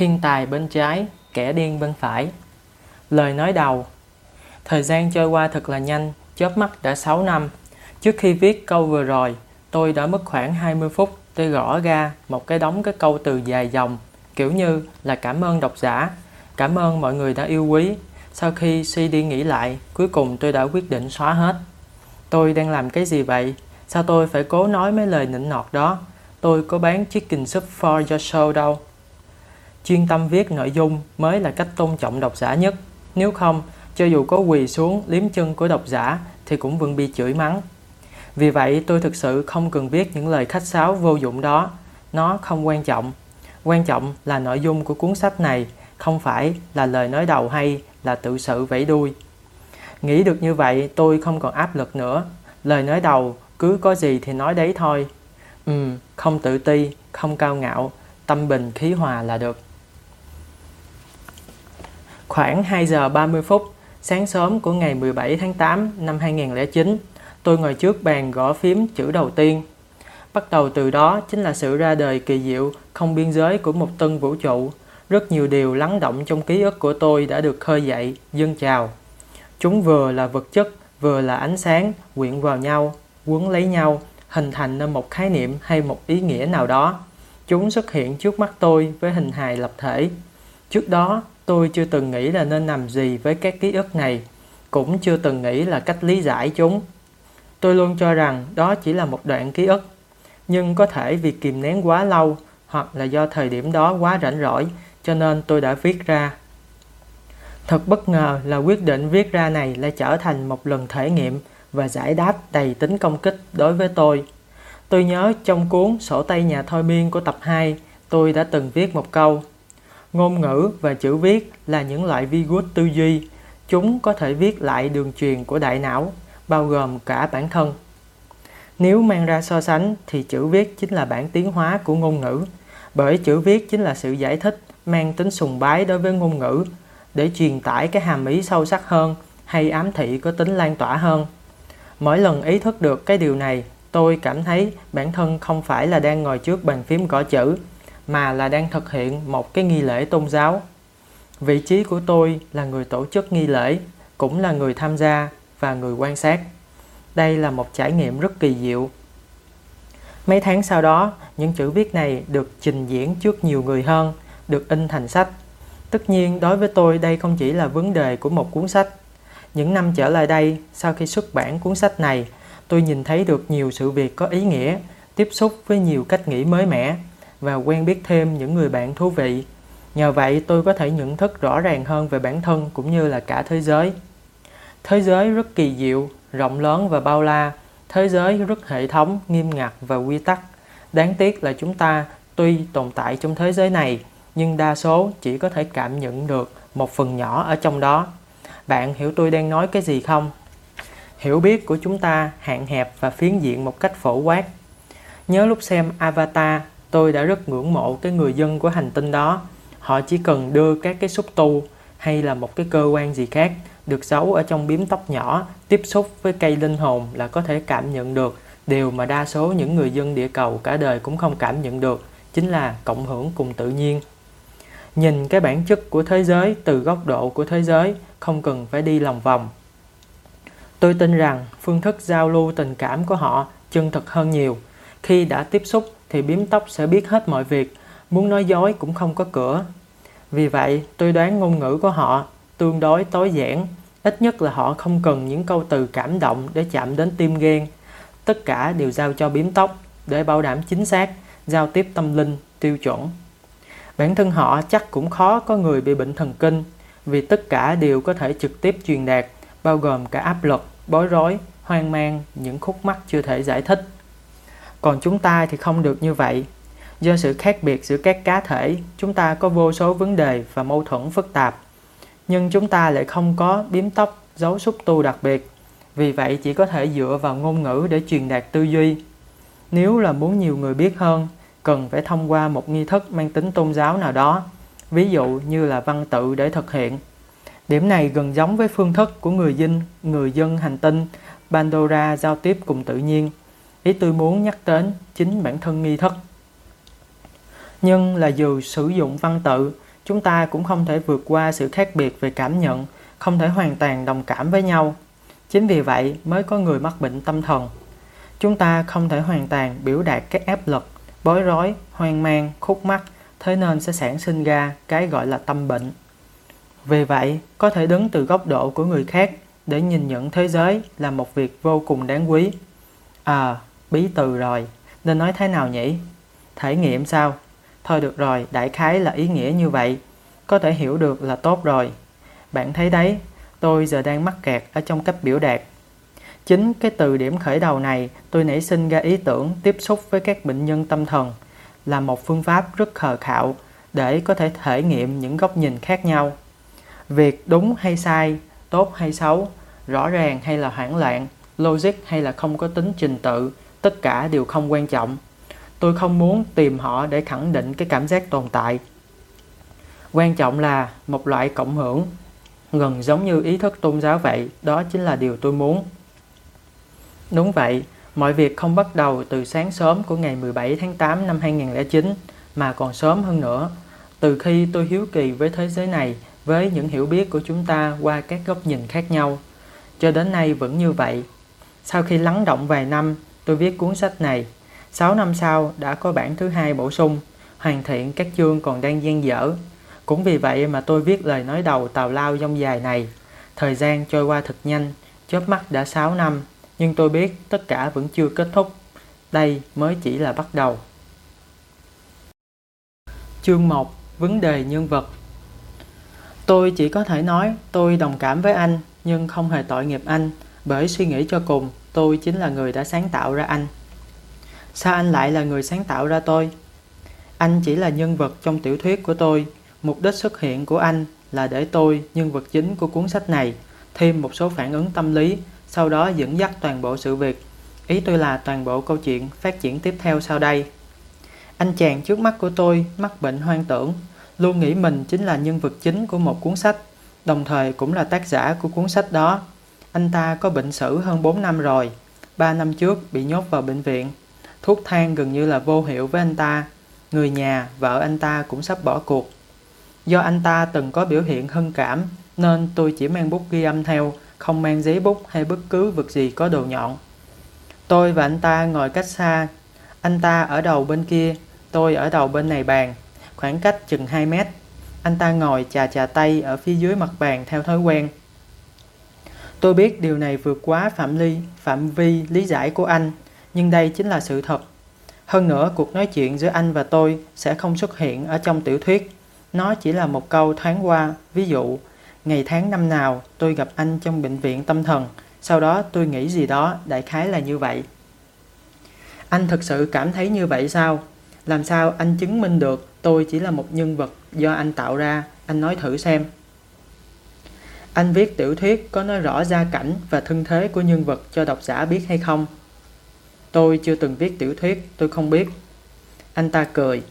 Thiên tài bên trái, kẻ điên bên phải. Lời nói đầu Thời gian trôi qua thật là nhanh, chớp mắt đã 6 năm. Trước khi viết câu vừa rồi, tôi đã mất khoảng 20 phút để gõ ra một cái đống cái câu từ dài dòng, kiểu như là cảm ơn độc giả, cảm ơn mọi người đã yêu quý. Sau khi suy đi nghĩ lại, cuối cùng tôi đã quyết định xóa hết. Tôi đang làm cái gì vậy? Sao tôi phải cố nói mấy lời nịnh nọt đó? Tôi có bán chicken soup for your show đâu. Chuyên tâm viết nội dung mới là cách tôn trọng độc giả nhất. Nếu không, cho dù có quỳ xuống liếm chân của độc giả thì cũng vẫn bị chửi mắng. Vì vậy tôi thực sự không cần viết những lời khách sáo vô dụng đó. Nó không quan trọng. Quan trọng là nội dung của cuốn sách này, không phải là lời nói đầu hay là tự sự vẫy đuôi. Nghĩ được như vậy tôi không còn áp lực nữa. Lời nói đầu cứ có gì thì nói đấy thôi. Ừ, không tự ti, không cao ngạo, tâm bình khí hòa là được. Khoảng 2 giờ 30 phút, sáng sớm của ngày 17 tháng 8 năm 2009, tôi ngồi trước bàn gõ phím chữ đầu tiên. Bắt đầu từ đó chính là sự ra đời kỳ diệu, không biên giới của một tân vũ trụ. Rất nhiều điều lắng động trong ký ức của tôi đã được khơi dậy, dâng trào. Chúng vừa là vật chất, vừa là ánh sáng, quyện vào nhau, quấn lấy nhau, hình thành nên một khái niệm hay một ý nghĩa nào đó. Chúng xuất hiện trước mắt tôi với hình hài lập thể. Trước đó, tôi chưa từng nghĩ là nên làm gì với các ký ức này, cũng chưa từng nghĩ là cách lý giải chúng. Tôi luôn cho rằng đó chỉ là một đoạn ký ức, nhưng có thể vì kìm nén quá lâu hoặc là do thời điểm đó quá rảnh rỗi cho nên tôi đã viết ra. Thật bất ngờ là quyết định viết ra này lại trở thành một lần thể nghiệm và giải đáp đầy tính công kích đối với tôi. Tôi nhớ trong cuốn Sổ tay nhà thôi miên của tập 2, tôi đã từng viết một câu Ngôn ngữ và chữ viết là những loại virus tư duy. Chúng có thể viết lại đường truyền của đại não, bao gồm cả bản thân. Nếu mang ra so sánh thì chữ viết chính là bản tiến hóa của ngôn ngữ, bởi chữ viết chính là sự giải thích mang tính sùng bái đối với ngôn ngữ để truyền tải cái hàm ý sâu sắc hơn hay ám thị có tính lan tỏa hơn. Mỗi lần ý thức được cái điều này, tôi cảm thấy bản thân không phải là đang ngồi trước bàn phím gõ chữ, mà là đang thực hiện một cái nghi lễ tôn giáo. Vị trí của tôi là người tổ chức nghi lễ, cũng là người tham gia và người quan sát. Đây là một trải nghiệm rất kỳ diệu. Mấy tháng sau đó, những chữ viết này được trình diễn trước nhiều người hơn, được in thành sách. Tất nhiên, đối với tôi đây không chỉ là vấn đề của một cuốn sách. Những năm trở lại đây, sau khi xuất bản cuốn sách này, tôi nhìn thấy được nhiều sự việc có ý nghĩa, tiếp xúc với nhiều cách nghĩ mới mẻ và quen biết thêm những người bạn thú vị. Nhờ vậy tôi có thể nhận thức rõ ràng hơn về bản thân cũng như là cả thế giới. Thế giới rất kỳ diệu, rộng lớn và bao la. Thế giới rất hệ thống, nghiêm ngặt và quy tắc. Đáng tiếc là chúng ta tuy tồn tại trong thế giới này, nhưng đa số chỉ có thể cảm nhận được một phần nhỏ ở trong đó. Bạn hiểu tôi đang nói cái gì không? Hiểu biết của chúng ta hạn hẹp và phiến diện một cách phổ quát. Nhớ lúc xem Avatar, tôi đã rất ngưỡng mộ cái người dân của hành tinh đó. Họ chỉ cần đưa các cái xúc tu hay là một cái cơ quan gì khác được giấu ở trong biếm tóc nhỏ, tiếp xúc với cây linh hồn là có thể cảm nhận được. Điều mà đa số những người dân địa cầu cả đời cũng không cảm nhận được chính là cộng hưởng cùng tự nhiên. Nhìn cái bản chất của thế giới từ góc độ của thế giới, không cần phải đi lòng vòng. Tôi tin rằng phương thức giao lưu tình cảm của họ chân thực hơn nhiều. Khi đã tiếp xúc thì biếm tóc sẽ biết hết mọi việc, muốn nói dối cũng không có cửa. Vì vậy, tôi đoán ngôn ngữ của họ tương đối tối giản, ít nhất là họ không cần những câu từ cảm động để chạm đến tim ghen tất cả đều giao cho biếm tóc để bảo đảm chính xác, giao tiếp tâm linh, tiêu chuẩn. Bản thân họ chắc cũng khó có người bị bệnh thần kinh, vì tất cả đều có thể trực tiếp truyền đạt, bao gồm cả áp lực, bối rối, hoang mang, những khúc mắc chưa thể giải thích còn chúng ta thì không được như vậy. Do sự khác biệt giữa các cá thể, chúng ta có vô số vấn đề và mâu thuẫn phức tạp. Nhưng chúng ta lại không có biếm tóc, dấu xúc tu đặc biệt. Vì vậy chỉ có thể dựa vào ngôn ngữ để truyền đạt tư duy. Nếu là muốn nhiều người biết hơn, cần phải thông qua một nghi thức mang tính tôn giáo nào đó, ví dụ như là văn tự để thực hiện. Điểm này gần giống với phương thức của người dân người dân hành tinh Pandora giao tiếp cùng tự nhiên ý tôi muốn nhắc đến chính bản thân nghi thức nhưng là dù sử dụng văn tự chúng ta cũng không thể vượt qua sự khác biệt về cảm nhận, không thể hoàn toàn đồng cảm với nhau. Chính vì vậy mới có người mắc bệnh tâm thần. Chúng ta không thể hoàn toàn biểu đạt các áp lực, bối rối, hoang mang, khúc mắc, thế nên sẽ sản sinh ra cái gọi là tâm bệnh. Vì vậy, có thể đứng từ góc độ của người khác để nhìn nhận thế giới là một việc vô cùng đáng quý. À, bí từ rồi, nên nói thế nào nhỉ? Thể nghiệm sao? Thôi được rồi, đại khái là ý nghĩa như vậy. Có thể hiểu được là tốt rồi. Bạn thấy đấy, tôi giờ đang mắc kẹt ở trong cách biểu đạt. Chính cái từ điểm khởi đầu này tôi nảy sinh ra ý tưởng tiếp xúc với các bệnh nhân tâm thần là một phương pháp rất khờ khạo để có thể thể nghiệm những góc nhìn khác nhau. Việc đúng hay sai, tốt hay xấu, rõ ràng hay là hoảng loạn, logic hay là không có tính trình tự, tất cả đều không quan trọng. Tôi không muốn tìm họ để khẳng định cái cảm giác tồn tại. Quan trọng là một loại cộng hưởng, gần giống như ý thức tôn giáo vậy, đó chính là điều tôi muốn. Đúng vậy, mọi việc không bắt đầu từ sáng sớm của ngày 17 tháng 8 năm 2009 mà còn sớm hơn nữa. Từ khi tôi hiếu kỳ với thế giới này, với những hiểu biết của chúng ta qua các góc nhìn khác nhau, cho đến nay vẫn như vậy. Sau khi lắng động vài năm, tôi viết cuốn sách này. 6 năm sau đã có bản thứ hai bổ sung, hoàn thiện các chương còn đang dang dở. Cũng vì vậy mà tôi viết lời nói đầu tào lao dông dài này. Thời gian trôi qua thật nhanh, chớp mắt đã 6 năm, nhưng tôi biết tất cả vẫn chưa kết thúc. Đây mới chỉ là bắt đầu. Chương 1. Vấn đề nhân vật Tôi chỉ có thể nói tôi đồng cảm với anh nhưng không hề tội nghiệp anh bởi suy nghĩ cho cùng tôi chính là người đã sáng tạo ra anh. Sao anh lại là người sáng tạo ra tôi? Anh chỉ là nhân vật trong tiểu thuyết của tôi. Mục đích xuất hiện của anh là để tôi, nhân vật chính của cuốn sách này, thêm một số phản ứng tâm lý, sau đó dẫn dắt toàn bộ sự việc. Ý tôi là toàn bộ câu chuyện phát triển tiếp theo sau đây. Anh chàng trước mắt của tôi mắc bệnh hoang tưởng, luôn nghĩ mình chính là nhân vật chính của một cuốn sách, đồng thời cũng là tác giả của cuốn sách đó. Anh ta có bệnh sử hơn 4 năm rồi, 3 năm trước bị nhốt vào bệnh viện. Thuốc thang gần như là vô hiệu với anh ta. Người nhà, vợ anh ta cũng sắp bỏ cuộc. Do anh ta từng có biểu hiện hân cảm, nên tôi chỉ mang bút ghi âm theo, không mang giấy bút hay bất cứ vật gì có đồ nhọn. Tôi và anh ta ngồi cách xa. Anh ta ở đầu bên kia, tôi ở đầu bên này bàn, khoảng cách chừng 2 mét. Anh ta ngồi chà chà tay ở phía dưới mặt bàn theo thói quen. Tôi biết điều này vượt quá phạm ly, phạm vi lý giải của anh, nhưng đây chính là sự thật. Hơn nữa, cuộc nói chuyện giữa anh và tôi sẽ không xuất hiện ở trong tiểu thuyết. Nó chỉ là một câu thoáng qua, ví dụ, ngày tháng năm nào tôi gặp anh trong bệnh viện tâm thần, sau đó tôi nghĩ gì đó đại khái là như vậy. Anh thực sự cảm thấy như vậy sao? Làm sao anh chứng minh được tôi chỉ là một nhân vật do anh tạo ra? Anh nói thử xem. Anh viết tiểu thuyết có nói rõ gia cảnh và thân thế của nhân vật cho độc giả biết hay không? Tôi chưa từng viết tiểu thuyết, tôi không biết. Anh ta cười.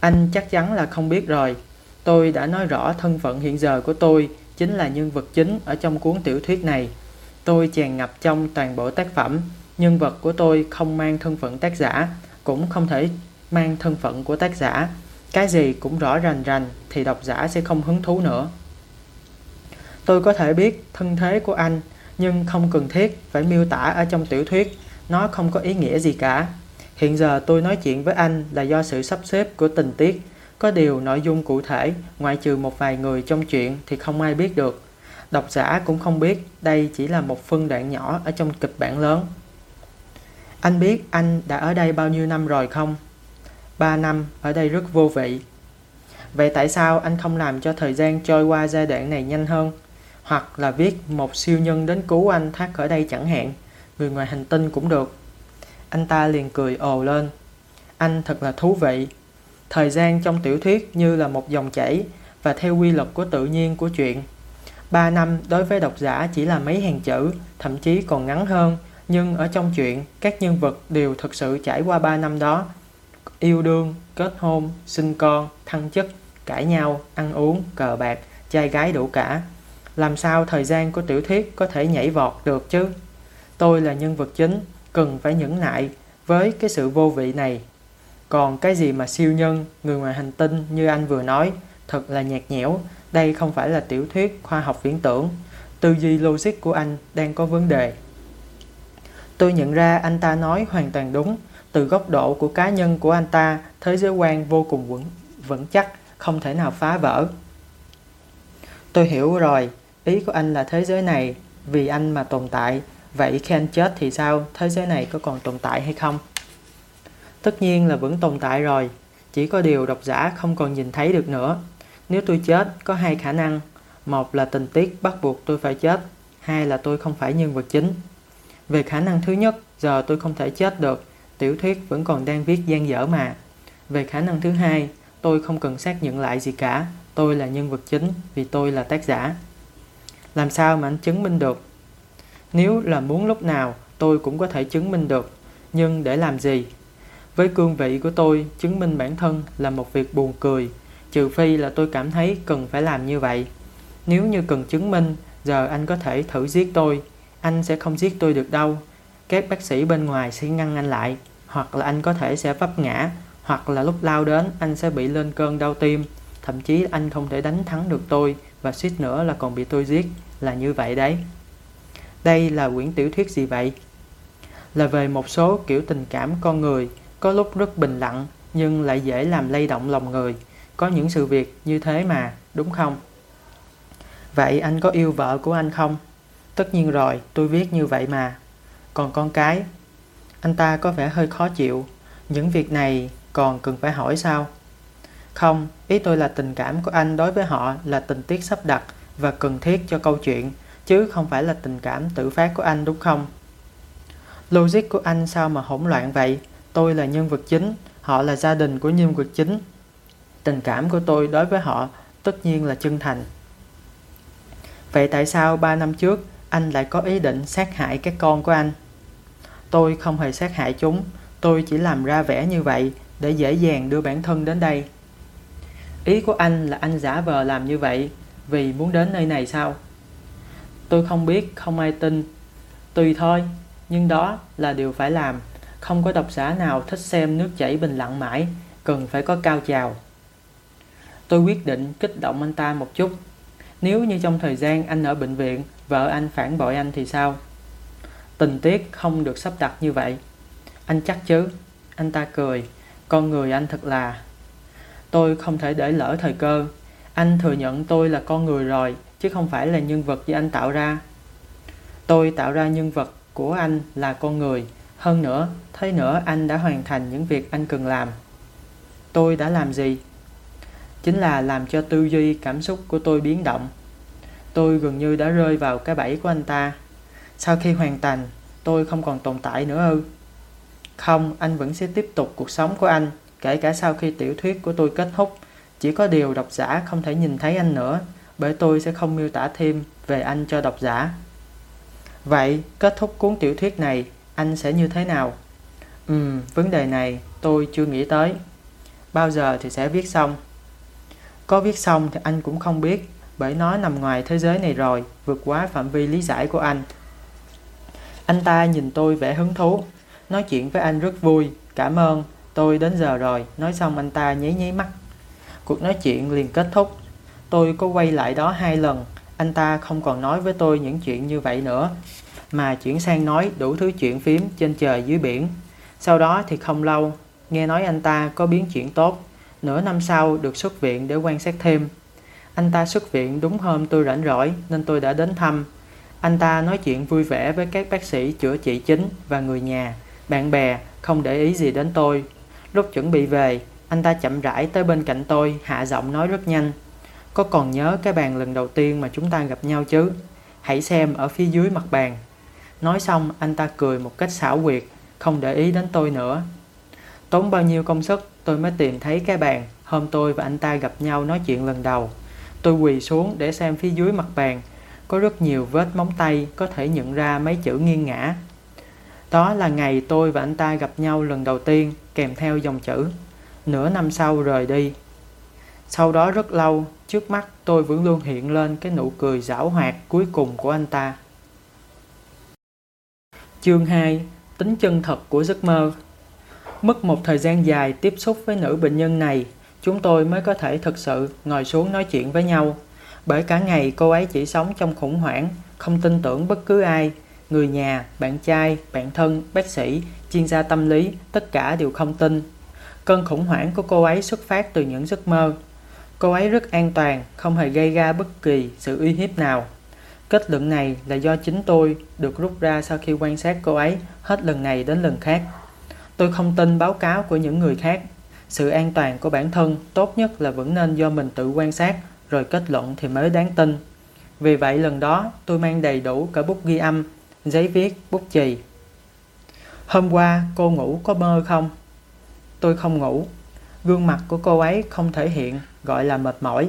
Anh chắc chắn là không biết rồi. Tôi đã nói rõ thân phận hiện giờ của tôi chính là nhân vật chính ở trong cuốn tiểu thuyết này. Tôi tràn ngập trong toàn bộ tác phẩm. Nhân vật của tôi không mang thân phận tác giả, cũng không thể mang thân phận của tác giả. Cái gì cũng rõ rành rành thì độc giả sẽ không hứng thú nữa. Tôi có thể biết thân thế của anh, nhưng không cần thiết phải miêu tả ở trong tiểu thuyết, nó không có ý nghĩa gì cả. Hiện giờ tôi nói chuyện với anh là do sự sắp xếp của tình tiết, có điều nội dung cụ thể, ngoại trừ một vài người trong chuyện thì không ai biết được. Độc giả cũng không biết đây chỉ là một phân đoạn nhỏ ở trong kịch bản lớn. Anh biết anh đã ở đây bao nhiêu năm rồi không? Ba năm, ở đây rất vô vị. Vậy tại sao anh không làm cho thời gian trôi qua giai đoạn này nhanh hơn? Hoặc là viết một siêu nhân đến cứu anh thoát khỏi đây chẳng hạn, người ngoài hành tinh cũng được. Anh ta liền cười ồ lên. Anh thật là thú vị. Thời gian trong tiểu thuyết như là một dòng chảy và theo quy luật của tự nhiên của chuyện. Ba năm đối với độc giả chỉ là mấy hàng chữ, thậm chí còn ngắn hơn, nhưng ở trong chuyện, các nhân vật đều thực sự trải qua ba năm đó. Yêu đương, kết hôn, sinh con, thăng chức, cãi nhau, ăn uống, cờ bạc, trai gái đủ cả làm sao thời gian của tiểu thuyết có thể nhảy vọt được chứ? Tôi là nhân vật chính, cần phải nhẫn nại với cái sự vô vị này. Còn cái gì mà siêu nhân, người ngoài hành tinh như anh vừa nói, thật là nhạt nhẽo, đây không phải là tiểu thuyết khoa học viễn tưởng. Tư duy logic của anh đang có vấn đề. Tôi nhận ra anh ta nói hoàn toàn đúng. Từ góc độ của cá nhân của anh ta, thế giới quan vô cùng vững, vững chắc, không thể nào phá vỡ. Tôi hiểu rồi, ý của anh là thế giới này vì anh mà tồn tại. Vậy khi anh chết thì sao? Thế giới này có còn tồn tại hay không? Tất nhiên là vẫn tồn tại rồi. Chỉ có điều độc giả không còn nhìn thấy được nữa. Nếu tôi chết, có hai khả năng. Một là tình tiết bắt buộc tôi phải chết. Hai là tôi không phải nhân vật chính. Về khả năng thứ nhất, giờ tôi không thể chết được. Tiểu thuyết vẫn còn đang viết gian dở mà. Về khả năng thứ hai, tôi không cần xác nhận lại gì cả. Tôi là nhân vật chính vì tôi là tác giả. Làm sao mà anh chứng minh được? Nếu là muốn lúc nào, tôi cũng có thể chứng minh được. Nhưng để làm gì? Với cương vị của tôi, chứng minh bản thân là một việc buồn cười, trừ phi là tôi cảm thấy cần phải làm như vậy. Nếu như cần chứng minh, giờ anh có thể thử giết tôi. Anh sẽ không giết tôi được đâu. Các bác sĩ bên ngoài sẽ ngăn anh lại. Hoặc là anh có thể sẽ vấp ngã. Hoặc là lúc lao đến, anh sẽ bị lên cơn đau tim. Thậm chí anh không thể đánh thắng được tôi và suýt nữa là còn bị tôi giết. Là như vậy đấy. Đây là quyển tiểu thuyết gì vậy? Là về một số kiểu tình cảm con người có lúc rất bình lặng nhưng lại dễ làm lay động lòng người. Có những sự việc như thế mà, đúng không? Vậy anh có yêu vợ của anh không? Tất nhiên rồi, tôi viết như vậy mà. Còn con cái? Anh ta có vẻ hơi khó chịu. Những việc này còn cần phải hỏi sao? Không, ý tôi là tình cảm của anh đối với họ là tình tiết sắp đặt và cần thiết cho câu chuyện, chứ không phải là tình cảm tự phát của anh đúng không? Logic của anh sao mà hỗn loạn vậy? Tôi là nhân vật chính, họ là gia đình của nhân vật chính. Tình cảm của tôi đối với họ tất nhiên là chân thành. Vậy tại sao 3 năm trước anh lại có ý định sát hại các con của anh? Tôi không hề sát hại chúng, tôi chỉ làm ra vẻ như vậy để dễ dàng đưa bản thân đến đây. Ý của anh là anh giả vờ làm như vậy vì muốn đến nơi này sao? Tôi không biết, không ai tin. Tùy thôi, nhưng đó là điều phải làm. Không có độc giả nào thích xem nước chảy bình lặng mãi, cần phải có cao trào. Tôi quyết định kích động anh ta một chút. Nếu như trong thời gian anh ở bệnh viện, vợ anh phản bội anh thì sao? Tình tiết không được sắp đặt như vậy. Anh chắc chứ? Anh ta cười. Con người anh thật là... Tôi không thể để lỡ thời cơ. Anh thừa nhận tôi là con người rồi, chứ không phải là nhân vật do anh tạo ra. Tôi tạo ra nhân vật của anh là con người, hơn nữa, thế nữa anh đã hoàn thành những việc anh cần làm. Tôi đã làm gì? Chính là làm cho tư duy cảm xúc của tôi biến động. Tôi gần như đã rơi vào cái bẫy của anh ta. Sau khi hoàn thành, tôi không còn tồn tại nữa ư? Không, anh vẫn sẽ tiếp tục cuộc sống của anh, kể cả sau khi tiểu thuyết của tôi kết thúc. Chỉ có điều độc giả không thể nhìn thấy anh nữa, bởi tôi sẽ không miêu tả thêm về anh cho độc giả. Vậy, kết thúc cuốn tiểu thuyết này anh sẽ như thế nào? Ừm, vấn đề này tôi chưa nghĩ tới. Bao giờ thì sẽ viết xong? Có viết xong thì anh cũng không biết, bởi nó nằm ngoài thế giới này rồi, vượt quá phạm vi lý giải của anh. Anh ta nhìn tôi vẻ hứng thú, nói chuyện với anh rất vui, cảm ơn, tôi đến giờ rồi, nói xong anh ta nháy nháy mắt. Cuộc nói chuyện liền kết thúc, tôi có quay lại đó hai lần, anh ta không còn nói với tôi những chuyện như vậy nữa mà chuyển sang nói đủ thứ chuyện phím trên trời dưới biển. Sau đó thì không lâu, nghe nói anh ta có biến chuyển tốt, nửa năm sau được xuất viện để quan sát thêm. Anh ta xuất viện đúng hôm tôi rảnh rỗi nên tôi đã đến thăm. Anh ta nói chuyện vui vẻ với các bác sĩ chữa trị chính và người nhà, bạn bè, không để ý gì đến tôi. Lúc chuẩn bị về, anh ta chậm rãi tới bên cạnh tôi, hạ giọng nói rất nhanh. Có còn nhớ cái bàn lần đầu tiên mà chúng ta gặp nhau chứ? Hãy xem ở phía dưới mặt bàn. Nói xong anh ta cười một cách xảo quyệt, không để ý đến tôi nữa. Tốn bao nhiêu công sức tôi mới tìm thấy cái bàn hôm tôi và anh ta gặp nhau nói chuyện lần đầu. Tôi quỳ xuống để xem phía dưới mặt bàn. Có rất nhiều vết móng tay có thể nhận ra mấy chữ nghiêng ngã. Đó là ngày tôi và anh ta gặp nhau lần đầu tiên kèm theo dòng chữ. Nửa năm sau rời đi. Sau đó rất lâu, trước mắt tôi vẫn luôn hiện lên cái nụ cười giảo hoạt cuối cùng của anh ta. Chương 2 Tính chân thật của giấc mơ Mất một thời gian dài tiếp xúc với nữ bệnh nhân này, chúng tôi mới có thể thực sự ngồi xuống nói chuyện với nhau. Bởi cả ngày cô ấy chỉ sống trong khủng hoảng, không tin tưởng bất cứ ai. Người nhà, bạn trai, bạn thân, bác sĩ, chuyên gia tâm lý, tất cả đều không tin. Cơn khủng hoảng của cô ấy xuất phát từ những giấc mơ. Cô ấy rất an toàn, không hề gây ra bất kỳ sự uy hiếp nào. Kết luận này là do chính tôi được rút ra sau khi quan sát cô ấy hết lần này đến lần khác. Tôi không tin báo cáo của những người khác. Sự an toàn của bản thân tốt nhất là vẫn nên do mình tự quan sát rồi kết luận thì mới đáng tin. Vì vậy lần đó tôi mang đầy đủ cả bút ghi âm, giấy viết, bút chì. Hôm qua cô ngủ có mơ không? Tôi không ngủ. Gương mặt của cô ấy không thể hiện gọi là mệt mỏi.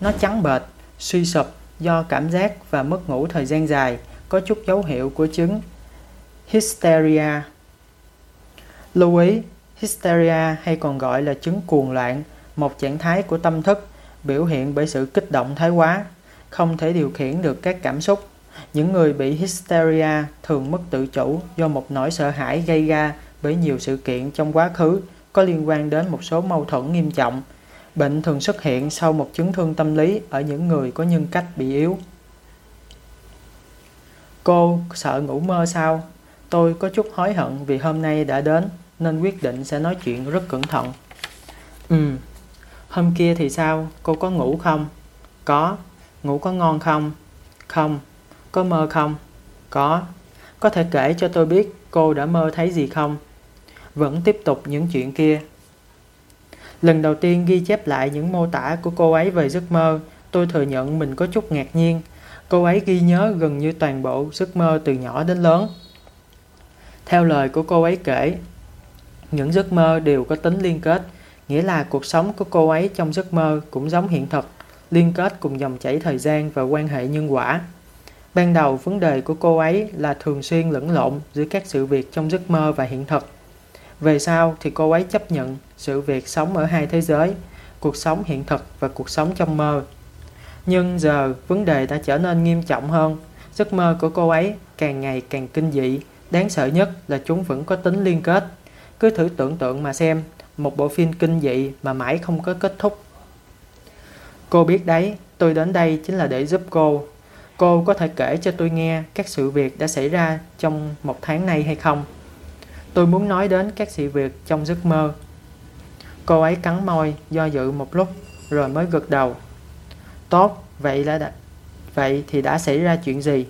Nó trắng bệch, suy sụp do cảm giác và mất ngủ thời gian dài, có chút dấu hiệu của chứng hysteria. Lưu ý, hysteria hay còn gọi là chứng cuồng loạn, một trạng thái của tâm thức biểu hiện bởi sự kích động thái quá, không thể điều khiển được các cảm xúc. Những người bị hysteria thường mất tự chủ do một nỗi sợ hãi gây ra bởi nhiều sự kiện trong quá khứ có liên quan đến một số mâu thuẫn nghiêm trọng. Bệnh thường xuất hiện sau một chấn thương tâm lý ở những người có nhân cách bị yếu. Cô sợ ngủ mơ sao? Tôi có chút hối hận vì hôm nay đã đến nên quyết định sẽ nói chuyện rất cẩn thận. Ừ, hôm kia thì sao? Cô có ngủ không? Có. Ngủ có ngon không? Không. Có mơ không? Có. Có thể kể cho tôi biết cô đã mơ thấy gì không? Vẫn tiếp tục những chuyện kia. Lần đầu tiên ghi chép lại những mô tả của cô ấy về giấc mơ, tôi thừa nhận mình có chút ngạc nhiên. Cô ấy ghi nhớ gần như toàn bộ giấc mơ từ nhỏ đến lớn. Theo lời của cô ấy kể, những giấc mơ đều có tính liên kết, nghĩa là cuộc sống của cô ấy trong giấc mơ cũng giống hiện thực, liên kết cùng dòng chảy thời gian và quan hệ nhân quả. Ban đầu vấn đề của cô ấy là thường xuyên lẫn lộn giữa các sự việc trong giấc mơ và hiện thực. Về sau thì cô ấy chấp nhận sự việc sống ở hai thế giới, cuộc sống hiện thực và cuộc sống trong mơ. Nhưng giờ vấn đề đã trở nên nghiêm trọng hơn. Giấc mơ của cô ấy càng ngày càng kinh dị. Đáng sợ nhất là chúng vẫn có tính liên kết. Cứ thử tưởng tượng mà xem, một bộ phim kinh dị mà mãi không có kết thúc. Cô biết đấy, tôi đến đây chính là để giúp cô. Cô có thể kể cho tôi nghe các sự việc đã xảy ra trong một tháng nay hay không? Tôi muốn nói đến các sự việc trong giấc mơ. Cô ấy cắn môi, do dự một lúc, rồi mới gật đầu. Tốt, vậy là đã... vậy thì đã xảy ra chuyện gì?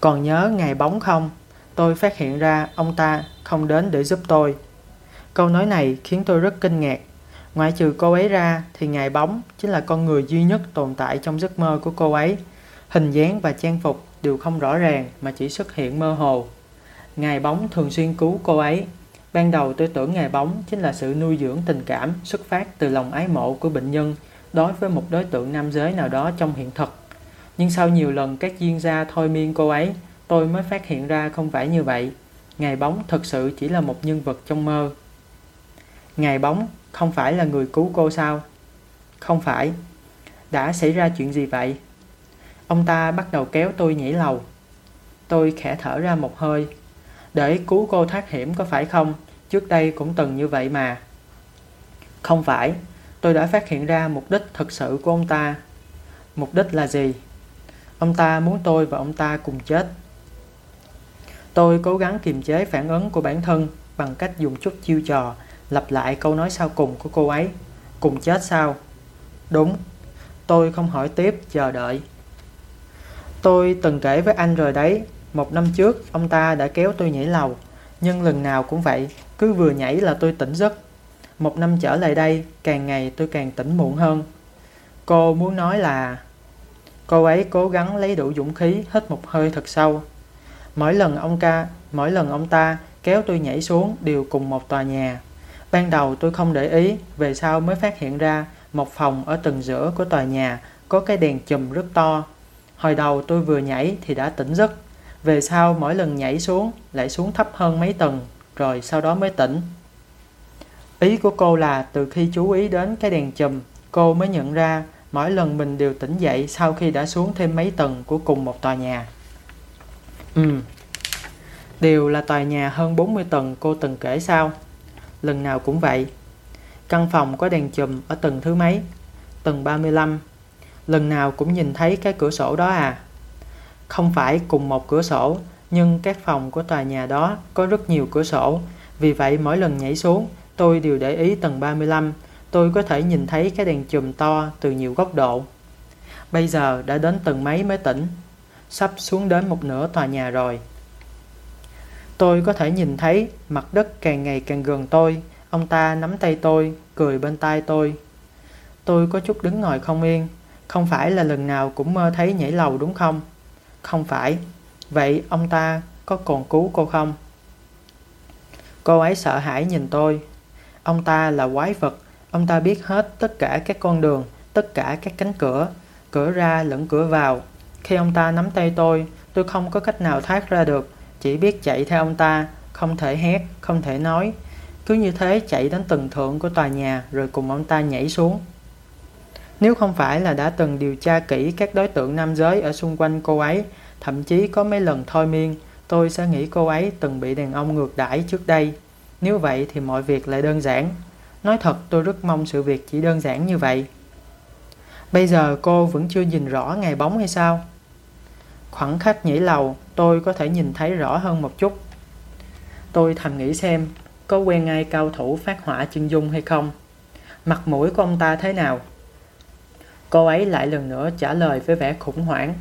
Còn nhớ ngày bóng không? Tôi phát hiện ra ông ta không đến để giúp tôi. Câu nói này khiến tôi rất kinh ngạc. Ngoại trừ cô ấy ra thì ngài bóng chính là con người duy nhất tồn tại trong giấc mơ của cô ấy. Hình dáng và trang phục đều không rõ ràng mà chỉ xuất hiện mơ hồ. Ngài bóng thường xuyên cứu cô ấy. Ban đầu tôi tưởng ngài bóng chính là sự nuôi dưỡng tình cảm xuất phát từ lòng ái mộ của bệnh nhân đối với một đối tượng nam giới nào đó trong hiện thực. Nhưng sau nhiều lần các chuyên gia thôi miên cô ấy, tôi mới phát hiện ra không phải như vậy. Ngài bóng thực sự chỉ là một nhân vật trong mơ. Ngài bóng không phải là người cứu cô sao? Không phải. Đã xảy ra chuyện gì vậy? Ông ta bắt đầu kéo tôi nhảy lầu. Tôi khẽ thở ra một hơi. Để cứu cô thoát hiểm có phải không? Trước đây cũng từng như vậy mà. Không phải. Tôi đã phát hiện ra mục đích thực sự của ông ta. Mục đích là gì? Ông ta muốn tôi và ông ta cùng chết. Tôi cố gắng kiềm chế phản ứng của bản thân bằng cách dùng chút chiêu trò lặp lại câu nói sau cùng của cô ấy. Cùng chết sao? Đúng. Tôi không hỏi tiếp, chờ đợi. Tôi từng kể với anh rồi đấy, một năm trước ông ta đã kéo tôi nhảy lầu, nhưng lần nào cũng vậy, cứ vừa nhảy là tôi tỉnh giấc. Một năm trở lại đây, càng ngày tôi càng tỉnh muộn hơn. Cô muốn nói là... Cô ấy cố gắng lấy đủ dũng khí hít một hơi thật sâu. Mỗi lần ông ca, mỗi lần ông ta kéo tôi nhảy xuống đều cùng một tòa nhà. Ban đầu tôi không để ý, về sau mới phát hiện ra một phòng ở tầng giữa của tòa nhà có cái đèn chùm rất to. Hồi đầu tôi vừa nhảy thì đã tỉnh giấc. Về sau mỗi lần nhảy xuống lại xuống thấp hơn mấy tầng, rồi sau đó mới tỉnh. Ý của cô là từ khi chú ý đến cái đèn chùm, cô mới nhận ra mỗi lần mình đều tỉnh dậy sau khi đã xuống thêm mấy tầng của cùng một tòa nhà. Ừ, đều là tòa nhà hơn 40 tầng cô từng kể sao? lần nào cũng vậy. Căn phòng có đèn chùm ở tầng thứ mấy? Tầng 35. Lần nào cũng nhìn thấy cái cửa sổ đó à? Không phải cùng một cửa sổ, nhưng các phòng của tòa nhà đó có rất nhiều cửa sổ. Vì vậy mỗi lần nhảy xuống, tôi đều để ý tầng 35. Tôi có thể nhìn thấy cái đèn chùm to từ nhiều góc độ. Bây giờ đã đến tầng mấy mới tỉnh. Sắp xuống đến một nửa tòa nhà rồi. Tôi có thể nhìn thấy mặt đất càng ngày càng gần tôi. Ông ta nắm tay tôi, cười bên tai tôi. Tôi có chút đứng ngồi không yên. Không phải là lần nào cũng mơ thấy nhảy lầu đúng không? Không phải. Vậy ông ta có còn cứu cô không? Cô ấy sợ hãi nhìn tôi. Ông ta là quái vật. Ông ta biết hết tất cả các con đường, tất cả các cánh cửa, cửa ra lẫn cửa vào. Khi ông ta nắm tay tôi, tôi không có cách nào thoát ra được, chỉ biết chạy theo ông ta, không thể hét, không thể nói. Cứ như thế chạy đến tầng thượng của tòa nhà rồi cùng ông ta nhảy xuống. Nếu không phải là đã từng điều tra kỹ các đối tượng nam giới ở xung quanh cô ấy, thậm chí có mấy lần thôi miên, tôi sẽ nghĩ cô ấy từng bị đàn ông ngược đãi trước đây. Nếu vậy thì mọi việc lại đơn giản. Nói thật tôi rất mong sự việc chỉ đơn giản như vậy. Bây giờ cô vẫn chưa nhìn rõ ngày bóng hay sao? Khoảng khách nhảy lầu tôi có thể nhìn thấy rõ hơn một chút. Tôi thầm nghĩ xem có quen ai cao thủ phát hỏa chân dung hay không? Mặt mũi của ông ta thế nào? Cô ấy lại lần nữa trả lời với vẻ khủng hoảng.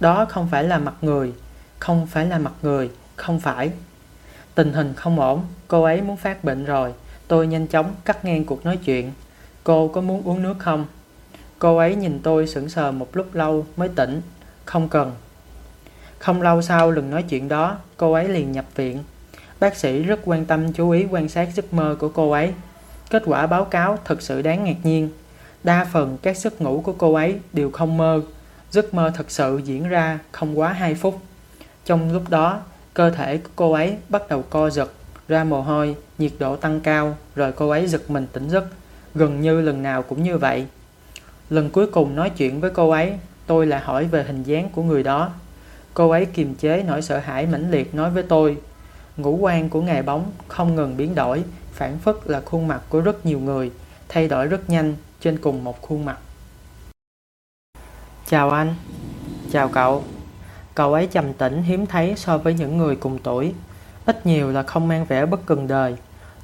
Đó không phải là mặt người, không phải là mặt người, không phải. Tình hình không ổn, cô ấy muốn phát bệnh rồi. Tôi nhanh chóng cắt ngang cuộc nói chuyện. Cô có muốn uống nước không? Cô ấy nhìn tôi sững sờ một lúc lâu mới tỉnh. Không cần. Không lâu sau lần nói chuyện đó, cô ấy liền nhập viện. Bác sĩ rất quan tâm chú ý quan sát giấc mơ của cô ấy. Kết quả báo cáo thật sự đáng ngạc nhiên. Đa phần các giấc ngủ của cô ấy đều không mơ. Giấc mơ thật sự diễn ra không quá 2 phút. Trong lúc đó, cơ thể của cô ấy bắt đầu co giật, ra mồ hôi, nhiệt độ tăng cao, rồi cô ấy giật mình tỉnh giấc. Gần như lần nào cũng như vậy. Lần cuối cùng nói chuyện với cô ấy, tôi lại hỏi về hình dáng của người đó. Cô ấy kiềm chế nỗi sợ hãi mãnh liệt nói với tôi, ngũ quan của ngài bóng không ngừng biến đổi, phản phất là khuôn mặt của rất nhiều người, thay đổi rất nhanh trên cùng một khuôn mặt. Chào anh. Chào cậu. Cậu ấy trầm tĩnh hiếm thấy so với những người cùng tuổi. Ít nhiều là không mang vẻ bất cần đời,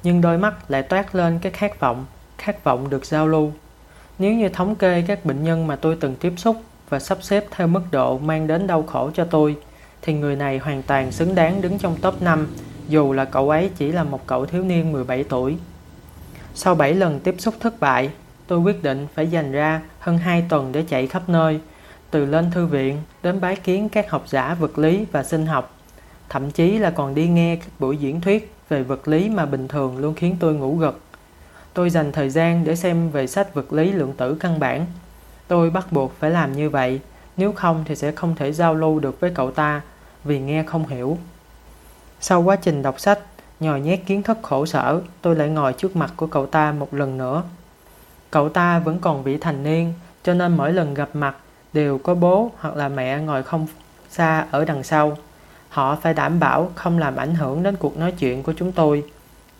nhưng đôi mắt lại toát lên cái khát vọng, khát vọng được giao lưu. Nếu như thống kê các bệnh nhân mà tôi từng tiếp xúc và sắp xếp theo mức độ mang đến đau khổ cho tôi, thì người này hoàn toàn xứng đáng đứng trong top 5, dù là cậu ấy chỉ là một cậu thiếu niên 17 tuổi. Sau 7 lần tiếp xúc thất bại, tôi quyết định phải dành ra hơn 2 tuần để chạy khắp nơi, từ lên thư viện đến bái kiến các học giả vật lý và sinh học, thậm chí là còn đi nghe các buổi diễn thuyết về vật lý mà bình thường luôn khiến tôi ngủ gật. Tôi dành thời gian để xem về sách vật lý lượng tử căn bản. Tôi bắt buộc phải làm như vậy, nếu không thì sẽ không thể giao lưu được với cậu ta vì nghe không hiểu. Sau quá trình đọc sách, nhồi nhét kiến thức khổ sở, tôi lại ngồi trước mặt của cậu ta một lần nữa. Cậu ta vẫn còn vị thành niên, cho nên mỗi lần gặp mặt đều có bố hoặc là mẹ ngồi không xa ở đằng sau. Họ phải đảm bảo không làm ảnh hưởng đến cuộc nói chuyện của chúng tôi,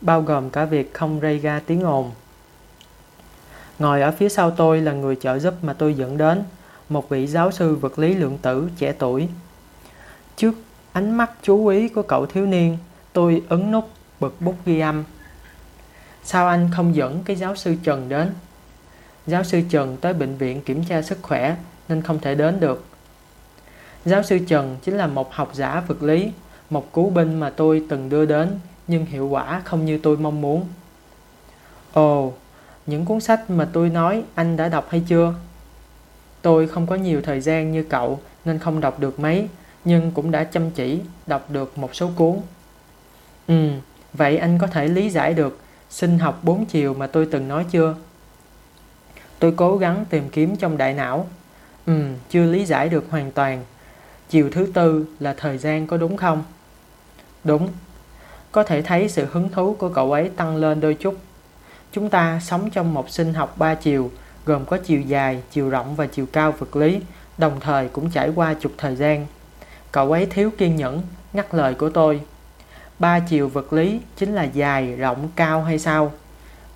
bao gồm cả việc không gây ra tiếng ồn. Ngồi ở phía sau tôi là người trợ giúp mà tôi dẫn đến, một vị giáo sư vật lý lượng tử trẻ tuổi. Trước ánh mắt chú ý của cậu thiếu niên, tôi ấn nút bật bút ghi âm. Sao anh không dẫn cái giáo sư Trần đến? Giáo sư Trần tới bệnh viện kiểm tra sức khỏe nên không thể đến được. Giáo sư Trần chính là một học giả vật lý, một cứu binh mà tôi từng đưa đến nhưng hiệu quả không như tôi mong muốn. Ồ, những cuốn sách mà tôi nói anh đã đọc hay chưa? Tôi không có nhiều thời gian như cậu nên không đọc được mấy, nhưng cũng đã chăm chỉ đọc được một số cuốn. Ừ, vậy anh có thể lý giải được sinh học bốn chiều mà tôi từng nói chưa? Tôi cố gắng tìm kiếm trong đại não. Ừ, chưa lý giải được hoàn toàn. Chiều thứ tư là thời gian có đúng không? Đúng. Có thể thấy sự hứng thú của cậu ấy tăng lên đôi chút. Chúng ta sống trong một sinh học ba chiều, gồm có chiều dài, chiều rộng và chiều cao vật lý, đồng thời cũng trải qua chục thời gian. Cậu ấy thiếu kiên nhẫn, ngắt lời của tôi. Ba chiều vật lý chính là dài, rộng, cao hay sao?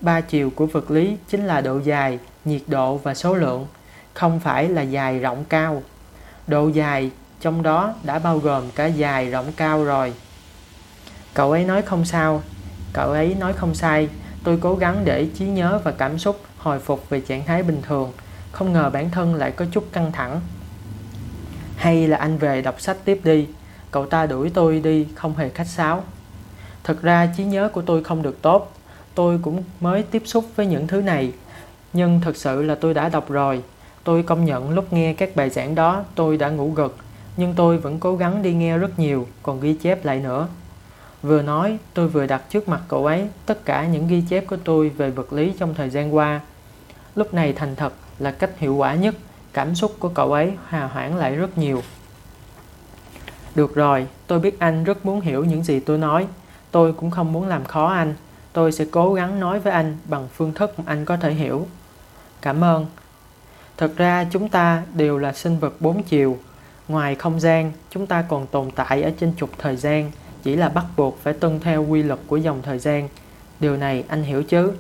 Ba chiều của vật lý chính là độ dài, nhiệt độ và số lượng, không phải là dài rộng cao. Độ dài trong đó đã bao gồm cả dài rộng cao rồi. Cậu ấy nói không sao, cậu ấy nói không sai, tôi cố gắng để trí nhớ và cảm xúc hồi phục về trạng thái bình thường, không ngờ bản thân lại có chút căng thẳng. Hay là anh về đọc sách tiếp đi, cậu ta đuổi tôi đi không hề khách sáo. Thật ra trí nhớ của tôi không được tốt, tôi cũng mới tiếp xúc với những thứ này, nhưng thực sự là tôi đã đọc rồi. Tôi công nhận lúc nghe các bài giảng đó tôi đã ngủ gật, nhưng tôi vẫn cố gắng đi nghe rất nhiều, còn ghi chép lại nữa. Vừa nói, tôi vừa đặt trước mặt cậu ấy tất cả những ghi chép của tôi về vật lý trong thời gian qua. Lúc này thành thật là cách hiệu quả nhất, cảm xúc của cậu ấy hòa hoãn lại rất nhiều. Được rồi, tôi biết anh rất muốn hiểu những gì tôi nói. Tôi cũng không muốn làm khó anh. Tôi sẽ cố gắng nói với anh bằng phương thức mà anh có thể hiểu. Cảm ơn. Thật ra chúng ta đều là sinh vật bốn chiều. Ngoài không gian, chúng ta còn tồn tại ở trên trục thời gian, chỉ là bắt buộc phải tuân theo quy luật của dòng thời gian. Điều này anh hiểu chứ?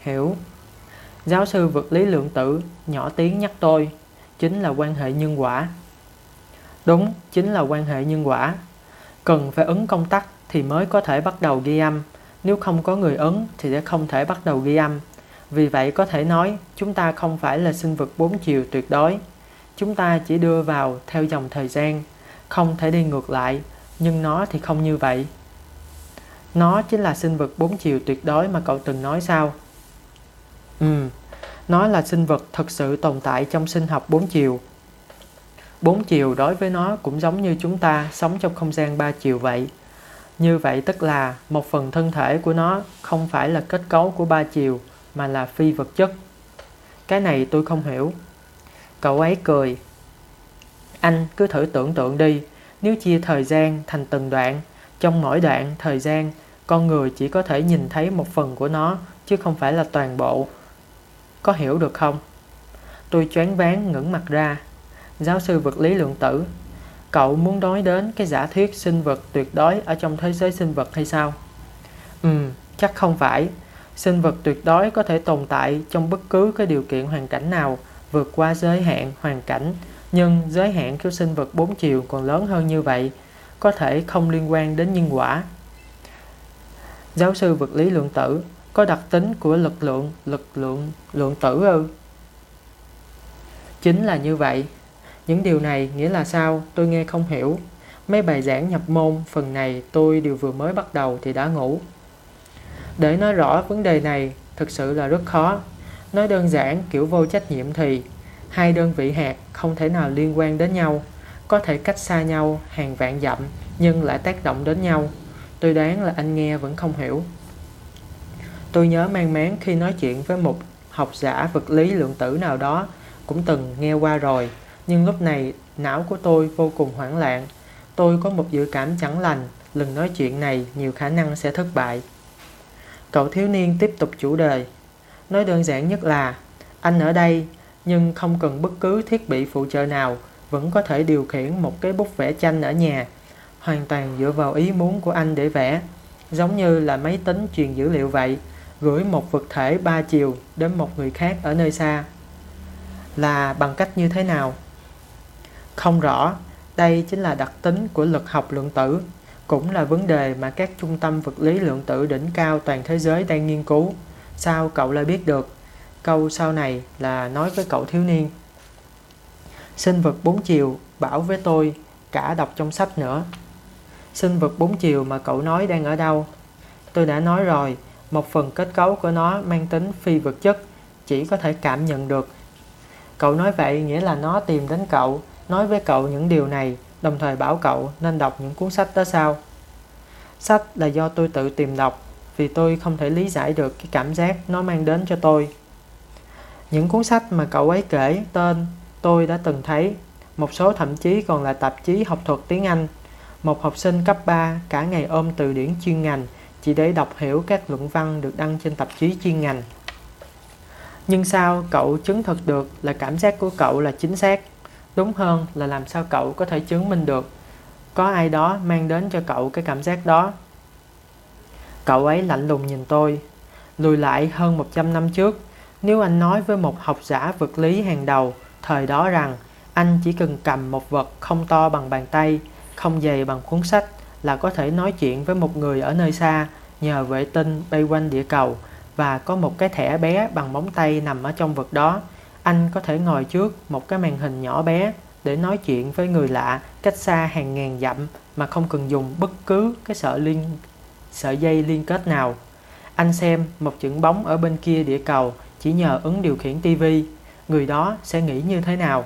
Hiểu. Giáo sư vật lý lượng tử nhỏ tiếng nhắc tôi, chính là quan hệ nhân quả. Đúng, chính là quan hệ nhân quả. Cần phải ấn công tắc thì mới có thể bắt đầu ghi âm. Nếu không có người ấn thì sẽ không thể bắt đầu ghi âm. Vì vậy có thể nói chúng ta không phải là sinh vật bốn chiều tuyệt đối. Chúng ta chỉ đưa vào theo dòng thời gian, không thể đi ngược lại, nhưng nó thì không như vậy. Nó chính là sinh vật bốn chiều tuyệt đối mà cậu từng nói sao? Ừ, nó là sinh vật thực sự tồn tại trong sinh học bốn chiều. Bốn chiều đối với nó cũng giống như chúng ta sống trong không gian ba chiều vậy. Như vậy tức là một phần thân thể của nó không phải là kết cấu của ba chiều mà là phi vật chất. Cái này tôi không hiểu. Cậu ấy cười. Anh cứ thử tưởng tượng đi, nếu chia thời gian thành từng đoạn, trong mỗi đoạn thời gian, con người chỉ có thể nhìn thấy một phần của nó chứ không phải là toàn bộ. Có hiểu được không? Tôi choáng váng ngẩng mặt ra. Giáo sư vật lý lượng tử, cậu muốn nói đến cái giả thuyết sinh vật tuyệt đối ở trong thế giới sinh vật hay sao? Ừ, chắc không phải. Sinh vật tuyệt đối có thể tồn tại trong bất cứ cái điều kiện hoàn cảnh nào vượt qua giới hạn hoàn cảnh, nhưng giới hạn của sinh vật bốn chiều còn lớn hơn như vậy, có thể không liên quan đến nhân quả. Giáo sư vật lý lượng tử có đặc tính của lực lượng, lực lượng, lượng tử ư? Chính là như vậy. Những điều này nghĩa là sao? Tôi nghe không hiểu. Mấy bài giảng nhập môn phần này tôi đều vừa mới bắt đầu thì đã ngủ. Để nói rõ vấn đề này thực sự là rất khó. Nói đơn giản kiểu vô trách nhiệm thì hai đơn vị hạt không thể nào liên quan đến nhau, có thể cách xa nhau hàng vạn dặm nhưng lại tác động đến nhau. Tôi đoán là anh nghe vẫn không hiểu. Tôi nhớ mang máng khi nói chuyện với một học giả vật lý lượng tử nào đó cũng từng nghe qua rồi, nhưng lúc này não của tôi vô cùng hoảng loạn. Tôi có một dự cảm chẳng lành, lần nói chuyện này nhiều khả năng sẽ thất bại. Cậu thiếu niên tiếp tục chủ đề. Nói đơn giản nhất là, anh ở đây nhưng không cần bất cứ thiết bị phụ trợ nào, vẫn có thể điều khiển một cái bút vẽ tranh ở nhà, hoàn toàn dựa vào ý muốn của anh để vẽ, giống như là máy tính truyền dữ liệu vậy, gửi một vật thể ba chiều đến một người khác ở nơi xa. Là bằng cách như thế nào? Không rõ, đây chính là đặc tính của lực học lượng tử cũng là vấn đề mà các trung tâm vật lý lượng tử đỉnh cao toàn thế giới đang nghiên cứu. Sao cậu lại biết được? Câu sau này là nói với cậu thiếu niên. Sinh vật bốn chiều bảo với tôi, cả đọc trong sách nữa. Sinh vật bốn chiều mà cậu nói đang ở đâu? Tôi đã nói rồi, một phần kết cấu của nó mang tính phi vật chất, chỉ có thể cảm nhận được. Cậu nói vậy nghĩa là nó tìm đến cậu, nói với cậu những điều này đồng thời bảo cậu nên đọc những cuốn sách đó sao. Sách là do tôi tự tìm đọc vì tôi không thể lý giải được cái cảm giác nó mang đến cho tôi. Những cuốn sách mà cậu ấy kể tên tôi đã từng thấy, một số thậm chí còn là tạp chí học thuật tiếng Anh. Một học sinh cấp 3 cả ngày ôm từ điển chuyên ngành chỉ để đọc hiểu các luận văn được đăng trên tạp chí chuyên ngành. Nhưng sao cậu chứng thực được là cảm giác của cậu là chính xác? Đúng hơn là làm sao cậu có thể chứng minh được có ai đó mang đến cho cậu cái cảm giác đó. Cậu ấy lạnh lùng nhìn tôi. Lùi lại hơn 100 năm trước, nếu anh nói với một học giả vật lý hàng đầu thời đó rằng anh chỉ cần cầm một vật không to bằng bàn tay, không dày bằng cuốn sách là có thể nói chuyện với một người ở nơi xa nhờ vệ tinh bay quanh địa cầu và có một cái thẻ bé bằng móng tay nằm ở trong vật đó. Anh có thể ngồi trước một cái màn hình nhỏ bé để nói chuyện với người lạ cách xa hàng ngàn dặm mà không cần dùng bất cứ cái sợi liên sợi dây liên kết nào. Anh xem một chữ bóng ở bên kia địa cầu chỉ nhờ ứng điều khiển tivi, người đó sẽ nghĩ như thế nào?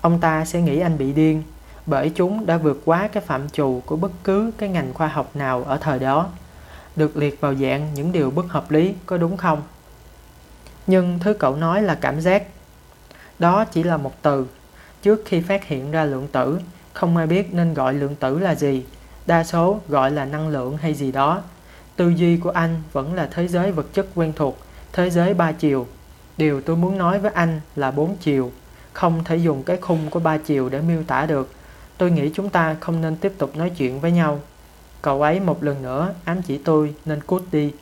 Ông ta sẽ nghĩ anh bị điên, bởi chúng đã vượt quá cái phạm trù của bất cứ cái ngành khoa học nào ở thời đó, được liệt vào dạng những điều bất hợp lý, có đúng không? Nhưng thứ cậu nói là cảm giác. Đó chỉ là một từ. Trước khi phát hiện ra lượng tử, không ai biết nên gọi lượng tử là gì. Đa số gọi là năng lượng hay gì đó. Tư duy của anh vẫn là thế giới vật chất quen thuộc, thế giới ba chiều. Điều tôi muốn nói với anh là bốn chiều, không thể dùng cái khung của ba chiều để miêu tả được. Tôi nghĩ chúng ta không nên tiếp tục nói chuyện với nhau. Cậu ấy một lần nữa ám chỉ tôi nên cút đi.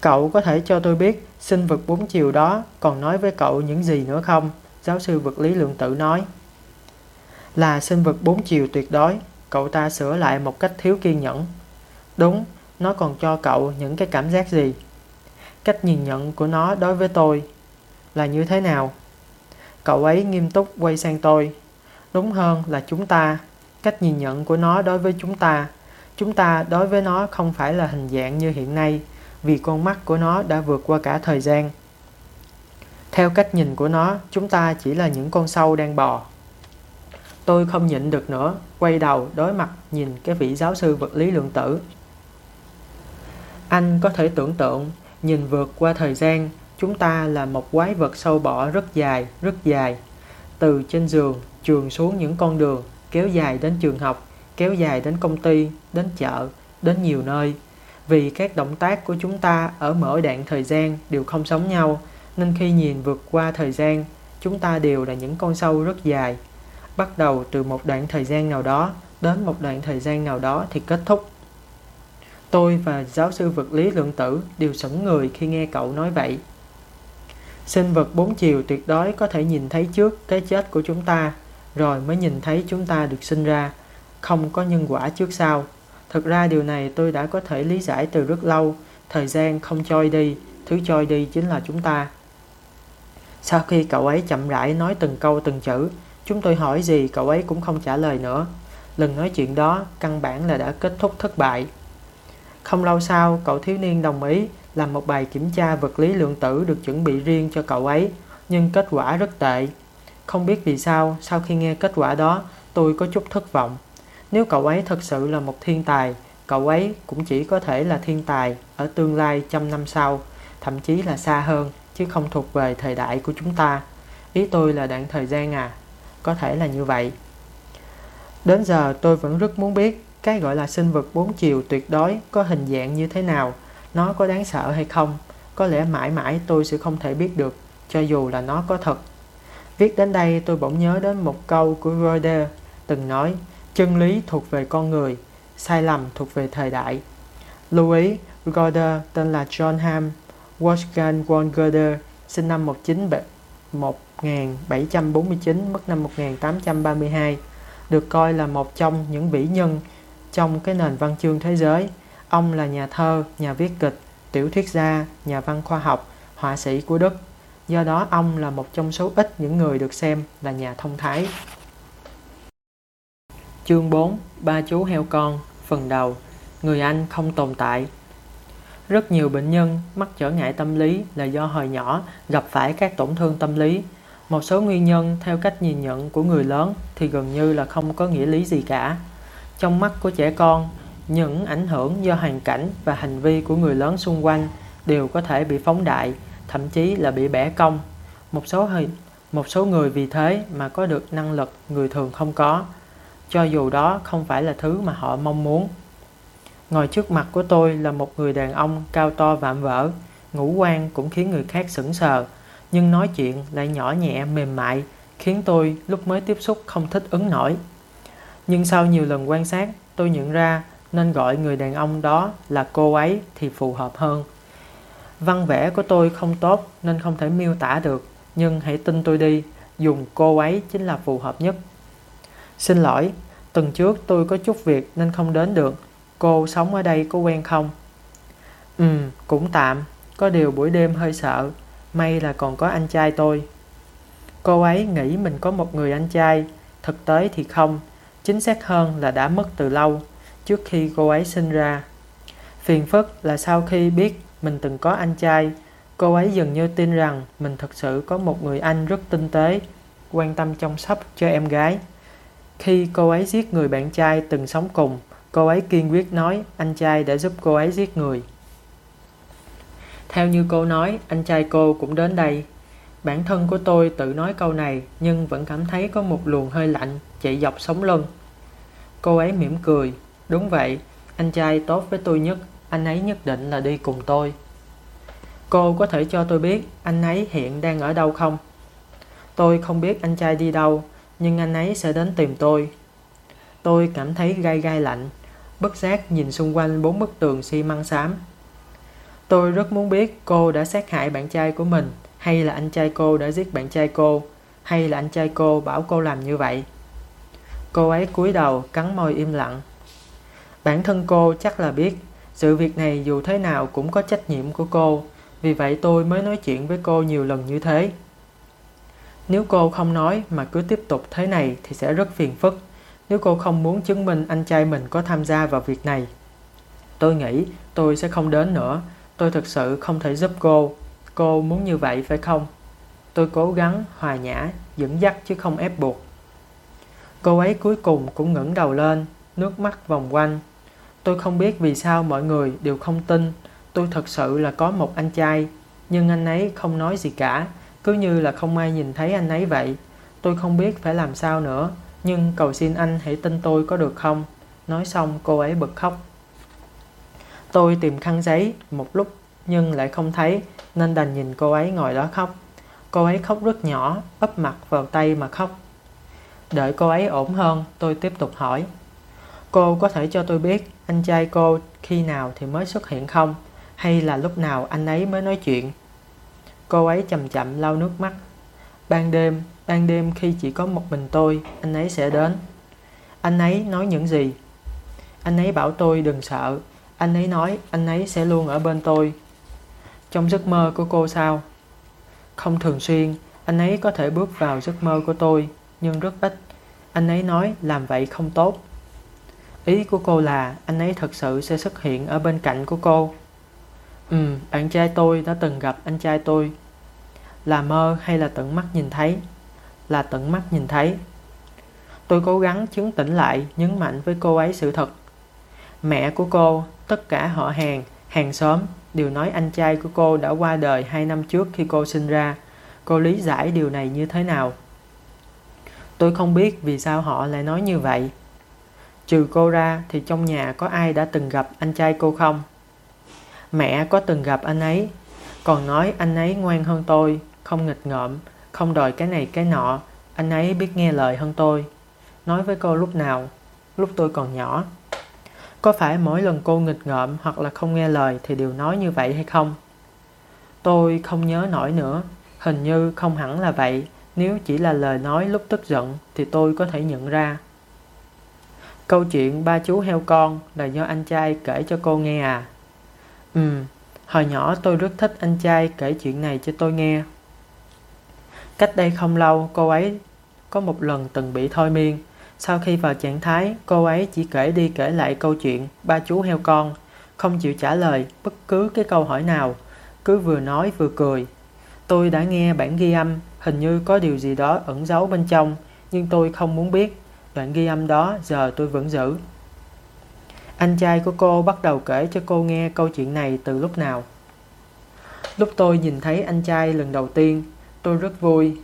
Cậu có thể cho tôi biết sinh vật bốn chiều đó còn nói với cậu những gì nữa không? Giáo sư vật lý lượng tử nói. Là sinh vật bốn chiều tuyệt đối, cậu ta sửa lại một cách thiếu kiên nhẫn. Đúng, nó còn cho cậu những cái cảm giác gì? Cách nhìn nhận của nó đối với tôi là như thế nào? Cậu ấy nghiêm túc quay sang tôi. Đúng hơn là chúng ta. Cách nhìn nhận của nó đối với chúng ta. Chúng ta đối với nó không phải là hình dạng như hiện nay, vì con mắt của nó đã vượt qua cả thời gian. Theo cách nhìn của nó, chúng ta chỉ là những con sâu đang bò. Tôi không nhịn được nữa, quay đầu đối mặt nhìn cái vị giáo sư vật lý lượng tử. Anh có thể tưởng tượng, nhìn vượt qua thời gian, chúng ta là một quái vật sâu bọ rất dài, rất dài. Từ trên giường, trường xuống những con đường, kéo dài đến trường học, kéo dài đến công ty, đến chợ, đến nhiều nơi. Vì các động tác của chúng ta ở mỗi đoạn thời gian đều không giống nhau, nên khi nhìn vượt qua thời gian, chúng ta đều là những con sâu rất dài. Bắt đầu từ một đoạn thời gian nào đó đến một đoạn thời gian nào đó thì kết thúc. Tôi và giáo sư vật lý lượng tử đều sững người khi nghe cậu nói vậy. Sinh vật bốn chiều tuyệt đối có thể nhìn thấy trước cái chết của chúng ta, rồi mới nhìn thấy chúng ta được sinh ra, không có nhân quả trước sau. Thực ra điều này tôi đã có thể lý giải từ rất lâu, thời gian không trôi đi, thứ trôi đi chính là chúng ta. Sau khi cậu ấy chậm rãi nói từng câu từng chữ, chúng tôi hỏi gì cậu ấy cũng không trả lời nữa. Lần nói chuyện đó căn bản là đã kết thúc thất bại. Không lâu sau, cậu thiếu niên đồng ý làm một bài kiểm tra vật lý lượng tử được chuẩn bị riêng cho cậu ấy, nhưng kết quả rất tệ. Không biết vì sao, sau khi nghe kết quả đó, tôi có chút thất vọng. Nếu cậu ấy thật sự là một thiên tài, cậu ấy cũng chỉ có thể là thiên tài ở tương lai trăm năm sau, thậm chí là xa hơn, chứ không thuộc về thời đại của chúng ta. Ý tôi là đoạn thời gian à, có thể là như vậy. Đến giờ tôi vẫn rất muốn biết cái gọi là sinh vật bốn chiều tuyệt đối có hình dạng như thế nào, nó có đáng sợ hay không. Có lẽ mãi mãi tôi sẽ không thể biết được, cho dù là nó có thật. Viết đến đây tôi bỗng nhớ đến một câu của Roder từng nói, chân lý thuộc về con người, sai lầm thuộc về thời đại. Lưu ý, Goder tên là John Ham, Wolfgang von Goder, sinh năm 1749, mất năm 1832, được coi là một trong những vĩ nhân trong cái nền văn chương thế giới. Ông là nhà thơ, nhà viết kịch, tiểu thuyết gia, nhà văn khoa học, họa sĩ của Đức. Do đó ông là một trong số ít những người được xem là nhà thông thái. Chương 4 Ba chú heo con Phần đầu Người Anh không tồn tại Rất nhiều bệnh nhân mắc trở ngại tâm lý là do hồi nhỏ gặp phải các tổn thương tâm lý. Một số nguyên nhân theo cách nhìn nhận của người lớn thì gần như là không có nghĩa lý gì cả. Trong mắt của trẻ con, những ảnh hưởng do hoàn cảnh và hành vi của người lớn xung quanh đều có thể bị phóng đại, thậm chí là bị bẻ cong. Một số hình, một số người vì thế mà có được năng lực người thường không có, cho dù đó không phải là thứ mà họ mong muốn. Ngồi trước mặt của tôi là một người đàn ông cao to vạm vỡ, ngũ quan cũng khiến người khác sững sờ, nhưng nói chuyện lại nhỏ nhẹ mềm mại, khiến tôi lúc mới tiếp xúc không thích ứng nổi. Nhưng sau nhiều lần quan sát, tôi nhận ra nên gọi người đàn ông đó là cô ấy thì phù hợp hơn. Văn vẽ của tôi không tốt nên không thể miêu tả được, nhưng hãy tin tôi đi, dùng cô ấy chính là phù hợp nhất. Xin lỗi, tuần trước tôi có chút việc nên không đến được. Cô sống ở đây có quen không? Ừ, cũng tạm. Có điều buổi đêm hơi sợ. May là còn có anh trai tôi. Cô ấy nghĩ mình có một người anh trai. Thực tế thì không. Chính xác hơn là đã mất từ lâu, trước khi cô ấy sinh ra. Phiền phức là sau khi biết mình từng có anh trai, cô ấy dường như tin rằng mình thật sự có một người anh rất tinh tế, quan tâm chăm sóc cho em gái. Khi cô ấy giết người bạn trai từng sống cùng, cô ấy kiên quyết nói anh trai đã giúp cô ấy giết người. Theo như cô nói, anh trai cô cũng đến đây. Bản thân của tôi tự nói câu này nhưng vẫn cảm thấy có một luồng hơi lạnh chạy dọc sống lưng. Cô ấy mỉm cười. Đúng vậy, anh trai tốt với tôi nhất, anh ấy nhất định là đi cùng tôi. Cô có thể cho tôi biết anh ấy hiện đang ở đâu không? Tôi không biết anh trai đi đâu, nhưng anh ấy sẽ đến tìm tôi. Tôi cảm thấy gai gai lạnh, bất giác nhìn xung quanh bốn bức tường xi măng xám. Tôi rất muốn biết cô đã sát hại bạn trai của mình, hay là anh trai cô đã giết bạn trai cô, hay là anh trai cô bảo cô làm như vậy. Cô ấy cúi đầu cắn môi im lặng. Bản thân cô chắc là biết, sự việc này dù thế nào cũng có trách nhiệm của cô, vì vậy tôi mới nói chuyện với cô nhiều lần như thế. Nếu cô không nói mà cứ tiếp tục thế này thì sẽ rất phiền phức nếu cô không muốn chứng minh anh trai mình có tham gia vào việc này. Tôi nghĩ tôi sẽ không đến nữa. Tôi thực sự không thể giúp cô. Cô muốn như vậy phải không? Tôi cố gắng hòa nhã, dẫn dắt chứ không ép buộc. Cô ấy cuối cùng cũng ngẩng đầu lên, nước mắt vòng quanh. Tôi không biết vì sao mọi người đều không tin tôi thật sự là có một anh trai, nhưng anh ấy không nói gì cả, cứ như là không ai nhìn thấy anh ấy vậy. Tôi không biết phải làm sao nữa, nhưng cầu xin anh hãy tin tôi có được không? Nói xong cô ấy bật khóc. Tôi tìm khăn giấy một lúc nhưng lại không thấy nên đành nhìn cô ấy ngồi đó khóc. Cô ấy khóc rất nhỏ, ấp mặt vào tay mà khóc. Đợi cô ấy ổn hơn, tôi tiếp tục hỏi. Cô có thể cho tôi biết anh trai cô khi nào thì mới xuất hiện không? Hay là lúc nào anh ấy mới nói chuyện? Cô ấy chậm chậm lau nước mắt. Ban đêm, ban đêm khi chỉ có một mình tôi, anh ấy sẽ đến. Anh ấy nói những gì? Anh ấy bảo tôi đừng sợ. Anh ấy nói anh ấy sẽ luôn ở bên tôi. Trong giấc mơ của cô sao? Không thường xuyên, anh ấy có thể bước vào giấc mơ của tôi, nhưng rất ít. Anh ấy nói làm vậy không tốt. Ý của cô là anh ấy thật sự sẽ xuất hiện ở bên cạnh của cô. Ừ, bạn trai tôi đã từng gặp anh trai tôi. Là mơ hay là tận mắt nhìn thấy? Là tận mắt nhìn thấy. Tôi cố gắng chứng tỉnh lại, nhấn mạnh với cô ấy sự thật. Mẹ của cô, tất cả họ hàng, hàng xóm đều nói anh trai của cô đã qua đời 2 năm trước khi cô sinh ra. Cô lý giải điều này như thế nào? Tôi không biết vì sao họ lại nói như vậy. Trừ cô ra thì trong nhà có ai đã từng gặp anh trai cô không? Mẹ có từng gặp anh ấy, còn nói anh ấy ngoan hơn tôi, không nghịch ngợm, không đòi cái này cái nọ, anh ấy biết nghe lời hơn tôi. Nói với cô lúc nào? Lúc tôi còn nhỏ. Có phải mỗi lần cô nghịch ngợm hoặc là không nghe lời thì đều nói như vậy hay không? Tôi không nhớ nổi nữa, hình như không hẳn là vậy, nếu chỉ là lời nói lúc tức giận thì tôi có thể nhận ra. Câu chuyện ba chú heo con là do anh trai kể cho cô nghe à? Ừ, hồi nhỏ tôi rất thích anh trai kể chuyện này cho tôi nghe. Cách đây không lâu, cô ấy có một lần từng bị thôi miên. Sau khi vào trạng thái, cô ấy chỉ kể đi kể lại câu chuyện ba chú heo con, không chịu trả lời bất cứ cái câu hỏi nào, cứ vừa nói vừa cười. Tôi đã nghe bản ghi âm, hình như có điều gì đó ẩn giấu bên trong, nhưng tôi không muốn biết. Đoạn ghi âm đó giờ tôi vẫn giữ. Anh trai của cô bắt đầu kể cho cô nghe câu chuyện này từ lúc nào. Lúc tôi nhìn thấy anh trai lần đầu tiên, tôi rất vui.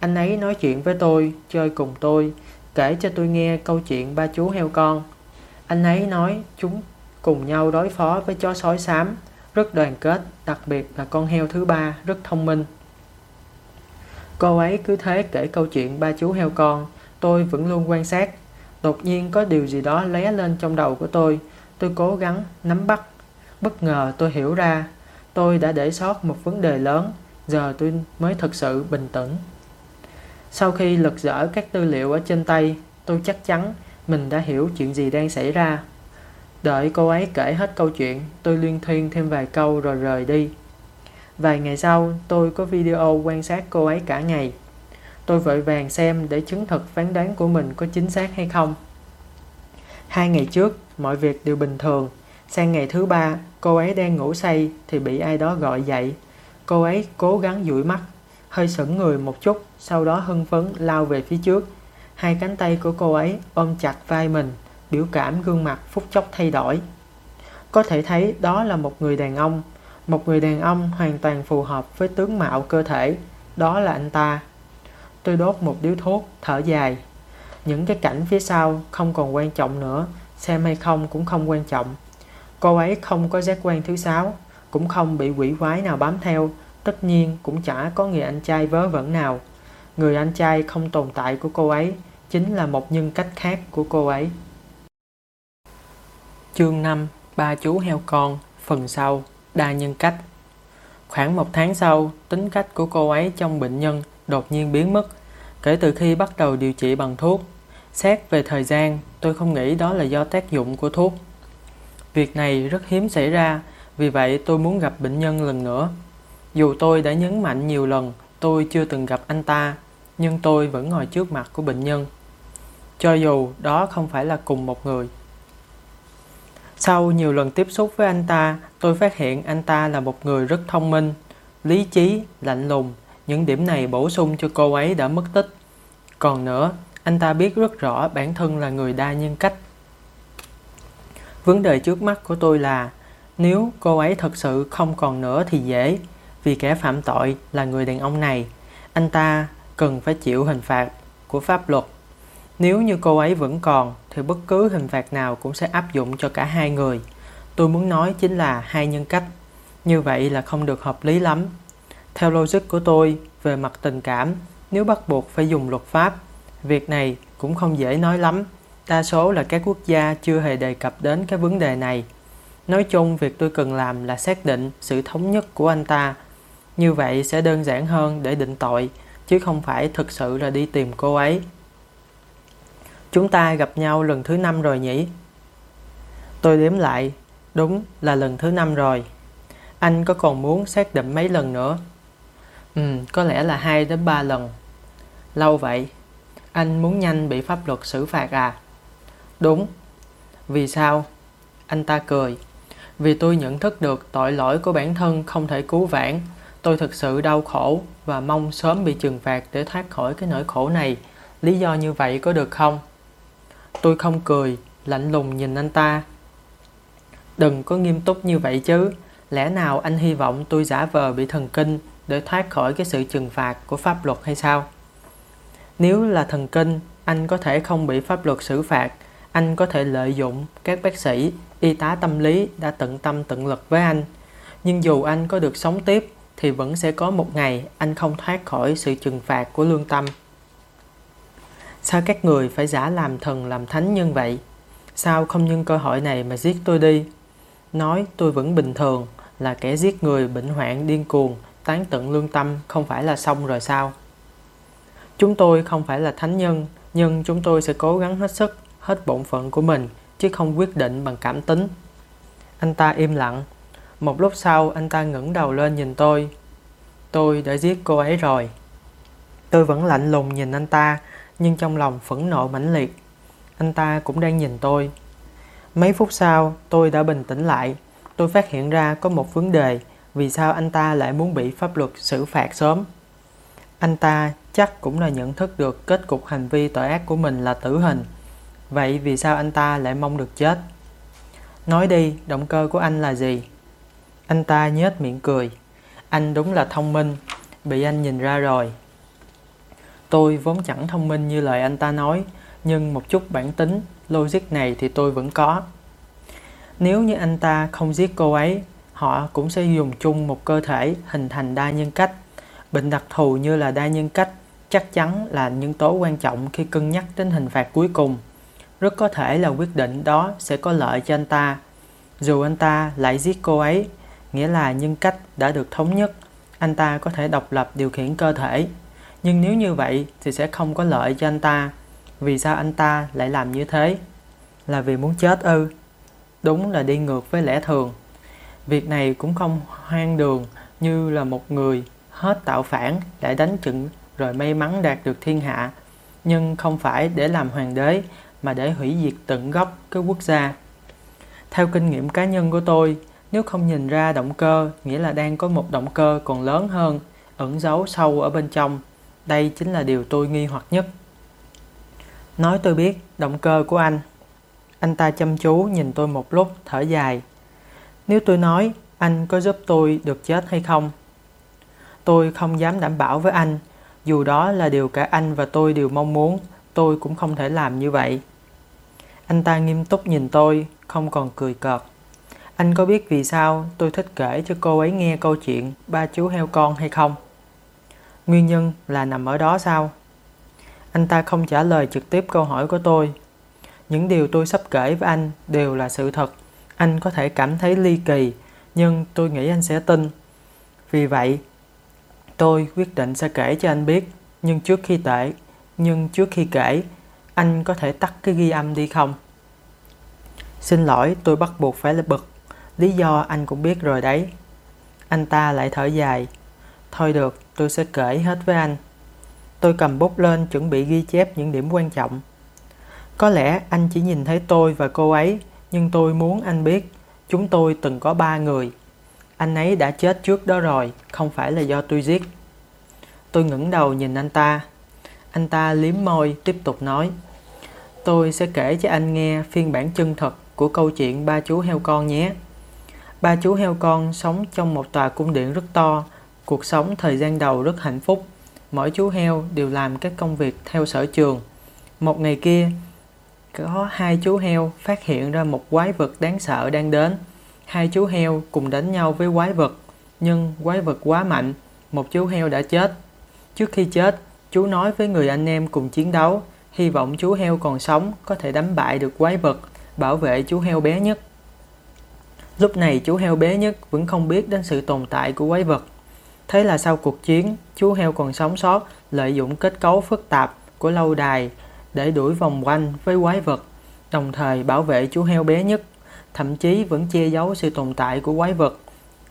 Anh ấy nói chuyện với tôi, chơi cùng tôi, kể cho tôi nghe câu chuyện ba chú heo con. Anh ấy nói chúng cùng nhau đối phó với chó sói xám, rất đoàn kết, đặc biệt là con heo thứ ba rất thông minh. Cô ấy cứ thế kể câu chuyện ba chú heo con, tôi vẫn luôn quan sát. Đột nhiên có điều gì đó lé lên trong đầu của tôi. tôi cố gắng nắm bắt. Bất ngờ tôi hiểu ra, tôi đã để sót một vấn đề lớn, giờ tôi mới thực sự bình tĩnh. Sau khi lật dở các tư liệu ở trên tay, tôi chắc chắn mình đã hiểu chuyện gì đang xảy ra. Đợi cô ấy kể hết câu chuyện, tôi liên thuyên thêm vài câu rồi rời đi. Vài ngày sau, tôi có video quan sát cô ấy cả ngày. Tôi vội vàng xem để chứng thực phán đoán của mình có chính xác hay không. Hai ngày trước, mọi việc đều bình thường. Sang ngày thứ ba, cô ấy đang ngủ say thì bị ai đó gọi dậy. Cô ấy cố gắng dụi mắt, hơi sững người một chút, sau đó hưng phấn lao về phía trước. Hai cánh tay của cô ấy ôm chặt vai mình, biểu cảm gương mặt phút chốc thay đổi. Có thể thấy đó là một người đàn ông, một người đàn ông hoàn toàn phù hợp với tướng mạo cơ thể, đó là anh ta. Tôi đốt một điếu thuốc, thở dài. Những cái cảnh phía sau không còn quan trọng nữa, xem hay không cũng không quan trọng. Cô ấy không có giác quan thứ sáu, cũng không bị quỷ quái nào bám theo, tất nhiên cũng chả có người anh trai vớ vẩn nào. Người anh trai không tồn tại của cô ấy chính là một nhân cách khác của cô ấy. Chương 5 Ba chú heo con Phần sau Đa nhân cách Khoảng một tháng sau, tính cách của cô ấy trong bệnh nhân đột nhiên biến mất kể từ khi bắt đầu điều trị bằng thuốc. Xét về thời gian, tôi không nghĩ đó là do tác dụng của thuốc. Việc này rất hiếm xảy ra, vì vậy tôi muốn gặp bệnh nhân lần nữa. Dù tôi đã nhấn mạnh nhiều lần tôi chưa từng gặp anh ta, nhưng tôi vẫn ngồi trước mặt của bệnh nhân. Cho dù đó không phải là cùng một người. Sau nhiều lần tiếp xúc với anh ta, tôi phát hiện anh ta là một người rất thông minh, lý trí, lạnh lùng. Những điểm này bổ sung cho cô ấy đã mất tích. Còn nữa, anh ta biết rất rõ bản thân là người đa nhân cách. Vấn đề trước mắt của tôi là nếu cô ấy thật sự không còn nữa thì dễ, vì kẻ phạm tội là người đàn ông này. Anh ta cần phải chịu hình phạt của pháp luật. Nếu như cô ấy vẫn còn thì bất cứ hình phạt nào cũng sẽ áp dụng cho cả hai người. Tôi muốn nói chính là hai nhân cách. Như vậy là không được hợp lý lắm. Theo logic của tôi, về mặt tình cảm, nếu bắt buộc phải dùng luật pháp, việc này cũng không dễ nói lắm. Đa số là các quốc gia chưa hề đề cập đến cái vấn đề này. Nói chung, việc tôi cần làm là xác định sự thống nhất của anh ta. Như vậy sẽ đơn giản hơn để định tội, chứ không phải thực sự là đi tìm cô ấy. Chúng ta gặp nhau lần thứ năm rồi nhỉ? Tôi đếm lại, đúng là lần thứ năm rồi. Anh có còn muốn xác định mấy lần nữa? Ừ, có lẽ là 2 đến 3 lần. Lâu vậy. Anh muốn nhanh bị pháp luật xử phạt à? Đúng. Vì sao? Anh ta cười. Vì tôi nhận thức được tội lỗi của bản thân không thể cứu vãn. Tôi thực sự đau khổ và mong sớm bị trừng phạt để thoát khỏi cái nỗi khổ này. Lý do như vậy có được không? Tôi không cười, lạnh lùng nhìn anh ta. Đừng có nghiêm túc như vậy chứ. Lẽ nào anh hy vọng tôi giả vờ bị thần kinh để thoát khỏi cái sự trừng phạt của pháp luật hay sao? Nếu là thần kinh, anh có thể không bị pháp luật xử phạt. Anh có thể lợi dụng các bác sĩ, y tá tâm lý đã tận tâm tận lực với anh. Nhưng dù anh có được sống tiếp, thì vẫn sẽ có một ngày anh không thoát khỏi sự trừng phạt của lương tâm. Sao các người phải giả làm thần làm thánh nhân vậy? Sao không nhân cơ hội này mà giết tôi đi? Nói tôi vẫn bình thường, là kẻ giết người bệnh hoạn điên cuồng, tán tận lương tâm không phải là xong rồi sao? Chúng tôi không phải là thánh nhân, nhưng chúng tôi sẽ cố gắng hết sức, hết bổn phận của mình, chứ không quyết định bằng cảm tính. Anh ta im lặng. Một lúc sau, anh ta ngẩng đầu lên nhìn tôi. Tôi đã giết cô ấy rồi. Tôi vẫn lạnh lùng nhìn anh ta, nhưng trong lòng phẫn nộ mãnh liệt. Anh ta cũng đang nhìn tôi. Mấy phút sau, tôi đã bình tĩnh lại. Tôi phát hiện ra có một vấn đề, vì sao anh ta lại muốn bị pháp luật xử phạt sớm. Anh ta chắc cũng là nhận thức được kết cục hành vi tội ác của mình là tử hình. Vậy vì sao anh ta lại mong được chết? Nói đi, động cơ của anh là gì? Anh ta nhếch miệng cười. Anh đúng là thông minh, bị anh nhìn ra rồi. Tôi vốn chẳng thông minh như lời anh ta nói, nhưng một chút bản tính, logic này thì tôi vẫn có. Nếu như anh ta không giết cô ấy, họ cũng sẽ dùng chung một cơ thể hình thành đa nhân cách. Bệnh đặc thù như là đa nhân cách chắc chắn là nhân tố quan trọng khi cân nhắc đến hình phạt cuối cùng. Rất có thể là quyết định đó sẽ có lợi cho anh ta, Dù anh ta lại giết cô ấy, nghĩa là nhân cách đã được thống nhất, anh ta có thể độc lập điều khiển cơ thể. Nhưng nếu như vậy thì sẽ không có lợi cho anh ta. Vì sao anh ta lại làm như thế? Là vì muốn chết ư? Đúng là đi ngược với lẽ thường. Việc này cũng không hoang đường như là một người hết tạo phản để đánh trận rồi may mắn đạt được thiên hạ. Nhưng không phải để làm hoàng đế mà để hủy diệt tận gốc cái quốc gia. Theo kinh nghiệm cá nhân của tôi, nếu không nhìn ra động cơ, nghĩa là đang có một động cơ còn lớn hơn, ẩn giấu sâu ở bên trong. Đây chính là điều tôi nghi hoặc nhất. Nói tôi biết động cơ của anh. Anh ta chăm chú nhìn tôi một lúc, thở dài. Nếu tôi nói, anh có giúp tôi được chết hay không? Tôi không dám đảm bảo với anh, dù đó là điều cả anh và tôi đều mong muốn, tôi cũng không thể làm như vậy. Anh ta nghiêm túc nhìn tôi, không còn cười cợt. Anh có biết vì sao tôi thích kể cho cô ấy nghe câu chuyện ba chú heo con hay không? Nguyên nhân là nằm ở đó sao? Anh ta không trả lời trực tiếp câu hỏi của tôi. Những điều tôi sắp kể với anh đều là sự thật. Anh có thể cảm thấy ly kỳ, nhưng tôi nghĩ anh sẽ tin. Vì vậy, tôi quyết định sẽ kể cho anh biết. Nhưng trước khi tệ, nhưng trước khi kể, anh có thể tắt cái ghi âm đi không? Xin lỗi, tôi bắt buộc phải là bực. Lý do anh cũng biết rồi đấy. Anh ta lại thở dài. Thôi được, tôi sẽ kể hết với anh. Tôi cầm bút lên chuẩn bị ghi chép những điểm quan trọng. Có lẽ anh chỉ nhìn thấy tôi và cô ấy, nhưng tôi muốn anh biết chúng tôi từng có ba người. Anh ấy đã chết trước đó rồi, không phải là do tôi giết. Tôi ngẩng đầu nhìn anh ta. Anh ta liếm môi tiếp tục nói. Tôi sẽ kể cho anh nghe phiên bản chân thật của câu chuyện ba chú heo con nhé. Ba chú heo con sống trong một tòa cung điện rất to, cuộc sống thời gian đầu rất hạnh phúc. Mỗi chú heo đều làm các công việc theo sở trường. Một ngày kia, có hai chú heo phát hiện ra một quái vật đáng sợ đang đến. Hai chú heo cùng đánh nhau với quái vật, nhưng quái vật quá mạnh, một chú heo đã chết. Trước khi chết, chú nói với người anh em cùng chiến đấu, hy vọng chú heo còn sống có thể đánh bại được quái vật, bảo vệ chú heo bé nhất. Lúc này chú heo bé nhất vẫn không biết đến sự tồn tại của quái vật. Thế là sau cuộc chiến, chú heo còn sống sót lợi dụng kết cấu phức tạp của lâu đài để đuổi vòng quanh với quái vật, đồng thời bảo vệ chú heo bé nhất, thậm chí vẫn che giấu sự tồn tại của quái vật.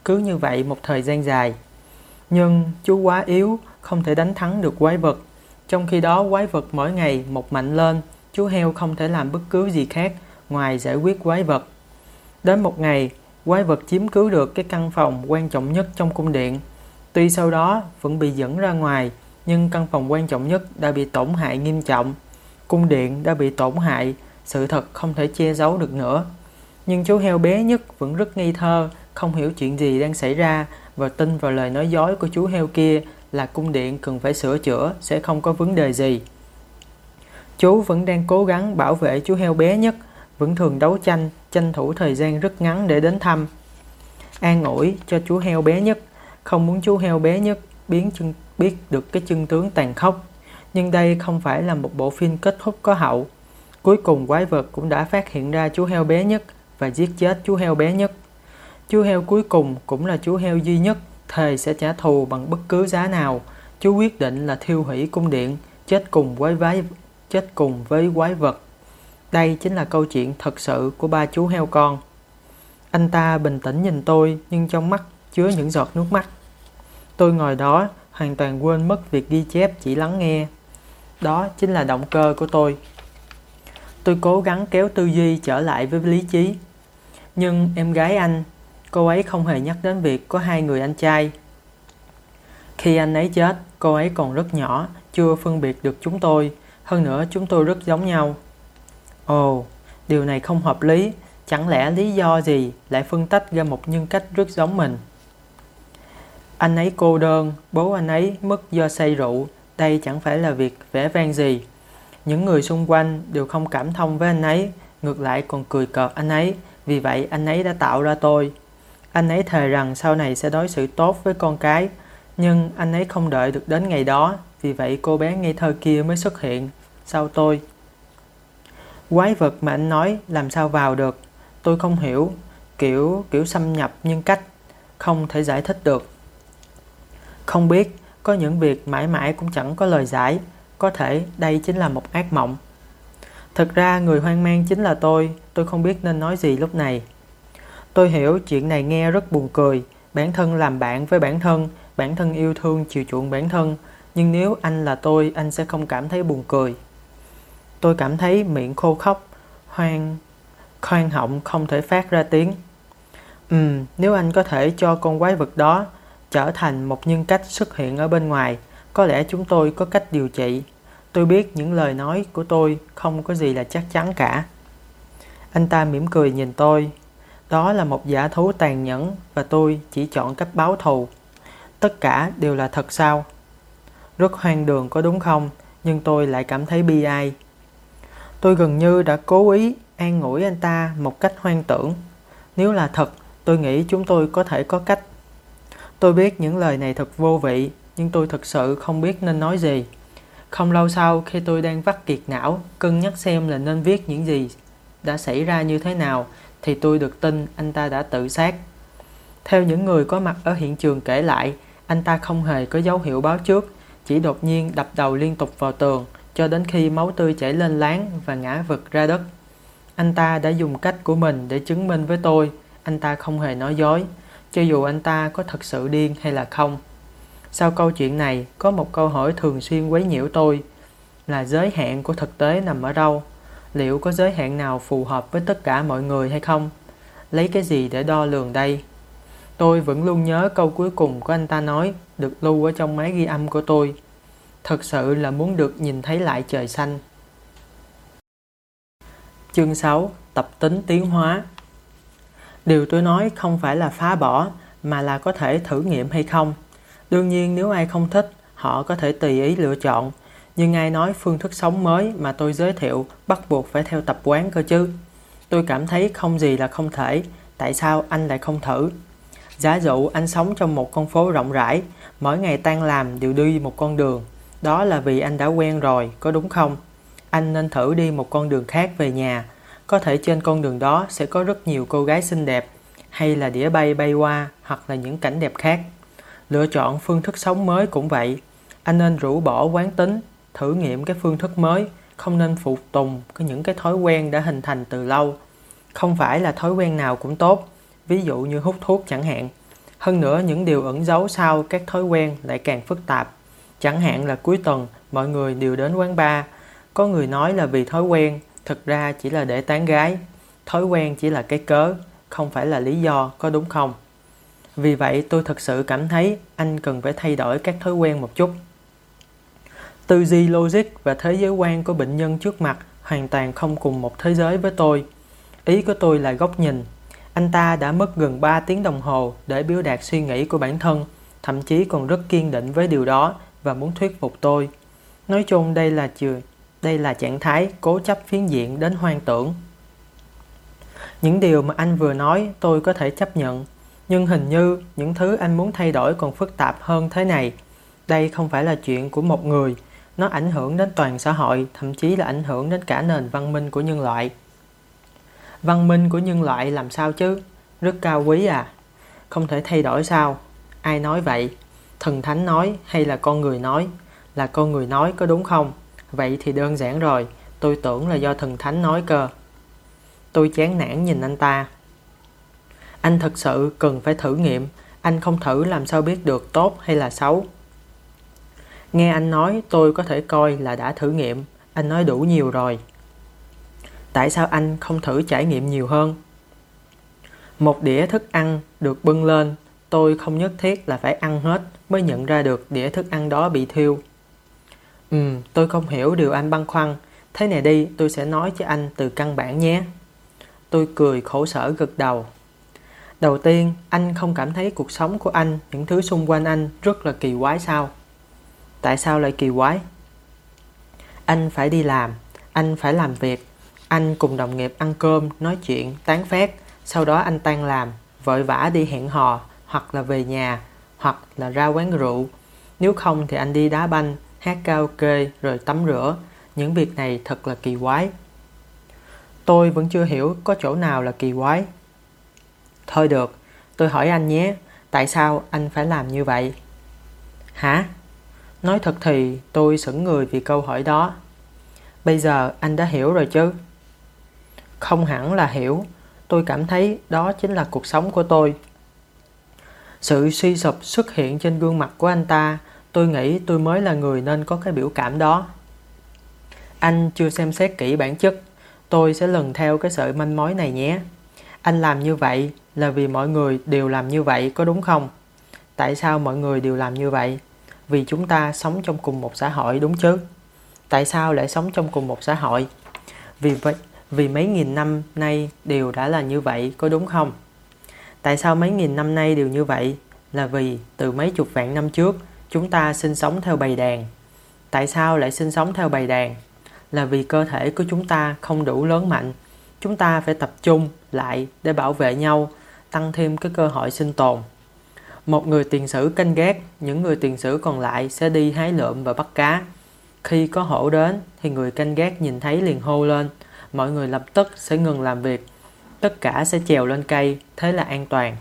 Cứ như vậy một thời gian dài. Nhưng chú quá yếu, không thể đánh thắng được quái vật. Trong khi đó quái vật mỗi ngày một mạnh lên, chú heo không thể làm bất cứ gì khác ngoài giải quyết quái vật. Đến một ngày, quái vật chiếm cứ được cái căn phòng quan trọng nhất trong cung điện. Tuy sau đó vẫn bị dẫn ra ngoài, nhưng căn phòng quan trọng nhất đã bị tổn hại nghiêm trọng. Cung điện đã bị tổn hại, sự thật không thể che giấu được nữa. Nhưng chú heo bé nhất vẫn rất ngây thơ, không hiểu chuyện gì đang xảy ra và tin vào lời nói dối của chú heo kia là cung điện cần phải sửa chữa sẽ không có vấn đề gì. Chú vẫn đang cố gắng bảo vệ chú heo bé nhất, vẫn thường đấu tranh, tranh thủ thời gian rất ngắn để đến thăm. An ủi cho chú heo bé nhất, không muốn chú heo bé nhất biến chân, biết được cái chân tướng tàn khốc. Nhưng đây không phải là một bộ phim kết thúc có hậu. Cuối cùng quái vật cũng đã phát hiện ra chú heo bé nhất và giết chết chú heo bé nhất. Chú heo cuối cùng cũng là chú heo duy nhất, thề sẽ trả thù bằng bất cứ giá nào. Chú quyết định là thiêu hủy cung điện, chết cùng với vái chết cùng với quái vật. Đây chính là câu chuyện thật sự của ba chú heo con. Anh ta bình tĩnh nhìn tôi nhưng trong mắt chứa những giọt nước mắt. Tôi ngồi đó hoàn toàn quên mất việc ghi chép chỉ lắng nghe. Đó chính là động cơ của tôi. Tôi cố gắng kéo tư duy trở lại với lý trí. Nhưng em gái anh, cô ấy không hề nhắc đến việc có hai người anh trai. Khi anh ấy chết, cô ấy còn rất nhỏ, chưa phân biệt được chúng tôi. Hơn nữa chúng tôi rất giống nhau. Ồ, điều này không hợp lý. Chẳng lẽ lý do gì lại phân tách ra một nhân cách rất giống mình? Anh ấy cô đơn, bố anh ấy mất do say rượu. Đây chẳng phải là việc vẽ vang gì. Những người xung quanh đều không cảm thông với anh ấy, ngược lại còn cười cợt anh ấy. Vì vậy anh ấy đã tạo ra tôi. Anh ấy thề rằng sau này sẽ đối xử tốt với con cái. Nhưng anh ấy không đợi được đến ngày đó. Vì vậy cô bé ngây thơ kia mới xuất hiện sau tôi. Quái vật mà anh nói làm sao vào được? Tôi không hiểu. kiểu kiểu xâm nhập nhân cách, không thể giải thích được. Không biết, có những việc mãi mãi cũng chẳng có lời giải, có thể đây chính là một ác mộng. Thực ra người hoang mang chính là tôi, tôi không biết nên nói gì lúc này. Tôi hiểu chuyện này nghe rất buồn cười, bản thân làm bạn với bản thân, bản thân yêu thương chiều chuộng bản thân, nhưng nếu anh là tôi, anh sẽ không cảm thấy buồn cười. Tôi cảm thấy miệng khô khóc, hoang, khoan họng không thể phát ra tiếng. Ừm, nếu anh có thể cho con quái vật đó trở thành một nhân cách xuất hiện ở bên ngoài, có lẽ chúng tôi có cách điều trị. Tôi biết những lời nói của tôi không có gì là chắc chắn cả. Anh ta mỉm cười nhìn tôi. Đó là một giả thú tàn nhẫn và tôi chỉ chọn cách báo thù. Tất cả đều là thật sao? Rất hoang đường có đúng không? Nhưng tôi lại cảm thấy bi ai. Tôi gần như đã cố ý an ủi anh ta một cách hoang tưởng. Nếu là thật, tôi nghĩ chúng tôi có thể có cách. Tôi biết những lời này thật vô vị, nhưng tôi thực sự không biết nên nói gì. Không lâu sau khi tôi đang vắt kiệt não, cân nhắc xem là nên viết những gì đã xảy ra như thế nào, thì tôi được tin anh ta đã tự sát. Theo những người có mặt ở hiện trường kể lại, anh ta không hề có dấu hiệu báo trước, chỉ đột nhiên đập đầu liên tục vào tường cho đến khi máu tươi chảy lên láng và ngã vật ra đất. Anh ta đã dùng cách của mình để chứng minh với tôi, anh ta không hề nói dối, cho dù anh ta có thật sự điên hay là không. Sau câu chuyện này, có một câu hỏi thường xuyên quấy nhiễu tôi là giới hạn của thực tế nằm ở đâu? Liệu có giới hạn nào phù hợp với tất cả mọi người hay không? Lấy cái gì để đo lường đây? Tôi vẫn luôn nhớ câu cuối cùng của anh ta nói được lưu ở trong máy ghi âm của tôi. Thật sự là muốn được nhìn thấy lại trời xanh. Chương 6. Tập tính tiến hóa Điều tôi nói không phải là phá bỏ, mà là có thể thử nghiệm hay không. Đương nhiên nếu ai không thích, họ có thể tùy ý lựa chọn. Nhưng ai nói phương thức sống mới mà tôi giới thiệu bắt buộc phải theo tập quán cơ chứ. Tôi cảm thấy không gì là không thể, tại sao anh lại không thử? Giả dụ anh sống trong một con phố rộng rãi, mỗi ngày tan làm đều đi một con đường. Đó là vì anh đã quen rồi, có đúng không? Anh nên thử đi một con đường khác về nhà. Có thể trên con đường đó sẽ có rất nhiều cô gái xinh đẹp, hay là đĩa bay bay qua, hoặc là những cảnh đẹp khác. Lựa chọn phương thức sống mới cũng vậy. Anh nên rũ bỏ quán tính, thử nghiệm cái phương thức mới, không nên phục tùng những cái thói quen đã hình thành từ lâu. Không phải là thói quen nào cũng tốt, ví dụ như hút thuốc chẳng hạn. Hơn nữa những điều ẩn giấu sau các thói quen lại càng phức tạp. Chẳng hạn là cuối tuần mọi người đều đến quán bar. Có người nói là vì thói quen, thực ra chỉ là để tán gái. Thói quen chỉ là cái cớ, không phải là lý do, có đúng không? Vì vậy tôi thật sự cảm thấy anh cần phải thay đổi các thói quen một chút. Tư duy logic và thế giới quan của bệnh nhân trước mặt hoàn toàn không cùng một thế giới với tôi. Ý của tôi là góc nhìn. Anh ta đã mất gần 3 tiếng đồng hồ để biểu đạt suy nghĩ của bản thân, thậm chí còn rất kiên định với điều đó và muốn thuyết phục tôi. Nói chung đây là chừa, đây là trạng thái cố chấp phiến diện đến hoang tưởng. Những điều mà anh vừa nói tôi có thể chấp nhận, nhưng hình như những thứ anh muốn thay đổi còn phức tạp hơn thế này. Đây không phải là chuyện của một người, nó ảnh hưởng đến toàn xã hội, thậm chí là ảnh hưởng đến cả nền văn minh của nhân loại. Văn minh của nhân loại làm sao chứ? Rất cao quý à? Không thể thay đổi sao? Ai nói vậy? Thần thánh nói hay là con người nói? Là con người nói có đúng không? Vậy thì đơn giản rồi, tôi tưởng là do thần thánh nói cơ. Tôi chán nản nhìn anh ta. Anh thật sự cần phải thử nghiệm, anh không thử làm sao biết được tốt hay là xấu. Nghe anh nói tôi có thể coi là đã thử nghiệm, anh nói đủ nhiều rồi. Tại sao anh không thử trải nghiệm nhiều hơn? Một đĩa thức ăn được bưng lên, tôi không nhất thiết là phải ăn hết mới nhận ra được đĩa thức ăn đó bị thiêu. Ừ, tôi không hiểu điều anh băn khoăn. Thế này đi, tôi sẽ nói cho anh từ căn bản nhé. Tôi cười khổ sở gật đầu. Đầu tiên, anh không cảm thấy cuộc sống của anh, những thứ xung quanh anh rất là kỳ quái sao? Tại sao lại kỳ quái? Anh phải đi làm, anh phải làm việc, anh cùng đồng nghiệp ăn cơm, nói chuyện, tán phét, sau đó anh tan làm, vội vã đi hẹn hò, hoặc là về nhà, hoặc là ra quán rượu. Nếu không thì anh đi đá banh, hát karaoke rồi tắm rửa. Những việc này thật là kỳ quái. Tôi vẫn chưa hiểu có chỗ nào là kỳ quái. Thôi được, tôi hỏi anh nhé, tại sao anh phải làm như vậy? Hả? Nói thật thì tôi sững người vì câu hỏi đó. Bây giờ anh đã hiểu rồi chứ? Không hẳn là hiểu, tôi cảm thấy đó chính là cuộc sống của tôi. Sự suy sụp xuất hiện trên gương mặt của anh ta, tôi nghĩ tôi mới là người nên có cái biểu cảm đó. Anh chưa xem xét kỹ bản chất, tôi sẽ lần theo cái sợi manh mối này nhé. Anh làm như vậy là vì mọi người đều làm như vậy có đúng không? Tại sao mọi người đều làm như vậy? Vì chúng ta sống trong cùng một xã hội đúng chứ? Tại sao lại sống trong cùng một xã hội? Vì vậy, vì mấy nghìn năm nay đều đã là như vậy có đúng không? Tại sao mấy nghìn năm nay đều như vậy? Là vì từ mấy chục vạn năm trước chúng ta sinh sống theo bầy đàn. Tại sao lại sinh sống theo bầy đàn? Là vì cơ thể của chúng ta không đủ lớn mạnh. Chúng ta phải tập trung lại để bảo vệ nhau, tăng thêm cái cơ hội sinh tồn. Một người tiền sử canh gác, những người tiền sử còn lại sẽ đi hái lượm và bắt cá. Khi có hổ đến thì người canh gác nhìn thấy liền hô lên, mọi người lập tức sẽ ngừng làm việc. Tất cả sẽ trèo lên cây, thế là an toàn.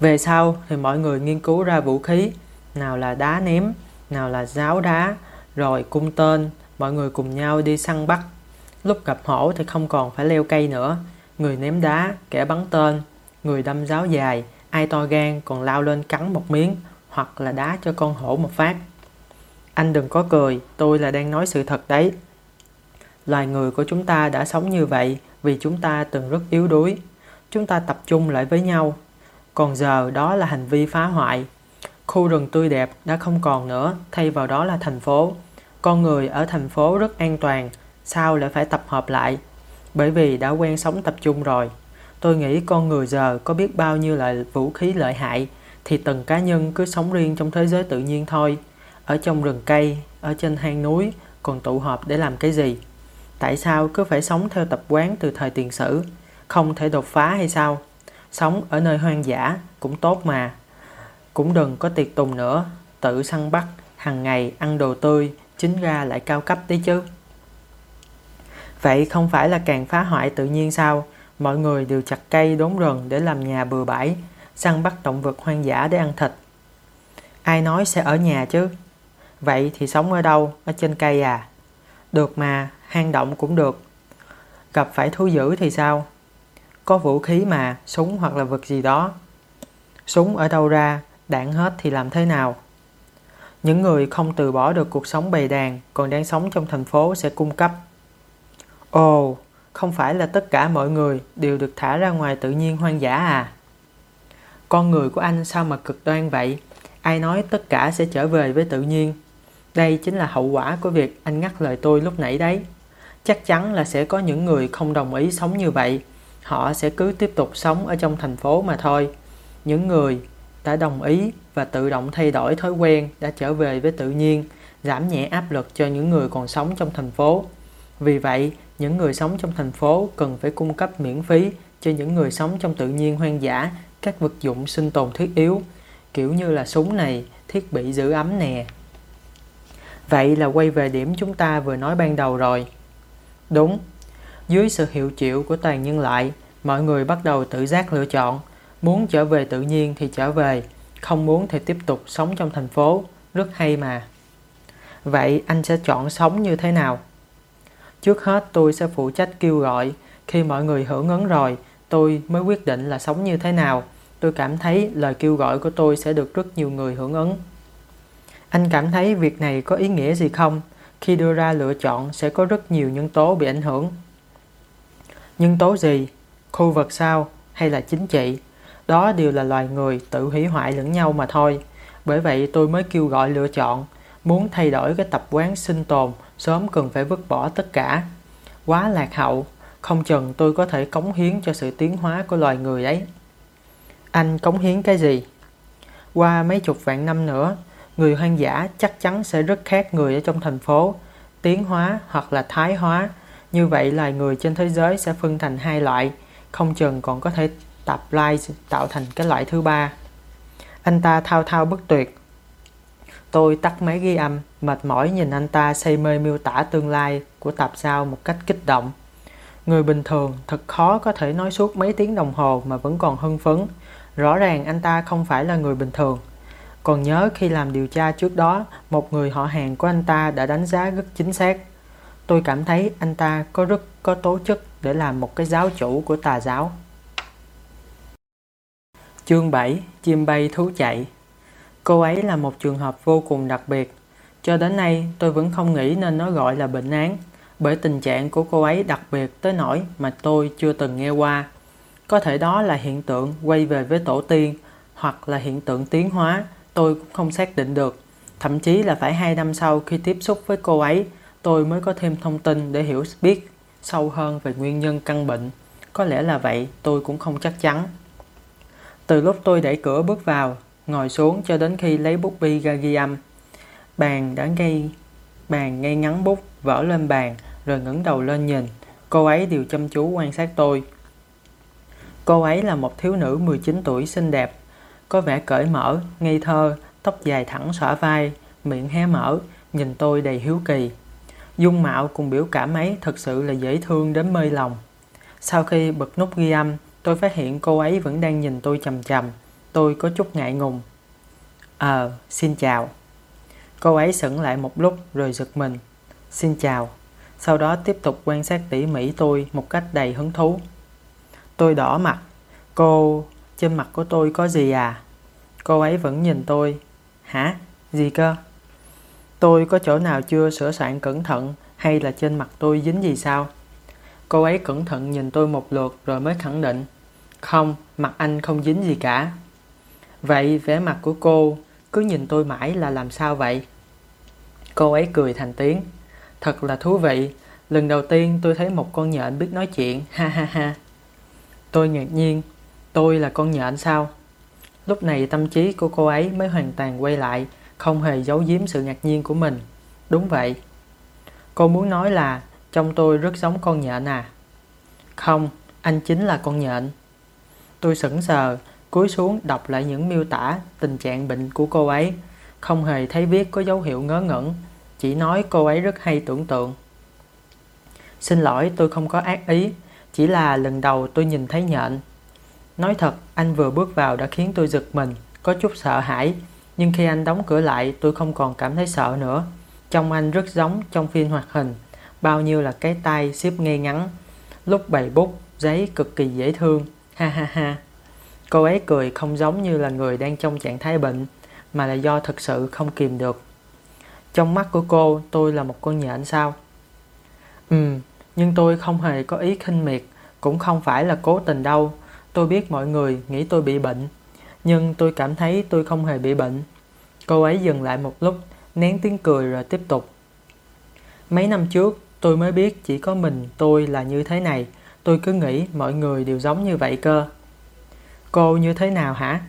Về sau thì mọi người nghiên cứu ra vũ khí, nào là đá ném, nào là giáo đá, rồi cung tên, mọi người cùng nhau đi săn bắt. Lúc gặp hổ thì không còn phải leo cây nữa, người ném đá, kẻ bắn tên, người đâm giáo dài, ai to gan còn lao lên cắn một miếng hoặc là đá cho con hổ một phát. Anh đừng có cười, tôi là đang nói sự thật đấy. Loài người của chúng ta đã sống như vậy vì chúng ta từng rất yếu đuối. Chúng ta tập trung lại với nhau. Còn giờ đó là hành vi phá hoại. Khu rừng tươi đẹp đã không còn nữa, thay vào đó là thành phố. Con người ở thành phố rất an toàn, sao lại phải tập hợp lại? Bởi vì đã quen sống tập trung rồi. Tôi nghĩ con người giờ có biết bao nhiêu loại vũ khí lợi hại thì từng cá nhân cứ sống riêng trong thế giới tự nhiên thôi. Ở trong rừng cây, ở trên hang núi còn tụ họp để làm cái gì? Tại sao cứ phải sống theo tập quán từ thời tiền sử? Không thể đột phá hay sao? Sống ở nơi hoang dã cũng tốt mà. Cũng đừng có tiệc tùng nữa, tự săn bắt, hàng ngày ăn đồ tươi, chính ra lại cao cấp đấy chứ. Vậy không phải là càng phá hoại tự nhiên sao? Mọi người đều chặt cây đốn rừng để làm nhà bừa bãi, săn bắt động vật hoang dã để ăn thịt. Ai nói sẽ ở nhà chứ? Vậy thì sống ở đâu? Ở trên cây à? Được mà, hang động cũng được. Gặp phải thú dữ thì sao? Có vũ khí mà, súng hoặc là vật gì đó. Súng ở đâu ra, đạn hết thì làm thế nào? Những người không từ bỏ được cuộc sống bầy đàn còn đang sống trong thành phố sẽ cung cấp. Ồ, không phải là tất cả mọi người đều được thả ra ngoài tự nhiên hoang dã à? Con người của anh sao mà cực đoan vậy? Ai nói tất cả sẽ trở về với tự nhiên? Đây chính là hậu quả của việc anh ngắt lời tôi lúc nãy đấy. Chắc chắn là sẽ có những người không đồng ý sống như vậy. Họ sẽ cứ tiếp tục sống ở trong thành phố mà thôi. Những người đã đồng ý và tự động thay đổi thói quen đã trở về với tự nhiên, giảm nhẹ áp lực cho những người còn sống trong thành phố. Vì vậy, những người sống trong thành phố cần phải cung cấp miễn phí cho những người sống trong tự nhiên hoang dã các vật dụng sinh tồn thiết yếu, kiểu như là súng này, thiết bị giữ ấm nè. Vậy là quay về điểm chúng ta vừa nói ban đầu rồi. Đúng, dưới sự hiệu triệu của toàn nhân loại, mọi người bắt đầu tự giác lựa chọn, muốn trở về tự nhiên thì trở về, không muốn thì tiếp tục sống trong thành phố, rất hay mà. Vậy anh sẽ chọn sống như thế nào? Trước hết tôi sẽ phụ trách kêu gọi, khi mọi người hưởng ứng rồi, tôi mới quyết định là sống như thế nào. Tôi cảm thấy lời kêu gọi của tôi sẽ được rất nhiều người hưởng ứng. Anh cảm thấy việc này có ý nghĩa gì không? Khi đưa ra lựa chọn sẽ có rất nhiều nhân tố bị ảnh hưởng. Nhân tố gì? Khu vực sao? Hay là chính trị? Đó đều là loài người tự hủy hoại lẫn nhau mà thôi. Bởi vậy tôi mới kêu gọi lựa chọn. Muốn thay đổi cái tập quán sinh tồn, sớm cần phải vứt bỏ tất cả. Quá lạc hậu, không chừng tôi có thể cống hiến cho sự tiến hóa của loài người đấy. Anh cống hiến cái gì? Qua mấy chục vạn năm nữa, người hoang dã chắc chắn sẽ rất khác người ở trong thành phố, tiến hóa hoặc là thái hóa. Như vậy loài người trên thế giới sẽ phân thành hai loại, không chừng còn có thể tập lai tạo thành cái loại thứ ba. Anh ta thao thao bất tuyệt. Tôi tắt máy ghi âm, mệt mỏi nhìn anh ta say mê miêu tả tương lai của tập sao một cách kích động. Người bình thường thật khó có thể nói suốt mấy tiếng đồng hồ mà vẫn còn hưng phấn. Rõ ràng anh ta không phải là người bình thường. Còn nhớ khi làm điều tra trước đó, một người họ hàng của anh ta đã đánh giá rất chính xác. Tôi cảm thấy anh ta có rất có tố chất để làm một cái giáo chủ của tà giáo. Chương 7 Chim bay thú chạy Cô ấy là một trường hợp vô cùng đặc biệt. Cho đến nay tôi vẫn không nghĩ nên nó gọi là bệnh án bởi tình trạng của cô ấy đặc biệt tới nỗi mà tôi chưa từng nghe qua. Có thể đó là hiện tượng quay về với tổ tiên hoặc là hiện tượng tiến hóa, tôi cũng không xác định được. Thậm chí là phải hai năm sau khi tiếp xúc với cô ấy, tôi mới có thêm thông tin để hiểu biết sâu hơn về nguyên nhân căn bệnh. Có lẽ là vậy, tôi cũng không chắc chắn. Từ lúc tôi đẩy cửa bước vào, ngồi xuống cho đến khi lấy bút bi ra ghi âm, bàn đã ngay bàn ngay ngắn bút vỡ lên bàn rồi ngẩng đầu lên nhìn. Cô ấy đều chăm chú quan sát tôi. Cô ấy là một thiếu nữ 19 tuổi xinh đẹp, có vẻ cởi mở, ngây thơ, tóc dài thẳng xõa vai, miệng hé mở, nhìn tôi đầy hiếu kỳ. Dung mạo cùng biểu cảm ấy thật sự là dễ thương đến mê lòng. Sau khi bật nút ghi âm, tôi phát hiện cô ấy vẫn đang nhìn tôi chầm chầm. Tôi có chút ngại ngùng. Ờ, xin chào. Cô ấy sững lại một lúc rồi giật mình. Xin chào. Sau đó tiếp tục quan sát tỉ mỉ tôi một cách đầy hứng thú. Tôi đỏ mặt. Cô, trên mặt của tôi có gì à? Cô ấy vẫn nhìn tôi. Hả? Gì cơ? Tôi có chỗ nào chưa sửa soạn cẩn thận hay là trên mặt tôi dính gì sao? Cô ấy cẩn thận nhìn tôi một lượt rồi mới khẳng định. Không, mặt anh không dính gì cả. Vậy vẻ mặt của cô cứ nhìn tôi mãi là làm sao vậy? Cô ấy cười thành tiếng. Thật là thú vị. Lần đầu tiên tôi thấy một con nhện biết nói chuyện. Ha ha ha. Tôi ngạc nhiên. Tôi là con nhện sao? Lúc này tâm trí của cô ấy mới hoàn toàn quay lại, không hề giấu giếm sự ngạc nhiên của mình. Đúng vậy. Cô muốn nói là trong tôi rất giống con nhện à? Không, anh chính là con nhện. Tôi sững sờ, cúi xuống đọc lại những miêu tả tình trạng bệnh của cô ấy, không hề thấy viết có dấu hiệu ngớ ngẩn, chỉ nói cô ấy rất hay tưởng tượng. Xin lỗi tôi không có ác ý, chỉ là lần đầu tôi nhìn thấy nhện. Nói thật, anh vừa bước vào đã khiến tôi giật mình, có chút sợ hãi, nhưng khi anh đóng cửa lại tôi không còn cảm thấy sợ nữa. Trong anh rất giống trong phim hoạt hình, bao nhiêu là cái tay xếp ngay ngắn, lúc bày bút, giấy cực kỳ dễ thương, ha ha ha. Cô ấy cười không giống như là người đang trong trạng thái bệnh, mà là do thực sự không kìm được. Trong mắt của cô, tôi là một con nhện sao? Ừ, nhưng tôi không hề có ý khinh miệt, cũng không phải là cố tình đâu. Tôi biết mọi người nghĩ tôi bị bệnh, nhưng tôi cảm thấy tôi không hề bị bệnh. Cô ấy dừng lại một lúc, nén tiếng cười rồi tiếp tục. Mấy năm trước, tôi mới biết chỉ có mình tôi là như thế này. Tôi cứ nghĩ mọi người đều giống như vậy cơ. Cô như thế nào hả?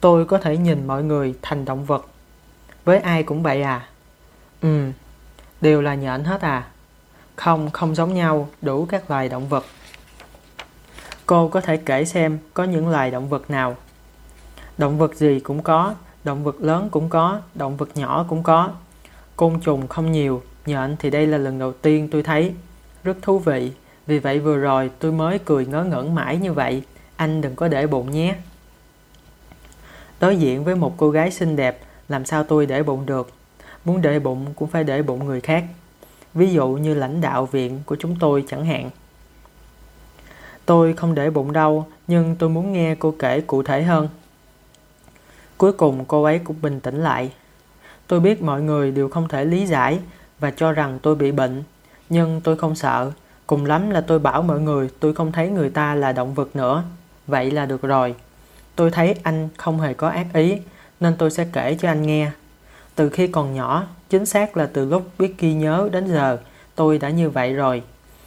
Tôi có thể nhìn mọi người thành động vật. Với ai cũng vậy à? Ừ, đều là nhện hết à? Không, không giống nhau, đủ các loài động vật. Cô có thể kể xem có những loài động vật nào? Động vật gì cũng có, động vật lớn cũng có, động vật nhỏ cũng có. Côn trùng không nhiều, nhện thì đây là lần đầu tiên tôi thấy. Rất thú vị, vì vậy vừa rồi tôi mới cười ngớ ngẩn mãi như vậy. Anh đừng có để bụng nhé. Đối diện với một cô gái xinh đẹp, làm sao tôi để bụng được? Muốn để bụng cũng phải để bụng người khác. Ví dụ như lãnh đạo viện của chúng tôi chẳng hạn. Tôi không để bụng đâu, nhưng tôi muốn nghe cô kể cụ thể hơn. Cuối cùng cô ấy cũng bình tĩnh lại. Tôi biết mọi người đều không thể lý giải và cho rằng tôi bị bệnh, nhưng tôi không sợ. Cùng lắm là tôi bảo mọi người tôi không thấy người ta là động vật nữa. Vậy là được rồi. Tôi thấy anh không hề có ác ý, nên tôi sẽ kể cho anh nghe. Từ khi còn nhỏ, chính xác là từ lúc biết ghi nhớ đến giờ, tôi đã như vậy rồi.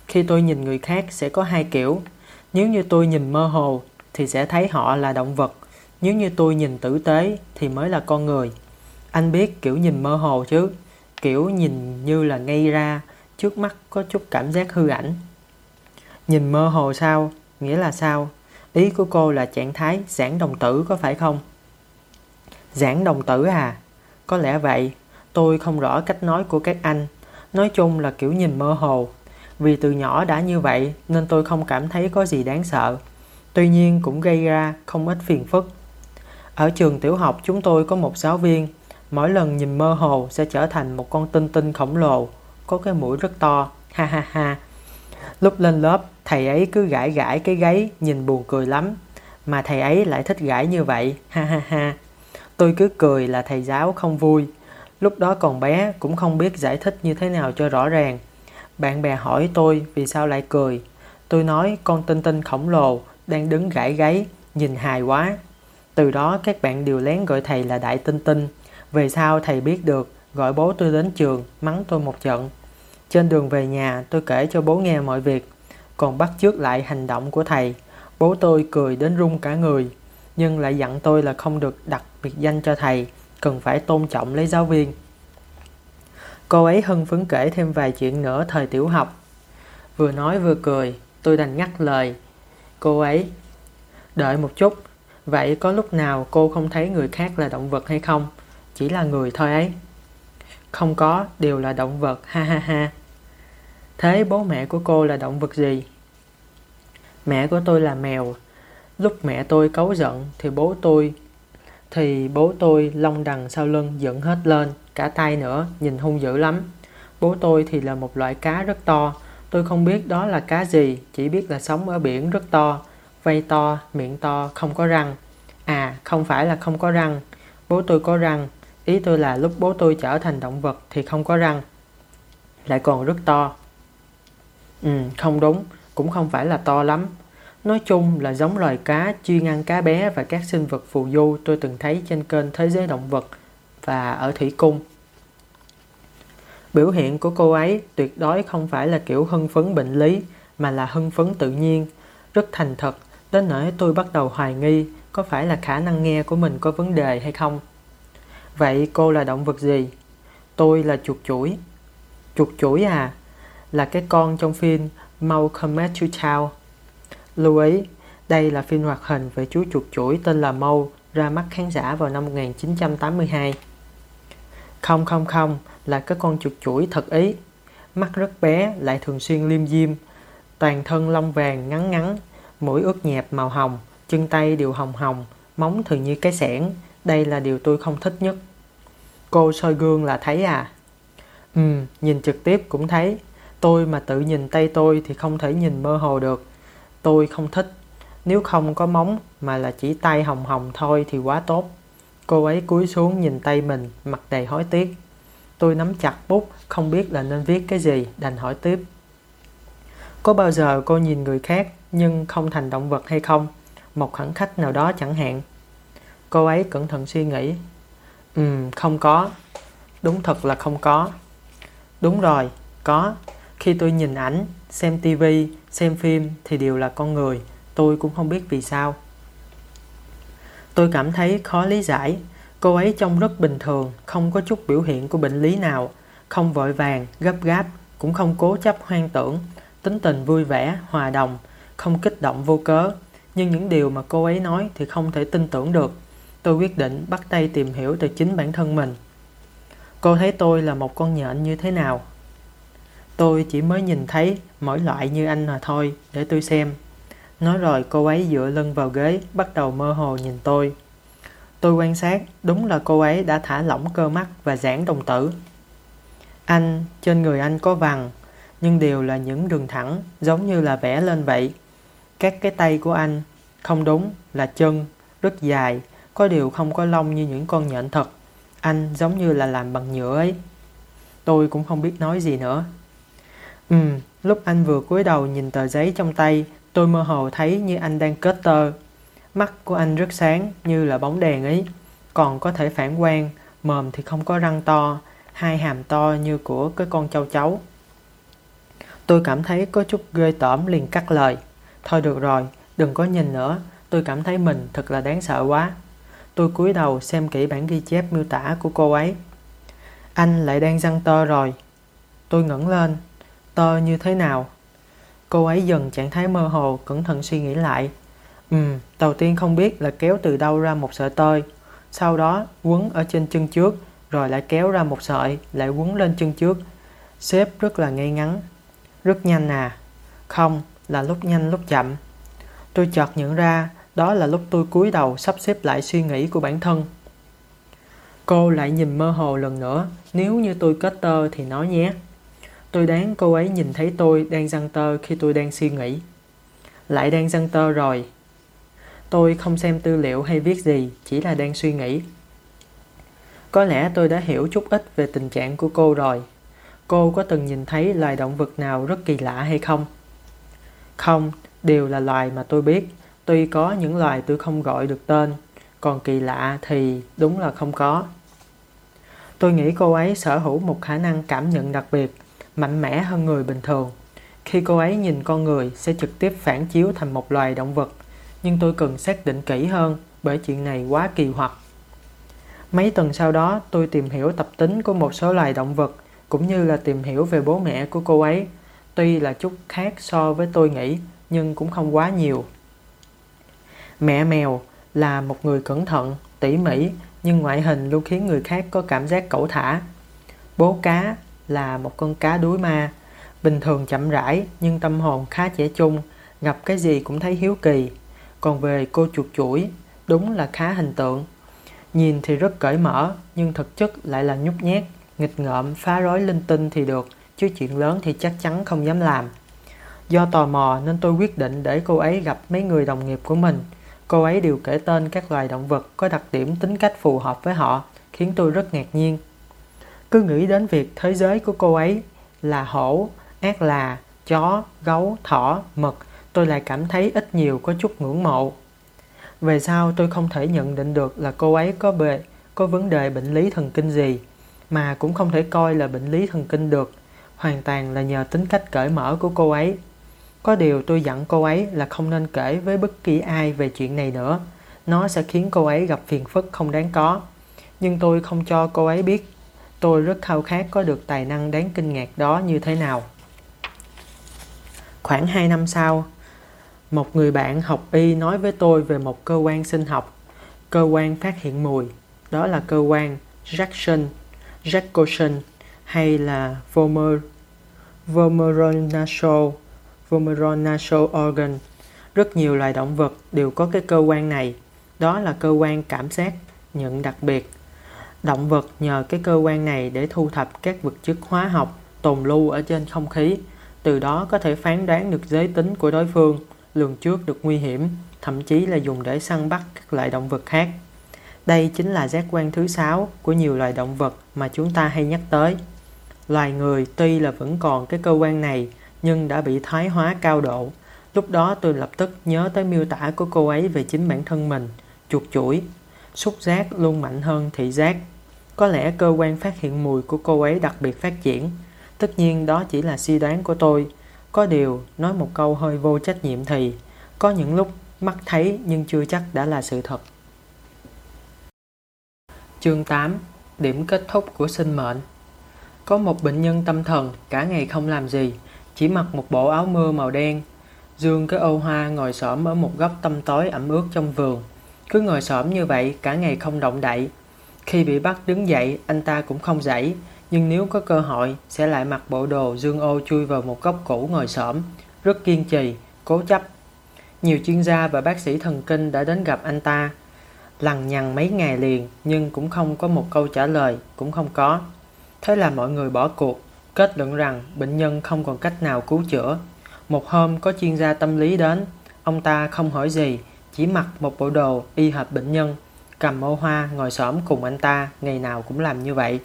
Khi tôi nhìn người khác sẽ có hai kiểu. Nếu như tôi nhìn mơ hồ, thì sẽ thấy họ là động vật. Nếu như tôi nhìn tử tế, thì mới là con người. Anh biết kiểu nhìn mơ hồ chứ, kiểu nhìn như là ngay ra, trước mắt có chút cảm giác hư ảnh. Nhìn mơ hồ sao? Nghĩa là sao? Ý của cô là trạng thái giảng đồng tử có phải không? Giảng đồng tử à? Có lẽ vậy. Tôi không rõ cách nói của các anh. Nói chung là kiểu nhìn mơ hồ. Vì từ nhỏ đã như vậy nên tôi không cảm thấy có gì đáng sợ. Tuy nhiên cũng gây ra không ít phiền phức. Ở trường tiểu học chúng tôi có một giáo viên, mỗi lần nhìn mơ hồ sẽ trở thành một con tinh tinh khổng lồ, có cái mũi rất to, ha ha ha. Lúc lên lớp, thầy ấy cứ gãi gãi cái gáy, nhìn buồn cười lắm. Mà thầy ấy lại thích gãi như vậy, ha ha ha. Tôi cứ cười là thầy giáo không vui. Lúc đó còn bé cũng không biết giải thích như thế nào cho rõ ràng. Bạn bè hỏi tôi vì sao lại cười. Tôi nói con tinh tinh khổng lồ đang đứng gãi gáy, nhìn hài quá. Từ đó các bạn đều lén gọi thầy là Đại Tinh Tinh. Về sau thầy biết được, gọi bố tôi đến trường, mắng tôi một trận. Trên đường về nhà tôi kể cho bố nghe mọi việc, còn bắt chước lại hành động của thầy. Bố tôi cười đến run cả người, nhưng lại dặn tôi là không được đặt biệt danh cho thầy, cần phải tôn trọng lấy giáo viên. Cô ấy hưng phấn kể thêm vài chuyện nữa thời tiểu học. Vừa nói vừa cười, tôi đành ngắt lời. Cô ấy, đợi một chút, vậy có lúc nào cô không thấy người khác là động vật hay không? Chỉ là người thôi ấy. Không có, đều là động vật, ha ha ha. Thế bố mẹ của cô là động vật gì? Mẹ của tôi là mèo. Lúc mẹ tôi cấu giận thì bố tôi thì bố tôi lông đằng sau lưng dựng hết lên, cả tay nữa, nhìn hung dữ lắm. Bố tôi thì là một loại cá rất to, tôi không biết đó là cá gì, chỉ biết là sống ở biển rất to, vây to, miệng to, không có răng. À, không phải là không có răng, bố tôi có răng, ý tôi là lúc bố tôi trở thành động vật thì không có răng, lại còn rất to. Ừ, không đúng, cũng không phải là to lắm, Nói chung là giống loài cá chuyên ăn cá bé và các sinh vật phù du tôi từng thấy trên kênh Thế giới động vật và ở Thủy Cung. Biểu hiện của cô ấy tuyệt đối không phải là kiểu hưng phấn bệnh lý mà là hưng phấn tự nhiên, rất thành thật, đến nỗi tôi bắt đầu hoài nghi có phải là khả năng nghe của mình có vấn đề hay không. Vậy cô là động vật gì? Tôi là chuột chuỗi. Chuột chuỗi à? Là cái con trong phim Malcolm Town Lưu ý, đây là phim hoạt hình về chú chuột chuỗi tên là Mâu ra mắt khán giả vào năm 1982. Không không không, là cái con chuột chuỗi thật ý. Mắt rất bé lại thường xuyên liêm diêm, toàn thân lông vàng ngắn ngắn, mũi ướt nhẹp màu hồng, chân tay đều hồng hồng, móng thường như cái sẻn, đây là điều tôi không thích nhất. Cô soi gương là thấy à? Ừ, nhìn trực tiếp cũng thấy. Tôi mà tự nhìn tay tôi thì không thể nhìn mơ hồ được Tôi không thích. Nếu không có móng mà là chỉ tay hồng hồng thôi thì quá tốt. Cô ấy cúi xuống nhìn tay mình, mặt đầy hối tiếc. Tôi nắm chặt bút, không biết là nên viết cái gì, đành hỏi tiếp. Có bao giờ cô nhìn người khác nhưng không thành động vật hay không? Một khoảnh khách nào đó chẳng hạn. Cô ấy cẩn thận suy nghĩ. Ừm, không có. Đúng thật là không có. Đúng rồi, có. Khi tôi nhìn ảnh, xem tivi, xem phim thì đều là con người, tôi cũng không biết vì sao. Tôi cảm thấy khó lý giải, cô ấy trông rất bình thường, không có chút biểu hiện của bệnh lý nào, không vội vàng, gấp gáp, cũng không cố chấp hoang tưởng, tính tình vui vẻ, hòa đồng, không kích động vô cớ. Nhưng những điều mà cô ấy nói thì không thể tin tưởng được. Tôi quyết định bắt tay tìm hiểu từ chính bản thân mình. Cô thấy tôi là một con nhện như thế nào? Tôi chỉ mới nhìn thấy mỗi loại như anh mà thôi, để tôi xem. Nói rồi cô ấy dựa lưng vào ghế, bắt đầu mơ hồ nhìn tôi. Tôi quan sát, đúng là cô ấy đã thả lỏng cơ mắt và giãn đồng tử. Anh, trên người anh có vằn, nhưng đều là những đường thẳng, giống như là vẽ lên vậy. Các cái tay của anh, không đúng, là chân, rất dài, có điều không có lông như những con nhện thật. Anh giống như là làm bằng nhựa ấy. Tôi cũng không biết nói gì nữa. Ừm, lúc anh vừa cúi đầu nhìn tờ giấy trong tay, tôi mơ hồ thấy như anh đang kết tơ. Mắt của anh rất sáng như là bóng đèn ấy, còn có thể phản quang, mồm thì không có răng to, hai hàm to như của cái con châu chấu. Tôi cảm thấy có chút ghê tởm liền cắt lời. Thôi được rồi, đừng có nhìn nữa, tôi cảm thấy mình thật là đáng sợ quá. Tôi cúi đầu xem kỹ bản ghi chép miêu tả của cô ấy. Anh lại đang răng tơ rồi. Tôi ngẩng lên, tơ như thế nào? Cô ấy dần trạng thái mơ hồ, cẩn thận suy nghĩ lại. ừm đầu tiên không biết là kéo từ đâu ra một sợi tơ, sau đó quấn ở trên chân trước, rồi lại kéo ra một sợi, lại quấn lên chân trước. Xếp rất là ngay ngắn. Rất nhanh à? Không, là lúc nhanh lúc chậm. Tôi chợt nhận ra đó là lúc tôi cúi đầu sắp xếp lại suy nghĩ của bản thân. Cô lại nhìn mơ hồ lần nữa, nếu như tôi kết tơ thì nói nhé. Tôi đoán cô ấy nhìn thấy tôi đang răng tơ khi tôi đang suy nghĩ. Lại đang răng tơ rồi. Tôi không xem tư liệu hay viết gì, chỉ là đang suy nghĩ. Có lẽ tôi đã hiểu chút ít về tình trạng của cô rồi. Cô có từng nhìn thấy loài động vật nào rất kỳ lạ hay không? Không, đều là loài mà tôi biết. Tuy có những loài tôi không gọi được tên, còn kỳ lạ thì đúng là không có. Tôi nghĩ cô ấy sở hữu một khả năng cảm nhận đặc biệt, mạnh mẽ hơn người bình thường. Khi cô ấy nhìn con người sẽ trực tiếp phản chiếu thành một loài động vật, nhưng tôi cần xác định kỹ hơn bởi chuyện này quá kỳ hoặc. Mấy tuần sau đó tôi tìm hiểu tập tính của một số loài động vật cũng như là tìm hiểu về bố mẹ của cô ấy. Tuy là chút khác so với tôi nghĩ nhưng cũng không quá nhiều. Mẹ mèo là một người cẩn thận, tỉ mỉ nhưng ngoại hình luôn khiến người khác có cảm giác cẩu thả. Bố cá là một con cá đuối ma, bình thường chậm rãi nhưng tâm hồn khá trẻ trung, gặp cái gì cũng thấy hiếu kỳ. Còn về cô chuột chuỗi, đúng là khá hình tượng. Nhìn thì rất cởi mở, nhưng thực chất lại là nhút nhát, nghịch ngợm, phá rối linh tinh thì được, chứ chuyện lớn thì chắc chắn không dám làm. Do tò mò nên tôi quyết định để cô ấy gặp mấy người đồng nghiệp của mình. Cô ấy đều kể tên các loài động vật có đặc điểm tính cách phù hợp với họ, khiến tôi rất ngạc nhiên. Cứ nghĩ đến việc thế giới của cô ấy là hổ, ác là, chó, gấu, thỏ, mực, tôi lại cảm thấy ít nhiều có chút ngưỡng mộ. Về sau tôi không thể nhận định được là cô ấy có bề, có vấn đề bệnh lý thần kinh gì, mà cũng không thể coi là bệnh lý thần kinh được, hoàn toàn là nhờ tính cách cởi mở của cô ấy. Có điều tôi dặn cô ấy là không nên kể với bất kỳ ai về chuyện này nữa, nó sẽ khiến cô ấy gặp phiền phức không đáng có. Nhưng tôi không cho cô ấy biết, tôi rất khao khát có được tài năng đáng kinh ngạc đó như thế nào. Khoảng 2 năm sau, một người bạn học y nói với tôi về một cơ quan sinh học, cơ quan phát hiện mùi, đó là cơ quan Jackson, Jackson hay là Vomer, Vomeronasal, organ. Rất nhiều loài động vật đều có cái cơ quan này, đó là cơ quan cảm giác nhận đặc biệt. Động vật nhờ cái cơ quan này để thu thập các vật chất hóa học tồn lưu ở trên không khí, từ đó có thể phán đoán được giới tính của đối phương – lường trước được nguy hiểm, thậm chí là dùng để săn bắt các loại động vật khác. Đây chính là giác quan thứ sáu của nhiều loài động vật mà chúng ta hay nhắc tới. Loài người tuy là vẫn còn cái cơ quan này nhưng đã bị thái hóa cao độ. Lúc đó tôi lập tức nhớ tới miêu tả của cô ấy về chính bản thân mình, chuột chuỗi. Xúc giác luôn mạnh hơn thị giác. Có lẽ cơ quan phát hiện mùi của cô ấy đặc biệt phát triển. Tất nhiên đó chỉ là suy đoán của tôi, có điều, nói một câu hơi vô trách nhiệm thì, có những lúc mắt thấy nhưng chưa chắc đã là sự thật. Chương 8 Điểm kết thúc của sinh mệnh Có một bệnh nhân tâm thần cả ngày không làm gì, chỉ mặc một bộ áo mưa màu đen. Dương cái ô hoa ngồi xổm ở một góc tâm tối ẩm ướt trong vườn. Cứ ngồi xổm như vậy cả ngày không động đậy. Khi bị bắt đứng dậy, anh ta cũng không dậy, nhưng nếu có cơ hội sẽ lại mặc bộ đồ dương ô chui vào một góc cũ ngồi xổm, rất kiên trì, cố chấp. Nhiều chuyên gia và bác sĩ thần kinh đã đến gặp anh ta, lằng nhằng mấy ngày liền nhưng cũng không có một câu trả lời, cũng không có. Thế là mọi người bỏ cuộc, kết luận rằng bệnh nhân không còn cách nào cứu chữa. Một hôm có chuyên gia tâm lý đến, ông ta không hỏi gì, chỉ mặc một bộ đồ y hệt bệnh nhân, cầm ô hoa ngồi xổm cùng anh ta, ngày nào cũng làm như vậy.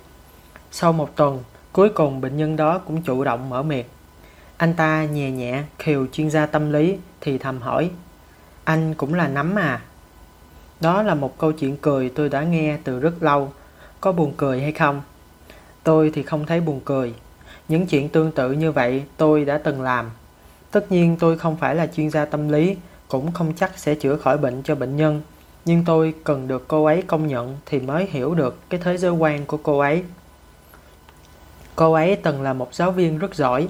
Sau một tuần, cuối cùng bệnh nhân đó cũng chủ động mở miệng. Anh ta nhẹ nhẹ khều chuyên gia tâm lý thì thầm hỏi Anh cũng là nắm à? Đó là một câu chuyện cười tôi đã nghe từ rất lâu. Có buồn cười hay không? Tôi thì không thấy buồn cười. Những chuyện tương tự như vậy tôi đã từng làm. Tất nhiên tôi không phải là chuyên gia tâm lý, cũng không chắc sẽ chữa khỏi bệnh cho bệnh nhân. Nhưng tôi cần được cô ấy công nhận thì mới hiểu được cái thế giới quan của cô ấy. Cô ấy từng là một giáo viên rất giỏi.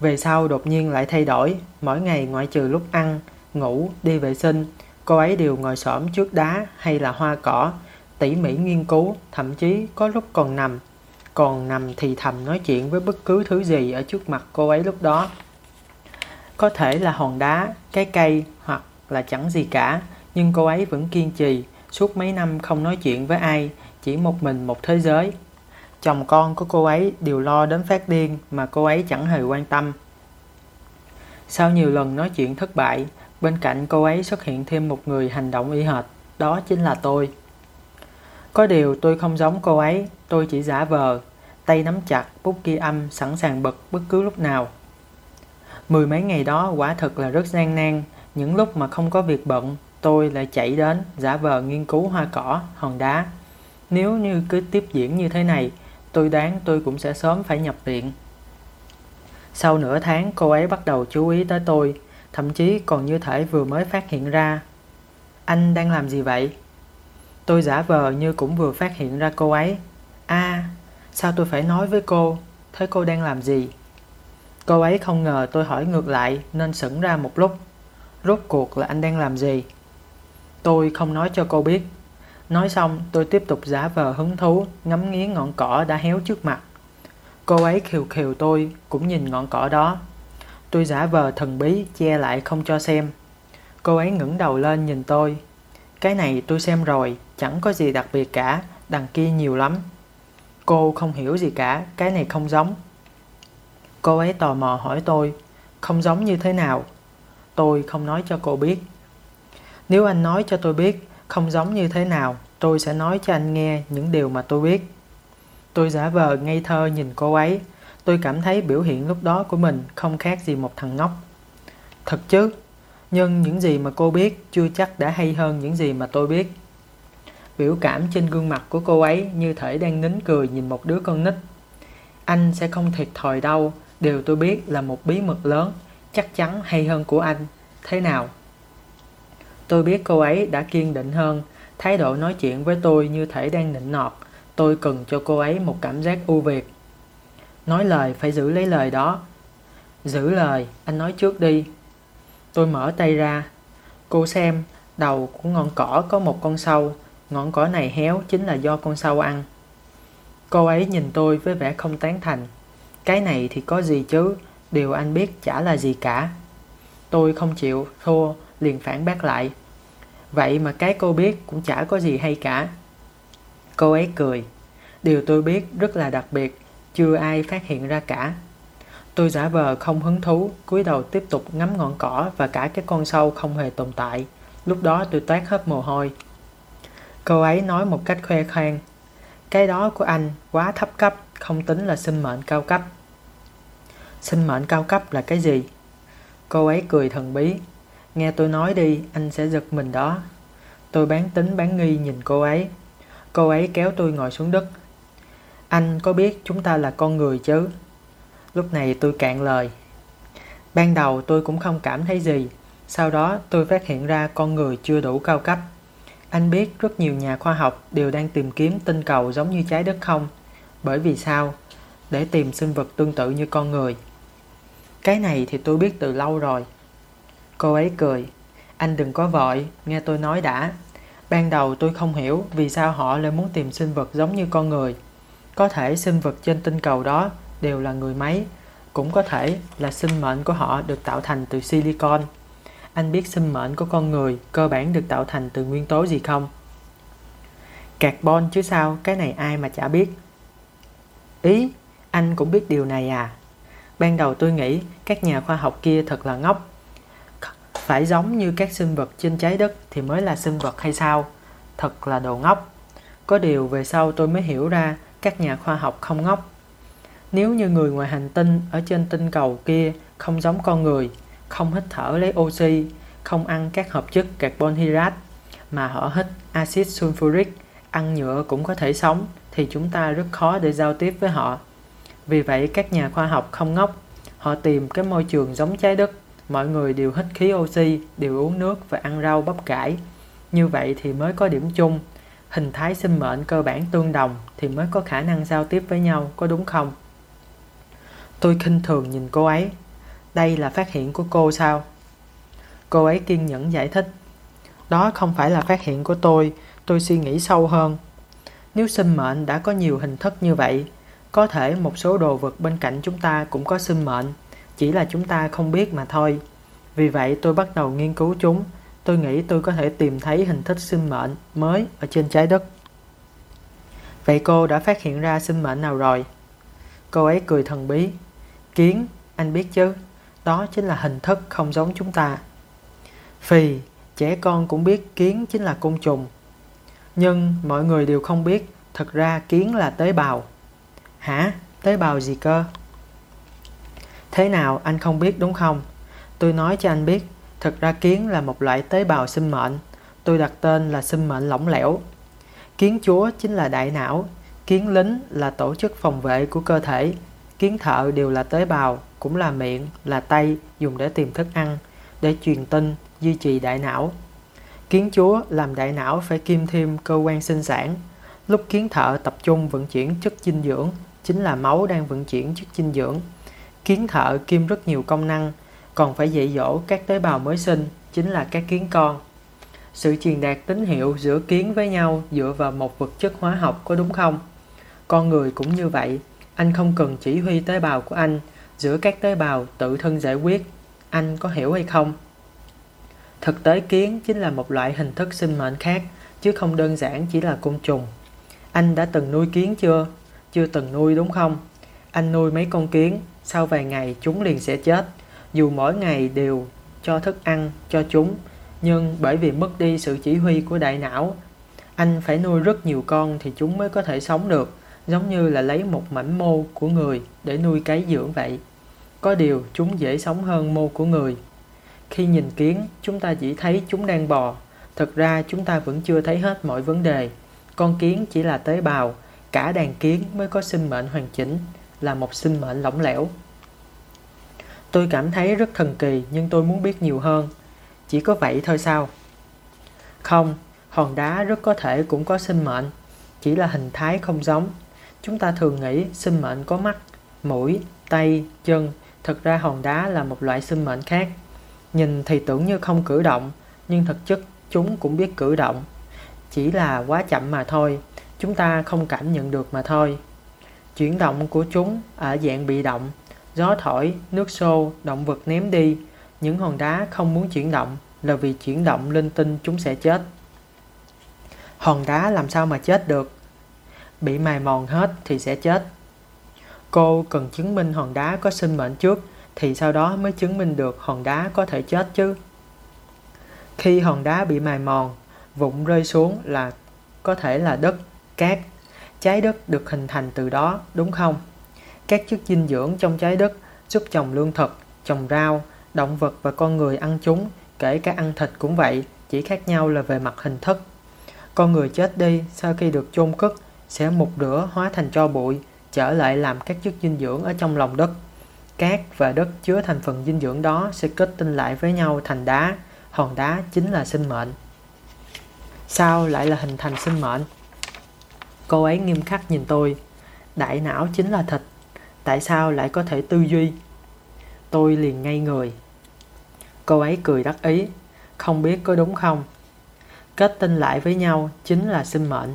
Về sau đột nhiên lại thay đổi, mỗi ngày ngoại trừ lúc ăn, ngủ, đi vệ sinh, cô ấy đều ngồi xổm trước đá hay là hoa cỏ, tỉ mỉ nghiên cứu, thậm chí có lúc còn nằm. Còn nằm thì thầm nói chuyện với bất cứ thứ gì ở trước mặt cô ấy lúc đó. Có thể là hòn đá, cái cây hoặc là chẳng gì cả, nhưng cô ấy vẫn kiên trì, suốt mấy năm không nói chuyện với ai, chỉ một mình một thế giới. Chồng con của cô ấy đều lo đến phát điên mà cô ấy chẳng hề quan tâm. Sau nhiều lần nói chuyện thất bại, bên cạnh cô ấy xuất hiện thêm một người hành động y hệt, đó chính là tôi. Có điều tôi không giống cô ấy, tôi chỉ giả vờ, tay nắm chặt bút ghi âm sẵn sàng bật bất cứ lúc nào. Mười mấy ngày đó quả thật là rất gian nan, những lúc mà không có việc bận, tôi lại chạy đến giả vờ nghiên cứu hoa cỏ, hòn đá. Nếu như cứ tiếp diễn như thế này, tôi đoán tôi cũng sẽ sớm phải nhập viện. Sau nửa tháng cô ấy bắt đầu chú ý tới tôi, thậm chí còn như thể vừa mới phát hiện ra. Anh đang làm gì vậy? Tôi giả vờ như cũng vừa phát hiện ra cô ấy. a à, sao tôi phải nói với cô? Thế cô đang làm gì? Cô ấy không ngờ tôi hỏi ngược lại nên sững ra một lúc. Rốt cuộc là anh đang làm gì? Tôi không nói cho cô biết. Nói xong tôi tiếp tục giả vờ hứng thú ngắm nghía ngọn cỏ đã héo trước mặt. Cô ấy khều khều tôi cũng nhìn ngọn cỏ đó. Tôi giả vờ thần bí che lại không cho xem. Cô ấy ngẩng đầu lên nhìn tôi. Cái này tôi xem rồi, chẳng có gì đặc biệt cả, đằng kia nhiều lắm. Cô không hiểu gì cả, cái này không giống. Cô ấy tò mò hỏi tôi, không giống như thế nào? Tôi không nói cho cô biết. Nếu anh nói cho tôi biết không giống như thế nào, tôi sẽ nói cho anh nghe những điều mà tôi biết. Tôi giả vờ ngây thơ nhìn cô ấy. Tôi cảm thấy biểu hiện lúc đó của mình không khác gì một thằng ngốc. Thật chứ, nhưng những gì mà cô biết chưa chắc đã hay hơn những gì mà tôi biết. Biểu cảm trên gương mặt của cô ấy như thể đang nín cười nhìn một đứa con nít. Anh sẽ không thiệt thòi đâu, điều tôi biết là một bí mật lớn, chắc chắn hay hơn của anh. Thế nào? Tôi biết cô ấy đã kiên định hơn, thái độ nói chuyện với tôi như thể đang nịnh nọt. Tôi cần cho cô ấy một cảm giác ưu việt. Nói lời phải giữ lấy lời đó. Giữ lời, anh nói trước đi. Tôi mở tay ra. Cô xem, đầu của ngọn cỏ có một con sâu. Ngọn cỏ này héo chính là do con sâu ăn. Cô ấy nhìn tôi với vẻ không tán thành. Cái này thì có gì chứ, điều anh biết chả là gì cả. Tôi không chịu, thua, liền phản bác lại. Vậy mà cái cô biết cũng chả có gì hay cả. Cô ấy cười. Điều tôi biết rất là đặc biệt, chưa ai phát hiện ra cả. Tôi giả vờ không hứng thú, cúi đầu tiếp tục ngắm ngọn cỏ và cả cái con sâu không hề tồn tại. Lúc đó tôi toát hết mồ hôi. Cô ấy nói một cách khoe khoang. Cái đó của anh quá thấp cấp, không tính là sinh mệnh cao cấp. Sinh mệnh cao cấp là cái gì? Cô ấy cười thần bí. Nghe tôi nói đi, anh sẽ giật mình đó. Tôi bán tính bán nghi nhìn cô ấy. Cô ấy kéo tôi ngồi xuống đất. Anh có biết chúng ta là con người chứ? Lúc này tôi cạn lời. Ban đầu tôi cũng không cảm thấy gì. Sau đó tôi phát hiện ra con người chưa đủ cao cấp. Anh biết rất nhiều nhà khoa học đều đang tìm kiếm tinh cầu giống như trái đất không? Bởi vì sao? Để tìm sinh vật tương tự như con người. Cái này thì tôi biết từ lâu rồi. Cô ấy cười. Anh đừng có vội, nghe tôi nói đã. Ban đầu tôi không hiểu vì sao họ lại muốn tìm sinh vật giống như con người. Có thể sinh vật trên tinh cầu đó đều là người máy, cũng có thể là sinh mệnh của họ được tạo thành từ silicon. Anh biết sinh mệnh của con người cơ bản được tạo thành từ nguyên tố gì không? Carbon chứ sao, cái này ai mà chả biết. Ý, anh cũng biết điều này à? Ban đầu tôi nghĩ các nhà khoa học kia thật là ngốc. Phải giống như các sinh vật trên trái đất thì mới là sinh vật hay sao? Thật là đồ ngốc. Có điều về sau tôi mới hiểu ra các nhà khoa học không ngốc. Nếu như người ngoài hành tinh ở trên tinh cầu kia không giống con người, không hít thở lấy oxy, không ăn các hợp chất carbon hydrate, mà họ hít axit sulfuric, ăn nhựa cũng có thể sống, thì chúng ta rất khó để giao tiếp với họ. Vì vậy các nhà khoa học không ngốc, họ tìm cái môi trường giống trái đất, mọi người đều hít khí oxy, đều uống nước và ăn rau bắp cải. Như vậy thì mới có điểm chung, hình thái sinh mệnh cơ bản tương đồng thì mới có khả năng giao tiếp với nhau, có đúng không? Tôi khinh thường nhìn cô ấy. Đây là phát hiện của cô sao? Cô ấy kiên nhẫn giải thích. Đó không phải là phát hiện của tôi, tôi suy nghĩ sâu hơn. Nếu sinh mệnh đã có nhiều hình thức như vậy, có thể một số đồ vật bên cạnh chúng ta cũng có sinh mệnh. chỉ là chúng ta không biết mà thôi. Vì vậy tôi bắt đầu nghiên cứu chúng. Tôi nghĩ tôi có thể tìm thấy hình thức sinh mệnh mới ở trên trái đất. Vậy cô đã phát hiện ra sinh mệnh nào rồi? Cô ấy cười thần bí. Kiến, anh biết chứ, đó chính là hình thức không giống chúng ta. Phì, trẻ con cũng biết kiến chính là côn trùng. Nhưng mọi người đều không biết, thật ra kiến là tế bào. Hả? Tế bào gì cơ? Thế nào anh không biết đúng không? Tôi nói cho anh biết, thật ra kiến là một loại tế bào sinh mệnh. Tôi đặt tên là sinh mệnh lỏng lẻo. Kiến chúa chính là đại não, kiến lính là tổ chức phòng vệ của cơ thể, kiến thợ đều là tế bào, cũng là miệng, là tay dùng để tìm thức ăn, để truyền tin, duy trì đại não. Kiến chúa làm đại não phải kim thêm cơ quan sinh sản. Lúc kiến thợ tập trung vận chuyển chất dinh dưỡng, chính là máu đang vận chuyển chất dinh dưỡng. Kiến thợ kim rất nhiều công năng, còn phải dạy dỗ các tế bào mới sinh, chính là các kiến con. Sự truyền đạt tín hiệu giữa kiến với nhau dựa vào một vật chất hóa học có đúng không? Con người cũng như vậy, anh không cần chỉ huy tế bào của anh, giữa các tế bào tự thân giải quyết. Anh có hiểu hay không? Thực tế kiến chính là một loại hình thức sinh mệnh khác, chứ không đơn giản chỉ là côn trùng. Anh đã từng nuôi kiến chưa? Chưa từng nuôi đúng không? Anh nuôi mấy con kiến, sau vài ngày chúng liền sẽ chết. Dù mỗi ngày đều cho thức ăn cho chúng, nhưng bởi vì mất đi sự chỉ huy của đại não, anh phải nuôi rất nhiều con thì chúng mới có thể sống được, giống như là lấy một mảnh mô của người để nuôi cấy dưỡng vậy. Có điều chúng dễ sống hơn mô của người. Khi nhìn kiến, chúng ta chỉ thấy chúng đang bò. Thực ra chúng ta vẫn chưa thấy hết mọi vấn đề. Con kiến chỉ là tế bào, cả đàn kiến mới có sinh mệnh hoàn chỉnh, là một sinh mệnh lỏng lẻo. Tôi cảm thấy rất thần kỳ nhưng tôi muốn biết nhiều hơn. Chỉ có vậy thôi sao? Không, hòn đá rất có thể cũng có sinh mệnh, chỉ là hình thái không giống. Chúng ta thường nghĩ sinh mệnh có mắt, mũi, tay, chân, thực ra hòn đá là một loại sinh mệnh khác. Nhìn thì tưởng như không cử động, nhưng thực chất chúng cũng biết cử động. Chỉ là quá chậm mà thôi, chúng ta không cảm nhận được mà thôi. Chuyển động của chúng ở dạng bị động, gió thổi, nước xô, động vật ném đi. Những hòn đá không muốn chuyển động là vì chuyển động linh tinh chúng sẽ chết. Hòn đá làm sao mà chết được? Bị mài mòn hết thì sẽ chết. Cô cần chứng minh hòn đá có sinh mệnh trước thì sau đó mới chứng minh được hòn đá có thể chết chứ. Khi hòn đá bị mài mòn, vụn rơi xuống là có thể là đất, cát. Trái đất được hình thành từ đó, đúng không? Các chất dinh dưỡng trong trái đất giúp trồng lương thực, trồng rau, động vật và con người ăn chúng, kể cả ăn thịt cũng vậy, chỉ khác nhau là về mặt hình thức. Con người chết đi sau khi được chôn cất sẽ mục rửa hóa thành tro bụi, trở lại làm các chất dinh dưỡng ở trong lòng đất. Cát và đất chứa thành phần dinh dưỡng đó sẽ kết tinh lại với nhau thành đá, hòn đá chính là sinh mệnh. Sao lại là hình thành sinh mệnh? Cô ấy nghiêm khắc nhìn tôi. Đại não chính là thịt. Tại sao lại có thể tư duy? Tôi liền ngay người. Cô ấy cười đắc ý. Không biết có đúng không? Kết tinh lại với nhau chính là sinh mệnh.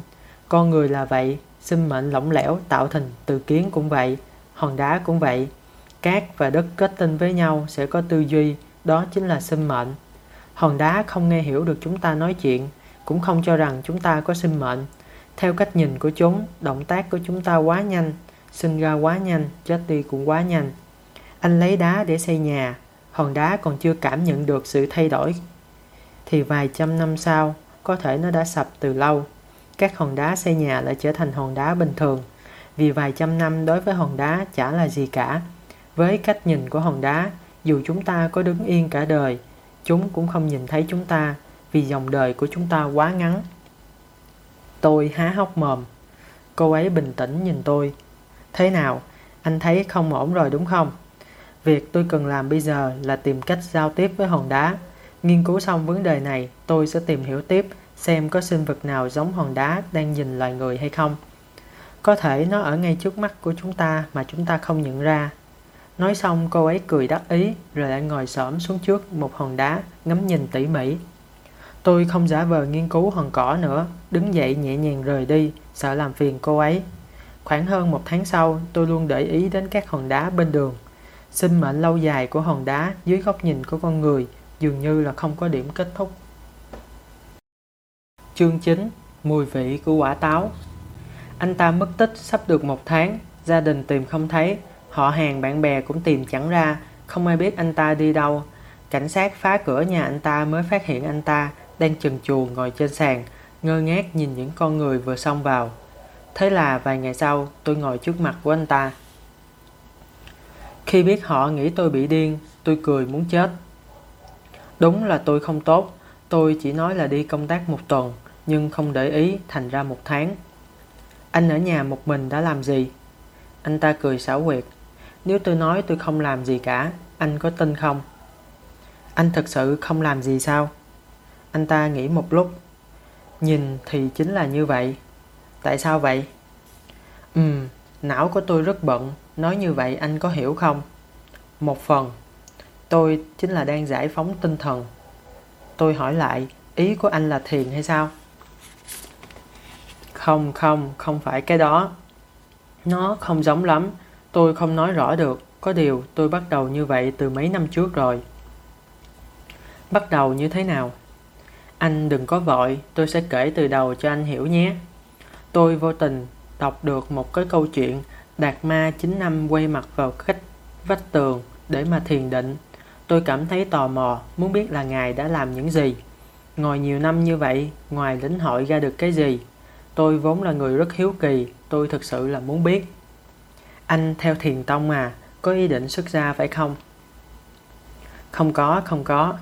Con người là vậy, sinh mệnh lỏng lẻo tạo thành từ kiến cũng vậy, hòn đá cũng vậy. Cát và đất kết tinh với nhau sẽ có tư duy, đó chính là sinh mệnh. Hòn đá không nghe hiểu được chúng ta nói chuyện, cũng không cho rằng chúng ta có sinh mệnh. Theo cách nhìn của chúng, động tác của chúng ta quá nhanh, sinh ra quá nhanh, chết đi cũng quá nhanh. Anh lấy đá để xây nhà, hòn đá còn chưa cảm nhận được sự thay đổi. Thì vài trăm năm sau, có thể nó đã sập từ lâu. Các hòn đá xây nhà lại trở thành hòn đá bình thường. Vì vài trăm năm đối với hòn đá chả là gì cả. Với cách nhìn của hòn đá, dù chúng ta có đứng yên cả đời, chúng cũng không nhìn thấy chúng ta vì dòng đời của chúng ta quá ngắn. Tôi há hốc mồm. Cô ấy bình tĩnh nhìn tôi. Thế nào? Anh thấy không ổn rồi đúng không? Việc tôi cần làm bây giờ là tìm cách giao tiếp với hòn đá. Nghiên cứu xong vấn đề này, tôi sẽ tìm hiểu tiếp xem có sinh vật nào giống hòn đá đang nhìn loài người hay không. Có thể nó ở ngay trước mắt của chúng ta mà chúng ta không nhận ra. Nói xong cô ấy cười đắc ý rồi lại ngồi xổm xuống trước một hòn đá ngắm nhìn tỉ mỉ. Tôi không giả vờ nghiên cứu hòn cỏ nữa, đứng dậy nhẹ nhàng rời đi, sợ làm phiền cô ấy. Khoảng hơn một tháng sau, tôi luôn để ý đến các hòn đá bên đường. Sinh mệnh lâu dài của hòn đá dưới góc nhìn của con người dường như là không có điểm kết thúc. Chương 9 Mùi vị của quả táo Anh ta mất tích sắp được một tháng, gia đình tìm không thấy, họ hàng bạn bè cũng tìm chẳng ra, không ai biết anh ta đi đâu. Cảnh sát phá cửa nhà anh ta mới phát hiện anh ta đang chần chừ ngồi trên sàn, ngơ ngác nhìn những con người vừa xông vào. Thế là vài ngày sau, tôi ngồi trước mặt của anh ta. Khi biết họ nghĩ tôi bị điên, tôi cười muốn chết. Đúng là tôi không tốt, tôi chỉ nói là đi công tác một tuần, nhưng không để ý thành ra một tháng. Anh ở nhà một mình đã làm gì? Anh ta cười xảo quyệt. Nếu tôi nói tôi không làm gì cả, anh có tin không? Anh thật sự không làm gì sao? Anh ta nghĩ một lúc. Nhìn thì chính là như vậy. Tại sao vậy? Ừm, não của tôi rất bận, nói như vậy anh có hiểu không? Một phần. Tôi chính là đang giải phóng tinh thần. Tôi hỏi lại, ý của anh là thiền hay sao? Không, không, không phải cái đó. Nó không giống lắm, tôi không nói rõ được. Có điều tôi bắt đầu như vậy từ mấy năm trước rồi. Bắt đầu như thế nào? Anh đừng có vội, tôi sẽ kể từ đầu cho anh hiểu nhé. Tôi vô tình đọc được một cái câu chuyện Đạt Ma 9 năm quay mặt vào cách vách tường để mà thiền định. Tôi cảm thấy tò mò, muốn biết là Ngài đã làm những gì. Ngồi nhiều năm như vậy, ngoài lĩnh hội ra được cái gì? Tôi vốn là người rất hiếu kỳ, tôi thực sự là muốn biết. Anh theo thiền tông à có ý định xuất gia phải không? Không có, không có.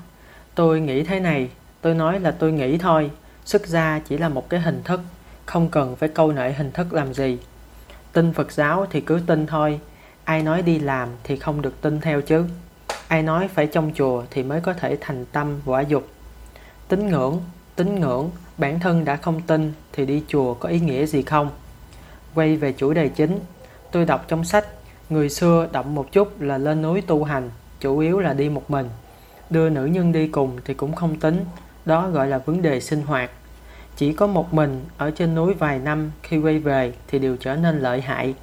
Tôi nghĩ thế này, tôi nói là tôi nghĩ thôi. Xuất gia chỉ là một cái hình thức, không cần phải câu nệ hình thức làm gì. Tin Phật giáo thì cứ tin thôi, ai nói đi làm thì không được tin theo chứ. Ai nói phải trong chùa thì mới có thể thành tâm quả dục. Tín ngưỡng, tín ngưỡng, bản thân đã không tin thì đi chùa có ý nghĩa gì không? Quay về chủ đề chính, tôi đọc trong sách, người xưa động một chút là lên núi tu hành, chủ yếu là đi một mình. Đưa nữ nhân đi cùng thì cũng không tính, đó gọi là vấn đề sinh hoạt. Chỉ có một mình ở trên núi vài năm khi quay về thì đều trở nên lợi hại.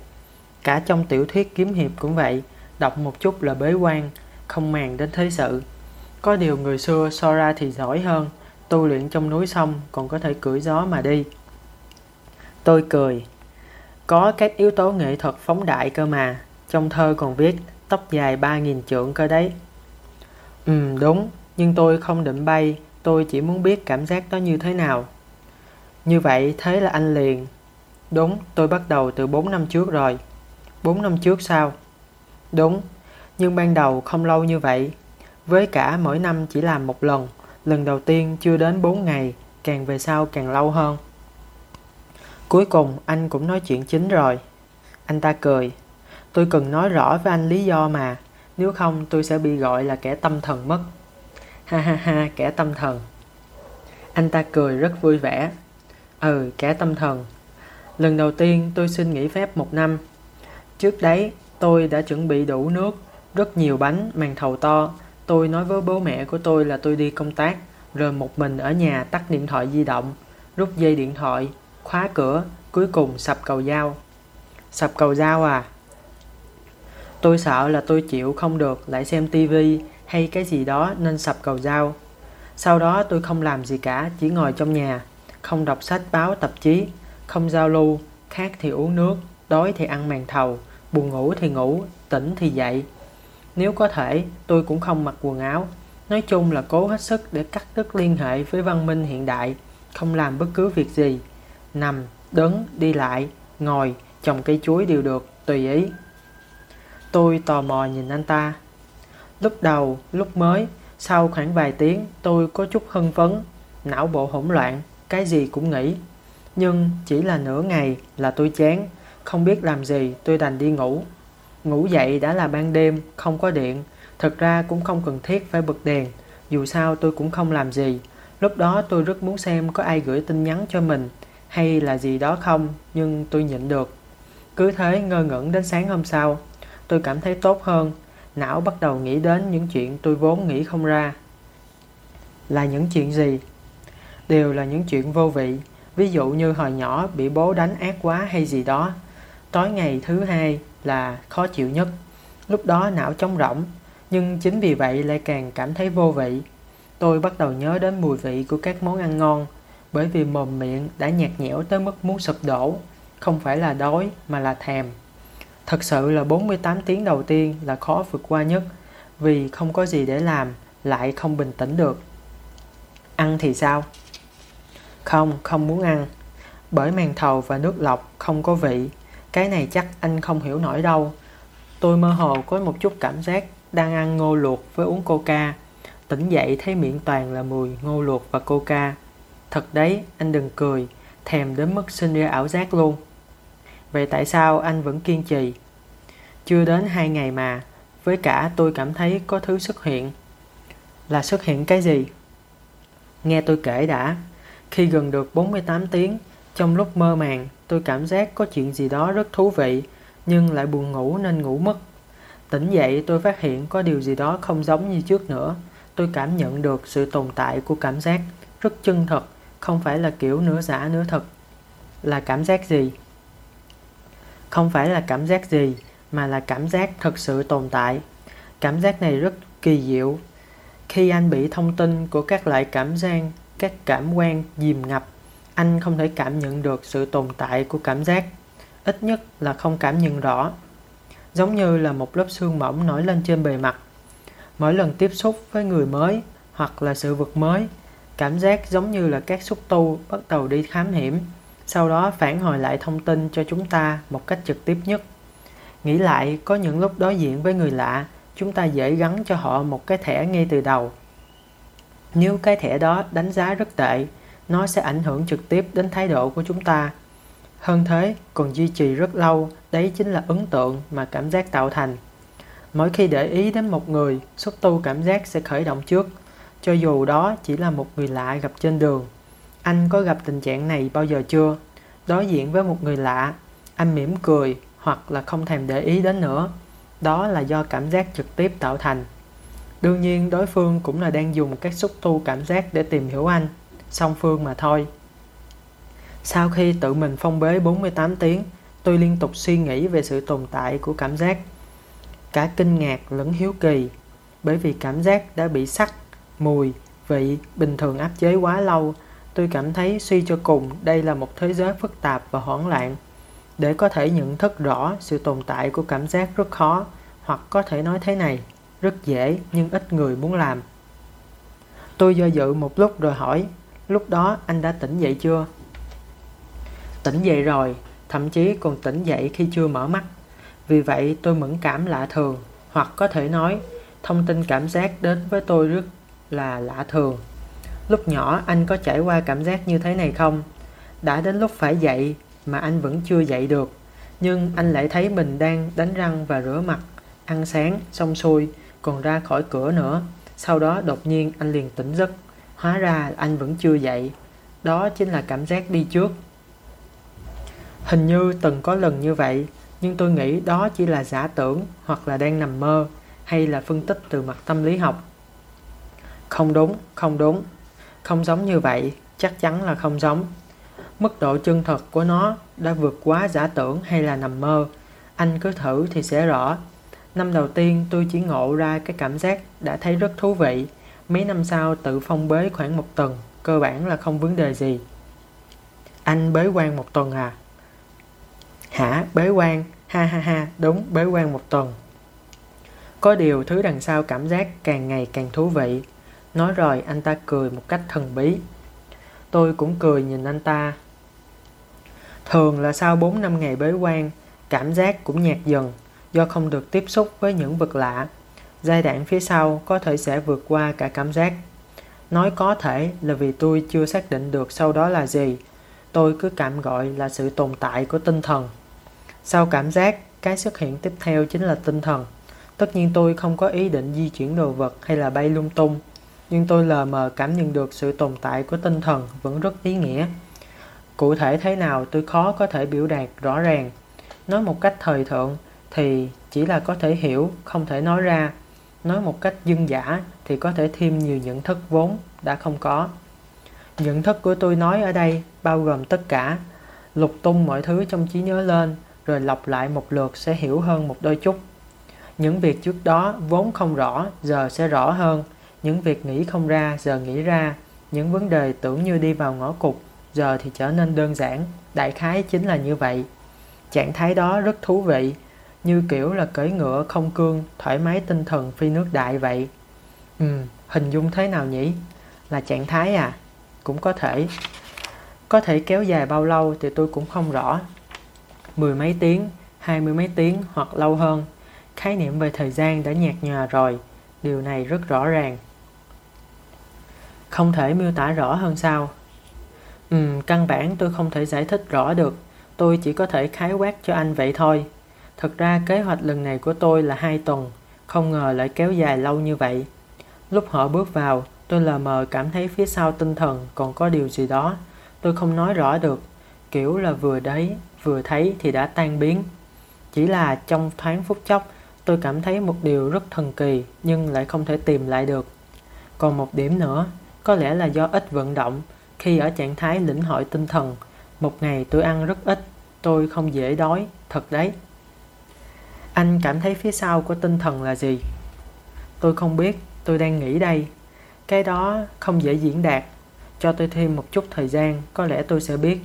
Cả trong tiểu thuyết kiếm hiệp cũng vậy, đọc một chút là bế quan, không màng đến thế sự. Có điều người xưa so ra thì giỏi hơn, tu luyện trong núi sông còn có thể cưỡi gió mà đi. Tôi cười. Có các yếu tố nghệ thuật phóng đại cơ mà, trong thơ còn viết tóc dài 3.000 trượng cơ đấy. Ừ đúng, nhưng tôi không định bay, tôi chỉ muốn biết cảm giác đó như thế nào. Như vậy thế là anh liền. Đúng, tôi bắt đầu từ 4 năm trước rồi. 4 năm trước sao? Đúng, nhưng ban đầu không lâu như vậy. Với cả mỗi năm chỉ làm một lần, lần đầu tiên chưa đến 4 ngày, càng về sau càng lâu hơn. Cuối cùng anh cũng nói chuyện chính rồi. Anh ta cười. Tôi cần nói rõ với anh lý do mà, nếu không tôi sẽ bị gọi là kẻ tâm thần mất. Ha ha ha, kẻ tâm thần. Anh ta cười rất vui vẻ. Ừ, kẻ tâm thần. Lần đầu tiên tôi xin nghỉ phép một năm. Trước đấy, tôi đã chuẩn bị đủ nước, rất nhiều bánh, màn thầu to. Tôi nói với bố mẹ của tôi là tôi đi công tác, rồi một mình ở nhà tắt điện thoại di động, rút dây điện thoại, khóa cửa, cuối cùng sập cầu dao. Sập cầu dao à? Tôi sợ là tôi chịu không được lại xem tivi hay cái gì đó nên sập cầu dao. Sau đó tôi không làm gì cả, chỉ ngồi trong nhà, không đọc sách báo tạp chí, không giao lưu, khát thì uống nước, đói thì ăn màn thầu, buồn ngủ thì ngủ, tỉnh thì dậy. Nếu có thể, tôi cũng không mặc quần áo. Nói chung là cố hết sức để cắt đứt liên hệ với văn minh hiện đại, không làm bất cứ việc gì. Nằm, đứng, đi lại, ngồi, trồng cây chuối đều được, tùy ý. Tôi tò mò nhìn anh ta. Lúc đầu, lúc mới, sau khoảng vài tiếng tôi có chút hưng phấn, não bộ hỗn loạn, cái gì cũng nghĩ. Nhưng chỉ là nửa ngày là tôi chán, không biết làm gì tôi đành đi ngủ. Ngủ dậy đã là ban đêm, không có điện, thật ra cũng không cần thiết phải bật đèn, dù sao tôi cũng không làm gì. Lúc đó tôi rất muốn xem có ai gửi tin nhắn cho mình hay là gì đó không, nhưng tôi nhịn được. Cứ thế ngơ ngẩn đến sáng hôm sau, tôi cảm thấy tốt hơn, não bắt đầu nghĩ đến những chuyện tôi vốn nghĩ không ra. Là những chuyện gì? Đều là những chuyện vô vị, ví dụ như hồi nhỏ bị bố đánh ác quá hay gì đó. Tối ngày thứ hai là khó chịu nhất. Lúc đó não trống rỗng, nhưng chính vì vậy lại càng cảm thấy vô vị. Tôi bắt đầu nhớ đến mùi vị của các món ăn ngon, bởi vì mồm miệng đã nhạt nhẽo tới mức muốn sụp đổ, không phải là đói mà là thèm. Thật sự là 48 tiếng đầu tiên là khó vượt qua nhất, vì không có gì để làm, lại không bình tĩnh được. Ăn thì sao? Không, không muốn ăn. Bởi màn thầu và nước lọc không có vị. Cái này chắc anh không hiểu nổi đâu. Tôi mơ hồ có một chút cảm giác đang ăn ngô luộc với uống coca. Tỉnh dậy thấy miệng toàn là mùi ngô luộc và coca. Thật đấy, anh đừng cười, thèm đến mức sinh ra ảo giác luôn. Vậy tại sao anh vẫn kiên trì? Chưa đến hai ngày mà, với cả tôi cảm thấy có thứ xuất hiện. Là xuất hiện cái gì? Nghe tôi kể đã. Khi gần được 48 tiếng, trong lúc mơ màng, tôi cảm giác có chuyện gì đó rất thú vị, nhưng lại buồn ngủ nên ngủ mất. Tỉnh dậy tôi phát hiện có điều gì đó không giống như trước nữa. Tôi cảm nhận được sự tồn tại của cảm giác rất chân thật, không phải là kiểu nửa giả nửa thật. Là cảm giác gì? Không phải là cảm giác gì, mà là cảm giác thật sự tồn tại. Cảm giác này rất kỳ diệu. Khi anh bị thông tin của các loại cảm giác, các cảm quan dìm ngập, anh không thể cảm nhận được sự tồn tại của cảm giác. Ít nhất là không cảm nhận rõ. Giống như là một lớp xương mỏng nổi lên trên bề mặt. Mỗi lần tiếp xúc với người mới hoặc là sự vật mới, cảm giác giống như là các xúc tu bắt đầu đi khám hiểm, sau đó phản hồi lại thông tin cho chúng ta một cách trực tiếp nhất. Nghĩ lại, có những lúc đối diện với người lạ, chúng ta dễ gắn cho họ một cái thẻ ngay từ đầu. Nếu cái thẻ đó đánh giá rất tệ, nó sẽ ảnh hưởng trực tiếp đến thái độ của chúng ta. Hơn thế, còn duy trì rất lâu, đấy chính là ấn tượng mà cảm giác tạo thành. Mỗi khi để ý đến một người, xúc tu cảm giác sẽ khởi động trước, cho dù đó chỉ là một người lạ gặp trên đường. Anh có gặp tình trạng này bao giờ chưa? Đối diện với một người lạ, anh mỉm cười hoặc là không thèm để ý đến nữa. Đó là do cảm giác trực tiếp tạo thành. Đương nhiên đối phương cũng là đang dùng các xúc tu cảm giác để tìm hiểu anh, song phương mà thôi. Sau khi tự mình phong bế 48 tiếng, tôi liên tục suy nghĩ về sự tồn tại của cảm giác. Cả kinh ngạc lẫn hiếu kỳ, bởi vì cảm giác đã bị sắc, mùi, vị bình thường áp chế quá lâu, tôi cảm thấy suy cho cùng đây là một thế giới phức tạp và hoảng loạn. Để có thể nhận thức rõ sự tồn tại của cảm giác rất khó, hoặc có thể nói thế này, rất dễ nhưng ít người muốn làm. Tôi do dự một lúc rồi hỏi, lúc đó anh đã tỉnh dậy chưa? Tỉnh dậy rồi, thậm chí còn tỉnh dậy khi chưa mở mắt. Vì vậy tôi mẫn cảm lạ thường, hoặc có thể nói thông tin cảm giác đến với tôi rất là lạ thường. Lúc nhỏ anh có trải qua cảm giác như thế này không? Đã đến lúc phải dậy mà anh vẫn chưa dậy được. Nhưng anh lại thấy mình đang đánh răng và rửa mặt, ăn sáng, xong xuôi, còn ra khỏi cửa nữa. Sau đó đột nhiên anh liền tỉnh giấc. Hóa ra anh vẫn chưa dậy. Đó chính là cảm giác đi trước. Hình như từng có lần như vậy, nhưng tôi nghĩ đó chỉ là giả tưởng hoặc là đang nằm mơ hay là phân tích từ mặt tâm lý học. Không đúng, không đúng. Không giống như vậy, chắc chắn là không giống. Mức độ chân thật của nó đã vượt quá giả tưởng hay là nằm mơ. Anh cứ thử thì sẽ rõ. Năm đầu tiên tôi chỉ ngộ ra cái cảm giác đã thấy rất thú vị. Mấy năm sau tự phong bế khoảng một tuần, cơ bản là không vấn đề gì. Anh bế quan một tuần à? Hả, bế quan? Ha ha ha, đúng, bế quan một tuần. Có điều thứ đằng sau cảm giác càng ngày càng thú vị. Nói rồi anh ta cười một cách thần bí. Tôi cũng cười nhìn anh ta. Thường là sau 4 năm ngày bế quan, cảm giác cũng nhạt dần do không được tiếp xúc với những vật lạ. Giai đoạn phía sau có thể sẽ vượt qua cả cảm giác. Nói có thể là vì tôi chưa xác định được sau đó là gì. Tôi cứ cảm gọi là sự tồn tại của tinh thần. Sau cảm giác, cái xuất hiện tiếp theo chính là tinh thần. Tất nhiên tôi không có ý định di chuyển đồ vật hay là bay lung tung, nhưng tôi lờ mờ cảm nhận được sự tồn tại của tinh thần vẫn rất ý nghĩa. Cụ thể thế nào tôi khó có thể biểu đạt rõ ràng. Nói một cách thời thượng thì chỉ là có thể hiểu, không thể nói ra. Nói một cách dân giả thì có thể thêm nhiều nhận thức vốn đã không có. Nhận thức của tôi nói ở đây bao gồm tất cả, lục tung mọi thứ trong trí nhớ lên rồi lọc lại một lượt sẽ hiểu hơn một đôi chút. Những việc trước đó vốn không rõ, giờ sẽ rõ hơn. Những việc nghĩ không ra, giờ nghĩ ra. Những vấn đề tưởng như đi vào ngõ cụt, giờ thì trở nên đơn giản. Đại khái chính là như vậy. Trạng thái đó rất thú vị, như kiểu là cưỡi ngựa không cương, thoải mái tinh thần phi nước đại vậy. Ừ, hình dung thế nào nhỉ? Là trạng thái à? Cũng có thể. Có thể kéo dài bao lâu thì tôi cũng không rõ. Mười mấy tiếng, hai mươi mấy tiếng hoặc lâu hơn. Khái niệm về thời gian đã nhạt nhòa rồi. Điều này rất rõ ràng. Không thể miêu tả rõ hơn sao? Ừ, căn bản tôi không thể giải thích rõ được. Tôi chỉ có thể khái quát cho anh vậy thôi. Thực ra kế hoạch lần này của tôi là hai tuần. Không ngờ lại kéo dài lâu như vậy. Lúc họ bước vào, tôi lờ mờ cảm thấy phía sau tinh thần còn có điều gì đó. Tôi không nói rõ được. Kiểu là vừa đấy, vừa thấy thì đã tan biến. Chỉ là trong thoáng phút chốc, tôi cảm thấy một điều rất thần kỳ nhưng lại không thể tìm lại được. Còn một điểm nữa, có lẽ là do ít vận động. Khi ở trạng thái lĩnh hội tinh thần, một ngày tôi ăn rất ít, tôi không dễ đói, thật đấy. Anh cảm thấy phía sau của tinh thần là gì? Tôi không biết, tôi đang nghĩ đây. Cái đó không dễ diễn đạt. Cho tôi thêm một chút thời gian, có lẽ tôi sẽ biết.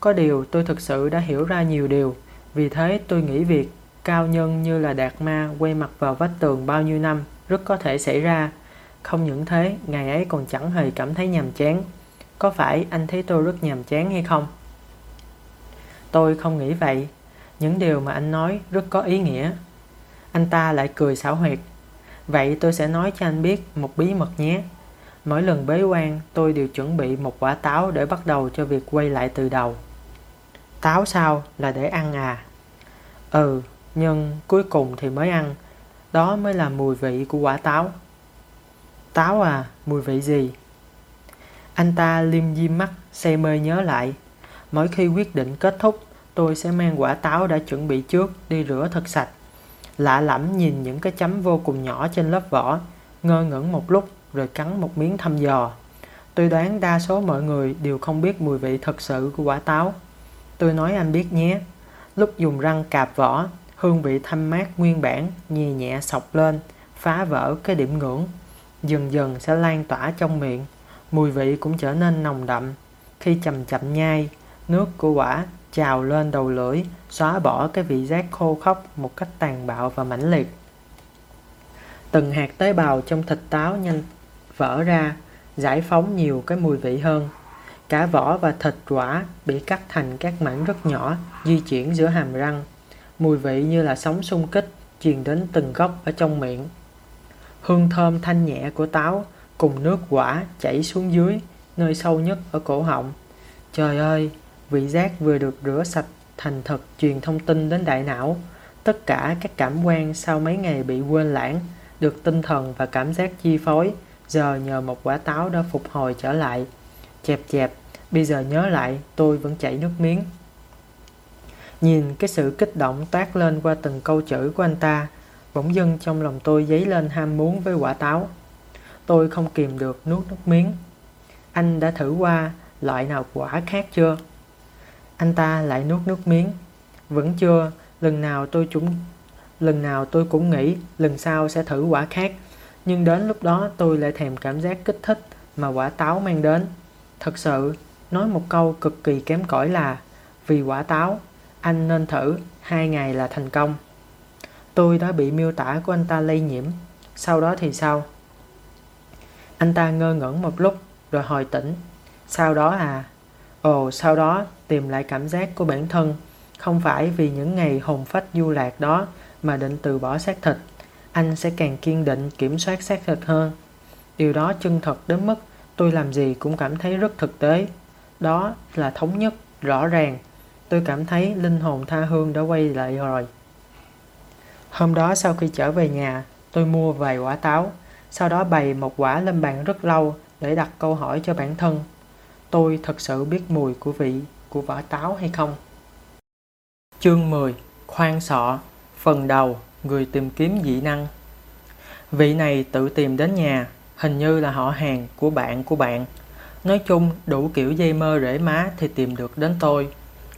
Có điều tôi thực sự đã hiểu ra nhiều điều. Vì thế tôi nghĩ việc cao nhân như là Đạt Ma quay mặt vào vách tường bao nhiêu năm rất có thể xảy ra. Không những thế, ngày ấy còn chẳng hề cảm thấy nhàm chán. Có phải anh thấy tôi rất nhàm chán hay không? Tôi không nghĩ vậy. Những điều mà anh nói rất có ý nghĩa. Anh ta lại cười xảo huyệt. Vậy tôi sẽ nói cho anh biết một bí mật nhé. Mỗi lần bế quan tôi đều chuẩn bị một quả táo để bắt đầu cho việc quay lại từ đầu. Táo sao là để ăn à? Ừ, nhưng cuối cùng thì mới ăn. Đó mới là mùi vị của quả táo. Táo à, mùi vị gì? Anh ta liêm diêm mắt, say mê nhớ lại. Mỗi khi quyết định kết thúc, tôi sẽ mang quả táo đã chuẩn bị trước đi rửa thật sạch. Lạ lẫm nhìn những cái chấm vô cùng nhỏ trên lớp vỏ, ngơ ngẩn một lúc rồi cắn một miếng thăm dò. Tôi đoán đa số mọi người đều không biết mùi vị thật sự của quả táo. Tôi nói anh biết nhé. Lúc dùng răng cạp vỏ, hương vị thanh mát nguyên bản nhì nhẹ sọc lên, phá vỡ cái điểm ngưỡng. Dần dần sẽ lan tỏa trong miệng, mùi vị cũng trở nên nồng đậm. Khi chậm chậm nhai, nước của quả trào lên đầu lưỡi, xóa bỏ cái vị giác khô khốc một cách tàn bạo và mãnh liệt. Từng hạt tế bào trong thịt táo nhanh vỡ ra, giải phóng nhiều cái mùi vị hơn. Cả vỏ và thịt quả bị cắt thành các mảnh rất nhỏ, di chuyển giữa hàm răng. Mùi vị như là sóng xung kích, truyền đến từng góc ở trong miệng. Hương thơm thanh nhẹ của táo cùng nước quả chảy xuống dưới, nơi sâu nhất ở cổ họng. Trời ơi, vị giác vừa được rửa sạch thành thật truyền thông tin đến đại não. Tất cả các cảm quan sau mấy ngày bị quên lãng, được tinh thần và cảm giác chi phối, giờ nhờ một quả táo đã phục hồi trở lại. Chẹp chẹp, bây giờ nhớ lại tôi vẫn chảy nước miếng. Nhìn cái sự kích động toát lên qua từng câu chữ của anh ta, bỗng dưng trong lòng tôi dấy lên ham muốn với quả táo. Tôi không kìm được nuốt nước miếng. Anh đã thử qua loại nào quả khác chưa? Anh ta lại nuốt nước miếng. Vẫn chưa, lần nào tôi chúng lần nào tôi cũng nghĩ lần sau sẽ thử quả khác. Nhưng đến lúc đó tôi lại thèm cảm giác kích thích mà quả táo mang đến. Thật sự, nói một câu cực kỳ kém cỏi là vì quả táo, anh nên thử, hai ngày là thành công. Tôi đã bị miêu tả của anh ta lây nhiễm. Sau đó thì sao? Anh ta ngơ ngẩn một lúc rồi hồi tỉnh. Sau đó à? Ồ, sau đó tìm lại cảm giác của bản thân. Không phải vì những ngày hồn phách du lạc đó mà định từ bỏ xác thịt. Anh sẽ càng kiên định kiểm soát xác thịt hơn. Điều đó chân thật đến mức tôi làm gì cũng cảm thấy rất thực tế. Đó là thống nhất, rõ ràng. Tôi cảm thấy linh hồn tha hương đã quay lại rồi. Hôm đó sau khi trở về nhà, tôi mua vài quả táo, sau đó bày một quả lên bàn rất lâu để đặt câu hỏi cho bản thân. Tôi thật sự biết mùi của vị của vỏ táo hay không? Chương 10 Khoan sọ Phần đầu Người tìm kiếm dị năng Vị này tự tìm đến nhà Hình như là họ hàng của bạn của bạn Nói chung đủ kiểu dây mơ rễ má thì tìm được đến tôi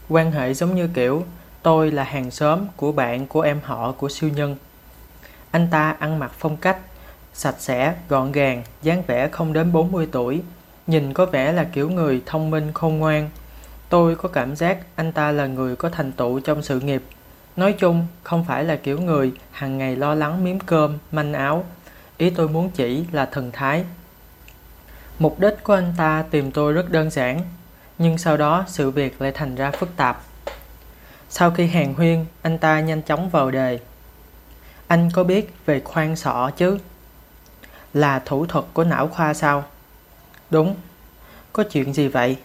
Quan hệ giống như kiểu Tôi là hàng xóm của bạn của em họ của siêu nhân Anh ta ăn mặc phong cách, sạch sẽ, gọn gàng, dáng vẻ không đến 40 tuổi. Nhìn có vẻ là kiểu người thông minh khôn ngoan. Tôi có cảm giác anh ta là người có thành tựu trong sự nghiệp. Nói chung, không phải là kiểu người hàng ngày lo lắng miếng cơm, manh áo. Ý tôi muốn chỉ là thần thái. Mục đích của anh ta tìm tôi rất đơn giản, nhưng sau đó sự việc lại thành ra phức tạp. Sau khi hàng huyên, anh ta nhanh chóng vào đề. Anh có biết về khoan sọ chứ? Là thủ thuật của não khoa sao? Đúng. Có chuyện gì vậy?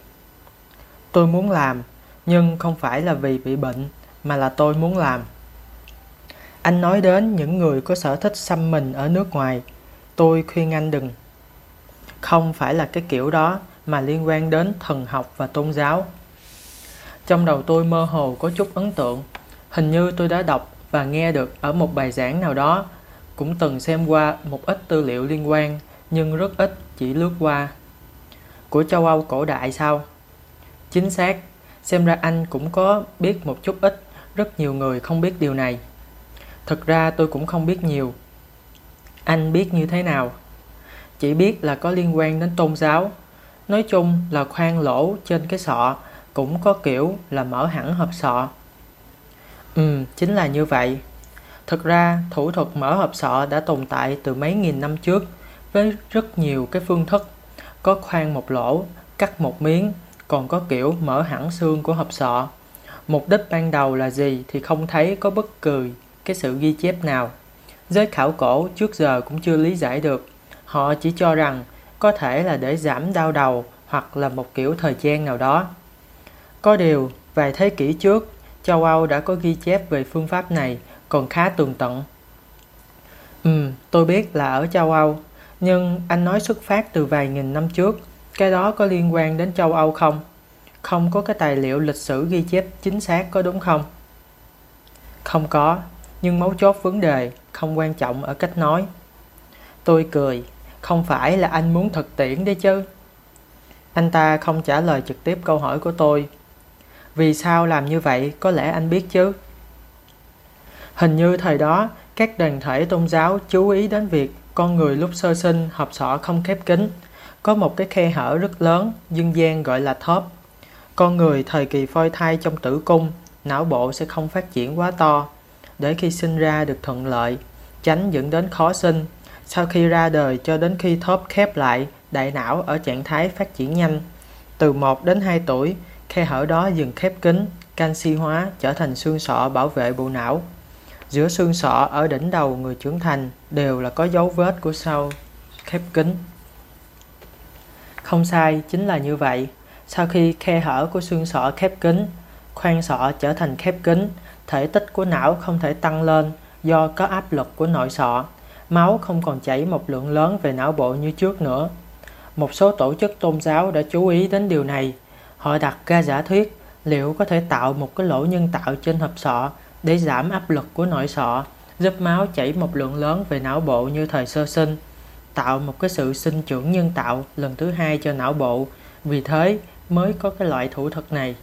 Tôi muốn làm, nhưng không phải là vì bị bệnh, mà là tôi muốn làm. Anh nói đến những người có sở thích xăm mình ở nước ngoài. Tôi khuyên anh đừng. Không phải là cái kiểu đó mà liên quan đến thần học và tôn giáo. Trong đầu tôi mơ hồ có chút ấn tượng. Hình như tôi đã đọc và nghe được ở một bài giảng nào đó, cũng từng xem qua một ít tư liệu liên quan, nhưng rất ít chỉ lướt qua. Của châu Âu cổ đại sao? Chính xác, xem ra anh cũng có biết một chút ít, rất nhiều người không biết điều này. Thực ra tôi cũng không biết nhiều. Anh biết như thế nào? Chỉ biết là có liên quan đến tôn giáo. Nói chung là khoan lỗ trên cái sọ cũng có kiểu là mở hẳn hộp sọ. Ừ, chính là như vậy. Thực ra, thủ thuật mở hộp sọ đã tồn tại từ mấy nghìn năm trước với rất nhiều cái phương thức. Có khoan một lỗ, cắt một miếng, còn có kiểu mở hẳn xương của hộp sọ. Mục đích ban đầu là gì thì không thấy có bất cứ cái sự ghi chép nào. Giới khảo cổ trước giờ cũng chưa lý giải được. Họ chỉ cho rằng có thể là để giảm đau đầu hoặc là một kiểu thời gian nào đó. Có điều, vài thế kỷ trước, châu Âu đã có ghi chép về phương pháp này còn khá tường tận. Ừ, tôi biết là ở châu Âu, nhưng anh nói xuất phát từ vài nghìn năm trước, cái đó có liên quan đến châu Âu không? Không có cái tài liệu lịch sử ghi chép chính xác có đúng không? Không có, nhưng mấu chốt vấn đề không quan trọng ở cách nói. Tôi cười, không phải là anh muốn thực tiễn đấy chứ. Anh ta không trả lời trực tiếp câu hỏi của tôi. Vì sao làm như vậy có lẽ anh biết chứ. Hình như thời đó, các đoàn thể tôn giáo chú ý đến việc con người lúc sơ sinh hộp sọ không khép kín, có một cái khe hở rất lớn, dân gian gọi là thóp. Con người thời kỳ phôi thai trong tử cung, não bộ sẽ không phát triển quá to, để khi sinh ra được thuận lợi, tránh dẫn đến khó sinh. Sau khi ra đời cho đến khi thóp khép lại, đại não ở trạng thái phát triển nhanh. Từ 1 đến 2 tuổi, khe hở đó dừng khép kín, canxi hóa trở thành xương sọ bảo vệ bộ não. Giữa xương sọ ở đỉnh đầu người trưởng thành đều là có dấu vết của sau khép kín. Không sai, chính là như vậy. Sau khi khe hở của xương sọ khép kín, khoang sọ trở thành khép kín, thể tích của não không thể tăng lên do có áp lực của nội sọ. Máu không còn chảy một lượng lớn về não bộ như trước nữa. Một số tổ chức tôn giáo đã chú ý đến điều này. Họ đặt ra giả thuyết liệu có thể tạo một cái lỗ nhân tạo trên hộp sọ để giảm áp lực của nội sọ, giúp máu chảy một lượng lớn về não bộ như thời sơ sinh, tạo một cái sự sinh trưởng nhân tạo lần thứ hai cho não bộ, vì thế mới có cái loại thủ thuật này.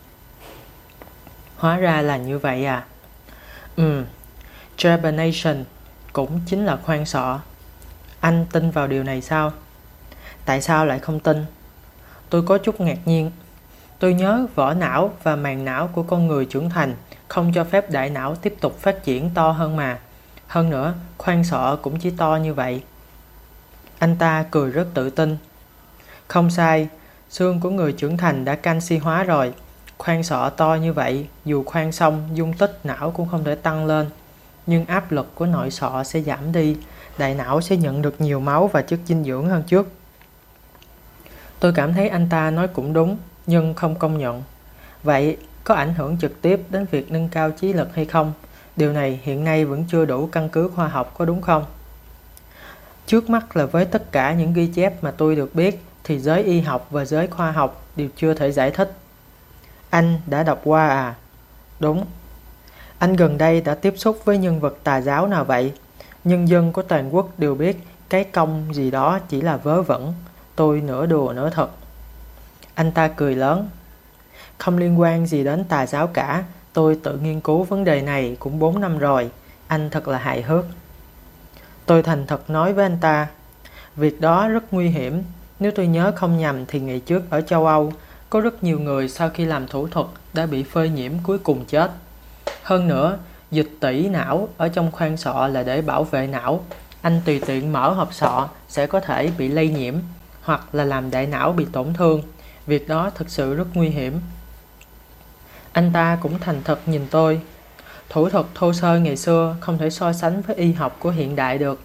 Hóa ra là như vậy à. Ừ, Trepanation cũng chính là khoan sọ. Anh tin vào điều này sao? Tại sao lại không tin? Tôi có chút ngạc nhiên. Tôi nhớ vỏ não và màng não của con người trưởng thành không cho phép đại não tiếp tục phát triển to hơn mà. Hơn nữa, khoan sọ cũng chỉ to như vậy. Anh ta cười rất tự tin. Không sai, xương của người trưởng thành đã canxi hóa rồi. Khoan sọ to như vậy, dù khoan xong, dung tích não cũng không thể tăng lên. Nhưng áp lực của nội sọ sẽ giảm đi, đại não sẽ nhận được nhiều máu và chất dinh dưỡng hơn trước. Tôi cảm thấy anh ta nói cũng đúng, nhưng không công nhận. Vậy có ảnh hưởng trực tiếp đến việc nâng cao trí lực hay không? Điều này hiện nay vẫn chưa đủ căn cứ khoa học có đúng không? Trước mắt là với tất cả những ghi chép mà tôi được biết, thì giới y học và giới khoa học đều chưa thể giải thích. Anh đã đọc qua à? Đúng. Anh gần đây đã tiếp xúc với nhân vật tà giáo nào vậy? Nhân dân của toàn quốc đều biết cái công gì đó chỉ là vớ vẩn. Tôi nửa đùa nửa thật. Anh ta cười lớn. Không liên quan gì đến tà giáo cả. Tôi tự nghiên cứu vấn đề này cũng 4 năm rồi. Anh thật là hài hước. Tôi thành thật nói với anh ta, việc đó rất nguy hiểm. Nếu tôi nhớ không nhầm thì ngày trước ở châu Âu, có rất nhiều người sau khi làm thủ thuật đã bị phơi nhiễm cuối cùng chết. Hơn nữa, dịch tỷ não ở trong khoang sọ là để bảo vệ não. Anh tùy tiện mở hộp sọ sẽ có thể bị lây nhiễm hoặc là làm đại não bị tổn thương. Việc đó thực sự rất nguy hiểm. Anh ta cũng thành thật nhìn tôi. Thủ thuật thô sơ ngày xưa không thể so sánh với y học của hiện đại được.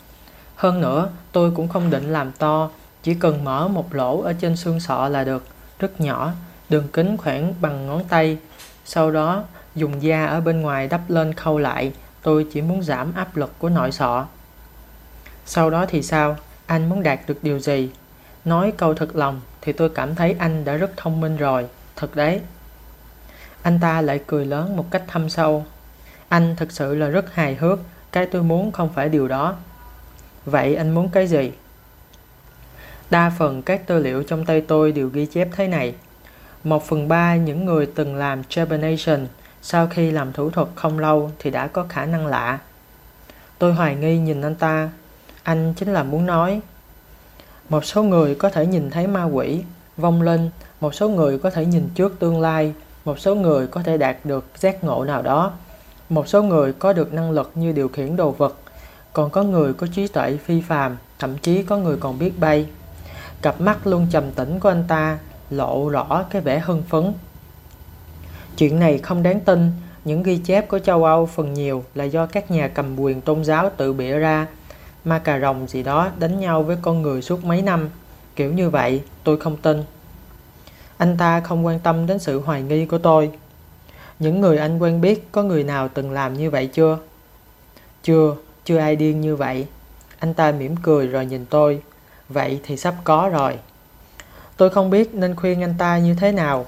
Hơn nữa, tôi cũng không định làm to, chỉ cần mở một lỗ ở trên xương sọ là được, rất nhỏ, đường kính khoảng bằng ngón tay. Sau đó, dùng da ở bên ngoài đắp lên khâu lại, tôi chỉ muốn giảm áp lực của nội sọ. Sau đó thì sao? Anh muốn đạt được điều gì? Nói câu thật lòng thì tôi cảm thấy anh đã rất thông minh rồi, thật đấy. Anh ta lại cười lớn một cách thâm sâu. Anh thực sự là rất hài hước, cái tôi muốn không phải điều đó. Vậy anh muốn cái gì? Đa phần các tư liệu trong tay tôi đều ghi chép thế này. Một phần ba những người từng làm trepanation sau khi làm thủ thuật không lâu thì đã có khả năng lạ. Tôi hoài nghi nhìn anh ta. Anh chính là muốn nói. Một số người có thể nhìn thấy ma quỷ, vong linh, một số người có thể nhìn trước tương lai, một số người có thể đạt được giác ngộ nào đó. Một số người có được năng lực như điều khiển đồ vật, còn có người có trí tuệ phi phàm, thậm chí có người còn biết bay. Cặp mắt luôn trầm tĩnh của anh ta lộ rõ cái vẻ hưng phấn. Chuyện này không đáng tin, những ghi chép của châu Âu phần nhiều là do các nhà cầm quyền tôn giáo tự bịa ra. Ma cà rồng gì đó đánh nhau với con người suốt mấy năm. Kiểu như vậy, tôi không tin. Anh ta không quan tâm đến sự hoài nghi của tôi. Những người anh quen biết có người nào từng làm như vậy chưa? Chưa, chưa ai điên như vậy. Anh ta mỉm cười rồi nhìn tôi. Vậy thì sắp có rồi. Tôi không biết nên khuyên anh ta như thế nào.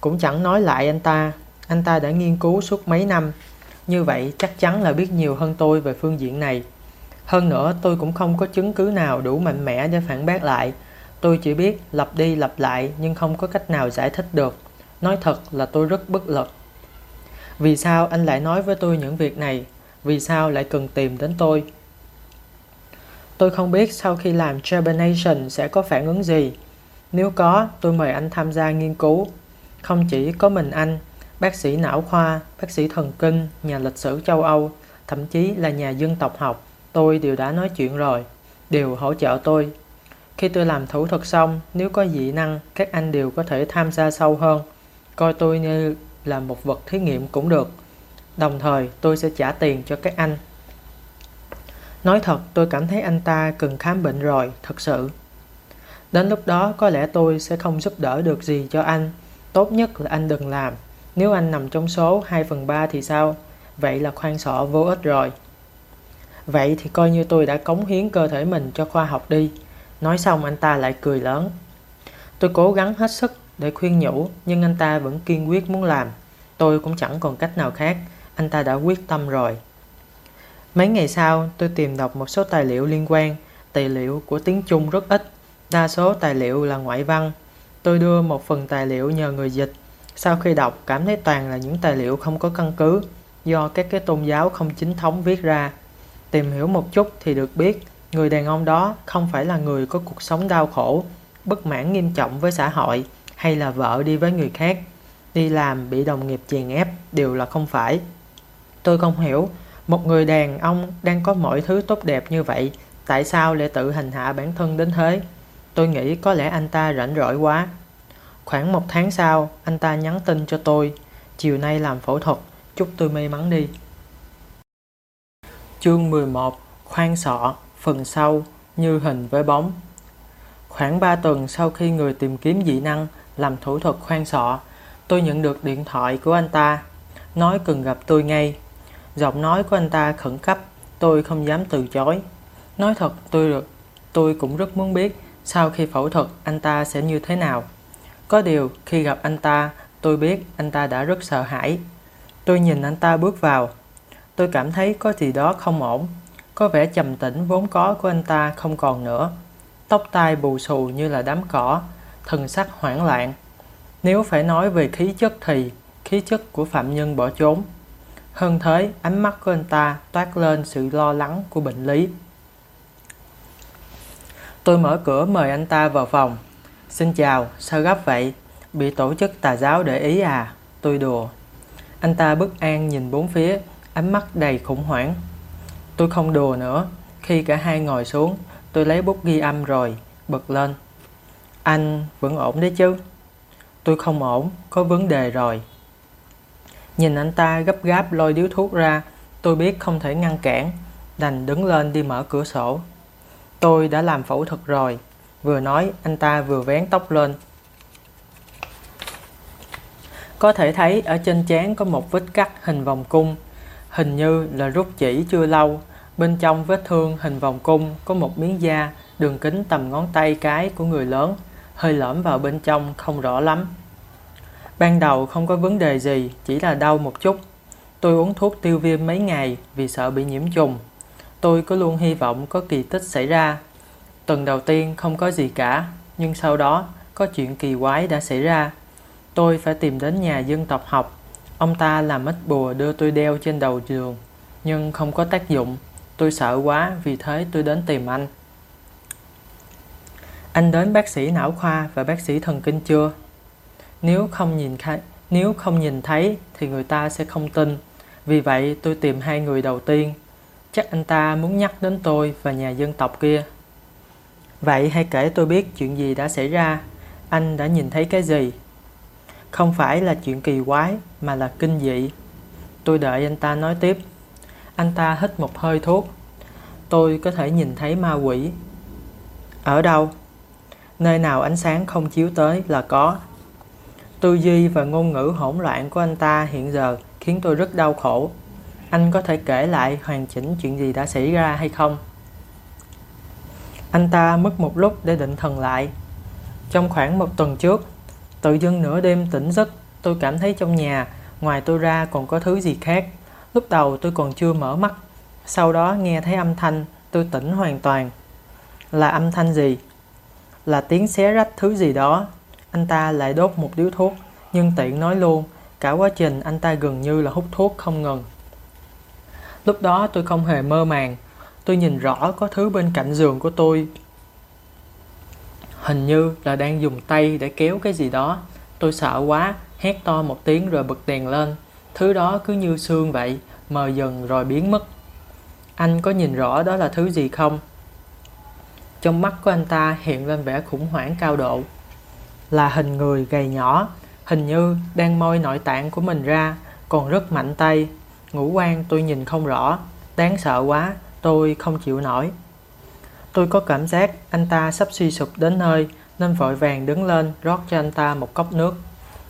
Cũng chẳng nói lại anh ta. Anh ta đã nghiên cứu suốt mấy năm. Như vậy chắc chắn là biết nhiều hơn tôi về phương diện này. Hơn nữa tôi cũng không có chứng cứ nào đủ mạnh mẽ để phản bác lại. Tôi chỉ biết lặp đi lặp lại nhưng không có cách nào giải thích được. Nói thật là tôi rất bất lực. Vì sao anh lại nói với tôi những việc này? Vì sao lại cần tìm đến tôi? Tôi không biết sau khi làm Trepanation sẽ có phản ứng gì. Nếu có, tôi mời anh tham gia nghiên cứu. Không chỉ có mình anh, bác sĩ não khoa, bác sĩ thần kinh, nhà lịch sử châu Âu, thậm chí là nhà dân tộc học, tôi đều đã nói chuyện rồi, đều hỗ trợ tôi. Khi tôi làm thủ thuật xong, nếu có dị năng, các anh đều có thể tham gia sâu hơn. Coi tôi như là một vật thí nghiệm cũng được. Đồng thời, tôi sẽ trả tiền cho các anh. Nói thật, tôi cảm thấy anh ta cần khám bệnh rồi, thật sự. Đến lúc đó có lẽ tôi sẽ không giúp đỡ được gì cho anh. Tốt nhất là anh đừng làm. Nếu anh nằm trong số 2 phần 3 thì sao? Vậy là khoan sọ vô ích rồi. Vậy thì coi như tôi đã cống hiến cơ thể mình cho khoa học đi. Nói xong anh ta lại cười lớn. Tôi cố gắng hết sức để khuyên nhủ nhưng anh ta vẫn kiên quyết muốn làm. Tôi cũng chẳng còn cách nào khác. Anh ta đã quyết tâm rồi. Mấy ngày sau, tôi tìm đọc một số tài liệu liên quan. Tài liệu của tiếng Trung rất ít. Đa số tài liệu là ngoại văn. Tôi đưa một phần tài liệu nhờ người dịch. Sau khi đọc, cảm thấy toàn là những tài liệu không có căn cứ, do các cái tôn giáo không chính thống viết ra. Tìm hiểu một chút thì được biết, người đàn ông đó không phải là người có cuộc sống đau khổ, bất mãn nghiêm trọng với xã hội, hay là vợ đi với người khác. Đi làm bị đồng nghiệp chèn ép đều là không phải. Tôi không hiểu, một người đàn ông đang có mọi thứ tốt đẹp như vậy, tại sao lại tự hành hạ bản thân đến thế? Tôi nghĩ có lẽ anh ta rảnh rỗi quá. Khoảng một tháng sau, anh ta nhắn tin cho tôi. Chiều nay làm phẫu thuật, chúc tôi may mắn đi. Chương 11 Khoan sọ, phần sau, như hình với bóng. Khoảng 3 tuần sau khi người tìm kiếm dị năng làm thủ thuật khoan sọ, tôi nhận được điện thoại của anh ta, nói cần gặp tôi ngay. Giọng nói của anh ta khẩn cấp, tôi không dám từ chối. Nói thật, tôi được, tôi cũng rất muốn biết sau khi phẫu thuật anh ta sẽ như thế nào. Có điều, khi gặp anh ta, tôi biết anh ta đã rất sợ hãi. Tôi nhìn anh ta bước vào. Tôi cảm thấy có gì đó không ổn. Có vẻ trầm tĩnh vốn có của anh ta không còn nữa. Tóc tai bù xù như là đám cỏ, thần sắc hoảng loạn. Nếu phải nói về khí chất thì khí chất của phạm nhân bỏ trốn. Hơn thế, ánh mắt của anh ta toát lên sự lo lắng của bệnh lý. Tôi mở cửa mời anh ta vào phòng. Xin chào, sao gấp vậy? Bị tổ chức tà giáo để ý à? Tôi đùa. Anh ta bất an nhìn bốn phía, ánh mắt đầy khủng hoảng. Tôi không đùa nữa. Khi cả hai ngồi xuống, tôi lấy bút ghi âm rồi, bật lên. Anh vẫn ổn đấy chứ? Tôi không ổn, có vấn đề rồi. Nhìn anh ta gấp gáp lôi điếu thuốc ra, tôi biết không thể ngăn cản, đành đứng lên đi mở cửa sổ. Tôi đã làm phẫu thuật rồi, vừa nói anh ta vừa vén tóc lên. Có thể thấy ở trên trán có một vết cắt hình vòng cung, hình như là rút chỉ chưa lâu. Bên trong vết thương hình vòng cung có một miếng da đường kính tầm ngón tay cái của người lớn, hơi lõm vào bên trong không rõ lắm. Ban đầu không có vấn đề gì, chỉ là đau một chút. Tôi uống thuốc tiêu viêm mấy ngày vì sợ bị nhiễm trùng. Tôi có luôn hy vọng có kỳ tích xảy ra. Tuần đầu tiên không có gì cả, nhưng sau đó có chuyện kỳ quái đã xảy ra. Tôi phải tìm đến nhà dân tộc học. Ông ta làm ít bùa đưa tôi đeo trên đầu giường, nhưng không có tác dụng. Tôi sợ quá, vì thế tôi đến tìm anh. Anh đến bác sĩ não khoa và bác sĩ thần kinh chưa? Nếu không nhìn thấy, nếu không nhìn thấy thì người ta sẽ không tin. Vì vậy tôi tìm hai người đầu tiên. Chắc anh ta muốn nhắc đến tôi và nhà dân tộc kia. Vậy hãy kể tôi biết chuyện gì đã xảy ra. Anh đã nhìn thấy cái gì? Không phải là chuyện kỳ quái mà là kinh dị. Tôi đợi anh ta nói tiếp. Anh ta hít một hơi thuốc. Tôi có thể nhìn thấy ma quỷ. Ở đâu? Nơi nào ánh sáng không chiếu tới là có. Tư duy và ngôn ngữ hỗn loạn của anh ta hiện giờ khiến tôi rất đau khổ. Anh có thể kể lại hoàn chỉnh chuyện gì đã xảy ra hay không? Anh ta mất một lúc để định thần lại. Trong khoảng một tuần trước, tự dưng nửa đêm tỉnh giấc, tôi cảm thấy trong nhà, ngoài tôi ra còn có thứ gì khác. Lúc đầu tôi còn chưa mở mắt, sau đó nghe thấy âm thanh, tôi tỉnh hoàn toàn. Là âm thanh gì? Là tiếng xé rách thứ gì đó. Anh ta lại đốt một điếu thuốc, nhưng tiện nói luôn, cả quá trình anh ta gần như là hút thuốc không ngừng. Lúc đó tôi không hề mơ màng, tôi nhìn rõ có thứ bên cạnh giường của tôi. Hình như là đang dùng tay để kéo cái gì đó. Tôi sợ quá, hét to một tiếng rồi bật đèn lên. Thứ đó cứ như xương vậy, mờ dần rồi biến mất. Anh có nhìn rõ đó là thứ gì không? Trong mắt của anh ta hiện lên vẻ khủng hoảng cao độ. Là hình người gầy nhỏ, hình như đang moi nội tạng của mình ra, còn rất mạnh tay. Ngũ quan tôi nhìn không rõ, đáng sợ quá, tôi không chịu nổi. Tôi có cảm giác anh ta sắp suy sụp đến nơi nên vội vàng đứng lên rót cho anh ta một cốc nước.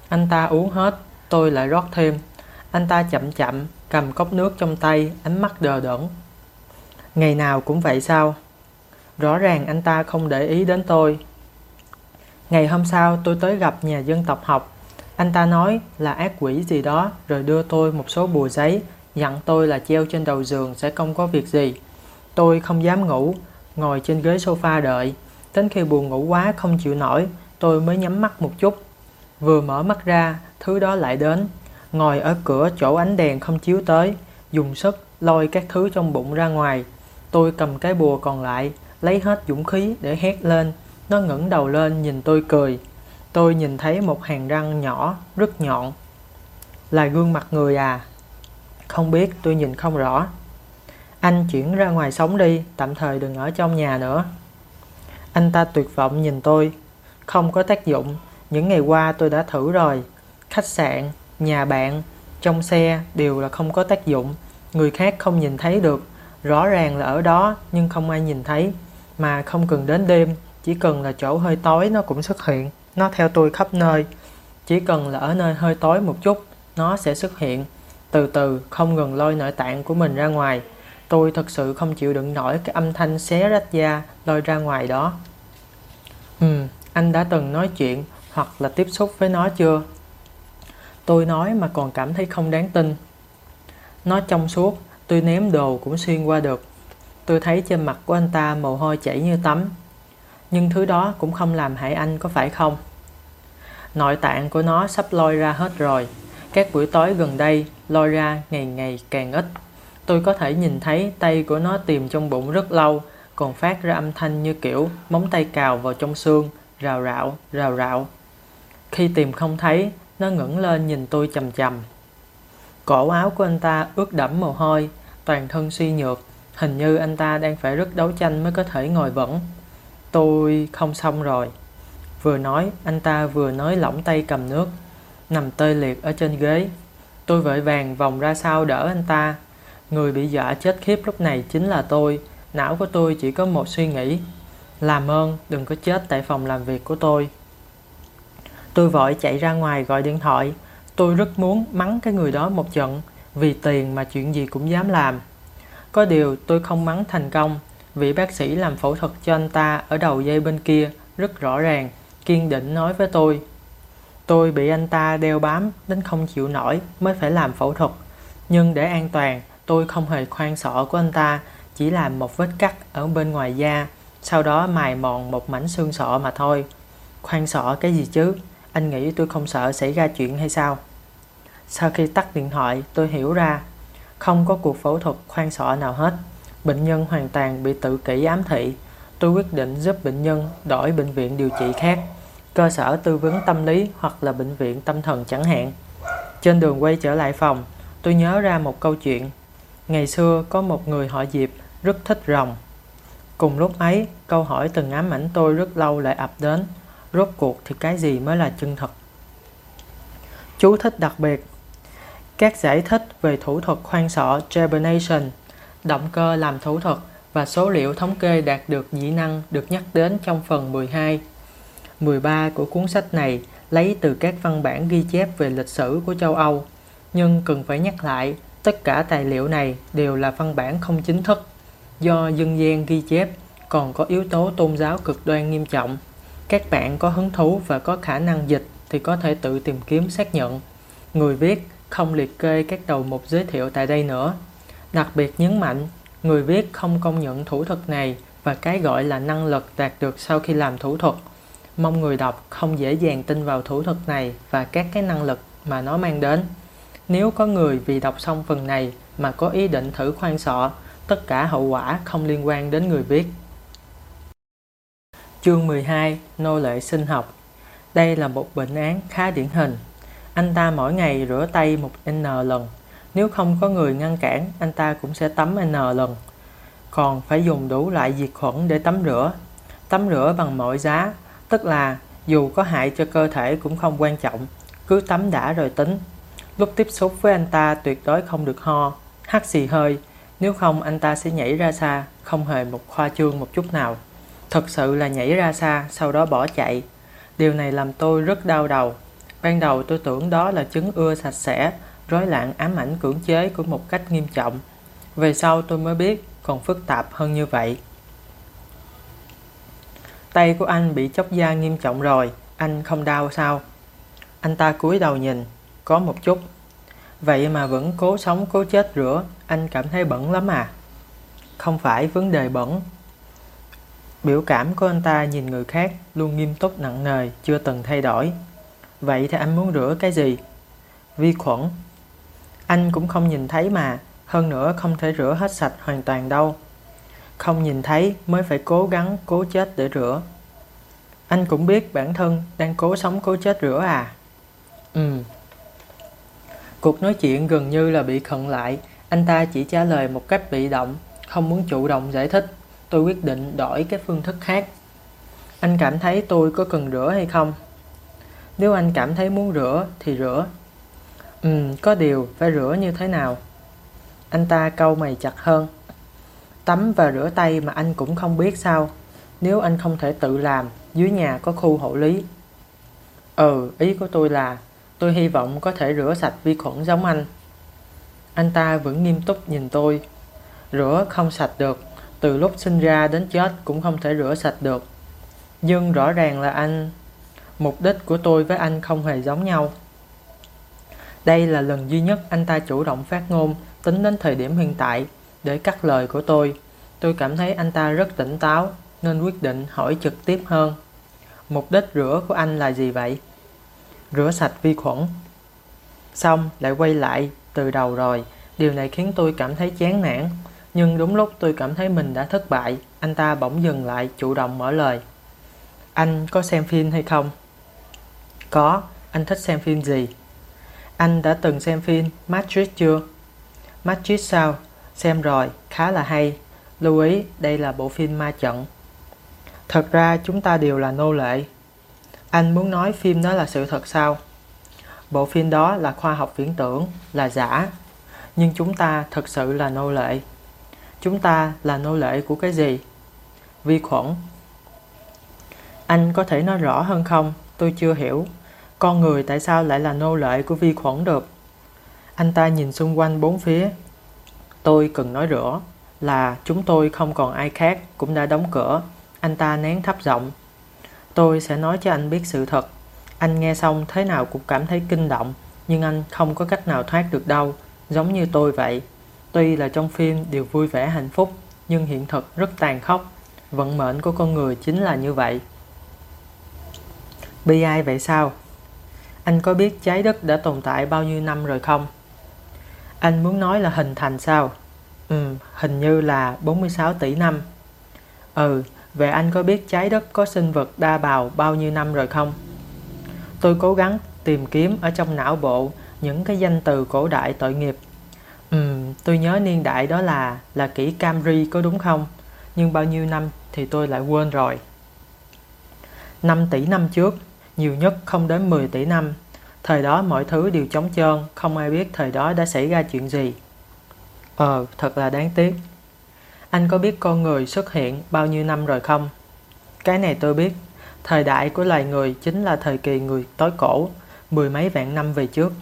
Anh ta uống hết, tôi lại rót thêm. Anh ta chậm chậm cầm cốc nước trong tay, ánh mắt đờ đẫn. Ngày nào cũng vậy sao? Rõ ràng anh ta không để ý đến tôi. Ngày hôm sau tôi tới gặp nhà dân tộc học. Anh ta nói là ác quỷ gì đó rồi đưa tôi một số bùa giấy, dặn tôi là treo trên đầu giường sẽ không có việc gì. Tôi không dám ngủ, ngồi trên ghế sofa đợi. Đến khi buồn ngủ quá không chịu nổi, tôi mới nhắm mắt một chút. Vừa mở mắt ra, thứ đó lại đến. Ngồi ở cửa chỗ ánh đèn không chiếu tới, dùng sức lôi các thứ trong bụng ra ngoài. Tôi cầm cái bùa còn lại, lấy hết dũng khí để hét lên. Nó ngẩng đầu lên nhìn tôi cười. Tôi nhìn thấy một hàng răng nhỏ, rất nhọn. Là gương mặt người à? Không biết, tôi nhìn không rõ. Anh chuyển ra ngoài sống đi, tạm thời đừng ở trong nhà nữa. Anh ta tuyệt vọng nhìn tôi. Không có tác dụng, những ngày qua tôi đã thử rồi. Khách sạn, nhà bạn, trong xe đều là không có tác dụng. Người khác không nhìn thấy được. Rõ ràng là ở đó nhưng không ai nhìn thấy. Mà không cần đến đêm, chỉ cần là chỗ hơi tối nó cũng xuất hiện. Nó theo tôi khắp nơi. Chỉ cần là ở nơi hơi tối một chút, nó sẽ xuất hiện. Từ từ không ngừng lôi nội tạng của mình ra ngoài. Tôi thật sự không chịu đựng nổi cái âm thanh xé rách da lôi ra ngoài đó. Ừ, anh đã từng nói chuyện hoặc là tiếp xúc với nó chưa? Tôi nói mà còn cảm thấy không đáng tin. Nó trong suốt, tôi ném đồ cũng xuyên qua được. Tôi thấy trên mặt của anh ta mồ hôi chảy như tắm. Nhưng thứ đó cũng không làm hại anh có phải không? Nội tạng của nó sắp lôi ra hết rồi. Các buổi tối gần đây lôi ra ngày ngày càng ít. Tôi có thể nhìn thấy tay của nó tìm trong bụng rất lâu, còn phát ra âm thanh như kiểu móng tay cào vào trong xương, rào rạo, rào rạo. Khi tìm không thấy, nó ngẩng lên nhìn tôi chầm chầm. Cổ áo của anh ta ướt đẫm mồ hôi, toàn thân suy nhược. Hình như anh ta đang phải rất đấu tranh mới có thể ngồi vững. Tôi không xong rồi. Vừa nói, anh ta vừa nói lỏng tay cầm nước, nằm tơi liệt ở trên ghế. Tôi vội vàng vòng ra sau đỡ anh ta. Người bị dọa chết khiếp lúc này chính là tôi. Não của tôi chỉ có một suy nghĩ. Làm ơn, đừng có chết tại phòng làm việc của tôi. Tôi vội chạy ra ngoài gọi điện thoại. Tôi rất muốn mắng cái người đó một trận vì tiền mà chuyện gì cũng dám làm. Có điều tôi không mắng thành công Vị bác sĩ làm phẫu thuật cho anh ta ở đầu dây bên kia rất rõ ràng, kiên định nói với tôi. Tôi bị anh ta đeo bám đến không chịu nổi mới phải làm phẫu thuật. Nhưng để an toàn, tôi không hề khoan sọ của anh ta, chỉ làm một vết cắt ở bên ngoài da, sau đó mài mòn một mảnh xương sọ mà thôi. Khoan sọ cái gì chứ? Anh nghĩ tôi không sợ xảy ra chuyện hay sao? Sau khi tắt điện thoại, tôi hiểu ra không có cuộc phẫu thuật khoan sọ nào hết. Bệnh nhân hoàn toàn bị tự kỷ ám thị. Tôi quyết định giúp bệnh nhân đổi bệnh viện điều trị khác, cơ sở tư vấn tâm lý hoặc là bệnh viện tâm thần chẳng hạn. Trên đường quay trở lại phòng, tôi nhớ ra một câu chuyện. Ngày xưa có một người họ Diệp rất thích rồng. Cùng lúc ấy, câu hỏi từng ám ảnh tôi rất lâu lại ập đến. Rốt cuộc thì cái gì mới là chân thật? Chú thích đặc biệt các giải thích về thủ thuật khoan sọ Trepanation, động cơ làm thủ thuật và số liệu thống kê đạt được dĩ năng được nhắc đến trong phần 12. 13 của cuốn sách này lấy từ các văn bản ghi chép về lịch sử của châu Âu, nhưng cần phải nhắc lại, tất cả tài liệu này đều là văn bản không chính thức, do dân gian ghi chép còn có yếu tố tôn giáo cực đoan nghiêm trọng. Các bạn có hứng thú và có khả năng dịch thì có thể tự tìm kiếm xác nhận. Người viết không liệt kê các đầu mục giới thiệu tại đây nữa. Đặc biệt nhấn mạnh, người viết không công nhận thủ thuật này và cái gọi là năng lực đạt được sau khi làm thủ thuật. Mong người đọc không dễ dàng tin vào thủ thuật này và các cái năng lực mà nó mang đến. Nếu có người vì đọc xong phần này mà có ý định thử khoan sọ, tất cả hậu quả không liên quan đến người viết. Chương 12 Nô lệ sinh học Đây là một bệnh án khá điển hình anh ta mỗi ngày rửa tay một N lần. Nếu không có người ngăn cản, anh ta cũng sẽ tắm N lần. Còn phải dùng đủ loại diệt khuẩn để tắm rửa. Tắm rửa bằng mọi giá, tức là dù có hại cho cơ thể cũng không quan trọng, cứ tắm đã rồi tính. Lúc tiếp xúc với anh ta tuyệt đối không được ho, hắt xì hơi, nếu không anh ta sẽ nhảy ra xa, không hề một khoa trương một chút nào. Thật sự là nhảy ra xa, sau đó bỏ chạy. Điều này làm tôi rất đau đầu. Ban đầu tôi tưởng đó là chứng ưa sạch sẽ, rối loạn ám ảnh cưỡng chế của một cách nghiêm trọng. Về sau tôi mới biết còn phức tạp hơn như vậy. Tay của anh bị chóc da nghiêm trọng rồi, anh không đau sao? Anh ta cúi đầu nhìn, có một chút. Vậy mà vẫn cố sống cố chết rửa, anh cảm thấy bẩn lắm à? Không phải vấn đề bẩn. Biểu cảm của anh ta nhìn người khác luôn nghiêm túc nặng nề, chưa từng thay đổi. Vậy thì anh muốn rửa cái gì? Vi khuẩn. Anh cũng không nhìn thấy mà, hơn nữa không thể rửa hết sạch hoàn toàn đâu. Không nhìn thấy mới phải cố gắng cố chết để rửa. Anh cũng biết bản thân đang cố sống cố chết rửa à? Ừ. Cuộc nói chuyện gần như là bị khận lại, anh ta chỉ trả lời một cách bị động, không muốn chủ động giải thích. Tôi quyết định đổi cái phương thức khác. Anh cảm thấy tôi có cần rửa hay không? Nếu anh cảm thấy muốn rửa thì rửa. Ừ, có điều phải rửa như thế nào? Anh ta câu mày chặt hơn. Tắm và rửa tay mà anh cũng không biết sao. Nếu anh không thể tự làm, dưới nhà có khu hộ lý. Ừ, ý của tôi là tôi hy vọng có thể rửa sạch vi khuẩn giống anh. Anh ta vẫn nghiêm túc nhìn tôi. Rửa không sạch được, từ lúc sinh ra đến chết cũng không thể rửa sạch được. Nhưng rõ ràng là anh Mục đích của tôi với anh không hề giống nhau. Đây là lần duy nhất anh ta chủ động phát ngôn tính đến thời điểm hiện tại để cắt lời của tôi. Tôi cảm thấy anh ta rất tỉnh táo nên quyết định hỏi trực tiếp hơn. Mục đích rửa của anh là gì vậy? Rửa sạch vi khuẩn. Xong lại quay lại từ đầu rồi. Điều này khiến tôi cảm thấy chán nản. Nhưng đúng lúc tôi cảm thấy mình đã thất bại, anh ta bỗng dừng lại chủ động mở lời. Anh có xem phim hay không? Có, anh thích xem phim gì? Anh đã từng xem phim Matrix chưa? Matrix sao? Xem rồi, khá là hay. Lưu ý, đây là bộ phim ma trận. Thật ra chúng ta đều là nô lệ. Anh muốn nói phim đó là sự thật sao? Bộ phim đó là khoa học viễn tưởng, là giả. Nhưng chúng ta thật sự là nô lệ. Chúng ta là nô lệ của cái gì? Vi khuẩn. Anh có thể nói rõ hơn không? Tôi chưa hiểu. Con người tại sao lại là nô lệ của vi khuẩn được? Anh ta nhìn xung quanh bốn phía. Tôi cần nói rõ là chúng tôi không còn ai khác cũng đã đóng cửa. Anh ta nén thấp giọng. Tôi sẽ nói cho anh biết sự thật. Anh nghe xong thế nào cũng cảm thấy kinh động, nhưng anh không có cách nào thoát được đâu, giống như tôi vậy. Tuy là trong phim đều vui vẻ hạnh phúc, nhưng hiện thực rất tàn khốc. Vận mệnh của con người chính là như vậy. Bi ai vậy sao? Anh có biết trái đất đã tồn tại bao nhiêu năm rồi không? Anh muốn nói là hình thành sao? Ừ, hình như là 46 tỷ năm. Ừ, vậy anh có biết trái đất có sinh vật đa bào bao nhiêu năm rồi không? Tôi cố gắng tìm kiếm ở trong não bộ những cái danh từ cổ đại tội nghiệp. Ừm, tôi nhớ niên đại đó là là kỷ Camry có đúng không? Nhưng bao nhiêu năm thì tôi lại quên rồi. 5 tỷ năm trước, nhiều nhất không đến 10 tỷ năm. Thời đó mọi thứ đều trống trơn, không ai biết thời đó đã xảy ra chuyện gì. Ờ, thật là đáng tiếc. Anh có biết con người xuất hiện bao nhiêu năm rồi không? Cái này tôi biết. Thời đại của loài người chính là thời kỳ người tối cổ, mười mấy vạn năm về trước.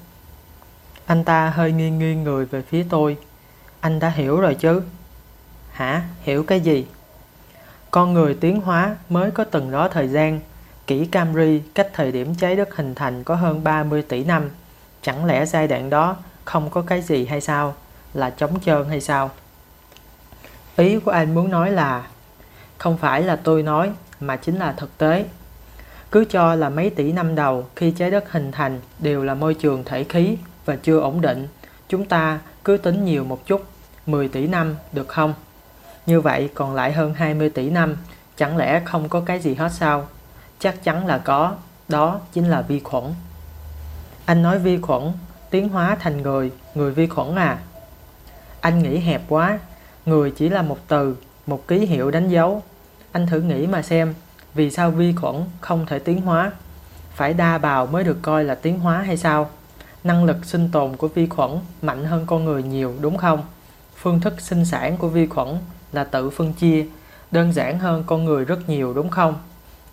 Anh ta hơi nghiêng nghiêng người về phía tôi. Anh đã hiểu rồi chứ? Hả? Hiểu cái gì? Con người tiến hóa mới có từng đó thời gian. Kỷ Camry cách thời điểm trái đất hình thành có hơn 30 tỷ năm. Chẳng lẽ giai đoạn đó không có cái gì hay sao? Là trống trơn hay sao? Ý của anh muốn nói là không phải là tôi nói mà chính là thực tế. Cứ cho là mấy tỷ năm đầu khi trái đất hình thành đều là môi trường thể khí và chưa ổn định, chúng ta cứ tính nhiều một chút, 10 tỷ năm được không? Như vậy còn lại hơn 20 tỷ năm, chẳng lẽ không có cái gì hết sao? Chắc chắn là có, đó chính là vi khuẩn. Anh nói vi khuẩn, tiến hóa thành người, người vi khuẩn à? Anh nghĩ hẹp quá, người chỉ là một từ, một ký hiệu đánh dấu. Anh thử nghĩ mà xem, vì sao vi khuẩn không thể tiến hóa? Phải đa bào mới được coi là tiến hóa hay sao? Năng lực sinh tồn của vi khuẩn mạnh hơn con người nhiều đúng không? Phương thức sinh sản của vi khuẩn là tự phân chia, đơn giản hơn con người rất nhiều đúng không?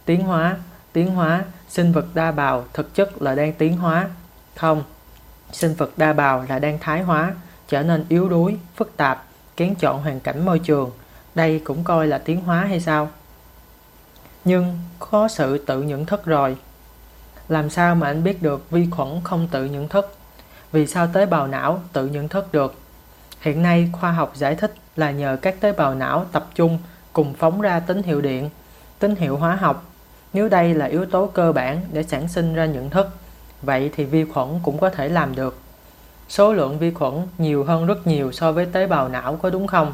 Tiến hóa, tiến hóa, sinh vật đa bào thực chất là đang tiến hóa. Không, sinh vật đa bào là đang thái hóa, trở nên yếu đuối, phức tạp, kén chọn hoàn cảnh môi trường. Đây cũng coi là tiến hóa hay sao? Nhưng có sự tự nhận thức rồi. Làm sao mà anh biết được vi khuẩn không tự nhận thức? Vì sao tế bào não tự nhận thức được? Hiện nay khoa học giải thích là nhờ các tế bào não tập trung cùng phóng ra tín hiệu điện, tín hiệu hóa học. Nếu đây là yếu tố cơ bản để sản sinh ra nhận thức, vậy thì vi khuẩn cũng có thể làm được. Số lượng vi khuẩn nhiều hơn rất nhiều so với tế bào não có đúng không?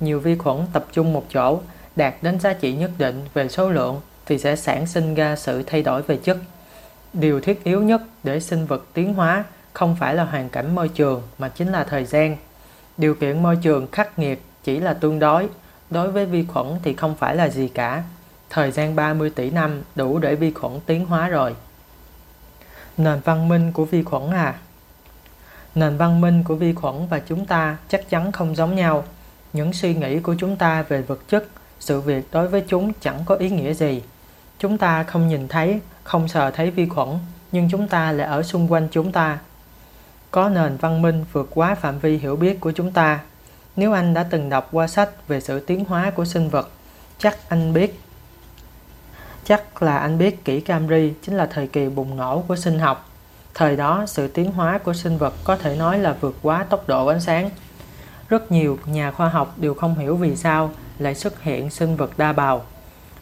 Nhiều vi khuẩn tập trung một chỗ đạt đến giá trị nhất định về số lượng thì sẽ sản sinh ra sự thay đổi về chất. Điều thiết yếu nhất để sinh vật tiến hóa không phải là hoàn cảnh môi trường mà chính là thời gian. Điều kiện môi trường khắc nghiệt chỉ là tương đối, đối với vi khuẩn thì không phải là gì cả. Thời gian 30 tỷ năm đủ để vi khuẩn tiến hóa rồi. Nền văn minh của vi khuẩn à? Nền văn minh của vi khuẩn và chúng ta chắc chắn không giống nhau. Những suy nghĩ của chúng ta về vật chất sự việc đối với chúng chẳng có ý nghĩa gì. Chúng ta không nhìn thấy, không sờ thấy vi khuẩn, nhưng chúng ta lại ở xung quanh chúng ta. Có nền văn minh vượt quá phạm vi hiểu biết của chúng ta. Nếu anh đã từng đọc qua sách về sự tiến hóa của sinh vật, chắc anh biết. Chắc là anh biết kỹ Camry chính là thời kỳ bùng nổ của sinh học. Thời đó, sự tiến hóa của sinh vật có thể nói là vượt quá tốc độ ánh sáng. Rất nhiều nhà khoa học đều không hiểu vì sao lại xuất hiện sinh vật đa bào.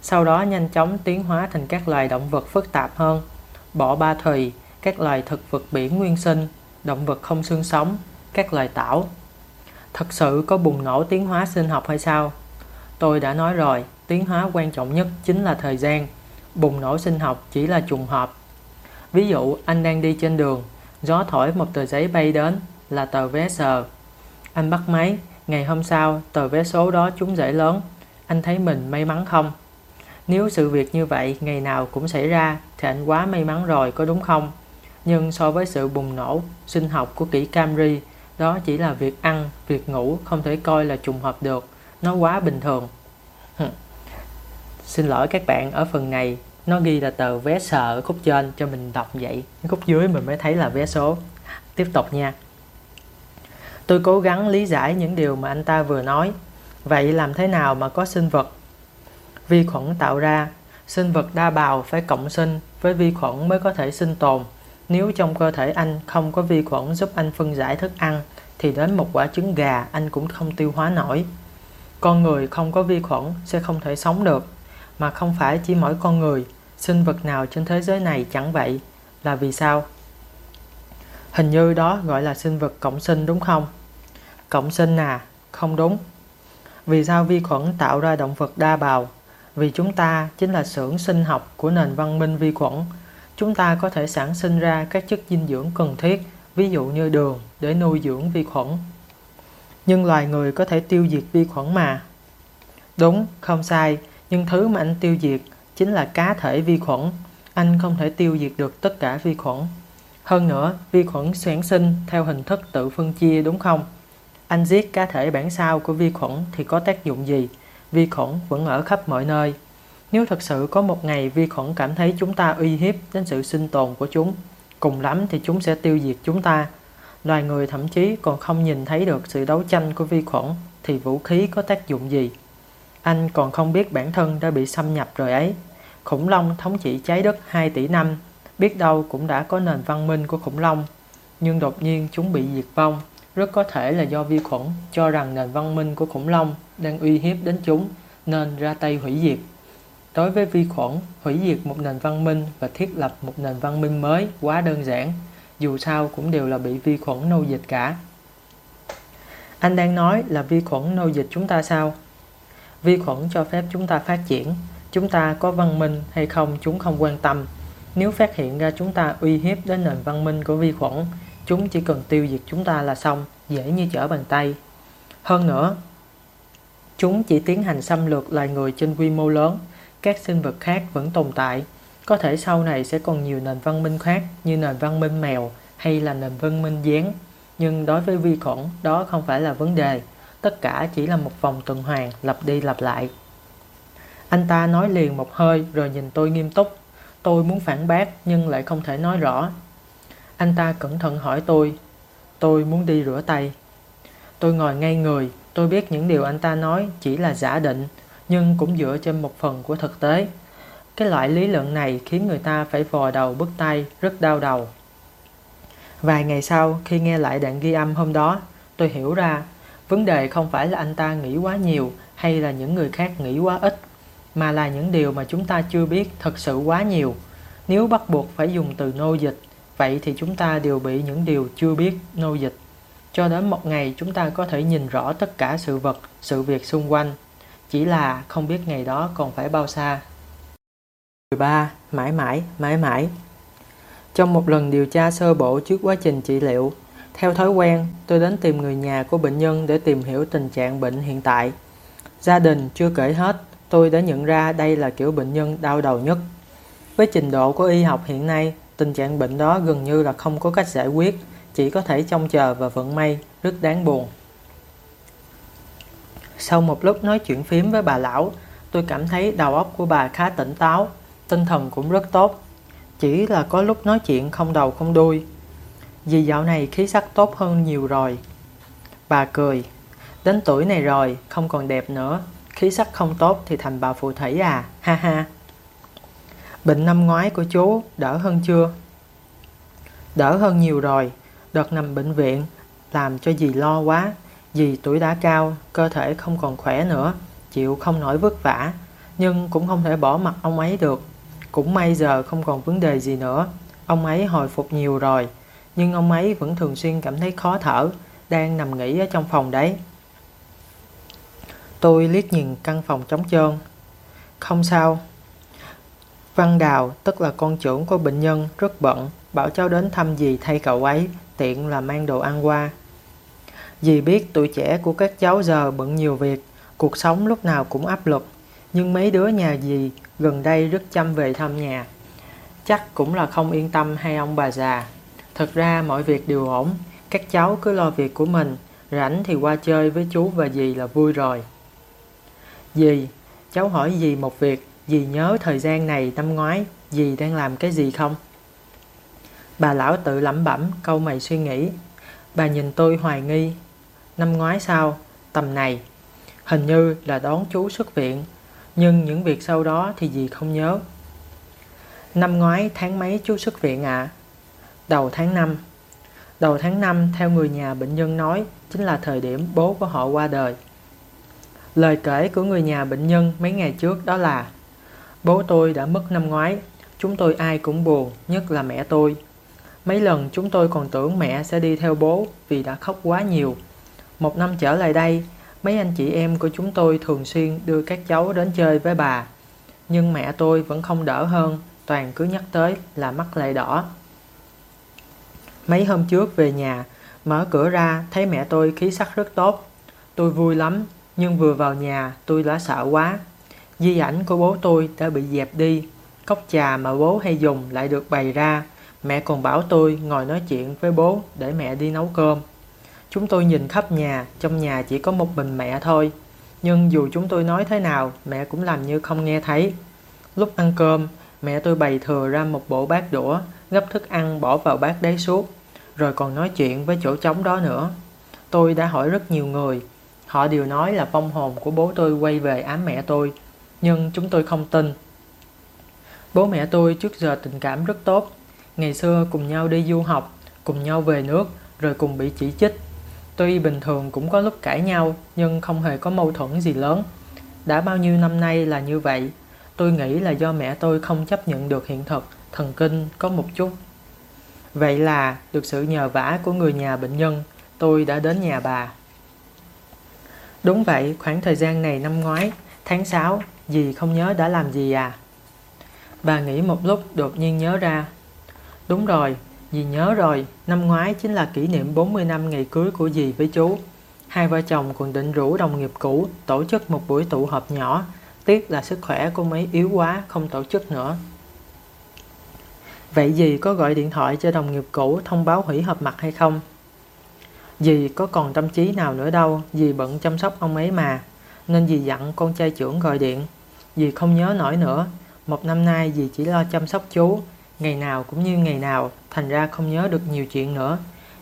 Sau đó nhanh chóng tiến hóa thành các loài động vật phức tạp hơn, bọ ba thùy, các loài thực vật biển nguyên sinh, động vật không xương sống, các loài tảo. Thật sự có bùng nổ tiến hóa sinh học hay sao? Tôi đã nói rồi, tiến hóa quan trọng nhất chính là thời gian. Bùng nổ sinh học chỉ là trùng hợp. Ví dụ anh đang đi trên đường, gió thổi một tờ giấy bay đến là tờ vé sờ. Anh bắt máy, ngày hôm sau tờ vé số đó trúng giải lớn. Anh thấy mình may mắn không? Nếu sự việc như vậy ngày nào cũng xảy ra thì anh quá may mắn rồi có đúng không? Nhưng so với sự bùng nổ sinh học của kỷ Camry, đó chỉ là việc ăn, việc ngủ không thể coi là trùng hợp được. Nó quá bình thường. Xin lỗi các bạn, ở phần này nó ghi là tờ vé sờ ở khúc trên cho mình đọc vậy. Khúc dưới mình mới thấy là vé số. Tiếp tục nha. Tôi cố gắng lý giải những điều mà anh ta vừa nói. Vậy làm thế nào mà có sinh vật? Vi khuẩn tạo ra, sinh vật đa bào phải cộng sinh với vi khuẩn mới có thể sinh tồn. Nếu trong cơ thể anh không có vi khuẩn giúp anh phân giải thức ăn, thì đến một quả trứng gà anh cũng không tiêu hóa nổi. Con người không có vi khuẩn sẽ không thể sống được, mà không phải chỉ mỗi con người, sinh vật nào trên thế giới này chẳng vậy. Là vì sao? Hình như đó gọi là sinh vật cộng sinh đúng không? Cộng sinh à? Không đúng. Vì sao vi khuẩn tạo ra động vật đa bào? Vì chúng ta chính là xưởng sinh học của nền văn minh vi khuẩn. Chúng ta có thể sản sinh ra các chất dinh dưỡng cần thiết, ví dụ như đường, để nuôi dưỡng vi khuẩn. Nhưng loài người có thể tiêu diệt vi khuẩn mà. Đúng, không sai, nhưng thứ mà anh tiêu diệt chính là cá thể vi khuẩn. Anh không thể tiêu diệt được tất cả vi khuẩn. Hơn nữa, vi khuẩn sản sinh theo hình thức tự phân chia đúng không? Anh giết cá thể bản sao của vi khuẩn thì có tác dụng gì? Vi khuẩn vẫn ở khắp mọi nơi. Nếu thật sự có một ngày vi khuẩn cảm thấy chúng ta uy hiếp đến sự sinh tồn của chúng, cùng lắm thì chúng sẽ tiêu diệt chúng ta. Loài người thậm chí còn không nhìn thấy được sự đấu tranh của vi khuẩn thì vũ khí có tác dụng gì? Anh còn không biết bản thân đã bị xâm nhập rồi ấy. Khủng long thống trị trái đất 2 tỷ năm, biết đâu cũng đã có nền văn minh của khủng long. Nhưng đột nhiên chúng bị diệt vong, rất có thể là do vi khuẩn cho rằng nền văn minh của khủng long đang uy hiếp đến chúng nên ra tay hủy diệt. Đối với vi khuẩn, hủy diệt một nền văn minh và thiết lập một nền văn minh mới quá đơn giản, dù sao cũng đều là bị vi khuẩn nô dịch cả. Anh đang nói là vi khuẩn nô dịch chúng ta sao? Vi khuẩn cho phép chúng ta phát triển, chúng ta có văn minh hay không chúng không quan tâm. Nếu phát hiện ra chúng ta uy hiếp đến nền văn minh của vi khuẩn, chúng chỉ cần tiêu diệt chúng ta là xong, dễ như trở bàn tay. Hơn nữa, chúng chỉ tiến hành xâm lược loài người trên quy mô lớn, các sinh vật khác vẫn tồn tại. Có thể sau này sẽ còn nhiều nền văn minh khác như nền văn minh mèo hay là nền văn minh gián. Nhưng đối với vi khuẩn, đó không phải là vấn đề. Tất cả chỉ là một vòng tuần hoàn lặp đi lặp lại. Anh ta nói liền một hơi rồi nhìn tôi nghiêm túc. Tôi muốn phản bác nhưng lại không thể nói rõ. Anh ta cẩn thận hỏi tôi. Tôi muốn đi rửa tay. Tôi ngồi ngay người. Tôi biết những điều anh ta nói chỉ là giả định nhưng cũng dựa trên một phần của thực tế. Cái loại lý luận này khiến người ta phải vò đầu bứt tay, rất đau đầu. Vài ngày sau, khi nghe lại đoạn ghi âm hôm đó, tôi hiểu ra vấn đề không phải là anh ta nghĩ quá nhiều hay là những người khác nghĩ quá ít, mà là những điều mà chúng ta chưa biết thật sự quá nhiều. Nếu bắt buộc phải dùng từ nô dịch, vậy thì chúng ta đều bị những điều chưa biết nô dịch. Cho đến một ngày chúng ta có thể nhìn rõ tất cả sự vật, sự việc xung quanh chỉ là không biết ngày đó còn phải bao xa. 13. Mãi mãi, mãi mãi Trong một lần điều tra sơ bộ trước quá trình trị liệu, theo thói quen, tôi đến tìm người nhà của bệnh nhân để tìm hiểu tình trạng bệnh hiện tại. Gia đình chưa kể hết, tôi đã nhận ra đây là kiểu bệnh nhân đau đầu nhất. Với trình độ của y học hiện nay, tình trạng bệnh đó gần như là không có cách giải quyết, chỉ có thể trông chờ và vận may, rất đáng buồn. Sau một lúc nói chuyện phím với bà lão, tôi cảm thấy đầu óc của bà khá tỉnh táo, tinh thần cũng rất tốt. Chỉ là có lúc nói chuyện không đầu không đuôi. Vì dạo này khí sắc tốt hơn nhiều rồi. Bà cười. Đến tuổi này rồi, không còn đẹp nữa. Khí sắc không tốt thì thành bà phù thủy à, ha ha. Bệnh năm ngoái của chú đỡ hơn chưa? Đỡ hơn nhiều rồi. Đợt nằm bệnh viện, làm cho dì lo quá. Vì tuổi đã cao, cơ thể không còn khỏe nữa, chịu không nổi vất vả, nhưng cũng không thể bỏ mặt ông ấy được. Cũng may giờ không còn vấn đề gì nữa, ông ấy hồi phục nhiều rồi, nhưng ông ấy vẫn thường xuyên cảm thấy khó thở, đang nằm nghỉ ở trong phòng đấy. Tôi liếc nhìn căn phòng trống trơn. Không sao. Văn Đào, tức là con trưởng của bệnh nhân, rất bận, bảo cháu đến thăm dì thay cậu ấy, tiện là mang đồ ăn qua. Dì biết tuổi trẻ của các cháu giờ bận nhiều việc, cuộc sống lúc nào cũng áp lực, nhưng mấy đứa nhà dì gần đây rất chăm về thăm nhà. Chắc cũng là không yên tâm hay ông bà già. Thật ra mọi việc đều ổn, các cháu cứ lo việc của mình, rảnh thì qua chơi với chú và dì là vui rồi. Dì, cháu hỏi dì một việc, dì nhớ thời gian này năm ngoái, dì đang làm cái gì không? Bà lão tự lẩm bẩm câu mày suy nghĩ. Bà nhìn tôi hoài nghi. Năm ngoái sao? Tầm này. Hình như là đón chú xuất viện. Nhưng những việc sau đó thì dì không nhớ. Năm ngoái tháng mấy chú xuất viện ạ? À? Đầu tháng 5. Đầu tháng 5 theo người nhà bệnh nhân nói chính là thời điểm bố của họ qua đời. Lời kể của người nhà bệnh nhân mấy ngày trước đó là Bố tôi đã mất năm ngoái, chúng tôi ai cũng buồn, nhất là mẹ tôi. Mấy lần chúng tôi còn tưởng mẹ sẽ đi theo bố vì đã khóc quá nhiều. Một năm trở lại đây, mấy anh chị em của chúng tôi thường xuyên đưa các cháu đến chơi với bà. Nhưng mẹ tôi vẫn không đỡ hơn, toàn cứ nhắc tới là mắt lại đỏ. Mấy hôm trước về nhà, mở cửa ra thấy mẹ tôi khí sắc rất tốt. Tôi vui lắm, nhưng vừa vào nhà tôi đã sợ quá. Di ảnh của bố tôi đã bị dẹp đi, cốc trà mà bố hay dùng lại được bày ra. Mẹ còn bảo tôi ngồi nói chuyện với bố để mẹ đi nấu cơm. Chúng tôi nhìn khắp nhà, trong nhà chỉ có một mình mẹ thôi. Nhưng dù chúng tôi nói thế nào, mẹ cũng làm như không nghe thấy. Lúc ăn cơm, mẹ tôi bày thừa ra một bộ bát đũa, gấp thức ăn bỏ vào bát đấy suốt, rồi còn nói chuyện với chỗ trống đó nữa. Tôi đã hỏi rất nhiều người, họ đều nói là vong hồn của bố tôi quay về ám mẹ tôi, nhưng chúng tôi không tin. Bố mẹ tôi trước giờ tình cảm rất tốt, ngày xưa cùng nhau đi du học, cùng nhau về nước, rồi cùng bị chỉ trích. Tuy bình thường cũng có lúc cãi nhau, nhưng không hề có mâu thuẫn gì lớn. Đã bao nhiêu năm nay là như vậy, tôi nghĩ là do mẹ tôi không chấp nhận được hiện thực, thần kinh có một chút. Vậy là được sự nhờ vả của người nhà bệnh nhân, tôi đã đến nhà bà. Đúng vậy, khoảng thời gian này năm ngoái, tháng 6, dì không nhớ đã làm gì à? Bà nghĩ một lúc đột nhiên nhớ ra. Đúng rồi, dì nhớ rồi, năm ngoái chính là kỷ niệm 40 năm ngày cưới của dì với chú. Hai vợ chồng còn định rủ đồng nghiệp cũ tổ chức một buổi tụ họp nhỏ, tiếc là sức khỏe của mấy yếu quá không tổ chức nữa. Vậy dì có gọi điện thoại cho đồng nghiệp cũ thông báo hủy họp mặt hay không? Dì có còn tâm trí nào nữa đâu, dì bận chăm sóc ông ấy mà. Nên dì dặn con trai trưởng gọi điện. Dì không nhớ nổi nữa. Một năm nay dì chỉ lo chăm sóc chú. Ngày nào cũng như ngày nào, thành ra không nhớ được nhiều chuyện nữa.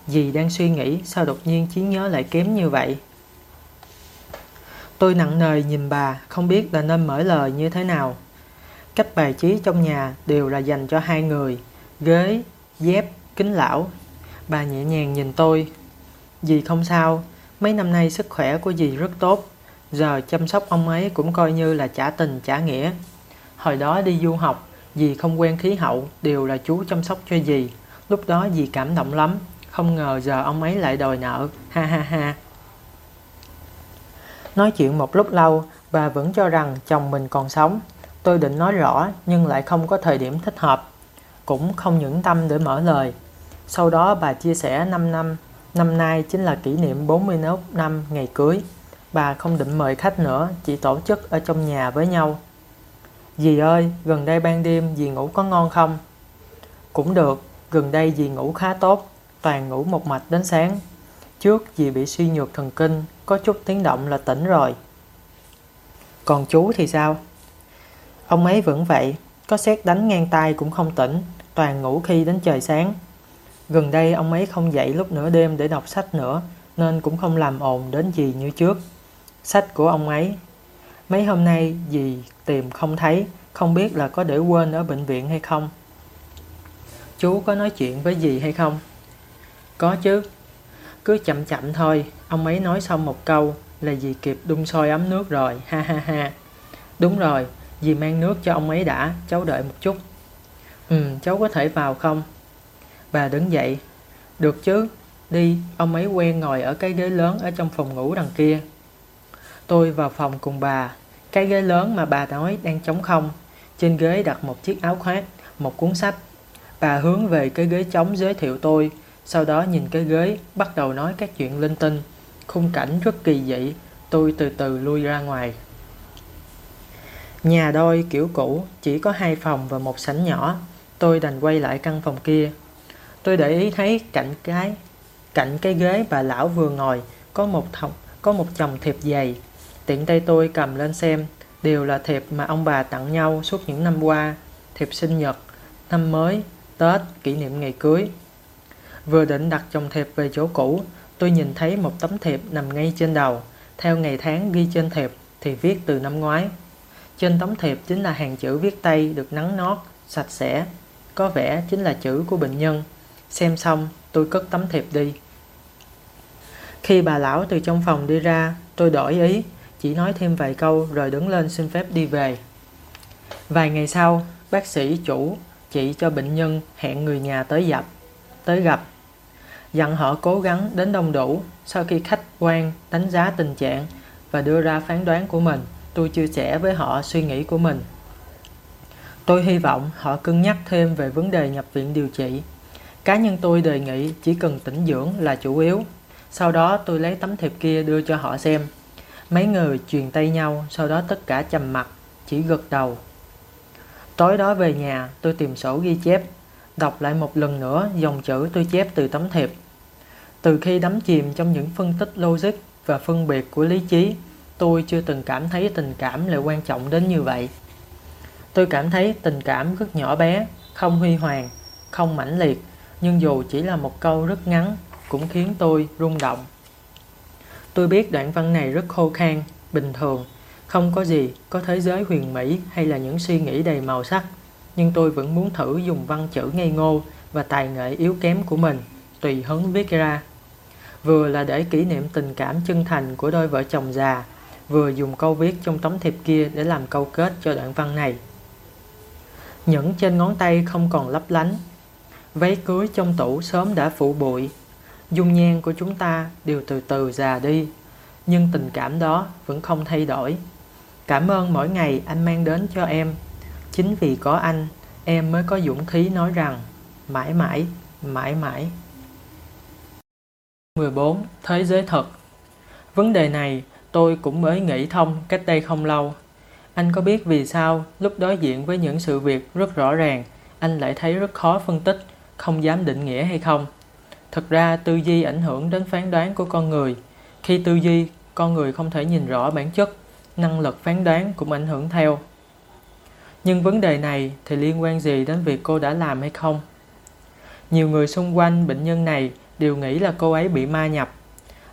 Dì đang suy nghĩ sao đột nhiên trí nhớ lại kém như vậy. Tôi nặng nề nhìn bà, không biết là nên mở lời như thế nào. Cách bài trí trong nhà đều là dành cho hai người, ghế, dép, kính lão. Bà nhẹ nhàng nhìn tôi. Dì không sao, mấy năm nay sức khỏe của dì rất tốt. Giờ chăm sóc ông ấy cũng coi như là trả tình trả nghĩa. Hồi đó đi du học, dì không quen khí hậu, đều là chú chăm sóc cho dì. Lúc đó dì cảm động lắm, không ngờ giờ ông ấy lại đòi nợ, ha ha ha. Nói chuyện một lúc lâu, bà vẫn cho rằng chồng mình còn sống. Tôi định nói rõ nhưng lại không có thời điểm thích hợp. Cũng không những tâm để mở lời. Sau đó bà chia sẻ 5 năm, năm nay chính là kỷ niệm 41 năm ngày cưới. Bà không định mời khách nữa, chỉ tổ chức ở trong nhà với nhau. Dì ơi, gần đây ban đêm dì ngủ có ngon không? Cũng được, gần đây dì ngủ khá tốt, toàn ngủ một mạch đến sáng. Trước dì bị suy nhược thần kinh, có chút tiếng động là tỉnh rồi. Còn chú thì sao? Ông ấy vẫn vậy, có xét đánh ngang tay cũng không tỉnh, toàn ngủ khi đến trời sáng. Gần đây ông ấy không dậy lúc nửa đêm để đọc sách nữa, nên cũng không làm ồn đến gì như trước. Sách của ông ấy. Mấy hôm nay dì tìm không thấy, không biết là có để quên ở bệnh viện hay không. Chú có nói chuyện với dì hay không? Có chứ. Cứ chậm chậm thôi, ông ấy nói xong một câu là dì kịp đun sôi ấm nước rồi, ha ha ha. Đúng rồi, dì mang nước cho ông ấy đã, cháu đợi một chút. Ừ, cháu có thể vào không? Và đứng dậy. Được chứ, đi, ông ấy quen ngồi ở cái ghế lớn ở trong phòng ngủ đằng kia. Tôi vào phòng cùng bà. Cái ghế lớn mà bà nói đang trống không. Trên ghế đặt một chiếc áo khoác, một cuốn sách. Bà hướng về cái ghế trống giới thiệu tôi, sau đó nhìn cái ghế, bắt đầu nói các chuyện linh tinh. Khung cảnh rất kỳ dị, tôi từ từ lui ra ngoài. Nhà đôi kiểu cũ, chỉ có hai phòng và một sảnh nhỏ. Tôi đành quay lại căn phòng kia. Tôi để ý thấy cạnh cái cạnh cái ghế bà lão vừa ngồi có một thòng, có một chồng thiệp dày. Tiện tay tôi cầm lên xem, đều là thiệp mà ông bà tặng nhau suốt những năm qua, thiệp sinh nhật, năm mới, Tết, kỷ niệm ngày cưới. Vừa định đặt chồng thiệp về chỗ cũ, tôi nhìn thấy một tấm thiệp nằm ngay trên đầu, theo ngày tháng ghi trên thiệp thì viết từ năm ngoái. Trên tấm thiệp chính là hàng chữ viết tay được nắng nót, sạch sẽ, có vẻ chính là chữ của bệnh nhân. Xem xong, tôi cất tấm thiệp đi. Khi bà lão từ trong phòng đi ra, tôi đổi ý, chỉ nói thêm vài câu rồi đứng lên xin phép đi về. Vài ngày sau, bác sĩ chủ chỉ cho bệnh nhân hẹn người nhà tới gặp. Tới gặp. Dặn họ cố gắng đến đông đủ sau khi khách quan đánh giá tình trạng và đưa ra phán đoán của mình. Tôi chia sẻ với họ suy nghĩ của mình. Tôi hy vọng họ cân nhắc thêm về vấn đề nhập viện điều trị. Cá nhân tôi đề nghị chỉ cần tĩnh dưỡng là chủ yếu. Sau đó tôi lấy tấm thiệp kia đưa cho họ xem. Mấy người truyền tay nhau, sau đó tất cả trầm mặt, chỉ gật đầu. Tối đó về nhà, tôi tìm sổ ghi chép, đọc lại một lần nữa dòng chữ tôi chép từ tấm thiệp. Từ khi đắm chìm trong những phân tích logic và phân biệt của lý trí, tôi chưa từng cảm thấy tình cảm lại quan trọng đến như vậy. Tôi cảm thấy tình cảm rất nhỏ bé, không huy hoàng, không mãnh liệt, nhưng dù chỉ là một câu rất ngắn cũng khiến tôi rung động. Tôi biết đoạn văn này rất khô khan, bình thường, không có gì có thế giới huyền mỹ hay là những suy nghĩ đầy màu sắc, nhưng tôi vẫn muốn thử dùng văn chữ ngây ngô và tài nghệ yếu kém của mình, tùy hứng viết ra. Vừa là để kỷ niệm tình cảm chân thành của đôi vợ chồng già, vừa dùng câu viết trong tấm thiệp kia để làm câu kết cho đoạn văn này. Những trên ngón tay không còn lấp lánh. Váy cưới trong tủ sớm đã phủ bụi. Dung nhan của chúng ta đều từ từ già đi, nhưng tình cảm đó vẫn không thay đổi. Cảm ơn mỗi ngày anh mang đến cho em. Chính vì có anh, em mới có dũng khí nói rằng mãi mãi, mãi mãi. 14. Thế giới thật Vấn đề này tôi cũng mới nghĩ thông cách đây không lâu. Anh có biết vì sao lúc đối diện với những sự việc rất rõ ràng, anh lại thấy rất khó phân tích, không dám định nghĩa hay không? Thực ra tư duy ảnh hưởng đến phán đoán của con người. Khi tư duy, con người không thể nhìn rõ bản chất, năng lực phán đoán cũng ảnh hưởng theo. Nhưng vấn đề này thì liên quan gì đến việc cô đã làm hay không? Nhiều người xung quanh bệnh nhân này đều nghĩ là cô ấy bị ma nhập.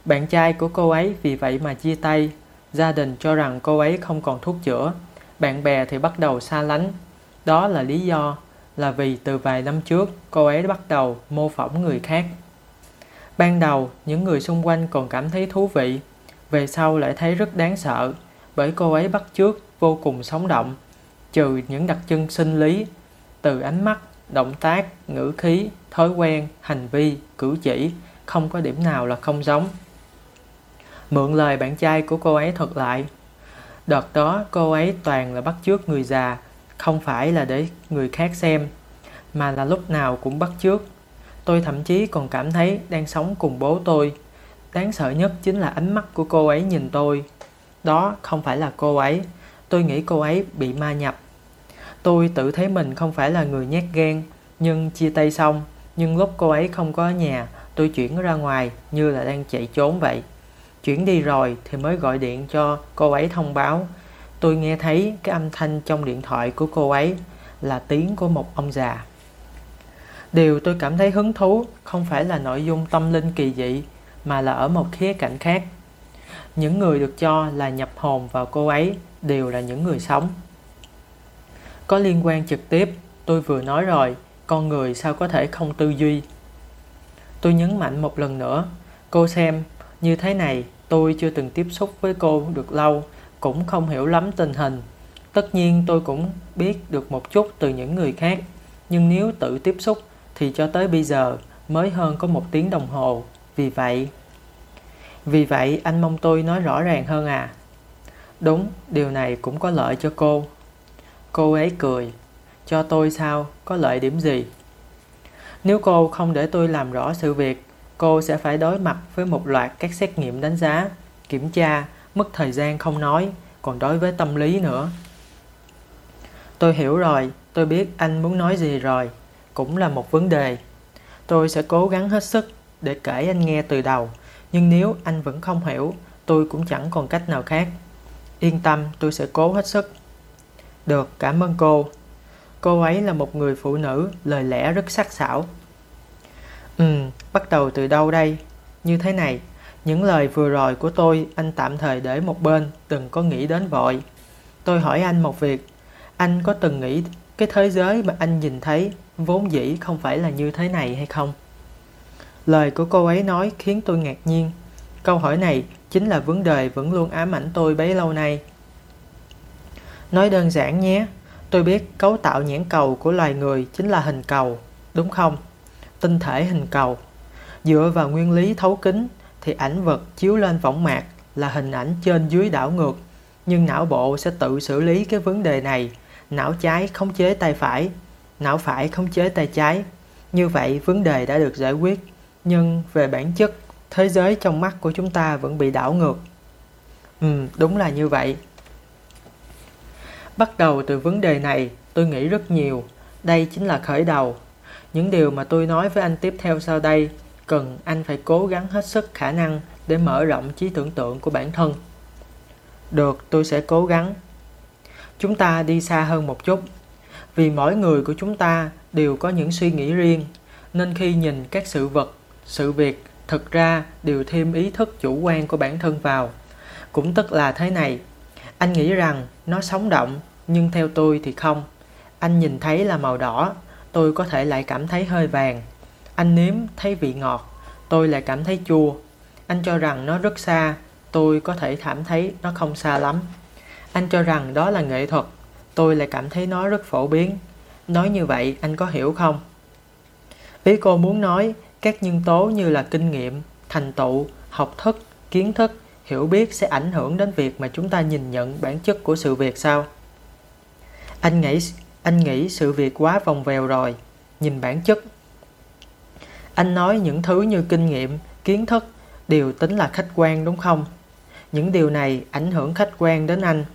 Bạn trai của cô ấy vì vậy mà chia tay. Gia đình cho rằng cô ấy không còn thuốc chữa. Bạn bè thì bắt đầu xa lánh. Đó là lý do là vì từ vài năm trước cô ấy bắt đầu mô phỏng người khác. Ban đầu, những người xung quanh còn cảm thấy thú vị, về sau lại thấy rất đáng sợ, bởi cô ấy bắt chước vô cùng sống động, trừ những đặc trưng sinh lý, từ ánh mắt, động tác, ngữ khí, thói quen, hành vi, cử chỉ, không có điểm nào là không giống. Mượn lời bạn trai của cô ấy thuật lại. Đợt đó cô ấy toàn là bắt chước người già, không phải là để người khác xem, mà là lúc nào cũng bắt chước. Tôi thậm chí còn cảm thấy đang sống cùng bố tôi. Đáng sợ nhất chính là ánh mắt của cô ấy nhìn tôi. Đó không phải là cô ấy. Tôi nghĩ cô ấy bị ma nhập. Tôi tự thấy mình không phải là người nhát gan, nhưng chia tay xong, nhưng lúc cô ấy không có ở nhà, tôi chuyển ra ngoài như là đang chạy trốn vậy. Chuyển đi rồi thì mới gọi điện cho cô ấy thông báo. Tôi nghe thấy cái âm thanh trong điện thoại của cô ấy là tiếng của một ông già. Điều tôi cảm thấy hứng thú không phải là nội dung tâm linh kỳ dị mà là ở một khía cạnh khác. Những người được cho là nhập hồn vào cô ấy đều là những người sống. Có liên quan trực tiếp, tôi vừa nói rồi, con người sao có thể không tư duy. Tôi nhấn mạnh một lần nữa, cô xem, như thế này tôi chưa từng tiếp xúc với cô được lâu, cũng không hiểu lắm tình hình. Tất nhiên tôi cũng biết được một chút từ những người khác, nhưng nếu tự tiếp xúc thì cho tới bây giờ mới hơn có một tiếng đồng hồ. Vì vậy, vì vậy anh mong tôi nói rõ ràng hơn à. Đúng, điều này cũng có lợi cho cô. Cô ấy cười. Cho tôi sao? Có lợi điểm gì? Nếu cô không để tôi làm rõ sự việc, cô sẽ phải đối mặt với một loạt các xét nghiệm đánh giá, kiểm tra, mất thời gian không nói, còn đối với tâm lý nữa. Tôi hiểu rồi, tôi biết anh muốn nói gì rồi, cũng là một vấn đề. Tôi sẽ cố gắng hết sức để kể anh nghe từ đầu, nhưng nếu anh vẫn không hiểu, tôi cũng chẳng còn cách nào khác. Yên tâm, tôi sẽ cố hết sức. Được, cảm ơn cô. Cô ấy là một người phụ nữ, lời lẽ rất sắc sảo. Ừ, bắt đầu từ đâu đây? Như thế này, những lời vừa rồi của tôi anh tạm thời để một bên, đừng có nghĩ đến vội. Tôi hỏi anh một việc, anh có từng nghĩ cái thế giới mà anh nhìn thấy vốn dĩ không phải là như thế này hay không? Lời của cô ấy nói khiến tôi ngạc nhiên. Câu hỏi này chính là vấn đề vẫn luôn ám ảnh tôi bấy lâu nay. Nói đơn giản nhé, tôi biết cấu tạo nhãn cầu của loài người chính là hình cầu, đúng không? Tinh thể hình cầu. Dựa vào nguyên lý thấu kính thì ảnh vật chiếu lên võng mạc là hình ảnh trên dưới đảo ngược, nhưng não bộ sẽ tự xử lý cái vấn đề này. Não trái khống chế tay phải, não phải khống chế tay trái. Như vậy vấn đề đã được giải quyết, nhưng về bản chất thế giới trong mắt của chúng ta vẫn bị đảo ngược. Ừ, đúng là như vậy. Bắt đầu từ vấn đề này, tôi nghĩ rất nhiều. Đây chính là khởi đầu. Những điều mà tôi nói với anh tiếp theo sau đây, cần anh phải cố gắng hết sức khả năng để mở rộng trí tưởng tượng của bản thân. Được, tôi sẽ cố gắng. Chúng ta đi xa hơn một chút. Vì mỗi người của chúng ta đều có những suy nghĩ riêng, nên khi nhìn các sự vật, sự việc thực ra đều thêm ý thức chủ quan của bản thân vào. Cũng tức là thế này, anh nghĩ rằng nó sống động, nhưng theo tôi thì không. Anh nhìn thấy là màu đỏ, tôi có thể lại cảm thấy hơi vàng. Anh nếm thấy vị ngọt, tôi lại cảm thấy chua. Anh cho rằng nó rất xa, tôi có thể cảm thấy nó không xa lắm. Anh cho rằng đó là nghệ thuật, tôi lại cảm thấy nó rất phổ biến. Nói như vậy anh có hiểu không? Ý cô muốn nói các nhân tố như là kinh nghiệm, thành tựu, học thức, kiến thức, hiểu biết sẽ ảnh hưởng đến việc mà chúng ta nhìn nhận bản chất của sự việc sao? Anh nghĩ anh nghĩ sự việc quá vòng vèo rồi, nhìn bản chất. Anh nói những thứ như kinh nghiệm, kiến thức đều tính là khách quan đúng không? Những điều này ảnh hưởng khách quan đến anh,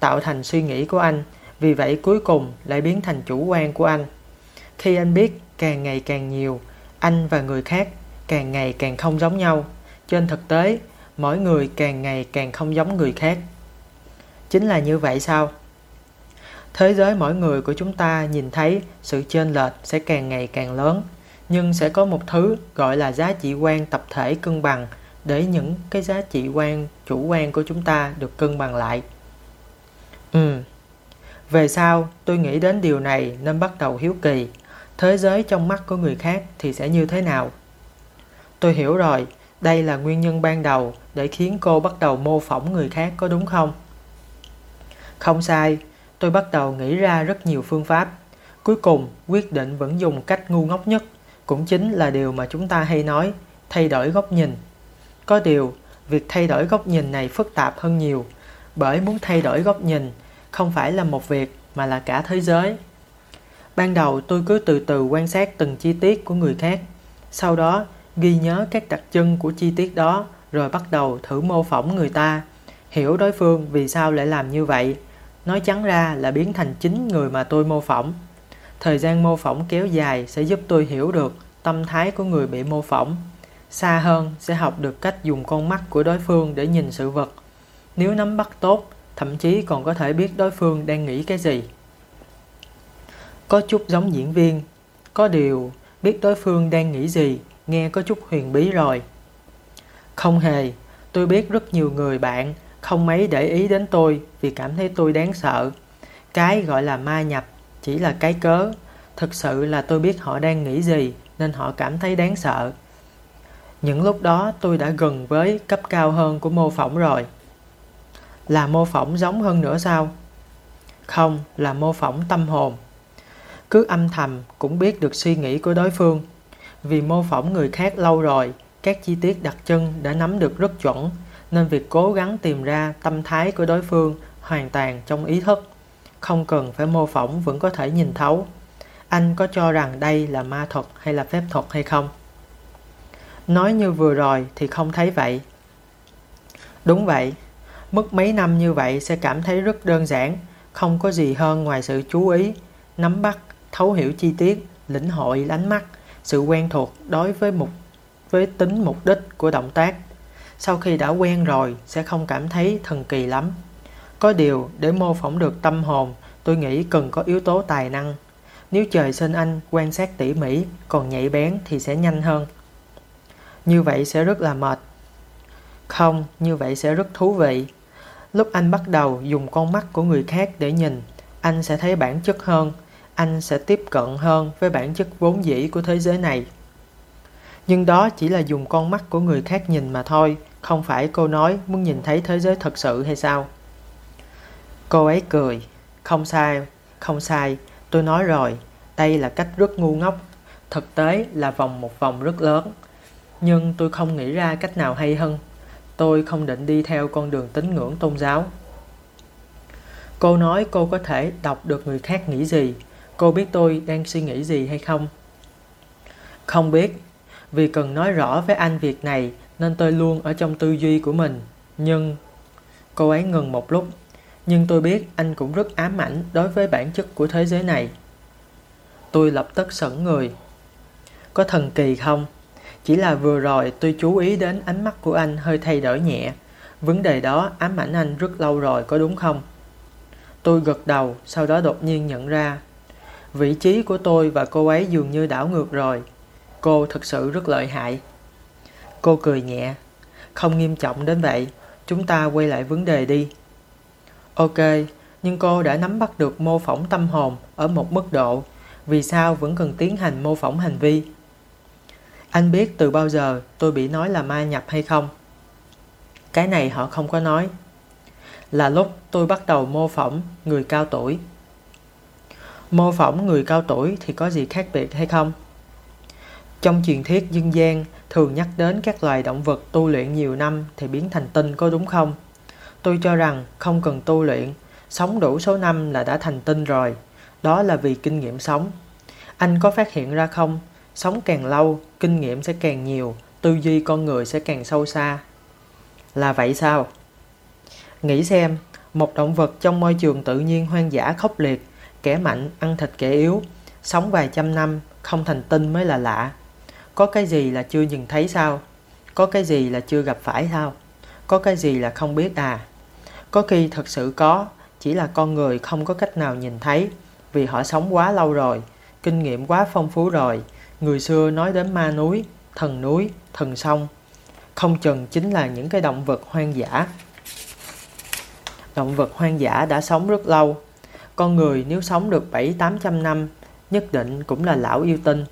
tạo thành suy nghĩ của anh, vì vậy cuối cùng lại biến thành chủ quan của anh. Khi anh biết càng ngày càng nhiều, anh và người khác càng ngày càng không giống nhau. Trên thực tế, mỗi người càng ngày càng không giống người khác. Chính là như vậy sao? Thế giới mỗi người của chúng ta nhìn thấy sự chênh lệch sẽ càng ngày càng lớn, nhưng sẽ có một thứ gọi là giá trị quan tập thể cân bằng để những cái giá trị quan chủ quan của chúng ta được cân bằng lại. Ừ. Về sau, tôi nghĩ đến điều này nên bắt đầu hiếu kỳ thế giới trong mắt của người khác thì sẽ như thế nào? Tôi hiểu rồi, đây là nguyên nhân ban đầu để khiến cô bắt đầu mô phỏng người khác có đúng không? Không sai, tôi bắt đầu nghĩ ra rất nhiều phương pháp. Cuối cùng, quyết định vẫn dùng cách ngu ngốc nhất, cũng chính là điều mà chúng ta hay nói, thay đổi góc nhìn. Có điều, việc thay đổi góc nhìn này phức tạp hơn nhiều, bởi muốn thay đổi góc nhìn không phải là một việc mà là cả thế giới. Ban đầu tôi cứ từ từ quan sát từng chi tiết của người khác, sau đó ghi nhớ các đặc trưng của chi tiết đó rồi bắt đầu thử mô phỏng người ta, hiểu đối phương vì sao lại làm như vậy. Nói trắng ra là biến thành chính người mà tôi mô phỏng. Thời gian mô phỏng kéo dài sẽ giúp tôi hiểu được tâm thái của người bị mô phỏng. Xa hơn sẽ học được cách dùng con mắt của đối phương để nhìn sự vật. Nếu nắm bắt tốt, thậm chí còn có thể biết đối phương đang nghĩ cái gì. Có chút giống diễn viên, có điều biết đối phương đang nghĩ gì, nghe có chút huyền bí rồi. Không hề, tôi biết rất nhiều người bạn không mấy để ý đến tôi vì cảm thấy tôi đáng sợ. Cái gọi là ma nhập chỉ là cái cớ, thực sự là tôi biết họ đang nghĩ gì nên họ cảm thấy đáng sợ. Những lúc đó tôi đã gần với cấp cao hơn của mô phỏng rồi. Là mô phỏng giống hơn nữa sao? Không, là mô phỏng tâm hồn cứ âm thầm cũng biết được suy nghĩ của đối phương. Vì mô phỏng người khác lâu rồi, các chi tiết đặc trưng đã nắm được rất chuẩn, nên việc cố gắng tìm ra tâm thái của đối phương hoàn toàn trong ý thức. Không cần phải mô phỏng vẫn có thể nhìn thấu. Anh có cho rằng đây là ma thuật hay là phép thuật hay không? Nói như vừa rồi thì không thấy vậy. Đúng vậy, mất mấy năm như vậy sẽ cảm thấy rất đơn giản, không có gì hơn ngoài sự chú ý, nắm bắt, thấu hiểu chi tiết, lĩnh hội ánh mắt, sự quen thuộc đối với mục với tính mục đích của động tác. Sau khi đã quen rồi sẽ không cảm thấy thần kỳ lắm. Có điều để mô phỏng được tâm hồn, tôi nghĩ cần có yếu tố tài năng. Nếu trời sinh anh quan sát tỉ mỉ, còn nhạy bén thì sẽ nhanh hơn. Như vậy sẽ rất là mệt. Không, như vậy sẽ rất thú vị. Lúc anh bắt đầu dùng con mắt của người khác để nhìn, anh sẽ thấy bản chất hơn, anh sẽ tiếp cận hơn với bản chất vốn dĩ của thế giới này. Nhưng đó chỉ là dùng con mắt của người khác nhìn mà thôi, không phải cô nói muốn nhìn thấy thế giới thật sự hay sao? Cô ấy cười, không sai, không sai, tôi nói rồi, đây là cách rất ngu ngốc, thực tế là vòng một vòng rất lớn. Nhưng tôi không nghĩ ra cách nào hay hơn. Tôi không định đi theo con đường tín ngưỡng tôn giáo. Cô nói cô có thể đọc được người khác nghĩ gì. Cô biết tôi đang suy nghĩ gì hay không? Không biết. Vì cần nói rõ với anh việc này nên tôi luôn ở trong tư duy của mình. Nhưng... Cô ấy ngừng một lúc. Nhưng tôi biết anh cũng rất ám ảnh đối với bản chất của thế giới này. Tôi lập tức sững người. Có thần kỳ không? Chỉ là vừa rồi tôi chú ý đến ánh mắt của anh hơi thay đổi nhẹ. Vấn đề đó ám ảnh anh rất lâu rồi có đúng không? Tôi gật đầu, sau đó đột nhiên nhận ra. Vị trí của tôi và cô ấy dường như đảo ngược rồi. Cô thực sự rất lợi hại. Cô cười nhẹ. Không nghiêm trọng đến vậy. Chúng ta quay lại vấn đề đi. Ok, nhưng cô đã nắm bắt được mô phỏng tâm hồn ở một mức độ. Vì sao vẫn cần tiến hành mô phỏng hành vi? Anh biết từ bao giờ tôi bị nói là ma nhập hay không? Cái này họ không có nói. Là lúc tôi bắt đầu mô phỏng người cao tuổi. Mô phỏng người cao tuổi thì có gì khác biệt hay không? Trong truyền thuyết dân gian thường nhắc đến các loài động vật tu luyện nhiều năm thì biến thành tinh có đúng không? Tôi cho rằng không cần tu luyện, sống đủ số năm là đã thành tinh rồi. Đó là vì kinh nghiệm sống. Anh có phát hiện ra không? Sống càng lâu, kinh nghiệm sẽ càng nhiều, tư duy con người sẽ càng sâu xa. Là vậy sao? Nghĩ xem, một động vật trong môi trường tự nhiên hoang dã khốc liệt, kẻ mạnh ăn thịt kẻ yếu, sống vài trăm năm, không thành tinh mới là lạ. Có cái gì là chưa nhìn thấy sao? Có cái gì là chưa gặp phải sao? Có cái gì là không biết à? Có khi thật sự có, chỉ là con người không có cách nào nhìn thấy, vì họ sống quá lâu rồi, kinh nghiệm quá phong phú rồi, Người xưa nói đến ma núi, thần núi, thần sông. Không chừng chính là những cái động vật hoang dã. Động vật hoang dã đã sống rất lâu. Con người nếu sống được 7-800 năm, nhất định cũng là lão yêu tinh.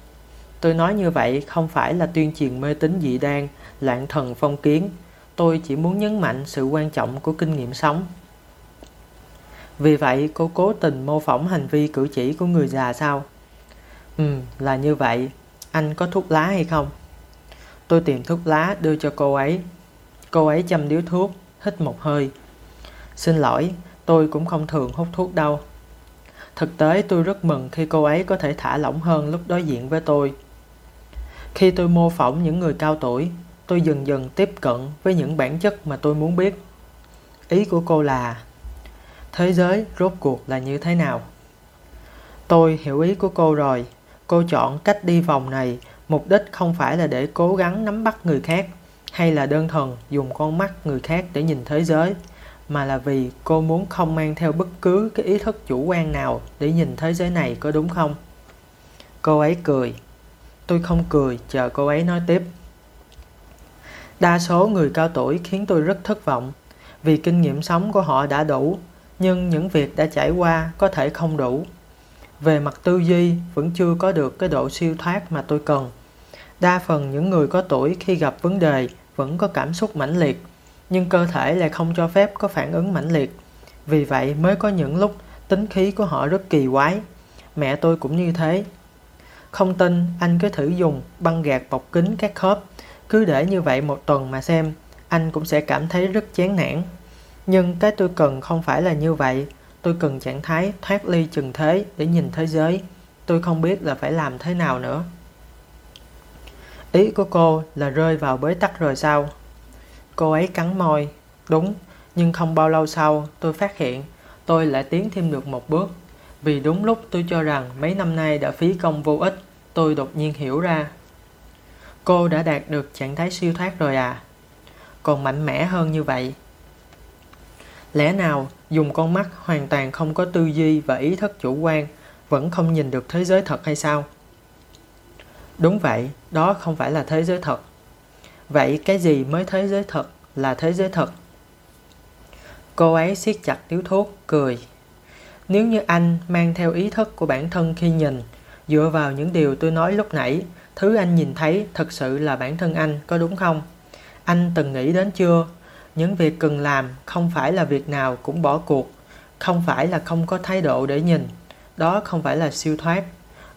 Tôi nói như vậy không phải là tuyên truyền mê tín dị đoan, loạn thần phong kiến. Tôi chỉ muốn nhấn mạnh sự quan trọng của kinh nghiệm sống. Vì vậy, cô cố tình mô phỏng hành vi cử chỉ của người già sao? Ừ, là như vậy. Anh có thuốc lá hay không? Tôi tìm thuốc lá đưa cho cô ấy. Cô ấy châm điếu thuốc, hít một hơi. Xin lỗi, tôi cũng không thường hút thuốc đâu. Thực tế tôi rất mừng khi cô ấy có thể thả lỏng hơn lúc đối diện với tôi. Khi tôi mô phỏng những người cao tuổi, tôi dần dần tiếp cận với những bản chất mà tôi muốn biết. Ý của cô là thế giới rốt cuộc là như thế nào? Tôi hiểu ý của cô rồi. Cô chọn cách đi vòng này, mục đích không phải là để cố gắng nắm bắt người khác hay là đơn thuần dùng con mắt người khác để nhìn thế giới, mà là vì cô muốn không mang theo bất cứ cái ý thức chủ quan nào để nhìn thế giới này có đúng không? Cô ấy cười. Tôi không cười, chờ cô ấy nói tiếp. Đa số người cao tuổi khiến tôi rất thất vọng, vì kinh nghiệm sống của họ đã đủ, nhưng những việc đã trải qua có thể không đủ về mặt tư duy vẫn chưa có được cái độ siêu thoát mà tôi cần. Đa phần những người có tuổi khi gặp vấn đề vẫn có cảm xúc mãnh liệt, nhưng cơ thể lại không cho phép có phản ứng mãnh liệt. Vì vậy mới có những lúc tính khí của họ rất kỳ quái. Mẹ tôi cũng như thế. Không tin, anh cứ thử dùng băng gạc bọc kính các khớp. Cứ để như vậy một tuần mà xem, anh cũng sẽ cảm thấy rất chán nản. Nhưng cái tôi cần không phải là như vậy. Tôi cần trạng thái thoát ly chừng thế để nhìn thế giới. Tôi không biết là phải làm thế nào nữa. Ý của cô là rơi vào bế tắc rồi sao? Cô ấy cắn môi. Đúng, nhưng không bao lâu sau tôi phát hiện tôi lại tiến thêm được một bước. Vì đúng lúc tôi cho rằng mấy năm nay đã phí công vô ích, tôi đột nhiên hiểu ra. Cô đã đạt được trạng thái siêu thoát rồi à? Còn mạnh mẽ hơn như vậy. Lẽ nào dùng con mắt hoàn toàn không có tư duy và ý thức chủ quan vẫn không nhìn được thế giới thật hay sao? Đúng vậy, đó không phải là thế giới thật. Vậy cái gì mới thế giới thật là thế giới thật? Cô ấy siết chặt điếu thuốc, cười. Nếu như anh mang theo ý thức của bản thân khi nhìn, dựa vào những điều tôi nói lúc nãy, thứ anh nhìn thấy thật sự là bản thân anh, có đúng không? Anh từng nghĩ đến chưa? Những việc cần làm không phải là việc nào cũng bỏ cuộc, không phải là không có thái độ để nhìn. Đó không phải là siêu thoát,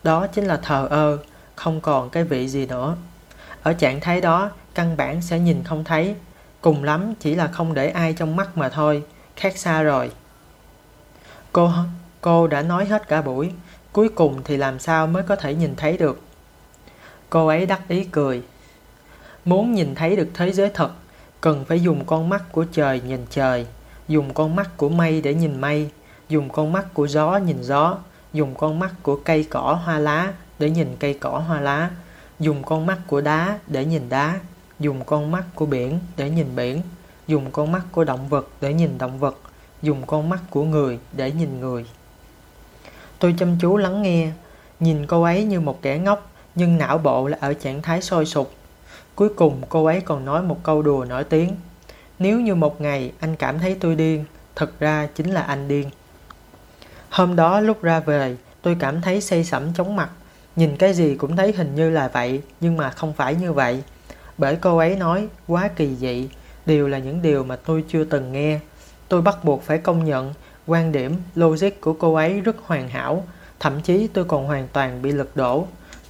đó chính là thờ ơ, không còn cái vị gì nữa. Ở trạng thái đó, căn bản sẽ nhìn không thấy, cùng lắm chỉ là không để ai trong mắt mà thôi, khác xa rồi. Cô cô đã nói hết cả buổi, cuối cùng thì làm sao mới có thể nhìn thấy được. Cô ấy đắc ý cười. Muốn nhìn thấy được thế giới thật, cần phải dùng con mắt của trời nhìn trời, dùng con mắt của mây để nhìn mây, dùng con mắt của gió nhìn gió, dùng con mắt của cây cỏ hoa lá để nhìn cây cỏ hoa lá, dùng con mắt của đá để nhìn đá, dùng con mắt của biển để nhìn biển, dùng con mắt của động vật để nhìn động vật, dùng con mắt của người để nhìn người. Tôi chăm chú lắng nghe, nhìn cô ấy như một kẻ ngốc, nhưng não bộ là ở trạng thái sôi sục. Cuối cùng cô ấy còn nói một câu đùa nổi tiếng. Nếu như một ngày anh cảm thấy tôi điên, thật ra chính là anh điên. Hôm đó lúc ra về, tôi cảm thấy say sẩm chóng mặt. Nhìn cái gì cũng thấy hình như là vậy, nhưng mà không phải như vậy. Bởi cô ấy nói, quá kỳ dị, đều là những điều mà tôi chưa từng nghe. Tôi bắt buộc phải công nhận, quan điểm, logic của cô ấy rất hoàn hảo, thậm chí tôi còn hoàn toàn bị lật đổ.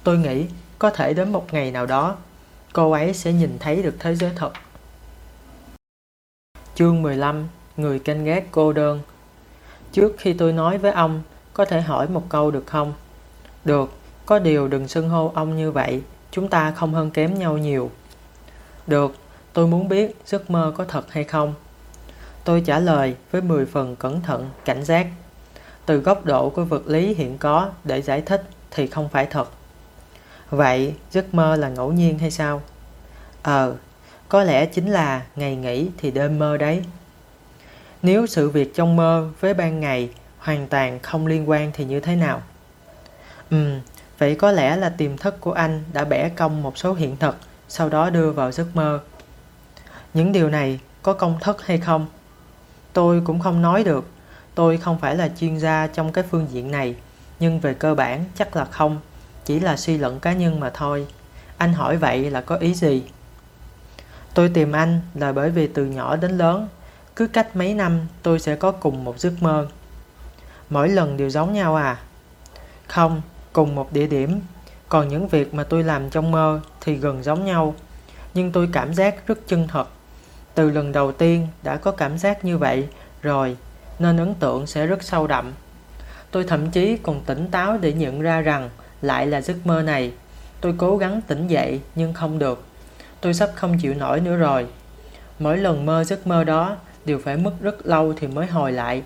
Tôi nghĩ, có thể đến một ngày nào đó, cô ấy sẽ nhìn thấy được thế giới thật. Chương 15 Người canh gác cô đơn Trước khi tôi nói với ông, có thể hỏi một câu được không? Được, có điều đừng xưng hô ông như vậy, chúng ta không hơn kém nhau nhiều. Được, tôi muốn biết giấc mơ có thật hay không. Tôi trả lời với 10 phần cẩn thận, cảnh giác. Từ góc độ của vật lý hiện có để giải thích thì không phải thật. Vậy giấc mơ là ngẫu nhiên hay sao? Ờ, có lẽ chính là ngày nghỉ thì đêm mơ đấy. Nếu sự việc trong mơ với ban ngày hoàn toàn không liên quan thì như thế nào? Ừm, vậy có lẽ là tiềm thức của anh đã bẻ cong một số hiện thực, sau đó đưa vào giấc mơ. Những điều này có công thức hay không? Tôi cũng không nói được. Tôi không phải là chuyên gia trong cái phương diện này, nhưng về cơ bản chắc là không, chỉ là suy luận cá nhân mà thôi. Anh hỏi vậy là có ý gì? Tôi tìm anh là bởi vì từ nhỏ đến lớn cứ cách mấy năm tôi sẽ có cùng một giấc mơ. Mỗi lần đều giống nhau à? Không, cùng một địa điểm. Còn những việc mà tôi làm trong mơ thì gần giống nhau. Nhưng tôi cảm giác rất chân thật. Từ lần đầu tiên đã có cảm giác như vậy rồi nên ấn tượng sẽ rất sâu đậm. Tôi thậm chí còn tỉnh táo để nhận ra rằng lại là giấc mơ này. Tôi cố gắng tỉnh dậy nhưng không được. Tôi sắp không chịu nổi nữa rồi. Mỗi lần mơ giấc mơ đó đều phải mất rất lâu thì mới hồi lại.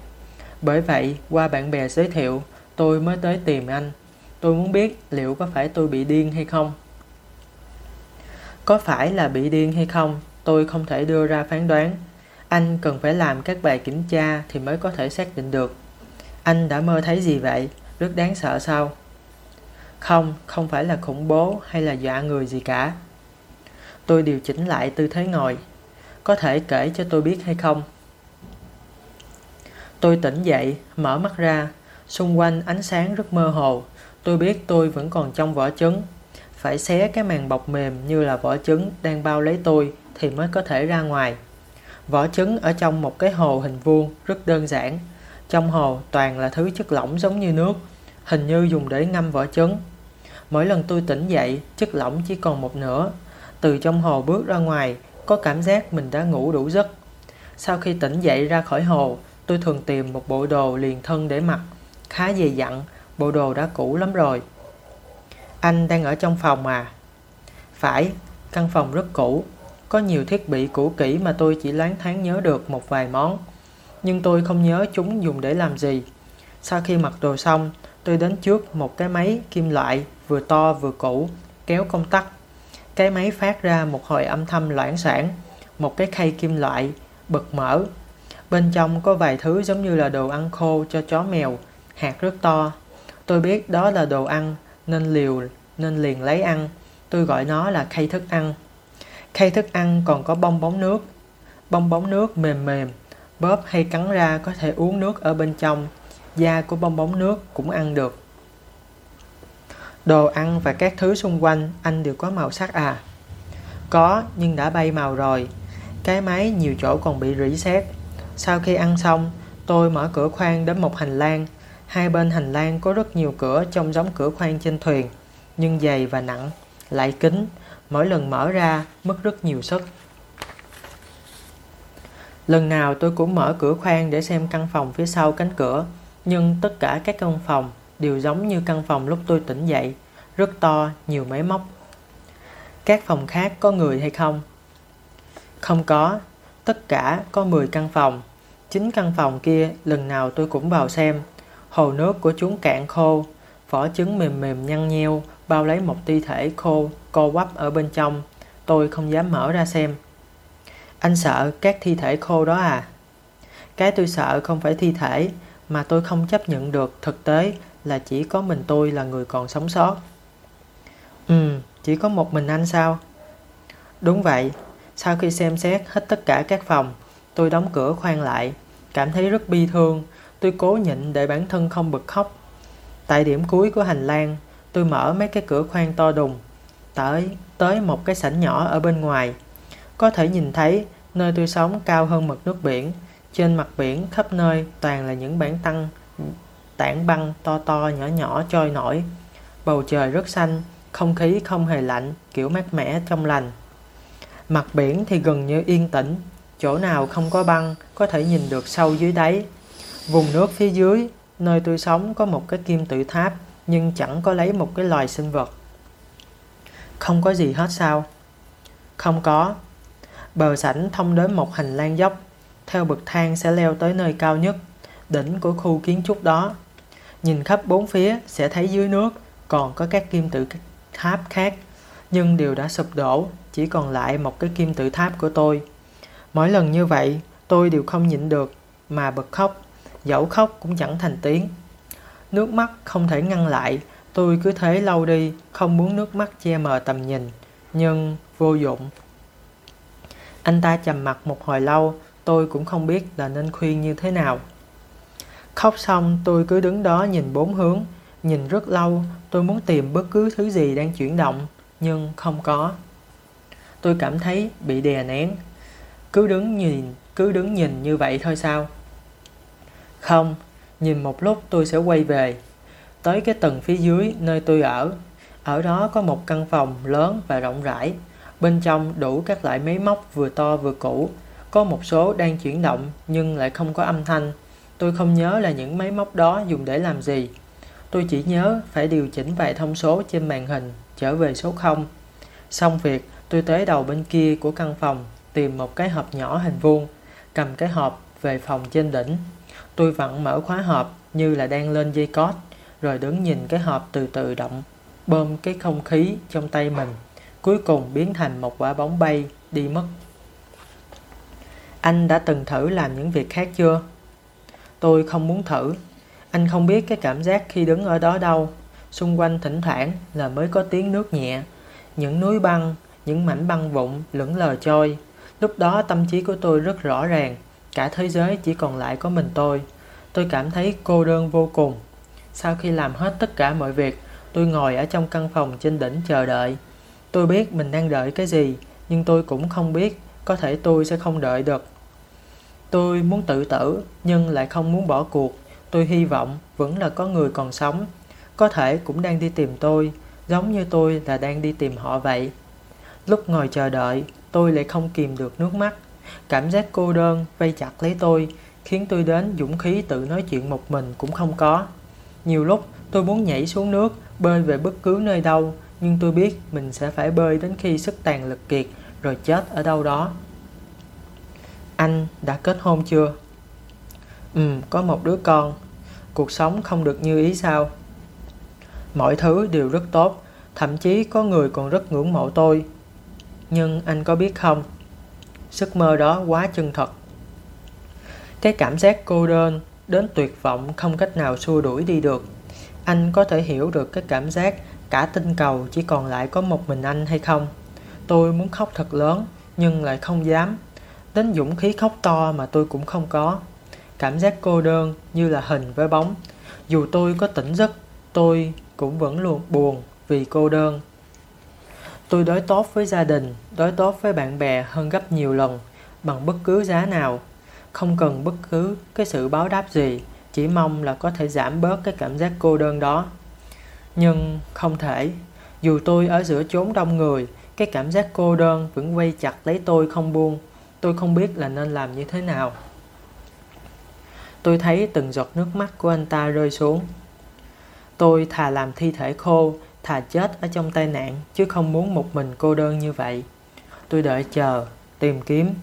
Bởi vậy, qua bạn bè giới thiệu, tôi mới tới tìm anh. Tôi muốn biết liệu có phải tôi bị điên hay không. Có phải là bị điên hay không, tôi không thể đưa ra phán đoán. Anh cần phải làm các bài kiểm tra thì mới có thể xác định được. Anh đã mơ thấy gì vậy? Rất đáng sợ sao? Không, không phải là khủng bố hay là dọa người gì cả. Tôi điều chỉnh lại tư thế ngồi. Có thể kể cho tôi biết hay không? Tôi tỉnh dậy, mở mắt ra. Xung quanh ánh sáng rất mơ hồ. Tôi biết tôi vẫn còn trong vỏ trứng. Phải xé cái màn bọc mềm như là vỏ trứng đang bao lấy tôi thì mới có thể ra ngoài. Vỏ trứng ở trong một cái hồ hình vuông rất đơn giản. Trong hồ toàn là thứ chất lỏng giống như nước, hình như dùng để ngâm vỏ trứng. Mỗi lần tôi tỉnh dậy, chất lỏng chỉ còn một nửa. Từ trong hồ bước ra ngoài, có cảm giác mình đã ngủ đủ giấc. Sau khi tỉnh dậy ra khỏi hồ, tôi thường tìm một bộ đồ liền thân để mặc. Khá dày dặn, bộ đồ đã cũ lắm rồi. Anh đang ở trong phòng à? Phải, căn phòng rất cũ. Có nhiều thiết bị cũ kỹ mà tôi chỉ loáng thoáng nhớ được một vài món. Nhưng tôi không nhớ chúng dùng để làm gì. Sau khi mặc đồ xong, tôi đến trước một cái máy kim loại vừa to vừa cũ, kéo công tắc. Cái máy phát ra một hồi âm thanh loãng sản, một cái khay kim loại, bật mở. Bên trong có vài thứ giống như là đồ ăn khô cho chó mèo, hạt rất to. Tôi biết đó là đồ ăn nên liều nên liền lấy ăn. Tôi gọi nó là khay thức ăn. Khay thức ăn còn có bong bóng nước. Bong bóng nước mềm mềm, bóp hay cắn ra có thể uống nước ở bên trong. Da của bong bóng nước cũng ăn được. Đồ ăn và các thứ xung quanh anh đều có màu sắc à? Có, nhưng đã bay màu rồi. Cái máy nhiều chỗ còn bị rỉ sét. Sau khi ăn xong, tôi mở cửa khoang đến một hành lang. Hai bên hành lang có rất nhiều cửa trông giống cửa khoang trên thuyền, nhưng dày và nặng, lại kín. Mỗi lần mở ra mất rất nhiều sức. Lần nào tôi cũng mở cửa khoang để xem căn phòng phía sau cánh cửa, nhưng tất cả các căn phòng đều giống như căn phòng lúc tôi tỉnh dậy, rất to, nhiều máy móc. Các phòng khác có người hay không? Không có, tất cả có 10 căn phòng. Chính căn phòng kia lần nào tôi cũng vào xem. Hồ nước của chúng cạn khô, vỏ trứng mềm mềm nhăn nheo, bao lấy một thi thể khô, co quắp ở bên trong. Tôi không dám mở ra xem. Anh sợ các thi thể khô đó à? Cái tôi sợ không phải thi thể, mà tôi không chấp nhận được thực tế là chỉ có mình tôi là người còn sống sót. Ừ, chỉ có một mình anh sao? Đúng vậy, sau khi xem xét hết tất cả các phòng, tôi đóng cửa khoan lại, cảm thấy rất bi thương, tôi cố nhịn để bản thân không bật khóc. Tại điểm cuối của hành lang, tôi mở mấy cái cửa khoan to đùng, tới tới một cái sảnh nhỏ ở bên ngoài. Có thể nhìn thấy nơi tôi sống cao hơn mực nước biển, trên mặt biển khắp nơi toàn là những bản tăng tảng băng to to nhỏ nhỏ trôi nổi. Bầu trời rất xanh, không khí không hề lạnh, kiểu mát mẻ trong lành. Mặt biển thì gần như yên tĩnh, chỗ nào không có băng có thể nhìn được sâu dưới đáy. Vùng nước phía dưới, nơi tôi sống có một cái kim tự tháp nhưng chẳng có lấy một cái loài sinh vật. Không có gì hết sao? Không có. Bờ sảnh thông đến một hành lang dốc, theo bậc thang sẽ leo tới nơi cao nhất, đỉnh của khu kiến trúc đó. Nhìn khắp bốn phía sẽ thấy dưới nước còn có các kim tự tháp khác, nhưng đều đã sụp đổ, chỉ còn lại một cái kim tự tháp của tôi. Mỗi lần như vậy, tôi đều không nhịn được mà bật khóc, dẫu khóc cũng chẳng thành tiếng. Nước mắt không thể ngăn lại, tôi cứ thế lâu đi, không muốn nước mắt che mờ tầm nhìn, nhưng vô dụng. Anh ta trầm mặt một hồi lâu, tôi cũng không biết là nên khuyên như thế nào. Khóc xong tôi cứ đứng đó nhìn bốn hướng, nhìn rất lâu, tôi muốn tìm bất cứ thứ gì đang chuyển động, nhưng không có. Tôi cảm thấy bị đè nén. Cứ đứng nhìn, cứ đứng nhìn như vậy thôi sao? Không, nhìn một lúc tôi sẽ quay về. Tới cái tầng phía dưới nơi tôi ở. Ở đó có một căn phòng lớn và rộng rãi. Bên trong đủ các loại máy móc vừa to vừa cũ. Có một số đang chuyển động nhưng lại không có âm thanh. Tôi không nhớ là những máy móc đó dùng để làm gì. Tôi chỉ nhớ phải điều chỉnh vài thông số trên màn hình trở về số 0. Xong việc, tôi tới đầu bên kia của căn phòng tìm một cái hộp nhỏ hình vuông, cầm cái hộp về phòng trên đỉnh. Tôi vặn mở khóa hộp như là đang lên dây cót, rồi đứng nhìn cái hộp từ từ động, bơm cái không khí trong tay mình, cuối cùng biến thành một quả bóng bay đi mất. Anh đã từng thử làm những việc khác chưa? Tôi không muốn thử. Anh không biết cái cảm giác khi đứng ở đó đâu. Xung quanh thỉnh thoảng là mới có tiếng nước nhẹ. Những núi băng, những mảnh băng vụn lững lờ trôi. Lúc đó tâm trí của tôi rất rõ ràng. Cả thế giới chỉ còn lại có mình tôi. Tôi cảm thấy cô đơn vô cùng. Sau khi làm hết tất cả mọi việc, tôi ngồi ở trong căn phòng trên đỉnh chờ đợi. Tôi biết mình đang đợi cái gì, nhưng tôi cũng không biết, có thể tôi sẽ không đợi được. Tôi muốn tự tử, nhưng lại không muốn bỏ cuộc. Tôi hy vọng vẫn là có người còn sống. Có thể cũng đang đi tìm tôi, giống như tôi là đang đi tìm họ vậy. Lúc ngồi chờ đợi, tôi lại không kìm được nước mắt. Cảm giác cô đơn vây chặt lấy tôi, khiến tôi đến dũng khí tự nói chuyện một mình cũng không có. Nhiều lúc tôi muốn nhảy xuống nước, bơi về bất cứ nơi đâu, nhưng tôi biết mình sẽ phải bơi đến khi sức tàn lực kiệt rồi chết ở đâu đó. Anh đã kết hôn chưa? Ừ, có một đứa con. Cuộc sống không được như ý sao? Mọi thứ đều rất tốt, thậm chí có người còn rất ngưỡng mộ tôi. Nhưng anh có biết không? Giấc mơ đó quá chân thật. Cái cảm giác cô đơn đến tuyệt vọng không cách nào xua đuổi đi được. Anh có thể hiểu được cái cảm giác cả tinh cầu chỉ còn lại có một mình anh hay không? Tôi muốn khóc thật lớn nhưng lại không dám. Đến dũng khí khóc to mà tôi cũng không có. Cảm giác cô đơn như là hình với bóng. Dù tôi có tỉnh giấc, tôi cũng vẫn luôn buồn vì cô đơn. Tôi đối tốt với gia đình, đối tốt với bạn bè hơn gấp nhiều lần, bằng bất cứ giá nào. Không cần bất cứ cái sự báo đáp gì, chỉ mong là có thể giảm bớt cái cảm giác cô đơn đó. Nhưng không thể, dù tôi ở giữa chốn đông người, cái cảm giác cô đơn vẫn quay chặt lấy tôi không buông. Tôi không biết là nên làm như thế nào. Tôi thấy từng giọt nước mắt của anh ta rơi xuống. Tôi thà làm thi thể khô, thà chết ở trong tai nạn, chứ không muốn một mình cô đơn như vậy. Tôi đợi chờ, tìm kiếm.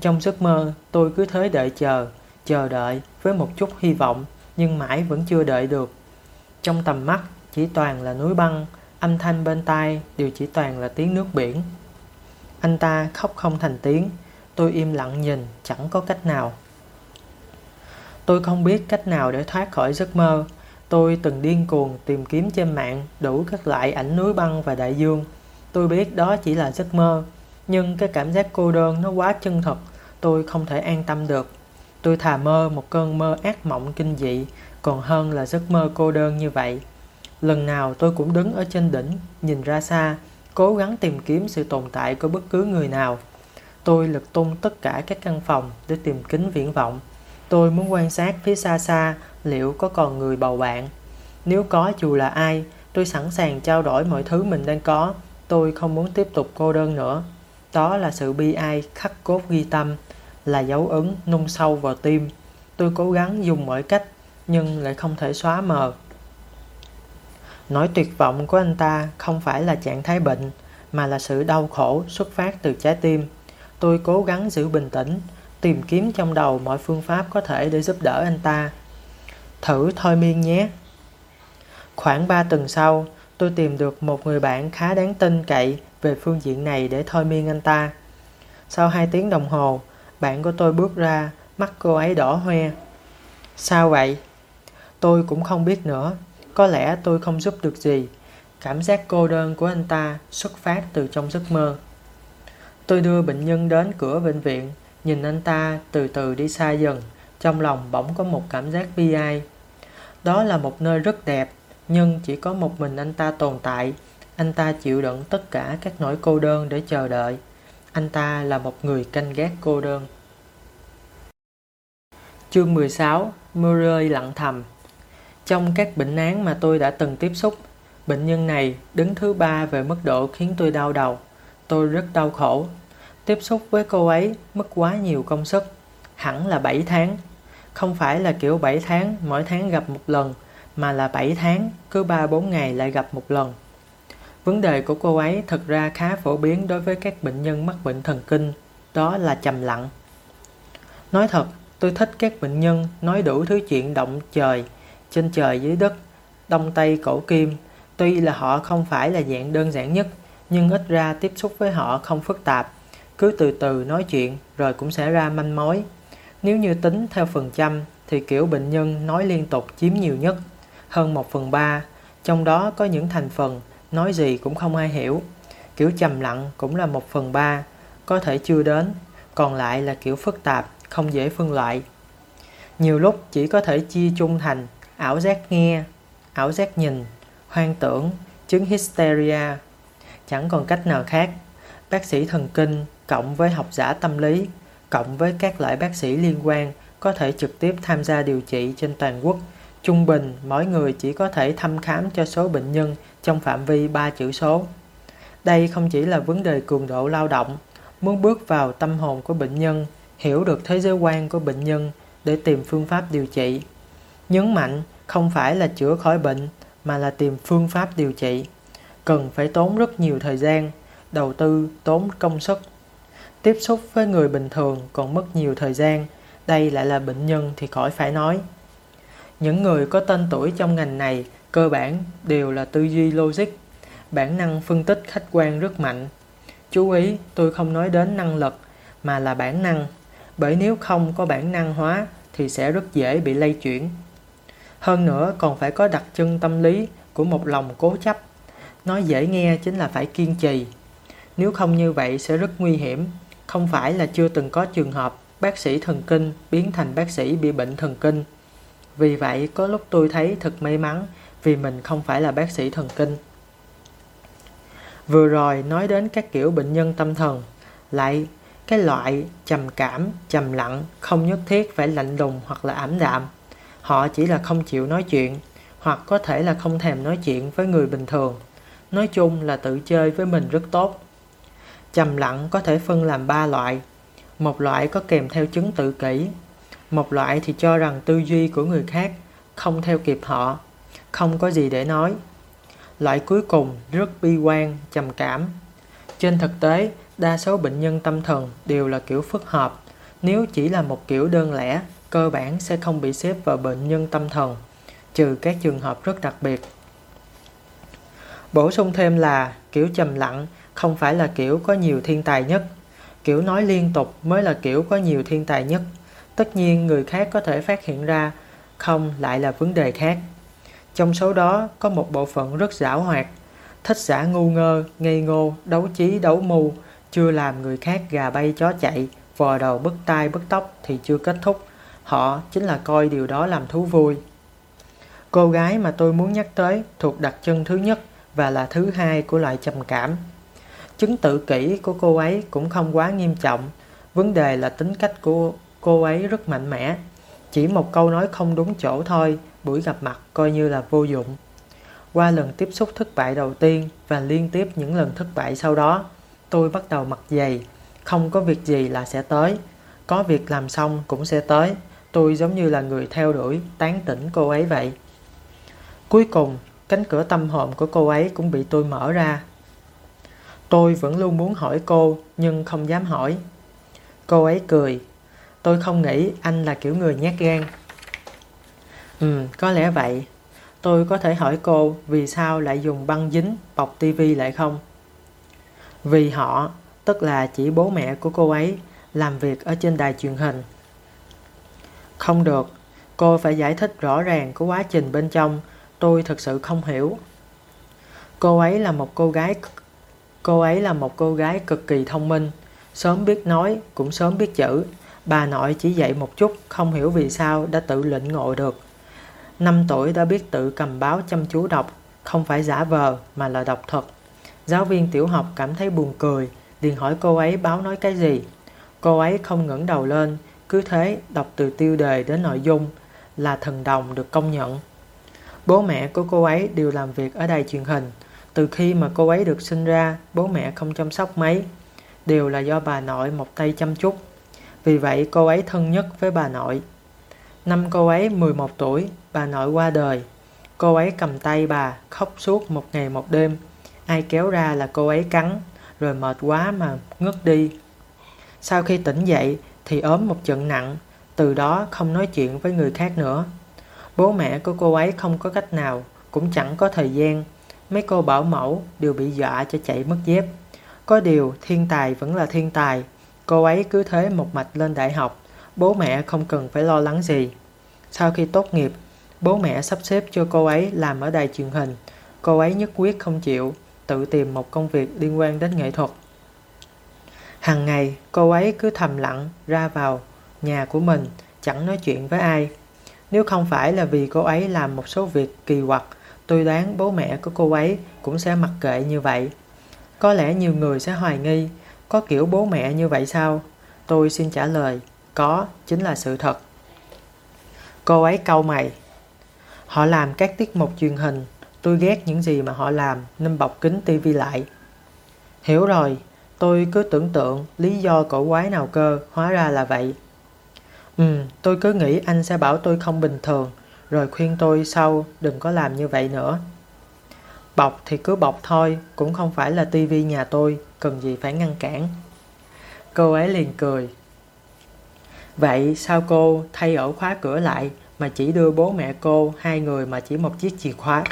Trong giấc mơ, tôi cứ thế đợi chờ, chờ đợi với một chút hy vọng, nhưng mãi vẫn chưa đợi được. Trong tầm mắt chỉ toàn là núi băng, âm thanh bên tai đều chỉ toàn là tiếng nước biển. Anh ta khóc không thành tiếng, tôi im lặng nhìn, chẳng có cách nào. Tôi không biết cách nào để thoát khỏi giấc mơ. Tôi từng điên cuồng tìm kiếm trên mạng đủ các loại ảnh núi băng và đại dương. Tôi biết đó chỉ là giấc mơ, nhưng cái cảm giác cô đơn nó quá chân thật, tôi không thể an tâm được. Tôi thà mơ một cơn mơ ác mộng kinh dị, còn hơn là giấc mơ cô đơn như vậy. Lần nào tôi cũng đứng ở trên đỉnh, nhìn ra xa, cố gắng tìm kiếm sự tồn tại của bất cứ người nào. Tôi lật tung tất cả các căn phòng để tìm kính viễn vọng. Tôi muốn quan sát phía xa xa liệu có còn người bầu bạn. Nếu có dù là ai, tôi sẵn sàng trao đổi mọi thứ mình đang có. Tôi không muốn tiếp tục cô đơn nữa. Đó là sự bi ai khắc cốt ghi tâm, là dấu ấn nung sâu vào tim. Tôi cố gắng dùng mọi cách nhưng lại không thể xóa mờ. Nỗi tuyệt vọng của anh ta không phải là trạng thái bệnh, mà là sự đau khổ xuất phát từ trái tim. Tôi cố gắng giữ bình tĩnh, tìm kiếm trong đầu mọi phương pháp có thể để giúp đỡ anh ta. Thử thôi miên nhé. Khoảng 3 tuần sau, tôi tìm được một người bạn khá đáng tin cậy về phương diện này để thôi miên anh ta. Sau 2 tiếng đồng hồ, bạn của tôi bước ra, mắt cô ấy đỏ hoe. Sao vậy? Tôi cũng không biết nữa, có lẽ tôi không giúp được gì. Cảm giác cô đơn của anh ta xuất phát từ trong giấc mơ. Tôi đưa bệnh nhân đến cửa bệnh viện, nhìn anh ta từ từ đi xa dần, trong lòng bỗng có một cảm giác bi ai. Đó là một nơi rất đẹp, nhưng chỉ có một mình anh ta tồn tại. Anh ta chịu đựng tất cả các nỗi cô đơn để chờ đợi. Anh ta là một người canh gác cô đơn. Chương 16 Mưa rơi lặng thầm Trong các bệnh án mà tôi đã từng tiếp xúc, bệnh nhân này đứng thứ ba về mức độ khiến tôi đau đầu. Tôi rất đau khổ. Tiếp xúc với cô ấy mất quá nhiều công sức, hẳn là 7 tháng. Không phải là kiểu 7 tháng mỗi tháng gặp một lần, mà là 7 tháng cứ 3-4 ngày lại gặp một lần. Vấn đề của cô ấy thật ra khá phổ biến đối với các bệnh nhân mắc bệnh thần kinh, đó là trầm lặng. Nói thật, tôi thích các bệnh nhân nói đủ thứ chuyện động trời, trên trời dưới đất, đông tây cổ kim. Tuy là họ không phải là dạng đơn giản nhất, nhưng ít ra tiếp xúc với họ không phức tạp. Cứ từ từ nói chuyện rồi cũng sẽ ra manh mối. Nếu như tính theo phần trăm thì kiểu bệnh nhân nói liên tục chiếm nhiều nhất, hơn 1 phần 3, trong đó có những thành phần nói gì cũng không ai hiểu. Kiểu trầm lặng cũng là 1 phần 3, có thể chưa đến, còn lại là kiểu phức tạp, không dễ phân loại. Nhiều lúc chỉ có thể chia chung thành ảo giác nghe, ảo giác nhìn, hoang tưởng, chứng hysteria. Chẳng còn cách nào khác. Bác sĩ thần kinh cộng với học giả tâm lý, cộng với các loại bác sĩ liên quan có thể trực tiếp tham gia điều trị trên toàn quốc. Trung bình, mỗi người chỉ có thể thăm khám cho số bệnh nhân trong phạm vi 3 chữ số. Đây không chỉ là vấn đề cường độ lao động, muốn bước vào tâm hồn của bệnh nhân, hiểu được thế giới quan của bệnh nhân để tìm phương pháp điều trị. Nhấn mạnh không phải là chữa khỏi bệnh mà là tìm phương pháp điều trị. Cần phải tốn rất nhiều thời gian, đầu tư, tốn công sức. Tiếp xúc với người bình thường còn mất nhiều thời gian, đây lại là bệnh nhân thì khỏi phải nói. Những người có tên tuổi trong ngành này cơ bản đều là tư duy logic, bản năng phân tích khách quan rất mạnh. Chú ý, tôi không nói đến năng lực mà là bản năng, bởi nếu không có bản năng hóa thì sẽ rất dễ bị lây chuyển. Hơn nữa còn phải có đặc trưng tâm lý của một lòng cố chấp. Nói dễ nghe chính là phải kiên trì. Nếu không như vậy sẽ rất nguy hiểm. Không phải là chưa từng có trường hợp bác sĩ thần kinh biến thành bác sĩ bị bệnh thần kinh. Vì vậy có lúc tôi thấy thật may mắn vì mình không phải là bác sĩ thần kinh. Vừa rồi nói đến các kiểu bệnh nhân tâm thần, lại cái loại trầm cảm, trầm lặng không nhất thiết phải lạnh lùng hoặc là ảm đạm. Họ chỉ là không chịu nói chuyện, hoặc có thể là không thèm nói chuyện với người bình thường. Nói chung là tự chơi với mình rất tốt. Trầm lặng có thể phân làm ba loại. Một loại có kèm theo chứng tự kỷ. Một loại thì cho rằng tư duy của người khác không theo kịp họ, không có gì để nói. Loại cuối cùng rất bi quan, trầm cảm. Trên thực tế, đa số bệnh nhân tâm thần đều là kiểu phức hợp. Nếu chỉ là một kiểu đơn lẻ, cơ bản sẽ không bị xếp vào bệnh nhân tâm thần, trừ các trường hợp rất đặc biệt. Bổ sung thêm là kiểu trầm lặng không phải là kiểu có nhiều thiên tài nhất. Kiểu nói liên tục mới là kiểu có nhiều thiên tài nhất. Tất nhiên người khác có thể phát hiện ra, không lại là vấn đề khác. Trong số đó có một bộ phận rất giảo hoạt, thích giả ngu ngơ, ngây ngô, đấu trí, đấu mưu, chưa làm người khác gà bay chó chạy, vò đầu bứt tai bứt tóc thì chưa kết thúc. Họ chính là coi điều đó làm thú vui. Cô gái mà tôi muốn nhắc tới thuộc đặc trưng thứ nhất và là thứ hai của loại trầm cảm. Chứng tự kỷ của cô ấy cũng không quá nghiêm trọng. Vấn đề là tính cách của cô ấy rất mạnh mẽ. Chỉ một câu nói không đúng chỗ thôi, buổi gặp mặt coi như là vô dụng. Qua lần tiếp xúc thất bại đầu tiên và liên tiếp những lần thất bại sau đó, tôi bắt đầu mặc dày. Không có việc gì là sẽ tới. Có việc làm xong cũng sẽ tới. Tôi giống như là người theo đuổi, tán tỉnh cô ấy vậy. Cuối cùng, cánh cửa tâm hồn của cô ấy cũng bị tôi mở ra. Tôi vẫn luôn muốn hỏi cô, nhưng không dám hỏi. Cô ấy cười. Tôi không nghĩ anh là kiểu người nhát gan. Ừ, có lẽ vậy. Tôi có thể hỏi cô vì sao lại dùng băng dính bọc tivi lại không? Vì họ, tức là chỉ bố mẹ của cô ấy, làm việc ở trên đài truyền hình. Không được, cô phải giải thích rõ ràng của quá trình bên trong, tôi thực sự không hiểu. Cô ấy là một cô gái cô ấy là một cô gái cực kỳ thông minh, sớm biết nói, cũng sớm biết chữ. Bà nội chỉ dạy một chút, không hiểu vì sao đã tự lĩnh ngộ được. Năm tuổi đã biết tự cầm báo chăm chú đọc, không phải giả vờ mà là đọc thật. Giáo viên tiểu học cảm thấy buồn cười, liền hỏi cô ấy báo nói cái gì. Cô ấy không ngẩng đầu lên, cứ thế đọc từ tiêu đề đến nội dung là thần đồng được công nhận. Bố mẹ của cô ấy đều làm việc ở đài truyền hình. Từ khi mà cô ấy được sinh ra, bố mẹ không chăm sóc mấy. Đều là do bà nội một tay chăm chút. Vì vậy cô ấy thân nhất với bà nội. Năm cô ấy 11 tuổi, bà nội qua đời. Cô ấy cầm tay bà, khóc suốt một ngày một đêm. Ai kéo ra là cô ấy cắn, rồi mệt quá mà ngất đi. Sau khi tỉnh dậy thì ốm một trận nặng, từ đó không nói chuyện với người khác nữa. Bố mẹ của cô ấy không có cách nào, cũng chẳng có thời gian. Mấy cô bảo mẫu đều bị dọa cho chạy mất dép. Có điều thiên tài vẫn là thiên tài. Cô ấy cứ thế một mạch lên đại học. Bố mẹ không cần phải lo lắng gì. Sau khi tốt nghiệp, bố mẹ sắp xếp cho cô ấy làm ở đài truyền hình. Cô ấy nhất quyết không chịu, tự tìm một công việc liên quan đến nghệ thuật. Hàng ngày, cô ấy cứ thầm lặng ra vào nhà của mình, chẳng nói chuyện với ai. Nếu không phải là vì cô ấy làm một số việc kỳ quặc, tôi đoán bố mẹ của cô ấy cũng sẽ mặc kệ như vậy. Có lẽ nhiều người sẽ hoài nghi, có kiểu bố mẹ như vậy sao? Tôi xin trả lời, có, chính là sự thật. Cô ấy câu mày. Họ làm các tiết mục truyền hình, tôi ghét những gì mà họ làm nên bọc kính tivi lại. Hiểu rồi, Tôi cứ tưởng tượng lý do cổ quái nào cơ, hóa ra là vậy. Ừ, tôi cứ nghĩ anh sẽ bảo tôi không bình thường, rồi khuyên tôi sau đừng có làm như vậy nữa. Bọc thì cứ bọc thôi, cũng không phải là tivi nhà tôi, cần gì phải ngăn cản. Cô ấy liền cười. Vậy sao cô thay ổ khóa cửa lại mà chỉ đưa bố mẹ cô hai người mà chỉ một chiếc chìa khóa?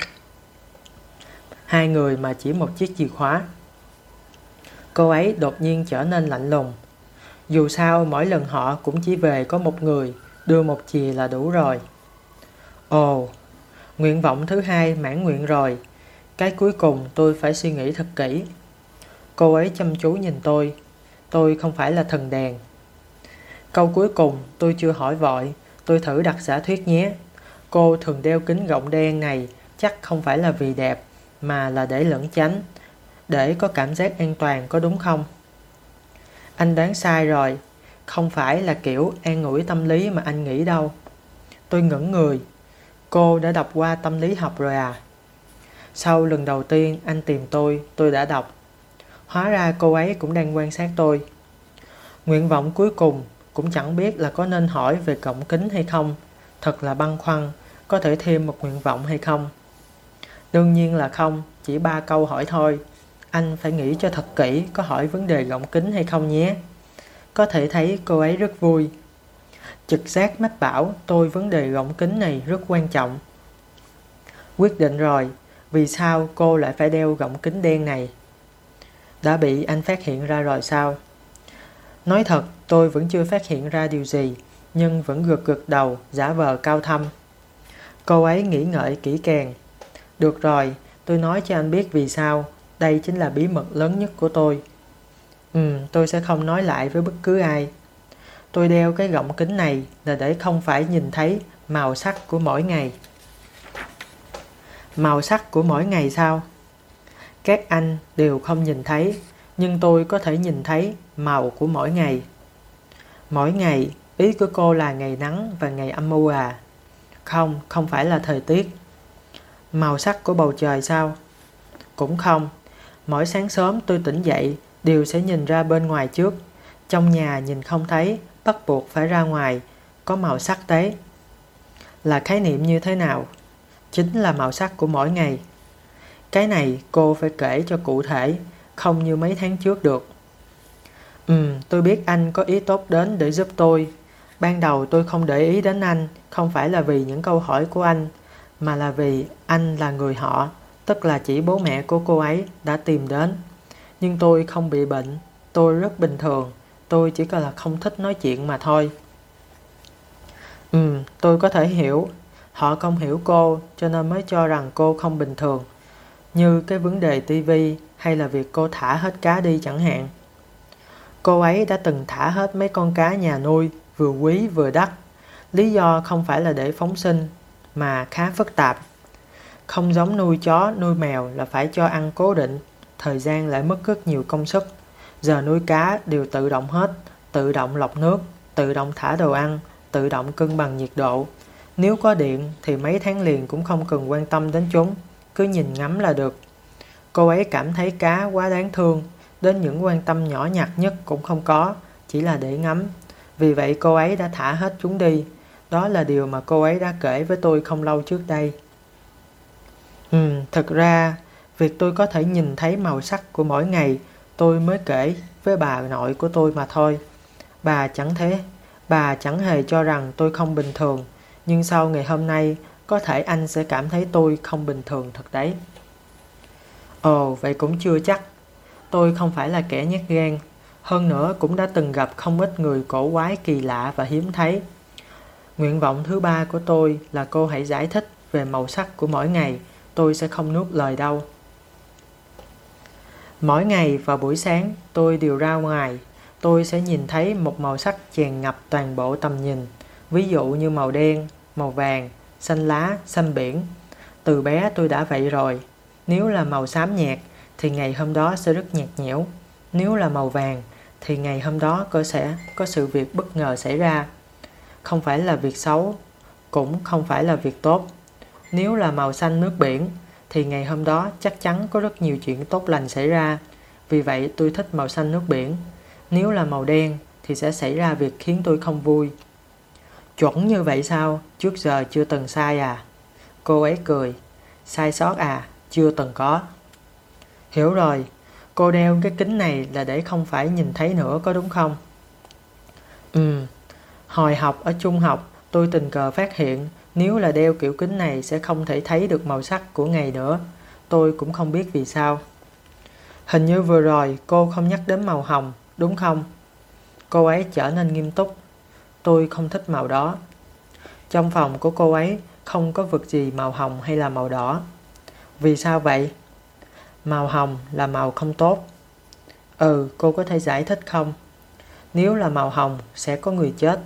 Hai người mà chỉ một chiếc chìa khóa. Cô ấy đột nhiên trở nên lạnh lùng. Dù sao mỗi lần họ cũng chỉ về có một người, đưa một chìa là đủ rồi. Ồ, nguyện vọng thứ hai mãn nguyện rồi. Cái cuối cùng tôi phải suy nghĩ thật kỹ. Cô ấy chăm chú nhìn tôi. Tôi không phải là thần đèn. Câu cuối cùng tôi chưa hỏi vội. Tôi thử đặt giả thuyết nhé. Cô thường đeo kính gọng đen này chắc không phải là vì đẹp mà là để lẩn tránh. Để có cảm giác an toàn có đúng không? Anh đoán sai rồi. Không phải là kiểu an ủi tâm lý mà anh nghĩ đâu. Tôi ngẩn người. Cô đã đọc qua tâm lý học rồi à? Sau lần đầu tiên anh tìm tôi, tôi đã đọc. Hóa ra cô ấy cũng đang quan sát tôi. Nguyện vọng cuối cùng cũng chẳng biết là có nên hỏi về cổng kính hay không. Thật là băn khoăn, có thể thêm một nguyện vọng hay không? Đương nhiên là không, chỉ ba câu hỏi thôi. Anh phải nghĩ cho thật kỹ có hỏi vấn đề gọng kính hay không nhé. Có thể thấy cô ấy rất vui. Trực giác mách bảo tôi vấn đề gọng kính này rất quan trọng. Quyết định rồi, vì sao cô lại phải đeo gọng kính đen này? Đã bị anh phát hiện ra rồi sao? Nói thật, tôi vẫn chưa phát hiện ra điều gì, nhưng vẫn gật gật đầu, giả vờ cao thâm. Cô ấy nghĩ ngợi kỹ càng. Được rồi, tôi nói cho anh biết vì sao. Đây chính là bí mật lớn nhất của tôi. Ừ, tôi sẽ không nói lại với bất cứ ai. Tôi đeo cái gọng kính này là để không phải nhìn thấy màu sắc của mỗi ngày. Màu sắc của mỗi ngày sao? Các anh đều không nhìn thấy, nhưng tôi có thể nhìn thấy màu của mỗi ngày. Mỗi ngày, ý của cô là ngày nắng và ngày âm u à? Không, không phải là thời tiết. Màu sắc của bầu trời sao? Cũng không. Mỗi sáng sớm tôi tỉnh dậy đều sẽ nhìn ra bên ngoài trước. Trong nhà nhìn không thấy, bắt buộc phải ra ngoài, có màu sắc đấy. Là khái niệm như thế nào? Chính là màu sắc của mỗi ngày. Cái này cô phải kể cho cụ thể, không như mấy tháng trước được. Ừ, tôi biết anh có ý tốt đến để giúp tôi. Ban đầu tôi không để ý đến anh, không phải là vì những câu hỏi của anh, mà là vì anh là người họ, tức là chỉ bố mẹ của cô ấy đã tìm đến. Nhưng tôi không bị bệnh, tôi rất bình thường, tôi chỉ có là không thích nói chuyện mà thôi. Ừ, tôi có thể hiểu, họ không hiểu cô cho nên mới cho rằng cô không bình thường. Như cái vấn đề tivi hay là việc cô thả hết cá đi chẳng hạn. Cô ấy đã từng thả hết mấy con cá nhà nuôi, vừa quý vừa đắt. Lý do không phải là để phóng sinh, mà khá phức tạp. Không giống nuôi chó, nuôi mèo là phải cho ăn cố định, thời gian lại mất rất nhiều công sức. Giờ nuôi cá đều tự động hết, tự động lọc nước, tự động thả đồ ăn, tự động cân bằng nhiệt độ. Nếu có điện thì mấy tháng liền cũng không cần quan tâm đến chúng, cứ nhìn ngắm là được. Cô ấy cảm thấy cá quá đáng thương, đến những quan tâm nhỏ nhặt nhất cũng không có, chỉ là để ngắm. Vì vậy cô ấy đã thả hết chúng đi. Đó là điều mà cô ấy đã kể với tôi không lâu trước đây. Ừ, thật ra, việc tôi có thể nhìn thấy màu sắc của mỗi ngày tôi mới kể với bà nội của tôi mà thôi. Bà chẳng thế, bà chẳng hề cho rằng tôi không bình thường, nhưng sau ngày hôm nay có thể anh sẽ cảm thấy tôi không bình thường thật đấy. Ồ, vậy cũng chưa chắc. Tôi không phải là kẻ nhát gan. Hơn nữa cũng đã từng gặp không ít người cổ quái kỳ lạ và hiếm thấy. Nguyện vọng thứ ba của tôi là cô hãy giải thích về màu sắc của mỗi ngày. Tôi sẽ không nuốt lời đâu. Mỗi ngày vào buổi sáng tôi đều ra ngoài. Tôi sẽ nhìn thấy một màu sắc tràn ngập toàn bộ tầm nhìn. Ví dụ như màu đen, màu vàng, xanh lá, xanh biển. Từ bé tôi đã vậy rồi. Nếu là màu xám nhạt thì ngày hôm đó sẽ rất nhạt nhẽo. Nếu là màu vàng thì ngày hôm đó có sẽ có sự việc bất ngờ xảy ra. Không phải là việc xấu, cũng không phải là việc tốt. Nếu là màu xanh nước biển thì ngày hôm đó chắc chắn có rất nhiều chuyện tốt lành xảy ra. Vì vậy tôi thích màu xanh nước biển. Nếu là màu đen thì sẽ xảy ra việc khiến tôi không vui. Chuẩn như vậy sao? Trước giờ chưa từng sai à? Cô ấy cười. Sai sót à? Chưa từng có. Hiểu rồi, cô đeo cái kính này là để không phải nhìn thấy nữa có đúng không? Ừ, hồi học ở trung học tôi tình cờ phát hiện nếu là đeo kiểu kính này sẽ không thể thấy được màu sắc của ngày nữa. Tôi cũng không biết vì sao. Hình như vừa rồi cô không nhắc đến màu hồng, đúng không? Cô ấy trở nên nghiêm túc. Tôi không thích màu đó. Trong phòng của cô ấy không có vật gì màu hồng hay là màu đỏ. Vì sao vậy? Màu hồng là màu không tốt. Ừ, cô có thể giải thích không? Nếu là màu hồng sẽ có người chết.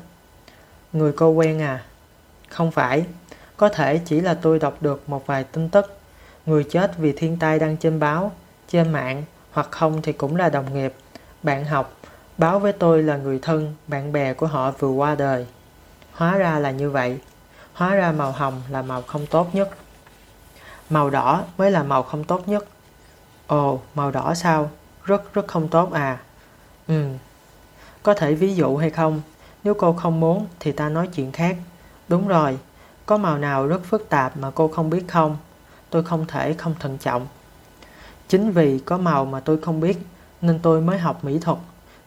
Người cô quen à? Không phải. Có thể chỉ là tôi đọc được một vài tin tức. Người chết vì thiên tai đăng trên báo, trên mạng hoặc không thì cũng là đồng nghiệp, bạn học. Báo với tôi là người thân, bạn bè của họ vừa qua đời. Hóa ra là như vậy. Hóa ra màu hồng là màu không tốt nhất. Màu đỏ mới là màu không tốt nhất. Ồ, màu đỏ sao? Rất rất không tốt à. Ừ. Có thể ví dụ hay không? Nếu cô không muốn thì ta nói chuyện khác. Đúng rồi, có màu nào rất phức tạp mà cô không biết không? Tôi không thể không thận trọng. Chính vì có màu mà tôi không biết nên tôi mới học mỹ thuật.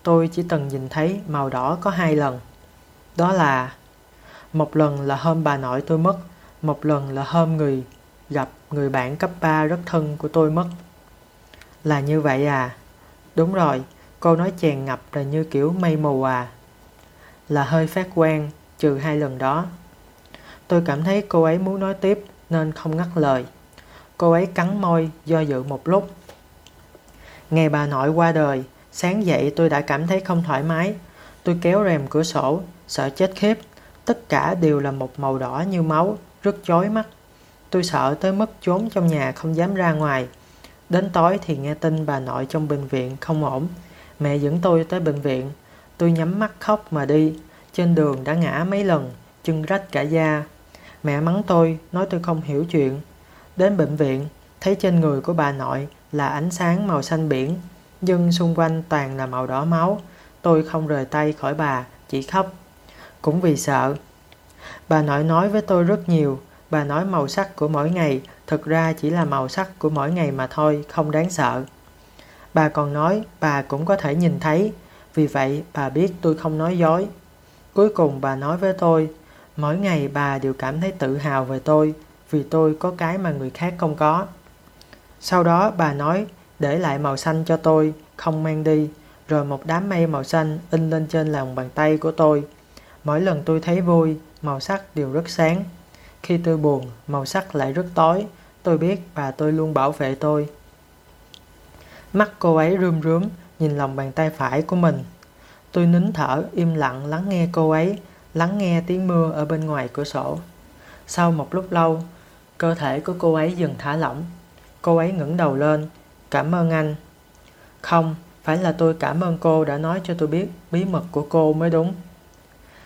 Tôi chỉ từng nhìn thấy màu đỏ có hai lần. Đó là một lần là hôm bà nội tôi mất, một lần là hôm người gặp người bạn cấp 3 rất thân của tôi mất. Là như vậy à? Đúng rồi, cô nói chèn ngập là như kiểu mây mù à. Là hơi phát quan, trừ hai lần đó. Tôi cảm thấy cô ấy muốn nói tiếp nên không ngắt lời. Cô ấy cắn môi do dự một lúc. Ngày bà nội qua đời, sáng dậy tôi đã cảm thấy không thoải mái. Tôi kéo rèm cửa sổ, sợ chết khiếp. Tất cả đều là một màu đỏ như máu, rất chói mắt. Tôi sợ tới mức trốn trong nhà không dám ra ngoài. Đến tối thì nghe tin bà nội trong bệnh viện không ổn. Mẹ dẫn tôi tới bệnh viện. Tôi nhắm mắt khóc mà đi. Trên đường đã ngã mấy lần, chân rách cả da. Mẹ mắng tôi, nói tôi không hiểu chuyện. Đến bệnh viện, thấy trên người của bà nội là ánh sáng màu xanh biển, nhưng xung quanh toàn là màu đỏ máu. Tôi không rời tay khỏi bà, chỉ khóc. Cũng vì sợ. Bà nội nói với tôi rất nhiều, bà nói màu sắc của mỗi ngày thực ra chỉ là màu sắc của mỗi ngày mà thôi, không đáng sợ. Bà còn nói bà cũng có thể nhìn thấy, vì vậy bà biết tôi không nói dối. Cuối cùng bà nói với tôi, mỗi ngày bà đều cảm thấy tự hào về tôi, vì tôi có cái mà người khác không có. Sau đó bà nói để lại màu xanh cho tôi, không mang đi, rồi một đám mây màu xanh in lên trên lòng bàn tay của tôi. Mỗi lần tôi thấy vui, màu sắc đều rất sáng. Khi tôi buồn, màu sắc lại rất tối. Tôi biết bà tôi luôn bảo vệ tôi. Mắt cô ấy rơm rớm, nhìn lòng bàn tay phải của mình. Tôi nín thở, im lặng lắng nghe cô ấy, lắng nghe tiếng mưa ở bên ngoài cửa sổ. Sau một lúc lâu, cơ thể của cô ấy dần thả lỏng. Cô ấy ngẩng đầu lên. Cảm ơn anh. Không, phải là tôi cảm ơn cô đã nói cho tôi biết bí mật của cô mới đúng.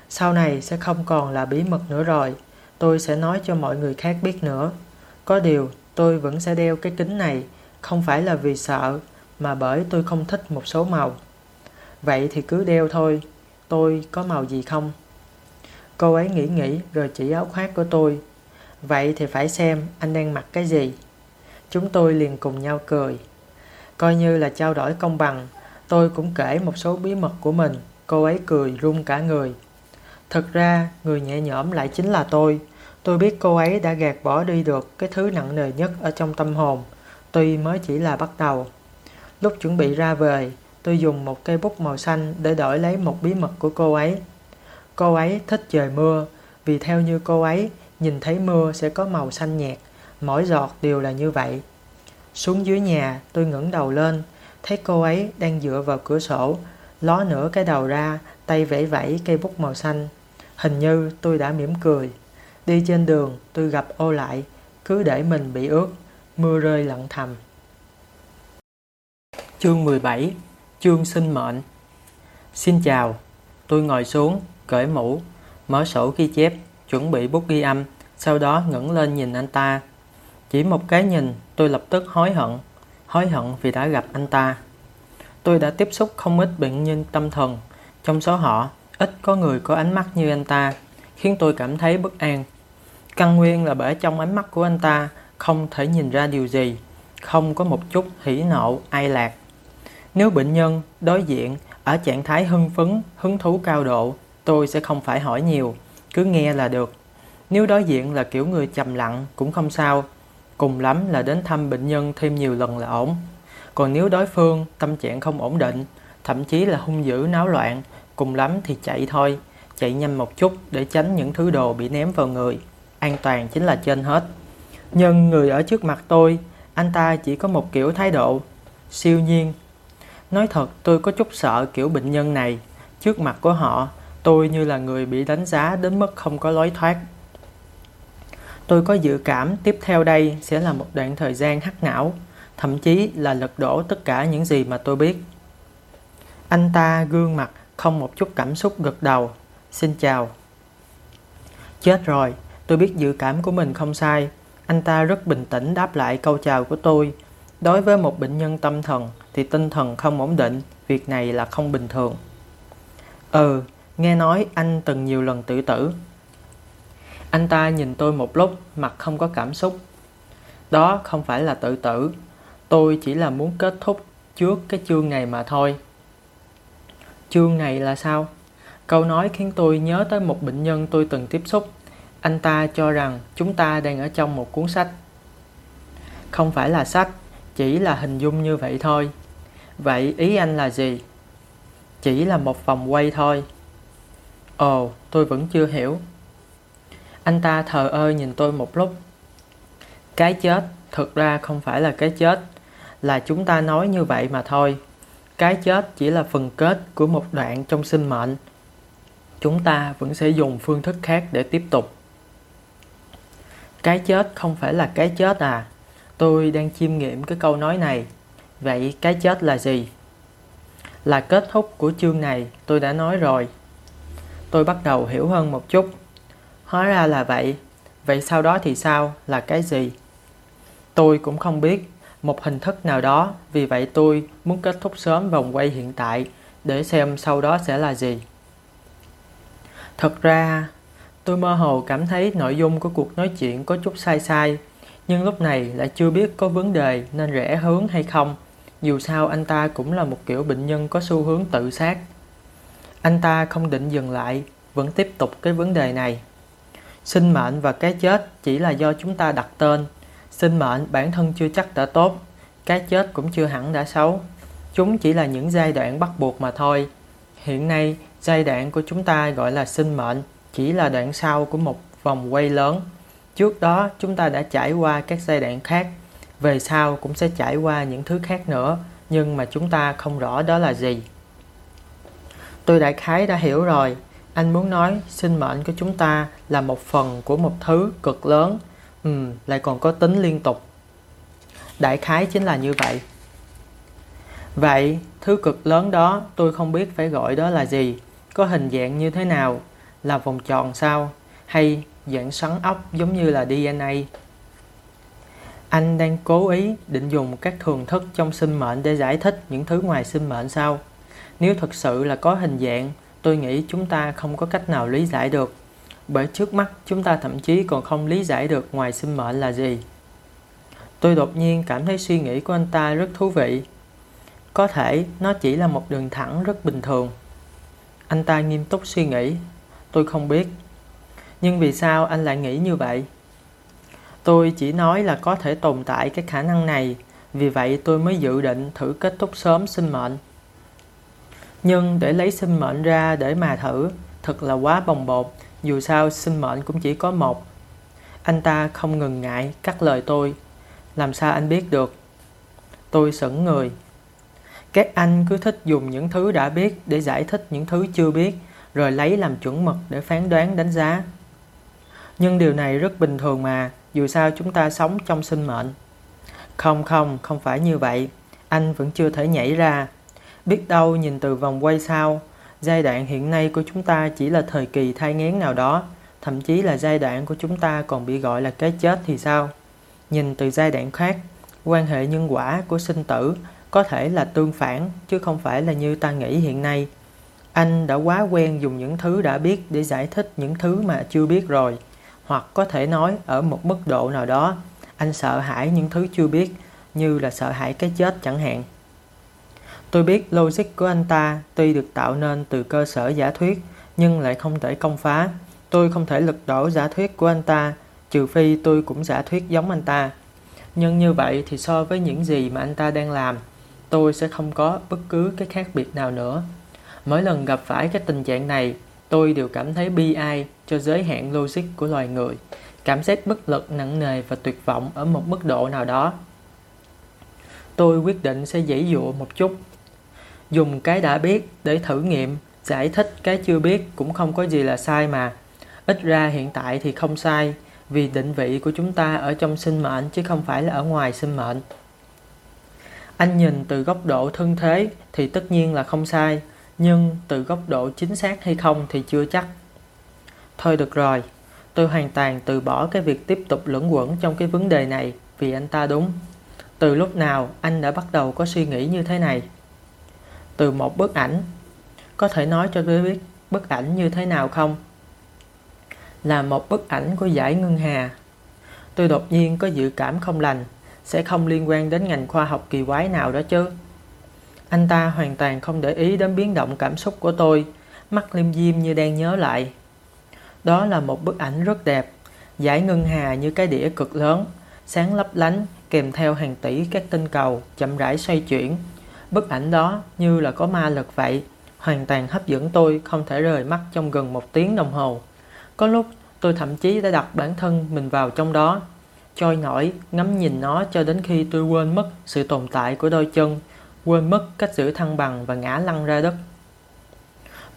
Sau này sẽ không còn là bí mật nữa rồi. Tôi sẽ nói cho mọi người khác biết nữa. Có điều, tôi vẫn sẽ đeo cái kính này, không phải là vì sợ, mà bởi tôi không thích một số màu. Vậy thì cứ đeo thôi. Tôi có màu gì không? Cô ấy nghĩ nghĩ rồi chỉ áo khoác của tôi. Vậy thì phải xem anh đang mặc cái gì. Chúng tôi liền cùng nhau cười. Coi như là trao đổi công bằng, tôi cũng kể một số bí mật của mình. Cô ấy cười run cả người. thật ra, người nhẹ nhõm lại chính là tôi. Tôi biết cô ấy đã gạt bỏ đi được cái thứ nặng nề nhất ở trong tâm hồn, tuy mới chỉ là bắt đầu. Lúc chuẩn bị ra về, tôi dùng một cây bút màu xanh để đổi lấy một bí mật của cô ấy. Cô ấy thích trời mưa, vì theo như cô ấy, nhìn thấy mưa sẽ có màu xanh nhạt, mỗi giọt đều là như vậy. Xuống dưới nhà, tôi ngẩng đầu lên, thấy cô ấy đang dựa vào cửa sổ, ló nửa cái đầu ra, tay vẫy vẫy cây bút màu xanh. Hình như tôi đã mỉm cười. Đi trên đường, tôi gặp ô lại, cứ để mình bị ướt, mưa rơi lặng thầm. Chương 17 Chương sinh mệnh Xin chào, tôi ngồi xuống, cởi mũ, mở sổ ghi chép, chuẩn bị bút ghi âm, sau đó ngẩng lên nhìn anh ta. Chỉ một cái nhìn, tôi lập tức hối hận, hối hận vì đã gặp anh ta. Tôi đã tiếp xúc không ít bệnh nhân tâm thần. Trong số họ, ít có người có ánh mắt như anh ta, khiến tôi cảm thấy bất an. Căn nguyên là bởi trong ánh mắt của anh ta không thể nhìn ra điều gì, không có một chút hỉ nộ, ai lạc. Nếu bệnh nhân đối diện ở trạng thái hưng phấn, hứng thú cao độ, tôi sẽ không phải hỏi nhiều, cứ nghe là được. Nếu đối diện là kiểu người trầm lặng cũng không sao, cùng lắm là đến thăm bệnh nhân thêm nhiều lần là ổn. Còn nếu đối phương tâm trạng không ổn định, thậm chí là hung dữ náo loạn, cùng lắm thì chạy thôi, chạy nhanh một chút để tránh những thứ đồ bị ném vào người. An toàn chính là trên hết. Nhưng người ở trước mặt tôi, anh ta chỉ có một kiểu thái độ, siêu nhiên. Nói thật tôi có chút sợ kiểu bệnh nhân này. Trước mặt của họ, tôi như là người bị đánh giá đến mức không có lối thoát. Tôi có dự cảm tiếp theo đây sẽ là một đoạn thời gian hắc não, thậm chí là lật đổ tất cả những gì mà tôi biết. Anh ta gương mặt không một chút cảm xúc gật đầu. Xin chào. Chết rồi, tôi biết dự cảm của mình không sai. Anh ta rất bình tĩnh đáp lại câu chào của tôi. Đối với một bệnh nhân tâm thần thì tinh thần không ổn định, việc này là không bình thường. Ừ, nghe nói anh từng nhiều lần tự tử. Anh ta nhìn tôi một lúc, mặt không có cảm xúc. Đó không phải là tự tử, tôi chỉ là muốn kết thúc trước cái chương này mà thôi. Chương này là sao? Câu nói khiến tôi nhớ tới một bệnh nhân tôi từng tiếp xúc. Anh ta cho rằng chúng ta đang ở trong một cuốn sách. Không phải là sách, chỉ là hình dung như vậy thôi. Vậy ý anh là gì? Chỉ là một vòng quay thôi. Ồ, tôi vẫn chưa hiểu. Anh ta thờ ơ nhìn tôi một lúc. Cái chết thực ra không phải là cái chết, là chúng ta nói như vậy mà thôi. Cái chết chỉ là phần kết của một đoạn trong sinh mệnh. Chúng ta vẫn sẽ dùng phương thức khác để tiếp tục. Cái chết không phải là cái chết à? Tôi đang chiêm nghiệm cái câu nói này. Vậy cái chết là gì? Là kết thúc của chương này, tôi đã nói rồi. Tôi bắt đầu hiểu hơn một chút. Hóa ra là vậy. Vậy sau đó thì sao? Là cái gì? Tôi cũng không biết một hình thức nào đó, vì vậy tôi muốn kết thúc sớm vòng quay hiện tại để xem sau đó sẽ là gì. Thật ra, tôi mơ hồ cảm thấy nội dung của cuộc nói chuyện có chút sai sai, nhưng lúc này lại chưa biết có vấn đề nên rẽ hướng hay không. Dù sao anh ta cũng là một kiểu bệnh nhân có xu hướng tự sát. Anh ta không định dừng lại, vẫn tiếp tục cái vấn đề này. Sinh mệnh và cái chết chỉ là do chúng ta đặt tên. Sinh mệnh bản thân chưa chắc đã tốt, cái chết cũng chưa hẳn đã xấu. Chúng chỉ là những giai đoạn bắt buộc mà thôi. Hiện nay, giai đoạn của chúng ta gọi là sinh mệnh, chỉ là đoạn sau của một vòng quay lớn. Trước đó, chúng ta đã trải qua các giai đoạn khác. Về sau cũng sẽ trải qua những thứ khác nữa, nhưng mà chúng ta không rõ đó là gì. Tôi đại khái đã hiểu rồi, anh muốn nói sinh mệnh của chúng ta là một phần của một thứ cực lớn, ừ, lại còn có tính liên tục. Đại khái chính là như vậy. Vậy, thứ cực lớn đó tôi không biết phải gọi đó là gì, có hình dạng như thế nào, là vòng tròn sao, hay dạng xoắn ốc giống như là DNA. Anh đang cố ý định dùng các thường thức trong sinh mệnh để giải thích những thứ ngoài sinh mệnh sao? Nếu thực sự là có hình dạng, tôi nghĩ chúng ta không có cách nào lý giải được. Bởi trước mắt, chúng ta thậm chí còn không lý giải được ngoài sinh mệnh là gì. Tôi đột nhiên cảm thấy suy nghĩ của anh ta rất thú vị. Có thể nó chỉ là một đường thẳng rất bình thường. Anh ta nghiêm túc suy nghĩ. Tôi không biết. Nhưng vì sao anh lại nghĩ như vậy? Tôi chỉ nói là có thể tồn tại cái khả năng này. Vì vậy tôi mới dự định thử kết thúc sớm sinh mệnh nhưng để lấy sinh mệnh ra để mà thử, thật là quá bồng bột, dù sao sinh mệnh cũng chỉ có một. Anh ta không ngừng ngại cắt lời tôi. Làm sao anh biết được? Tôi sững người. Các anh cứ thích dùng những thứ đã biết để giải thích những thứ chưa biết, rồi lấy làm chuẩn mực để phán đoán đánh giá. Nhưng điều này rất bình thường mà, dù sao chúng ta sống trong sinh mệnh. Không không, không phải như vậy. Anh vẫn chưa thể nhảy ra, Biết đâu nhìn từ vòng quay sau, giai đoạn hiện nay của chúng ta chỉ là thời kỳ thai nghén nào đó, thậm chí là giai đoạn của chúng ta còn bị gọi là cái chết thì sao? Nhìn từ giai đoạn khác, quan hệ nhân quả của sinh tử có thể là tương phản chứ không phải là như ta nghĩ hiện nay. Anh đã quá quen dùng những thứ đã biết để giải thích những thứ mà chưa biết rồi. Hoặc có thể nói ở một mức độ nào đó, anh sợ hãi những thứ chưa biết, như là sợ hãi cái chết chẳng hạn. Tôi biết logic của anh ta tuy được tạo nên từ cơ sở giả thuyết, nhưng lại không thể công phá. Tôi không thể lật đổ giả thuyết của anh ta, trừ phi tôi cũng giả thuyết giống anh ta. Nhưng như vậy thì so với những gì mà anh ta đang làm, tôi sẽ không có bất cứ cái khác biệt nào nữa. Mỗi lần gặp phải cái tình trạng này, tôi đều cảm thấy bi ai cho giới hạn logic của loài người, cảm giác bất lực nặng nề và tuyệt vọng ở một mức độ nào đó. Tôi quyết định sẽ dãy dụa một chút. Dùng cái đã biết để thử nghiệm, giải thích cái chưa biết cũng không có gì là sai mà. Ít ra hiện tại thì không sai, vì định vị của chúng ta ở trong sinh mệnh chứ không phải là ở ngoài sinh mệnh. Anh nhìn từ góc độ thân thế thì tất nhiên là không sai, nhưng từ góc độ chính xác hay không thì chưa chắc. Thôi được rồi, tôi hoàn toàn từ bỏ cái việc tiếp tục luẩn quẩn trong cái vấn đề này vì anh ta đúng. Từ lúc nào anh đã bắt đầu có suy nghĩ như thế này? Từ một bức ảnh. Có thể nói cho tôi biết bức ảnh như thế nào không? Là một bức ảnh của giải ngân hà. Tôi đột nhiên có dự cảm không lành, sẽ không liên quan đến ngành khoa học kỳ quái nào đó chứ. Anh ta hoàn toàn không để ý đến biến động cảm xúc của tôi, mắt liêm diêm như đang nhớ lại. Đó là một bức ảnh rất đẹp, giải ngân hà như cái đĩa cực lớn, sáng lấp lánh kèm theo hàng tỷ các tinh cầu chậm rãi xoay chuyển. Bức ảnh đó như là có ma lực vậy, hoàn toàn hấp dẫn tôi không thể rời mắt trong gần một tiếng đồng hồ. Có lúc tôi thậm chí đã đặt bản thân mình vào trong đó, trôi nổi, ngắm nhìn nó cho đến khi tôi quên mất sự tồn tại của đôi chân, quên mất cách giữ thăng bằng và ngã lăn ra đất.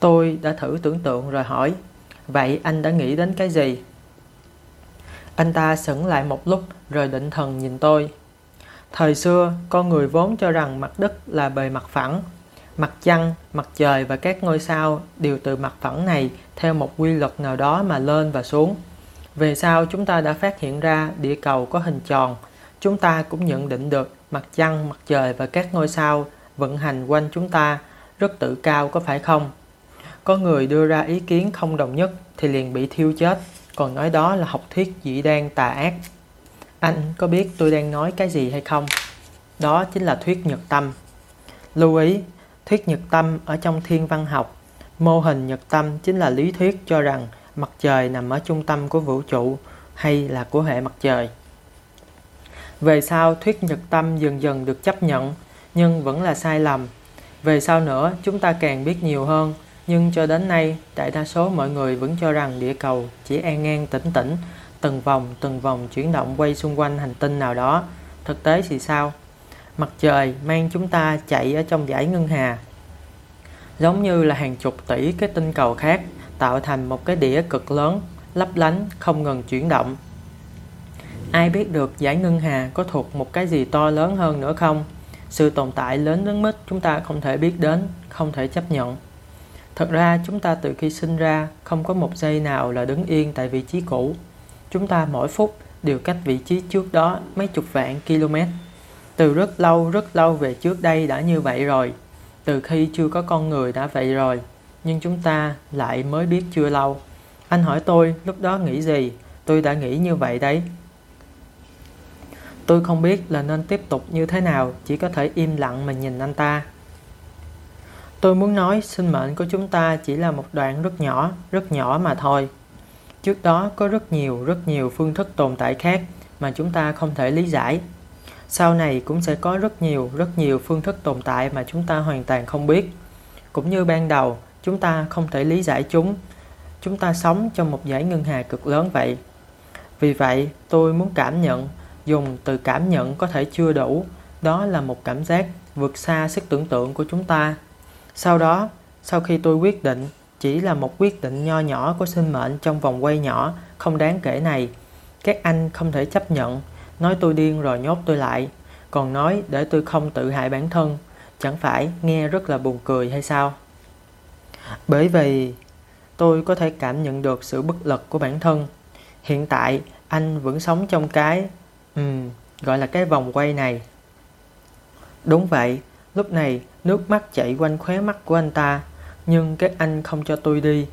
Tôi đã thử tưởng tượng rồi hỏi, vậy anh đã nghĩ đến cái gì? Anh ta sững lại một lúc rồi định thần nhìn tôi. Thời xưa, con người vốn cho rằng mặt đất là bề mặt phẳng. Mặt trăng, mặt trời và các ngôi sao đều từ mặt phẳng này theo một quy luật nào đó mà lên và xuống. Về sau chúng ta đã phát hiện ra địa cầu có hình tròn. Chúng ta cũng nhận định được mặt trăng, mặt trời và các ngôi sao vận hành quanh chúng ta rất tự cao có phải không? Có người đưa ra ý kiến không đồng nhất thì liền bị thiêu chết, còn nói đó là học thuyết dị đoan tà ác. Anh có biết tôi đang nói cái gì hay không? Đó chính là thuyết nhật tâm. Lưu ý, thuyết nhật tâm ở trong thiên văn học, mô hình nhật tâm chính là lý thuyết cho rằng mặt trời nằm ở trung tâm của vũ trụ hay là của hệ mặt trời. Về sau, thuyết nhật tâm dần dần được chấp nhận, nhưng vẫn là sai lầm. Về sau nữa, chúng ta càng biết nhiều hơn, nhưng cho đến nay, đại đa số mọi người vẫn cho rằng địa cầu chỉ an ngang tĩnh tĩnh, từng vòng từng vòng chuyển động quay xung quanh hành tinh nào đó. Thực tế thì sao? Mặt trời mang chúng ta chạy ở trong dải ngân hà, giống như là hàng chục tỷ cái tinh cầu khác tạo thành một cái đĩa cực lớn, lấp lánh, không ngừng chuyển động. Ai biết được giải ngân hà có thuộc một cái gì to lớn hơn nữa không? Sự tồn tại lớn đến mức chúng ta không thể biết đến, không thể chấp nhận. Thật ra chúng ta từ khi sinh ra không có một giây nào là đứng yên tại vị trí cũ. Chúng ta mỗi phút đều cách vị trí trước đó mấy chục vạn km. Từ rất lâu rất lâu về trước đây đã như vậy rồi. Từ khi chưa có con người đã vậy rồi nhưng chúng ta lại mới biết chưa lâu. Anh hỏi tôi lúc đó nghĩ gì, tôi đã nghĩ như vậy đấy. Tôi không biết là nên tiếp tục như thế nào, chỉ có thể im lặng mà nhìn anh ta. Tôi muốn nói sinh mệnh của chúng ta chỉ là một đoạn rất nhỏ, rất nhỏ mà thôi. Trước đó có rất nhiều, rất nhiều phương thức tồn tại khác mà chúng ta không thể lý giải. Sau này cũng sẽ có rất nhiều, rất nhiều phương thức tồn tại mà chúng ta hoàn toàn không biết. Cũng như ban đầu, chúng ta không thể lý giải chúng. Chúng ta sống trong một dải ngân hà cực lớn vậy. Vì vậy, tôi muốn cảm nhận, dùng từ cảm nhận có thể chưa đủ, đó là một cảm giác vượt xa sức tưởng tượng của chúng ta. Sau đó, sau khi tôi quyết định chỉ là một quyết định nho nhỏ của sinh mệnh trong vòng quay nhỏ không đáng kể này, các anh không thể chấp nhận, nói tôi điên rồi nhốt tôi lại, còn nói để tôi không tự hại bản thân, chẳng phải nghe rất là buồn cười hay sao? Bởi vì tôi có thể cảm nhận được sự bất lực của bản thân. Hiện tại anh vẫn sống trong cái um, gọi là cái vòng quay này. Đúng vậy, Lúc này, nước mắt chảy quanh khóe mắt của anh ta, nhưng các anh không cho tôi đi.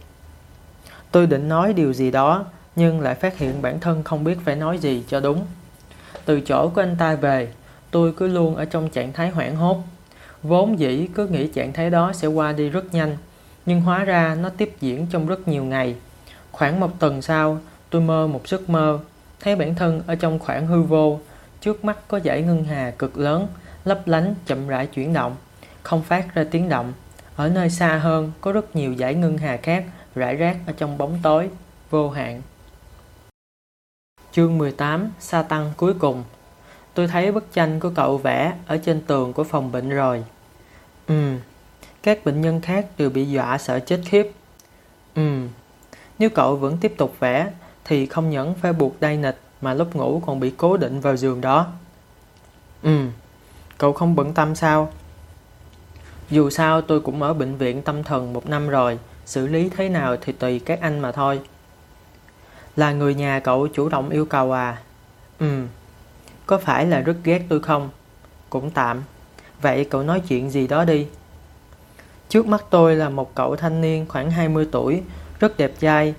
Tôi định nói điều gì đó, nhưng lại phát hiện bản thân không biết phải nói gì cho đúng. Từ chỗ của anh ta về, tôi cứ luôn ở trong trạng thái hoảng hốt. Vốn dĩ cứ nghĩ trạng thái đó sẽ qua đi rất nhanh, nhưng hóa ra nó tiếp diễn trong rất nhiều ngày. Khoảng một tuần sau, tôi mơ một giấc mơ, thấy bản thân ở trong khoảng hư vô, trước mắt có dải ngân hà cực lớn, lấp lánh chậm rãi chuyển động, không phát ra tiếng động. Ở nơi xa hơn có rất nhiều dải ngân hà khác rải rác ở trong bóng tối, vô hạn. Chương 18 Sa tăng cuối cùng Tôi thấy bức tranh của cậu vẽ ở trên tường của phòng bệnh rồi. Ừm, các bệnh nhân khác đều bị dọa sợ chết khiếp. Ừm, nếu cậu vẫn tiếp tục vẽ thì không những phải buộc đai nịch mà lúc ngủ còn bị cố định vào giường đó. Ừm, cậu không bận tâm sao? Dù sao tôi cũng ở bệnh viện tâm thần một năm rồi, xử lý thế nào thì tùy các anh mà thôi. Là người nhà cậu chủ động yêu cầu à? ừ có phải là rất ghét tôi không? Cũng tạm. Vậy cậu nói chuyện gì đó đi. Trước mắt tôi là một cậu thanh niên khoảng 20 tuổi, rất đẹp trai.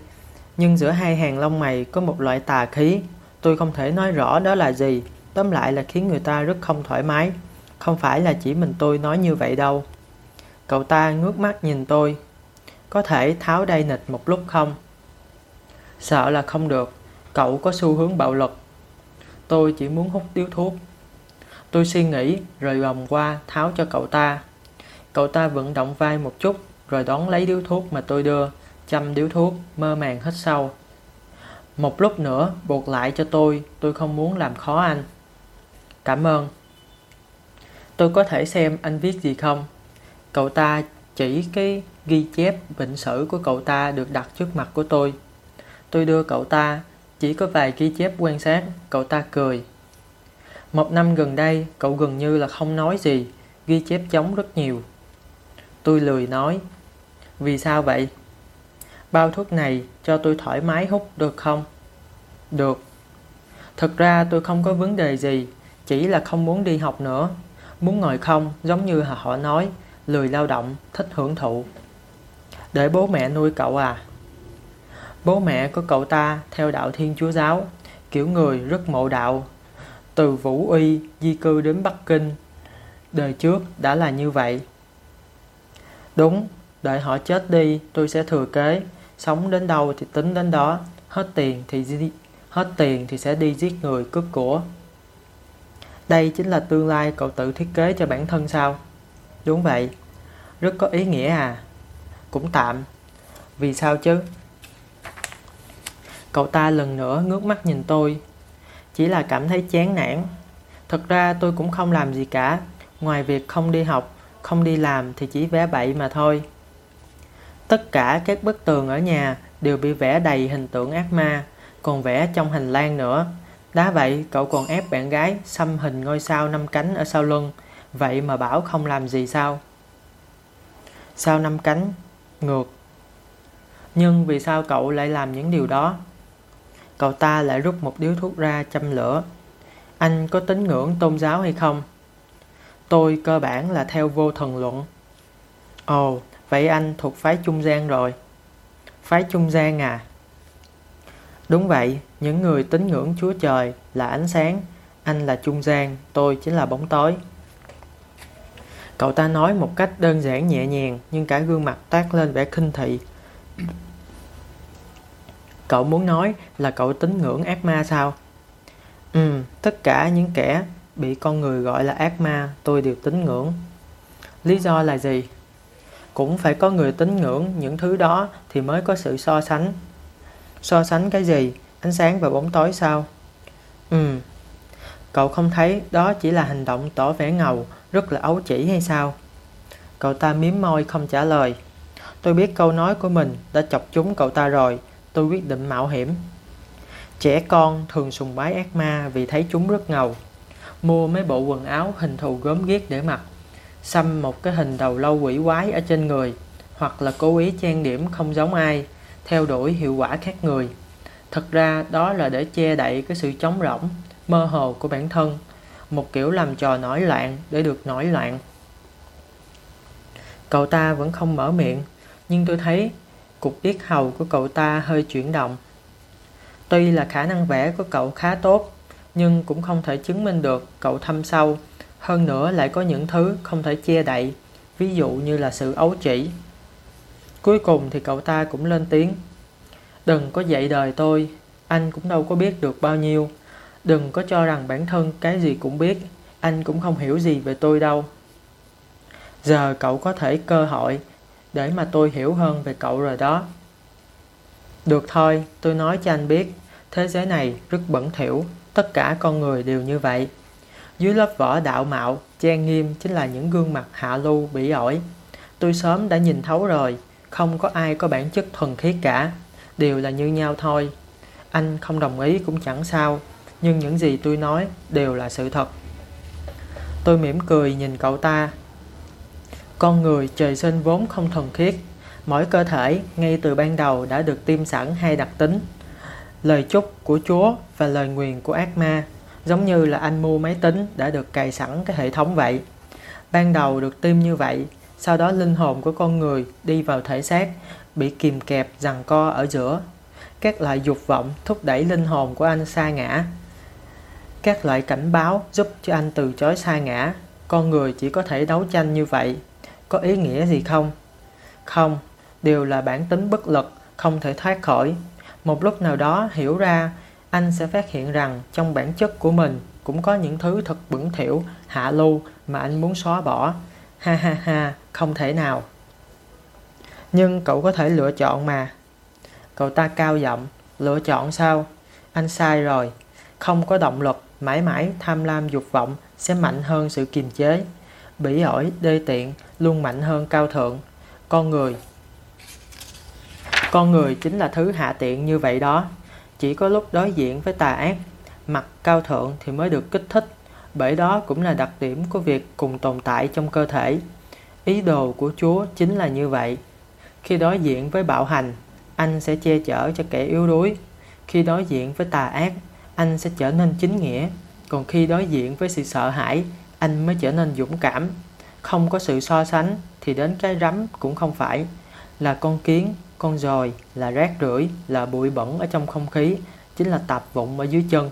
Nhưng giữa hai hàng lông mày có một loại tà khí. Tôi không thể nói rõ đó là gì. Tóm lại là khiến người ta rất không thoải mái. Không phải là chỉ mình tôi nói như vậy đâu. Cậu ta ngước mắt nhìn tôi. Có thể tháo đai nịch một lúc không? Sợ là không được. Cậu có xu hướng bạo lực. Tôi chỉ muốn hút điếu thuốc. Tôi suy nghĩ rồi vòng qua tháo cho cậu ta. Cậu ta vận động vai một chút rồi đón lấy điếu thuốc mà tôi đưa, chăm điếu thuốc, mơ màng hết sâu. Một lúc nữa buộc lại cho tôi, tôi không muốn làm khó anh. Cảm ơn. Tôi có thể xem anh viết gì không? Cậu ta chỉ cái ghi chép bệnh sử của cậu ta được đặt trước mặt của tôi. Tôi đưa cậu ta, chỉ có vài ghi chép quan sát, cậu ta cười. Một năm gần đây, cậu gần như là không nói gì, ghi chép chống rất nhiều. Tôi lười nói. Vì sao vậy? Bao thuốc này cho tôi thoải mái hút được không? Được. Thực ra tôi không có vấn đề gì, chỉ là không muốn đi học nữa. Muốn ngồi không, giống như họ nói, lười lao động, thích hưởng thụ. Để bố mẹ nuôi cậu à? Bố mẹ của cậu ta theo đạo Thiên Chúa Giáo, kiểu người rất mộ đạo. Từ Vũ Uy di cư đến Bắc Kinh, đời trước đã là như vậy. Đúng, đợi họ chết đi tôi sẽ thừa kế, sống đến đâu thì tính đến đó, hết tiền thì di... hết tiền thì sẽ đi giết người cướp của. Đây chính là tương lai cậu tự thiết kế cho bản thân sao? Đúng vậy, rất có ý nghĩa à? Cũng tạm. Vì sao chứ? Cậu ta lần nữa ngước mắt nhìn tôi. Chỉ là cảm thấy chán nản. Thật ra tôi cũng không làm gì cả, ngoài việc không đi học, không đi làm thì chỉ vẽ bậy mà thôi. Tất cả các bức tường ở nhà đều bị vẽ đầy hình tượng ác ma, còn vẽ trong hành lang nữa. Đá vậy cậu còn ép bạn gái xăm hình ngôi sao năm cánh ở sau lưng, vậy mà bảo không làm gì sao? Sao năm cánh? Ngược. Nhưng vì sao cậu lại làm những điều đó? Cậu ta lại rút một điếu thuốc ra châm lửa. Anh có tín ngưỡng tôn giáo hay không? Tôi cơ bản là theo vô thần luận. Ồ, vậy anh thuộc phái trung gian rồi. Phái trung gian à? Đúng vậy, những người tín ngưỡng Chúa Trời là ánh sáng, anh là trung gian, tôi chính là bóng tối. Cậu ta nói một cách đơn giản nhẹ nhàng nhưng cả gương mặt toát lên vẻ khinh thị. Cậu muốn nói là cậu tín ngưỡng ác ma sao? Ừ, tất cả những kẻ bị con người gọi là ác ma tôi đều tín ngưỡng. Lý do là gì? Cũng phải có người tín ngưỡng những thứ đó thì mới có sự so sánh. So sánh cái gì? Ánh sáng và bóng tối sao? Ừ, cậu không thấy đó chỉ là hành động tỏ vẻ ngầu, rất là ấu chỉ hay sao? Cậu ta miếm môi không trả lời. Tôi biết câu nói của mình đã chọc chúng cậu ta rồi, tôi quyết định mạo hiểm. Trẻ con thường sùng bái ác ma vì thấy chúng rất ngầu. Mua mấy bộ quần áo hình thù gớm ghiếc để mặc. Xăm một cái hình đầu lâu quỷ quái ở trên người. Hoặc là cố ý trang điểm không giống ai. Theo đuổi hiệu quả khác người. Thật ra đó là để che đậy cái sự trống rỗng, mơ hồ của bản thân. Một kiểu làm trò nổi loạn để được nổi loạn. Cậu ta vẫn không mở miệng, nhưng tôi thấy cục yết hầu của cậu ta hơi chuyển động. Tuy là khả năng vẽ của cậu khá tốt, nhưng cũng không thể chứng minh được cậu thâm sâu. Hơn nữa lại có những thứ không thể che đậy, ví dụ như là sự ấu chỉ. Cuối cùng thì cậu ta cũng lên tiếng. Đừng có dạy đời tôi, anh cũng đâu có biết được bao nhiêu. Đừng có cho rằng bản thân cái gì cũng biết, anh cũng không hiểu gì về tôi đâu. Giờ cậu có thể cơ hội để mà tôi hiểu hơn về cậu rồi đó. Được thôi, tôi nói cho anh biết, thế giới này rất bẩn thỉu, tất cả con người đều như vậy. Dưới lớp vỏ đạo mạo, trang nghiêm chính là những gương mặt hạ lưu bỉ ổi. Tôi sớm đã nhìn thấu rồi, không có ai có bản chất thuần khiết cả, đều là như nhau thôi. Anh không đồng ý cũng chẳng sao, nhưng những gì tôi nói đều là sự thật. Tôi mỉm cười nhìn cậu ta. Con người trời sinh vốn không thuần khiết, mỗi cơ thể ngay từ ban đầu đã được tiêm sẵn hai đặc tính. Lời chúc của Chúa và lời nguyền của ác ma, giống như là anh mua máy tính đã được cài sẵn cái hệ thống vậy. Ban đầu được tiêm như vậy, sau đó linh hồn của con người đi vào thể xác, bị kìm kẹp giằng co ở giữa. Các loại dục vọng thúc đẩy linh hồn của anh xa ngã. Các loại cảnh báo giúp cho anh từ chối sa ngã. Con người chỉ có thể đấu tranh như vậy. Có ý nghĩa gì không? Không, đều là bản tính bất lực, không thể thoát khỏi. Một lúc nào đó hiểu ra, anh sẽ phát hiện rằng trong bản chất của mình cũng có những thứ thật bẩn thỉu, hạ lưu mà anh muốn xóa bỏ. Ha ha ha, không thể nào. Nhưng cậu có thể lựa chọn mà. Cậu ta cao giọng, lựa chọn sao? Anh sai rồi. Không có động lực, mãi mãi tham lam dục vọng sẽ mạnh hơn sự kiềm chế. Bỉ ổi, đê tiện luôn mạnh hơn cao thượng. Con người Con người chính là thứ hạ tiện như vậy đó. Chỉ có lúc đối diện với tà ác, mặt cao thượng thì mới được kích thích. Bởi đó cũng là đặc điểm của việc cùng tồn tại trong cơ thể. Ý đồ của Chúa chính là như vậy. Khi đối diện với bạo hành, anh sẽ che chở cho kẻ yếu đuối. Khi đối diện với tà ác, anh sẽ trở nên chính nghĩa. Còn khi đối diện với sự sợ hãi, anh mới trở nên dũng cảm. Không có sự so sánh thì đến cái rắm cũng không phải. Là con kiến, con dồi, là rác rưởi, là bụi bẩn ở trong không khí, chính là tạp vụn ở dưới chân.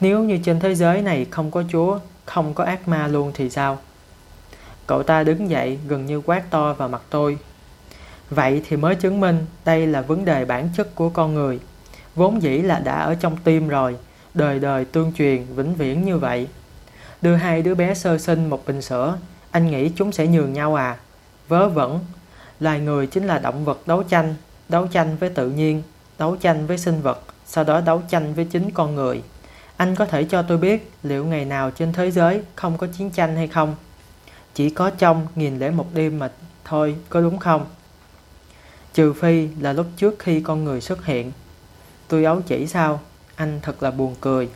Nếu như trên thế giới này không có Chúa, không có ác ma luôn thì sao? Cậu ta đứng dậy gần như quát to vào mặt tôi. Vậy thì mới chứng minh đây là vấn đề bản chất của con người. Vốn dĩ là đã ở trong tim rồi, đời đời tương truyền vĩnh viễn như vậy. Đưa hai đứa bé sơ sinh một bình sữa, anh nghĩ chúng sẽ nhường nhau à? Vớ vẩn, loài người chính là động vật đấu tranh, đấu tranh với tự nhiên, đấu tranh với sinh vật, sau đó đấu tranh với chính con người. Anh có thể cho tôi biết liệu ngày nào trên thế giới không có chiến tranh hay không? Chỉ có trong nghìn lẻ một đêm mà thôi, có đúng không? Trừ phi là lúc trước khi con người xuất hiện. Tôi ấu chỉ sao? Anh thật là buồn cười.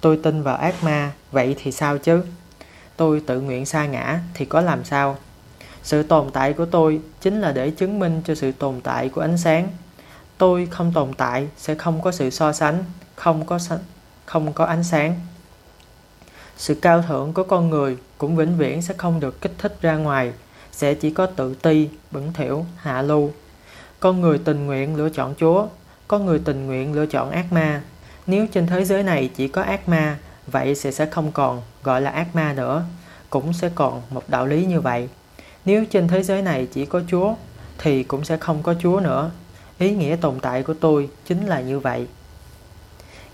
Tôi tin vào ác ma, vậy thì sao chứ? Tôi tự nguyện sa ngã thì có làm sao? Sự tồn tại của tôi chính là để chứng minh cho sự tồn tại của ánh sáng. Tôi không tồn tại sẽ không có sự so sánh, không có không có ánh sáng. Sự cao thượng của con người cũng vĩnh viễn sẽ không được kích thích ra ngoài, sẽ chỉ có tự ti, bẩn thỉu, hạ lưu. Con người tình nguyện lựa chọn Chúa, có người tình nguyện lựa chọn ác ma. Nếu trên thế giới này chỉ có ác ma, vậy sẽ sẽ không còn gọi là ác ma nữa, cũng sẽ còn một đạo lý như vậy. Nếu trên thế giới này chỉ có Chúa, thì cũng sẽ không có Chúa nữa. Ý nghĩa tồn tại của tôi chính là như vậy.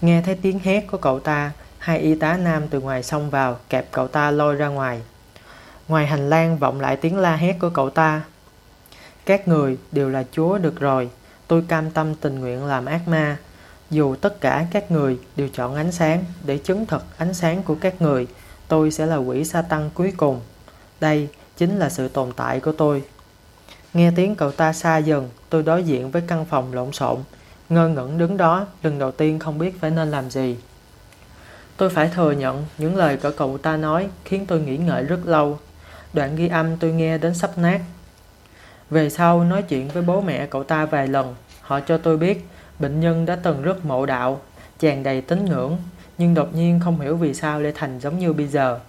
Nghe thấy tiếng hét của cậu ta, hai y tá nam từ ngoài xông vào kẹp cậu ta lôi ra ngoài. Ngoài hành lang vọng lại tiếng la hét của cậu ta. Các người đều là Chúa được rồi, tôi cam tâm tình nguyện làm ác ma. Dù tất cả các người đều chọn ánh sáng để chứng thực ánh sáng của các người, tôi sẽ là quỷ sa tăng cuối cùng. Đây chính là sự tồn tại của tôi. Nghe tiếng cậu ta xa dần, tôi đối diện với căn phòng lộn xộn, ngơ ngẩn đứng đó, lần đầu tiên không biết phải nên làm gì. Tôi phải thừa nhận những lời của cậu ta nói khiến tôi nghĩ ngợi rất lâu. Đoạn ghi âm tôi nghe đến sắp nát. Về sau nói chuyện với bố mẹ cậu ta vài lần, họ cho tôi biết bệnh nhân đã từng rất mộ đạo, tràn đầy tín ngưỡng, nhưng đột nhiên không hiểu vì sao lại thành giống như bây giờ.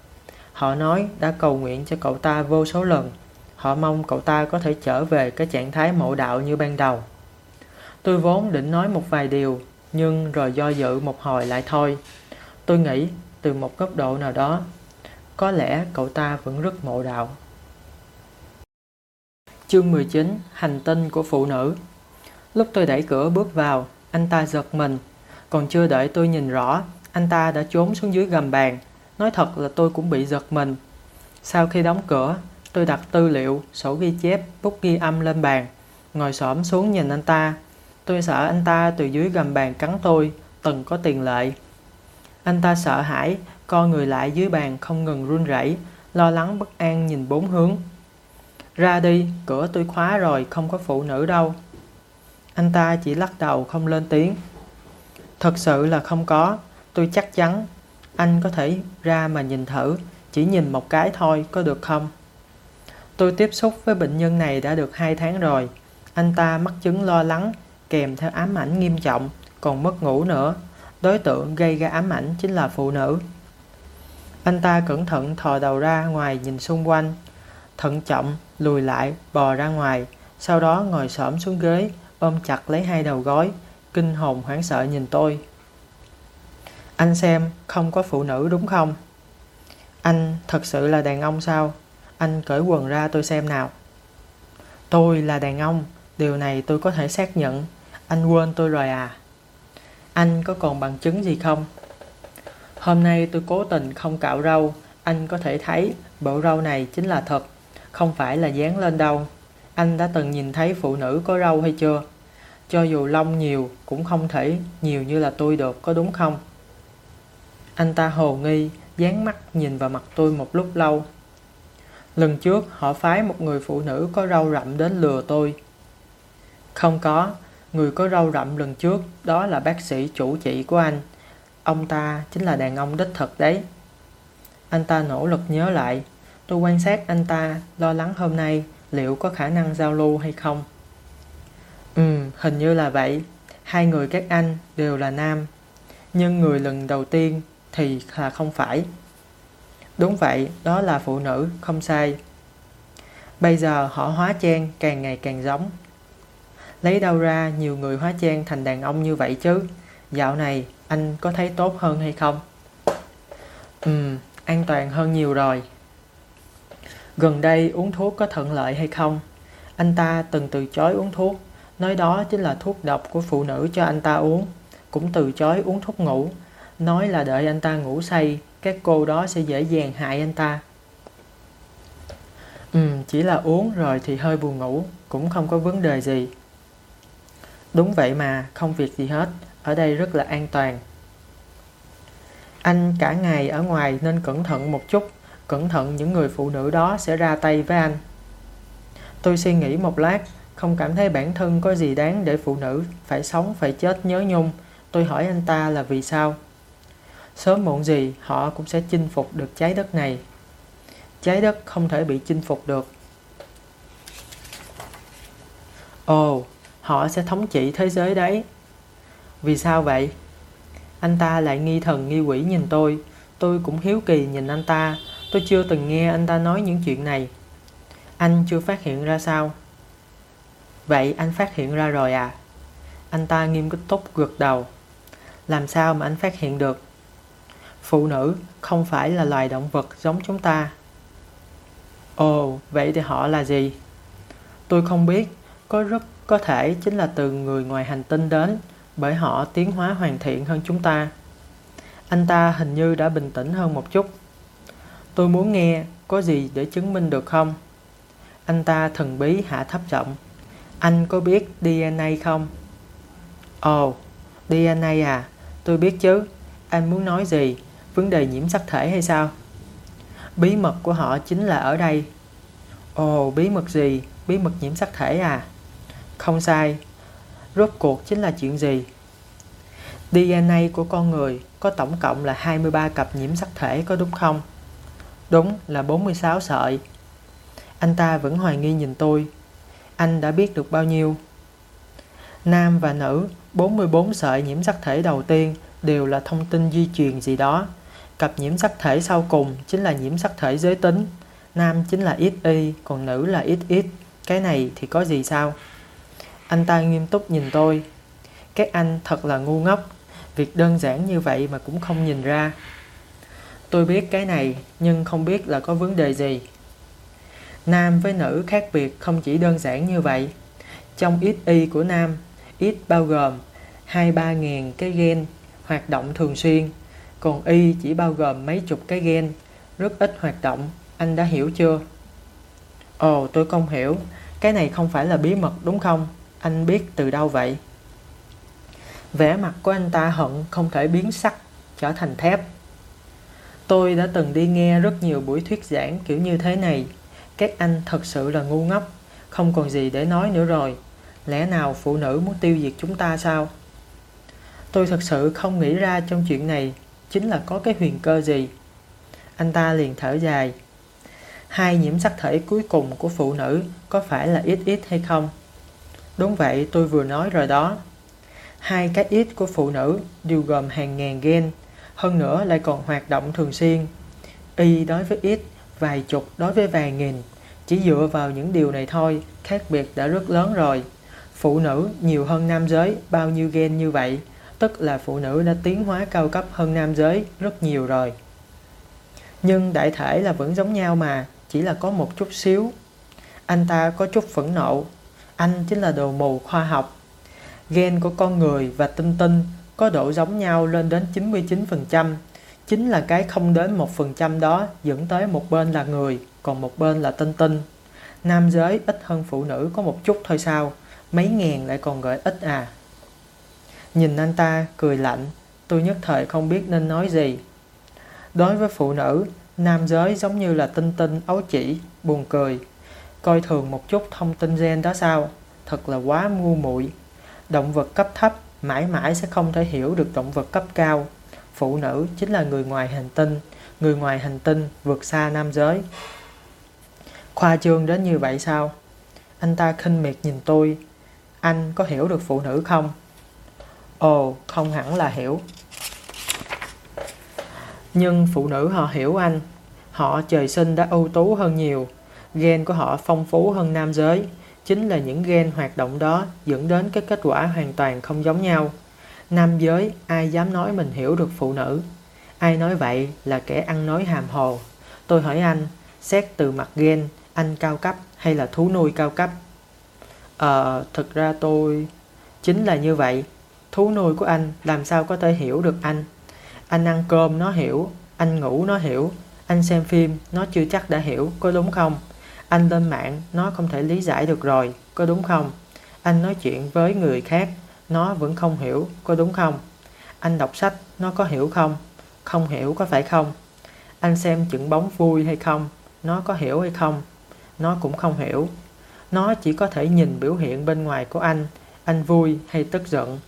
Họ nói đã cầu nguyện cho cậu ta vô số lần. Họ mong cậu ta có thể trở về cái trạng thái mộ đạo như ban đầu. Tôi vốn định nói một vài điều, nhưng rồi do dự một hồi lại thôi. Tôi nghĩ từ một góc độ nào đó, có lẽ cậu ta vẫn rất mộ đạo. Chương 19 Hành tinh của phụ nữ Lúc tôi đẩy cửa bước vào, anh ta giật mình. Còn chưa đợi tôi nhìn rõ, anh ta đã trốn xuống dưới gầm bàn. Nói thật là tôi cũng bị giật mình. Sau khi đóng cửa, tôi đặt tư liệu, sổ ghi chép, bút ghi âm lên bàn. Ngồi xổm xuống nhìn anh ta. Tôi sợ anh ta từ dưới gầm bàn cắn tôi, từng có tiền lệ. Anh ta sợ hãi, co người lại dưới bàn không ngừng run rẩy, lo lắng bất an nhìn bốn hướng. Ra đi, cửa tôi khóa rồi, không có phụ nữ đâu. Anh ta chỉ lắc đầu không lên tiếng. Thật sự là không có, tôi chắc chắn. Anh có thể ra mà nhìn thử, chỉ nhìn một cái thôi, có được không? Tôi tiếp xúc với bệnh nhân này đã được 2 tháng rồi. Anh ta mắc chứng lo lắng, kèm theo ám ảnh nghiêm trọng, còn mất ngủ nữa. Đối tượng gây ra ám ảnh chính là phụ nữ. Anh ta cẩn thận thò đầu ra ngoài nhìn xung quanh, thận trọng lùi lại bò ra ngoài, sau đó ngồi xổm xuống ghế, ôm chặt lấy hai đầu gối, kinh hồn hoảng sợ nhìn tôi. Anh xem, không có phụ nữ đúng không? Anh thật sự là đàn ông sao? Anh cởi quần ra tôi xem nào. Tôi là đàn ông, điều này tôi có thể xác nhận. Anh quên tôi rồi à? Anh có còn bằng chứng gì không? Hôm nay tôi cố tình không cạo râu, anh có thể thấy bộ râu này chính là thật, không phải là dán lên đâu. Anh đã từng nhìn thấy phụ nữ có râu hay chưa? Cho dù lông nhiều cũng không thể nhiều như là tôi được, có đúng không? Anh ta hồ nghi, dán mắt nhìn vào mặt tôi một lúc lâu. Lần trước họ phái một người phụ nữ có râu rậm đến lừa tôi. Không có, người có râu rậm lần trước đó là bác sĩ chủ trị của anh. Ông ta chính là đàn ông đích thực đấy. Anh ta nỗ lực nhớ lại. Tôi quan sát anh ta, lo lắng hôm nay liệu có khả năng giao lưu hay không. Ừ, hình như là vậy. Hai người các anh đều là nam. Nhưng người lần đầu tiên thì là không phải. Đúng vậy, đó là phụ nữ, không sai. Bây giờ họ hóa trang càng ngày càng giống. Lấy đâu ra nhiều người hóa trang thành đàn ông như vậy chứ? Dạo này anh có thấy tốt hơn hay không? Ừ, an toàn hơn nhiều rồi. Gần đây uống thuốc có thuận lợi hay không? Anh ta từng từ chối uống thuốc, nói đó chính là thuốc độc của phụ nữ cho anh ta uống. Cũng từ chối uống thuốc ngủ, nói là đợi anh ta ngủ say, các cô đó sẽ dễ dàng hại anh ta. Ừ, chỉ là uống rồi thì hơi buồn ngủ, cũng không có vấn đề gì. Đúng vậy mà, không việc gì hết, ở đây rất là an toàn. Anh cả ngày ở ngoài nên cẩn thận một chút, cẩn thận những người phụ nữ đó sẽ ra tay với anh. Tôi suy nghĩ một lát, không cảm thấy bản thân có gì đáng để phụ nữ phải sống phải chết nhớ nhung. Tôi hỏi anh ta là vì sao? Sớm muộn gì họ cũng sẽ chinh phục được trái đất này. Trái đất không thể bị chinh phục được. Ồ, họ sẽ thống trị thế giới đấy. Vì sao vậy? Anh ta lại nghi thần nghi quỷ nhìn tôi. Tôi cũng hiếu kỳ nhìn anh ta. Tôi chưa từng nghe anh ta nói những chuyện này. Anh chưa phát hiện ra sao? Vậy anh phát hiện ra rồi à? Anh ta nghiêm túc gật đầu. Làm sao mà anh phát hiện được? Phụ nữ không phải là loài động vật giống chúng ta. Ồ, vậy thì họ là gì? Tôi không biết, có rất có thể chính là từ người ngoài hành tinh đến, bởi họ tiến hóa hoàn thiện hơn chúng ta. Anh ta hình như đã bình tĩnh hơn một chút. Tôi muốn nghe, có gì để chứng minh được không? Anh ta thần bí hạ thấp giọng. Anh có biết DNA không? Ồ, DNA à? Tôi biết chứ. Anh muốn nói gì? Vấn đề nhiễm sắc thể hay sao? Bí mật của họ chính là ở đây. Ồ, bí mật gì? Bí mật nhiễm sắc thể à? Không sai. Rốt cuộc chính là chuyện gì? DNA của con người có tổng cộng là 23 cặp nhiễm sắc thể có đúng không? Đúng là 46 sợi. Anh ta vẫn hoài nghi nhìn tôi. Anh đã biết được bao nhiêu? Nam và nữ, 44 sợi nhiễm sắc thể đầu tiên đều là thông tin di truyền gì đó. Cặp nhiễm sắc thể sau cùng chính là nhiễm sắc thể giới tính. Nam chính là XY, còn nữ là XX. Cái này thì có gì sao? Anh ta nghiêm túc nhìn tôi. Các anh thật là ngu ngốc. Việc đơn giản như vậy mà cũng không nhìn ra. Tôi biết cái này, nhưng không biết là có vấn đề gì. Nam với nữ khác biệt không chỉ đơn giản như vậy. Trong ít y của nam, ít bao gồm 2-3 nghìn cái gen hoạt động thường xuyên, còn Y chỉ bao gồm mấy chục cái gen, rất ít hoạt động. Anh đã hiểu chưa? Ồ, tôi không hiểu. Cái này không phải là bí mật đúng không? Anh biết từ đâu vậy? Vẻ mặt của anh ta hận không thể biến sắt trở thành thép. Tôi đã từng đi nghe rất nhiều buổi thuyết giảng kiểu như thế này. Các anh thật sự là ngu ngốc, không còn gì để nói nữa rồi. Lẽ nào phụ nữ muốn tiêu diệt chúng ta sao? Tôi thật sự không nghĩ ra trong chuyện này chính là có cái huyền cơ gì. Anh ta liền thở dài. Hai nhiễm sắc thể cuối cùng của phụ nữ có phải là ít ít hay không? Đúng vậy, tôi vừa nói rồi đó. Hai cái ít của phụ nữ đều gồm hàng ngàn gen, hơn nữa lại còn hoạt động thường xuyên. Y đối với X, vài chục đối với vài nghìn. Chỉ dựa vào những điều này thôi, khác biệt đã rất lớn rồi. Phụ nữ nhiều hơn nam giới bao nhiêu gen như vậy, tức là phụ nữ đã tiến hóa cao cấp hơn nam giới rất nhiều rồi. Nhưng đại thể là vẫn giống nhau mà, chỉ là có một chút xíu. Anh ta có chút phẫn nộ, anh chính là đồ mù khoa học. Gen của con người và tinh tinh có độ giống nhau lên đến 99%. Chính là cái không đến 1% đó dẫn tới một bên là người, còn một bên là tinh tinh. Nam giới ít hơn phụ nữ có một chút thôi sao, mấy ngàn lại còn gợi ít à. Nhìn anh ta cười lạnh, tôi nhất thời không biết nên nói gì. Đối với phụ nữ, nam giới giống như là tinh tinh ấu chỉ, buồn cười. Coi thường một chút thông tin gen đó sao? Thật là quá ngu muội. Động vật cấp thấp mãi mãi sẽ không thể hiểu được động vật cấp cao. Phụ nữ chính là người ngoài hành tinh, người ngoài hành tinh vượt xa nam giới. Khoa trương đến như vậy sao? Anh ta khinh miệt nhìn tôi. Anh có hiểu được phụ nữ không? Ồ, không hẳn là hiểu. Nhưng phụ nữ họ hiểu anh. Họ trời sinh đã ưu tú hơn nhiều. Gen của họ phong phú hơn nam giới. Chính là những gen hoạt động đó dẫn đến cái kết quả hoàn toàn không giống nhau. Nam giới ai dám nói mình hiểu được phụ nữ. Ai nói vậy là kẻ ăn nói hàm hồ. Tôi hỏi anh, xét từ mặt gen, anh cao cấp hay là thú nuôi cao cấp? Ờ, thực ra tôi... Chính là như vậy, thú nuôi của anh làm sao có thể hiểu được anh. Anh ăn cơm nó hiểu, anh ngủ nó hiểu, anh xem phim nó chưa chắc đã hiểu, có đúng không? Anh lên mạng nó không thể lý giải được rồi, có đúng không? Anh nói chuyện với người khác, nó vẫn không hiểu, có đúng không? Anh đọc sách, nó có hiểu không? Không hiểu có phải không? Anh xem trận bóng vui hay không? Nó có hiểu hay không? Nó cũng không hiểu. Nó chỉ có thể nhìn biểu hiện bên ngoài của anh, anh vui hay tức giận,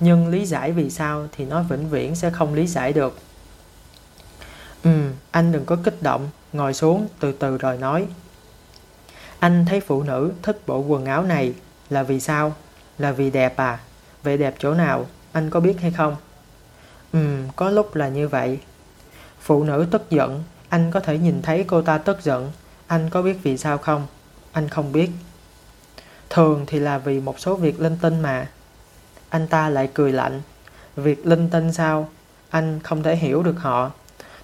nhưng lý giải vì sao thì nó vĩnh viễn sẽ không lý giải được. Ừ, anh đừng có kích động, ngồi xuống từ từ rồi nói. Anh thấy phụ nữ thích bộ quần áo này là vì sao? Là vì đẹp à? Vậy đẹp chỗ nào? Anh có biết hay không? Ừm, có lúc là như vậy. Phụ nữ tức giận, anh có thể nhìn thấy cô ta tức giận. Anh có biết vì sao không? Anh không biết. Thường thì là vì một số việc linh tinh mà. Anh ta lại cười lạnh. Việc linh tinh sao? Anh không thể hiểu được họ.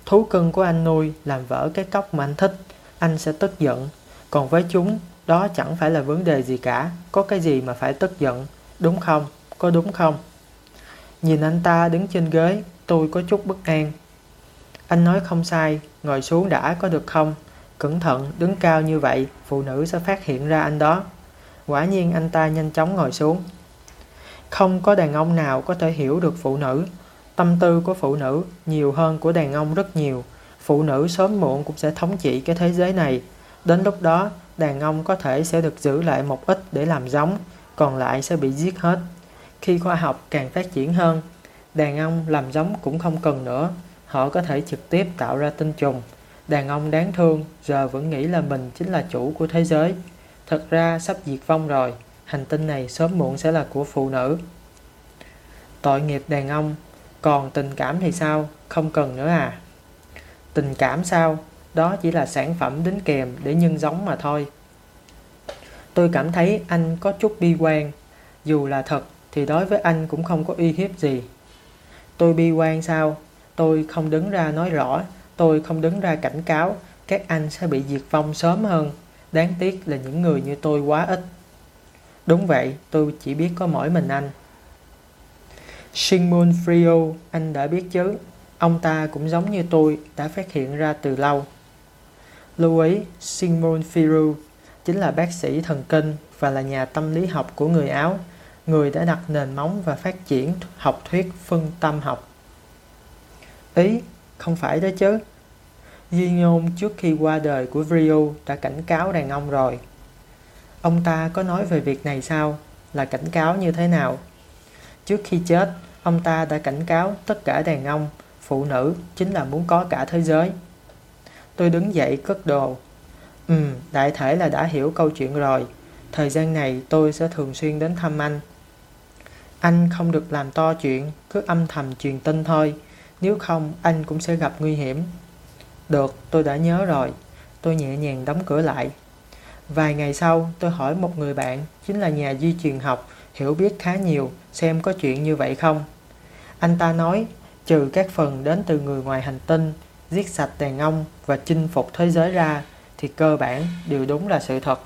Thú cưng của anh nuôi làm vỡ cái cốc mà anh thích. Anh sẽ tức giận. Còn với chúng, đó chẳng phải là vấn đề gì cả. Có cái gì mà phải tức giận. Đúng không? Có đúng không? Nhìn anh ta đứng trên ghế, tôi có chút bất an. Anh nói không sai, ngồi xuống đã có được không? Cẩn thận, đứng cao như vậy, phụ nữ sẽ phát hiện ra anh đó. Quả nhiên anh ta nhanh chóng ngồi xuống. Không có đàn ông nào có thể hiểu được phụ nữ. Tâm tư của phụ nữ nhiều hơn của đàn ông rất nhiều. Phụ nữ sớm muộn cũng sẽ thống trị cái thế giới này. Đến lúc đó, đàn ông có thể sẽ được giữ lại một ít để làm giống, còn lại sẽ bị giết hết. Khi khoa học càng phát triển hơn, đàn ông làm giống cũng không cần nữa. Họ có thể trực tiếp tạo ra tinh trùng. Đàn ông đáng thương giờ vẫn nghĩ là mình chính là chủ của thế giới. Thật ra sắp diệt vong rồi hành tinh này sớm muộn sẽ là của phụ nữ. Tội nghiệp đàn ông, còn tình cảm thì sao? Không cần nữa à? Tình cảm sao? Đó chỉ là sản phẩm đính kèm để nhân giống mà thôi. Tôi cảm thấy anh có chút bi quan. Dù là thật thì đối với anh cũng không có uy hiếp gì. Tôi bi quan sao? Tôi không đứng ra nói rõ, tôi không đứng ra cảnh cáo, các anh sẽ bị diệt vong sớm hơn. Đáng tiếc là những người như tôi quá ít. Đúng vậy, tôi chỉ biết có mỗi mình anh. Sigmund Frio, anh đã biết chứ. Ông ta cũng giống như tôi, đã phát hiện ra từ lâu. Lưu ý, Sigmund Freud chính là bác sĩ thần kinh và là nhà tâm lý học của người Áo, người đã đặt nền móng và phát triển học thuyết phân tâm học. Ý, không phải đó chứ. Di ngôn trước khi qua đời của Rio đã cảnh cáo đàn ông rồi. Ông ta có nói về việc này sao? Là cảnh cáo như thế nào? Trước khi chết, ông ta đã cảnh cáo tất cả đàn ông, phụ nữ chính là muốn có cả thế giới. Tôi đứng dậy cất đồ. Ừ, đại thể là đã hiểu câu chuyện rồi. Thời gian này tôi sẽ thường xuyên đến thăm anh. Anh không được làm to chuyện, cứ âm thầm truyền tin thôi. Nếu không, anh cũng sẽ gặp nguy hiểm. Được, tôi đã nhớ rồi. Tôi nhẹ nhàng đóng cửa lại. Vài ngày sau, tôi hỏi một người bạn, chính là nhà di truyền học, hiểu biết khá nhiều, xem có chuyện như vậy không. Anh ta nói, trừ các phần đến từ người ngoài hành tinh, giết sạch đàn ông và chinh phục thế giới ra, thì cơ bản đều đúng là sự thật.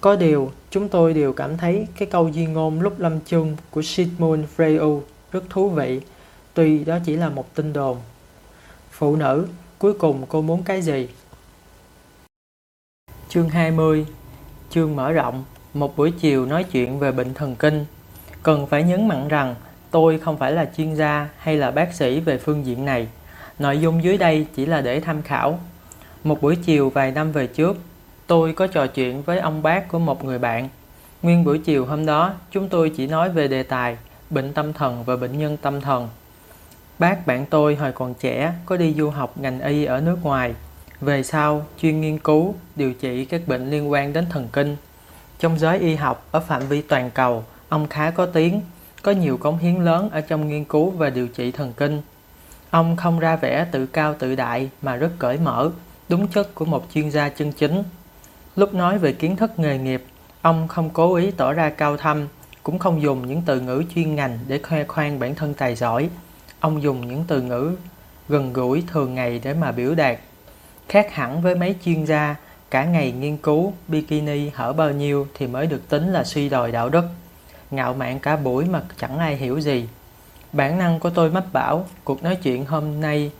Có điều, chúng tôi đều cảm thấy cái câu di ngôn lúc lâm chung của Sigmund Freud rất thú vị, tuy đó chỉ là một tin đồn. Phụ nữ, cuối cùng cô muốn cái gì? Chương 20 Chương mở rộng Một buổi chiều nói chuyện về bệnh thần kinh Cần phải nhấn mạnh rằng tôi không phải là chuyên gia hay là bác sĩ về phương diện này. Nội dung dưới đây chỉ là để tham khảo. Một buổi chiều vài năm về trước, tôi có trò chuyện với ông bác của một người bạn. Nguyên buổi chiều hôm đó, chúng tôi chỉ nói về đề tài bệnh tâm thần và bệnh nhân tâm thần. Bác bạn tôi hồi còn trẻ có đi du học ngành y ở nước ngoài. Về sau, chuyên nghiên cứu, điều trị các bệnh liên quan đến thần kinh. Trong giới y học ở phạm vi toàn cầu, ông khá có tiếng, có nhiều cống hiến lớn ở trong nghiên cứu và điều trị thần kinh. Ông không ra vẻ tự cao tự đại mà rất cởi mở, đúng chất của một chuyên gia chân chính. Lúc nói về kiến thức nghề nghiệp, ông không cố ý tỏ ra cao thâm, cũng không dùng những từ ngữ chuyên ngành để khoe khoang bản thân tài giỏi. Ông dùng những từ ngữ gần gũi thường ngày để mà biểu đạt. Khác hẳn với mấy chuyên gia, cả ngày nghiên cứu bikini hở bao nhiêu thì mới được tính là suy đòi đạo đức. Ngạo mạn cả buổi mà chẳng ai hiểu gì. Bản năng của tôi mách bảo cuộc nói chuyện hôm nay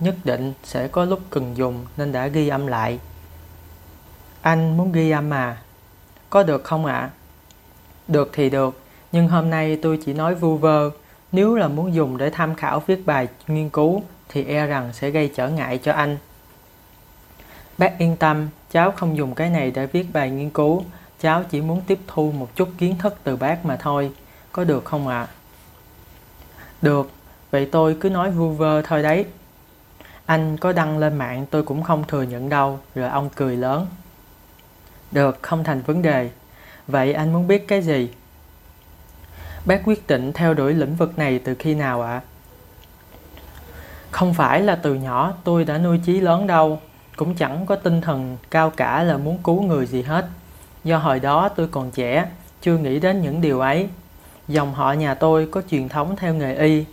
nhất định sẽ có lúc cần dùng nên đã ghi âm lại. Anh muốn ghi âm mà. Có được không ạ? À? Được thì được, nhưng hôm nay tôi chỉ nói vu vơ. Nếu là muốn dùng để tham khảo viết bài nghiên cứu thì e rằng sẽ gây trở ngại cho anh. Bác yên tâm, cháu không dùng cái này để viết bài nghiên cứu. Cháu chỉ muốn tiếp thu một chút kiến thức từ bác mà thôi. Có được không ạ? À? Được, vậy tôi cứ nói vu vơ thôi đấy. Anh có đăng lên mạng tôi cũng không thừa nhận đâu, rồi ông cười lớn. Được, không thành vấn đề. Vậy anh muốn biết cái gì? Bác quyết định theo đuổi lĩnh vực này từ khi nào ạ? À? Không phải là từ nhỏ tôi đã nuôi chí lớn đâu, cũng chẳng có tinh thần cao cả là muốn cứu người gì hết. Do hồi đó tôi còn trẻ, chưa nghĩ đến những điều ấy. Dòng họ nhà tôi có truyền thống theo nghề y,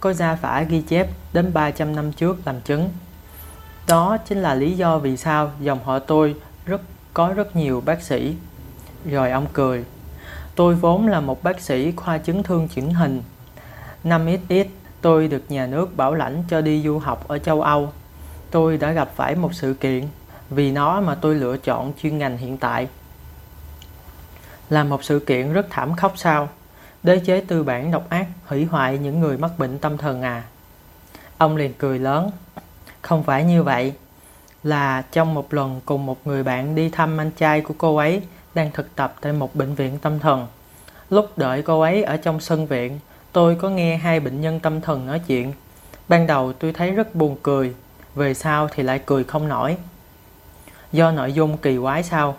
có gia phả ghi chép đến 300 năm trước làm chứng. Đó chính là lý do vì sao dòng họ tôi rất có rất nhiều bác sĩ. Rồi ông cười. Tôi vốn là một bác sĩ khoa chấn thương chỉnh hình. Năm ít ít, tôi được nhà nước bảo lãnh cho đi du học ở châu Âu. Tôi đã gặp phải một sự kiện, vì nó mà tôi lựa chọn chuyên ngành hiện tại. Là một sự kiện rất thảm khốc sao? Đế chế tư bản độc ác hủy hoại những người mắc bệnh tâm thần à? Ông liền cười lớn. Không phải như vậy. Là trong một lần cùng một người bạn đi thăm anh trai của cô ấy đang thực tập tại một bệnh viện tâm thần. Lúc đợi cô ấy ở trong sân viện, tôi có nghe hai bệnh nhân tâm thần nói chuyện. Ban đầu tôi thấy rất buồn cười, về sau thì lại cười không nổi. Do nội dung kỳ quái sao?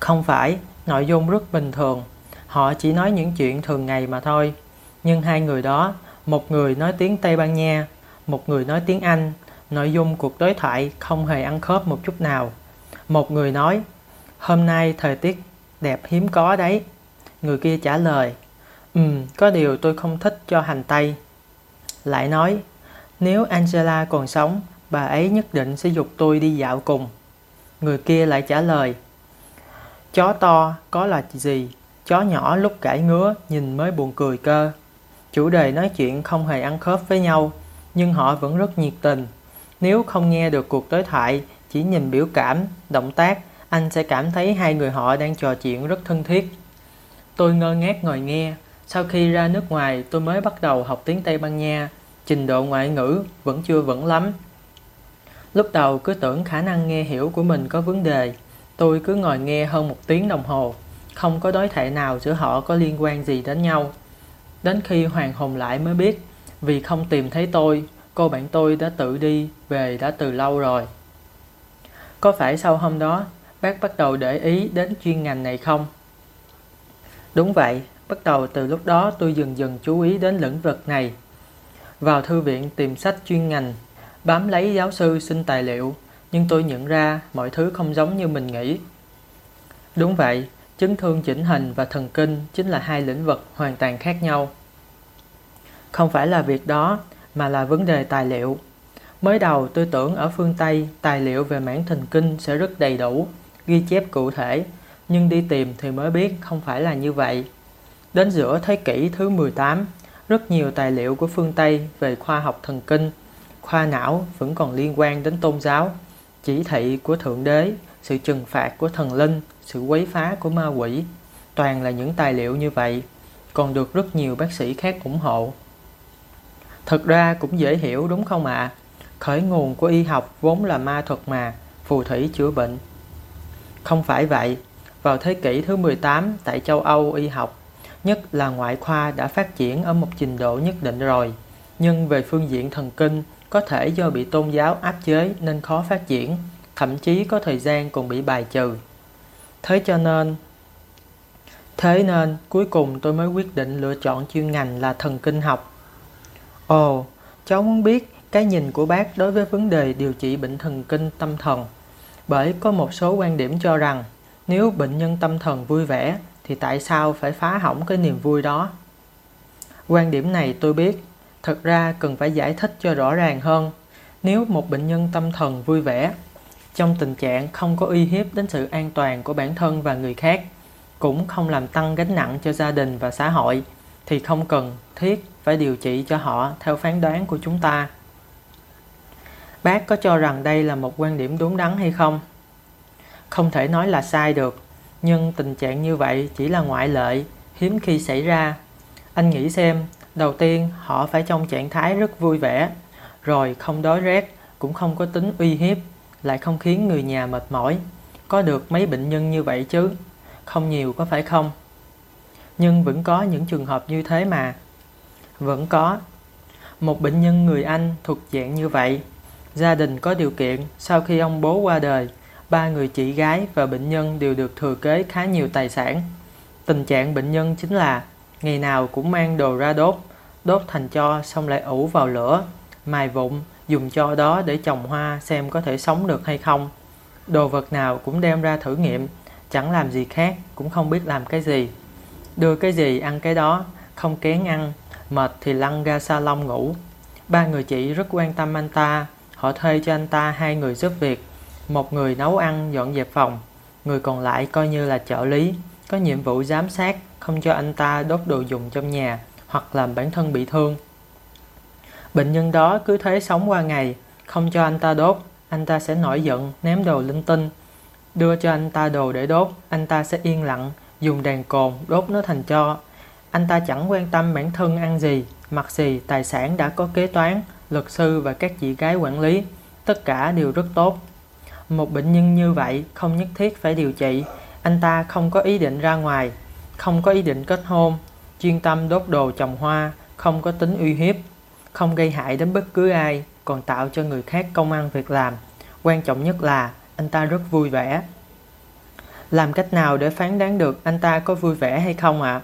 Không phải, nội dung rất bình thường. Họ chỉ nói những chuyện thường ngày mà thôi. Nhưng hai người đó, Một người nói tiếng Tây Ban Nha, một người nói tiếng Anh, nội dung cuộc đối thoại không hề ăn khớp một chút nào. Một người nói, hôm nay thời tiết đẹp hiếm có đấy. Người kia trả lời, ừm, có điều tôi không thích cho hành tây. Lại nói, nếu Angela còn sống, bà ấy nhất định sẽ dục tôi đi dạo cùng. Người kia lại trả lời, chó to có là gì, chó nhỏ lúc cãi ngứa nhìn mới buồn cười cơ. Chủ đề nói chuyện không hề ăn khớp với nhau, nhưng họ vẫn rất nhiệt tình. Nếu không nghe được cuộc đối thoại, chỉ nhìn biểu cảm, động tác, anh sẽ cảm thấy hai người họ đang trò chuyện rất thân thiết. Tôi ngơ ngác ngồi nghe. Sau khi ra nước ngoài, tôi mới bắt đầu học tiếng Tây Ban Nha. Trình độ ngoại ngữ vẫn chưa vững lắm. Lúc đầu cứ tưởng khả năng nghe hiểu của mình có vấn đề. Tôi cứ ngồi nghe hơn một tiếng đồng hồ. Không có đối thoại nào giữa họ có liên quan gì đến nhau. Đến khi Hoàng Hùng lại mới biết, vì không tìm thấy tôi, cô bạn tôi đã tự đi về đã từ lâu rồi. Có phải sau hôm đó bác bắt đầu để ý đến chuyên ngành này không? Đúng vậy, bắt đầu từ lúc đó tôi dần dần chú ý đến lĩnh vực này. Vào thư viện tìm sách chuyên ngành, bám lấy giáo sư xin tài liệu, nhưng tôi nhận ra mọi thứ không giống như mình nghĩ. Đúng vậy, chấn thương chỉnh hình và thần kinh chính là hai lĩnh vực hoàn toàn khác nhau. Không phải là việc đó, mà là vấn đề tài liệu. Mới đầu tôi tưởng ở phương Tây tài liệu về mảng thần kinh sẽ rất đầy đủ, ghi chép cụ thể, nhưng đi tìm thì mới biết không phải là như vậy. Đến giữa thế kỷ thứ 18, rất nhiều tài liệu của phương Tây về khoa học thần kinh, khoa não vẫn còn liên quan đến tôn giáo, chỉ thị của Thượng Đế, sự trừng phạt của thần linh, sự quấy phá của ma quỷ. Toàn là những tài liệu như vậy, còn được rất nhiều bác sĩ khác ủng hộ. Thật ra cũng dễ hiểu đúng không ạ? À? Khởi nguồn của y học vốn là ma thuật mà, phù thủy chữa bệnh. Không phải vậy, vào thế kỷ thứ 18 tại châu Âu y học, nhất là ngoại khoa đã phát triển ở một trình độ nhất định rồi. Nhưng về phương diện thần kinh, có thể do bị tôn giáo áp chế nên khó phát triển, thậm chí có thời gian còn bị bài trừ. Thế cho nên, thế nên cuối cùng tôi mới quyết định lựa chọn chuyên ngành là thần kinh học. Ồ, cháu muốn biết cái nhìn của bác đối với vấn đề điều trị bệnh thần kinh tâm thần. Bởi có một số quan điểm cho rằng nếu bệnh nhân tâm thần vui vẻ thì tại sao phải phá hỏng cái niềm vui đó? Quan điểm này tôi biết, thật ra cần phải giải thích cho rõ ràng hơn. Nếu một bệnh nhân tâm thần vui vẻ, trong tình trạng không có uy hiếp đến sự an toàn của bản thân và người khác, cũng không làm tăng gánh nặng cho gia đình và xã hội, thì không cần thiết phải điều trị cho họ theo phán đoán của chúng ta. Bác có cho rằng đây là một quan điểm đúng đắn hay không? Không thể nói là sai được, nhưng tình trạng như vậy chỉ là ngoại lệ, hiếm khi xảy ra. Anh nghĩ xem, đầu tiên họ phải trong trạng thái rất vui vẻ, rồi không đói rét, cũng không có tính uy hiếp, lại không khiến người nhà mệt mỏi. Có được mấy bệnh nhân như vậy chứ, không nhiều có phải không? Nhưng vẫn có những trường hợp như thế mà. Vẫn có. Một bệnh nhân người Anh thuộc dạng như vậy. Gia đình có điều kiện sau khi ông bố qua đời, ba người chị gái và bệnh nhân đều được thừa kế khá nhiều tài sản. Tình trạng bệnh nhân chính là ngày nào cũng mang đồ ra đốt, đốt thành cho xong lại ủ vào lửa, mài vụn, dùng cho đó để trồng hoa xem có thể sống được hay không. Đồ vật nào cũng đem ra thử nghiệm, chẳng làm gì khác, cũng không biết làm cái gì. Đưa cái gì ăn cái đó, không kén ăn, mệt thì lăn ra salon ngủ. Ba người chị rất quan tâm anh ta, họ thuê cho anh ta hai người giúp việc một người nấu ăn dọn dẹp phòng, người còn lại coi như là trợ lý, có nhiệm vụ giám sát, không cho anh ta đốt đồ dùng trong nhà hoặc làm bản thân bị thương. Bệnh nhân đó cứ thế sống qua ngày, không cho anh ta đốt, anh ta sẽ nổi giận, ném đồ linh tinh. Đưa cho anh ta đồ để đốt, anh ta sẽ yên lặng, dùng đèn cồn đốt nó thành cho. Anh ta chẳng quan tâm bản thân ăn gì, mặc gì, tài sản đã có kế toán, luật sư và các chị gái quản lý. Tất cả đều rất tốt. Một bệnh nhân như vậy không nhất thiết phải điều trị, anh ta không có ý định ra ngoài, không có ý định kết hôn, chuyên tâm đốt đồ trồng hoa, không có tính uy hiếp, không gây hại đến bất cứ ai, còn tạo cho người khác công ăn việc làm. Quan trọng nhất là anh ta rất vui vẻ. Làm cách nào để phán đoán được anh ta có vui vẻ hay không ạ? À?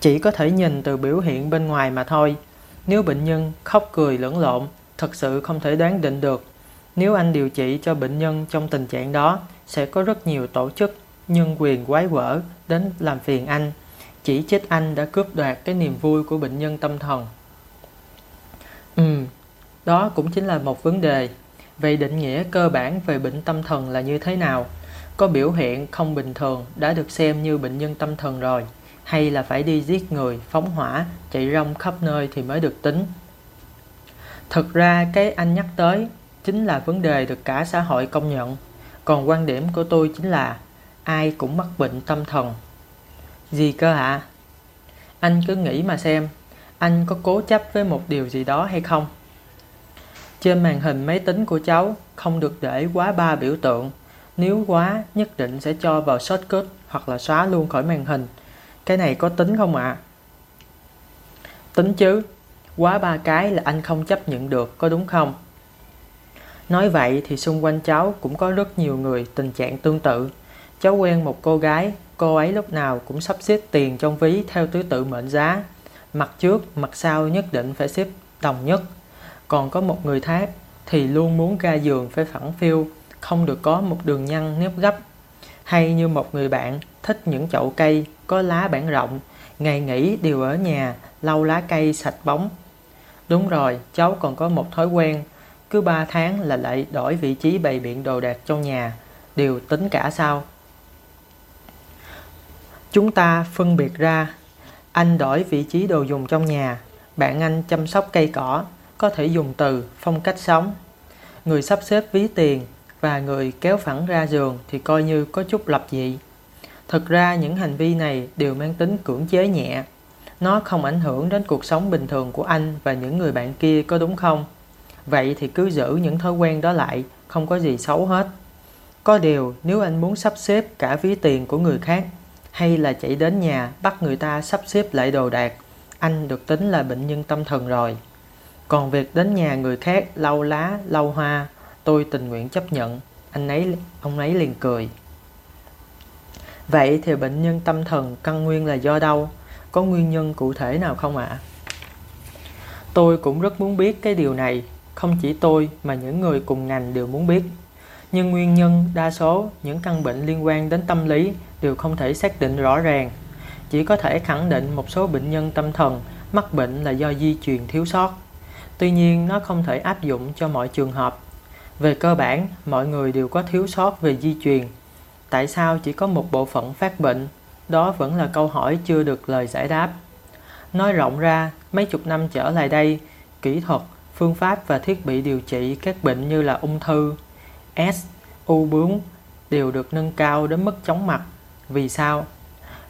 Chỉ có thể nhìn từ biểu hiện bên ngoài mà thôi. Nếu bệnh nhân khóc cười lẫn lộn, thật sự không thể đoán định được. Nếu anh điều trị cho bệnh nhân trong tình trạng đó, sẽ có rất nhiều tổ chức, nhân quyền quái quở đến làm phiền anh, chỉ trích anh đã cướp đoạt cái niềm vui của bệnh nhân tâm thần. Ừ, đó cũng chính là một vấn đề. Vậy định nghĩa cơ bản về bệnh tâm thần là như thế nào? Có biểu hiện không bình thường đã được xem như bệnh nhân tâm thần rồi, hay là phải đi giết người, phóng hỏa, chạy rong khắp nơi thì mới được tính? Thực ra cái anh nhắc tới chính là vấn đề được cả xã hội công nhận. Còn quan điểm của tôi chính là ai cũng mắc bệnh tâm thần. Gì cơ hả? Anh cứ nghĩ mà xem, anh có cố chấp với một điều gì đó hay không? Trên màn hình máy tính của cháu không được để quá ba biểu tượng. Nếu quá, nhất định sẽ cho vào shortcut hoặc là xóa luôn khỏi màn hình. Cái này có tính không ạ? À? Tính chứ. Quá ba cái là anh không chấp nhận được, có đúng không? Nói vậy thì xung quanh cháu cũng có rất nhiều người tình trạng tương tự. Cháu quen một cô gái, cô ấy lúc nào cũng sắp xếp tiền trong ví theo thứ tự mệnh giá. Mặt trước, mặt sau nhất định phải xếp đồng nhất. Còn có một người khác thì luôn muốn ga giường phải phẳng phiu, không được có một đường nhăn nếp gấp. Hay như một người bạn thích những chậu cây có lá bản rộng, ngày nghỉ đều ở nhà lau lá cây sạch bóng. Đúng rồi, cháu còn có một thói quen, cứ 3 tháng là lại đổi vị trí bày biện đồ đạc trong nhà, đều tính cả sao? Chúng ta phân biệt ra, anh đổi vị trí đồ dùng trong nhà, bạn anh chăm sóc cây cỏ, có thể dùng từ phong cách sống. Người sắp xếp ví tiền và người kéo phẳng ra giường thì coi như có chút lập dị. Thực ra những hành vi này đều mang tính cưỡng chế nhẹ. Nó không ảnh hưởng đến cuộc sống bình thường của anh và những người bạn kia có đúng không? Vậy thì cứ giữ những thói quen đó lại, không có gì xấu hết. Có điều nếu anh muốn sắp xếp cả ví tiền của người khác hay là chạy đến nhà bắt người ta sắp xếp lại đồ đạc, anh được tính là bệnh nhân tâm thần rồi. Còn việc đến nhà người khác lau lá, lau hoa, tôi tình nguyện chấp nhận. Anh ấy, ông ấy liền cười. Vậy thì bệnh nhân tâm thần căn nguyên là do đâu? Có nguyên nhân cụ thể nào không ạ? À? Tôi cũng rất muốn biết cái điều này. Không chỉ tôi mà những người cùng ngành đều muốn biết. Nhưng nguyên nhân đa số những căn bệnh liên quan đến tâm lý đều không thể xác định rõ ràng. Chỉ có thể khẳng định một số bệnh nhân tâm thần mắc bệnh là do di truyền thiếu sót. Tuy nhiên, nó không thể áp dụng cho mọi trường hợp. Về cơ bản, mọi người đều có thiếu sót về di truyền. Tại sao chỉ có một bộ phận phát bệnh? Đó vẫn là câu hỏi chưa được lời giải đáp. Nói rộng ra, mấy chục năm trở lại đây, kỹ thuật, phương pháp và thiết bị điều trị các bệnh như là ung thư, S, u bướu đều được nâng cao đến mức chóng mặt. Vì sao?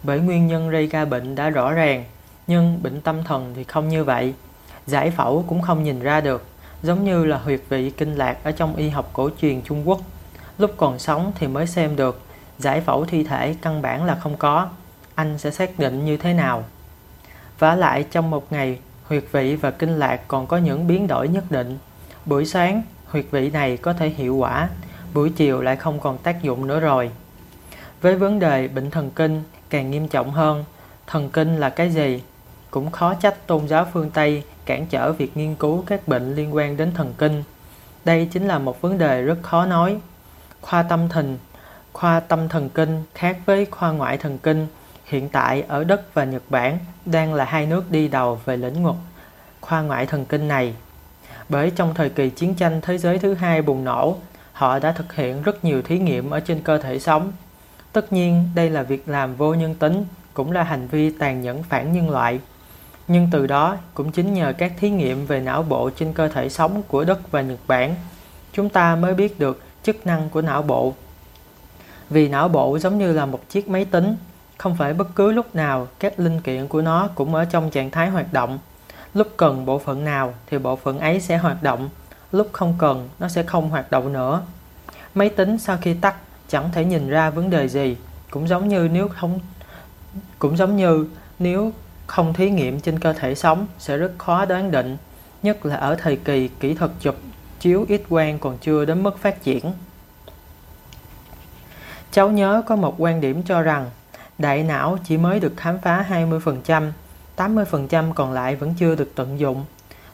Bởi nguyên nhân gây ra bệnh đã rõ ràng, nhưng bệnh tâm thần thì không như vậy giải phẫu cũng không nhìn ra được, giống như là huyệt vị kinh lạc ở trong y học cổ truyền Trung Quốc. Lúc còn sống thì mới xem được, giải phẫu thi thể căn bản là không có, anh sẽ xác định như thế nào? Và lại trong một ngày, huyệt vị và kinh lạc còn có những biến đổi nhất định. Buổi sáng, huyệt vị này có thể hiệu quả, buổi chiều lại không còn tác dụng nữa rồi. Với vấn đề bệnh thần kinh càng nghiêm trọng hơn, thần kinh là cái gì? Cũng khó trách tôn giáo phương Tây cản trở việc nghiên cứu các bệnh liên quan đến thần kinh. Đây chính là một vấn đề rất khó nói. Khoa tâm thần, khoa tâm thần kinh khác với khoa ngoại thần kinh hiện tại ở Đức và Nhật Bản đang là hai nước đi đầu về lĩnh vực khoa ngoại thần kinh này. Bởi trong thời kỳ chiến tranh thế giới thứ hai bùng nổ, họ đã thực hiện rất nhiều thí nghiệm ở trên cơ thể sống. Tất nhiên, đây là việc làm vô nhân tính, cũng là hành vi tàn nhẫn phản nhân loại nhưng từ đó cũng chính nhờ các thí nghiệm về não bộ trên cơ thể sống của Đức và Nhật Bản, chúng ta mới biết được chức năng của não bộ. Vì não bộ giống như là một chiếc máy tính, không phải bất cứ lúc nào các linh kiện của nó cũng ở trong trạng thái hoạt động. Lúc cần bộ phận nào thì bộ phận ấy sẽ hoạt động, lúc không cần nó sẽ không hoạt động nữa. Máy tính sau khi tắt chẳng thể nhìn ra vấn đề gì, cũng giống như nếu không cũng giống như nếu không thí nghiệm trên cơ thể sống sẽ rất khó đoán định, nhất là ở thời kỳ kỹ thuật chụp chiếu ít quang còn chưa đến mức phát triển. Cháu nhớ có một quan điểm cho rằng đại não chỉ mới được khám phá 20%, 80% còn lại vẫn chưa được tận dụng.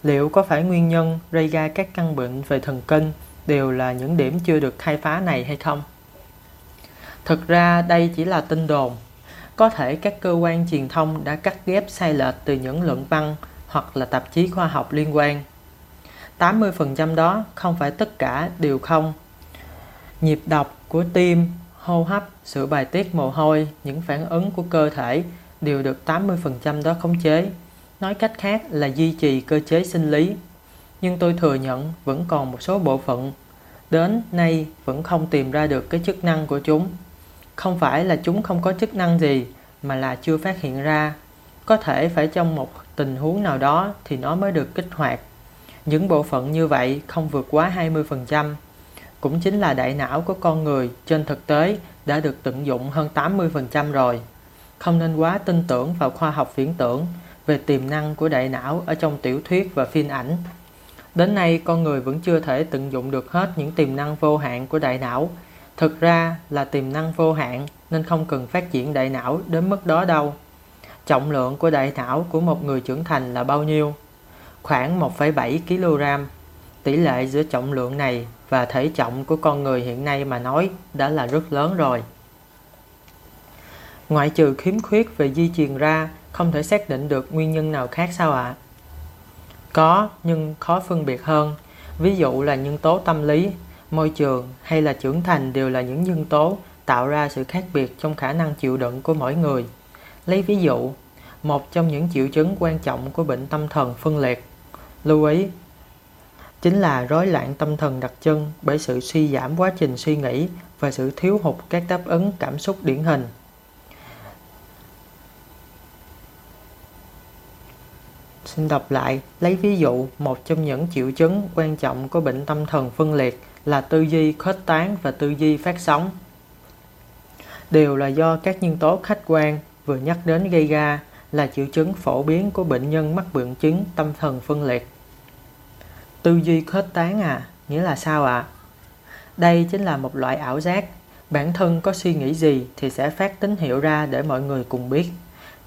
Liệu có phải nguyên nhân gây ra các căn bệnh về thần kinh đều là những điểm chưa được khai phá này hay không? Thực ra đây chỉ là tin đồn. Có thể các cơ quan truyền thông đã cắt ghép sai lệch từ những luận văn hoặc là tạp chí khoa học liên quan. 80% đó không phải tất cả đều không. Nhịp đập của tim, hô hấp, sự bài tiết mồ hôi, những phản ứng của cơ thể đều được 80% đó khống chế. Nói cách khác là duy trì cơ chế sinh lý. Nhưng tôi thừa nhận vẫn còn một số bộ phận đến nay vẫn không tìm ra được cái chức năng của chúng. Không phải là chúng không có chức năng gì, mà là chưa phát hiện ra. Có thể phải trong một tình huống nào đó thì nó mới được kích hoạt. Những bộ phận như vậy không vượt quá 20%. Cũng chính là đại não của con người trên thực tế đã được tận dụng hơn 80% rồi. Không nên quá tin tưởng vào khoa học viễn tưởng về tiềm năng của đại não ở trong tiểu thuyết và phim ảnh. Đến nay, con người vẫn chưa thể tận dụng được hết những tiềm năng vô hạn của đại não. Thực ra là tiềm năng vô hạn nên không cần phát triển đại não đến mức đó đâu. Trọng lượng của đại não của một người trưởng thành là bao nhiêu? Khoảng 1,7 kg. Tỷ lệ giữa trọng lượng này và thể trọng của con người hiện nay mà nói đã là rất lớn rồi. Ngoại trừ khiếm khuyết về di truyền ra, không thể xác định được nguyên nhân nào khác sao ạ? À? Có, nhưng khó phân biệt hơn. Ví dụ là nhân tố tâm lý, môi trường hay là trưởng thành đều là những nhân tố tạo ra sự khác biệt trong khả năng chịu đựng của mỗi người. Lấy ví dụ, một trong những triệu chứng quan trọng của bệnh tâm thần phân liệt. Lưu ý, chính là rối loạn tâm thần đặc trưng bởi sự suy giảm quá trình suy nghĩ và sự thiếu hụt các đáp ứng cảm xúc điển hình. Xin đọc lại, lấy ví dụ, một trong những triệu chứng quan trọng của bệnh tâm thần phân liệt là tư duy khuếch tán và tư duy phát sóng. Đều là do các nhân tố khách quan vừa nhắc đến gây ra là triệu chứng phổ biến của bệnh nhân mắc bệnh chứng tâm thần phân liệt. Tư duy khuếch tán à, nghĩa là sao ạ? À? Đây chính là một loại ảo giác. Bản thân có suy nghĩ gì thì sẽ phát tín hiệu ra để mọi người cùng biết.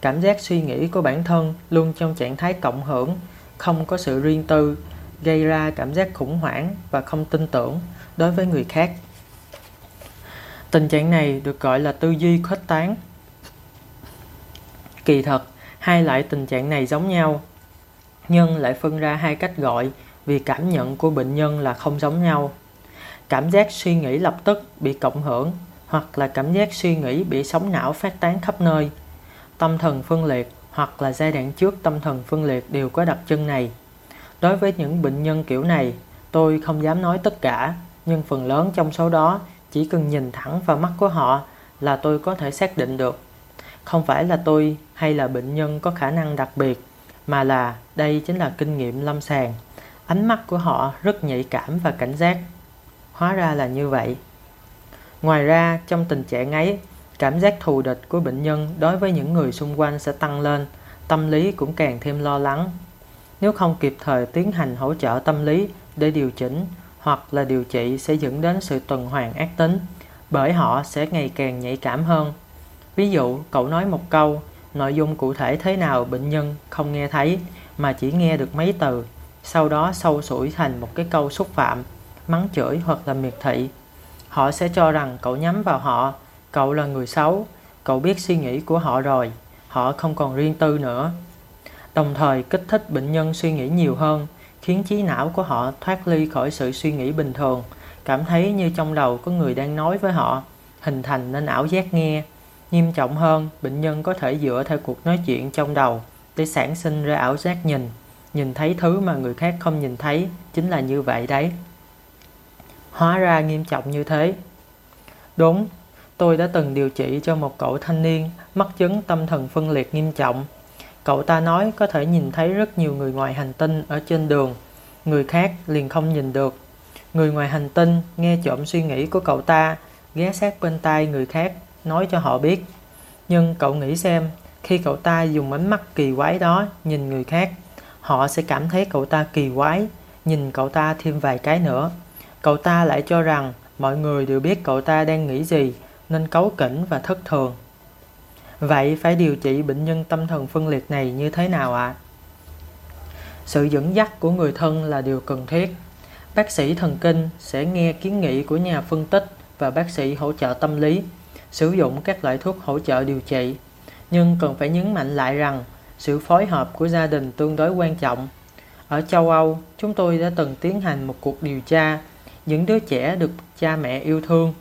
Cảm giác suy nghĩ của bản thân luôn trong trạng thái cộng hưởng, không có sự riêng tư, gây ra cảm giác khủng hoảng và không tin tưởng đối với người khác. Tình trạng này được gọi là tư duy khuếch tán. Kỳ thật, hai loại tình trạng này giống nhau, nhưng lại phân ra hai cách gọi vì cảm nhận của bệnh nhân là không giống nhau. Cảm giác suy nghĩ lập tức bị cộng hưởng hoặc là cảm giác suy nghĩ bị sóng não phát tán khắp nơi tâm thần phân liệt hoặc là giai đoạn trước tâm thần phân liệt đều có đặc trưng này. Đối với những bệnh nhân kiểu này, tôi không dám nói tất cả, nhưng phần lớn trong số đó chỉ cần nhìn thẳng vào mắt của họ là tôi có thể xác định được. Không phải là tôi hay là bệnh nhân có khả năng đặc biệt, mà là đây chính là kinh nghiệm lâm sàng. Ánh mắt của họ rất nhạy cảm và cảnh giác. Hóa ra là như vậy. Ngoài ra, trong tình trạng ấy, Cảm giác thù địch của bệnh nhân đối với những người xung quanh sẽ tăng lên, tâm lý cũng càng thêm lo lắng. Nếu không kịp thời tiến hành hỗ trợ tâm lý để điều chỉnh hoặc là điều trị sẽ dẫn đến sự tuần hoàn ác tính, bởi họ sẽ ngày càng nhạy cảm hơn. Ví dụ, cậu nói một câu, nội dung cụ thể thế nào bệnh nhân không nghe thấy mà chỉ nghe được mấy từ, sau đó sâu sủi thành một cái câu xúc phạm, mắng chửi hoặc là miệt thị. Họ sẽ cho rằng cậu nhắm vào họ Cậu là người xấu, cậu biết suy nghĩ của họ rồi, họ không còn riêng tư nữa. Đồng thời kích thích bệnh nhân suy nghĩ nhiều hơn, khiến trí não của họ thoát ly khỏi sự suy nghĩ bình thường, cảm thấy như trong đầu có người đang nói với họ, hình thành nên ảo giác nghe. Nghiêm trọng hơn, bệnh nhân có thể dựa theo cuộc nói chuyện trong đầu để sản sinh ra ảo giác nhìn. Nhìn thấy thứ mà người khác không nhìn thấy, chính là như vậy đấy. Hóa ra nghiêm trọng như thế. Đúng, Tôi đã từng điều trị cho một cậu thanh niên mắc chứng tâm thần phân liệt nghiêm trọng. Cậu ta nói có thể nhìn thấy rất nhiều người ngoài hành tinh ở trên đường, người khác liền không nhìn được. Người ngoài hành tinh nghe trộm suy nghĩ của cậu ta, ghé sát bên tai người khác, nói cho họ biết. Nhưng cậu nghĩ xem, khi cậu ta dùng ánh mắt kỳ quái đó nhìn người khác, họ sẽ cảm thấy cậu ta kỳ quái, nhìn cậu ta thêm vài cái nữa. Cậu ta lại cho rằng mọi người đều biết cậu ta đang nghĩ gì nên cấu kỉnh và thất thường. Vậy phải điều trị bệnh nhân tâm thần phân liệt này như thế nào ạ? À? Sự dẫn dắt của người thân là điều cần thiết. Bác sĩ thần kinh sẽ nghe kiến nghị của nhà phân tích và bác sĩ hỗ trợ tâm lý, sử dụng các loại thuốc hỗ trợ điều trị. Nhưng cần phải nhấn mạnh lại rằng sự phối hợp của gia đình tương đối quan trọng. Ở châu Âu, chúng tôi đã từng tiến hành một cuộc điều tra những đứa trẻ được cha mẹ yêu thương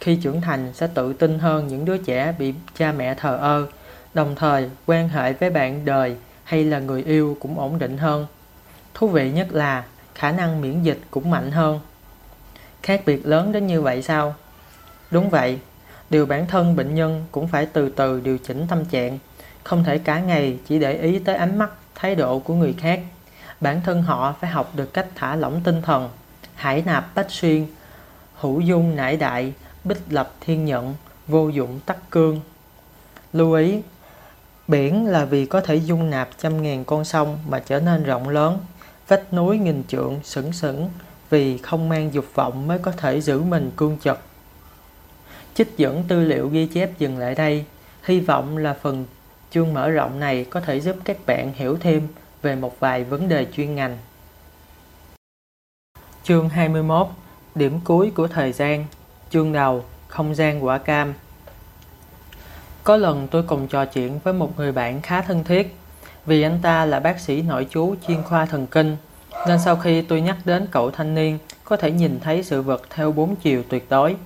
khi trưởng thành, sẽ tự tin hơn những đứa trẻ bị cha mẹ thờ ơ, đồng thời quan hệ với bạn đời hay là người yêu cũng ổn định hơn. Thú vị nhất là khả năng miễn dịch cũng mạnh hơn. Khác biệt lớn đến như vậy sao? Đúng vậy, điều bản thân bệnh nhân cũng phải từ từ điều chỉnh tâm trạng. Không thể cả ngày chỉ để ý tới ánh mắt, thái độ của người khác. Bản thân họ phải học được cách thả lỏng tinh thần, hải nạp bách xuyên, hữu dung nải đại bích lập thiên nhận, vô dụng tắc cương. Lưu ý, biển là vì có thể dung nạp trăm ngàn con sông mà trở nên rộng lớn, vách núi nghìn trượng sững sững vì không mang dục vọng mới có thể giữ mình cương chật. Trích dẫn tư liệu ghi chép dừng lại đây, hy vọng là phần chương mở rộng này có thể giúp các bạn hiểu thêm về một vài vấn đề chuyên ngành. Chương 21 Điểm cuối của thời gian. Chương đầu Không gian quả cam. Có lần tôi cùng trò chuyện với một người bạn khá thân thiết. Vì anh ta là bác sĩ nội chú chuyên khoa thần kinh Nên sau khi tôi nhắc đến cậu thanh niên Có thể nhìn thấy sự vật theo bốn chiều tuyệt đối.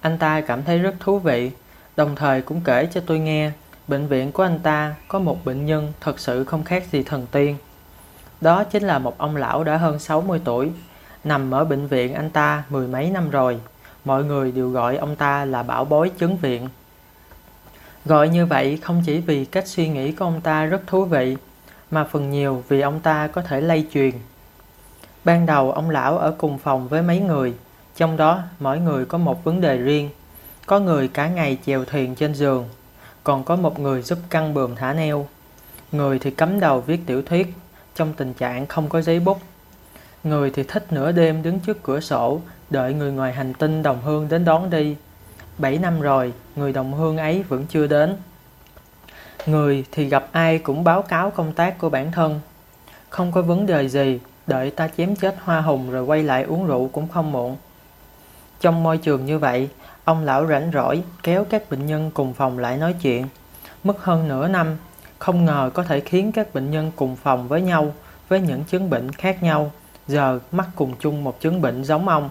Anh ta cảm thấy rất thú vị Đồng thời cũng kể cho tôi nghe Bệnh viện của anh ta có một bệnh nhân thật sự không khác gì thần tiên. Đó chính là một ông lão đã hơn 60 tuổi Nằm ở bệnh viện anh ta mười mấy năm rồi, mọi người đều gọi ông ta là bảo bối chứng viện. Gọi như vậy không chỉ vì cách suy nghĩ của ông ta rất thú vị, mà phần nhiều vì ông ta có thể lây truyền. Ban đầu ông lão ở cùng phòng với mấy người, trong đó mỗi người có một vấn đề riêng. Có người cả ngày chèo thuyền trên giường, còn có một người giúp căng bườm thả neo. Người thì cắm đầu viết tiểu thuyết, trong tình trạng không có giấy bút Người thì thích nửa đêm đứng trước cửa sổ, đợi người ngoài hành tinh đồng hương đến đón đi. Bảy năm rồi, người đồng hương ấy vẫn chưa đến. Người thì gặp ai cũng báo cáo công tác của bản thân. Không có vấn đề gì, đợi ta chém chết hoa hùng rồi quay lại uống rượu cũng không muộn. Trong môi trường như vậy, ông lão rảnh rỗi kéo các bệnh nhân cùng phòng lại nói chuyện. Mất hơn nửa năm, không ngờ có thể khiến các bệnh nhân cùng phòng với nhau với những chứng bệnh khác nhau giờ mắc cùng chung một chứng bệnh giống ông.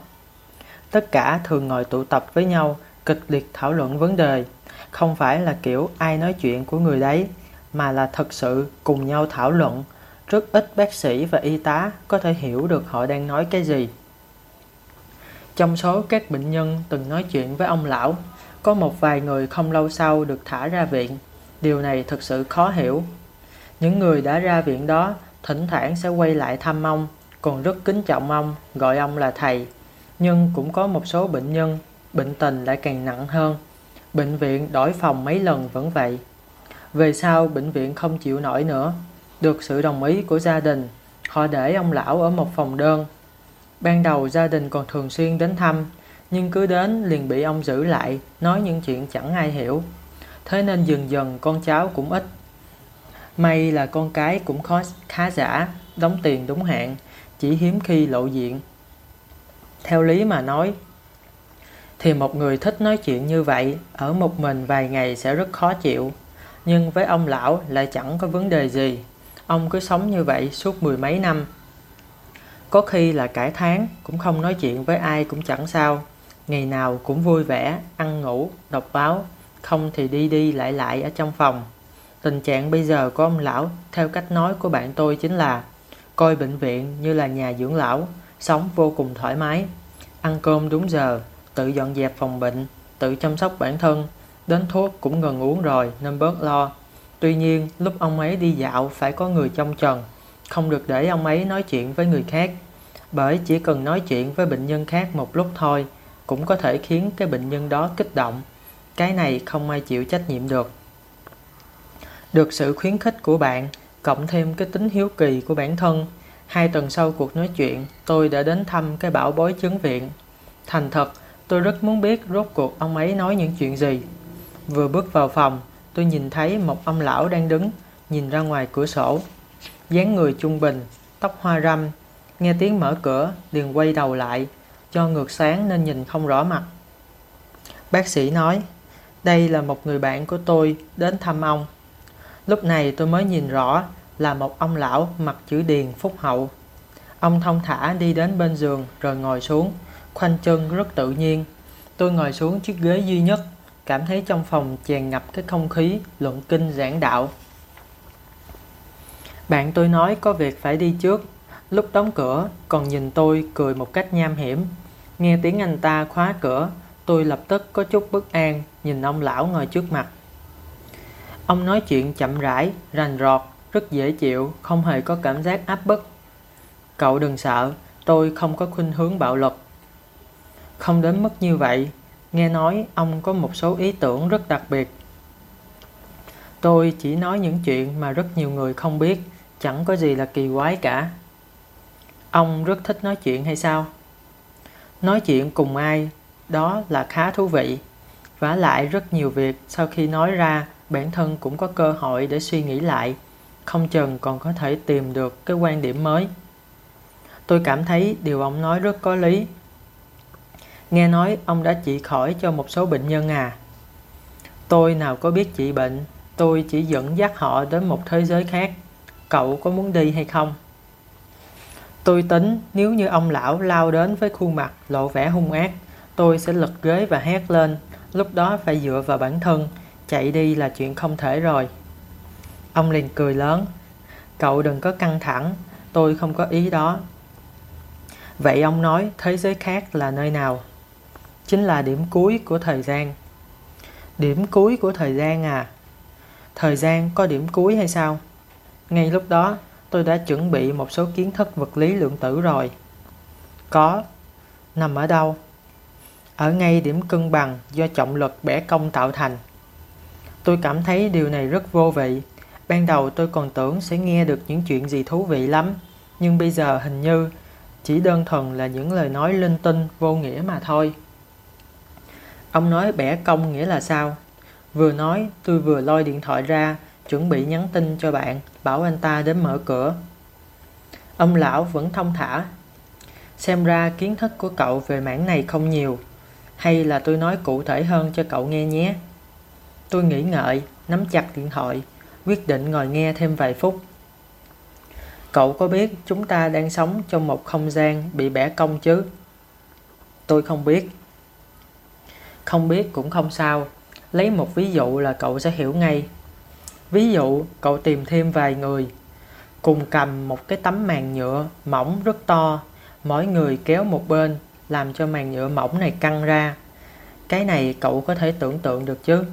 Tất cả thường ngồi tụ tập với nhau, kịch liệt thảo luận vấn đề. Không phải là kiểu ai nói chuyện của người đấy, mà là thật sự cùng nhau thảo luận. Rất ít bác sĩ và y tá có thể hiểu được họ đang nói cái gì. Trong số các bệnh nhân từng nói chuyện với ông lão, có một vài người không lâu sau được thả ra viện. Điều này thật sự khó hiểu. Những người đã ra viện đó thỉnh thoảng sẽ quay lại thăm ông còn rất kính trọng ông, gọi ông là thầy. Nhưng cũng có một số bệnh nhân, bệnh tình lại càng nặng hơn. Bệnh viện đổi phòng mấy lần vẫn vậy. Về sau bệnh viện không chịu nổi nữa. Được sự đồng ý của gia đình, họ để ông lão ở một phòng đơn. Ban đầu gia đình còn thường xuyên đến thăm, nhưng cứ đến liền bị ông giữ lại, nói những chuyện chẳng ai hiểu. Thế nên dần dần con cháu cũng ít. May là con cái cũng khó khá giả, đóng tiền đúng hạn, chỉ hiếm khi lộ diện. Theo lý mà nói, thì một người thích nói chuyện như vậy ở một mình vài ngày sẽ rất khó chịu. Nhưng với ông lão lại chẳng có vấn đề gì. Ông cứ sống như vậy suốt mười mấy năm. Có khi là cả tháng cũng không nói chuyện với ai cũng chẳng sao. Ngày nào cũng vui vẻ, ăn ngủ, đọc báo, không thì đi đi lại lại ở trong phòng. Tình trạng bây giờ của ông lão theo cách nói của bạn tôi chính là coi bệnh viện như là nhà dưỡng lão, sống vô cùng thoải mái, ăn cơm đúng giờ, tự dọn dẹp phòng bệnh, tự chăm sóc bản thân, đến thuốc cũng ngừng uống rồi nên bớt lo. Tuy nhiên, lúc ông ấy đi dạo phải có người trông trần, không được để ông ấy nói chuyện với người khác, bởi chỉ cần nói chuyện với bệnh nhân khác một lúc thôi cũng có thể khiến cái bệnh nhân đó kích động. Cái này không ai chịu trách nhiệm được. Được sự khuyến khích của bạn, cộng thêm cái tính hiếu kỳ của bản thân. Hai tuần sau cuộc nói chuyện, tôi đã đến thăm cái bảo bối chứng viện. Thành thật, tôi rất muốn biết rốt cuộc ông ấy nói những chuyện gì. Vừa bước vào phòng, tôi nhìn thấy một ông lão đang đứng, nhìn ra ngoài cửa sổ. dáng người trung bình, tóc hoa râm, nghe tiếng mở cửa, liền quay đầu lại, cho ngược sáng nên nhìn không rõ mặt. Bác sĩ nói, đây là một người bạn của tôi đến thăm ông. Lúc này tôi mới nhìn rõ là một ông lão mặc chữ điền phúc hậu. Ông thông thả đi đến bên giường rồi ngồi xuống, khoanh chân rất tự nhiên. Tôi ngồi xuống chiếc ghế duy nhất, cảm thấy trong phòng tràn ngập cái không khí luận kinh giảng đạo. Bạn tôi nói có việc phải đi trước, lúc đóng cửa còn nhìn tôi cười một cách nham hiểm. Nghe tiếng anh ta khóa cửa, tôi lập tức có chút bất an nhìn ông lão ngồi trước mặt. Ông nói chuyện chậm rãi, rành rọt, rất dễ chịu, không hề có cảm giác áp bức. Cậu đừng sợ, tôi không có khuynh hướng bạo lực. Không đến mức như vậy, nghe nói ông có một số ý tưởng rất đặc biệt. Tôi chỉ nói những chuyện mà rất nhiều người không biết, chẳng có gì là kỳ quái cả. Ông rất thích nói chuyện hay sao? Nói chuyện cùng ai, đó là khá thú vị. Vả lại rất nhiều việc sau khi nói ra, bản thân cũng có cơ hội để suy nghĩ lại, không chừng còn có thể tìm được cái quan điểm mới. Tôi cảm thấy điều ông nói rất có lý. Nghe nói ông đã trị khỏi cho một số bệnh nhân à? Tôi nào có biết trị bệnh, tôi chỉ dẫn dắt họ đến một thế giới khác. Cậu có muốn đi hay không? Tôi tính nếu như ông lão lao đến với khuôn mặt lộ vẻ hung ác, tôi sẽ lật ghế và hét lên. Lúc đó phải dựa vào bản thân, chạy đi là chuyện không thể rồi. Ông liền cười lớn. Cậu đừng có căng thẳng, tôi không có ý đó. Vậy ông nói thế giới khác là nơi nào? Chính là điểm cuối của thời gian. Điểm cuối của thời gian à? Thời gian có điểm cuối hay sao? Ngay lúc đó, tôi đã chuẩn bị một số kiến thức vật lý lượng tử rồi. Có. Nằm ở đâu? Ở ngay điểm cân bằng do trọng lực bẻ cong tạo thành. Tôi cảm thấy điều này rất vô vị. Ban đầu tôi còn tưởng sẽ nghe được những chuyện gì thú vị lắm, nhưng bây giờ hình như chỉ đơn thuần là những lời nói linh tinh vô nghĩa mà thôi. Ông nói bẻ cong nghĩa là sao? Vừa nói, tôi vừa lôi điện thoại ra, chuẩn bị nhắn tin cho bạn, bảo anh ta đến mở cửa. Ông lão vẫn thông thả. Xem ra kiến thức của cậu về mảng này không nhiều. Hay là tôi nói cụ thể hơn cho cậu nghe nhé. Tôi nghĩ ngợi, nắm chặt điện thoại, quyết định ngồi nghe thêm vài phút. Cậu có biết chúng ta đang sống trong một không gian bị bẻ cong chứ? Tôi không biết. Không biết cũng không sao. Lấy một ví dụ là cậu sẽ hiểu ngay. Ví dụ, cậu tìm thêm vài người, cùng cầm một cái tấm màn nhựa mỏng rất to, mỗi người kéo một bên, làm cho màn nhựa mỏng này căng ra. Cái này cậu có thể tưởng tượng được chứ?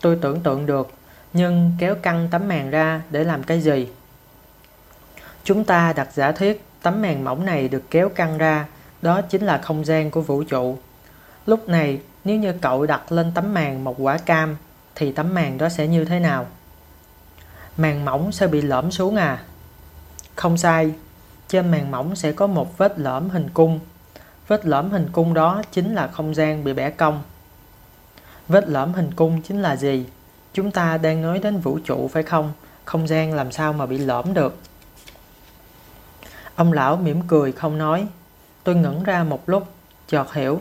Tôi tưởng tượng được, nhưng kéo căng tấm màn ra để làm cái gì? Chúng ta đặt giả thuyết tấm màn mỏng này được kéo căng ra, đó chính là không gian của vũ trụ. Lúc này, nếu như cậu đặt lên tấm màn một quả cam, thì tấm màn đó sẽ như thế nào? Màn mỏng sẽ bị lõm xuống à? Không sai, trên màn mỏng sẽ có một vết lõm hình cung. Vết lõm hình cung đó chính là không gian bị bẻ cong. Vết lõm hình cung chính là gì? Chúng ta đang nói đến vũ trụ phải không? Không gian làm sao mà bị lõm được? Ông lão mỉm cười không nói. Tôi ngẩn ra một lúc, chợt hiểu.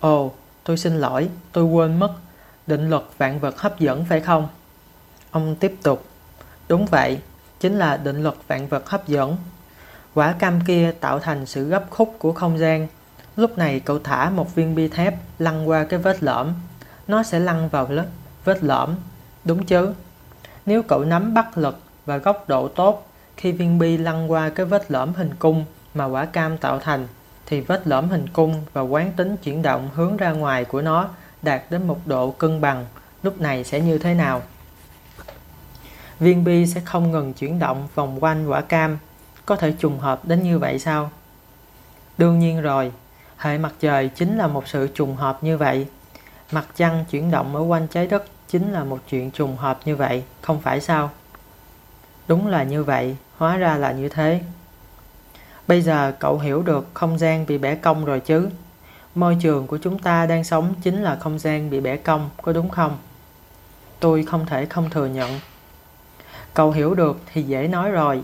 Ồ, tôi xin lỗi, tôi quên mất. Định luật vạn vật hấp dẫn phải không? Ông tiếp tục. Đúng vậy, chính là định luật vạn vật hấp dẫn. Quả cam kia tạo thành sự gấp khúc của không gian. Lúc này cậu thả một viên bi thép lăn qua cái vết lõm. Nó sẽ lăn vào lớp vết lõm. Đúng chứ? Nếu cậu nắm bắt lực và góc độ tốt khi viên bi lăn qua cái vết lõm hình cung mà quả cam tạo thành, thì vết lõm hình cung và quán tính chuyển động hướng ra ngoài của nó đạt đến một độ cân bằng, lúc này sẽ như thế nào? Viên bi sẽ không ngừng chuyển động vòng quanh quả cam, có thể trùng hợp đến như vậy sao? Đương nhiên rồi, hệ mặt trời chính là một sự trùng hợp như vậy. Mặt trăng chuyển động ở quanh trái đất chính là một chuyện trùng hợp như vậy, không phải sao? Đúng là như vậy, hóa ra là như thế. Bây giờ cậu hiểu được không gian bị bẻ cong rồi chứ? Môi trường của chúng ta đang sống chính là không gian bị bẻ cong, có đúng không? Tôi không thể không thừa nhận. Cậu hiểu được thì dễ nói rồi.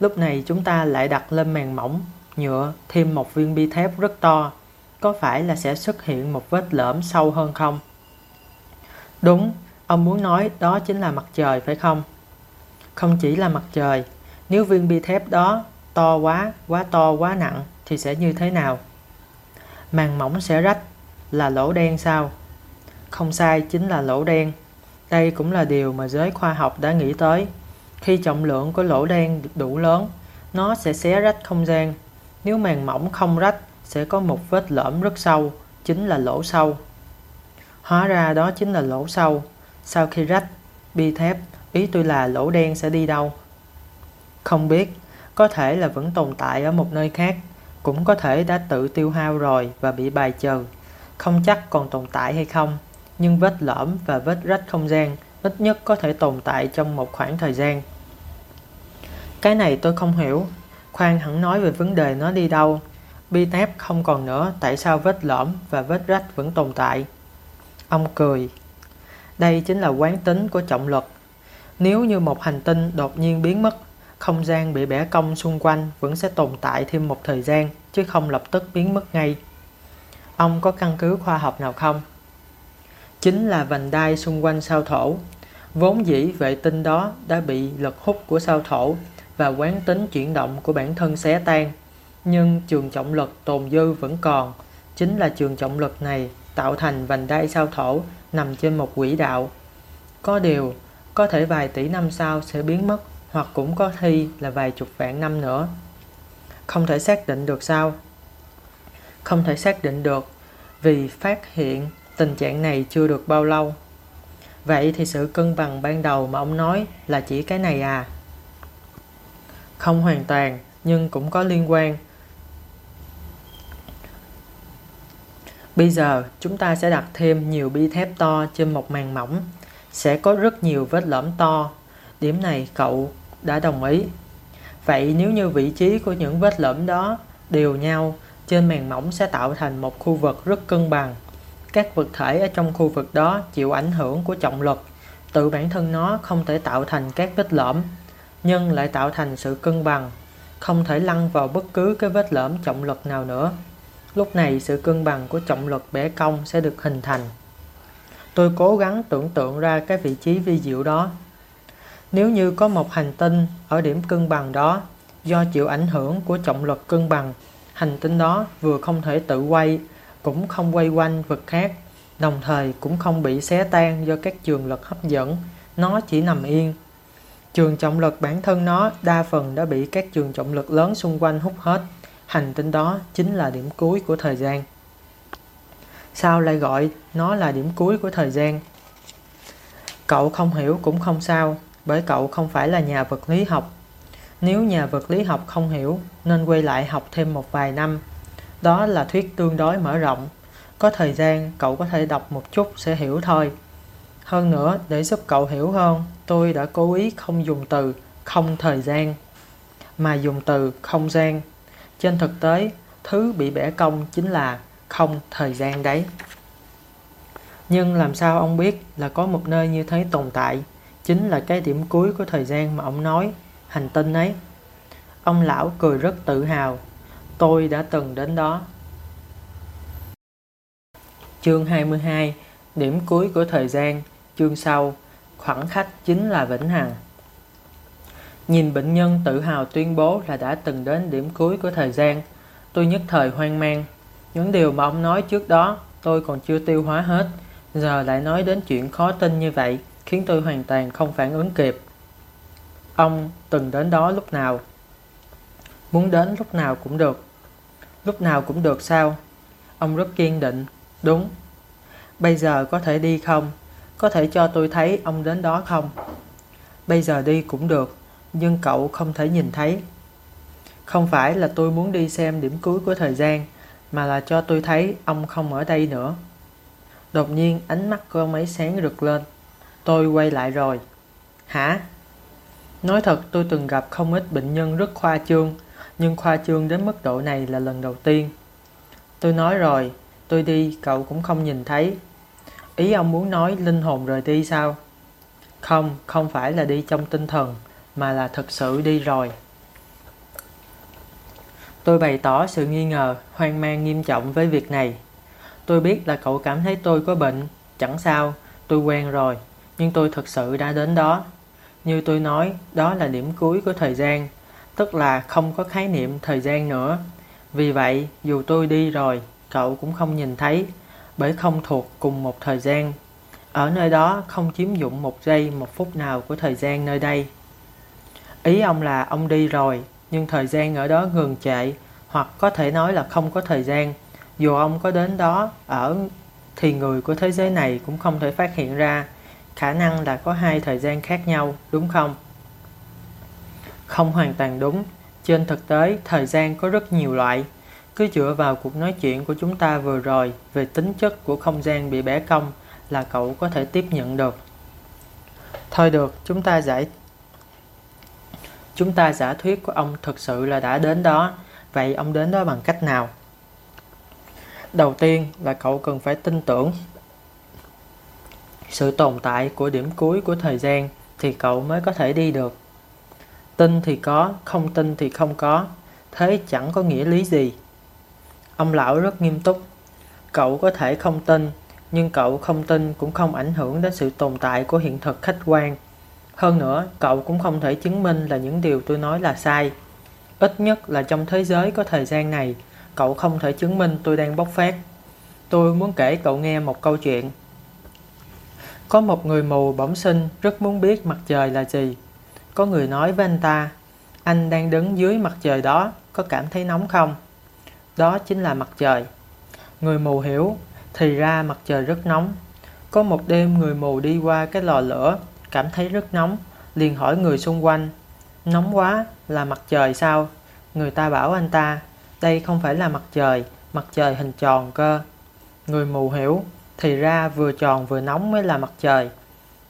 Lúc này chúng ta lại đặt lên màn mỏng, nhựa, thêm một viên bi thép rất to. Có phải là sẽ xuất hiện một vết lõm sâu hơn không? Đúng, ông muốn nói đó chính là mặt trời phải không? Không chỉ là mặt trời, nếu viên bi thép đó to quá, quá to, quá nặng thì sẽ như thế nào? Màng mỏng sẽ rách, là lỗ đen sao? Không sai, chính là lỗ đen. Đây cũng là điều mà giới khoa học đã nghĩ tới. Khi trọng lượng của lỗ đen đủ lớn, nó sẽ xé rách không gian. Nếu màng mỏng không rách, sẽ có một vết lõm rất sâu, chính là lỗ sâu. Hóa ra đó chính là lỗ sâu. Sau khi rách, bi thép, ý tôi là lỗ đen sẽ đi đâu? Không biết, có thể là vẫn tồn tại ở một nơi khác, cũng có thể đã tự tiêu hao rồi và bị bài trừ. Không chắc còn tồn tại hay không, nhưng vết lõm và vết rách không gian ít nhất có thể tồn tại trong một khoảng thời gian. Cái này tôi không hiểu. Khoan hẳn nói về vấn đề nó đi đâu. Bi tép không còn nữa, tại sao vết lõm và vết rách vẫn tồn tại? Ông cười. Đây chính là quán tính của trọng lực. Nếu như một hành tinh đột nhiên biến mất, không gian bị bẻ cong xung quanh vẫn sẽ tồn tại thêm một thời gian, chứ không lập tức biến mất ngay. Ông có căn cứ khoa học nào không? Chính là vành đai xung quanh sao thổ. Vốn dĩ vệ tinh đó đã bị lực hút của sao thổ và quán tính chuyển động của bản thân xé tan. Nhưng trường trọng lực tồn dư vẫn còn. Chính là trường trọng lực này tạo thành vành đai sao thổ nằm trên một quỹ đạo. Có điều, có thể vài tỷ năm sau sẽ biến mất hoặc cũng có thi là vài chục vạn năm nữa. Không thể xác định được sao? Không thể xác định được vì phát hiện tình trạng này chưa được bao lâu. Vậy thì sự cân bằng ban đầu mà ông nói là chỉ cái này à? Không hoàn toàn, nhưng cũng có liên quan. Bây giờ chúng ta sẽ đặt thêm nhiều bi thép to trên một màng mỏng. Sẽ có rất nhiều vết lõm to. Điểm này cậu đã đồng ý. Vậy nếu như vị trí của những vết lõm đó đều nhau, trên màng mỏng sẽ tạo thành một khu vực rất cân bằng. Các vật thể ở trong khu vực đó chịu ảnh hưởng của trọng lực. Tự bản thân nó không thể tạo thành các vết lõm, nhưng lại tạo thành sự cân bằng. Không thể lăn vào bất cứ cái vết lõm trọng lực nào nữa. Lúc này sự cân bằng của trọng lực bẻ cong sẽ được hình thành. Tôi cố gắng tưởng tượng ra cái vị trí vi diệu đó. Nếu như có một hành tinh ở điểm cân bằng đó, do chịu ảnh hưởng của trọng lực cân bằng, hành tinh đó vừa không thể tự quay, cũng không quay quanh vật khác, đồng thời cũng không bị xé tan do các trường lực hấp dẫn, nó chỉ nằm yên. Trường trọng lực bản thân nó đa phần đã bị các trường trọng lực lớn xung quanh hút hết, hành tinh đó chính là điểm cuối của thời gian. Sao lại gọi nó là điểm cuối của thời gian? Cậu không hiểu cũng không sao, bởi cậu không phải là nhà vật lý học. Nếu nhà vật lý học không hiểu, nên quay lại học thêm một vài năm. Đó là thuyết tương đối mở rộng. Có thời gian, cậu có thể đọc một chút sẽ hiểu thôi. Hơn nữa, để giúp cậu hiểu hơn, tôi đã cố ý không dùng từ không thời gian, mà dùng từ không gian. Trên thực tế, thứ bị bẻ cong chính là không thời gian đấy. Nhưng làm sao ông biết là có một nơi như thế tồn tại? chính là cái điểm cuối của thời gian mà ông nói, hành tinh ấy. Ông lão cười rất tự hào, tôi đã từng đến đó. Chương 22 Điểm cuối của thời gian Chương sau Khoảng khách chính là vĩnh hằng Nhìn bệnh nhân tự hào tuyên bố là đã từng đến điểm cuối của thời gian Tôi nhất thời hoang mang Những điều mà ông nói trước đó tôi còn chưa tiêu hóa hết Giờ lại nói đến chuyện khó tin như vậy khiến tôi hoàn toàn không phản ứng kịp. Ông từng đến đó lúc nào? Muốn đến lúc nào cũng được. Lúc nào cũng được sao? Ông rất kiên định. Đúng. Bây giờ có thể đi không? Có thể cho tôi thấy ông đến đó không? Bây giờ đi cũng được, nhưng cậu không thể nhìn thấy. Không phải là tôi muốn đi xem điểm cuối của thời gian, mà là cho tôi thấy ông không ở đây nữa. Đột nhiên ánh mắt của ông ấy sáng rực lên. Tôi quay lại rồi. Hả? Nói thật tôi từng gặp không ít bệnh nhân rất khoa trương, nhưng khoa trương đến mức độ này là lần đầu tiên. Tôi nói rồi, tôi đi cậu cũng không nhìn thấy. Ý ông muốn nói linh hồn rời đi sao? Không, không phải là đi trong tinh thần, mà là thật sự đi rồi. Tôi bày tỏ sự nghi ngờ, hoang mang nghiêm trọng với việc này. Tôi biết là cậu cảm thấy tôi có bệnh, chẳng sao, tôi quen rồi, nhưng tôi thật sự đã đến đó. Như tôi nói, đó là điểm cuối của thời gian, tức là không có khái niệm thời gian nữa. Vì vậy, dù tôi đi rồi, cậu cũng không nhìn thấy, bởi không thuộc cùng một thời gian. Ở nơi đó không chiếm dụng một giây, một phút nào của thời gian nơi đây. Ý ông là ông đi rồi, nhưng thời gian ở đó ngừng chạy, hoặc có thể nói là không có thời gian. Dù ông có đến đó ở thì người của thế giới này cũng không thể phát hiện ra khả năng là có hai thời gian khác nhau, đúng không? Không hoàn toàn đúng. Trên thực tế, thời gian có rất nhiều loại. Cứ dựa vào cuộc nói chuyện của chúng ta vừa rồi về tính chất của không gian bị bẻ cong là cậu có thể tiếp nhận được. Thôi được, chúng ta giải chúng ta giả thuyết của ông thực sự là đã đến đó. Vậy ông đến đó bằng cách nào? Đầu tiên là cậu cần phải tin tưởng sự tồn tại của điểm cuối của thời gian thì cậu mới có thể đi được. Tin thì có, không tin thì không có, thế chẳng có nghĩa lý gì. Ông lão rất nghiêm túc. Cậu có thể không tin, nhưng cậu không tin cũng không ảnh hưởng đến sự tồn tại của hiện thực khách quan. Hơn nữa, cậu cũng không thể chứng minh là những điều tôi nói là sai. Ít nhất là trong thế giới có thời gian này, cậu không thể chứng minh tôi đang bốc phát. Tôi muốn kể cậu nghe một câu chuyện. Có một người mù bẩm sinh rất muốn biết mặt trời là gì. Có người nói với anh ta, anh đang đứng dưới mặt trời đó, có cảm thấy nóng không? Đó chính là mặt trời. Người mù hiểu, thì ra mặt trời rất nóng. Có một đêm người mù đi qua cái lò lửa, cảm thấy rất nóng, liền hỏi người xung quanh, nóng quá, là mặt trời sao? Người ta bảo anh ta, đây không phải là mặt trời, mặt trời hình tròn cơ. Người mù hiểu, thì ra vừa tròn vừa nóng mới là mặt trời.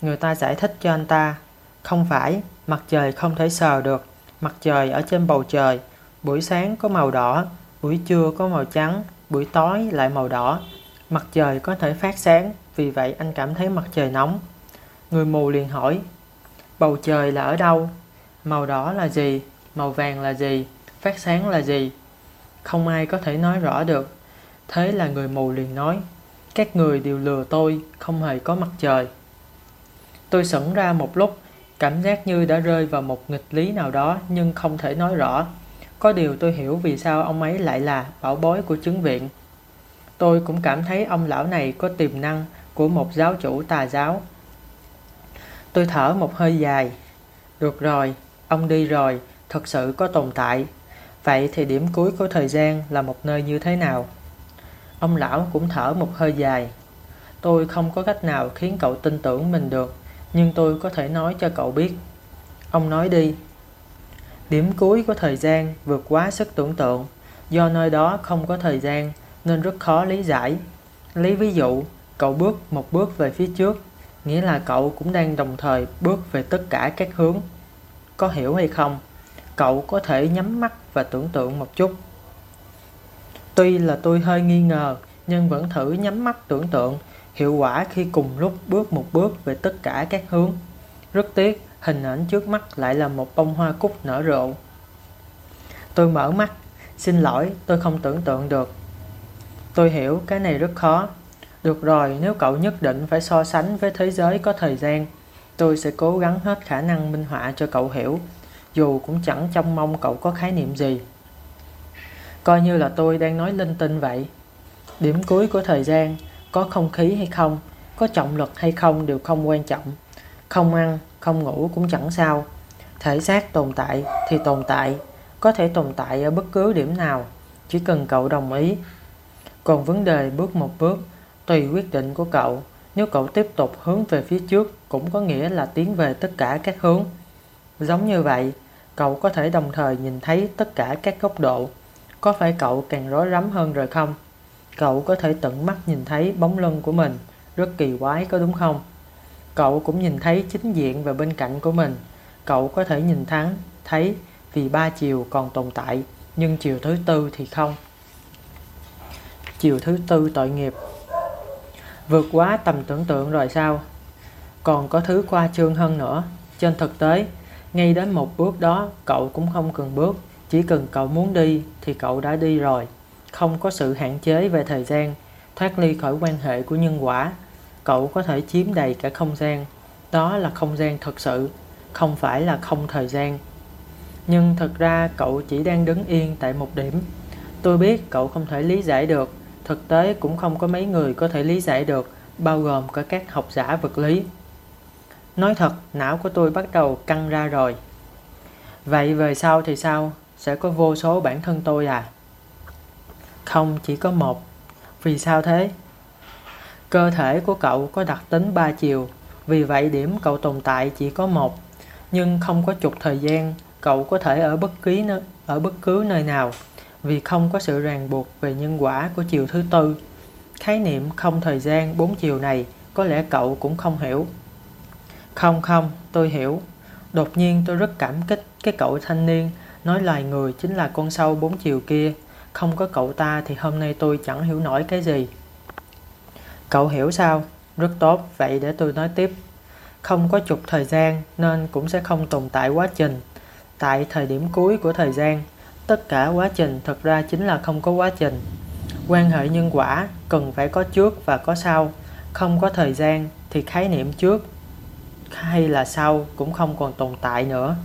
Người ta giải thích cho anh ta, không phải, mặt trời không thể sờ được, mặt trời ở trên bầu trời, buổi sáng có màu đỏ, buổi trưa có màu trắng, buổi tối lại màu đỏ. Mặt trời có thể phát sáng, vì vậy anh cảm thấy mặt trời nóng. Người mù liền hỏi, bầu trời là ở đâu? Màu đỏ là gì? Màu vàng là gì? Phát sáng là gì? Không ai có thể nói rõ được. Thế là người mù liền nói, các người đều lừa tôi, không hề có mặt trời. Tôi sững ra một lúc, cảm giác như đã rơi vào một nghịch lý nào đó nhưng không thể nói rõ. Có điều tôi hiểu vì sao ông ấy lại là bảo bối của chứng viện. Tôi cũng cảm thấy ông lão này có tiềm năng của một giáo chủ tà giáo. Tôi thở một hơi dài. Được rồi, ông đi rồi, thật sự có tồn tại. Vậy thì điểm cuối của thời gian là một nơi như thế nào? Ông lão cũng thở một hơi dài. Tôi không có cách nào khiến cậu tin tưởng mình được, nhưng tôi có thể nói cho cậu biết. Ông nói đi. Điểm cuối của thời gian vượt quá sức tưởng tượng. Do nơi đó không có thời gian nên rất khó lý giải. Lấy ví dụ, cậu bước một bước về phía trước, nghĩa là cậu cũng đang đồng thời bước về tất cả các hướng. Có hiểu hay không? Cậu có thể nhắm mắt và tưởng tượng một chút. Tuy là tôi hơi nghi ngờ, nhưng vẫn thử nhắm mắt tưởng tượng hiệu quả khi cùng lúc bước một bước về tất cả các hướng. Rất tiếc, hình ảnh trước mắt lại là một bông hoa cúc nở rộ. Tôi mở mắt, xin lỗi, tôi không tưởng tượng được. Tôi hiểu cái này rất khó. Được rồi, nếu cậu nhất định phải so sánh với thế giới có thời gian, tôi sẽ cố gắng hết khả năng minh họa cho cậu hiểu, dù cũng chẳng trông mong cậu có khái niệm gì. Coi như là tôi đang nói linh tinh vậy. Điểm cuối của thời gian, có không khí hay không, có trọng lực hay không đều không quan trọng. Không ăn, không ngủ cũng chẳng sao. Thể xác tồn tại thì tồn tại, có thể tồn tại ở bất cứ điểm nào, chỉ cần cậu đồng ý. Còn vấn đề bước một bước, tùy quyết định của cậu, nếu cậu tiếp tục hướng về phía trước cũng có nghĩa là tiến về tất cả các hướng. Giống như vậy, cậu có thể đồng thời nhìn thấy tất cả các góc độ. Có phải cậu càng rối rắm hơn rồi không? Cậu có thể tận mắt nhìn thấy bóng lưng của mình, rất kỳ quái có đúng không? Cậu cũng nhìn thấy chính diện và bên cạnh của mình. Cậu có thể nhìn thắng, thấy vì ba chiều còn tồn tại, nhưng chiều thứ tư thì không. Chiều thứ tư tội nghiệp. Vượt quá tầm tưởng tượng rồi sao? Còn có thứ khoa trương hơn nữa. Trên thực tế, ngay đến một bước đó cậu cũng không cần bước. Chỉ cần cậu muốn đi thì cậu đã đi rồi. Không có sự hạn chế về thời gian, thoát ly khỏi quan hệ của nhân quả. Cậu có thể chiếm đầy cả không gian. Đó là không gian thật sự, không phải là không thời gian. Nhưng thật ra cậu chỉ đang đứng yên tại một điểm. Tôi biết cậu không thể lý giải được, thực tế cũng không có mấy người có thể lý giải được, bao gồm cả các học giả vật lý. Nói thật, não của tôi bắt đầu căng ra rồi. Vậy về sau thì sao? Sẽ có vô số bản thân tôi à? Không, chỉ có một. Vì sao thế? Cơ thể của cậu có đặc tính ba chiều, vì vậy điểm cậu tồn tại chỉ có một. Nhưng không có trục thời gian, cậu có thể ở bất kỳ ở bất cứ nơi nào, vì không có sự ràng buộc về nhân quả của chiều thứ tư. Khái niệm không thời gian bốn chiều này có lẽ cậu cũng không hiểu. Không không, tôi hiểu. Đột nhiên tôi rất cảm kích cái cậu thanh niên nói loài người chính là con sâu bốn chiều kia. Không có cậu ta thì hôm nay tôi chẳng hiểu nổi cái gì. Cậu hiểu sao? Rất tốt, vậy để tôi nói tiếp. Không có trục thời gian nên cũng sẽ không tồn tại quá trình. Tại thời điểm cuối của thời gian, tất cả quá trình thực ra chính là không có quá trình. Quan hệ nhân quả cần phải có trước và có sau. Không có thời gian thì khái niệm trước hay là sau cũng không còn tồn tại nữa.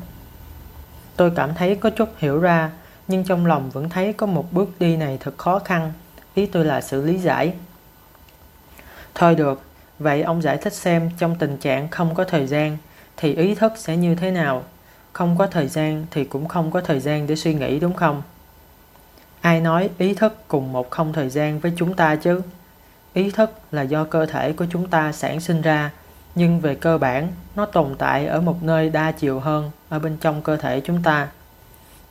Tôi cảm thấy có chút hiểu ra, nhưng trong lòng vẫn thấy có một bước đi này thật khó khăn. Ý tôi là sự lý giải. Thôi được, vậy ông giải thích xem trong tình trạng không có thời gian thì ý thức sẽ như thế nào? Không có thời gian thì cũng không có thời gian để suy nghĩ đúng không? Ai nói ý thức cùng một không thời gian với chúng ta chứ? Ý thức là do cơ thể của chúng ta sản sinh ra nhưng về cơ bản nó tồn tại ở một nơi đa chiều hơn ở bên trong cơ thể chúng ta.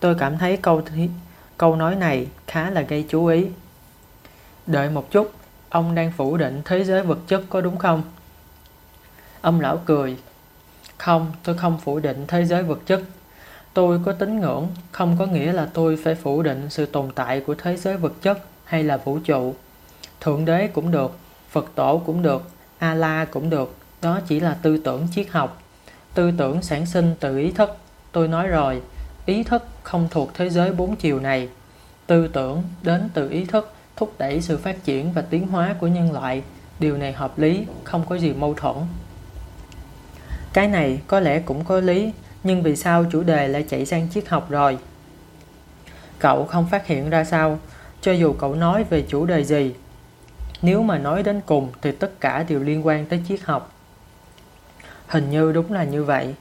Tôi cảm thấy câu câu nói này khá là gây chú ý. Đợi một chút, ông đang phủ định thế giới vật chất có đúng không? Ông lão cười. Không, tôi không phủ định thế giới vật chất. Tôi có tín ngưỡng, không có nghĩa là tôi phải phủ định sự tồn tại của thế giới vật chất hay là vũ trụ. Thượng đế cũng được, Phật tổ cũng được, A-la cũng được, đó chỉ là tư tưởng triết học. Tư tưởng sản sinh từ ý thức. Tôi nói rồi, ý thức không thuộc thế giới bốn chiều này. Tư tưởng đến từ ý thức thúc đẩy sự phát triển và tiến hóa của nhân loại. Điều này hợp lý, không có gì mâu thuẫn. Cái này có lẽ cũng có lý, nhưng vì sao chủ đề lại chạy sang triết học rồi? Cậu không phát hiện ra sao, cho dù cậu nói về chủ đề gì. Nếu mà nói đến cùng thì tất cả đều liên quan tới triết học. Hình như đúng là như vậy.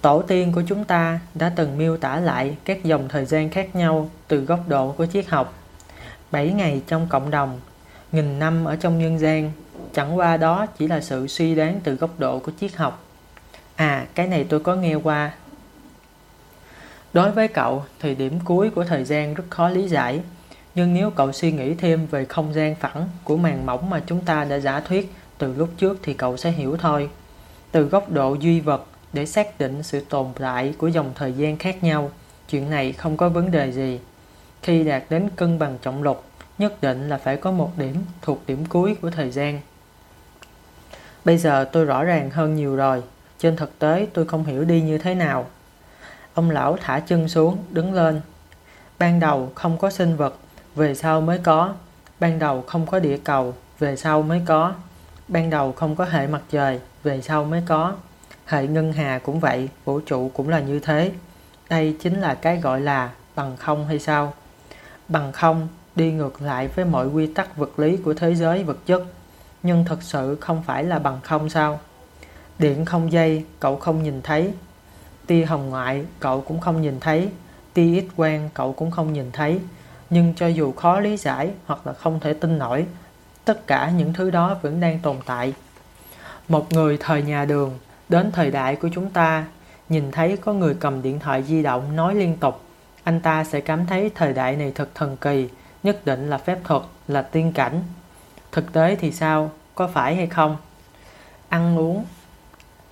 Tổ tiên của chúng ta đã từng miêu tả lại các dòng thời gian khác nhau từ góc độ của triết học. 7 ngày trong cộng đồng, nghìn năm ở trong nhân gian, chẳng qua đó chỉ là sự suy đoán từ góc độ của triết học. À, cái này tôi có nghe qua. Đối với cậu thì điểm cuối của thời gian rất khó lý giải, nhưng nếu cậu suy nghĩ thêm về không gian phẳng của màn mỏng mà chúng ta đã giả thuyết từ lúc trước thì cậu sẽ hiểu thôi từ góc độ duy vật để xác định sự tồn tại của dòng thời gian khác nhau. Chuyện này không có vấn đề gì. Khi đạt đến cân bằng trọng lực nhất định là phải có một điểm thuộc điểm cuối của thời gian. Bây giờ tôi rõ ràng hơn nhiều rồi. Trên thực tế tôi không hiểu đi như thế nào. Ông lão thả chân xuống, đứng lên. Ban đầu không có sinh vật, về sau mới có. Ban đầu không có địa cầu, về sau mới có. Ban đầu không có hệ mặt trời, về sau mới có. Hệ ngân hà cũng vậy, vũ trụ cũng là như thế. Đây chính là cái gọi là bằng không hay sao? Bằng không đi ngược lại với mọi quy tắc vật lý của thế giới vật chất. Nhưng thực sự không phải là bằng không sao? Điện không dây, cậu không nhìn thấy. Tia hồng ngoại, cậu cũng không nhìn thấy. Tia ít quang, cậu cũng không nhìn thấy. Nhưng cho dù khó lý giải hoặc là không thể tin nổi, tất cả những thứ đó vẫn đang tồn tại một người thời nhà đường đến thời đại của chúng ta nhìn thấy có người cầm điện thoại di động nói liên tục anh ta sẽ cảm thấy thời đại này thật thần kỳ nhất định là phép thuật là tiên cảnh thực tế thì sao có phải hay không ăn uống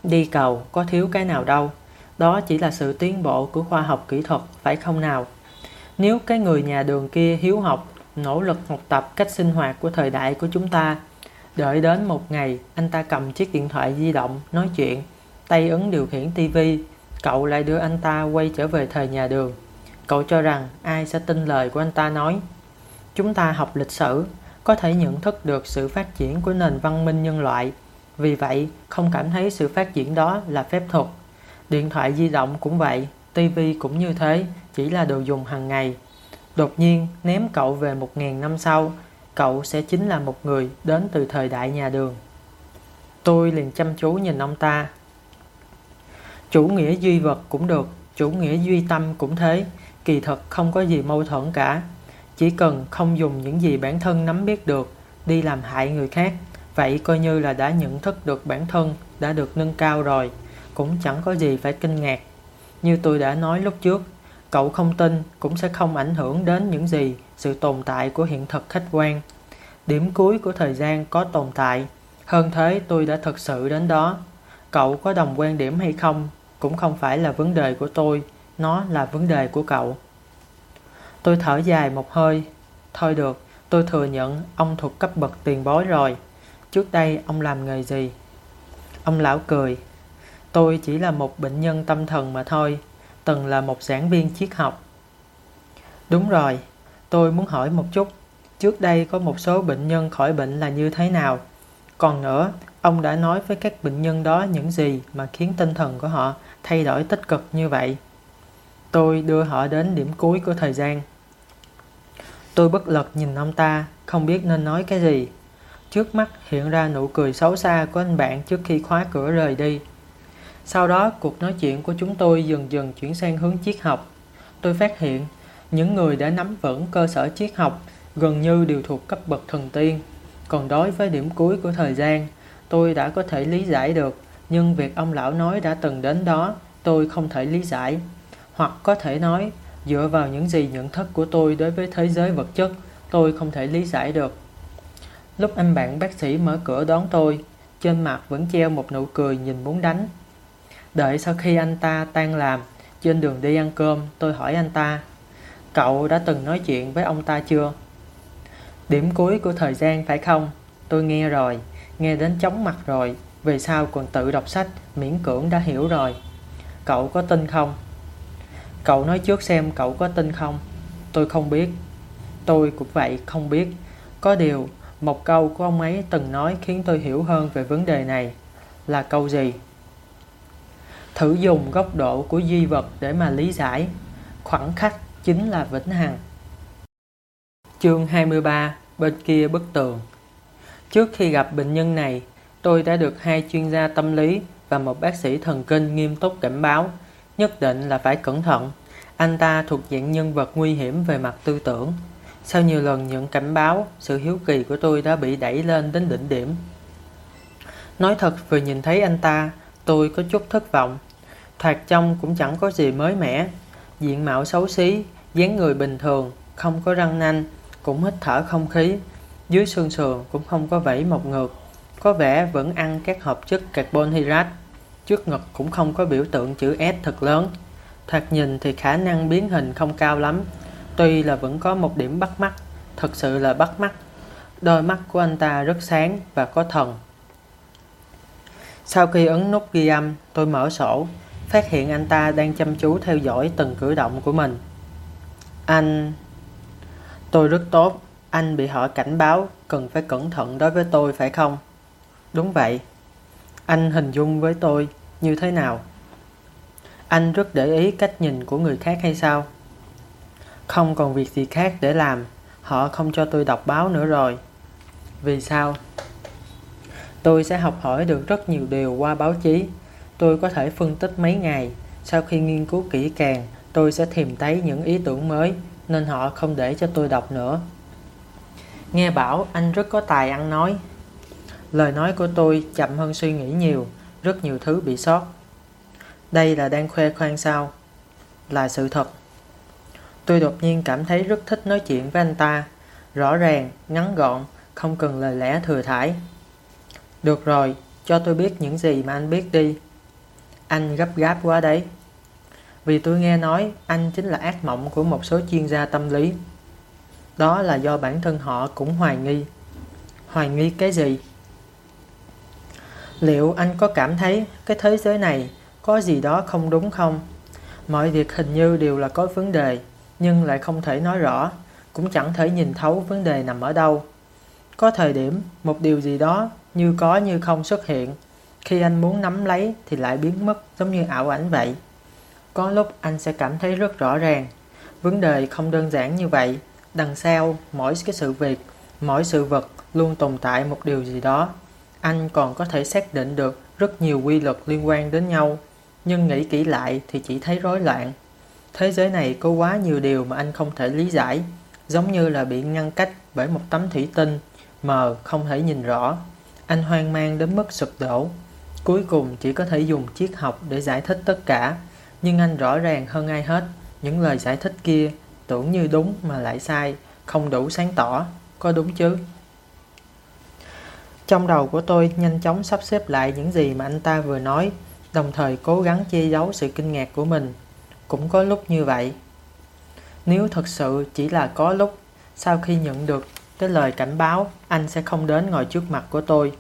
đi cầu có thiếu cái nào đâu đó chỉ là sự tiến bộ của khoa học kỹ thuật phải không nào nếu cái người nhà đường kia hiếu học nỗ lực học tập cách sinh hoạt của thời đại của chúng ta Đợi đến một ngày, anh ta cầm chiếc điện thoại di động, nói chuyện, tay ấn điều khiển tivi, cậu lại đưa anh ta quay trở về thời nhà đường. Cậu cho rằng ai sẽ tin lời của anh ta nói. Chúng ta học lịch sử, có thể nhận thức được sự phát triển của nền văn minh nhân loại. Vì vậy, không cảm thấy sự phát triển đó là phép thuật. Điện thoại di động cũng vậy, tivi cũng như thế, chỉ là đồ dùng hàng ngày. Đột nhiên, ném cậu về một nghìn năm sau, cậu sẽ chính là một người đến từ thời đại nhà đường. Tôi liền chăm chú nhìn ông ta. Chủ nghĩa duy vật cũng được, chủ nghĩa duy tâm cũng thế, kỳ thật không có gì mâu thuẫn cả. Chỉ cần không dùng những gì bản thân nắm biết được, đi làm hại người khác, vậy coi như là đã nhận thức được bản thân đã được nâng cao rồi, cũng chẳng có gì phải kinh ngạc. Như tôi đã nói lúc trước, cậu không tin cũng sẽ không ảnh hưởng đến những gì sự tồn tại của hiện thực khách quan. Điểm cuối của thời gian có tồn tại, hơn thế tôi đã thực sự đến đó. Cậu có đồng quan điểm hay không cũng không phải là vấn đề của tôi, nó là vấn đề của cậu. Tôi thở dài một hơi. Thôi được, tôi thừa nhận ông thuộc cấp bậc tiền bối rồi. Trước đây ông làm nghề gì? Ông lão cười. Tôi chỉ là một bệnh nhân tâm thần mà thôi, từng là một giảng viên triết học. Đúng rồi, tôi muốn hỏi một chút, trước đây có một số bệnh nhân khỏi bệnh là như thế nào? Còn nữa, ông đã nói với các bệnh nhân đó những gì mà khiến tinh thần của họ thay đổi tích cực như vậy? Tôi đưa họ đến điểm cuối của thời gian. Tôi bất lực nhìn ông ta, không biết nên nói cái gì. Trước mắt hiện ra nụ cười xấu xa của anh bạn trước khi khóa cửa rời đi. Sau đó, cuộc nói chuyện của chúng tôi dần dần chuyển sang hướng triết học. Tôi phát hiện, những người đã nắm vững cơ sở triết học gần như đều thuộc cấp bậc thần tiên. Còn đối với điểm cuối của thời gian, tôi đã có thể lý giải được, nhưng việc ông lão nói đã từng đến đó, tôi không thể lý giải. Hoặc có thể nói, dựa vào những gì nhận thức của tôi đối với thế giới vật chất, tôi không thể lý giải được. Lúc anh bạn bác sĩ mở cửa đón tôi, trên mặt vẫn treo một nụ cười nhìn muốn đánh. Đợi sau khi anh ta tan làm, trên đường đi ăn cơm, tôi hỏi anh ta, cậu đã từng nói chuyện với ông ta chưa? Điểm cuối của thời gian phải không? Tôi nghe rồi, nghe đến chóng mặt rồi, về sau còn tự đọc sách, miễn cưỡng đã hiểu rồi. Cậu có tin không? Cậu nói trước xem cậu có tin không? Tôi không biết. Tôi cũng vậy, không biết. Có điều, một câu của ông ấy từng nói khiến tôi hiểu hơn về vấn đề này. Là câu gì? Thử dùng góc độ của duy vật để mà lý giải. Khoảng khắc chính là vĩnh hằng. Chương 23 Bên kia bức tường Trước khi gặp bệnh nhân này, tôi đã được hai chuyên gia tâm lý và một bác sĩ thần kinh nghiêm túc cảnh báo nhất định là phải cẩn thận. Anh ta thuộc dạng nhân vật nguy hiểm về mặt tư tưởng. Sau nhiều lần nhận cảnh báo, sự hiếu kỳ của tôi đã bị đẩy lên đến đỉnh điểm. Nói thật vừa nhìn thấy anh ta, tôi có chút thất vọng. Thoạt trông cũng chẳng có gì mới mẻ. Diện mạo xấu xí, dáng người bình thường, không có răng nanh, cũng hít thở không khí. Dưới xương sườn cũng không có vẫy mọc ngược. Có vẻ vẫn ăn các hợp chất carbon hydrate. Trước ngực cũng không có biểu tượng chữ S thật lớn. Thật nhìn thì khả năng biến hình không cao lắm. Tuy là vẫn có một điểm bắt mắt, thật sự là bắt mắt. Đôi mắt của anh ta rất sáng và có thần. Sau khi ấn nút ghi âm, tôi mở sổ, phát hiện anh ta đang chăm chú theo dõi từng cử động của mình. Anh... Tôi rất tốt, anh bị họ cảnh báo cần phải cẩn thận đối với tôi phải không? Đúng vậy. Anh hình dung với tôi như thế nào? Anh rất để ý cách nhìn của người khác hay sao? Không còn việc gì khác để làm, họ không cho tôi đọc báo nữa rồi. Vì sao? Tôi sẽ học hỏi được rất nhiều điều qua báo chí. Tôi có thể phân tích mấy ngày. Sau khi nghiên cứu kỹ càng, tôi sẽ tìm thấy những ý tưởng mới, nên họ không để cho tôi đọc nữa. Nghe bảo anh rất có tài ăn nói. Lời nói của tôi chậm hơn suy nghĩ nhiều, rất nhiều thứ bị sót. Đây là đang khoe khoang sao? Là sự thật. Tôi đột nhiên cảm thấy rất thích nói chuyện với anh ta. Rõ ràng, ngắn gọn, không cần lời lẽ thừa thải. Được rồi, cho tôi biết những gì mà anh biết đi. Anh gấp gáp quá đấy. Vì tôi nghe nói anh chính là ác mộng của một số chuyên gia tâm lý. Đó là do bản thân họ cũng hoài nghi. Hoài nghi cái gì? Liệu anh có cảm thấy cái thế giới này có gì đó không đúng không? Mọi việc hình như đều là có vấn đề, nhưng lại không thể nói rõ, cũng chẳng thể nhìn thấu vấn đề nằm ở đâu. Có thời điểm, một điều gì đó như có như không xuất hiện. Khi anh muốn nắm lấy thì lại biến mất giống như ảo ảnh vậy. Có lúc anh sẽ cảm thấy rất rõ ràng. Vấn đề không đơn giản như vậy. Đằng sau mỗi cái sự việc, mỗi sự vật luôn tồn tại một điều gì đó. Anh còn có thể xác định được rất nhiều quy luật liên quan đến nhau. Nhưng nghĩ kỹ lại thì chỉ thấy rối loạn. Thế giới này có quá nhiều điều mà anh không thể lý giải. Giống như là bị ngăn cách bởi một tấm thủy tinh mờ không thể nhìn rõ. Anh hoang mang đến mức sụp đổ. Cuối cùng chỉ có thể dùng triết học để giải thích tất cả. Nhưng anh rõ ràng hơn ai hết, những lời giải thích kia tưởng như đúng mà lại sai, không đủ sáng tỏ, có đúng chứ? Trong đầu của tôi nhanh chóng sắp xếp lại những gì mà anh ta vừa nói, đồng thời cố gắng che giấu sự kinh ngạc của mình. Cũng có lúc như vậy. Nếu thật sự chỉ là có lúc, sau khi nhận được cái lời cảnh báo, anh sẽ không đến ngồi trước mặt của tôi.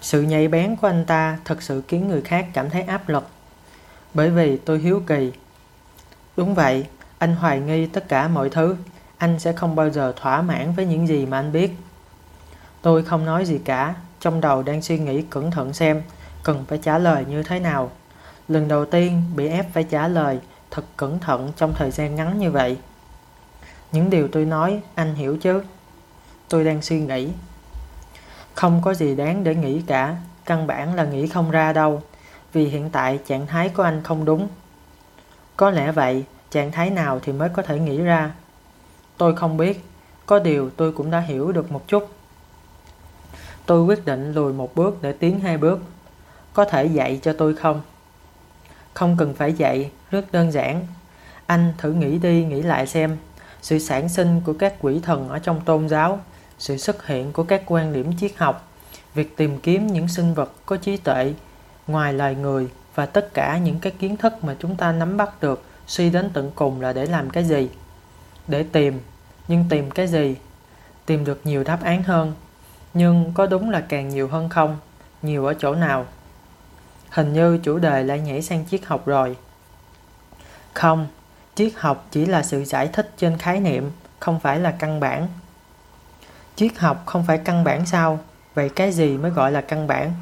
Sự nhạy bén của anh ta thật sự khiến người khác cảm thấy áp lực. Bởi vì tôi hiếu kỳ. Đúng vậy, anh hoài nghi tất cả mọi thứ. Anh sẽ không bao giờ thỏa mãn với những gì mà anh biết. Tôi không nói gì cả, trong đầu đang suy nghĩ cẩn thận xem cần phải trả lời như thế nào. Lần đầu tiên bị ép phải trả lời thật cẩn thận trong thời gian ngắn như vậy. Những điều tôi nói anh hiểu chứ? Tôi đang suy nghĩ. Không có gì đáng để nghĩ cả, căn bản là nghĩ không ra đâu, vì hiện tại trạng thái của anh không đúng. Có lẽ vậy, trạng thái nào thì mới có thể nghĩ ra. Tôi không biết, có điều tôi cũng đã hiểu được một chút. Tôi quyết định lùi một bước để tiến hai bước. Có thể dạy cho tôi không? Không cần phải dạy, rất đơn giản. Anh thử nghĩ đi nghĩ lại xem, sự sản sinh của các quỷ thần ở trong tôn giáo, sự xuất hiện của các quan điểm triết học, việc tìm kiếm những sinh vật có trí tuệ ngoài loài người và tất cả những cái kiến thức mà chúng ta nắm bắt được suy đến tận cùng là để làm cái gì để tìm nhưng tìm cái gì tìm được nhiều đáp án hơn nhưng có đúng là càng nhiều hơn không? Nhiều ở chỗ nào? Hình như chủ đề lại nhảy sang triết học rồi. Không, triết học chỉ là sự giải thích trên khái niệm, không phải là căn bản. Triết học không phải căn bản sao? Vậy cái gì mới gọi là căn bản?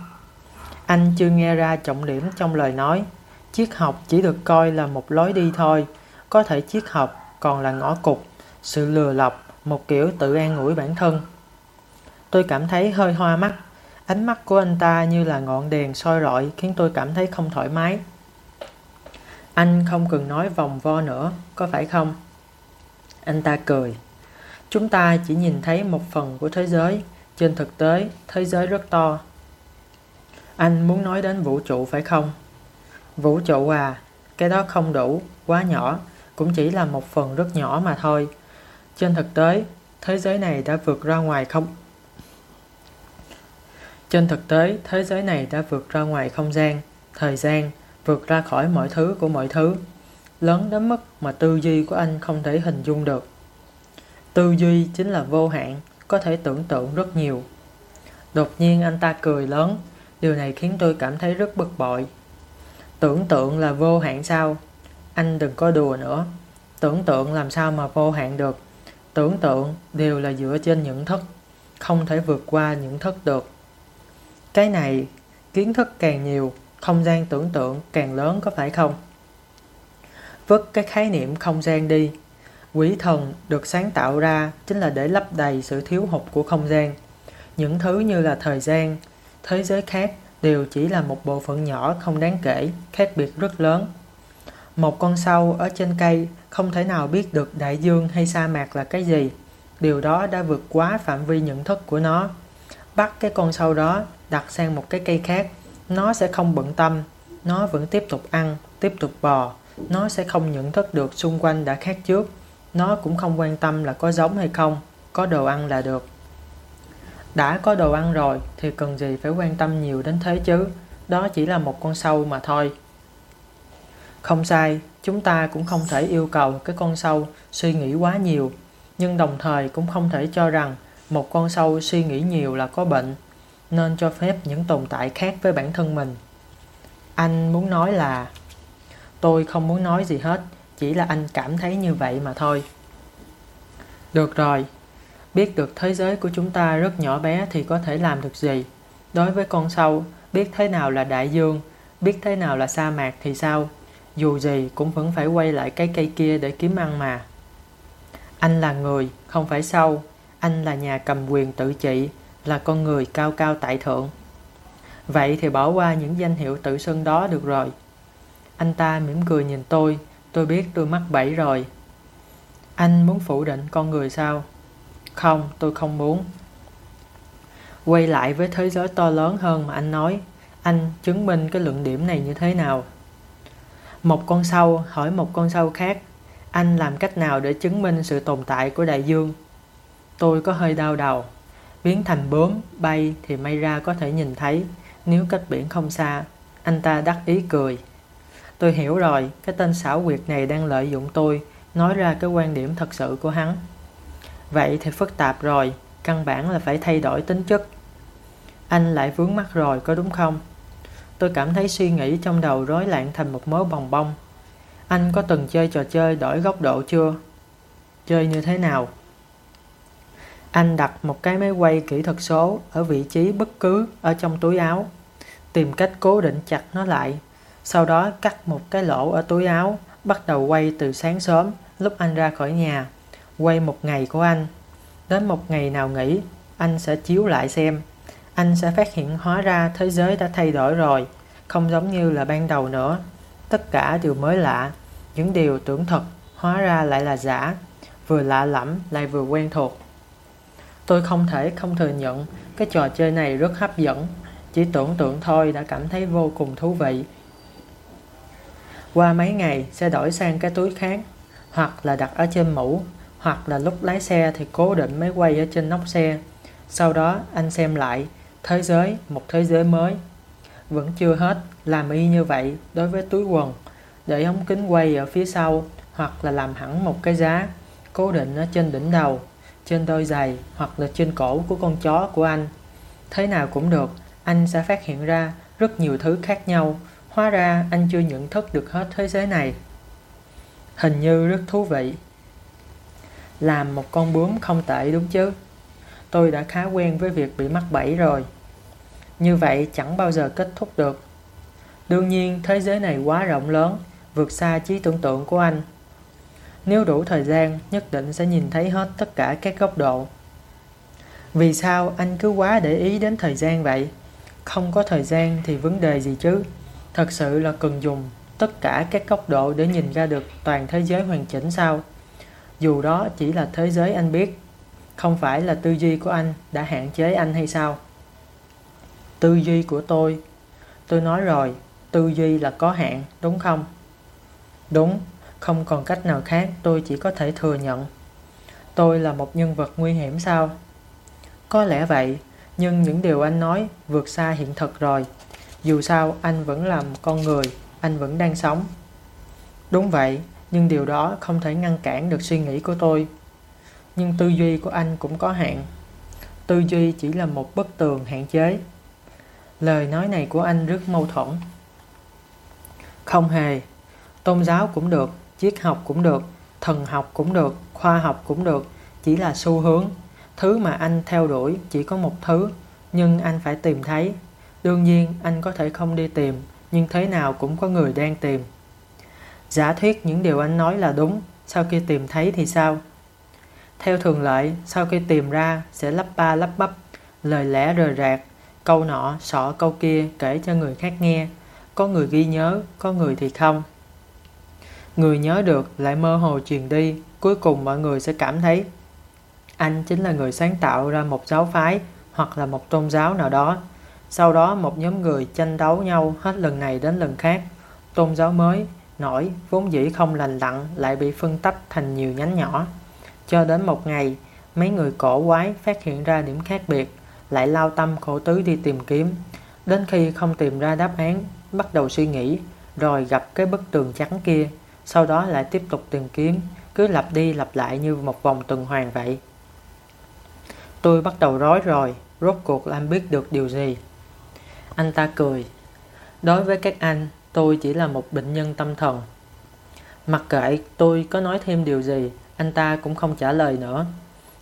Anh chưa nghe ra trọng điểm trong lời nói. Triết học chỉ được coi là một lối đi thôi. Có thể triết học còn là ngõ cụt, sự lừa lọc, một kiểu tự an ủi bản thân tôi cảm thấy hơi hoa mắt. Ánh mắt của anh ta như là ngọn đèn soi rọi, khiến tôi cảm thấy không thoải mái. Anh không cần nói vòng vo nữa, có phải không? Anh ta cười. Chúng ta chỉ nhìn thấy một phần của thế giới. Trên thực tế, thế giới rất to. Anh muốn nói đến vũ trụ, phải không? Vũ trụ à cái đó không đủ, quá nhỏ. Cũng chỉ là một phần rất nhỏ mà thôi. Trên thực tế, thế giới này đã vượt ra ngoài không trên thực tế, thế giới này đã vượt ra ngoài không gian, thời gian, vượt ra khỏi mọi thứ của mọi thứ, lớn đến mức mà tư duy của anh không thể hình dung được. Tư duy chính là vô hạn, có thể tưởng tượng rất nhiều. Đột nhiên anh ta cười lớn, điều này khiến tôi cảm thấy rất bực bội. Tưởng tượng là vô hạn sao? Anh đừng có đùa nữa. Tưởng tượng làm sao mà vô hạn được? Tưởng tượng đều là dựa trên những thức, không thể vượt qua những thức được cái này, kiến thức càng nhiều, không gian tưởng tượng càng lớn có phải không? Vứt cái khái niệm không gian đi. Quỷ thần được sáng tạo ra chính là để lấp đầy sự thiếu hụt của không gian. Những thứ như là thời gian, thế giới khác đều chỉ là một bộ phận nhỏ không đáng kể, khác biệt rất lớn. Một con sâu ở trên cây không thể nào biết được đại dương hay sa mạc là cái gì. Điều đó đã vượt quá phạm vi nhận thức của nó. Bắt cái con sâu đó đặt sang một cái cây khác, nó sẽ không bận tâm, nó vẫn tiếp tục ăn, tiếp tục bò, nó sẽ không nhận thức được xung quanh đã khác trước, nó cũng không quan tâm là có giống hay không, có đồ ăn là được. Đã có đồ ăn rồi thì cần gì phải quan tâm nhiều đến thế chứ, đó chỉ là một con sâu mà thôi. Không sai, chúng ta cũng không thể yêu cầu cái con sâu suy nghĩ quá nhiều, nhưng đồng thời cũng không thể cho rằng một con sâu suy nghĩ nhiều là có bệnh nên cho phép những tồn tại khác với bản thân mình. Anh muốn nói là tôi không muốn nói gì hết, chỉ là anh cảm thấy như vậy mà thôi. Được rồi, biết được thế giới của chúng ta rất nhỏ bé thì có thể làm được gì? Đối với con sâu, biết thế nào là đại dương, biết thế nào là sa mạc thì sao? Dù gì cũng vẫn phải quay lại cái cây kia để kiếm ăn mà. Anh là người, không phải sâu. Anh là nhà cầm quyền tự trị, là con người cao cao tại thượng. Vậy thì bỏ qua những danh hiệu tự xưng đó được rồi. Anh ta mỉm cười nhìn tôi, tôi biết tôi mắc bẫy rồi. Anh muốn phủ định con người sao? Không, tôi không muốn. Quay lại với thế giới to lớn hơn mà anh nói, anh chứng minh cái luận điểm này như thế nào? Một con sâu hỏi một con sâu khác, anh làm cách nào để chứng minh sự tồn tại của đại dương? Tôi có hơi đau đầu. Biến thành bướm, bay thì may ra có thể nhìn thấy, nếu cách biển không xa. Anh ta đắc ý cười. Tôi hiểu rồi, cái tên xảo quyệt này đang lợi dụng tôi, nói ra cái quan điểm thật sự của hắn. Vậy thì phức tạp rồi, căn bản là phải thay đổi tính chất. Anh lại vướng mắt rồi, có đúng không? Tôi cảm thấy suy nghĩ trong đầu rối loạn thành một mớ bồng bông. Anh có từng chơi trò chơi đổi góc độ chưa? Chơi như thế nào? Anh đặt một cái máy quay kỹ thuật số ở vị trí bất cứ ở trong túi áo. Tìm cách cố định chặt nó lại. Sau đó cắt một cái lỗ ở túi áo, bắt đầu quay từ sáng sớm lúc anh ra khỏi nhà. Quay một ngày của anh. Đến một ngày nào nghỉ, anh sẽ chiếu lại xem. Anh sẽ phát hiện hóa ra thế giới đã thay đổi rồi, không giống như là ban đầu nữa. Tất cả đều mới lạ, những điều tưởng thật hóa ra lại là giả, vừa lạ lẫm lại vừa quen thuộc. Tôi không thể không thừa nhận cái trò chơi này rất hấp dẫn, chỉ tưởng tượng thôi đã cảm thấy vô cùng thú vị. Qua mấy ngày sẽ đổi sang cái túi khác, hoặc là đặt ở trên mũ, hoặc là lúc lái xe thì cố định máy quay ở trên nóc xe. Sau đó anh xem lại, thế giới, một thế giới mới. Vẫn chưa hết, làm y như vậy đối với túi quần, để ống kính quay ở phía sau, hoặc là làm hẳn một cái giá, cố định ở trên đỉnh đầu trên đôi giày hoặc là trên cổ của con chó của anh. Thế nào cũng được, anh sẽ phát hiện ra rất nhiều thứ khác nhau. Hóa ra anh chưa nhận thức được hết thế giới này. Hình như rất thú vị. Làm một con bướm không tệ đúng chứ? Tôi đã khá quen với việc bị mắc bẫy rồi. Như vậy chẳng bao giờ kết thúc được. Đương nhiên thế giới này quá rộng lớn, vượt xa trí tưởng tượng của anh. Nếu đủ thời gian, nhất định sẽ nhìn thấy hết tất cả các góc độ. Vì sao anh cứ quá để ý đến thời gian vậy? Không có thời gian thì vấn đề gì chứ? Thật sự là cần dùng tất cả các góc độ để nhìn ra được toàn thế giới hoàn chỉnh sao? Dù đó chỉ là thế giới anh biết, không phải là tư duy của anh đã hạn chế anh hay sao? Tư duy của tôi, tôi nói rồi, tư duy là có hạn, đúng không? Đúng, không còn cách nào khác tôi chỉ có thể thừa nhận. Tôi là một nhân vật nguy hiểm sao? Có lẽ vậy, nhưng những điều anh nói vượt xa hiện thực rồi. Dù sao anh vẫn là một con người, anh vẫn đang sống. Đúng vậy, nhưng điều đó không thể ngăn cản được suy nghĩ của tôi. Nhưng tư duy của anh cũng có hạn. Tư duy chỉ là một bức tường hạn chế. Lời nói này của anh rất mâu thuẫn. Không hề, tôn giáo cũng được, triết học cũng được, thần học cũng được, khoa học cũng được, chỉ là xu hướng. Thứ mà anh theo đuổi chỉ có một thứ, nhưng anh phải tìm thấy. Đương nhiên anh có thể không đi tìm, nhưng thế nào cũng có người đang tìm. Giả thuyết những điều anh nói là đúng, sau khi tìm thấy thì sao? Theo thường lệ, sau khi tìm ra sẽ lắp ba lắp bắp, lời lẽ rời rạc, câu nọ sọ câu kia kể cho người khác nghe. Có người ghi nhớ, có người thì không. Người nhớ được lại mơ hồ truyền đi, cuối cùng mọi người sẽ cảm thấy anh chính là người sáng tạo ra một giáo phái hoặc là một tôn giáo nào đó. Sau đó một nhóm người tranh đấu nhau hết lần này đến lần khác. Tôn giáo mới, nổi, vốn dĩ không lành lặn lại bị phân tách thành nhiều nhánh nhỏ. Cho đến một ngày, mấy người cổ quái phát hiện ra điểm khác biệt, lại lao tâm khổ tứ đi tìm kiếm. Đến khi không tìm ra đáp án, bắt đầu suy nghĩ, rồi gặp cái bức tường trắng kia, sau đó lại tiếp tục tìm kiếm, cứ lặp đi lặp lại như một vòng tuần hoàn vậy. Tôi bắt đầu rối rồi, rốt cuộc là anh biết được điều gì. Anh ta cười. Đối với các anh, tôi chỉ là một bệnh nhân tâm thần. Mặc kệ tôi có nói thêm điều gì, anh ta cũng không trả lời nữa.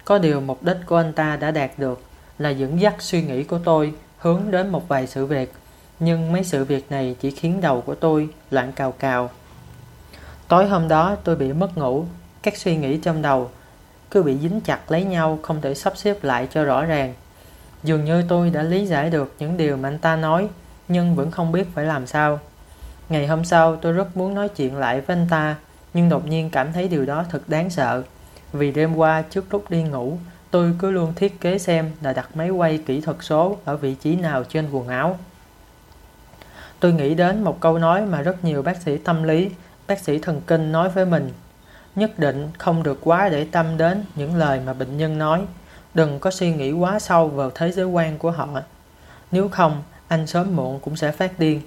Có điều mục đích của anh ta đã đạt được là dẫn dắt suy nghĩ của tôi hướng đến một vài sự việc. Nhưng mấy sự việc này chỉ khiến đầu của tôi loạn cào cào. Tối hôm đó tôi bị mất ngủ, các suy nghĩ trong đầu cứ bị dính chặt lấy nhau không thể sắp xếp lại cho rõ ràng. Dường như tôi đã lý giải được những điều mà anh ta nói, nhưng vẫn không biết phải làm sao. Ngày hôm sau tôi rất muốn nói chuyện lại với anh ta, nhưng đột nhiên cảm thấy điều đó thật đáng sợ. Vì đêm qua trước lúc đi ngủ, tôi cứ luôn thiết kế xem là đặt máy quay kỹ thuật số ở vị trí nào trên quần áo. Tôi nghĩ đến một câu nói mà rất nhiều bác sĩ tâm lý, bác sĩ thần kinh nói với mình. Nhất định không được quá để tâm đến những lời mà bệnh nhân nói. Đừng có suy nghĩ quá sâu vào thế giới quan của họ. Nếu không, anh sớm muộn cũng sẽ phát điên.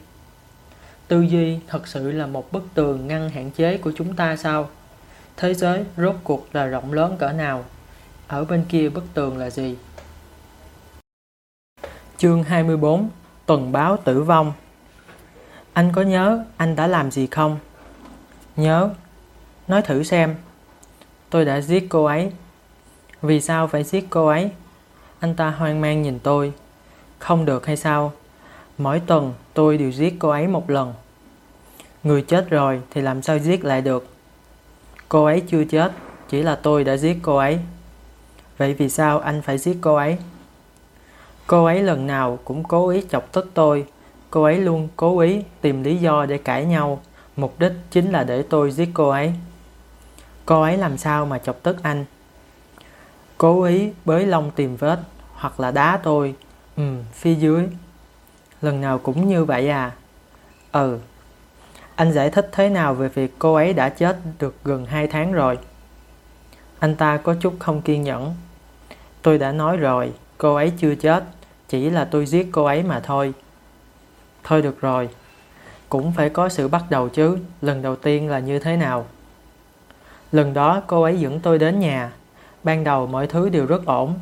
Tư duy thật sự là một bức tường ngăn hạn chế của chúng ta sao? Thế giới rốt cuộc là rộng lớn cỡ nào? Ở bên kia bức tường là gì? Chương 24 Tuần báo tử vong Anh có nhớ anh đã làm gì không? Nhớ Nói thử xem Tôi đã giết cô ấy Vì sao phải giết cô ấy? Anh ta hoang mang nhìn tôi Không được hay sao? Mỗi tuần tôi đều giết cô ấy một lần. Người chết rồi thì làm sao giết lại được? Cô ấy chưa chết, chỉ là tôi đã giết cô ấy. Vậy vì sao anh phải giết cô ấy? Cô ấy lần nào cũng cố ý chọc tức tôi. Cô ấy luôn cố ý tìm lý do để cãi nhau. Mục đích chính là để tôi giết cô ấy. Cô ấy làm sao mà chọc tức anh? Cố ý bới lông tìm vết hoặc là đá tôi. Ừ, phía dưới lần nào cũng như vậy à? Ừ. Anh giải thích thế nào về việc cô ấy đã chết được gần 2 tháng rồi? Anh ta có chút không kiên nhẫn. Tôi đã nói rồi, cô ấy chưa chết, chỉ là tôi giết cô ấy mà thôi. Thôi được rồi, cũng phải có sự bắt đầu chứ, lần đầu tiên là như thế nào? Lần đó cô ấy dẫn tôi đến nhà, ban đầu mọi thứ đều rất ổn.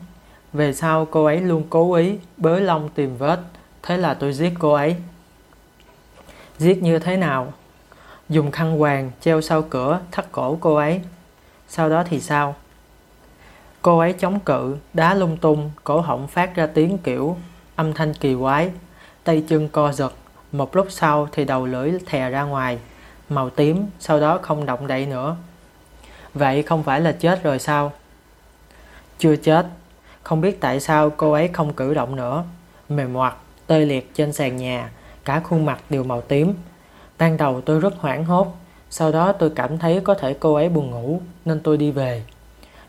Về sau cô ấy luôn cố ý bới lông tìm vết, Thế là tôi giết cô ấy. Giết như thế nào? Dùng khăn hoàng treo sau cửa thắt cổ cô ấy. Sau đó thì sao? Cô ấy chống cự, đá lung tung, cổ họng phát ra tiếng kiểu âm thanh kỳ quái, tay chân co giật. Một lúc sau thì đầu lưỡi thè ra ngoài, màu tím, sau đó không động đậy nữa. Vậy không phải là chết rồi sao? Chưa chết, không biết tại sao cô ấy không cử động nữa, mềm ngoặt tê liệt trên sàn nhà, cả khuôn mặt đều màu tím. Ban đầu tôi rất hoảng hốt, sau đó tôi cảm thấy có thể cô ấy buồn ngủ nên tôi đi về.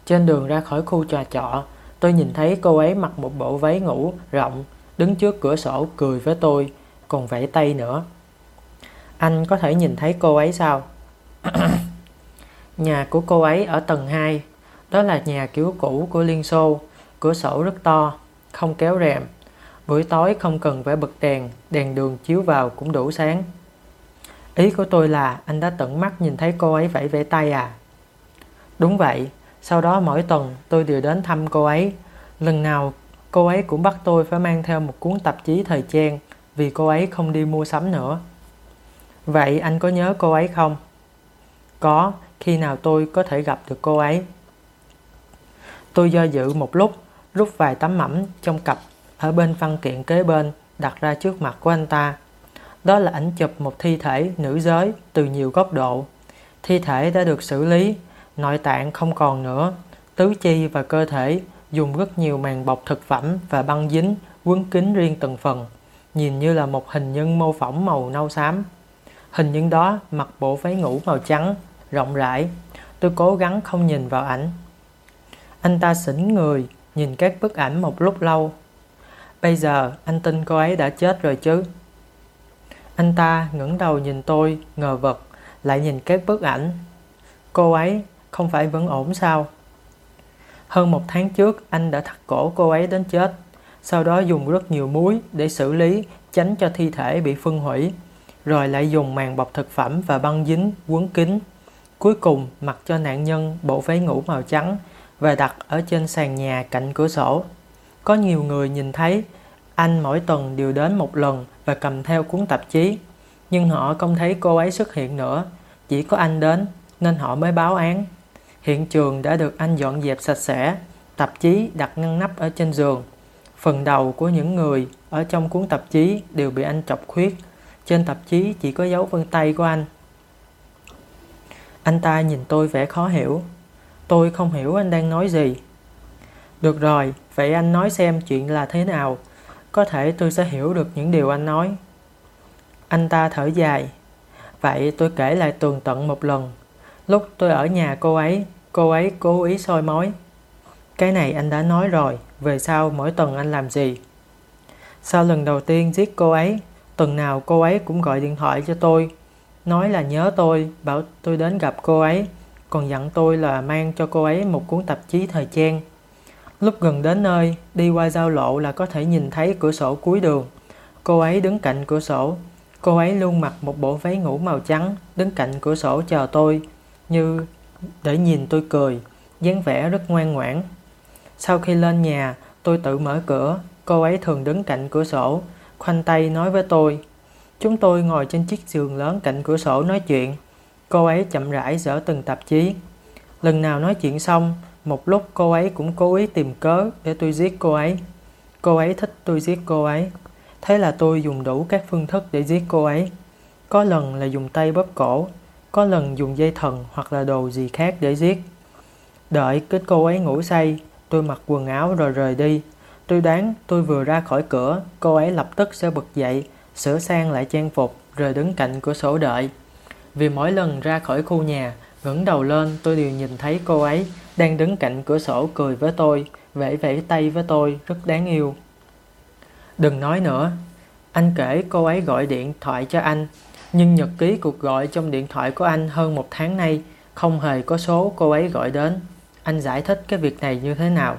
Trên đường ra khỏi khu trà trọ, tôi nhìn thấy cô ấy mặc một bộ váy ngủ rộng, đứng trước cửa sổ cười với tôi, còn vẫy tay nữa. Anh có thể nhìn thấy cô ấy sao? nhà của cô ấy ở tầng 2, đó là nhà kiểu cũ của Liên Xô, cửa sổ rất to, không kéo rèm, Buổi tối không cần phải bật đèn, đèn đường chiếu vào cũng đủ sáng. Ý của tôi là anh đã tận mắt nhìn thấy cô ấy vẫy vẫy tay à? Đúng vậy, sau đó mỗi tuần tôi đều đến thăm cô ấy. Lần nào cô ấy cũng bắt tôi phải mang theo một cuốn tạp chí thời trang vì cô ấy không đi mua sắm nữa. Vậy anh có nhớ cô ấy không? Có, khi nào tôi có thể gặp được cô ấy? Tôi do dự một lúc, rút vài tấm mẫm trong cặp ở bên văn kiện kế bên đặt ra trước mặt của anh ta. Đó là ảnh chụp một thi thể nữ giới từ nhiều góc độ. Thi thể đã được xử lý, nội tạng không còn nữa, tứ chi và cơ thể dùng rất nhiều màng bọc thực phẩm và băng dính quấn kín riêng từng phần, nhìn như là một hình nhân mô phỏng màu nâu xám. Hình nhân đó mặc bộ váy ngủ màu trắng, rộng rãi. Tôi cố gắng không nhìn vào ảnh. Anh ta xỉn người, nhìn các bức ảnh một lúc lâu Bây giờ anh tin cô ấy đã chết rồi chứ? Anh ta ngẩng đầu nhìn tôi, ngờ vật, lại nhìn các bức ảnh. Cô ấy không phải vẫn ổn sao? Hơn một tháng trước, anh đã thắt cổ cô ấy đến chết. Sau đó dùng rất nhiều muối để xử lý, tránh cho thi thể bị phân hủy. Rồi lại dùng màng bọc thực phẩm và băng dính, quấn kín. Cuối cùng mặc cho nạn nhân bộ váy ngủ màu trắng và đặt ở trên sàn nhà cạnh cửa sổ. Có nhiều người nhìn thấy anh mỗi tuần đều đến một lần và cầm theo cuốn tạp chí. Nhưng họ không thấy cô ấy xuất hiện nữa. Chỉ có anh đến nên họ mới báo án. Hiện trường đã được anh dọn dẹp sạch sẽ. Tạp chí đặt ngăn nắp ở trên giường. Phần đầu của những người ở trong cuốn tạp chí đều bị anh chọc khuyết. Trên tạp chí chỉ có dấu vân tay của anh. Anh ta nhìn tôi vẻ khó hiểu. Tôi không hiểu anh đang nói gì. Được rồi, vậy anh nói xem chuyện là thế nào. Có thể tôi sẽ hiểu được những điều anh nói. Anh ta thở dài. Vậy tôi kể lại tường tận một lần. Lúc tôi ở nhà cô ấy, cô ấy cố ý soi mói. Cái này anh đã nói rồi, về sau mỗi tuần anh làm gì? Sau lần đầu tiên giết cô ấy, tuần nào cô ấy cũng gọi điện thoại cho tôi. Nói là nhớ tôi, bảo tôi đến gặp cô ấy, còn dặn tôi là mang cho cô ấy một cuốn tạp chí thời trang. Lúc gần đến nơi, đi qua giao lộ là có thể nhìn thấy cửa sổ cuối đường. Cô ấy đứng cạnh cửa sổ. Cô ấy luôn mặc một bộ váy ngủ màu trắng, đứng cạnh cửa sổ chờ tôi, như để nhìn tôi cười, dáng vẻ rất ngoan ngoãn. Sau khi lên nhà, tôi tự mở cửa, cô ấy thường đứng cạnh cửa sổ, khoanh tay nói với tôi. Chúng tôi ngồi trên chiếc giường lớn cạnh cửa sổ nói chuyện. Cô ấy chậm rãi dở từng tạp chí. Lần nào nói chuyện xong, một lúc cô ấy cũng cố ý tìm cớ để tôi giết cô ấy. Cô ấy thích tôi giết cô ấy. Thế là tôi dùng đủ các phương thức để giết cô ấy. Có lần là dùng tay bóp cổ, có lần dùng dây thần hoặc là đồ gì khác để giết. Đợi kết cô ấy ngủ say, tôi mặc quần áo rồi rời đi. Tôi đoán tôi vừa ra khỏi cửa, cô ấy lập tức sẽ bật dậy, sửa sang lại trang phục, rồi đứng cạnh cửa sổ đợi. Vì mỗi lần ra khỏi khu nhà, ngẩng đầu lên tôi đều nhìn thấy cô ấy đang đứng cạnh cửa sổ cười với tôi, vẫy vẫy tay với tôi, rất đáng yêu. Đừng nói nữa, anh kể cô ấy gọi điện thoại cho anh, nhưng nhật ký cuộc gọi trong điện thoại của anh hơn một tháng nay không hề có số cô ấy gọi đến. Anh giải thích cái việc này như thế nào?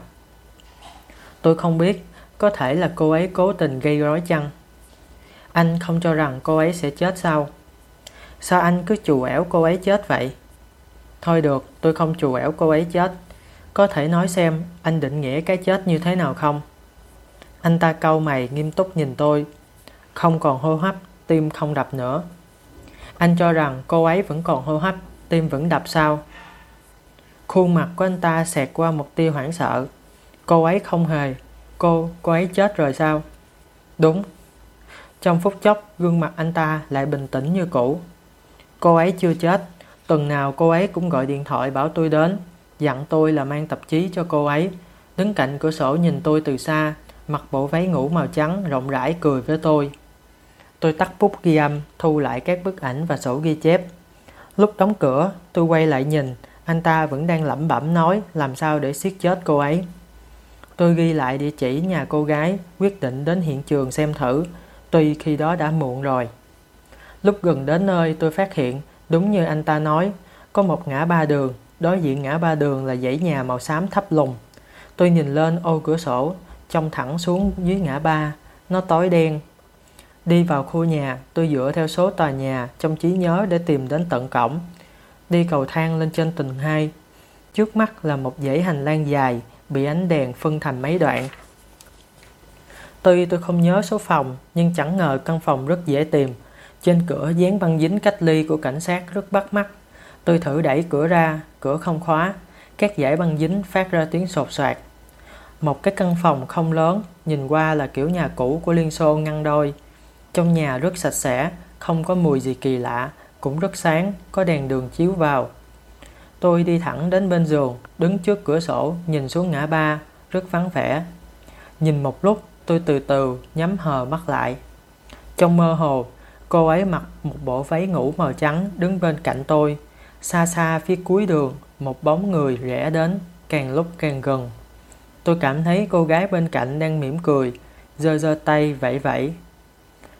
Tôi không biết, có thể là cô ấy cố tình gây rối chăng? Anh không cho rằng cô ấy sẽ chết sao? Sao anh cứ chù ẻo cô ấy chết vậy? Thôi được, tôi không chù ẻo cô ấy chết. Có thể nói xem anh định nghĩa cái chết như thế nào không? Anh ta cau mày nghiêm túc nhìn tôi. Không còn hô hấp, tim không đập nữa. Anh cho rằng cô ấy vẫn còn hô hấp, tim vẫn đập sao? Khuôn mặt của anh ta xẹt qua một tia hoảng sợ. Cô ấy không hề. Cô, cô ấy chết rồi sao? Đúng. Trong phút chốc, gương mặt anh ta lại bình tĩnh như cũ. Cô ấy chưa chết. Tuần nào cô ấy cũng gọi điện thoại bảo tôi đến, dặn tôi là mang tạp chí cho cô ấy. Đứng cạnh cửa sổ nhìn tôi từ xa, mặc bộ váy ngủ màu trắng rộng rãi cười với tôi. Tôi tắt bút ghi âm, thu lại các bức ảnh và sổ ghi chép. Lúc đóng cửa, tôi quay lại nhìn, anh ta vẫn đang lẩm bẩm nói làm sao để siết chết cô ấy. Tôi ghi lại địa chỉ nhà cô gái, quyết định đến hiện trường xem thử, tuy khi đó đã muộn rồi. Lúc gần đến nơi tôi phát hiện, đúng như anh ta nói, có một ngã ba đường, đối diện ngã ba đường là dãy nhà màu xám thấp lùng. Tôi nhìn lên ô cửa sổ, trông thẳng xuống dưới ngã ba, nó tối đen. Đi vào khu nhà, tôi dựa theo số tòa nhà trong trí nhớ để tìm đến tận cổng. Đi cầu thang lên trên tầng 2. Trước mắt là một dãy hành lang dài, bị ánh đèn phân thành mấy đoạn. Tuy tôi không nhớ số phòng, nhưng chẳng ngờ căn phòng rất dễ tìm. Trên cửa dán băng dính cách ly của cảnh sát rất bắt mắt. Tôi thử đẩy cửa ra, cửa không khóa. Các dải băng dính phát ra tiếng sột soạt. Một cái căn phòng không lớn, nhìn qua là kiểu nhà cũ của Liên Xô ngăn đôi. Trong nhà rất sạch sẽ, không có mùi gì kỳ lạ, cũng rất sáng, có đèn đường chiếu vào. Tôi đi thẳng đến bên giường, đứng trước cửa sổ, nhìn xuống ngã ba, rất vắng vẻ. Nhìn một lúc, tôi từ từ nhắm hờ mắt lại. Trong mơ hồ, cô ấy mặc một bộ váy ngủ màu trắng đứng bên cạnh tôi. Xa xa phía cuối đường, một bóng người rẽ đến, càng lúc càng gần. Tôi cảm thấy cô gái bên cạnh đang mỉm cười, giơ giơ tay vẫy vẫy.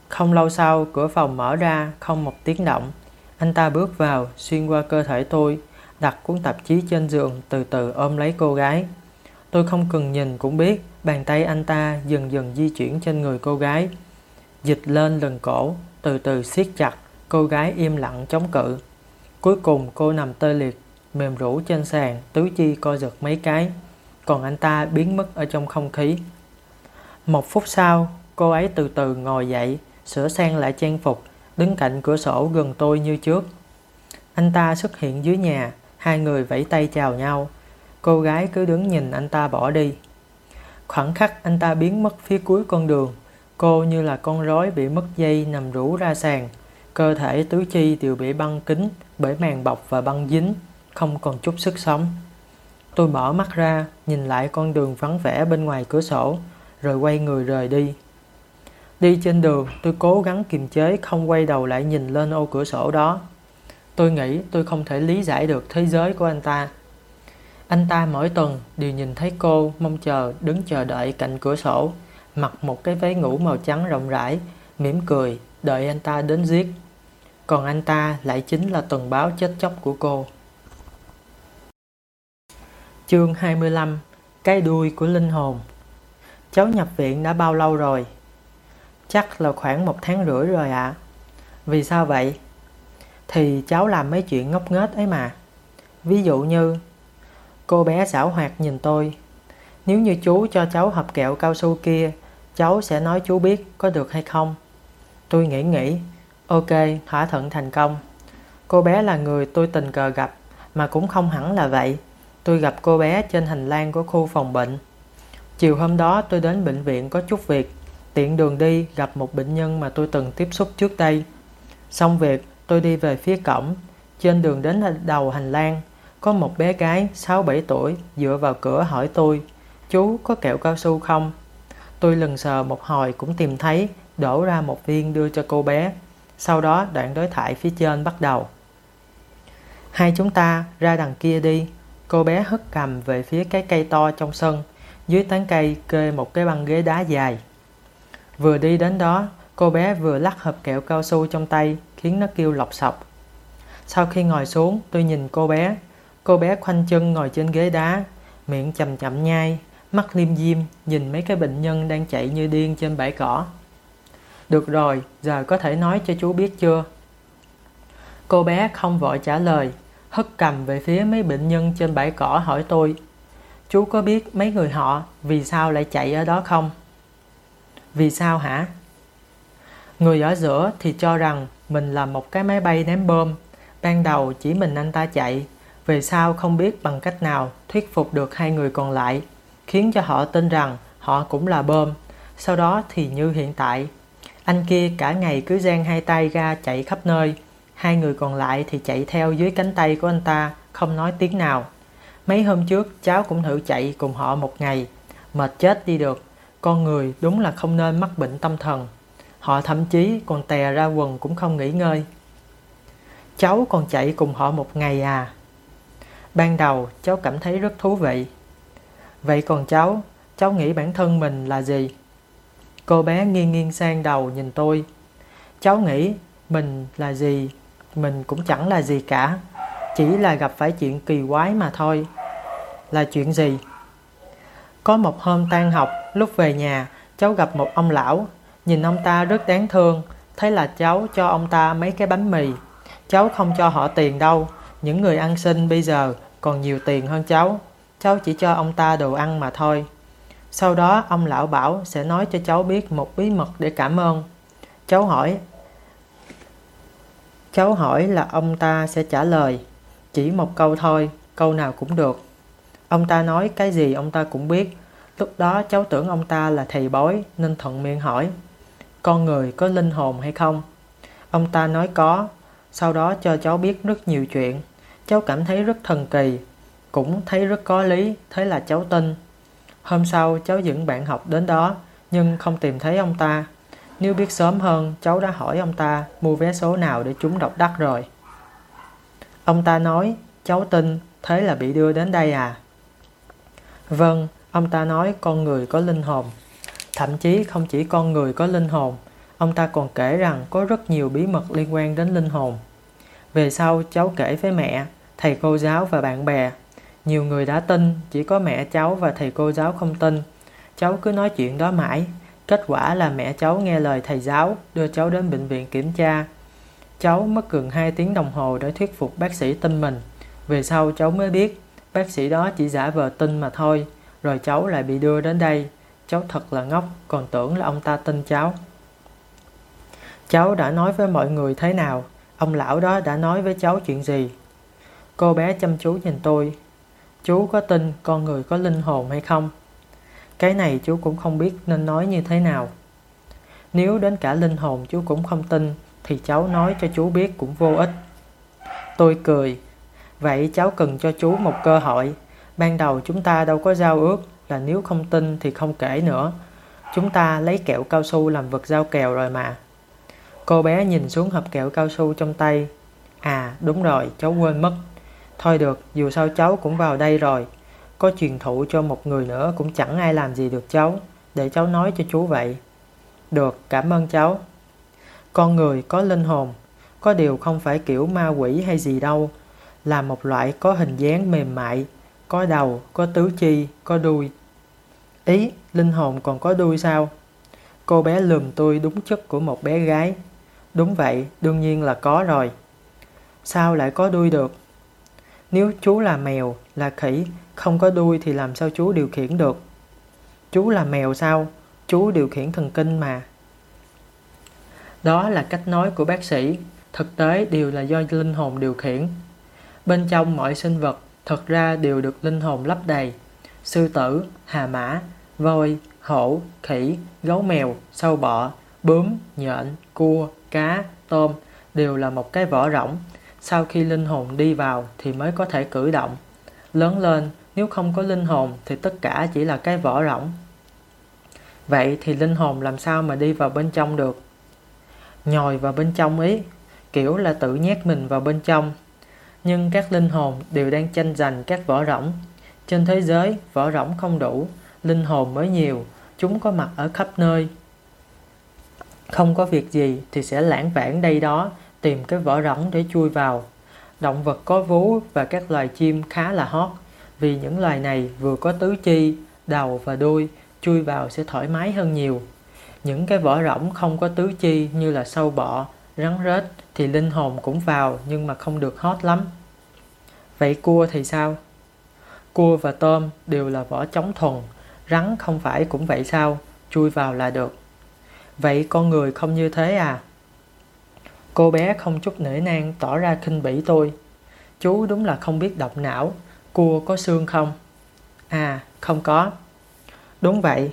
Không lâu sau, cửa phòng mở ra, không một tiếng động. Anh ta bước vào, xuyên qua cơ thể tôi, đặt cuốn tạp chí trên giường, từ từ ôm lấy cô gái. Tôi không cần nhìn cũng biết, bàn tay anh ta dần dần di chuyển trên người cô gái. Dịch lên lần cổ, từ từ siết chặt, cô gái im lặng chống cự. Cuối cùng cô nằm tê liệt, mềm rũ trên sàn, tứ chi co giật mấy cái. Còn anh ta biến mất ở trong không khí. Một phút sau, cô ấy từ từ ngồi dậy, sửa sang lại trang phục, đứng cạnh cửa sổ gần tôi như trước. Anh ta xuất hiện dưới nhà, hai người vẫy tay chào nhau. Cô gái cứ đứng nhìn anh ta bỏ đi. Khoảnh khắc anh ta biến mất phía cuối con đường, cô như là con rối bị mất dây nằm rũ ra sàn. Cơ thể tứ chi đều bị băng kính bởi màn bọc và băng dính, không còn chút sức sống. Tôi mở mắt ra, nhìn lại con đường vắng vẻ bên ngoài cửa sổ, rồi quay người rời đi. Đi trên đường, tôi cố gắng kiềm chế không quay đầu lại nhìn lên ô cửa sổ đó. Tôi nghĩ tôi không thể lý giải được thế giới của anh ta. Anh ta mỗi tuần đều nhìn thấy cô mong chờ đứng chờ đợi cạnh cửa sổ, mặc một cái váy ngủ màu trắng rộng rãi, mỉm cười, đợi anh ta đến giết. Còn anh ta lại chính là tuần báo chết chóc của cô. Chương 25 Cái đuôi của linh hồn Cháu nhập viện đã bao lâu rồi? Chắc là khoảng một tháng rưỡi rồi ạ. À. Vì sao vậy? Thì cháu làm mấy chuyện ngốc nghếch ấy mà. Ví dụ như Cô bé xảo hoạt nhìn tôi. Nếu như chú cho cháu hộp kẹo cao su kia, cháu sẽ nói chú biết có được hay không. Tôi nghĩ nghĩ, ok, thỏa thuận thành công. Cô bé là người tôi tình cờ gặp, mà cũng không hẳn là vậy. Tôi gặp cô bé trên hành lang của khu phòng bệnh. Chiều hôm đó tôi đến bệnh viện có chút việc, tiện đường đi gặp một bệnh nhân mà tôi từng tiếp xúc trước đây. Xong việc, tôi đi về phía cổng. Trên đường đến đầu hành lang, có một bé gái 6-7 tuổi dựa vào cửa hỏi tôi, chú có kẹo cao su không? Tôi lần sờ một hồi cũng tìm thấy, đổ ra một viên đưa cho cô bé. Sau đó đoạn đối thoại phía trên bắt đầu. Hai chúng ta ra đằng kia đi. Cô bé hất cầm về phía cái cây to trong sân. Dưới tán cây kê một cái băng ghế đá dài. Vừa đi đến đó, cô bé vừa lắc hộp kẹo cao su trong tay, khiến nó kêu lọc sọc. Sau khi ngồi xuống, tôi nhìn cô bé, Cô bé khoanh chân ngồi trên ghế đá, miệng chậm chậm nhai, mắt liêm diêm nhìn mấy cái bệnh nhân đang chạy như điên trên bãi cỏ. Được rồi, giờ có thể nói cho chú biết chưa? Cô bé không vội trả lời, hất cầm về phía mấy bệnh nhân trên bãi cỏ hỏi tôi. Chú có biết mấy người họ vì sao lại chạy ở đó không? Vì sao hả? Người ở giữa thì cho rằng mình là một cái máy bay ném bom. Ban đầu chỉ mình anh ta chạy, về sau không biết bằng cách nào thuyết phục được hai người còn lại, khiến cho họ tin rằng họ cũng là bơm. Sau đó thì như hiện tại, anh kia cả ngày cứ giang hai tay ra chạy khắp nơi, hai người còn lại thì chạy theo dưới cánh tay của anh ta, không nói tiếng nào. Mấy hôm trước cháu cũng thử chạy cùng họ một ngày, mệt chết đi được. Con người đúng là không nên mắc bệnh tâm thần. Họ thậm chí còn tè ra quần cũng không nghỉ ngơi. Cháu còn chạy cùng họ một ngày à? Ban đầu cháu cảm thấy rất thú vị. Vậy còn cháu, cháu nghĩ bản thân mình là gì? Cô bé nghiêng nghiêng sang đầu nhìn tôi. Cháu nghĩ mình là gì? Mình cũng chẳng là gì cả. Chỉ là gặp phải chuyện kỳ quái mà thôi. Là chuyện gì? Có một hôm tan học, lúc về nhà, cháu gặp một ông lão. Nhìn ông ta rất đáng thương. Thế là cháu cho ông ta mấy cái bánh mì. Cháu không cho họ tiền đâu những người ăn xin bây giờ còn nhiều tiền hơn cháu. Cháu chỉ cho ông ta đồ ăn mà thôi. Sau đó ông lão bảo sẽ nói cho cháu biết một bí mật để cảm ơn. Cháu hỏi Cháu hỏi là ông ta sẽ trả lời. Chỉ một câu thôi, câu nào cũng được. Ông ta nói cái gì ông ta cũng biết. Lúc đó cháu tưởng ông ta là thầy bói nên thuận miệng hỏi. Con người có linh hồn hay không? Ông ta nói có, sau đó cho cháu biết rất nhiều chuyện. Cháu cảm thấy rất thần kỳ, cũng thấy rất có lý, thế là cháu tin. Hôm sau cháu dẫn bạn học đến đó, nhưng không tìm thấy ông ta. Nếu biết sớm hơn, cháu đã hỏi ông ta mua vé số nào để trúng độc đắc rồi. Ông ta nói, cháu tin, thế là bị đưa đến đây à? Vâng, ông ta nói con người có linh hồn. Thậm chí không chỉ con người có linh hồn, ông ta còn kể rằng có rất nhiều bí mật liên quan đến linh hồn. Về sau cháu kể với mẹ, thầy cô giáo và bạn bè. Nhiều người đã tin, chỉ có mẹ cháu và thầy cô giáo không tin. Cháu cứ nói chuyện đó mãi. Kết quả là mẹ cháu nghe lời thầy giáo, đưa cháu đến bệnh viện kiểm tra. Cháu mất gần 2 tiếng đồng hồ để thuyết phục bác sĩ tin mình. Về sau cháu mới biết, bác sĩ đó chỉ giả vờ tin mà thôi. Rồi cháu lại bị đưa đến đây. cháu thật là ngốc, còn tưởng là ông ta tin cháu. Cháu đã nói với mọi người thế nào? Ông lão đó đã nói với cháu chuyện gì? Cô bé chăm chú nhìn tôi. Chú có tin con người có linh hồn hay không? Cái này chú cũng không biết nên nói như thế nào. Nếu đến cả linh hồn chú cũng không tin thì cháu nói cho chú biết cũng vô ích. Tôi cười. Vậy cháu cần cho chú một cơ hội. Ban đầu chúng ta đâu có giao ước là nếu không tin thì không kể nữa. Chúng ta lấy kẹo cao su làm vật giao kèo rồi mà. Cô bé nhìn xuống hộp kẹo cao su trong tay. À đúng rồi, cháu quên mất. Thôi được, dù sao cháu cũng vào đây rồi. Có truyền thụ cho một người nữa cũng chẳng ai làm gì được cháu. Để cháu nói cho chú vậy. Được, cảm ơn cháu. Con người có linh hồn, có điều không phải kiểu ma quỷ hay gì đâu, là một loại có hình dáng mềm mại, có đầu, có tứ chi, có đuôi. Ý, linh hồn còn có đuôi sao? Cô bé lườm tôi đúng chất của một bé gái. Đúng vậy, đương nhiên là có rồi. Sao lại có đuôi được? Nếu chú là mèo, là khỉ, không có đuôi thì làm sao chú điều khiển được? Chú là mèo sao? Chú điều khiển thần kinh mà. Đó là cách nói của bác sĩ, thực tế đều là do linh hồn điều khiển. Bên trong mọi sinh vật thật ra đều được linh hồn lấp đầy. Sư tử, hà mã, voi, hổ, khỉ, gấu mèo, sâu bọ, bướm, nhện, cua, cá, tôm đều là một cái vỏ rỗng. Sau khi linh hồn đi vào thì mới có thể cử động. Lớn lên, nếu không có linh hồn thì tất cả chỉ là cái vỏ rỗng. Vậy thì linh hồn làm sao mà đi vào bên trong được? Nhồi vào bên trong ý, kiểu là tự nhét mình vào bên trong. Nhưng các linh hồn đều đang tranh giành các vỏ rỗng. Trên thế giới, vỏ rỗng không đủ, linh hồn mới nhiều, chúng có mặt ở khắp nơi. Không có việc gì thì sẽ lãng vãng đây đó, tìm cái vỏ rỗng để chui vào. Động vật có vú và các loài chim khá là hot, vì những loài này vừa có tứ chi, đầu và đuôi, chui vào sẽ thoải mái hơn nhiều. Những cái vỏ rỗng không có tứ chi như là sâu bọ, rắn rết thì linh hồn cũng vào nhưng mà không được hot lắm. Vậy cua thì sao? Cua và tôm đều là vỏ chống thuần, rắn không phải cũng vậy sao, chui vào là được. Vậy con người không như thế à? Cô bé không chút nể nang tỏ ra khinh bỉ tôi. Chú đúng là không biết động não, cua có xương không? À, không có. Đúng vậy,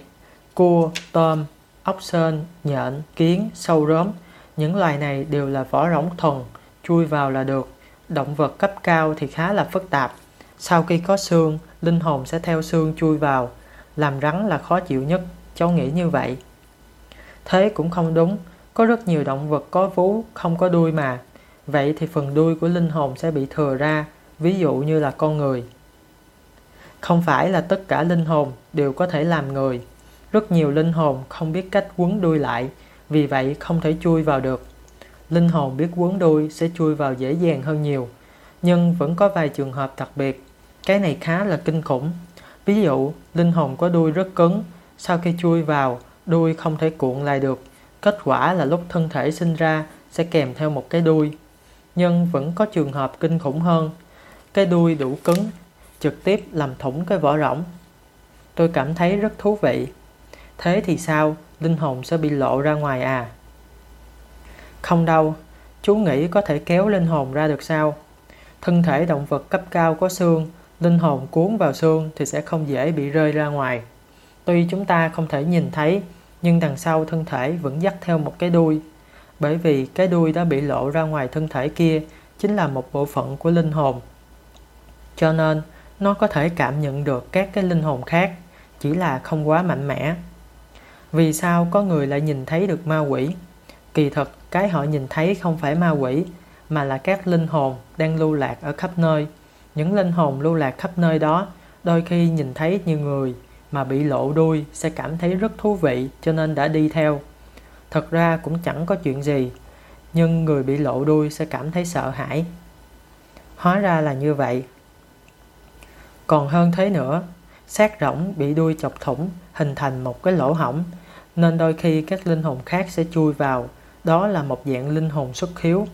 cua, tôm, ốc sên, nhện, kiến, sâu róm, những loài này đều là vỏ rỗng thuần, chui vào là được. Động vật cấp cao thì khá là phức tạp. Sau khi có xương, linh hồn sẽ theo xương chui vào. Làm rắn là khó chịu nhất, cháu nghĩ như vậy. Thế cũng không đúng, có rất nhiều động vật có vú, không có đuôi mà. Vậy thì phần đuôi của linh hồn sẽ bị thừa ra, ví dụ như là con người. Không phải là tất cả linh hồn đều có thể làm người. Rất nhiều linh hồn không biết cách quấn đuôi lại, vì vậy không thể chui vào được. Linh hồn biết quấn đuôi sẽ chui vào dễ dàng hơn nhiều, nhưng vẫn có vài trường hợp đặc biệt. Cái này khá là kinh khủng. Ví dụ, linh hồn có đuôi rất cứng, sau khi chui vào, đuôi không thể cuộn lại được. Kết quả là lúc thân thể sinh ra sẽ kèm theo một cái đuôi. Nhưng vẫn có trường hợp kinh khủng hơn. Cái đuôi đủ cứng, trực tiếp làm thủng cái vỏ rỗng. Tôi cảm thấy rất thú vị. Thế thì sao? Linh hồn sẽ bị lộ ra ngoài à? Không đâu, chú nghĩ có thể kéo linh hồn ra được sao? Thân thể động vật cấp cao có xương, linh hồn cuốn vào xương thì sẽ không dễ bị rơi ra ngoài. Tuy chúng ta không thể nhìn thấy, nhưng đằng sau thân thể vẫn dắt theo một cái đuôi. Bởi vì cái đuôi đã bị lộ ra ngoài thân thể kia chính là một bộ phận của linh hồn. Cho nên, nó có thể cảm nhận được các cái linh hồn khác, chỉ là không quá mạnh mẽ. Vì sao có người lại nhìn thấy được ma quỷ? Kỳ thật, cái họ nhìn thấy không phải ma quỷ, mà là các linh hồn đang lưu lạc ở khắp nơi. Những linh hồn lưu lạc khắp nơi đó, đôi khi nhìn thấy như người mà bị lộ đuôi sẽ cảm thấy rất thú vị cho nên đã đi theo. Thật ra cũng chẳng có chuyện gì, nhưng người bị lộ đuôi sẽ cảm thấy sợ hãi. Hóa ra là như vậy. Còn hơn thế nữa, xác rỗng bị đuôi chọc thủng hình thành một cái lỗ hỏng nên đôi khi các linh hồn khác sẽ chui vào. Đó là một dạng linh hồn xuất khiếu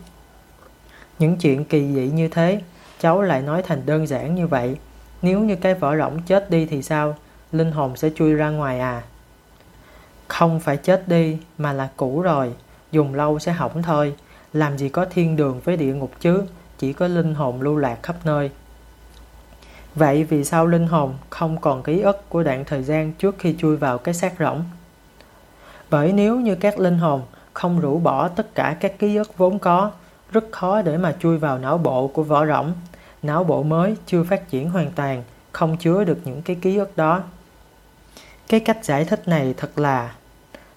những chuyện kỳ dị như thế cháu lại nói thành đơn giản như vậy. Nếu như cái vỏ rỗng chết đi thì sao? Linh hồn sẽ chui ra ngoài à? Không phải chết đi mà là cũ rồi, dùng lâu sẽ hỏng thôi. Làm gì có thiên đường với địa ngục chứ, chỉ có linh hồn lưu lạc khắp nơi. Vậy vì sao linh hồn không còn ký ức của đoạn thời gian trước khi chui vào cái xác rỗng? Bởi nếu như các linh hồn không rũ bỏ tất cả các ký ức vốn có, rất khó để mà chui vào não bộ của vỏ rỗng. Não bộ mới chưa phát triển hoàn toàn, không chứa được những cái ký ức đó. Cái cách giải thích này thật là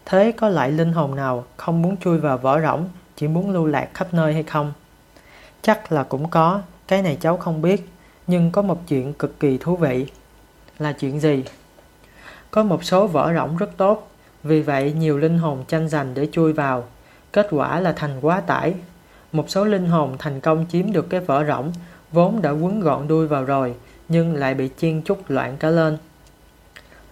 Thế có lại linh hồn nào không muốn chui vào vỏ rỗng, chỉ muốn lưu lạc khắp nơi hay không? Chắc là cũng có, cái này cháu không biết, nhưng có một chuyện cực kỳ thú vị. Là chuyện gì? Có một số vỏ rỗng rất tốt, vì vậy nhiều linh hồn tranh giành để chui vào. Kết quả là thành quá tải. Một số linh hồn thành công chiếm được cái vỏ rỗng, vốn đã quấn gọn đuôi vào rồi, nhưng lại bị chiên chút loạn cả lên.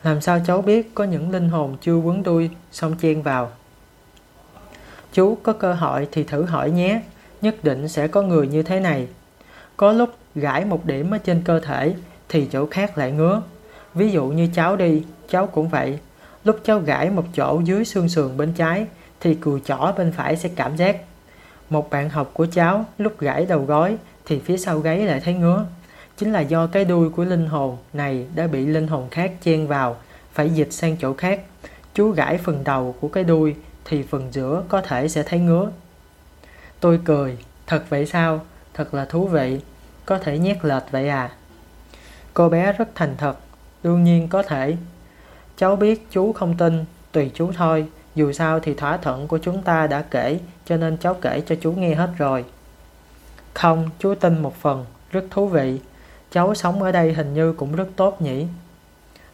Làm sao cháu biết có những linh hồn chưa quấn đuôi xong chen vào? Chú có cơ hội thì thử hỏi nhé, nhất định sẽ có người như thế này. Có lúc gãi một điểm ở trên cơ thể thì chỗ khác lại ngứa. Ví dụ như cháu đi, cháu cũng vậy. Lúc cháu gãi một chỗ dưới xương sườn bên trái thì cùi chỏ bên phải sẽ cảm giác. Một bạn học của cháu lúc gãi đầu gối thì phía sau gáy lại thấy ngứa. Chính là do cái đuôi của linh hồn này đã bị linh hồn khác chen vào, phải dịch sang chỗ khác. Chú gãi phần đầu của cái đuôi thì phần giữa có thể sẽ thấy ngứa. Tôi cười, thật vậy sao? Thật là thú vị, có thể nhét lệch vậy à? Cô bé rất thành thật, đương nhiên có thể. Cháu biết chú không tin, tùy chú thôi, dù sao thì thỏa thuận của chúng ta đã kể, cho nên cháu kể cho chú nghe hết rồi. Không, chú tin một phần, rất thú vị. Cháu sống ở đây hình như cũng rất tốt nhỉ?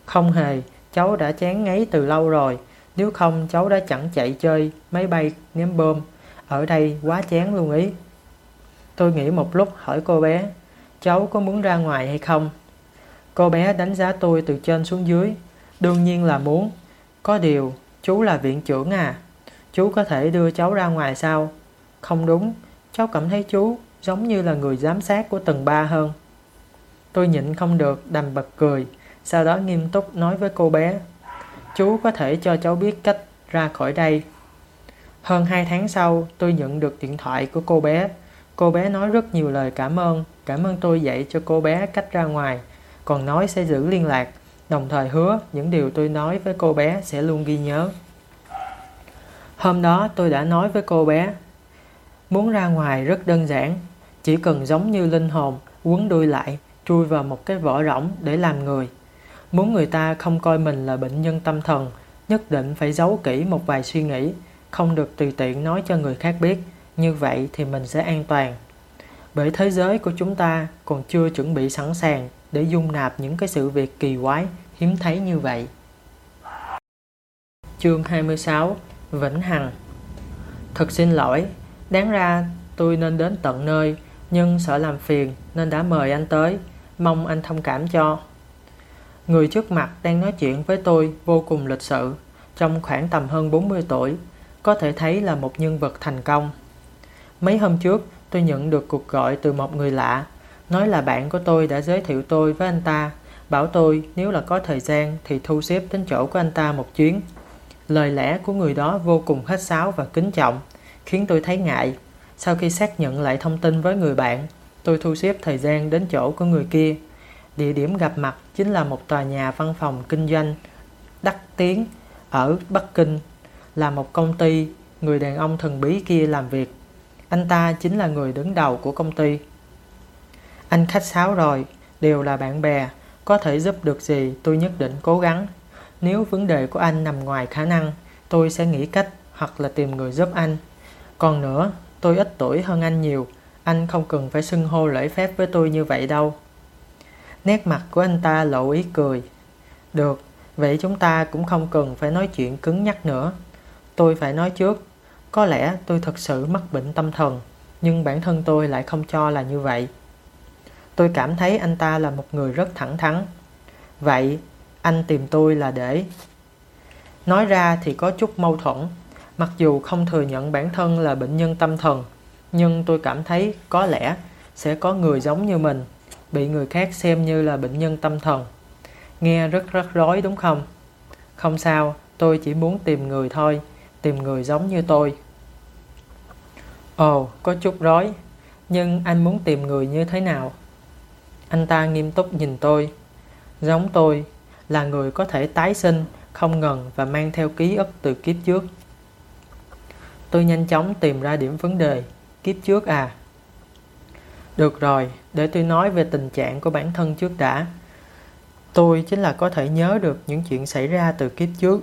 Không hề, cháu đã chán ngấy từ lâu rồi, nếu không cháu đã chẳng chạy chơi máy bay ném bom. Ở đây quá chán luôn ý. Tôi nghĩ một lúc hỏi cô bé, cháu có muốn ra ngoài hay không? Cô bé đánh giá tôi từ trên xuống dưới. Đương nhiên là muốn. Có điều, chú là viện trưởng à. Chú có thể đưa cháu ra ngoài sao? Không đúng, cháu cảm thấy chú giống như là người giám sát của tầng 3 hơn. Tôi nhịn không được, đành bật cười. Sau đó nghiêm túc nói với cô bé, chú có thể cho cháu biết cách ra khỏi đây. Hơn 2 tháng sau, tôi nhận được điện thoại của cô bé. Cô bé nói rất nhiều lời cảm ơn, cảm ơn tôi dạy cho cô bé cách ra ngoài, còn nói sẽ giữ liên lạc, đồng thời hứa những điều tôi nói với cô bé sẽ luôn ghi nhớ. Hôm đó tôi đã nói với cô bé, muốn ra ngoài rất đơn giản, chỉ cần giống như linh hồn, quấn đuôi lại, chui vào một cái vỏ rỗng để làm người. Muốn người ta không coi mình là bệnh nhân tâm thần, nhất định phải giấu kỹ một vài suy nghĩ, không được tùy tiện nói cho người khác biết, như vậy thì mình sẽ an toàn. Bởi thế giới của chúng ta còn chưa chuẩn bị sẵn sàng để dung nạp những cái sự việc kỳ quái, hiếm thấy như vậy. Chương 26 Vĩnh Hằng Thật xin lỗi, đáng ra tôi nên đến tận nơi, nhưng sợ làm phiền nên đã mời anh tới, mong anh thông cảm cho. Người trước mặt đang nói chuyện với tôi vô cùng lịch sự, trong khoảng tầm hơn 40 tuổi, có thể thấy là một nhân vật thành công. Mấy hôm trước, tôi nhận được cuộc gọi từ một người lạ, nói là bạn của tôi đã giới thiệu tôi với anh ta, bảo tôi nếu là có thời gian thì thu xếp đến chỗ của anh ta một chuyến. Lời lẽ của người đó vô cùng khách sáo và kính trọng, khiến tôi thấy ngại. Sau khi xác nhận lại thông tin với người bạn, tôi thu xếp thời gian đến chỗ của người kia. Địa điểm gặp mặt chính là một tòa nhà văn phòng kinh doanh đắc tiếng ở Bắc Kinh, là một công ty người đàn ông thần bí kia làm việc. Anh ta chính là người đứng đầu của công ty. Anh khách sáo rồi, đều là bạn bè, có thể giúp được gì tôi nhất định cố gắng. Nếu vấn đề của anh nằm ngoài khả năng, tôi sẽ nghĩ cách hoặc là tìm người giúp anh. Còn nữa, tôi ít tuổi hơn anh nhiều, anh không cần phải xưng hô lễ phép với tôi như vậy đâu. Nét mặt của anh ta lộ ý cười. Được, vậy chúng ta cũng không cần phải nói chuyện cứng nhắc nữa. Tôi phải nói trước, có lẽ tôi thật sự mắc bệnh tâm thần, nhưng bản thân tôi lại không cho là như vậy. Tôi cảm thấy anh ta là một người rất thẳng thắn. Vậy, anh tìm tôi là để... Nói ra thì có chút mâu thuẫn. Mặc dù không thừa nhận bản thân là bệnh nhân tâm thần, nhưng tôi cảm thấy có lẽ sẽ có người giống như mình, bị người khác xem như là bệnh nhân tâm thần. Nghe rất rắc rối đúng không? Không sao, Tôi chỉ muốn tìm người thôi, tìm người giống như tôi. Ồ, có chút rối, nhưng anh muốn tìm người như thế nào? Anh ta nghiêm túc nhìn tôi. Giống tôi, là người có thể tái sinh, không ngần và mang theo ký ức từ kiếp trước. Tôi nhanh chóng tìm ra điểm vấn đề. Kiếp trước à? Được rồi, để tôi nói về tình trạng của bản thân trước đã. Tôi chính là có thể nhớ được những chuyện xảy ra từ kiếp trước.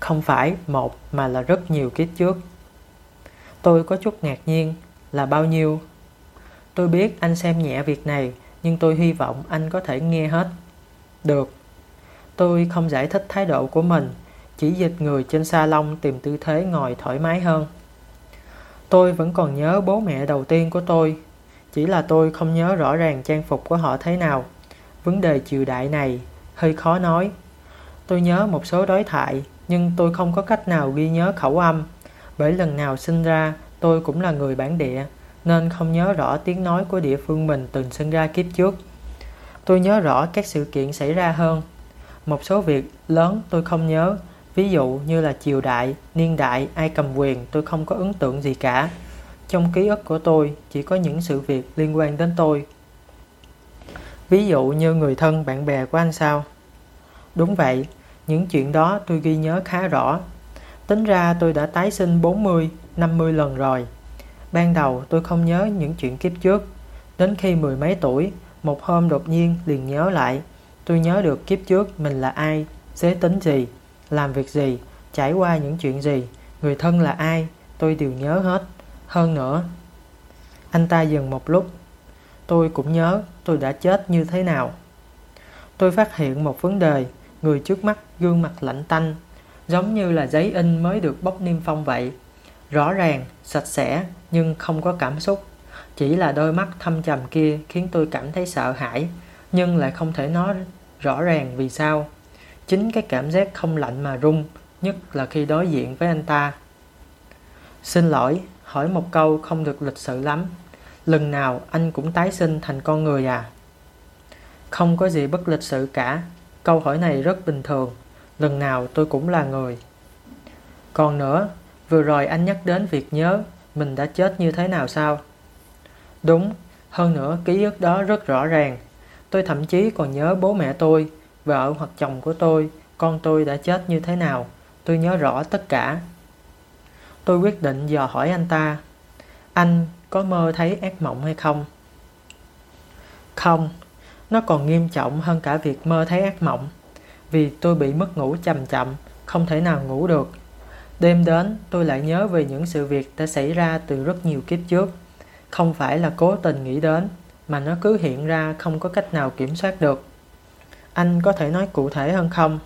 Không phải một mà là rất nhiều kiếp trước. Tôi có chút ngạc nhiên là bao nhiêu. Tôi biết anh xem nhẹ việc này, nhưng tôi hy vọng anh có thể nghe hết. Được. Tôi không giải thích thái độ của mình, chỉ dịch người trên salon tìm tư thế ngồi thoải mái hơn. Tôi vẫn còn nhớ bố mẹ đầu tiên của tôi, chỉ là tôi không nhớ rõ ràng trang phục của họ thế nào. Vấn đề triều đại này hơi khó nói. Tôi nhớ một số đối thoại, nhưng tôi không có cách nào ghi nhớ khẩu âm, bởi lần nào sinh ra tôi cũng là người bản địa, nên không nhớ rõ tiếng nói của địa phương mình từng sinh ra kiếp trước. Tôi nhớ rõ các sự kiện xảy ra hơn. Một số việc lớn tôi không nhớ, ví dụ như là triều đại, niên đại, ai cầm quyền tôi không có ấn tượng gì cả. Trong ký ức của tôi chỉ có những sự việc liên quan đến tôi. Ví dụ như người thân bạn bè của anh sao? Đúng vậy, những chuyện đó tôi ghi nhớ khá rõ. Tính ra tôi đã tái sinh 40, 50 lần rồi. Ban đầu tôi không nhớ những chuyện kiếp trước. Đến khi mười mấy tuổi, một hôm đột nhiên liền nhớ lại. Tôi nhớ được kiếp trước mình là ai, giới tính gì, làm việc gì, trải qua những chuyện gì, người thân là ai, tôi đều nhớ hết. Hơn nữa, anh ta dừng một lúc. Tôi cũng nhớ tôi đã chết như thế nào. Tôi phát hiện một vấn đề, người trước mắt gương mặt lạnh tanh, giống như là giấy in mới được bóc niêm phong vậy. Rõ ràng, sạch sẽ nhưng không có cảm xúc. Chỉ là đôi mắt thâm trầm kia khiến tôi cảm thấy sợ hãi, nhưng lại không thể nói rõ ràng vì sao. Chính cái cảm giác không lạnh mà run, nhất là khi đối diện với anh ta. Xin lỗi, hỏi một câu không được lịch sự lắm. Lần nào anh cũng tái sinh thành con người à? Không có gì bất lịch sự cả. Câu hỏi này rất bình thường. Lần nào tôi cũng là người. Còn nữa, vừa rồi anh nhắc đến việc nhớ mình đã chết như thế nào sao? Đúng, hơn nữa ký ức đó rất rõ ràng. Tôi thậm chí còn nhớ bố mẹ tôi, vợ hoặc chồng của tôi, con tôi đã chết như thế nào. Tôi nhớ rõ tất cả. Tôi quyết định dò hỏi anh ta. Anh có mơ thấy ác mộng hay không? Không, nó còn nghiêm trọng hơn cả việc mơ thấy ác mộng. Vì tôi bị mất ngủ chậm chậm, không thể nào ngủ được. Đêm đến, tôi lại nhớ về những sự việc đã xảy ra từ rất nhiều kiếp trước. Không phải là cố tình nghĩ đến, mà nó cứ hiện ra không có cách nào kiểm soát được. Anh có thể nói cụ thể hơn không?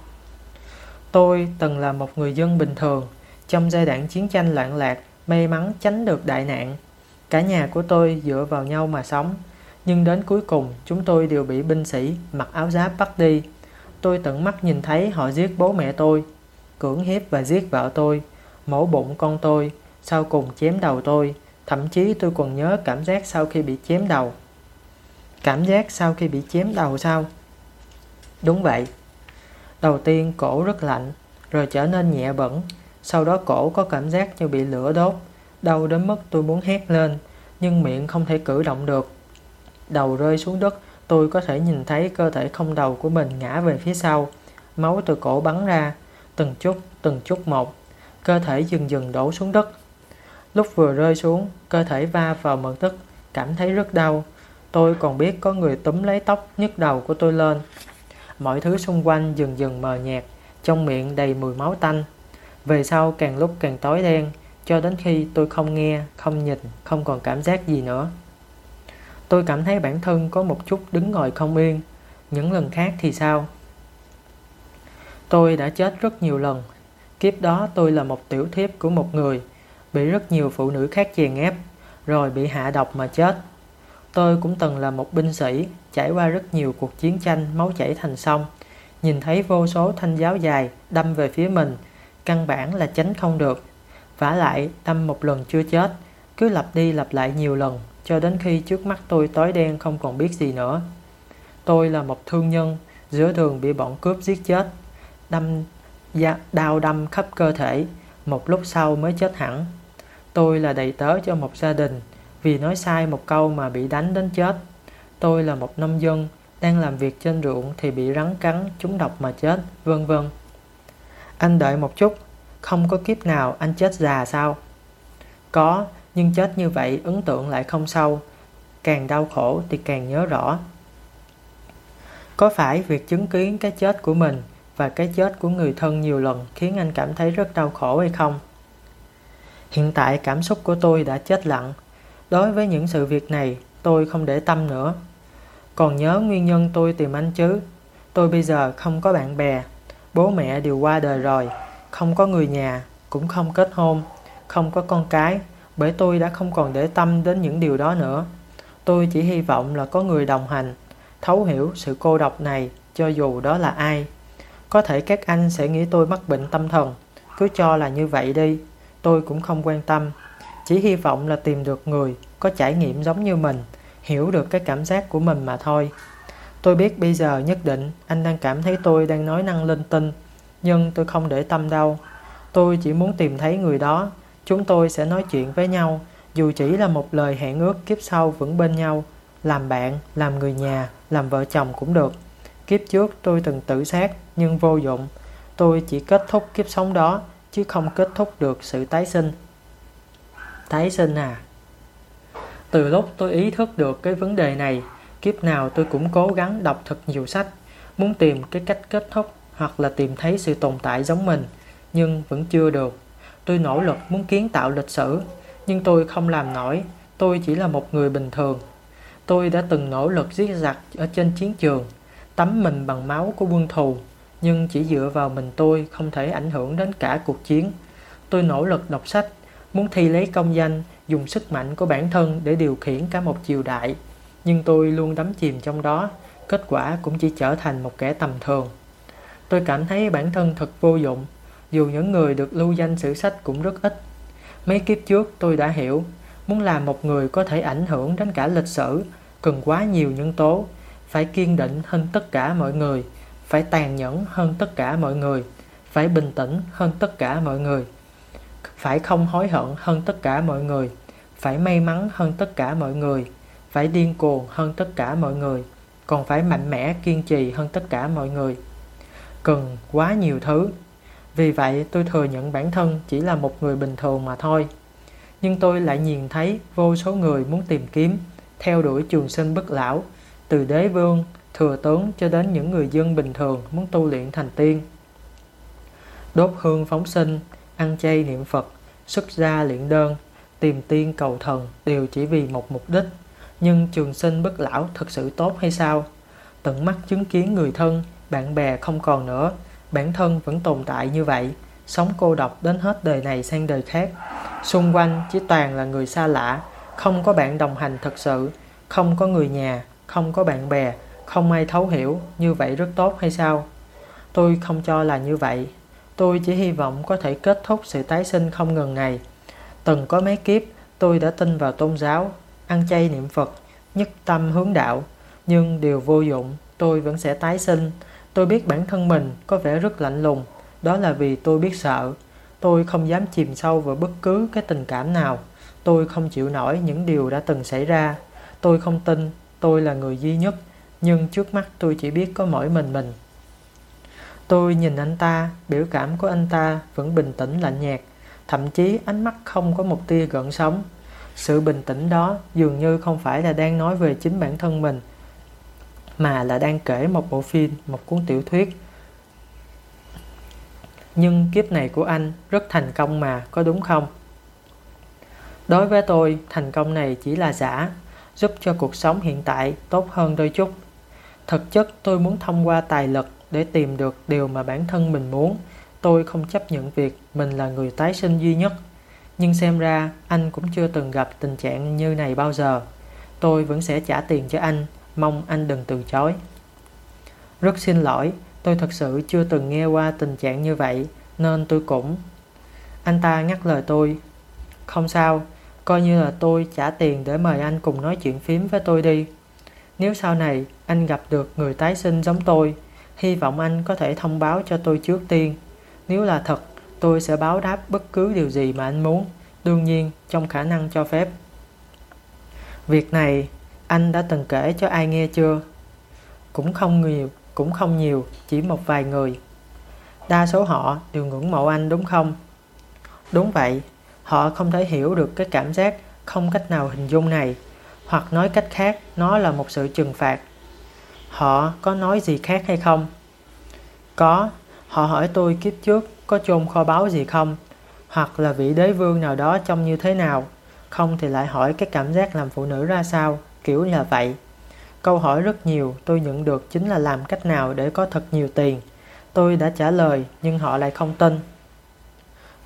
Tôi từng là một người dân bình thường, trong giai đoạn chiến tranh loạn lạc, may mắn tránh được đại nạn. Cả nhà của tôi dựa vào nhau mà sống, nhưng đến cuối cùng chúng tôi đều bị binh sĩ mặc áo giáp bắt đi. Tôi tận mắt nhìn thấy họ giết bố mẹ tôi, cưỡng hiếp và giết vợ tôi, mổ bụng con tôi, sau cùng chém đầu tôi. Thậm chí tôi còn nhớ cảm giác sau khi bị chém đầu. Cảm giác sau khi bị chém đầu sao? Đúng vậy. Đầu tiên cổ rất lạnh, rồi trở nên nhẹ bẩn. Sau đó cổ có cảm giác như bị lửa đốt, đau đến mức tôi muốn hét lên, nhưng miệng không thể cử động được. Đầu rơi xuống đất, tôi có thể nhìn thấy cơ thể không đầu của mình ngã về phía sau. Máu từ cổ bắn ra, từng chút, từng chút một. Cơ thể dần dần đổ xuống đất. Lúc vừa rơi xuống, cơ thể va vào mật đất, cảm thấy rất đau. Tôi còn biết có người túm lấy tóc nhức đầu của tôi lên. Mọi thứ xung quanh dần dần mờ nhạt, trong miệng đầy mùi máu tanh. Về sau càng lúc càng tối đen, cho đến khi tôi không nghe, không nhìn, không còn cảm giác gì nữa. Tôi cảm thấy bản thân có một chút đứng ngồi không yên. Những lần khác thì sao? Tôi đã chết rất nhiều lần. Kiếp đó tôi là một tiểu thiếp của một người, bị rất nhiều phụ nữ khác chèn ép, rồi bị hạ độc mà chết. Tôi cũng từng là một binh sĩ, trải qua rất nhiều cuộc chiến tranh máu chảy thành sông, nhìn thấy vô số thanh giáo dài đâm về phía mình, căn bản là tránh không được. vả lại, đâm một lần chưa chết, cứ lặp đi lặp lại nhiều lần, cho đến khi trước mắt tôi tối đen không còn biết gì nữa. Tôi là một thương nhân, giữa đường bị bọn cướp giết chết, đâm đau đâm khắp cơ thể, một lúc sau mới chết hẳn. Tôi là đầy tớ cho một gia đình, vì nói sai một câu mà bị đánh đến chết. Tôi là một nông dân, đang làm việc trên ruộng thì bị rắn cắn, trúng độc mà chết, vân vân. Anh đợi một chút, không có kiếp nào anh chết già sao? Có, nhưng chết như vậy ấn tượng lại không sâu, càng đau khổ thì càng nhớ rõ. Có phải việc chứng kiến cái chết của mình và cái chết của người thân nhiều lần khiến anh cảm thấy rất đau khổ hay không? Hiện tại cảm xúc của tôi đã chết lặng. Đối với những sự việc này, tôi không để tâm nữa. Còn nhớ nguyên nhân tôi tìm anh chứ? Tôi bây giờ không có bạn bè, bố mẹ đều qua đời rồi, không có người nhà, cũng không kết hôn, không có con cái, bởi tôi đã không còn để tâm đến những điều đó nữa. Tôi chỉ hy vọng là có người đồng hành, thấu hiểu sự cô độc này cho dù đó là ai. Có thể các anh sẽ nghĩ tôi mắc bệnh tâm thần, cứ cho là như vậy đi, tôi cũng không quan tâm. Chỉ hy vọng là tìm được người có trải nghiệm giống như mình, hiểu được cái cảm giác của mình mà thôi. Tôi biết bây giờ nhất định anh đang cảm thấy tôi đang nói năng linh tinh, nhưng tôi không để tâm đâu. Tôi chỉ muốn tìm thấy người đó, chúng tôi sẽ nói chuyện với nhau, dù chỉ là một lời hẹn ước kiếp sau vẫn bên nhau, làm bạn, làm người nhà, làm vợ chồng cũng được. Kiếp trước tôi từng tự sát nhưng vô dụng. Tôi chỉ kết thúc kiếp sống đó chứ không kết thúc được sự tái sinh. Tái sinh à? Từ lúc tôi ý thức được cái vấn đề này, kiếp nào tôi cũng cố gắng đọc thật nhiều sách, muốn tìm cái cách kết thúc hoặc là tìm thấy sự tồn tại giống mình, nhưng vẫn chưa được. Tôi nỗ lực muốn kiến tạo lịch sử, nhưng tôi không làm nổi, tôi chỉ là một người bình thường. Tôi đã từng nỗ lực giết giặc ở trên chiến trường, tắm mình bằng máu của quân thù, nhưng chỉ dựa vào mình tôi không thể ảnh hưởng đến cả cuộc chiến. Tôi nỗ lực đọc sách, muốn thi lấy công danh, dùng sức mạnh của bản thân để điều khiển cả một triều đại. Nhưng tôi luôn đắm chìm trong đó, kết quả cũng chỉ trở thành một kẻ tầm thường. Tôi cảm thấy bản thân thật vô dụng, dù những người được lưu danh sử sách cũng rất ít. Mấy kiếp trước tôi đã hiểu, muốn làm một người có thể ảnh hưởng đến cả lịch sử, cần quá nhiều nhân tố, phải kiên định hơn tất cả mọi người, phải tàn nhẫn hơn tất cả mọi người, phải bình tĩnh hơn tất cả mọi người, phải không hối hận hơn tất cả mọi người, phải may mắn hơn tất cả mọi người, phải điên cuồng hơn tất cả mọi người, còn phải mạnh mẽ kiên trì hơn tất cả mọi người. Cần quá nhiều thứ. Vì vậy tôi thừa nhận bản thân chỉ là một người bình thường mà thôi. Nhưng tôi lại nhìn thấy vô số người muốn tìm kiếm, theo đuổi trường sinh bất lão, từ đế vương, thừa tướng cho đến những người dân bình thường muốn tu luyện thành tiên. Đốt hương phóng sinh, ăn chay niệm Phật, xuất gia luyện đơn, tìm tiên cầu thần đều chỉ vì một mục đích. Nhưng trường sinh bất lão thực sự tốt hay sao? Tận mắt chứng kiến người thân, bạn bè không còn nữa, bản thân vẫn tồn tại như vậy, sống cô độc đến hết đời này sang đời khác. Xung quanh chỉ toàn là người xa lạ, không có bạn đồng hành thật sự, không có người nhà, không có bạn bè, không ai thấu hiểu, như vậy rất tốt hay sao? Tôi không cho là như vậy. Tôi chỉ hy vọng có thể kết thúc sự tái sinh không ngừng ngày. Từng có mấy kiếp, tôi đã tin vào tôn giáo, ăn chay niệm Phật, nhất tâm hướng đạo. Nhưng điều vô dụng, tôi vẫn sẽ tái sinh. Tôi biết bản thân mình có vẻ rất lạnh lùng. Đó là vì tôi biết sợ. Tôi không dám chìm sâu vào bất cứ cái tình cảm nào. Tôi không chịu nổi những điều đã từng xảy ra. Tôi không tin tôi là người duy nhất nhưng trước mắt tôi chỉ biết có mỗi mình mình. Tôi nhìn anh ta, biểu cảm của anh ta vẫn bình tĩnh lạnh nhạt, thậm chí ánh mắt không có một tia gợn sóng. Sự bình tĩnh đó dường như không phải là đang nói về chính bản thân mình, mà là đang kể một bộ phim, một cuốn tiểu thuyết. Nhưng kiếp này của anh rất thành công mà, có đúng không? Đối với tôi, thành công này chỉ là giả, giúp cho cuộc sống hiện tại tốt hơn đôi chút. Thực chất tôi muốn thông qua tài lực để tìm được điều mà bản thân mình muốn. Tôi không chấp nhận việc mình là người tái sinh duy nhất. Nhưng xem ra anh cũng chưa từng gặp tình trạng như này bao giờ. Tôi vẫn sẽ trả tiền cho anh, mong anh đừng từ chối. Rất xin lỗi, tôi thật sự chưa từng nghe qua tình trạng như vậy, nên tôi cũng... Anh ta ngắt lời tôi. Không sao, coi như là tôi trả tiền để mời anh cùng nói chuyện phím với tôi đi. Nếu sau này anh gặp được người tái sinh giống tôi, hy vọng anh có thể thông báo cho tôi trước tiên. Nếu là thật, tôi sẽ báo đáp bất cứ điều gì mà anh muốn, đương nhiên trong khả năng cho phép. Việc này anh đã từng kể cho ai nghe chưa? Cũng không nhiều, cũng không nhiều, chỉ một vài người. Đa số họ đều ngưỡng mộ anh đúng không? Đúng vậy, họ không thể hiểu được cái cảm giác không cách nào hình dung này, hoặc nói cách khác, nó là một sự trừng phạt. Họ có nói gì khác hay không? Có, họ hỏi tôi kiếp trước có chôn kho báu gì không? Hoặc là vị đế vương nào đó trông như thế nào? Không thì lại hỏi cái cảm giác làm phụ nữ ra sao, kiểu là vậy. Câu hỏi rất nhiều tôi nhận được chính là làm cách nào để có thật nhiều tiền. Tôi đã trả lời nhưng họ lại không tin.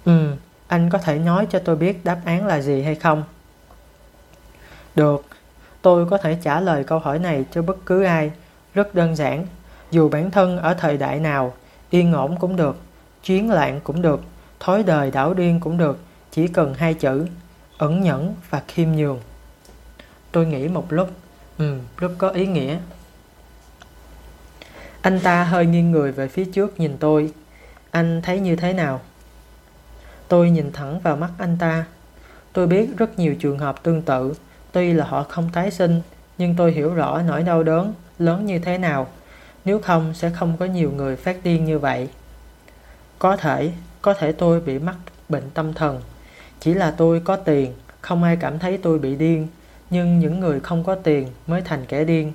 Ừ, anh có thể nói cho tôi biết đáp án là gì hay không? Được, tôi có thể trả lời câu hỏi này cho bất cứ ai. Rất đơn giản, dù bản thân ở thời đại nào, yên ổn cũng được, chuyến loạn cũng được, thói đời đảo điên cũng được, chỉ cần hai chữ, ẩn nhẫn và khiêm nhường. Tôi nghĩ một lúc, ừ, rất có ý nghĩa. Anh ta hơi nghiêng người về phía trước nhìn tôi. Anh thấy như thế nào? Tôi nhìn thẳng vào mắt anh ta. Tôi biết rất nhiều trường hợp tương tự, tuy là họ không tái sinh, nhưng tôi hiểu rõ nỗi đau đớn lớn như thế nào. Nếu không sẽ không có nhiều người phát điên như vậy. Có thể, có thể tôi bị mắc bệnh tâm thần. Chỉ là tôi có tiền, không ai cảm thấy tôi bị điên. Nhưng những người không có tiền mới thành kẻ điên.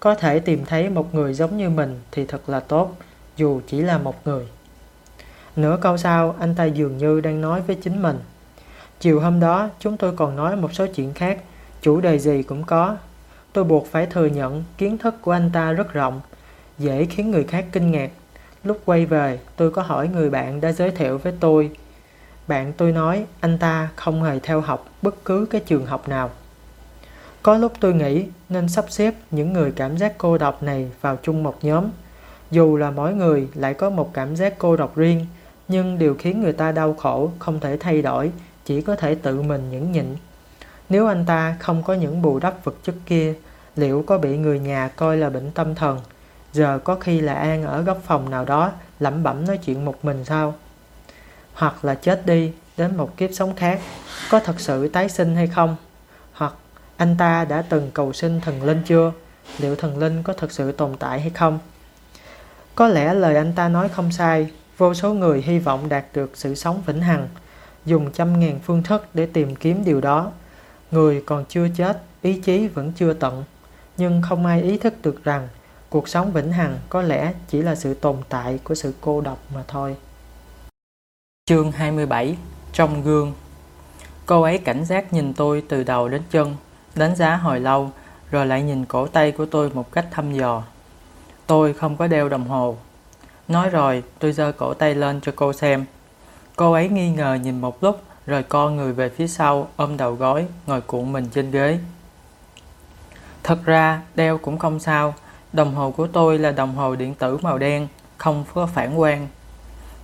Có thể tìm thấy một người giống như mình thì thật là tốt, dù chỉ là một người. Nửa câu sau, anh ta dường như đang nói với chính mình. Chiều hôm đó, chúng tôi còn nói một số chuyện khác, chủ đề gì cũng có. Tôi buộc phải thừa nhận kiến thức của anh ta rất rộng, dễ khiến người khác kinh ngạc. Lúc quay về, tôi có hỏi người bạn đã giới thiệu với tôi. Bạn tôi nói anh ta không hề theo học bất cứ cái trường học nào. Có lúc tôi nghĩ nên sắp xếp những người cảm giác cô độc này vào chung một nhóm. Dù là mỗi người lại có một cảm giác cô độc riêng, nhưng điều khiến người ta đau khổ không thể thay đổi, chỉ có thể tự mình nhẫn nhịn. Nếu anh ta không có những bù đắp vật chất kia, liệu có bị người nhà coi là bệnh tâm thần? Giờ có khi là An ở góc phòng nào đó lẩm bẩm nói chuyện một mình sao? Hoặc là chết đi đến một kiếp sống khác, có thật sự tái sinh hay không? Anh ta đã từng cầu xin thần linh chưa? Liệu thần linh có thật sự tồn tại hay không? Có lẽ lời anh ta nói không sai, vô số người hy vọng đạt được sự sống vĩnh hằng, dùng trăm ngàn phương thức để tìm kiếm điều đó. Người còn chưa chết, ý chí vẫn chưa tận, nhưng không ai ý thức được rằng cuộc sống vĩnh hằng có lẽ chỉ là sự tồn tại của sự cô độc mà thôi. Chương 27 Trong gương Cô ấy cảnh giác nhìn tôi từ đầu đến chân, đánh giá hồi lâu, rồi lại nhìn cổ tay của tôi một cách thăm dò. Tôi không có đeo đồng hồ. Nói rồi, tôi giơ cổ tay lên cho cô xem. Cô ấy nghi ngờ nhìn một lúc, rồi co người về phía sau, ôm đầu gối, ngồi cuộn mình trên ghế. Thật ra, đeo cũng không sao. Đồng hồ của tôi là đồng hồ điện tử màu đen, không có phản quang.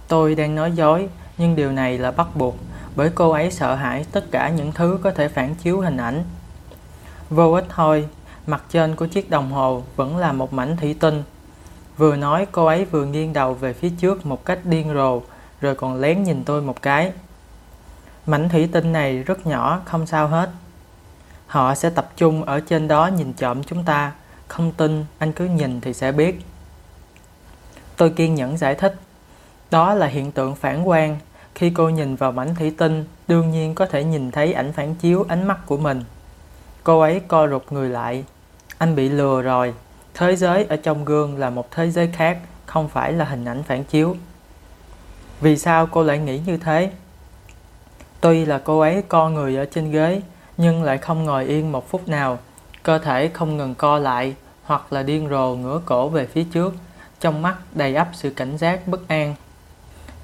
Tôi đang nói dối, nhưng điều này là bắt buộc, bởi cô ấy sợ hãi tất cả những thứ có thể phản chiếu hình ảnh. Vô ích thôi, mặt trên của chiếc đồng hồ vẫn là một mảnh thủy tinh. Vừa nói cô ấy vừa nghiêng đầu về phía trước một cách điên rồ, rồi còn lén nhìn tôi một cái. Mảnh thủy tinh này rất nhỏ, không sao hết. Họ sẽ tập trung ở trên đó nhìn trộm chúng ta. Không tin, anh cứ nhìn thì sẽ biết. Tôi kiên nhẫn giải thích. Đó là hiện tượng phản quang. Khi cô nhìn vào mảnh thủy tinh, đương nhiên có thể nhìn thấy ảnh phản chiếu ánh mắt của mình. Cô ấy co rụt người lại. Anh bị lừa rồi. Thế giới ở trong gương là một thế giới khác, không phải là hình ảnh phản chiếu. Vì sao cô lại nghĩ như thế? Tuy là cô ấy co người ở trên ghế, nhưng lại không ngồi yên một phút nào. Cơ thể không ngừng co lại, hoặc là điên rồ ngửa cổ về phía trước, trong mắt đầy ắp sự cảnh giác bất an.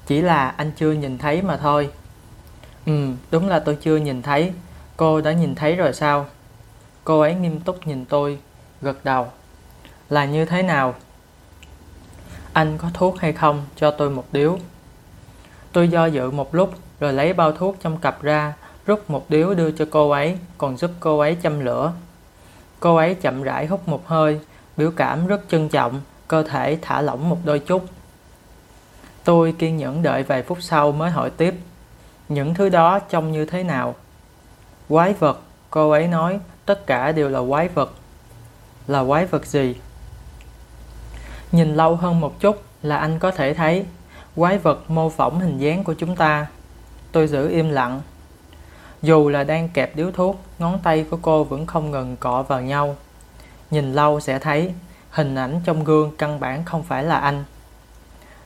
Chỉ là anh chưa nhìn thấy mà thôi. Ừ, đúng là tôi chưa nhìn thấy. Cô đã nhìn thấy rồi sao? Cô ấy nghiêm túc nhìn tôi, gật đầu. Là như thế nào? Anh có thuốc hay không? Cho tôi một điếu. Tôi do dự một lúc rồi lấy bao thuốc trong cặp ra, rút một điếu đưa cho cô ấy, còn giúp cô ấy châm lửa. Cô ấy chậm rãi hút một hơi, biểu cảm rất trân trọng, cơ thể thả lỏng một đôi chút. Tôi kiên nhẫn đợi vài phút sau mới hỏi tiếp. Những thứ đó trông như thế nào? Quái vật, cô ấy nói, tất cả đều là quái vật. Là quái vật gì? Nhìn lâu hơn một chút là anh có thể thấy quái vật mô phỏng hình dáng của chúng ta. Tôi giữ im lặng. Dù là đang kẹp điếu thuốc, ngón tay của cô vẫn không ngừng cọ vào nhau. Nhìn lâu sẽ thấy hình ảnh trong gương căn bản không phải là anh.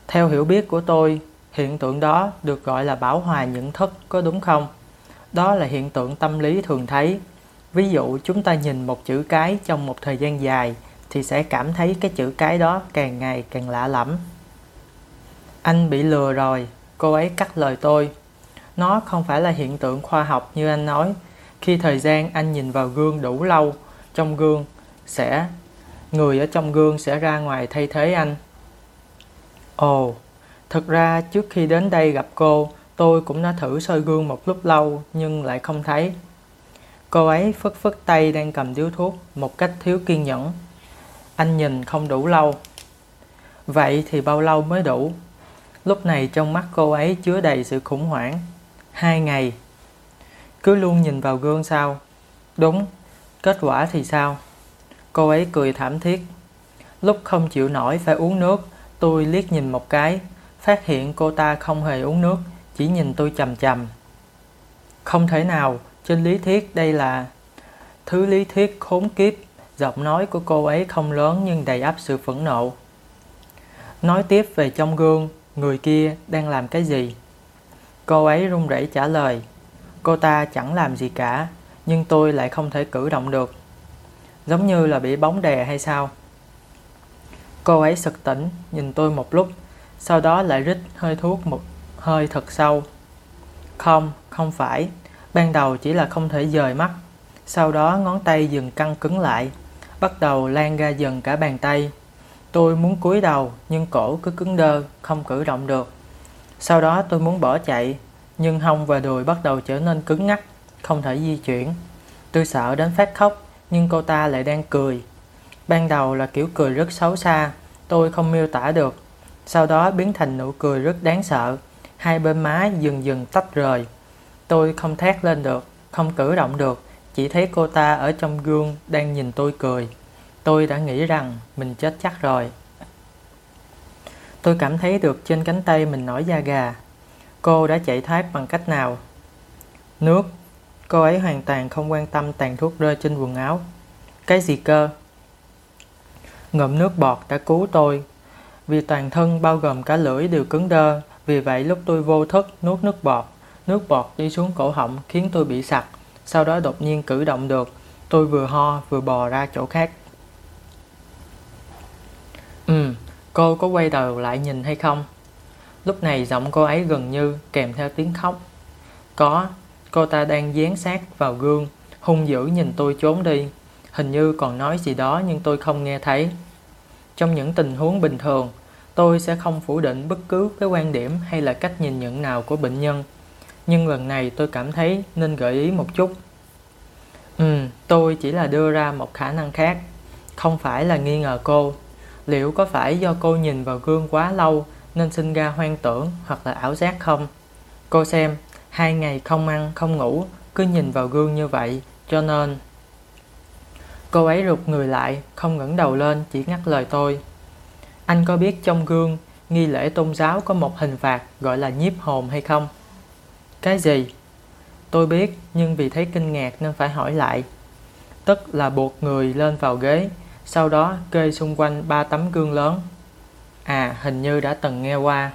Theo hiểu biết của tôi, hiện tượng đó được gọi là bảo hòa nhận thức có đúng không? Đó là hiện tượng tâm lý thường thấy. Ví dụ chúng ta nhìn một chữ cái trong một thời gian dài thì sẽ cảm thấy cái chữ cái đó càng ngày càng lạ lẫm. Anh bị lừa rồi, cô ấy cắt lời tôi. Nó không phải là hiện tượng khoa học như anh nói. Khi thời gian anh nhìn vào gương đủ lâu, trong gương sẽ người ở trong gương sẽ ra ngoài thay thế anh. Ồ, thực ra trước khi đến đây gặp cô, tôi cũng đã thử soi gương một lúc lâu nhưng lại không thấy. Cô ấy phất phất tay đang cầm điếu thuốc một cách thiếu kiên nhẫn. Anh nhìn không đủ lâu. Vậy thì bao lâu mới đủ? Lúc này trong mắt cô ấy chứa đầy sự khủng hoảng. Hai ngày. Cứ luôn nhìn vào gương sao? Đúng. Kết quả thì sao? Cô ấy cười thảm thiết. Lúc không chịu nổi phải uống nước, tôi liếc nhìn một cái, phát hiện cô ta không hề uống nước, chỉ nhìn tôi chầm chầm. Không thể nào, trên lý thuyết đây là thứ lý thuyết khốn kiếp, giọng nói của cô ấy không lớn nhưng đầy ắp sự phẫn nộ. Nói tiếp về trong gương, người kia đang làm cái gì? Cô ấy run rẩy trả lời, cô ta chẳng làm gì cả, nhưng tôi lại không thể cử động được. Giống như là bị bóng đè hay sao? Cô ấy sực tỉnh, nhìn tôi một lúc, sau đó lại rít hơi thuốc một hơi thật sâu. Không, không phải, ban đầu chỉ là không thể dời mắt, sau đó ngón tay dừng căng cứng lại, bắt đầu lan ra dần cả bàn tay. Tôi muốn cúi đầu nhưng cổ cứ cứng đơ, không cử động được. Sau đó tôi muốn bỏ chạy, nhưng hông và đùi bắt đầu trở nên cứng ngắc, không thể di chuyển. Tôi sợ đến phát khóc, nhưng cô ta lại đang cười. Ban đầu là kiểu cười rất xấu xa, tôi không miêu tả được. Sau đó biến thành nụ cười rất đáng sợ, hai bên má dần dần tách rời. Tôi không thét lên được, không cử động được, chỉ thấy cô ta ở trong gương đang nhìn tôi cười. Tôi đã nghĩ rằng mình chết chắc rồi. Tôi cảm thấy được trên cánh tay mình nổi da gà. Cô đã chạy thoát bằng cách nào? Nước. Cô ấy hoàn toàn không quan tâm tàn thuốc rơi trên quần áo. Cái gì cơ? Ngậm nước bọt đã cứu tôi. Vì toàn thân bao gồm cả lưỡi đều cứng đơ, vì vậy lúc tôi vô thức nuốt nước bọt, nước bọt đi xuống cổ họng khiến tôi bị sặc. Sau đó đột nhiên cử động được, tôi vừa ho vừa bò ra chỗ khác. Ừ, cô có quay đầu lại nhìn hay không? Lúc này giọng cô ấy gần như kèm theo tiếng khóc. Có, cô ta đang dán sát vào gương, hung dữ nhìn tôi trốn đi. Hình như còn nói gì đó nhưng tôi không nghe thấy. Trong những tình huống bình thường, tôi sẽ không phủ định bất cứ cái quan điểm hay là cách nhìn nhận nào của bệnh nhân. Nhưng lần này tôi cảm thấy nên gợi ý một chút. Ừ, tôi chỉ là đưa ra một khả năng khác. Không phải là nghi ngờ cô. Liệu có phải do cô nhìn vào gương quá lâu nên sinh ra hoang tưởng hoặc là ảo giác không? Cô xem, hai ngày không ăn, không ngủ, cứ nhìn vào gương như vậy, cho nên... Cô ấy rụt người lại, không ngẩng đầu lên, chỉ ngắt lời tôi. Anh có biết trong gương, nghi lễ tôn giáo có một hình phạt gọi là nhiếp hồn hay không? Cái gì? Tôi biết, nhưng vì thấy kinh ngạc nên phải hỏi lại. Tức là buộc người lên vào ghế, sau đó kê xung quanh ba tấm gương lớn. À, hình như đã từng nghe qua.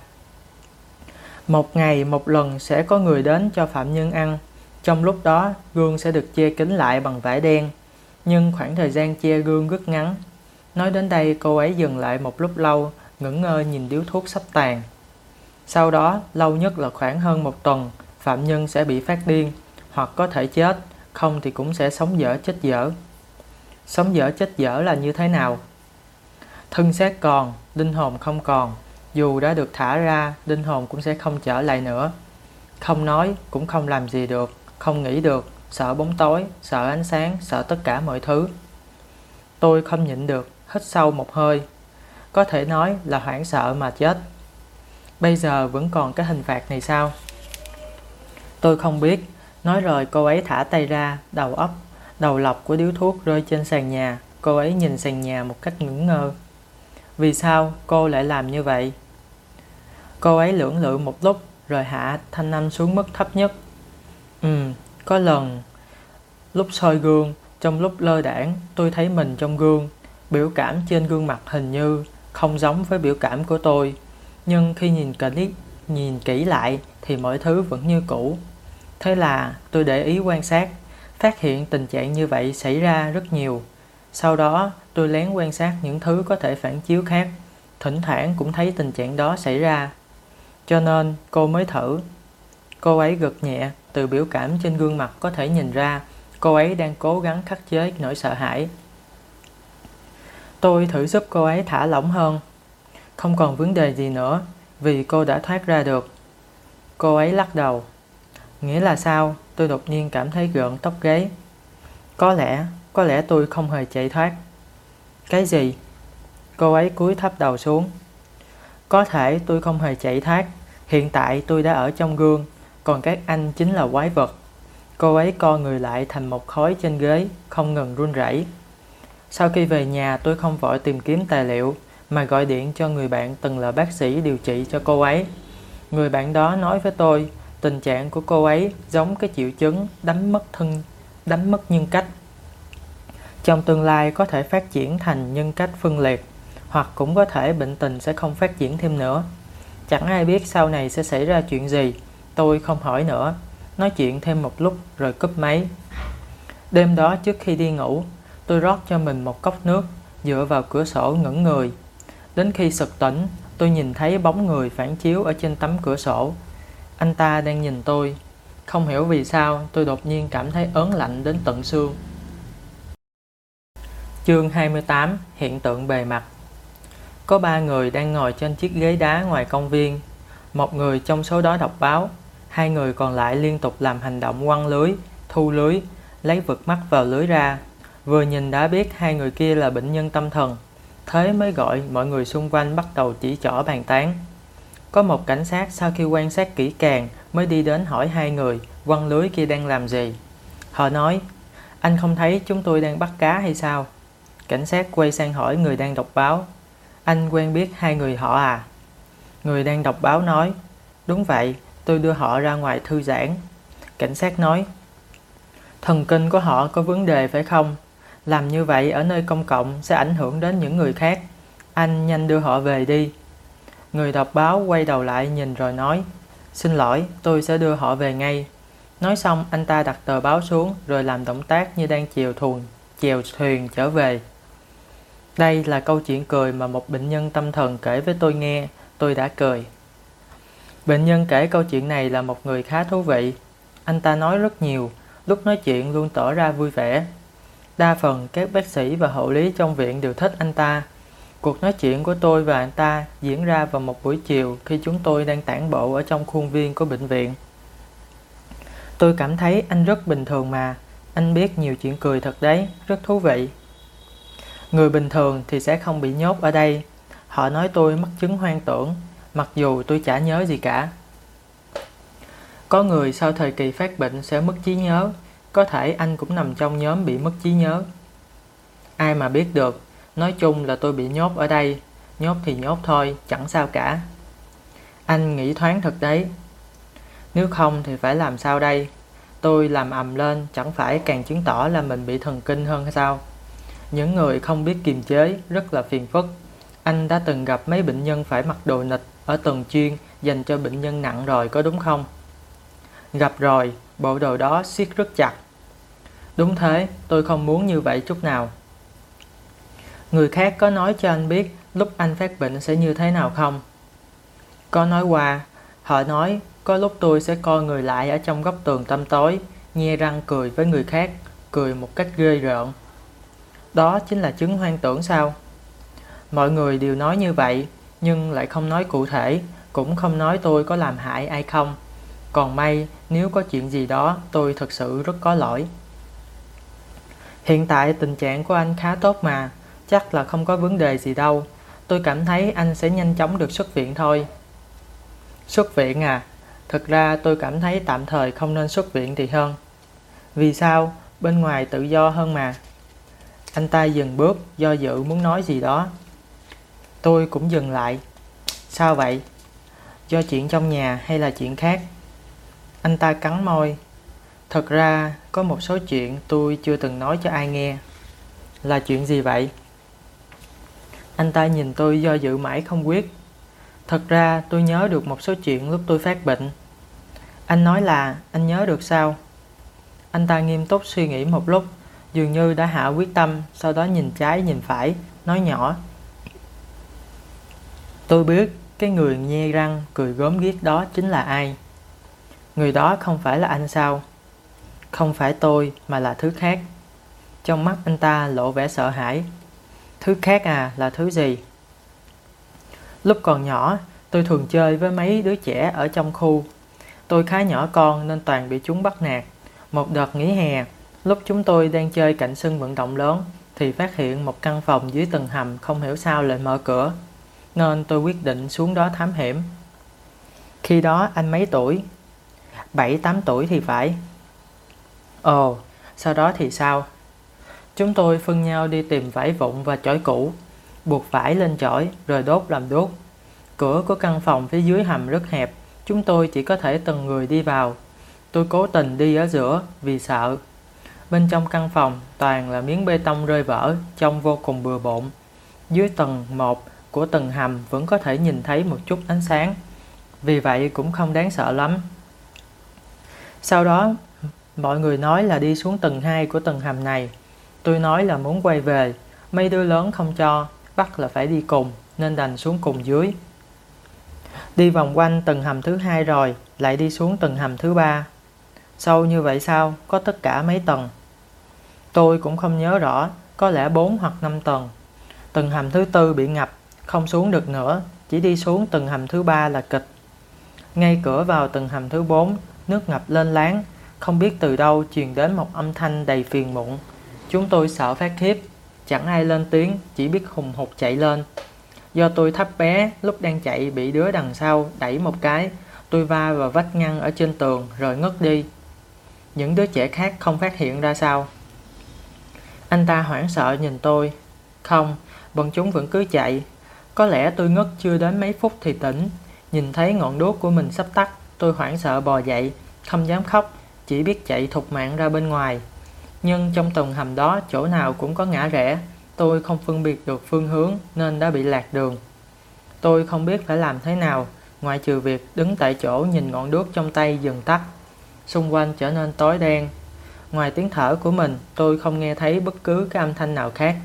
Một ngày một lần sẽ có người đến cho phạm nhân ăn. Trong lúc đó, gương sẽ được che kín lại bằng vải đen. Nhưng khoảng thời gian che gương rất ngắn. Nói đến đây cô ấy dừng lại một lúc lâu, ngẩn ngơ nhìn điếu thuốc sắp tàn. Sau đó, lâu nhất là khoảng hơn một tuần, phạm nhân sẽ bị phát điên, hoặc có thể chết, không thì cũng sẽ sống dở chết dở. Sống dở chết dở là như thế nào? Thân xác còn, linh hồn không còn. Dù đã được thả ra, linh hồn cũng sẽ không trở lại nữa. Không nói, cũng không làm gì được, không nghĩ được, sợ bóng tối, sợ ánh sáng, sợ tất cả mọi thứ. Tôi không nhịn được, hít sâu một hơi. Có thể nói là hoảng sợ mà chết. Bây giờ vẫn còn cái hình phạt này sao? Tôi không biết. Nói rồi cô ấy thả tay ra, đầu ấp đầu lọc của điếu thuốc rơi trên sàn nhà. Cô ấy nhìn sàn nhà một cách ngưỡng ngơ. Vì sao cô lại làm như vậy? Cô ấy lưỡng lự một lúc rồi hạ thanh âm xuống mức thấp nhất. Ừ, có lần lúc soi gương, trong lúc lơ đảng, tôi thấy mình trong gương. Biểu cảm trên gương mặt hình như không giống với biểu cảm của tôi. Nhưng khi nhìn kỹ, nhìn kỹ lại thì mọi thứ vẫn như cũ. Thế là tôi để ý quan sát, phát hiện tình trạng như vậy xảy ra rất nhiều. Sau đó tôi lén quan sát những thứ có thể phản chiếu khác, thỉnh thoảng cũng thấy tình trạng đó xảy ra. Cho nên cô mới thử. Cô ấy gật nhẹ, từ biểu cảm trên gương mặt có thể nhìn ra cô ấy đang cố gắng khắc chế nỗi sợ hãi. Tôi thử giúp cô ấy thả lỏng hơn. Không còn vấn đề gì nữa, vì cô đã thoát ra được. Cô ấy lắc đầu. Nghĩa là sao? Tôi đột nhiên cảm thấy gợn tóc gáy. Có lẽ, có lẽ tôi không hề chạy thoát. Cái gì? Cô ấy cúi thấp đầu xuống. Có thể tôi không hề chạy thoát. Hiện tại tôi đã ở trong gương, còn các anh chính là quái vật. Cô ấy co người lại thành một khói trên ghế, không ngừng run rẩy. Sau khi về nhà tôi không vội tìm kiếm tài liệu, mà gọi điện cho người bạn từng là bác sĩ điều trị cho cô ấy. Người bạn đó nói với tôi, tình trạng của cô ấy giống cái triệu chứng đánh mất thân, đánh mất nhân cách. Trong tương lai có thể phát triển thành nhân cách phân liệt, hoặc cũng có thể bệnh tình sẽ không phát triển thêm nữa. Chẳng ai biết sau này sẽ xảy ra chuyện gì, tôi không hỏi nữa. Nói chuyện thêm một lúc rồi cúp máy. Đêm đó trước khi đi ngủ, tôi rót cho mình một cốc nước, dựa vào cửa sổ ngẩn người. Đến khi sực tỉnh, tôi nhìn thấy bóng người phản chiếu ở trên tấm cửa sổ. Anh ta đang nhìn tôi. Không hiểu vì sao tôi đột nhiên cảm thấy ớn lạnh đến tận xương. Chương 28 Hiện tượng bề mặt Có ba người đang ngồi trên chiếc ghế đá ngoài công viên. Một người trong số đó đọc báo. Hai người còn lại liên tục làm hành động quăng lưới, thu lưới, lấy vật mắt vào lưới ra. Vừa nhìn đã biết hai người kia là bệnh nhân tâm thần. Thế mới gọi mọi người xung quanh bắt đầu chỉ trỏ bàn tán. Có một cảnh sát sau khi quan sát kỹ càng mới đi đến hỏi hai người quăng lưới kia đang làm gì. Họ nói, anh không thấy chúng tôi đang bắt cá hay sao? Cảnh sát quay sang hỏi người đang đọc báo. Anh quen biết hai người họ à? Người đang đọc báo nói, đúng vậy, tôi đưa họ ra ngoài thư giãn. Cảnh sát nói, thần kinh của họ có vấn đề phải không? Làm như vậy ở nơi công cộng sẽ ảnh hưởng đến những người khác. Anh nhanh đưa họ về đi. Người đọc báo quay đầu lại nhìn rồi nói, xin lỗi, tôi sẽ đưa họ về ngay. Nói xong anh ta đặt tờ báo xuống rồi làm động tác như đang chèo thuyền, chèo thuyền trở về. Đây là câu chuyện cười mà một bệnh nhân tâm thần kể với tôi nghe, tôi đã cười. Bệnh nhân kể câu chuyện này là một người khá thú vị. Anh ta nói rất nhiều, lúc nói chuyện luôn tỏ ra vui vẻ. Đa phần các bác sĩ và hộ lý trong viện đều thích anh ta. Cuộc nói chuyện của tôi và anh ta diễn ra vào một buổi chiều khi chúng tôi đang tản bộ ở trong khuôn viên của bệnh viện. Tôi cảm thấy anh rất bình thường mà, anh biết nhiều chuyện cười thật đấy, rất thú vị. Người bình thường thì sẽ không bị nhốt ở đây. Họ nói tôi mắc chứng hoang tưởng, mặc dù tôi chả nhớ gì cả. Có người sau thời kỳ phát bệnh sẽ mất trí nhớ, có thể anh cũng nằm trong nhóm bị mất trí nhớ. Ai mà biết được, nói chung là tôi bị nhốt ở đây, nhốt thì nhốt thôi, chẳng sao cả. Anh nghĩ thoáng thật đấy. Nếu không thì phải làm sao đây? Tôi làm ầm lên chẳng phải càng chứng tỏ là mình bị thần kinh hơn hay sao? Những người không biết kiềm chế rất là phiền phức. Anh đã từng gặp mấy bệnh nhân phải mặc đồ nịch ở tầng chuyên dành cho bệnh nhân nặng rồi có đúng không? Gặp rồi, bộ đồ đó siết rất chặt. Đúng thế, tôi không muốn như vậy chút nào. Người khác có nói cho anh biết lúc anh phát bệnh sẽ như thế nào không? Có nói qua, họ nói có lúc tôi sẽ coi người lại ở trong góc tường tăm tối, nhe răng cười với người khác, cười một cách ghê rợn. Đó chính là chứng hoang tưởng sao? Mọi người đều nói như vậy, nhưng lại không nói cụ thể, cũng không nói tôi có làm hại ai không. Còn may, nếu có chuyện gì đó, tôi thật sự rất có lỗi. Hiện tại tình trạng của anh khá tốt mà, chắc là không có vấn đề gì đâu. Tôi cảm thấy anh sẽ nhanh chóng được xuất viện thôi. Xuất viện à? Thực ra tôi cảm thấy tạm thời không nên xuất viện thì hơn. Vì sao? Bên ngoài tự do hơn mà. Anh ta dừng bước, do dự muốn nói gì đó. Tôi cũng dừng lại. Sao vậy? Do chuyện trong nhà hay là chuyện khác? Anh ta cắn môi. Thật ra, có một số chuyện tôi chưa từng nói cho ai nghe. Là chuyện gì vậy? Anh ta nhìn tôi do dự mãi không quyết. Thật ra tôi nhớ được một số chuyện lúc tôi phát bệnh. Anh nói là anh nhớ được sao? Anh ta nghiêm túc suy nghĩ một lúc, dường như đã hạ quyết tâm, sau đó nhìn trái nhìn phải, nói nhỏ. Tôi biết cái người nhe răng cười gớm ghiếc đó chính là ai. Người đó không phải là anh sao? Không phải tôi mà là thứ khác. Trong mắt anh ta lộ vẻ sợ hãi. Thứ khác à là thứ gì? Lúc còn nhỏ, tôi thường chơi với mấy đứa trẻ ở trong khu. Tôi khá nhỏ con nên toàn bị chúng bắt nạt. Một đợt nghỉ hè, lúc chúng tôi đang chơi cạnh sân vận động lớn thì phát hiện một căn phòng dưới tầng hầm không hiểu sao lại mở cửa. Nên tôi quyết định xuống đó thám hiểm. Khi đó anh mấy tuổi? 7-8 tuổi thì phải. Ồ, sau đó thì sao? Chúng tôi phân nhau đi tìm vải vụn và chổi cũ, buộc vải lên chổi rồi đốt làm đốt. Cửa của căn phòng phía dưới hầm rất hẹp, chúng tôi chỉ có thể từng người đi vào. Tôi cố tình đi ở giữa vì sợ. Bên trong căn phòng toàn là miếng bê tông rơi vỡ, trông vô cùng bừa bộn. Dưới tầng 1 của tầng hầm vẫn có thể nhìn thấy một chút ánh sáng. Vì vậy cũng không đáng sợ lắm. Sau đó, mọi người nói là đi xuống tầng 2 của tầng hầm này. Tôi nói là muốn quay về, mấy đứa lớn không cho, bắt là phải đi cùng, nên đành xuống cùng dưới. Đi vòng quanh tầng hầm thứ hai rồi, lại đi xuống tầng hầm thứ ba. Sâu như vậy sao? Có tất cả mấy tầng? Tôi cũng không nhớ rõ, có lẽ 4 hoặc 5 tầng. Tầng hầm thứ tư bị ngập, không xuống được nữa, chỉ đi xuống tầng hầm thứ ba là kịch. Ngay cửa vào tầng hầm thứ 4, nước ngập lên láng, không biết từ đâu truyền đến một âm thanh đầy phiền muộn. Chúng tôi sợ phát khiếp, chẳng ai lên tiếng, chỉ biết hùng hục chạy lên. Do tôi thấp bé, lúc đang chạy bị đứa đằng sau đẩy một cái, tôi va vào vách ngăn ở trên tường rồi ngất đi. Những đứa trẻ khác không phát hiện ra sao. Anh ta hoảng sợ nhìn tôi. Không, bọn chúng vẫn cứ chạy. Có lẽ tôi ngất chưa đến mấy phút thì tỉnh. Nhìn thấy ngọn đuốc của mình sắp tắt, tôi hoảng sợ bò dậy, không dám khóc, chỉ biết chạy thục mạng ra bên ngoài. Nhưng trong tầng hầm đó chỗ nào cũng có ngã rẽ, tôi không phân biệt được phương hướng nên đã bị lạc đường. Tôi không biết phải làm thế nào, ngoại trừ việc đứng tại chỗ nhìn ngọn đuốc trong tay dừng tắt. Xung quanh trở nên tối đen. Ngoài tiếng thở của mình, tôi không nghe thấy bất cứ cái âm thanh nào khác.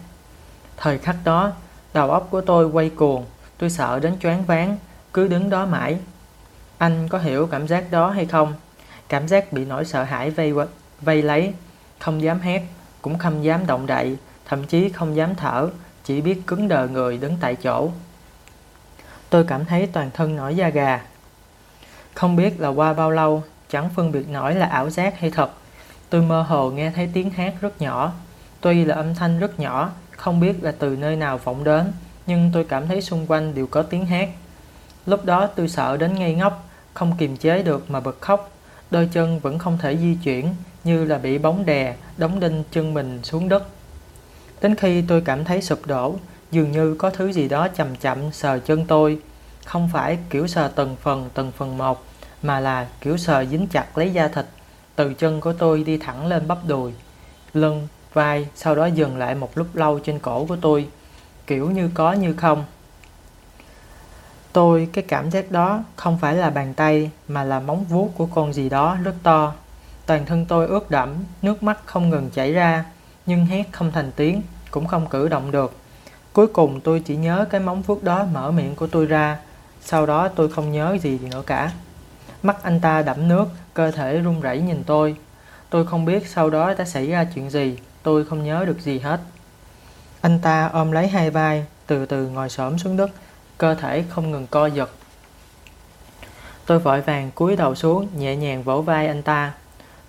Thời khắc đó, đầu óc của tôi quay cuồng, tôi sợ đến choáng váng, cứ đứng đó mãi. Anh có hiểu cảm giác đó hay không? Cảm giác bị nỗi sợ hãi vây, vây lấy, không dám hét, cũng không dám động đậy, thậm chí không dám thở, chỉ biết cứng đờ người đứng tại chỗ. Tôi cảm thấy toàn thân nổi da gà. Không biết là qua bao lâu, chẳng phân biệt nổi là ảo giác hay thật. Tôi mơ hồ nghe thấy tiếng hát rất nhỏ. Tuy là âm thanh rất nhỏ, không biết là từ nơi nào vọng đến, nhưng tôi cảm thấy xung quanh đều có tiếng hát. Lúc đó tôi sợ đến ngây ngốc, không kiềm chế được mà bật khóc. Đôi chân vẫn không thể di chuyển, như là bị bóng đè, đóng đinh chân mình xuống đất. Đến khi tôi cảm thấy sụp đổ, dường như có thứ gì đó chậm chậm sờ chân tôi. Không phải kiểu sờ từng phần từng phần một, mà là kiểu sờ dính chặt lấy da thịt. Từ chân của tôi đi thẳng lên bắp đùi, lưng, vai, sau đó dừng lại một lúc lâu trên cổ của tôi. Kiểu như có như không. Tôi, cái cảm giác đó không phải là bàn tay mà là móng vuốt của con gì đó rất to. Toàn thân tôi ướt đẫm, nước mắt không ngừng chảy ra, nhưng hét không thành tiếng, cũng không cử động được. Cuối cùng tôi chỉ nhớ cái móng vuốt đó mở miệng của tôi ra, sau đó tôi không nhớ gì nữa cả. Mắt anh ta đẫm nước, cơ thể run rẩy nhìn tôi. Tôi không biết sau đó đã xảy ra chuyện gì, tôi không nhớ được gì hết. Anh ta ôm lấy hai vai, từ từ ngồi xổm xuống đất, cơ thể không ngừng co giật. Tôi vội vàng cúi đầu xuống, nhẹ nhàng vỗ vai anh ta.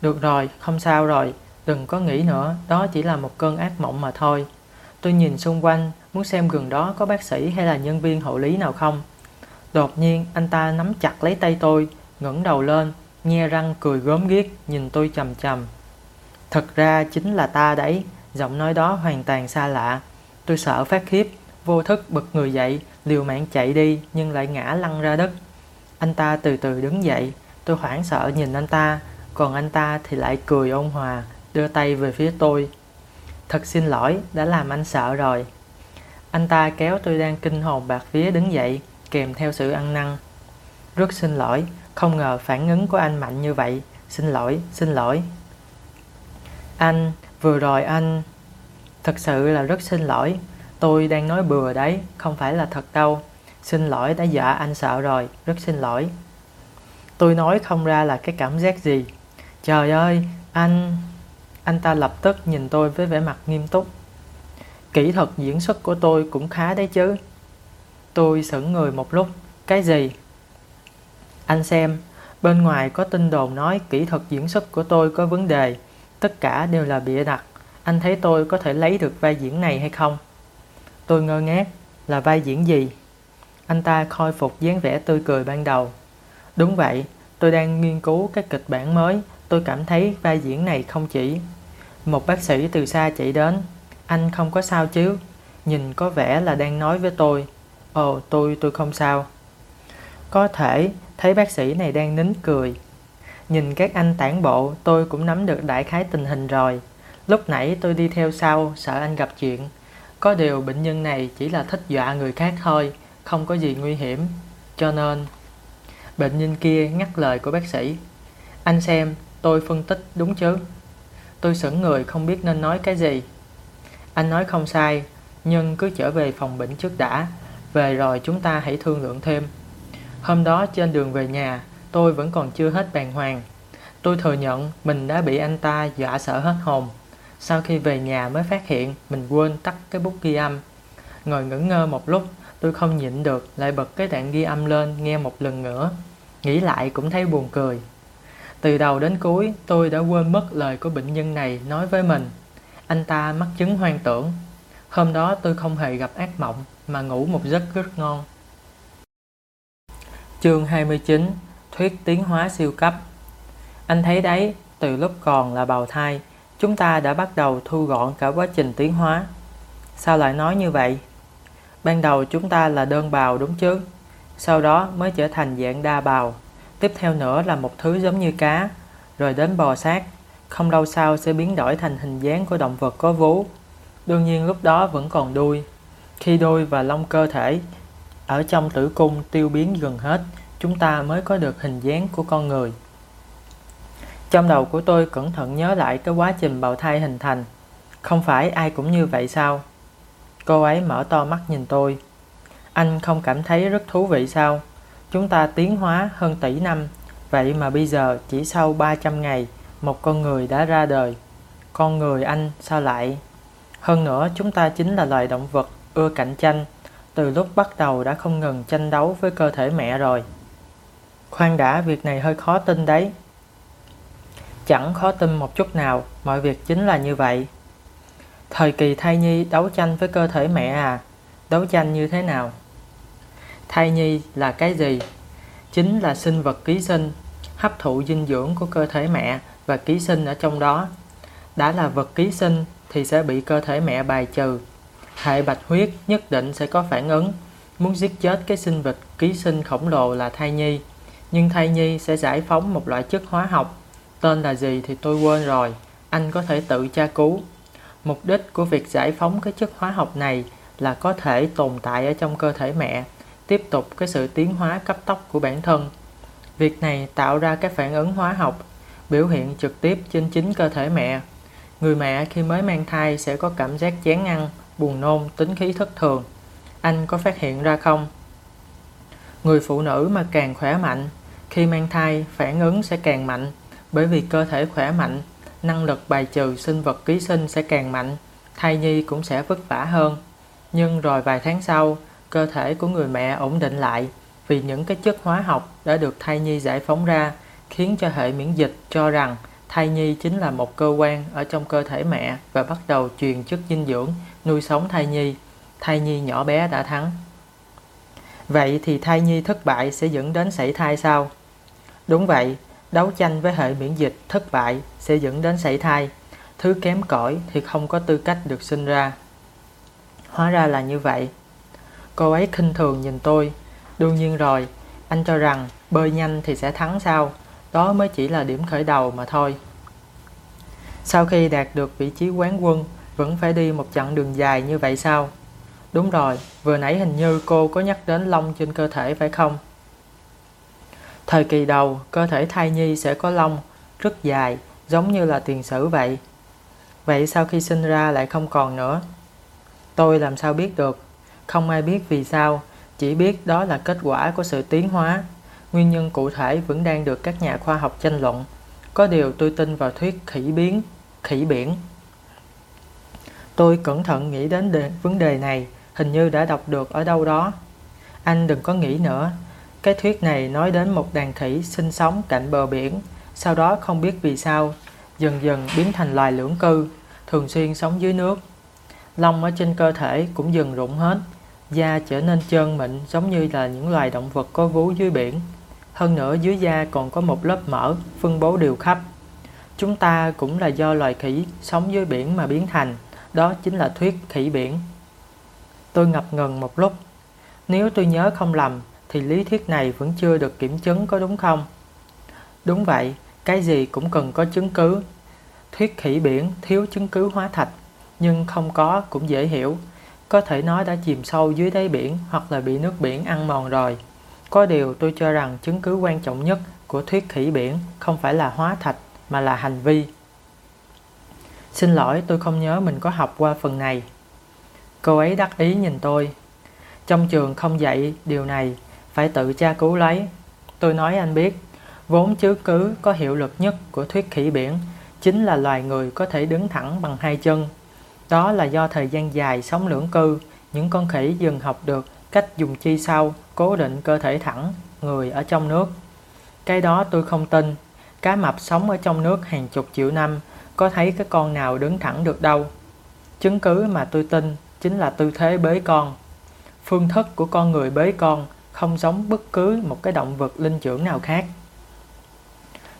Được rồi, không sao rồi, đừng có nghĩ nữa, đó chỉ là một cơn ác mộng mà thôi. Tôi nhìn xung quanh, muốn xem gần đó có bác sĩ hay là nhân viên hộ lý nào không. Đột nhiên anh ta nắm chặt lấy tay tôi, ngẩng đầu lên, nhe răng cười gớm ghiếc nhìn tôi chầm chầm. Thật ra chính là ta đấy, giọng nói đó hoàn toàn xa lạ. Tôi sợ phát khiếp, vô thức bật người dậy, liều mạng chạy đi nhưng lại ngã lăn ra đất. Anh ta từ từ đứng dậy, tôi hoảng sợ nhìn anh ta, còn anh ta thì lại cười ôn hòa, đưa tay về phía tôi. Thật xin lỗi, đã làm anh sợ rồi. Anh ta kéo tôi đang kinh hồn bạc vía đứng dậy, kèm theo sự ăn năn. Rất xin lỗi, không ngờ phản ứng của anh mạnh như vậy. Xin lỗi, xin lỗi. Anh, vừa rồi anh... Thật sự là rất xin lỗi. Tôi đang nói bừa đấy, không phải là thật đâu. Xin lỗi đã dọa anh sợ rồi, rất xin lỗi. Tôi nói không ra là cái cảm giác gì. Trời ơi, anh... Anh ta lập tức nhìn tôi với vẻ mặt nghiêm túc. Kỹ thuật diễn xuất của tôi cũng khá đấy chứ. Tôi sững người một lúc. Cái gì? Anh xem, bên ngoài có tin đồn nói kỹ thuật diễn xuất của tôi có vấn đề. Tất cả đều là bịa đặt. Anh thấy tôi có thể lấy được vai diễn này hay không? Tôi ngơ ngác. Là vai diễn gì? Anh ta khôi phục dáng vẻ tươi cười ban đầu. Đúng vậy, tôi đang nghiên cứu các kịch bản mới. Tôi cảm thấy vai diễn này không chỉ. Một bác sĩ từ xa chạy đến. Anh không có sao chứ? Nhìn có vẻ là đang nói với tôi. Ồ, tôi, tôi không sao. Có thể thấy bác sĩ này đang nín cười. Nhìn các anh tản bộ, tôi cũng nắm được đại khái tình hình rồi. Lúc nãy tôi đi theo sau, sợ anh gặp chuyện. Có điều bệnh nhân này chỉ là thích dọa người khác thôi, không có gì nguy hiểm. Cho nên, bệnh nhân kia ngắt lời của bác sĩ. Anh xem, tôi phân tích đúng chứ? Tôi sững người không biết nên nói cái gì. Anh nói không sai, nhưng cứ trở về phòng bệnh trước đã. Về rồi chúng ta hãy thương lượng thêm. Hôm đó trên đường về nhà, tôi vẫn còn chưa hết bàng hoàng. Tôi thừa nhận mình đã bị anh ta dọa sợ hết hồn. Sau khi về nhà mới phát hiện mình quên tắt cái bút ghi âm. Ngồi ngẩn ngơ một lúc, tôi không nhịn được lại bật cái đoạn ghi âm lên nghe một lần nữa. Nghĩ lại cũng thấy buồn cười. Từ đầu đến cuối, tôi đã quên mất lời của bệnh nhân này nói với mình. Anh ta mắc chứng hoang tưởng. Hôm đó tôi không hề gặp ác mộng mà ngủ một giấc rất ngon. Chương 29 Thuyết tiến hóa siêu cấp Anh thấy đấy, từ lúc còn là bào thai, chúng ta đã bắt đầu thu gọn cả quá trình tiến hóa. Sao lại nói như vậy? Ban đầu chúng ta là đơn bào đúng chứ? Sau đó mới trở thành dạng đa bào. Tiếp theo nữa là một thứ giống như cá, rồi đến bò sát. Không lâu sau sẽ biến đổi thành hình dáng của động vật có vú. Đương nhiên lúc đó vẫn còn đuôi. Khi đuôi và lông cơ thể ở trong tử cung tiêu biến gần hết, chúng ta mới có được hình dáng của con người. Trong đầu của tôi cẩn thận nhớ lại cái quá trình bào thai hình thành. Không phải ai cũng như vậy sao? Cô ấy mở to mắt nhìn tôi. Anh không cảm thấy rất thú vị sao? Chúng ta tiến hóa hơn tỷ năm, vậy mà bây giờ chỉ sau 300 ngày, một con người đã ra đời. Con người anh sao lại? Hơn nữa, chúng ta chính là loài động vật ưa cạnh tranh, từ lúc bắt đầu đã không ngừng tranh đấu với cơ thể mẹ rồi. Khoan đã, việc này hơi khó tin đấy. Chẳng khó tin một chút nào, mọi việc chính là như vậy. Thời kỳ thai nhi đấu tranh với cơ thể mẹ à? Đấu tranh như thế nào? Thai nhi là cái gì? Chính là sinh vật ký sinh, hấp thụ dinh dưỡng của cơ thể mẹ và ký sinh ở trong đó. Đã là vật ký sinh thì sẽ bị cơ thể mẹ bài trừ. Hệ bạch huyết nhất định sẽ có phản ứng, muốn giết chết cái sinh vật ký sinh khổng lồ là thai nhi. Nhưng thai nhi sẽ giải phóng một loại chất hóa học, tên là gì thì tôi quên rồi, anh có thể tự tra cứu. Mục đích của việc giải phóng cái chất hóa học này là có thể tồn tại ở trong cơ thể mẹ, tiếp tục cái sự tiến hóa cấp tốc của bản thân. Việc này tạo ra các phản ứng hóa học, biểu hiện trực tiếp trên chính cơ thể mẹ. Người mẹ khi mới mang thai sẽ có cảm giác chán ăn, buồn nôn, tính khí thất thường. Anh có phát hiện ra không? Người phụ nữ mà càng khỏe mạnh, khi mang thai phản ứng sẽ càng mạnh bởi vì cơ thể khỏe mạnh, năng lực bài trừ sinh vật ký sinh sẽ càng mạnh, thai nhi cũng sẽ vất vả hơn. Nhưng rồi vài tháng sau, cơ thể của người mẹ ổn định lại vì những cái chất hóa học đã được thai nhi giải phóng ra khiến cho hệ miễn dịch cho rằng thai nhi chính là một cơ quan ở trong cơ thể mẹ và bắt đầu truyền chất dinh dưỡng nuôi sống thai nhi. Thai nhi nhỏ bé đã thắng. Vậy thì thai nhi thất bại sẽ dẫn đến sảy thai sao? Đúng vậy, đấu tranh với hệ miễn dịch thất bại sẽ dẫn đến sảy thai. Thứ kém cỏi thì không có tư cách được sinh ra. Hóa ra là như vậy. Cô ấy khinh thường nhìn tôi. Đương nhiên rồi, anh cho rằng bơi nhanh thì sẽ thắng sao? Đó mới chỉ là điểm khởi đầu mà thôi. Sau khi đạt được vị trí quán quân, vẫn phải đi một chặng đường dài như vậy sao? Đúng rồi, vừa nãy hình như cô có nhắc đến lông trên cơ thể phải không? Thời kỳ đầu, cơ thể thai nhi sẽ có lông rất dài, giống như là tiền sử vậy. Vậy sau khi sinh ra lại không còn nữa? Tôi làm sao biết được? Không ai biết vì sao, chỉ biết đó là kết quả của sự tiến hóa. Nguyên nhân cụ thể vẫn đang được các nhà khoa học tranh luận. Có điều tôi tin vào thuyết khỉ biến, khỉ biển. Tôi cẩn thận nghĩ đến đề, vấn đề này, hình như đã đọc được ở đâu đó. Anh đừng có nghĩ nữa. Cái thuyết này nói đến một đàn khỉ sinh sống cạnh bờ biển, sau đó không biết vì sao, dần dần biến thành loài lưỡng cư, thường xuyên sống dưới nước. Lông ở trên cơ thể cũng dần rụng hết, da trở nên trơn mịn giống như là những loài động vật có vú dưới biển. Hơn nữa dưới da còn có một lớp mỡ phân bố đều khắp. Chúng ta cũng là do loài khỉ sống dưới biển mà biến thành, đó chính là thuyết khỉ biển. Tôi ngập ngừng một lúc. Nếu tôi nhớ không lầm thì lý thuyết này vẫn chưa được kiểm chứng có đúng không? Đúng vậy, cái gì cũng cần có chứng cứ. Thuyết khỉ biển thiếu chứng cứ hóa thạch, nhưng không có cũng dễ hiểu. Có thể nói đã chìm sâu dưới đáy biển hoặc là bị nước biển ăn mòn rồi. Có điều tôi cho rằng chứng cứ quan trọng nhất của thuyết khỉ biển không phải là hóa thạch mà là hành vi. Xin lỗi tôi không nhớ mình có học qua phần này. Cô ấy đắc ý nhìn tôi. Trong trường không dạy điều này, phải tự tra cứu lấy. Tôi nói anh biết, vốn chứ cứ có hiệu lực nhất của thuyết khỉ biển chính là loài người có thể đứng thẳng bằng hai chân. Đó là do thời gian dài sống lưỡng cư, những con khỉ dần học được cách dùng chi sau cố định cơ thể thẳng người ở trong nước. Cái đó tôi không tin. Cá mập sống ở trong nước hàng chục triệu năm, có thấy cái con nào đứng thẳng được đâu. Chứng cứ mà tôi tin chính là tư thế bế con. Phương thức của con người bế con không giống bất cứ một cái động vật linh trưởng nào khác.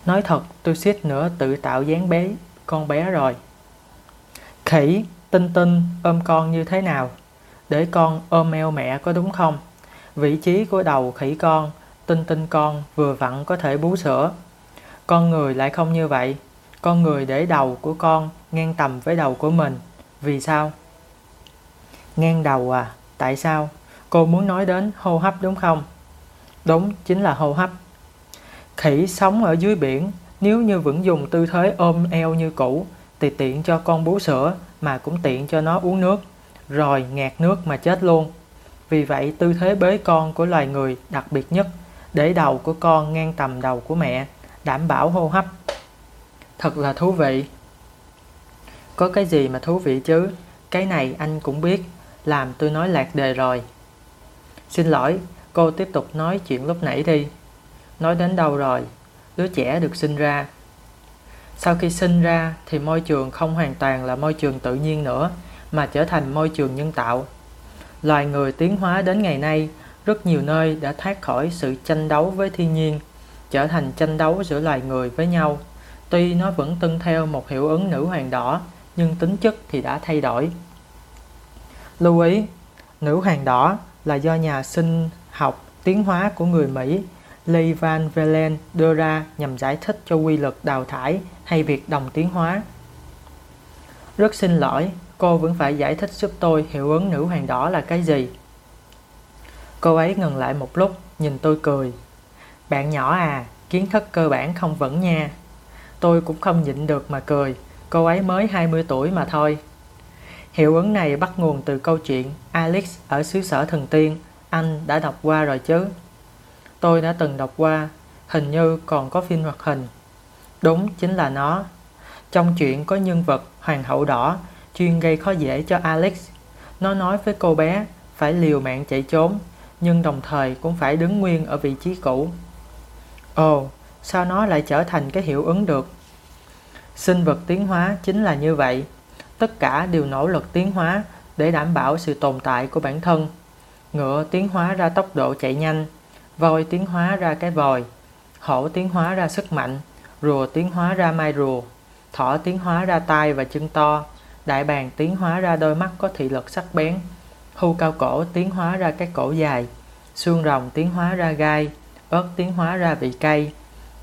Nói thật, tôi suýt nữa tự tạo dáng bé con bé rồi. Khỉ, tinh tinh ôm con như thế nào? Để con ôm eo mẹ có đúng không? Vị trí của đầu khỉ con, tinh tinh con vừa vặn có thể bú sữa. Con người lại không như vậy. Con người để đầu của con ngang tầm với đầu của mình. Vì sao? Ngang đầu à? Tại sao? Cô muốn nói đến hô hấp đúng không? Đúng, chính là hô hấp. Khỉ sống ở dưới biển, nếu như vẫn dùng tư thế ôm eo như cũ, thì tiện cho con bú sữa mà cũng tiện cho nó uống nước, rồi ngạt nước mà chết luôn. Vì vậy tư thế bế con của loài người đặc biệt nhất, để đầu của con ngang tầm đầu của mẹ, đảm bảo hô hấp. Thật là thú vị. Có cái gì mà thú vị chứ? Cái này anh cũng biết, làm tôi nói lạc đề rồi. Xin lỗi, cô tiếp tục nói chuyện lúc nãy đi. Nói đến đâu rồi? Đứa trẻ được sinh ra. Sau khi sinh ra thì môi trường không hoàn toàn là môi trường tự nhiên nữa, mà trở thành môi trường nhân tạo. Loài người tiến hóa đến ngày nay, rất nhiều nơi đã thoát khỏi sự tranh đấu với thiên nhiên, trở thành tranh đấu giữa loài người với nhau. Tuy nó vẫn tuân theo một hiệu ứng nữ hoàng đỏ, nhưng tính chất thì đã thay đổi. Lưu ý, nữ hoàng đỏ là do nhà sinh học tiến hóa của người Mỹ Lee Van Velen đưa ra nhằm giải thích cho quy luật đào thải hay việc đồng tiến hóa. Rất xin lỗi, cô vẫn phải giải thích giúp tôi hiệu ứng nữ hoàng đỏ là cái gì. Cô ấy ngừng lại một lúc, nhìn tôi cười. Bạn nhỏ à, kiến thức cơ bản không vững nha. Tôi cũng không nhịn được mà cười, cô ấy mới 20 tuổi mà thôi. Hiệu ứng này bắt nguồn từ câu chuyện Alex ở xứ sở thần tiên, anh đã đọc qua rồi chứ. Tôi đã từng đọc qua, hình như còn có phim hoạt hình. Đúng, chính là nó. Trong chuyện có nhân vật hoàng hậu đỏ chuyên gây khó dễ cho Alex. Nó nói với cô bé phải liều mạng chạy trốn, nhưng đồng thời cũng phải đứng nguyên ở vị trí cũ. Ồ, sao nó lại trở thành cái hiệu ứng được? Sinh vật tiến hóa chính là như vậy. Tất cả đều nỗ lực tiến hóa để đảm bảo sự tồn tại của bản thân. ngựa tiến hóa ra tốc độ chạy nhanh, voi tiến hóa ra cái vòi, hổ tiến hóa ra sức mạnh, rùa tiến hóa ra mai rùa, thỏ tiến hóa ra tai và chân to, đại bàng tiến hóa ra đôi mắt có thị lực sắc bén, hưu cao cổ tiến hóa ra cái cổ dài, xương rồng tiến hóa ra gai, ớt tiến hóa ra vị cay,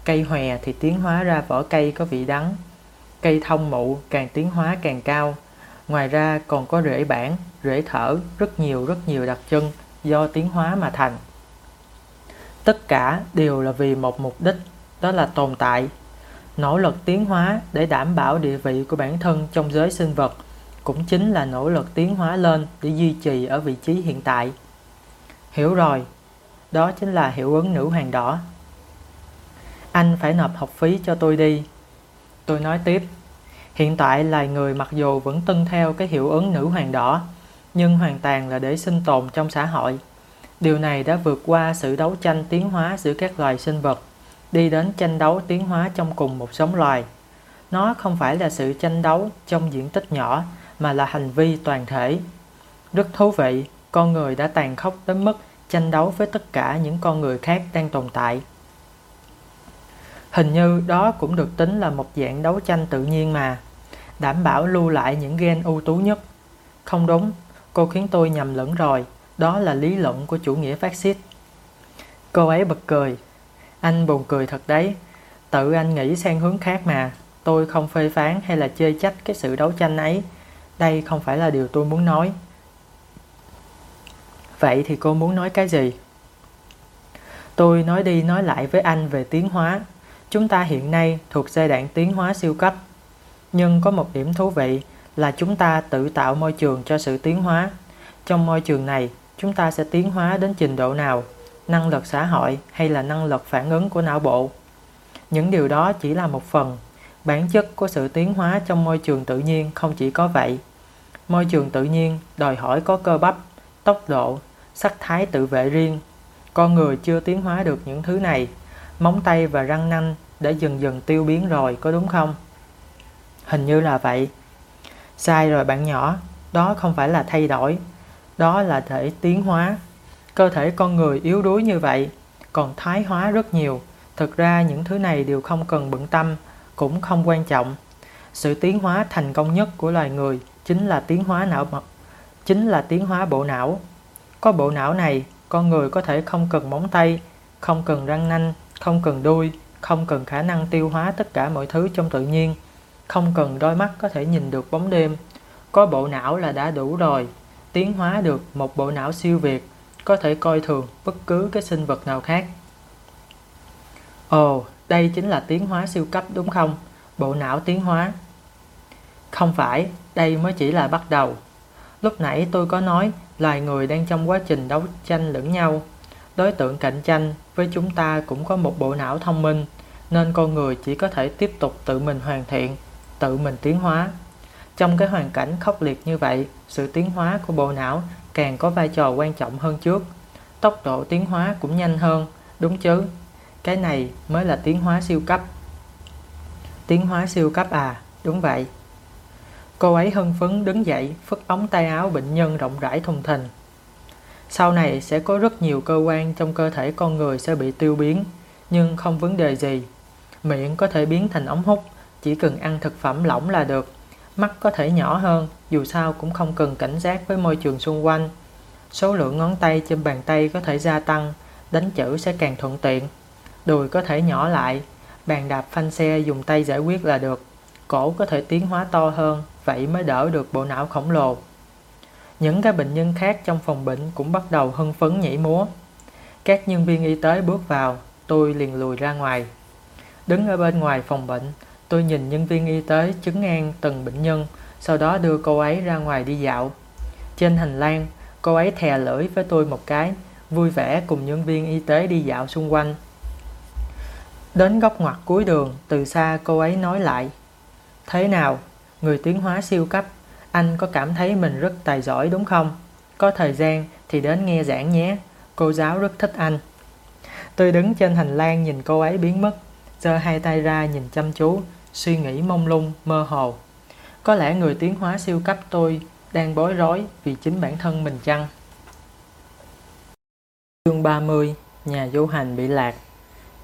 cây hòe thì tiến hóa ra vỏ cây có vị đắng, cây thông mụ càng tiến hóa càng cao. Ngoài ra còn có rễ bản, rễ thở, rất nhiều rất nhiều đặc trưng do tiến hóa mà thành. Tất cả đều là vì một mục đích, đó là tồn tại. Nỗ lực tiến hóa để đảm bảo địa vị của bản thân trong giới sinh vật cũng chính là nỗ lực tiến hóa lên để duy trì ở vị trí hiện tại. Hiểu rồi, đó chính là hiệu ứng nữ hoàng đỏ. Anh phải nộp học phí cho tôi đi. Tôi nói tiếp, hiện tại loài người mặc dù vẫn tuân theo cái hiệu ứng nữ hoàng đỏ, nhưng hoàn toàn là để sinh tồn trong xã hội. Điều này đã vượt qua sự đấu tranh tiến hóa giữa các loài sinh vật, đi đến tranh đấu tiến hóa trong cùng một sống loài. Nó không phải là sự tranh đấu trong diện tích nhỏ, mà là hành vi toàn thể. Rất thú vị, con người đã tàn khốc đến mức tranh đấu với tất cả những con người khác đang tồn tại. Hình như đó cũng được tính là một dạng đấu tranh tự nhiên mà, đảm bảo lưu lại những gen ưu tú nhất. Không đúng, cô khiến tôi nhầm lẫn rồi, đó là lý luận của chủ nghĩa phát xít. Cô ấy bật cười. Anh buồn cười thật đấy, tự anh nghĩ sang hướng khác mà, tôi không phê phán hay là chê trách cái sự đấu tranh ấy. Đây không phải là điều tôi muốn nói. Vậy thì cô muốn nói cái gì? Tôi nói đi nói lại với anh về tiến hóa. Chúng ta hiện nay thuộc giai đoạn tiến hóa siêu cấp. Nhưng có một điểm thú vị là chúng ta tự tạo môi trường cho sự tiến hóa. Trong môi trường này, chúng ta sẽ tiến hóa đến trình độ nào? Năng lực xã hội hay là năng lực phản ứng của não bộ? Những điều đó chỉ là một phần. Bản chất của sự tiến hóa trong môi trường tự nhiên không chỉ có vậy. Môi trường tự nhiên đòi hỏi có cơ bắp, tốc độ, sắc thái tự vệ riêng. Con người chưa tiến hóa được những thứ này, móng tay và răng nanh đã dần dần tiêu biến rồi, có đúng không? Hình như là vậy. Sai rồi bạn nhỏ, đó không phải là thay đổi, đó là thể tiến hóa. Cơ thể con người yếu đuối như vậy, còn thái hóa rất nhiều. Thực ra những thứ này đều không cần bận tâm, cũng không quan trọng. Sự tiến hóa thành công nhất của loài người chính là tiến hóa não mật, chính là tiến hóa bộ não. Có bộ não này, con người có thể không cần móng tay, không cần răng nanh, không cần đuôi, không cần khả năng tiêu hóa tất cả mọi thứ trong tự nhiên, không cần đôi mắt có thể nhìn được bóng đêm. Có bộ não là đã đủ rồi, tiến hóa được một bộ não siêu việt, có thể coi thường bất cứ cái sinh vật nào khác. Ồ, đây chính là tiến hóa siêu cấp đúng không? Bộ não tiến hóa. Không phải, đây mới chỉ là bắt đầu. Lúc nãy tôi có nói loài người đang trong quá trình đấu tranh lẫn nhau. Đối tượng cạnh tranh với chúng ta cũng có một bộ não thông minh, nên con người chỉ có thể tiếp tục tự mình hoàn thiện, tự mình tiến hóa. Trong cái hoàn cảnh khốc liệt như vậy, sự tiến hóa của bộ não càng có vai trò quan trọng hơn trước. Tốc độ tiến hóa cũng nhanh hơn, đúng chứ? Cái này mới là tiến hóa siêu cấp. Tiến hóa siêu cấp à, đúng vậy. Cô ấy hân phấn đứng dậy, phất ống tay áo bệnh nhân rộng rãi thùng thình. Sau này sẽ có rất nhiều cơ quan trong cơ thể con người sẽ bị tiêu biến, nhưng không vấn đề gì. Miệng có thể biến thành ống hút, chỉ cần ăn thực phẩm lỏng là được. Mắt có thể nhỏ hơn, dù sao cũng không cần cảnh giác với môi trường xung quanh. Số lượng ngón tay trên bàn tay có thể gia tăng, đánh chữ sẽ càng thuận tiện. Đùi có thể nhỏ lại, bàn đạp phanh xe dùng tay giải quyết là được. Cổ có thể tiến hóa to hơn, vậy mới đỡ được bộ não khổng lồ. Những cái bệnh nhân khác trong phòng bệnh cũng bắt đầu hưng phấn nhảy múa. Các nhân viên y tế bước vào, tôi liền lùi ra ngoài. Đứng ở bên ngoài phòng bệnh, tôi nhìn nhân viên y tế chứng ngang từng bệnh nhân, sau đó đưa cô ấy ra ngoài đi dạo. Trên hành lang, cô ấy thè lưỡi với tôi một cái, vui vẻ cùng nhân viên y tế đi dạo xung quanh. Đến góc ngoặt cuối đường, từ xa cô ấy nói lại. Thế nào, người tiến hóa siêu cấp, anh có cảm thấy mình rất tài giỏi đúng không? Có thời gian thì đến nghe giảng nhé, cô giáo rất thích anh. Tôi đứng trên hành lang nhìn cô ấy biến mất, giơ hai tay ra nhìn chăm chú, suy nghĩ mông lung, mơ hồ. Có lẽ người tiến hóa siêu cấp tôi đang bối rối vì chính bản thân mình chăng? Chương 30 Nhà du hành bị lạc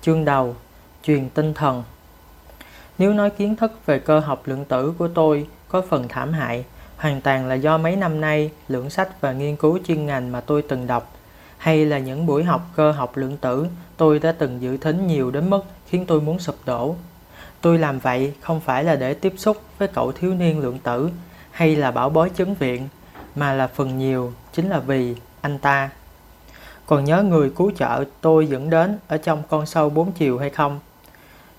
Chương đầu Truyền tinh thần Nếu nói kiến thức về cơ học lượng tử của tôi có phần thảm hại, hoàn toàn là do mấy năm nay lượng sách và nghiên cứu chuyên ngành mà tôi từng đọc, hay là những buổi học cơ học lượng tử tôi đã từng dự thính nhiều đến mức khiến tôi muốn sụp đổ. Tôi làm vậy không phải là để tiếp xúc với cậu thiếu niên lượng tử hay là bảo bối chứng viện, mà là phần nhiều chính là vì anh ta còn nhớ người cứu trợ tôi dẫn đến ở trong con sâu bốn chiều hay không?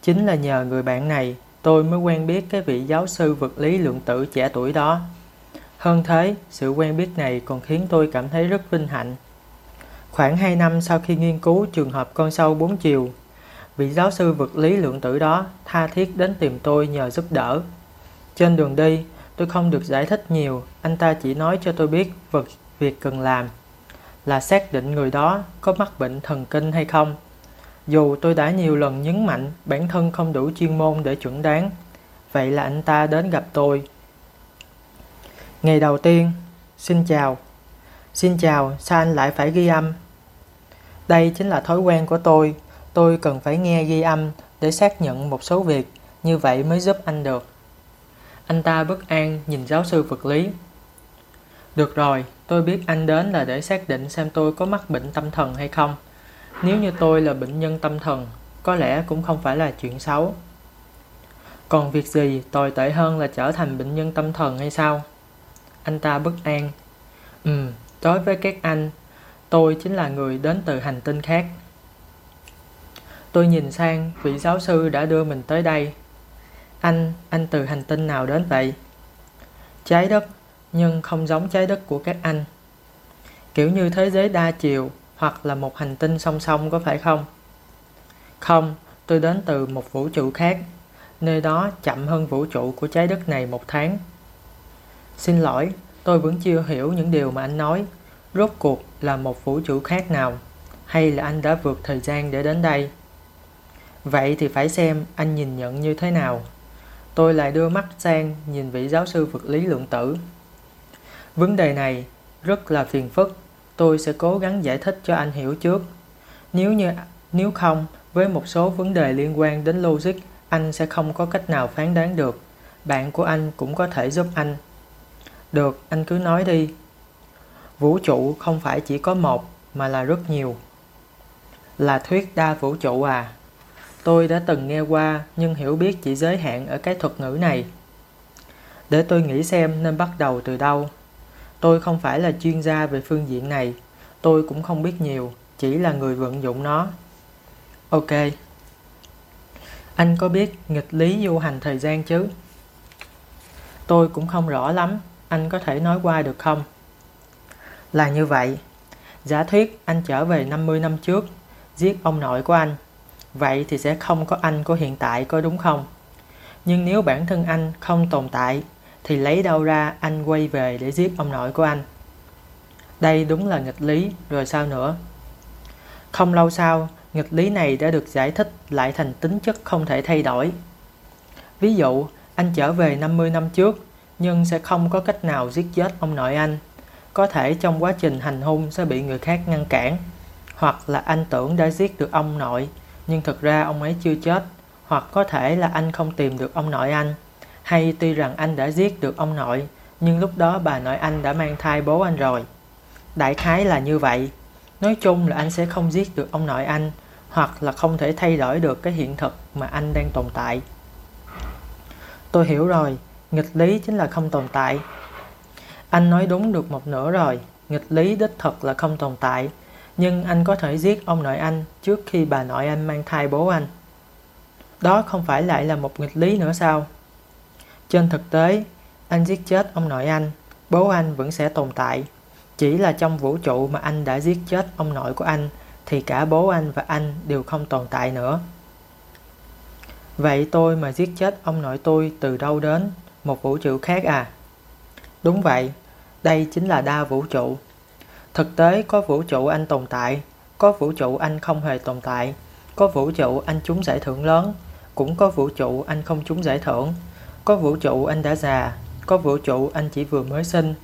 Chính là nhờ người bạn này tôi mới quen biết cái vị giáo sư vật lý lượng tử trẻ tuổi đó. Hơn thế, sự quen biết này còn khiến tôi cảm thấy rất vinh hạnh. Khoảng 2 năm sau khi nghiên cứu trường hợp con sâu bốn chiều, vị giáo sư vật lý lượng tử đó tha thiết đến tìm tôi nhờ giúp đỡ. Trên đường đi, tôi không được giải thích nhiều, anh ta chỉ nói cho tôi biết vật việc cần làm là xác định người đó có mắc bệnh thần kinh hay không. Dù tôi đã nhiều lần nhấn mạnh bản thân không đủ chuyên môn để chuẩn đoán, vậy là anh ta đến gặp tôi. Ngày đầu tiên, xin chào. Xin chào, sao anh lại phải ghi âm? Đây chính là thói quen của tôi. Tôi cần phải nghe ghi âm để xác nhận một số việc, như vậy mới giúp anh được. Anh ta bất an nhìn giáo sư vật lý. Được rồi, Tôi biết anh đến là để xác định xem tôi có mắc bệnh tâm thần hay không. Nếu như tôi là bệnh nhân tâm thần, có lẽ cũng không phải là chuyện xấu. Còn việc gì tồi tệ hơn là trở thành bệnh nhân tâm thần hay sao? Anh ta bất an. Ừ, đối với các anh, tôi chính là người đến từ hành tinh khác. Tôi nhìn sang vị giáo sư đã đưa mình tới đây. Anh, anh từ hành tinh nào đến vậy? Trái đất nhưng không giống trái đất của các anh. Kiểu như thế giới đa chiều hoặc là một hành tinh song song có phải không? Không, tôi đến từ một vũ trụ khác, nơi đó chậm hơn vũ trụ của trái đất này một tháng. Xin lỗi, tôi vẫn chưa hiểu những điều mà anh nói. Rốt cuộc là một vũ trụ khác nào? Hay là anh đã vượt thời gian để đến đây? Vậy thì phải xem anh nhìn nhận như thế nào. Tôi lại đưa mắt sang nhìn vị giáo sư vật lý lượng tử Vấn đề này rất là phiền phức, tôi sẽ cố gắng giải thích cho anh hiểu trước. Nếu như nếu không, với một số vấn đề liên quan đến logic, anh sẽ không có cách nào phán đoán được. Bạn của anh cũng có thể giúp anh. Được, anh cứ nói đi. Vũ trụ không phải chỉ có một, mà là rất nhiều. Là thuyết đa vũ trụ à? Tôi đã từng nghe qua nhưng hiểu biết chỉ giới hạn ở cái thuật ngữ này. Để tôi nghĩ xem nên bắt đầu từ đâu. Tôi không phải là chuyên gia về phương diện này, tôi cũng không biết nhiều, chỉ là người vận dụng nó. Ok. Anh có biết nghịch lý du hành thời gian chứ? Tôi cũng không rõ lắm, anh có thể nói qua được không? Là như vậy. Giả thuyết anh trở về 50 năm trước, giết ông nội của anh. Vậy thì sẽ không có anh của hiện tại có đúng không? Nhưng nếu bản thân anh không tồn tại thì lấy đâu ra anh quay về để giết ông nội của anh. Đây đúng là nghịch lý, rồi sao nữa? Không lâu sau, nghịch lý này đã được giải thích lại thành tính chất không thể thay đổi. Ví dụ, anh trở về 50 năm trước, nhưng sẽ không có cách nào giết chết ông nội anh. Có thể trong quá trình hành hung sẽ bị người khác ngăn cản. Hoặc là anh tưởng đã giết được ông nội, nhưng thực ra ông ấy chưa chết. Hoặc có thể là anh không tìm được ông nội anh hay tuy rằng anh đã giết được ông nội, nhưng lúc đó bà nội anh đã mang thai bố anh rồi. Đại khái là như vậy. Nói chung là anh sẽ không giết được ông nội anh, hoặc là không thể thay đổi được cái hiện thực mà anh đang tồn tại. Tôi hiểu rồi, nghịch lý chính là không tồn tại. Anh nói đúng được một nửa rồi, nghịch lý đích thực là không tồn tại, nhưng anh có thể giết ông nội anh trước khi bà nội anh mang thai bố anh. Đó không phải lại là một nghịch lý nữa sao? Trên thực tế, anh giết chết ông nội anh, bố anh vẫn sẽ tồn tại. Chỉ là trong vũ trụ mà anh đã giết chết ông nội của anh thì cả bố anh và anh đều không tồn tại nữa. Vậy tôi mà giết chết ông nội tôi từ đâu đến? Một vũ trụ khác à? Đúng vậy, đây chính là đa vũ trụ. Thực tế có vũ trụ anh tồn tại, có vũ trụ anh không hề tồn tại, có vũ trụ anh trúng giải thưởng lớn, cũng có vũ trụ anh không trúng giải thưởng. Có vũ trụ anh đã già, có vũ trụ anh chỉ vừa mới sinh,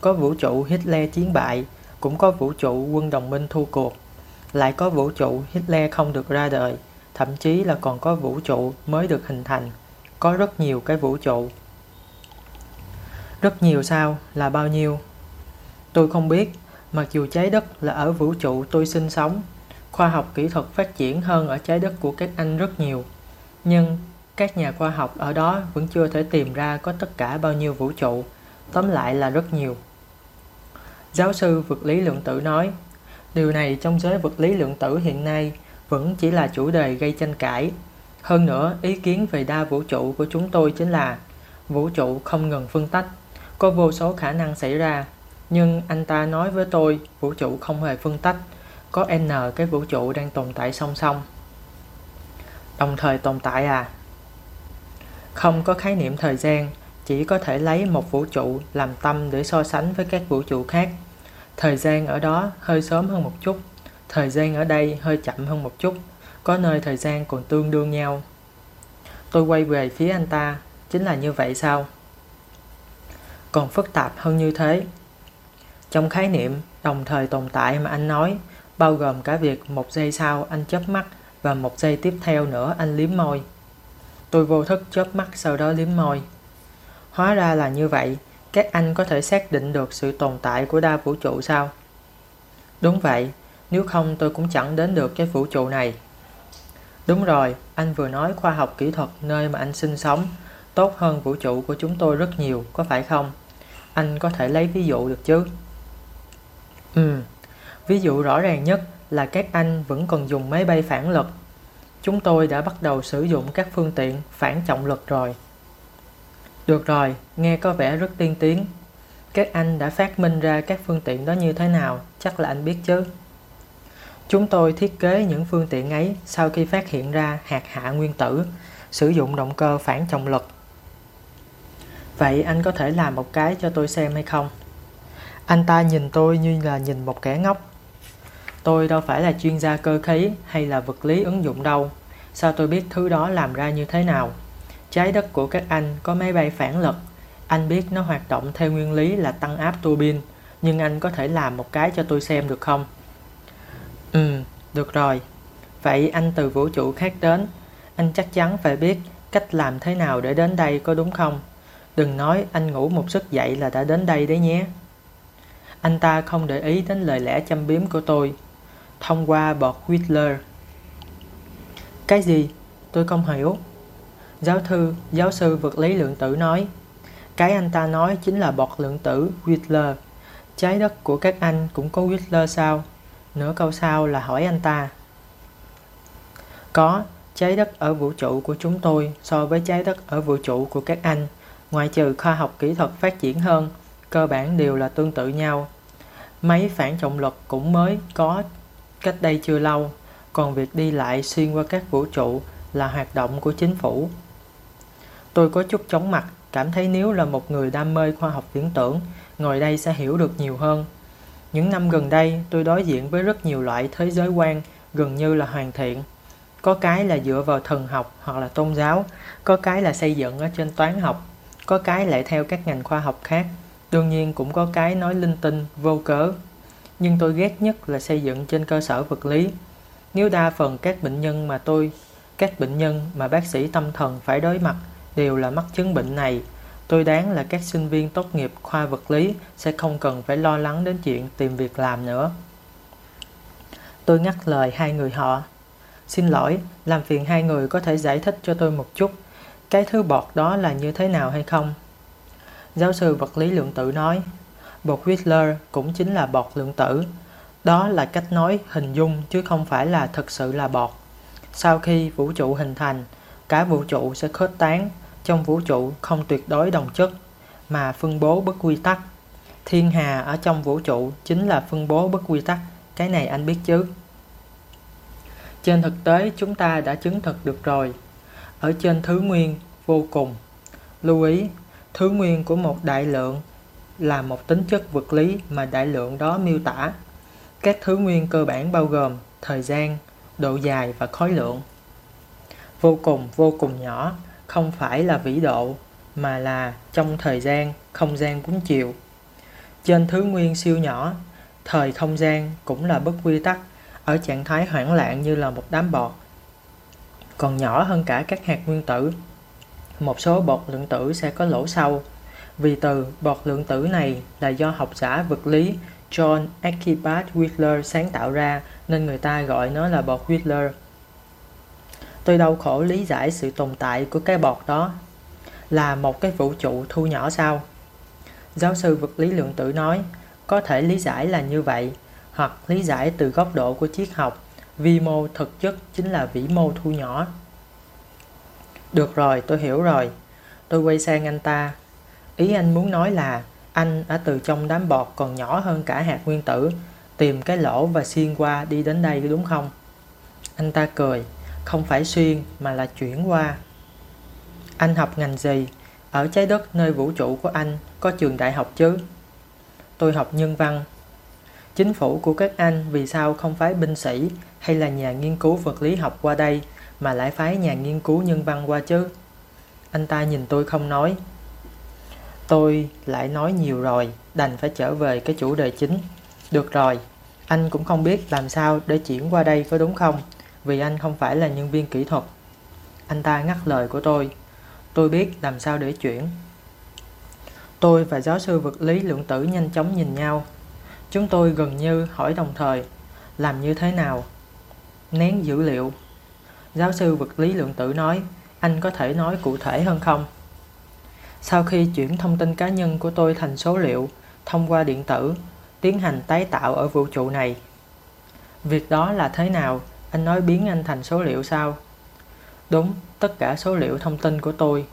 có vũ trụ Hitler chiến bại, cũng có vũ trụ quân đồng minh thua cuộc. Lại có vũ trụ Hitler không được ra đời, thậm chí là còn có vũ trụ mới được hình thành. Có rất nhiều cái vũ trụ. Rất nhiều sao? Là bao nhiêu? Tôi không biết, mặc dù trái đất là ở vũ trụ tôi sinh sống, khoa học kỹ thuật phát triển hơn ở trái đất của các anh rất nhiều. Nhưng các nhà khoa học ở đó vẫn chưa thể tìm ra có tất cả bao nhiêu vũ trụ, tóm lại là rất nhiều. Giáo sư vật lý lượng tử nói, điều này trong giới vật lý lượng tử hiện nay vẫn chỉ là chủ đề gây tranh cãi. Hơn nữa, ý kiến về đa vũ trụ của chúng tôi chính là vũ trụ không ngừng phân tách, có vô số khả năng xảy ra. Nhưng anh ta nói với tôi vũ trụ không hề phân tách, có n cái vũ trụ đang tồn tại song song. Đồng thời tồn tại à? Không có khái niệm thời gian, chỉ có thể lấy một vũ trụ làm tâm để so sánh với các vũ trụ khác. Thời gian ở đó hơi sớm hơn một chút, thời gian ở đây hơi chậm hơn một chút, có nơi thời gian còn tương đương nhau. Tôi quay về phía anh ta, chính là như vậy sao? Còn phức tạp hơn như thế. Trong khái niệm đồng thời tồn tại mà anh nói, bao gồm cả việc một giây sau anh chớp mắt và một giây tiếp theo nữa anh liếm môi. Tôi vô thức chớp mắt sau đó liếm môi. Hóa ra là như vậy, các anh có thể xác định được sự tồn tại của đa vũ trụ sao? Đúng vậy, nếu không tôi cũng chẳng đến được cái vũ trụ này. Đúng rồi, anh vừa nói khoa học kỹ thuật nơi mà anh sinh sống tốt hơn vũ trụ của chúng tôi rất nhiều, có phải không? Anh có thể lấy ví dụ được chứ? Ừ, ví dụ rõ ràng nhất là các anh vẫn còn dùng máy bay phản lực. Chúng tôi đã bắt đầu sử dụng các phương tiện phản trọng lực rồi. Được rồi, nghe có vẻ rất tiên tiến. Các anh đã phát minh ra các phương tiện đó như thế nào, chắc là anh biết chứ. Chúng tôi thiết kế những phương tiện ấy sau khi phát hiện ra hạt hạ nguyên tử, sử dụng động cơ phản trọng lực. Vậy anh có thể làm một cái cho tôi xem hay không? Anh ta nhìn tôi như là nhìn một kẻ ngốc. Tôi đâu phải là chuyên gia cơ khí hay là vật lý ứng dụng đâu. Sao tôi biết thứ đó làm ra như thế nào? Trái đất của các anh có máy bay phản lực. Anh biết nó hoạt động theo nguyên lý là tăng áp tua bin. Nhưng anh có thể làm một cái cho tôi xem được không? Ừ, được rồi. Vậy anh từ vũ trụ khác đến. Anh chắc chắn phải biết cách làm thế nào để đến đây có đúng không? Đừng nói anh ngủ một giấc dậy là đã đến đây đấy nhé. Anh ta không để ý đến lời lẽ châm biếm của tôi. Thông qua bọt Whitler. Cái gì? Tôi không hiểu. Giáo thư, giáo sư vật lý lượng tử nói. Cái anh ta nói chính là bọt lượng tử Whitler. Trái đất của các anh cũng có Whitler sao? Nửa câu sau là hỏi anh ta. Có, trái đất ở vũ trụ của chúng tôi so với trái đất ở vũ trụ của các anh, ngoại trừ khoa học kỹ thuật phát triển hơn, cơ bản đều là tương tự nhau. Máy phản trọng lực cũng mới có cách đây chưa lâu, còn việc đi lại xuyên qua các vũ trụ là hoạt động của chính phủ. Tôi có chút chóng mặt, cảm thấy nếu là một người đam mê khoa học viễn tưởng, ngồi đây sẽ hiểu được nhiều hơn. Những năm gần đây, tôi đối diện với rất nhiều loại thế giới quan gần như là hoàn thiện. Có cái là dựa vào thần học hoặc là tôn giáo, có cái là xây dựng ở trên toán học, có cái lại theo các ngành khoa học khác. Đương nhiên cũng có cái nói linh tinh, vô cớ. Nhưng tôi ghét nhất là xây dựng trên cơ sở vật lý. Nếu đa phần các bệnh nhân mà tôi, các bệnh nhân mà bác sĩ tâm thần phải đối mặt đều là mắc chứng bệnh này, tôi đoán là các sinh viên tốt nghiệp khoa vật lý sẽ không cần phải lo lắng đến chuyện tìm việc làm nữa. Tôi ngắt lời hai người họ. Xin lỗi, làm phiền hai người có thể giải thích cho tôi một chút cái thứ bọt đó là như thế nào hay không? Giáo sư vật lý lượng tử nói, bột Whistler cũng chính là bọt lượng tử. Đó là cách nói hình dung chứ không phải là thực sự là bọt. Sau khi vũ trụ hình thành, cả vũ trụ sẽ khuếch tán. Trong vũ trụ không tuyệt đối đồng chất, mà phân bố bất quy tắc. Thiên hà ở trong vũ trụ chính là phân bố bất quy tắc. Cái này anh biết chứ? Trên thực tế chúng ta đã chứng thực được rồi. Ở trên thứ nguyên vô cùng. Lưu ý, thứ nguyên của một đại lượng là một tính chất vật lý mà đại lượng đó miêu tả. Các thứ nguyên cơ bản bao gồm thời gian, độ dài và khối lượng. Vô cùng vô cùng nhỏ không phải là vĩ độ mà là trong thời gian, không gian cũng chiều. Trên thứ nguyên siêu nhỏ, thời không gian cũng là bất quy tắc. ở trạng thái hoảng loạn như là một đám bọt, còn nhỏ hơn cả các hạt nguyên tử. Một số bọt lượng tử sẽ có lỗ sâu. Vì từ bọt lượng tử này là do học giả vật lý John Archibald Wheeler sáng tạo ra nên người ta gọi nó là bọt Wheeler. Tôi đau khổ lý giải sự tồn tại của cái bọt đó là một cái vũ trụ thu nhỏ sao? Giáo sư vật lý lượng tử nói, có thể lý giải là như vậy, hoặc lý giải từ góc độ của triết học, vi mô thực chất chính là vĩ mô thu nhỏ. Được rồi, tôi hiểu rồi. Tôi quay sang anh ta. Ý anh muốn nói là anh ở từ trong đám bọt còn nhỏ hơn cả hạt nguyên tử, tìm cái lỗ và xuyên qua đi đến đây đúng không? Anh ta cười, không phải xuyên mà là chuyển qua. Anh học ngành gì? Ở trái đất nơi vũ trụ của anh có trường đại học chứ? Tôi học nhân văn. Chính phủ của các anh vì sao không phái binh sĩ hay là nhà nghiên cứu vật lý học qua đây mà lại phái nhà nghiên cứu nhân văn qua chứ? Anh ta nhìn tôi không nói. Tôi lại nói nhiều rồi, đành phải trở về cái chủ đề chính. Được rồi, anh cũng không biết làm sao để chuyển qua đây có đúng không? Vì anh không phải là nhân viên kỹ thuật. Anh ta ngắt lời của tôi. Tôi biết làm sao để chuyển. Tôi và giáo sư vật lý lượng tử nhanh chóng nhìn nhau. Chúng tôi gần như hỏi đồng thời, làm như thế nào? Nén dữ liệu. Giáo sư vật lý lượng tử nói, anh có thể nói cụ thể hơn không? Sau khi chuyển thông tin cá nhân của tôi thành số liệu thông qua điện tử, tiến hành tái tạo ở vũ trụ này. Việc đó là thế nào? Anh nói biến anh thành số liệu sao? Đúng, tất cả số liệu thông tin của tôi.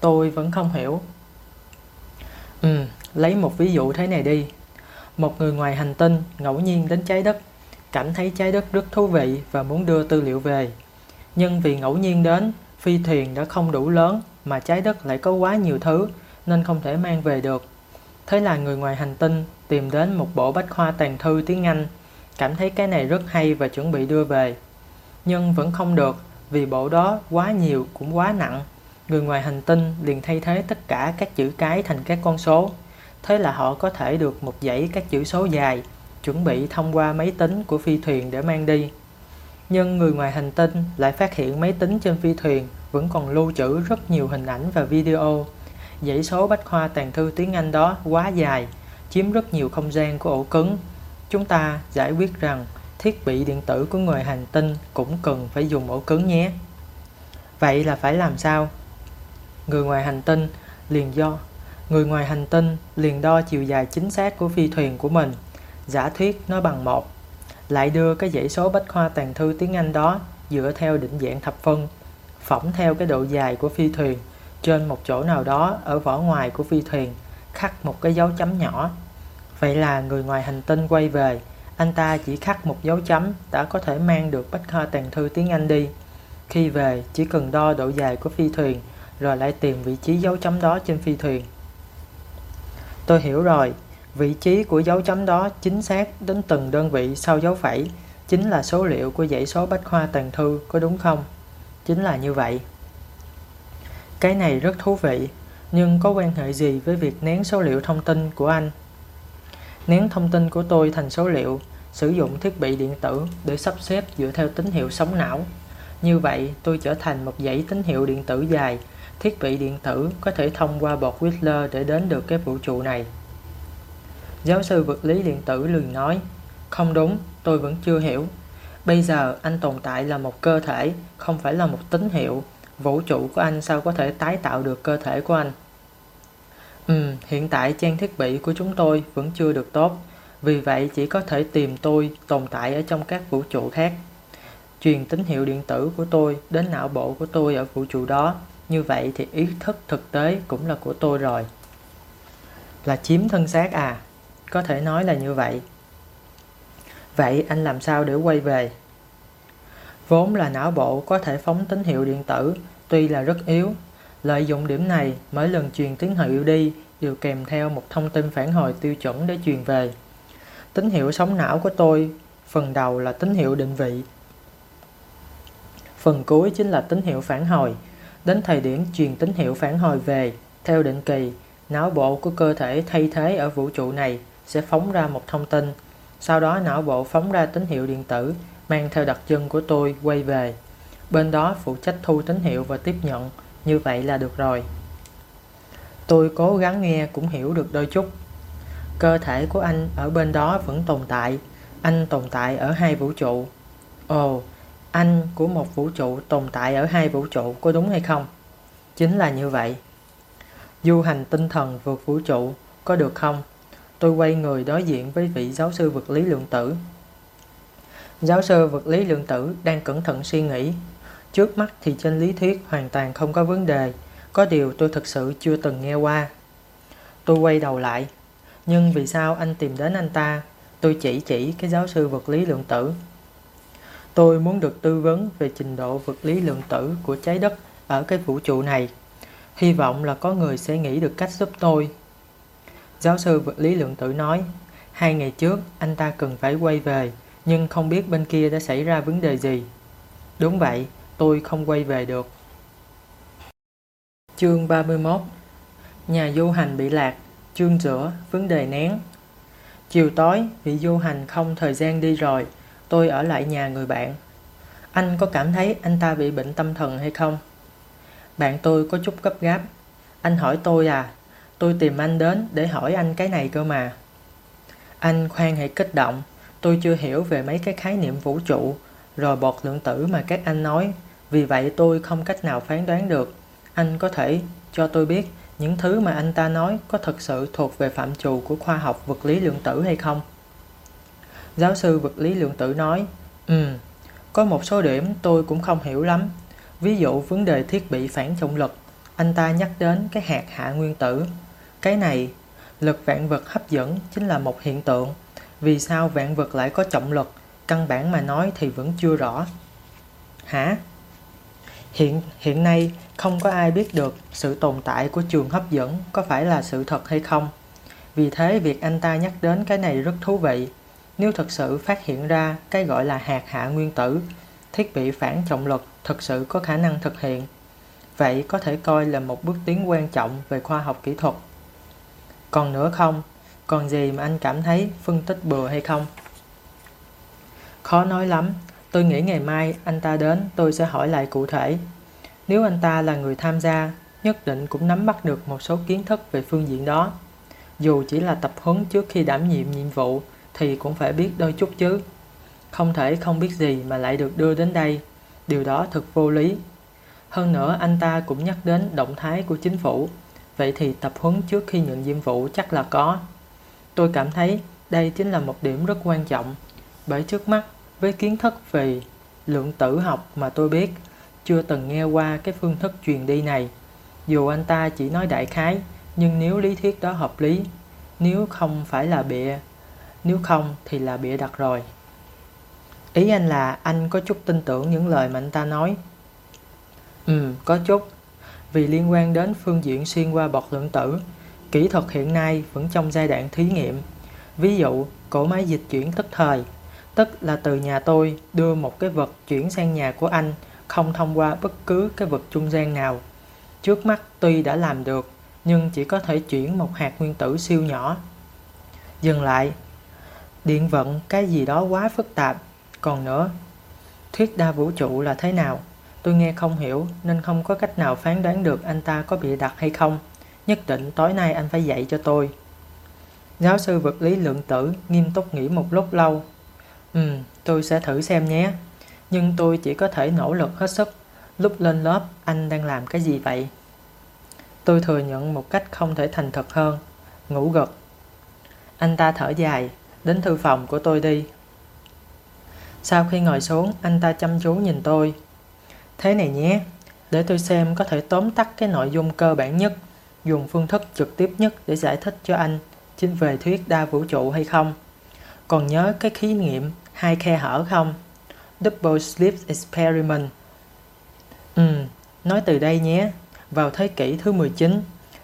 Tôi vẫn không hiểu. Ừ, lấy một ví dụ thế này đi. Một người ngoài hành tinh ngẫu nhiên đến trái đất, cảm thấy trái đất rất thú vị và muốn đưa tư liệu về. Nhưng vì ngẫu nhiên đến, phi thuyền đã không đủ lớn mà trái đất lại có quá nhiều thứ nên không thể mang về được. Thế là người ngoài hành tinh tìm đến một bộ bách khoa tàn thư tiếng Anh, cảm thấy cái này rất hay và chuẩn bị đưa về. Nhưng vẫn không được vì bộ đó quá nhiều cũng quá nặng. Người ngoài hành tinh liền thay thế tất cả các chữ cái thành các con số. Thế là họ có thể được một dãy các chữ số dài, chuẩn bị thông qua máy tính của phi thuyền để mang đi. Nhưng người ngoài hành tinh lại phát hiện máy tính trên phi thuyền vẫn còn lưu trữ rất nhiều hình ảnh và video. Dãy số bách khoa tàn thư tiếng Anh đó quá dài, chiếm rất nhiều không gian của ổ cứng. Chúng ta giải quyết rằng thiết bị điện tử của người hành tinh cũng cần phải dùng ổ cứng nhé. Vậy là phải làm sao? Người ngoài hành tinh liền do người ngoài hành tinh liền đo chiều dài chính xác của phi thuyền của mình, giả thuyết nó bằng một, lại đưa cái dãy số bách khoa tàn thư tiếng Anh đó dựa theo định dạng thập phân phỏng theo cái độ dài của phi thuyền trên một chỗ nào đó ở vỏ ngoài của phi thuyền khắc một cái dấu chấm nhỏ. Vậy là người ngoài hành tinh quay về, anh ta chỉ khắc một dấu chấm đã có thể mang được bách khoa tàng thư tiếng Anh đi. Khi về, chỉ cần đo độ dài của phi thuyền, rồi lại tìm vị trí dấu chấm đó trên phi thuyền. Tôi hiểu rồi, vị trí của dấu chấm đó chính xác đến từng đơn vị sau dấu phẩy, chính là số liệu của dãy số bách khoa toàn thư, có đúng không? chính là như vậy. Cái này rất thú vị, nhưng có quan hệ gì với việc nén số liệu thông tin của anh? Nén thông tin của tôi thành số liệu, sử dụng thiết bị điện tử để sắp xếp dựa theo tín hiệu sóng não. Như vậy, tôi trở thành một dãy tín hiệu điện tử dài, thiết bị điện tử có thể thông qua bọt Whistler để đến được cái vũ trụ này. Giáo sư vật lý điện tử lười nói, không đúng, tôi vẫn chưa hiểu. Bây giờ anh tồn tại là một cơ thể, không phải là một tín hiệu. Vũ trụ của anh sao có thể tái tạo được cơ thể của anh? Ừ, hiện tại trang thiết bị của chúng tôi vẫn chưa được tốt. Vì vậy chỉ có thể tìm tôi tồn tại ở trong các vũ trụ khác. Truyền tín hiệu điện tử của tôi đến não bộ của tôi ở vũ trụ đó. Như vậy thì ý thức thực tế cũng là của tôi rồi. Là chiếm thân xác à? Có thể nói là như vậy. Vậy anh làm sao để quay về? Vốn là não bộ có thể phóng tín hiệu điện tử, tuy là rất yếu. Lợi dụng điểm này, mỗi lần truyền tín hiệu đi đều kèm theo một thông tin phản hồi tiêu chuẩn để truyền về. Tín hiệu sóng não của tôi, phần đầu là tín hiệu định vị. Phần cuối chính là tín hiệu phản hồi. Đến thời điểm truyền tín hiệu phản hồi về, theo định kỳ, não bộ của cơ thể thay thế ở vũ trụ này sẽ phóng ra một thông tin Sau đó não bộ phóng ra tín hiệu điện tử mang theo đặc trưng của tôi quay về. Bên đó phụ trách thu tín hiệu và tiếp nhận, như vậy là được rồi. Tôi cố gắng nghe cũng hiểu được đôi chút. Cơ thể của anh ở bên đó vẫn tồn tại, anh tồn tại ở hai vũ trụ. Ồ, anh của một vũ trụ tồn tại ở hai vũ trụ có đúng hay không? Chính là như vậy. Du hành tinh thần vượt vũ trụ có được không? Tôi quay người đối diện với vị giáo sư vật lý lượng tử. Giáo sư vật lý lượng tử đang cẩn thận suy nghĩ. Trước mắt thì trên lý thuyết hoàn toàn không có vấn đề, có điều tôi thực sự chưa từng nghe qua. Tôi quay đầu lại. Nhưng vì sao anh tìm đến anh ta? Tôi chỉ chỉ cái giáo sư vật lý lượng tử. Tôi muốn được tư vấn về trình độ vật lý lượng tử của trái đất ở cái vũ trụ này. Hy vọng là có người sẽ nghĩ được cách giúp tôi. Giáo sư vật lý lượng tử nói, hai ngày trước anh ta cần phải quay về, nhưng không biết bên kia đã xảy ra vấn đề gì. Đúng vậy, tôi không quay về được. Chương 31 Nhà du hành bị lạc, chương giữa, vấn đề nén. Chiều tối, vị du hành không thời gian đi rồi, tôi ở lại nhà người bạn. Anh có cảm thấy anh ta bị bệnh tâm thần hay không? Bạn tôi có chút gấp gáp. Anh hỏi tôi à, tôi tìm anh đến để hỏi anh cái này cơ mà. Anh khoan hãy kích động, tôi chưa hiểu về mấy cái khái niệm vũ trụ, rồi bọt lượng tử mà các anh nói, vì vậy tôi không cách nào phán đoán được. Anh có thể cho tôi biết những thứ mà anh ta nói có thực sự thuộc về phạm trù của khoa học vật lý lượng tử hay không? Giáo sư vật lý lượng tử nói, Ừ, có một số điểm tôi cũng không hiểu lắm. Ví dụ vấn đề thiết bị phản trọng lực, anh ta nhắc đến cái hạt hạ nguyên tử. Cái này, lực vạn vật hấp dẫn chính là một hiện tượng. Vì sao vạn vật lại có trọng lực? Căn bản mà nói thì vẫn chưa rõ. Hả? Hiện, hiện nay không có ai biết được sự tồn tại của trường hấp dẫn có phải là sự thật hay không. Vì thế việc anh ta nhắc đến cái này rất thú vị. Nếu thực sự phát hiện ra cái gọi là hạt hạ nguyên tử, thiết bị phản trọng lực thực sự có khả năng thực hiện, vậy có thể coi là một bước tiến quan trọng về khoa học kỹ thuật. Còn nữa không? Còn gì mà anh cảm thấy phân tích bừa hay không? Khó nói lắm, tôi nghĩ ngày mai anh ta đến tôi sẽ hỏi lại cụ thể. Nếu anh ta là người tham gia, nhất định cũng nắm bắt được một số kiến thức về phương diện đó. Dù chỉ là tập huấn trước khi đảm nhiệm nhiệm vụ thì cũng phải biết đôi chút chứ. Không thể không biết gì mà lại được đưa đến đây. Điều đó thật vô lý. Hơn nữa anh ta cũng nhắc đến động thái của chính phủ. Vậy thì tập huấn trước khi nhận nhiệm vụ chắc là có. Tôi cảm thấy đây chính là một điểm rất quan trọng. Bởi trước mắt, với kiến thức về lượng tử học mà tôi biết, chưa từng nghe qua cái phương thức truyền đi này. Dù anh ta chỉ nói đại khái, nhưng nếu lý thuyết đó hợp lý, nếu không phải là bịa nếu không thì là bịa đặt rồi. Ý anh là anh có chút tin tưởng những lời mà anh ta nói. Ừ, có chút. Vì liên quan đến phương diện xuyên qua bọt lượng tử, kỹ thuật hiện nay vẫn trong giai đoạn thí nghiệm. Ví dụ, cổ máy dịch chuyển tức thời, tức là từ nhà tôi đưa một cái vật chuyển sang nhà của anh không thông qua bất cứ cái vật trung gian nào. Trước mắt tuy đã làm được, nhưng chỉ có thể chuyển một hạt nguyên tử siêu nhỏ. Dừng lại, điện vận cái gì đó quá phức tạp. Còn nữa, thuyết đa vũ trụ là thế nào? Tôi nghe không hiểu nên không có cách nào phán đoán được anh ta có bị đặt hay không. Nhất định tối nay anh phải dạy cho tôi. Giáo sư vật lý lượng tử nghiêm túc nghĩ một lúc lâu. Ừ, tôi sẽ thử xem nhé. Nhưng tôi chỉ có thể nỗ lực hết sức. Lúc lên lớp, anh đang làm cái gì vậy? Tôi thừa nhận một cách không thể thành thật hơn. Ngủ gật. Anh ta thở dài, Đến thư phòng của tôi đi. Sau khi ngồi xuống, anh ta chăm chú nhìn tôi. Thế này nhé, để tôi xem có thể tóm tắt cái nội dung cơ bản nhất, dùng phương thức trực tiếp nhất để giải thích cho anh chính về thuyết đa vũ trụ hay không. Còn nhớ cái thí nghiệm hai khe hở không? Double Slit Experiment. Ừ, nói từ đây nhé. Vào thế kỷ thứ 19,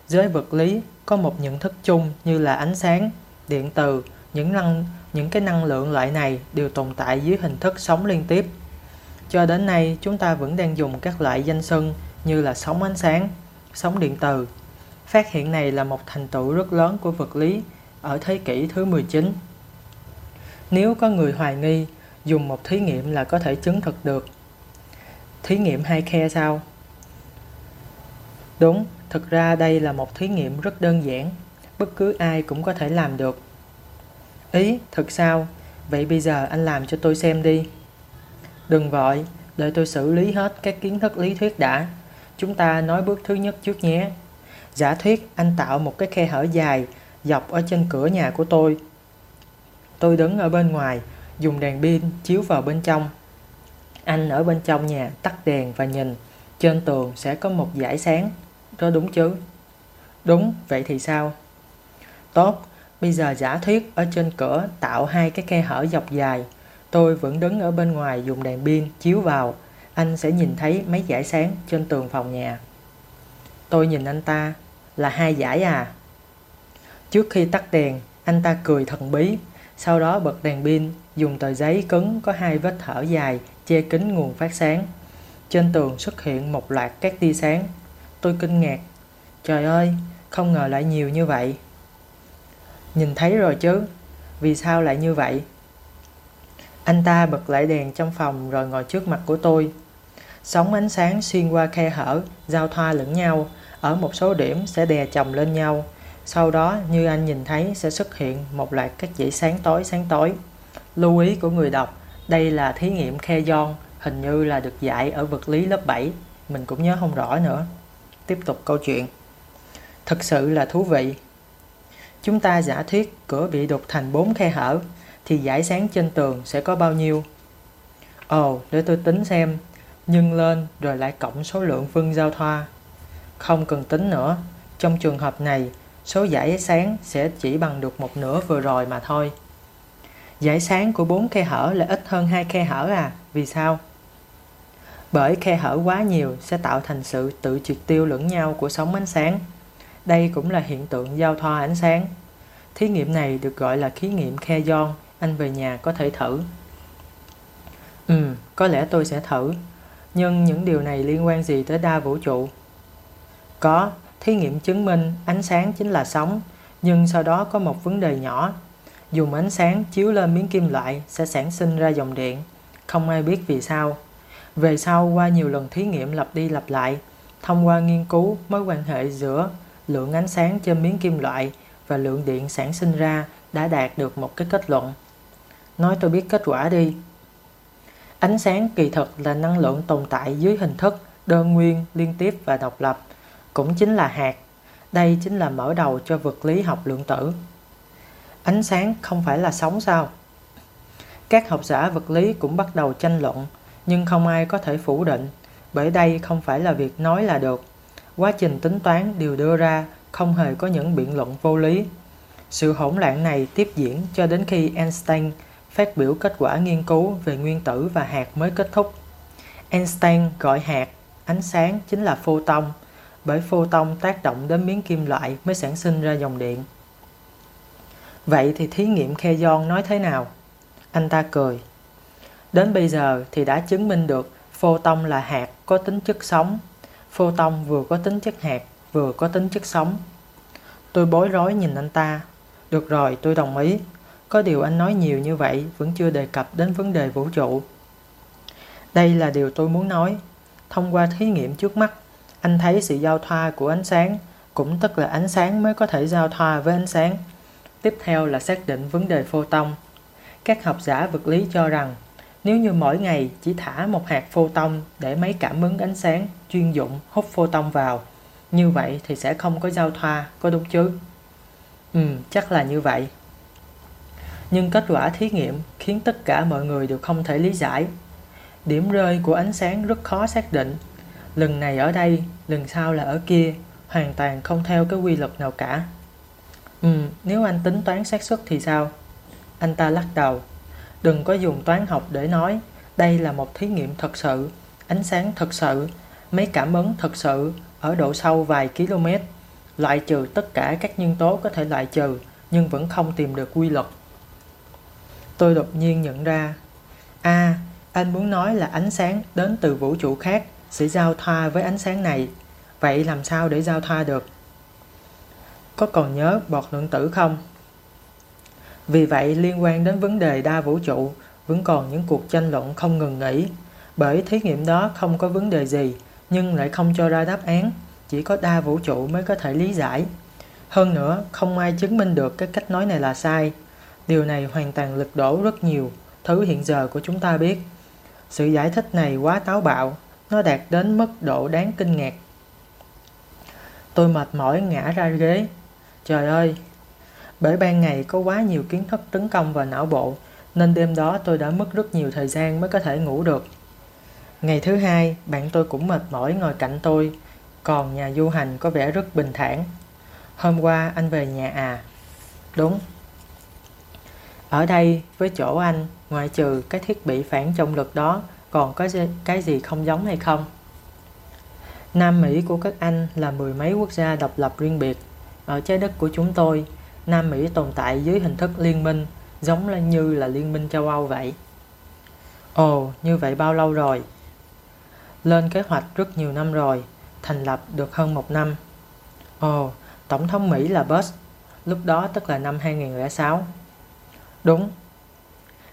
giới vật lý có một nhận thức chung như là ánh sáng, điện từ những năng những cái năng lượng loại này đều tồn tại dưới hình thức sóng liên tiếp. Cho đến nay, chúng ta vẫn đang dùng các loại danh xưng như là sóng ánh sáng, sóng điện từ. Phát hiện này là một thành tựu rất lớn của vật lý ở thế kỷ thứ 19. Nếu có người hoài nghi, dùng một thí nghiệm là có thể chứng thực được. Thí nghiệm hai khe sao? Đúng, thực ra đây là một thí nghiệm rất đơn giản, bất cứ ai cũng có thể làm được. Ý, thật sao? Vậy bây giờ anh làm cho tôi xem đi. Đừng vội, đợi tôi xử lý hết các kiến thức lý thuyết đã. Chúng ta nói bước thứ nhất trước nhé. Giả thuyết anh tạo một cái khe hở dài dọc ở trên cửa nhà của tôi. Tôi đứng ở bên ngoài, dùng đèn pin chiếu vào bên trong. Anh ở bên trong nhà tắt đèn và nhìn, trên tường sẽ có một dải sáng. Có đúng chứ? Đúng, vậy thì sao? Tốt, bây giờ giả thuyết ở trên cửa tạo hai cái khe hở dọc dài. Tôi vẫn đứng ở bên ngoài dùng đèn pin chiếu vào. Anh sẽ nhìn thấy mấy dải sáng trên tường phòng nhà. Tôi nhìn anh ta, là hai dải à? Trước khi tắt đèn, anh ta cười thần bí, sau đó bật đèn pin, dùng tờ giấy cứng có hai vết thở dài che kín nguồn phát sáng. Trên tường xuất hiện một loạt các tia sáng. Tôi kinh ngạc. Trời ơi, không ngờ lại nhiều như vậy. Nhìn thấy rồi chứ, vì sao lại như vậy? Anh ta bật lại đèn trong phòng rồi ngồi trước mặt của tôi. Sóng ánh sáng xuyên qua khe hở, giao thoa lẫn nhau, ở một số điểm sẽ đè chồng lên nhau. Sau đó, như anh nhìn thấy, sẽ xuất hiện một loạt các dãy sáng tối sáng tối. Lưu ý của người đọc, đây là thí nghiệm khe giòn, hình như là được dạy ở vật lý lớp 7. Mình cũng nhớ không rõ nữa. Tiếp tục câu chuyện. Thật sự là thú vị. Chúng ta giả thuyết cửa bị đục thành bốn khe hở, thì giải sáng trên tường sẽ có bao nhiêu? Ồ, để tôi tính xem. Nhân lên rồi lại cộng số lượng phân giao thoa. Không cần tính nữa. Trong trường hợp này, số giải sáng sẽ chỉ bằng được một nửa vừa rồi mà thôi. Giải sáng của bốn khe hở là ít hơn hai khe hở à? Vì sao? Bởi khe hở quá nhiều sẽ tạo thành sự tự triệt tiêu lẫn nhau của sóng ánh sáng. Đây cũng là hiện tượng giao thoa ánh sáng. Thí nghiệm này được gọi là thí nghiệm khe giòn. Anh về nhà có thể thử. Ừ, có lẽ tôi sẽ thử. Nhưng những điều này liên quan gì tới đa vũ trụ? Có, thí nghiệm chứng minh ánh sáng chính là sóng, nhưng sau đó có một vấn đề nhỏ. Dùng ánh sáng chiếu lên miếng kim loại sẽ sản sinh ra dòng điện. Không ai biết vì sao. Về sau qua nhiều lần thí nghiệm lặp đi lặp lại, thông qua nghiên cứu mối quan hệ giữa lượng ánh sáng trên miếng kim loại và lượng điện sản sinh ra đã đạt được một cái kết luận. Nói tôi biết kết quả đi. Ánh sáng kỳ thực là năng lượng tồn tại dưới hình thức đơn nguyên, liên tiếp và độc lập cũng chính là hạt. Đây chính là mở đầu cho vật lý học lượng tử. Ánh sáng không phải là sóng sao? Các học giả vật lý cũng bắt đầu tranh luận, nhưng không ai có thể phủ định, bởi đây không phải là việc nói là được. Quá trình tính toán đều đưa ra không hề có những biện luận vô lý. Sự hỗn loạn này tiếp diễn cho đến khi Einstein phát biểu kết quả nghiên cứu về nguyên tử và hạt mới kết thúc. Einstein gọi hạt, ánh sáng chính là photon, bởi photon tác động đến miếng kim loại mới sản sinh ra dòng điện. Vậy thì thí nghiệm khe nói thế nào? Anh ta cười. Đến bây giờ thì đã chứng minh được photon là hạt có tính chất sống. Photon vừa có tính chất hạt, vừa có tính chất sống. Tôi bối rối nhìn anh ta. Được rồi, tôi đồng ý. Có điều anh nói nhiều như vậy vẫn chưa đề cập đến vấn đề vũ trụ. Đây là điều tôi muốn nói. Thông qua thí nghiệm trước mắt, anh thấy sự giao thoa của ánh sáng, cũng tức là ánh sáng mới có thể giao thoa với ánh sáng. Tiếp theo là xác định vấn đề photon. Các học giả vật lý cho rằng nếu như mỗi ngày chỉ thả một hạt photon để máy cảm ứng ánh sáng chuyên dụng hút photon vào, như vậy thì sẽ không có giao thoa, có đúng chứ? Ừ, chắc là như vậy. Nhưng kết quả thí nghiệm khiến tất cả mọi người đều không thể lý giải. Điểm rơi của ánh sáng rất khó xác định lần này ở đây, lần sau là ở kia, hoàn toàn không theo cái quy luật nào cả. Ừ, nếu anh tính toán xác suất thì sao? Anh ta lắc đầu. Đừng có dùng toán học để nói, đây là một thí nghiệm thật sự, ánh sáng thật sự, mấy cảm ứng thật sự, ở độ sâu vài km, loại trừ tất cả các nhân tố có thể loại trừ, nhưng vẫn không tìm được quy luật. Tôi đột nhiên nhận ra, a anh muốn nói là ánh sáng đến từ vũ trụ khác sẽ giao thoa với ánh sáng này. Vậy làm sao để giao thoa được? Có còn nhớ bọt lượng tử không? Vì vậy, liên quan đến vấn đề đa vũ trụ, vẫn còn những cuộc tranh luận không ngừng nghỉ. Bởi thí nghiệm đó không có vấn đề gì, nhưng lại không cho ra đáp án, chỉ có đa vũ trụ mới có thể lý giải. Hơn nữa, không ai chứng minh được cái cách nói này là sai. Điều này hoàn toàn lật đổ rất nhiều thứ hiện giờ của chúng ta biết. Sự giải thích này quá táo bạo, nó đạt đến mức độ đáng kinh ngạc. Tôi mệt mỏi ngã ra ghế. Trời ơi! Bởi ban ngày có quá nhiều kiến thức tấn công vào não bộ, nên đêm đó tôi đã mất rất nhiều thời gian mới có thể ngủ được. Ngày thứ hai, bạn tôi cũng mệt mỏi ngồi cạnh tôi, còn nhà du hành có vẻ rất bình thản. Hôm qua anh về nhà à? Đúng. Ở đây, với chỗ anh, ngoại trừ cái thiết bị phản trọng lực đó, còn có cái gì không giống hay không? Nam Mỹ của các anh là mười mấy quốc gia độc lập riêng biệt. Ở trái đất của chúng tôi, Nam Mỹ tồn tại dưới hình thức liên minh, giống là như là liên minh châu Âu vậy. Ồ, như vậy bao lâu rồi? Lên kế hoạch rất nhiều năm rồi, thành lập được hơn một năm. Ồ, Tổng thống Mỹ là Bush, lúc đó tức là năm 2006. Đúng.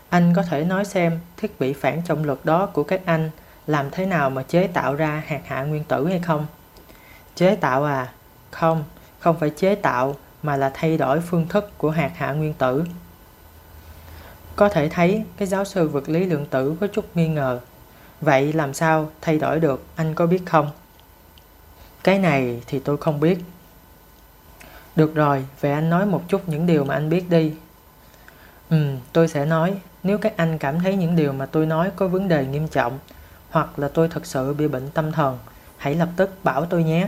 Anh có thể nói xem thiết bị phản trọng lực đó của các anh làm thế nào mà chế tạo ra hạt hạ nguyên tử hay không? Chế tạo à? Không, không phải chế tạo mà là thay đổi phương thức của hạt hạ nguyên tử. Có thể thấy cái giáo sư vật lý lượng tử có chút nghi ngờ. Vậy làm sao thay đổi được, anh có biết không? Cái này thì tôi không biết. Được rồi, vậy anh nói một chút những điều mà anh biết đi. Ừ, tôi sẽ nói, nếu các anh cảm thấy những điều mà tôi nói có vấn đề nghiêm trọng, hoặc là tôi thật sự bị bệnh tâm thần, hãy lập tức bảo tôi nhé.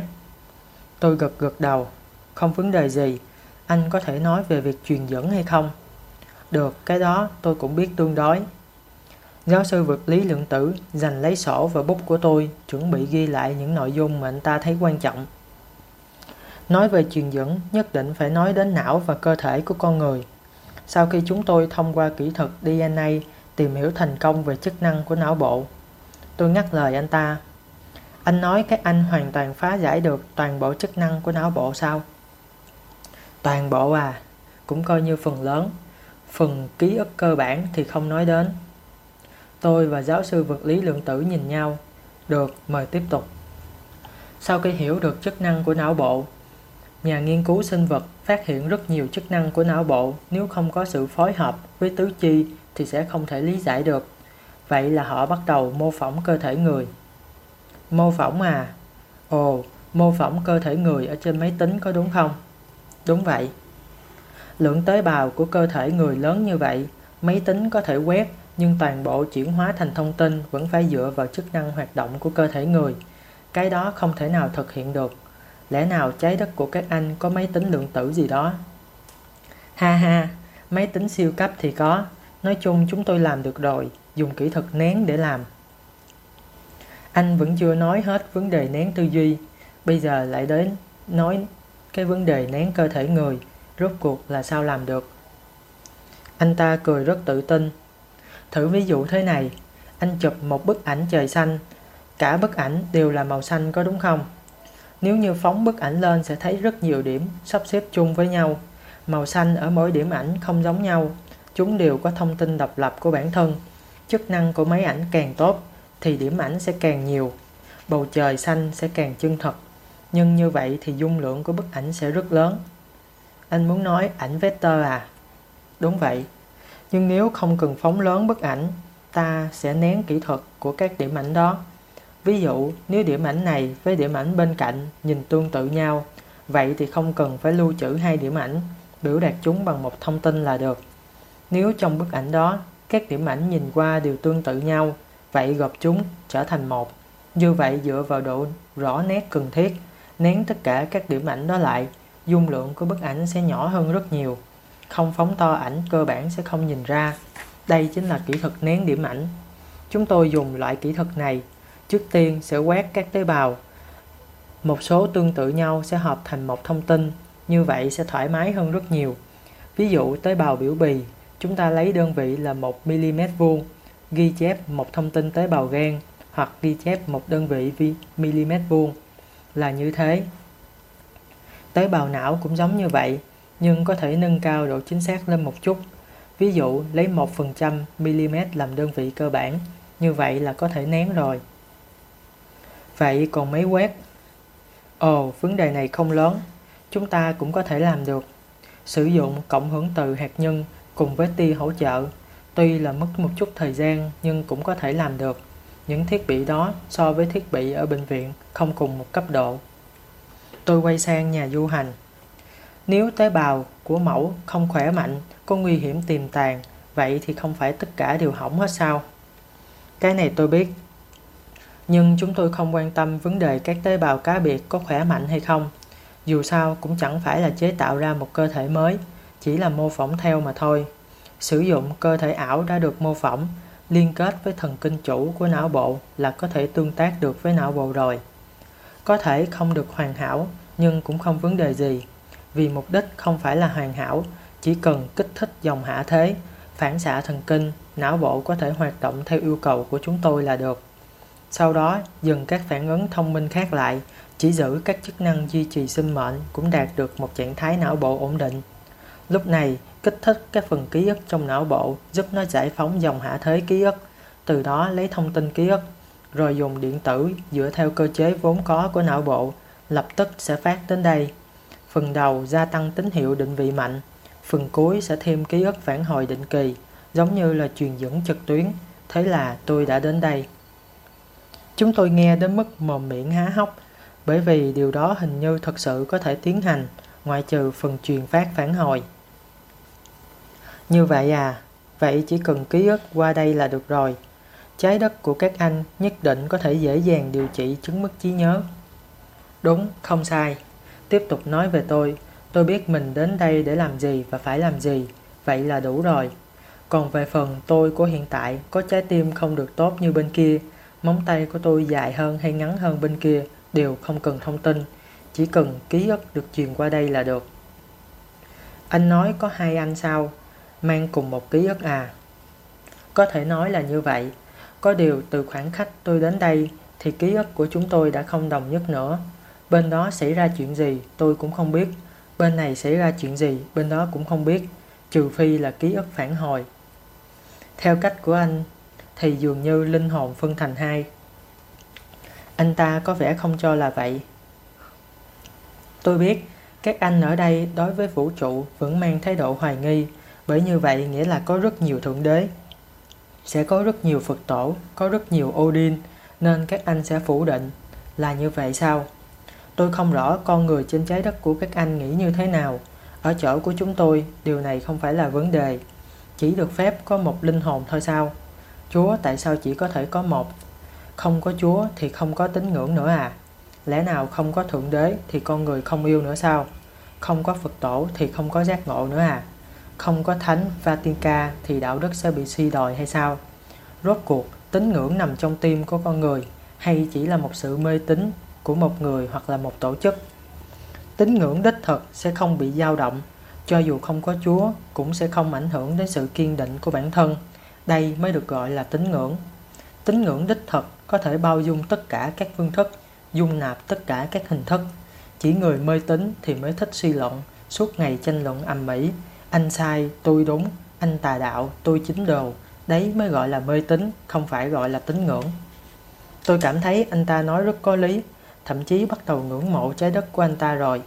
Tôi gật gật đầu, không vấn đề gì, anh có thể nói về việc truyền dẫn hay không? Được, cái đó tôi cũng biết tương đối. Giáo sư vật lý lượng tử dành lấy sổ và bút của tôi, chuẩn bị ghi lại những nội dung mà anh ta thấy quan trọng. Nói về truyền dẫn, nhất định phải nói đến não và cơ thể của con người. Sau khi chúng tôi thông qua kỹ thuật DNA tìm hiểu thành công về chức năng của não bộ, tôi ngắt lời anh ta. Anh nói các anh hoàn toàn phá giải được toàn bộ chức năng của não bộ sao? Toàn bộ à, cũng coi như phần lớn. Phần ký ức cơ bản thì không nói đến. Tôi và giáo sư vật lý lượng tử nhìn nhau. Được, mời tiếp tục. Sau khi hiểu được chức năng của não bộ, nhà nghiên cứu sinh vật phát hiện rất nhiều chức năng của não bộ nếu không có sự phối hợp với tứ chi thì sẽ không thể lý giải được. Vậy là họ bắt đầu mô phỏng cơ thể người. Mô phỏng à? Ồ, mô phỏng cơ thể người ở trên máy tính có đúng không? Đúng vậy. Lượng tế bào của cơ thể người lớn như vậy, máy tính có thể quét nhưng toàn bộ chuyển hóa thành thông tin vẫn phải dựa vào chức năng hoạt động của cơ thể người. Cái đó không thể nào thực hiện được. Lẽ nào trái đất của các anh có máy tính lượng tử gì đó? Ha ha, máy tính siêu cấp thì có. Nói chung chúng tôi làm được rồi, dùng kỹ thuật nén để làm. Anh vẫn chưa nói hết vấn đề nén tư duy, bây giờ lại đến nói cái vấn đề nén cơ thể người, rốt cuộc là sao làm được. Anh ta cười rất tự tin. Thử ví dụ thế này, anh chụp một bức ảnh trời xanh, cả bức ảnh đều là màu xanh có đúng không? Nếu như phóng bức ảnh lên sẽ thấy rất nhiều điểm sắp xếp chung với nhau. Màu xanh ở mỗi điểm ảnh không giống nhau, chúng đều có thông tin độc lập của bản thân. Chức năng của máy ảnh càng tốt thì điểm ảnh sẽ càng nhiều, bầu trời xanh sẽ càng chân thật. Nhưng như vậy thì dung lượng của bức ảnh sẽ rất lớn. Anh muốn nói ảnh vector à? Đúng vậy. Nhưng nếu không cần phóng lớn bức ảnh, ta sẽ nén kỹ thuật của các điểm ảnh đó. Ví dụ, nếu điểm ảnh này với điểm ảnh bên cạnh nhìn tương tự nhau, vậy thì không cần phải lưu trữ hai điểm ảnh, biểu đạt chúng bằng một thông tin là được. Nếu trong bức ảnh đó, các điểm ảnh nhìn qua đều tương tự nhau, vậy gộp chúng trở thành một. Như vậy dựa vào độ rõ nét cần thiết, nén tất cả các điểm ảnh đó lại, dung lượng của bức ảnh sẽ nhỏ hơn rất nhiều. Không phóng to ảnh cơ bản sẽ không nhìn ra. Đây chính là kỹ thuật nén điểm ảnh. Chúng tôi dùng loại kỹ thuật này Trước tiên sẽ quét các tế bào. Một số tương tự nhau sẽ hợp thành một thông tin, như vậy sẽ thoải mái hơn rất nhiều. Ví dụ tế bào biểu bì, chúng ta lấy đơn vị là 1 mm vuông, ghi chép một thông tin tế bào gan hoặc ghi chép một đơn vị vi mm vuông là như thế. Tế bào não cũng giống như vậy, nhưng có thể nâng cao độ chính xác lên một chút. Ví dụ lấy 1% mm làm đơn vị cơ bản, như vậy là có thể nén rồi. Vậy còn máy quét? Ồ, vấn đề này không lớn, chúng ta cũng có thể làm được. Sử dụng cộng hưởng từ hạt nhân cùng với tia hỗ trợ, tuy là mất một chút thời gian nhưng cũng có thể làm được. Những thiết bị đó so với thiết bị ở bệnh viện không cùng một cấp độ. Tôi quay sang nhà du hành. Nếu tế bào của mẫu không khỏe mạnh, có nguy hiểm tiềm tàng, vậy thì không phải tất cả đều hỏng hết sao? Cái này tôi biết. Nhưng chúng tôi không quan tâm vấn đề các tế bào cá biệt có khỏe mạnh hay không. Dù sao cũng chẳng phải là chế tạo ra một cơ thể mới, chỉ là mô phỏng theo mà thôi. Sử dụng cơ thể ảo đã được mô phỏng, liên kết với thần kinh chủ của não bộ là có thể tương tác được với não bộ rồi. Có thể không được hoàn hảo, nhưng cũng không vấn đề gì. Vì mục đích không phải là hoàn hảo, chỉ cần kích thích dòng hạ thế, phản xạ thần kinh, não bộ có thể hoạt động theo yêu cầu của chúng tôi là được. Sau đó, dừng các phản ứng thông minh khác lại, chỉ giữ các chức năng duy trì sinh mệnh cũng đạt được một trạng thái não bộ ổn định. Lúc này, kích thích các phần ký ức trong não bộ giúp nó giải phóng dòng hạ thế ký ức, từ đó lấy thông tin ký ức, rồi dùng điện tử dựa theo cơ chế vốn có của não bộ, lập tức sẽ phát đến đây. Phần đầu gia tăng tín hiệu định vị mạnh, phần cuối sẽ thêm ký ức phản hồi định kỳ, giống như là truyền dẫn trực tuyến. Thế là tôi đã đến đây. Chúng tôi nghe đến mức mồm miệng há hốc, bởi vì điều đó hình như thật sự có thể tiến hành, ngoại trừ phần truyền phát phản hồi. Như vậy à, vậy chỉ cần ký ức qua đây là được rồi. Trái đất của các anh nhất định có thể dễ dàng điều trị chứng mất trí nhớ. Đúng, không sai. Tiếp tục nói về tôi, tôi biết mình đến đây để làm gì và phải làm gì, vậy là đủ rồi. Còn về phần tôi của hiện tại có trái tim không được tốt như bên kia, móng tay của tôi dài hơn hay ngắn hơn bên kia đều không cần thông tin, chỉ cần ký ức được truyền qua đây là được. Anh nói có hai anh sao? Mang cùng một ký ức à? Có thể nói là như vậy. Có điều từ khoảng khách tôi đến đây thì ký ức của chúng tôi đã không đồng nhất nữa. Bên đó xảy ra chuyện gì tôi cũng không biết. Bên này xảy ra chuyện gì bên đó cũng không biết. Trừ phi là ký ức phản hồi. Theo cách của anh thì dường như linh hồn phân thành hai. Anh ta có vẻ không cho là vậy. Tôi biết các anh ở đây đối với vũ trụ vẫn mang thái độ hoài nghi, bởi như vậy nghĩa là có rất nhiều thượng đế. Sẽ có rất nhiều Phật tổ, có rất nhiều Odin, nên các anh sẽ phủ định. Là như vậy sao? Tôi không rõ con người trên trái đất của các anh nghĩ như thế nào. Ở chỗ của chúng tôi, điều này không phải là vấn đề. Chỉ được phép có một linh hồn thôi sao? Chúa tại sao chỉ có thể có một? Không có Chúa thì không có tín ngưỡng nữa à? Lẽ nào không có Thượng Đế thì con người không yêu nữa sao? Không có Phật tổ thì không có giác ngộ nữa à? Không có Thánh Vatican thì đạo đức sẽ bị suy đồi hay sao? Rốt cuộc, tín ngưỡng nằm trong tim của con người hay chỉ là một sự mê tín của một người hoặc là một tổ chức? Tín ngưỡng đích thực sẽ không bị dao động, cho dù không có Chúa cũng sẽ không ảnh hưởng đến sự kiên định của bản thân. Đây mới được gọi là tín ngưỡng. Tín ngưỡng đích thực có thể bao dung tất cả các phương thức, dung nạp tất cả các hình thức. Chỉ người mê tín thì mới thích suy luận, suốt ngày tranh luận ầm ĩ, anh sai, tôi đúng, anh tà đạo, tôi chính đồ. Đấy mới gọi là mê tín, không phải gọi là tín ngưỡng. Tôi cảm thấy anh ta nói rất có lý, thậm chí bắt đầu ngưỡng mộ trái đất của anh ta rồi.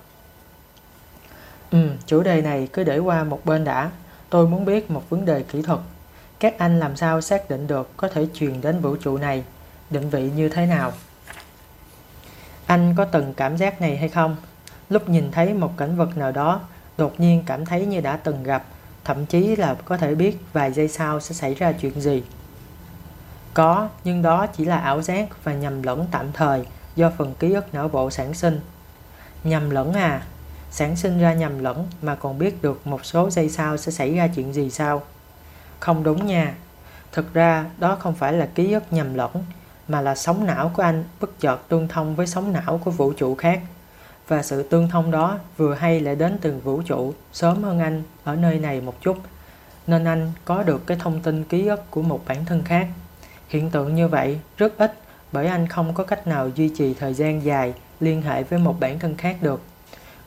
Ừ, chủ đề này cứ để qua một bên đã. Tôi muốn biết một vấn đề kỹ thuật. Các anh làm sao xác định được có thể truyền đến vũ trụ này? Định vị như thế nào? Anh có từng cảm giác này hay không? Lúc nhìn thấy một cảnh vật nào đó, đột nhiên cảm thấy như đã từng gặp, thậm chí là có thể biết vài giây sau sẽ xảy ra chuyện gì. Có, nhưng đó chỉ là ảo giác và nhầm lẫn tạm thời do phần ký ức não bộ sản sinh. Nhầm lẫn à? Sản sinh ra nhầm lẫn mà còn biết được một số giây sau sẽ xảy ra chuyện gì sao? Không đúng nha. Thực ra đó không phải là ký ức nhầm lẫn mà là sóng não của anh bất chợt tương thông với sóng não của vũ trụ khác. Và sự tương thông đó vừa hay lại đến từ vũ trụ sớm hơn anh ở nơi này một chút, nên anh có được cái thông tin ký ức của một bản thân khác. Hiện tượng như vậy rất ít bởi anh không có cách nào duy trì thời gian dài liên hệ với một bản thân khác được.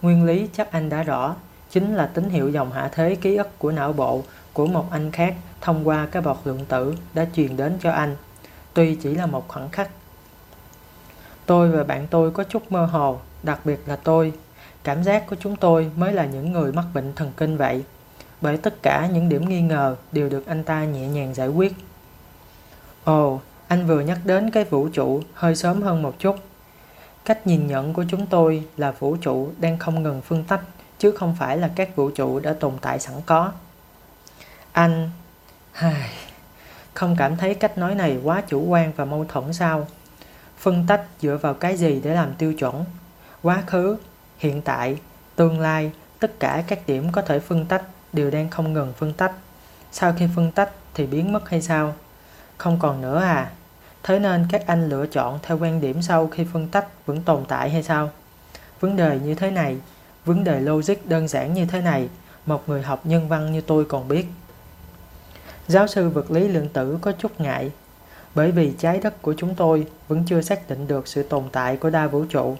Nguyên lý chắc anh đã rõ, chính là tín hiệu dòng hạ thế ký ức của não bộ của một anh khác thông qua cái bọt lượng tử đã truyền đến cho anh, tuy chỉ là một khoảnh khắc. Tôi và bạn tôi có chút mơ hồ, đặc biệt là tôi. Cảm giác của chúng tôi mới là những người mắc bệnh thần kinh vậy, bởi tất cả những điểm nghi ngờ đều được anh ta nhẹ nhàng giải quyết. Ồ, anh vừa nhắc đến cái vũ trụ hơi sớm hơn một chút. Cách nhìn nhận của chúng tôi là vũ trụ đang không ngừng phân tách, chứ không phải là các vũ trụ đã tồn tại sẵn có. Anh... Không cảm thấy cách nói này quá chủ quan và mâu thuẫn sao? Phân tách dựa vào cái gì để làm tiêu chuẩn? Quá khứ, hiện tại, tương lai, tất cả các điểm có thể phân tách đều đang không ngừng phân tách. Sau khi phân tách thì biến mất hay sao? Không còn nữa à? Thế nên các anh lựa chọn theo quan điểm sau khi phân tách vẫn tồn tại hay sao? Vấn đề như thế này, vấn đề logic đơn giản như thế này, một người học nhân văn như tôi còn biết. Giáo sư vật lý lượng tử có chút ngại, bởi vì trái đất của chúng tôi vẫn chưa xác định được sự tồn tại của đa vũ trụ.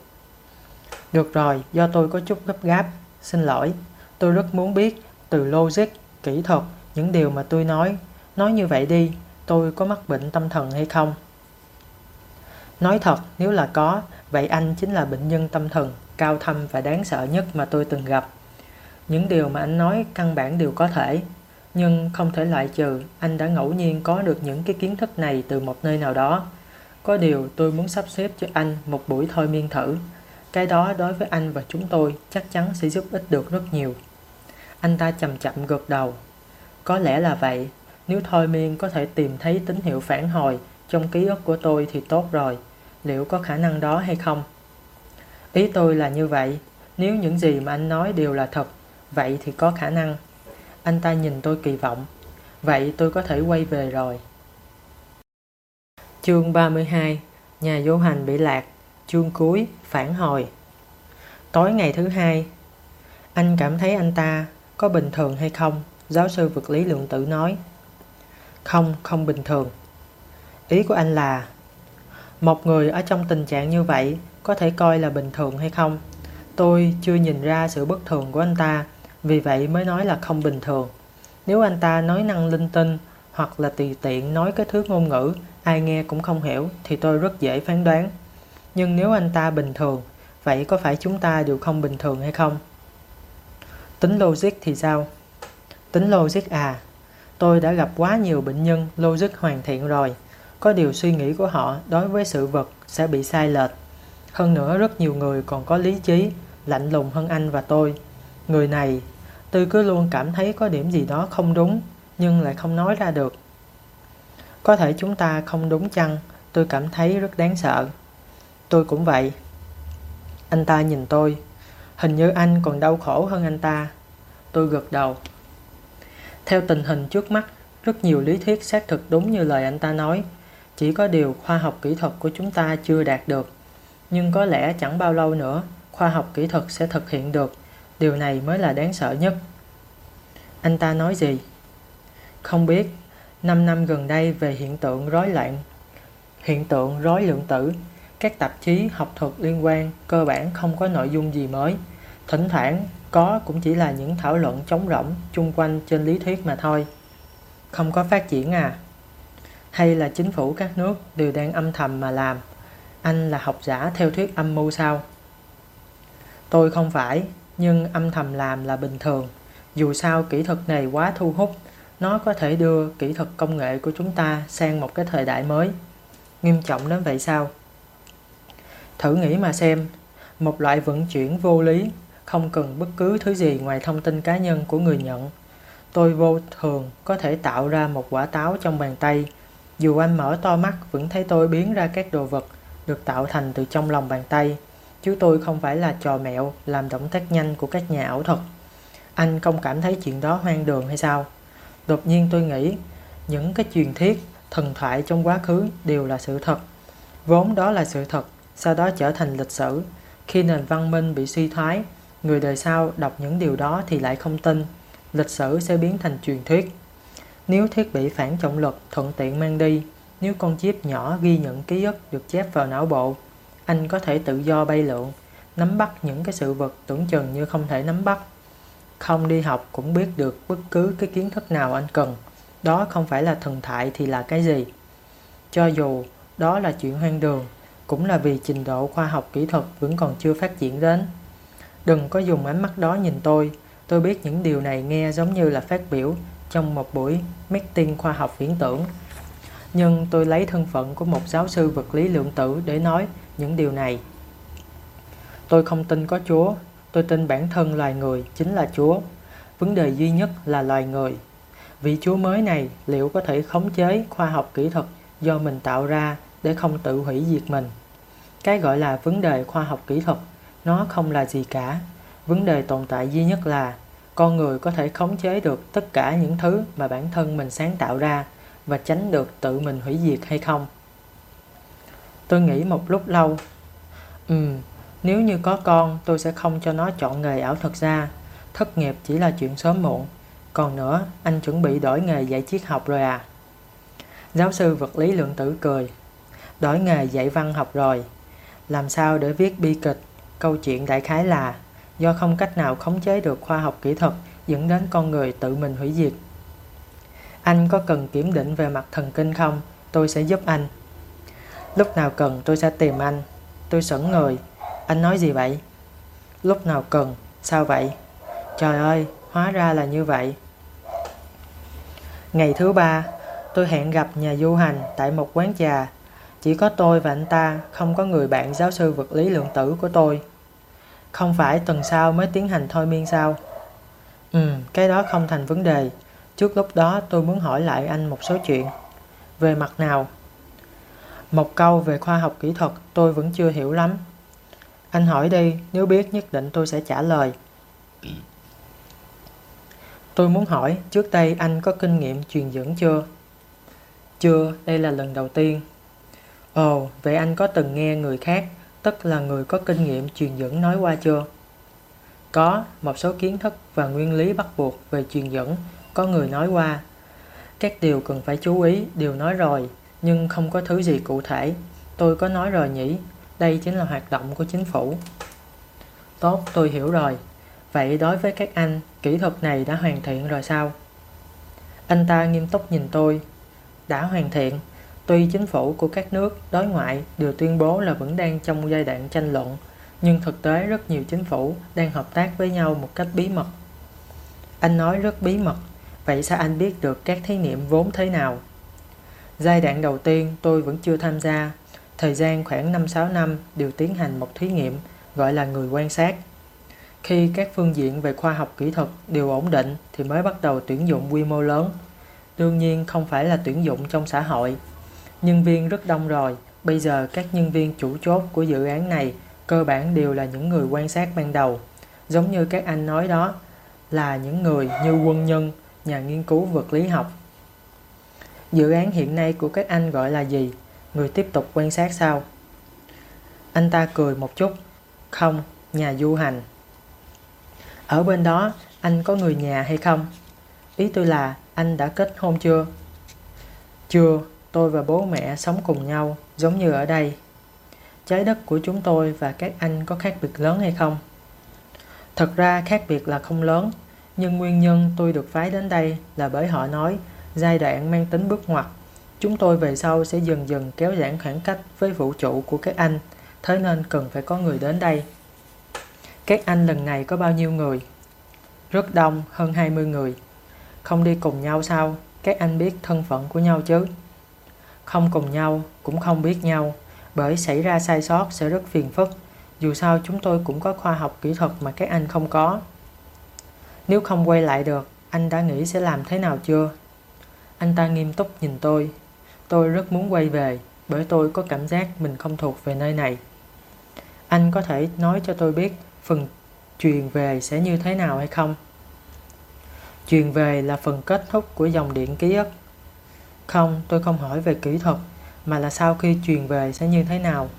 Được rồi, do tôi có chút gấp gáp, xin lỗi. Tôi rất muốn biết từ logic, kỹ thuật, những điều mà tôi nói. Nói như vậy đi, tôi có mắc bệnh tâm thần hay không? Nói thật, nếu là có, vậy anh chính là bệnh nhân tâm thần, cao thâm và đáng sợ nhất mà tôi từng gặp. Những điều mà anh nói căn bản đều có thể, nhưng không thể loại trừ anh đã ngẫu nhiên có được những cái kiến thức này từ một nơi nào đó. Có điều tôi muốn sắp xếp cho anh một buổi thôi miên thử. Cái đó đối với anh và chúng tôi chắc chắn sẽ giúp ích được rất nhiều. Anh ta chậm chậm gật đầu. Có lẽ là vậy, nếu thôi miên có thể tìm thấy tín hiệu phản hồi trong ký ức của tôi thì tốt rồi. Liệu có khả năng đó hay không? Ý tôi là như vậy. Nếu những gì mà anh nói đều là thật, vậy thì có khả năng. Anh ta nhìn tôi kỳ vọng. Vậy tôi có thể quay về rồi. Chương 32 Nhà vô hành bị lạc Chương cuối Phản hồi Tối ngày thứ hai Anh cảm thấy anh ta có bình thường hay không? Giáo sư vật lý lượng tử nói Không, không bình thường Ý của anh là Một người ở trong tình trạng như vậy có thể coi là bình thường hay không? Tôi chưa nhìn ra sự bất thường của anh ta vì vậy mới nói là không bình thường. Nếu anh ta nói năng linh tinh hoặc là tùy tiện nói cái thứ ngôn ngữ ai nghe cũng không hiểu thì tôi rất dễ phán đoán. Nhưng nếu anh ta bình thường, vậy có phải chúng ta đều không bình thường hay không? Tính logic thì sao? Tính logic à, tôi đã gặp quá nhiều bệnh nhân logic hoàn thiện rồi. Có điều suy nghĩ của họ đối với sự vật sẽ bị sai lệch. Hơn nữa rất nhiều người còn có lý trí, lạnh lùng hơn anh và tôi. Người này, tôi cứ luôn cảm thấy có điểm gì đó không đúng, nhưng lại không nói ra được. Có thể chúng ta không đúng chăng, tôi cảm thấy rất đáng sợ. Tôi cũng vậy. Anh ta nhìn tôi, hình như anh còn đau khổ hơn anh ta. Tôi gật đầu. Theo tình hình trước mắt, rất nhiều lý thuyết xác thực đúng như lời anh ta nói. Chỉ có điều khoa học kỹ thuật của chúng ta chưa đạt được. Nhưng có lẽ chẳng bao lâu nữa, khoa học kỹ thuật sẽ thực hiện được Điều này mới là đáng sợ nhất. Anh ta nói gì? Không biết. 5 năm gần đây về hiện tượng rối loạn, hiện tượng rối lượng tử, các tạp chí học thuật liên quan cơ bản không có nội dung gì mới. Thỉnh thoảng có cũng chỉ là những thảo luận trống rỗng chung quanh trên lý thuyết mà thôi. Không có phát triển à? Hay là chính phủ các nước đều đang âm thầm mà làm? Anh là học giả theo thuyết âm mưu sao? Tôi không phải, nhưng âm thầm làm là bình thường. Dù sao kỹ thuật này quá thu hút, nó có thể đưa kỹ thuật công nghệ của chúng ta sang một cái thời đại mới. Nghiêm trọng đến vậy sao? Thử nghĩ mà xem, một loại vận chuyển vô lý, không cần bất cứ thứ gì ngoài thông tin cá nhân của người nhận. Tôi vô thường có thể tạo ra một quả táo trong bàn tay. Dù anh mở to mắt vẫn thấy tôi biến ra các đồ vật được tạo thành từ trong lòng bàn tay chứ tôi không phải là trò mẹo làm động tác nhanh của các nhà ảo thuật. Anh không cảm thấy chuyện đó hoang đường hay sao? Đột nhiên tôi nghĩ, những cái truyền thuyết, thần thoại trong quá khứ đều là sự thật. Vốn đó là sự thật, sau đó trở thành lịch sử. Khi nền văn minh bị suy thoái, người đời sau đọc những điều đó thì lại không tin. Lịch sử sẽ biến thành truyền thuyết. Nếu thiết bị phản trọng lực thuận tiện mang đi, nếu con chip nhỏ ghi nhận ký ức được chép vào não bộ, anh có thể tự do bay lượn, nắm bắt những cái sự vật tưởng chừng như không thể nắm bắt. không đi học cũng biết được bất cứ cái kiến thức nào anh cần. Đó không phải là thần thoại thì là cái gì. Cho dù đó là chuyện hoang đường, cũng là vì trình độ khoa học kỹ thuật vẫn còn chưa phát triển đến. Đừng có dùng ánh mắt đó nhìn tôi, tôi biết những điều này nghe giống như là phát biểu trong một buổi meeting khoa học viễn tưởng. Nhưng tôi lấy thân phận của một giáo sư vật lý lượng tử để nói những điều này. Tôi không tin có Chúa, tôi tin bản thân loài người chính là Chúa. Vấn đề duy nhất là loài người. Vị Chúa mới này liệu có thể khống chế khoa học kỹ thuật do mình tạo ra để không tự hủy diệt mình? Cái gọi là vấn đề khoa học kỹ thuật, nó không là gì cả. Vấn đề tồn tại duy nhất là con người có thể khống chế được tất cả những thứ mà bản thân mình sáng tạo ra và tránh được tự mình hủy diệt hay không. Tôi nghĩ một lúc lâu. Ừ, nếu như có con, tôi sẽ không cho nó chọn nghề ảo thuật ra. Thất nghiệp chỉ là chuyện sớm muộn. Còn nữa, anh chuẩn bị đổi nghề dạy triết học rồi à? Giáo sư vật lý lượng tử cười. Đổi nghề dạy văn học rồi. Làm sao để viết bi kịch? Câu chuyện đại khái là do không cách nào khống chế được khoa học kỹ thuật dẫn đến con người tự mình hủy diệt. Anh có cần kiểm định về mặt thần kinh không? Tôi sẽ giúp anh. Lúc nào cần tôi sẽ tìm anh. Tôi sững người. Anh nói gì vậy? Lúc nào cần? Sao vậy? Trời ơi, hóa ra là như vậy. Ngày thứ ba, tôi hẹn gặp nhà du hành tại một quán trà. Chỉ có tôi và anh ta, không có người bạn giáo sư vật lý lượng tử của tôi. Không phải tuần sau mới tiến hành thôi miên sao? Ừ, cái đó không thành vấn đề. Trước lúc đó tôi muốn hỏi lại anh một số chuyện. Về mặt nào? Một câu về khoa học kỹ thuật tôi vẫn chưa hiểu lắm. Anh hỏi đi, nếu biết nhất định tôi sẽ trả lời. Tôi muốn hỏi, trước đây anh có kinh nghiệm truyền dẫn chưa? Chưa, đây là lần đầu tiên. Ồ, vậy anh có từng nghe người khác, tức là người có kinh nghiệm truyền dẫn nói qua chưa? Có, một số kiến thức và nguyên lý bắt buộc về truyền dẫn có người nói qua. Các điều cần phải chú ý đều nói rồi, nhưng không có thứ gì cụ thể. Tôi có nói rồi nhỉ, đây chính là hoạt động của chính phủ. Tốt, tôi hiểu rồi. Vậy đối với các anh, kỹ thuật này đã hoàn thiện rồi sao? Anh ta nghiêm túc nhìn tôi. Đã hoàn thiện. Tuy chính phủ của các nước đối ngoại đều tuyên bố là vẫn đang trong giai đoạn tranh luận, nhưng thực tế rất nhiều chính phủ đang hợp tác với nhau một cách bí mật. Anh nói rất bí mật, vậy sao anh biết được các thí nghiệm vốn thế nào? Giai đoạn đầu tiên tôi vẫn chưa tham gia, thời gian khoảng 5-6 năm đều tiến hành một thí nghiệm gọi là người quan sát. Khi các phương diện về khoa học kỹ thuật đều ổn định thì mới bắt đầu tuyển dụng quy mô lớn. Đương nhiên không phải là tuyển dụng trong xã hội. Nhân viên rất đông rồi, bây giờ các nhân viên chủ chốt của dự án này cơ bản đều là những người quan sát ban đầu. Giống như các anh nói đó, là những người như quân nhân, nhà nghiên cứu vật lý học. Dự án hiện nay của các anh gọi là gì? Người tiếp tục quan sát sao? Anh ta cười một chút. Không, nhà du hành. Ở bên đó, anh có người nhà hay không? Ý tôi là anh đã kết hôn chưa? Chưa, tôi và bố mẹ sống cùng nhau, giống như ở đây. Trái đất của chúng tôi và các anh có khác biệt lớn hay không? Thật ra khác biệt là không lớn, nhưng nguyên nhân tôi được phái đến đây là bởi họ nói giai đoạn mang tính bước ngoặt. Chúng tôi về sau sẽ dần dần kéo giãn khoảng cách với vũ trụ của các anh, thế nên cần phải có người đến đây. Các anh lần này có bao nhiêu người? Rất đông, hơn 20 người. Không đi cùng nhau sao? Các anh biết thân phận của nhau chứ? Không cùng nhau, cũng không biết nhau, bởi xảy ra sai sót sẽ rất phiền phức. Dù sao chúng tôi cũng có khoa học kỹ thuật mà các anh không có. Nếu không quay lại được, anh đã nghĩ sẽ làm thế nào chưa? Anh ta nghiêm túc nhìn tôi. Tôi rất muốn quay về, bởi tôi có cảm giác mình không thuộc về nơi này. Anh có thể nói cho tôi biết phần truyền về sẽ như thế nào hay không? Truyền về là phần kết thúc của dòng điện ký ức. Không, tôi không hỏi về kỹ thuật, mà là sau khi truyền về sẽ như thế nào.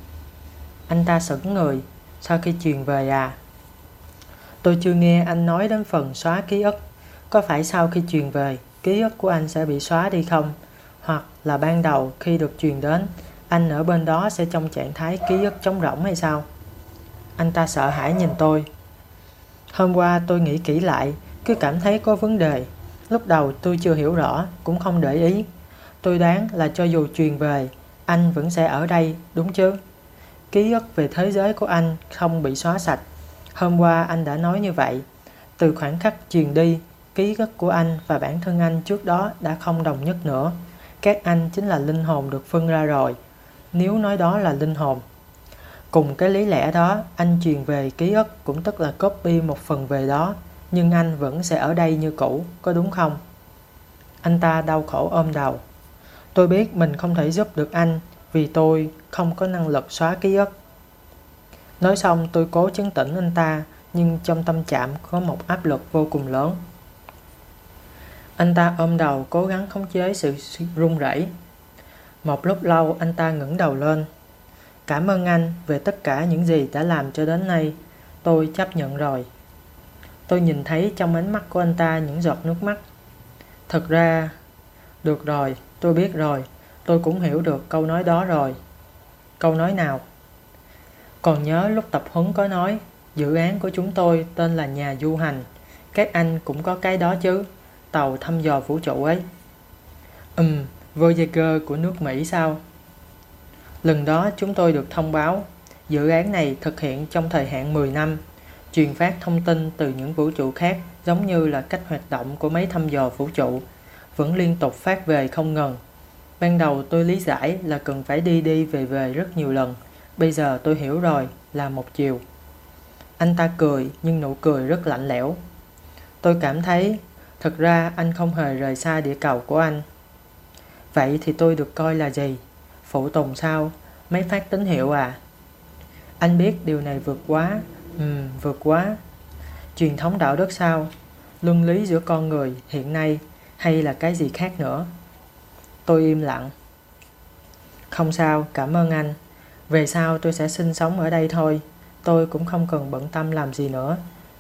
Anh ta sững người, sau khi truyền về à? Tôi chưa nghe anh nói đến phần xóa ký ức. Có phải sau khi truyền về, ký ức của anh sẽ bị xóa đi không? Hoặc là ban đầu khi được truyền đến, anh ở bên đó sẽ trong trạng thái ký ức trống rỗng hay sao? Anh ta sợ hãi nhìn tôi. Hôm qua tôi nghĩ kỹ lại, cứ cảm thấy có vấn đề. Lúc đầu tôi chưa hiểu rõ, cũng không để ý. Tôi đoán là cho dù truyền về, anh vẫn sẽ ở đây, đúng chứ? Ký ức về thế giới của anh không bị xóa sạch. Hôm qua anh đã nói như vậy. Từ khoảnh khắc truyền đi, ký ức của anh và bản thân anh trước đó đã không đồng nhất nữa. Các anh chính là linh hồn được phân ra rồi. Nếu nói đó là linh hồn. Cùng cái lý lẽ đó, anh truyền về ký ức cũng tức là copy một phần về đó, nhưng anh vẫn sẽ ở đây như cũ, có đúng không? Anh ta đau khổ ôm đầu. Tôi biết mình không thể giúp được anh vì tôi không có năng lực xóa ký ức. Nói xong tôi cố chứng tỉnh anh ta, nhưng trong tâm trạng có một áp lực vô cùng lớn. Anh ta ôm đầu cố gắng khống chế sự run rẩy. Một lúc lâu anh ta ngẩng đầu lên. Cảm ơn anh về tất cả những gì đã làm cho đến nay. Tôi chấp nhận rồi. Tôi nhìn thấy trong ánh mắt của anh ta những giọt nước mắt. Thật ra, được rồi, tôi biết rồi. Tôi cũng hiểu được câu nói đó rồi. Câu nói nào? Còn nhớ lúc tập huấn có nói, dự án của chúng tôi tên là nhà du hành. Các anh cũng có cái đó chứ, tàu thăm dò vũ trụ ấy. Ừm, Voyager của nước Mỹ sao? Lần đó chúng tôi được thông báo, dự án này thực hiện trong thời hạn 10 năm, truyền phát thông tin từ những vũ trụ khác giống như là cách hoạt động của máy thăm dò vũ trụ, vẫn liên tục phát về không ngừng. Ban đầu tôi lý giải là cần phải đi đi về về rất nhiều lần, bây giờ tôi hiểu rồi là một chiều. Anh ta cười nhưng nụ cười rất lạnh lẽo. Tôi cảm thấy thật ra anh không hề rời xa địa cầu của anh. Vậy thì tôi được coi là gì? Phụ tùng sao? Mấy phát tín hiệu à? Anh biết điều này vượt quá. ừ, vượt quá. Truyền thống đạo đức sao? Luân lý giữa con người hiện nay hay là cái gì khác nữa? Tôi im lặng. Không sao, cảm ơn anh. Về sau tôi sẽ sinh sống ở đây thôi. Tôi cũng không cần bận tâm làm gì nữa.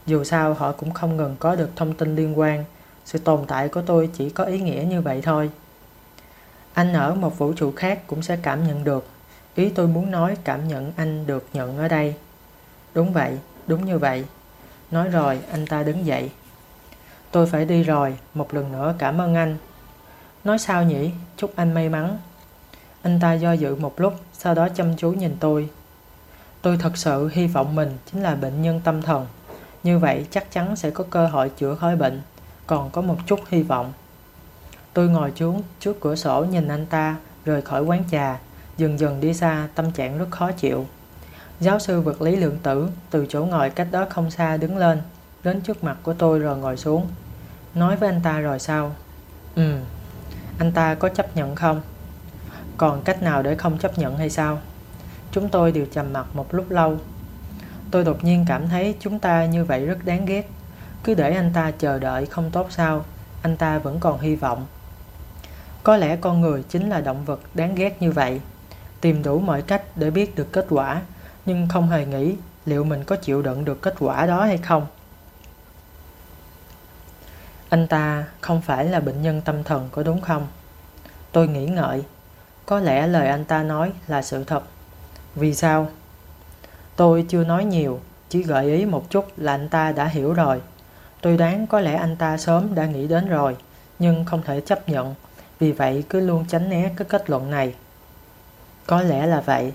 Dù sao họ cũng không ngừng có được thông tin liên quan. Sự tồn tại của tôi chỉ có ý nghĩa như vậy thôi. Anh ở một vũ trụ khác cũng sẽ cảm nhận được. Ý tôi muốn nói cảm nhận anh được nhận ở đây. Đúng vậy, đúng như vậy. Nói rồi, anh ta đứng dậy. Tôi phải đi rồi, một lần nữa cảm ơn anh. Nói sao nhỉ, chúc anh may mắn. Anh ta do dự một lúc, sau đó chăm chú nhìn tôi. Tôi thật sự hy vọng mình chính là bệnh nhân tâm thần. Như vậy chắc chắn sẽ có cơ hội chữa khỏi bệnh, còn có một chút hy vọng. Tôi ngồi xuống trước cửa sổ nhìn anh ta rời khỏi quán trà, dần dần đi xa tâm trạng rất khó chịu. Giáo sư vật lý lượng tử từ chỗ ngồi cách đó không xa đứng lên, đến trước mặt của tôi rồi ngồi xuống. Nói với anh ta rồi sao? Ừ, anh ta có chấp nhận không? Còn cách nào để không chấp nhận hay sao? Chúng tôi đều trầm mặt một lúc lâu. Tôi đột nhiên cảm thấy chúng ta như vậy rất đáng ghét. Cứ để anh ta chờ đợi không tốt sao? Anh ta vẫn còn hy vọng. Có lẽ con người chính là động vật đáng ghét như vậy. Tìm đủ mọi cách để biết được kết quả, nhưng không hề nghĩ liệu mình có chịu đựng được kết quả đó hay không. Anh ta không phải là bệnh nhân tâm thần có đúng không? Tôi nghĩ ngợi. Có lẽ lời anh ta nói là sự thật. Vì sao? Tôi chưa nói nhiều, chỉ gợi ý một chút là anh ta đã hiểu rồi. Tôi đoán có lẽ anh ta sớm đã nghĩ đến rồi, nhưng không thể chấp nhận vì vậy cứ luôn tránh né cái kết luận này. Có lẽ là vậy.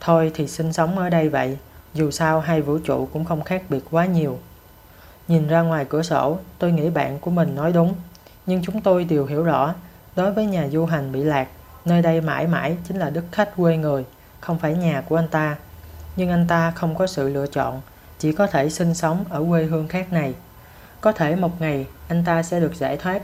Thôi thì sinh sống ở đây vậy, dù sao hai vũ trụ cũng không khác biệt quá nhiều. Nhìn ra ngoài cửa sổ, tôi nghĩ bạn của mình nói đúng. Nhưng chúng tôi đều hiểu rõ, đối với nhà du hành bị lạc, nơi đây mãi mãi chính là đất khách quê người, không phải nhà của anh ta. Nhưng anh ta không có sự lựa chọn, chỉ có thể sinh sống ở quê hương khác này. Có thể một ngày anh ta sẽ được giải thoát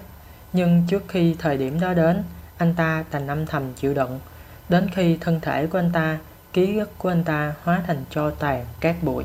nhưng trước khi thời điểm đó đến, anh ta thành âm thầm chịu đựng. Đến khi thân thể của anh ta, ký ức của anh ta hóa thành cho tàn cát bụi.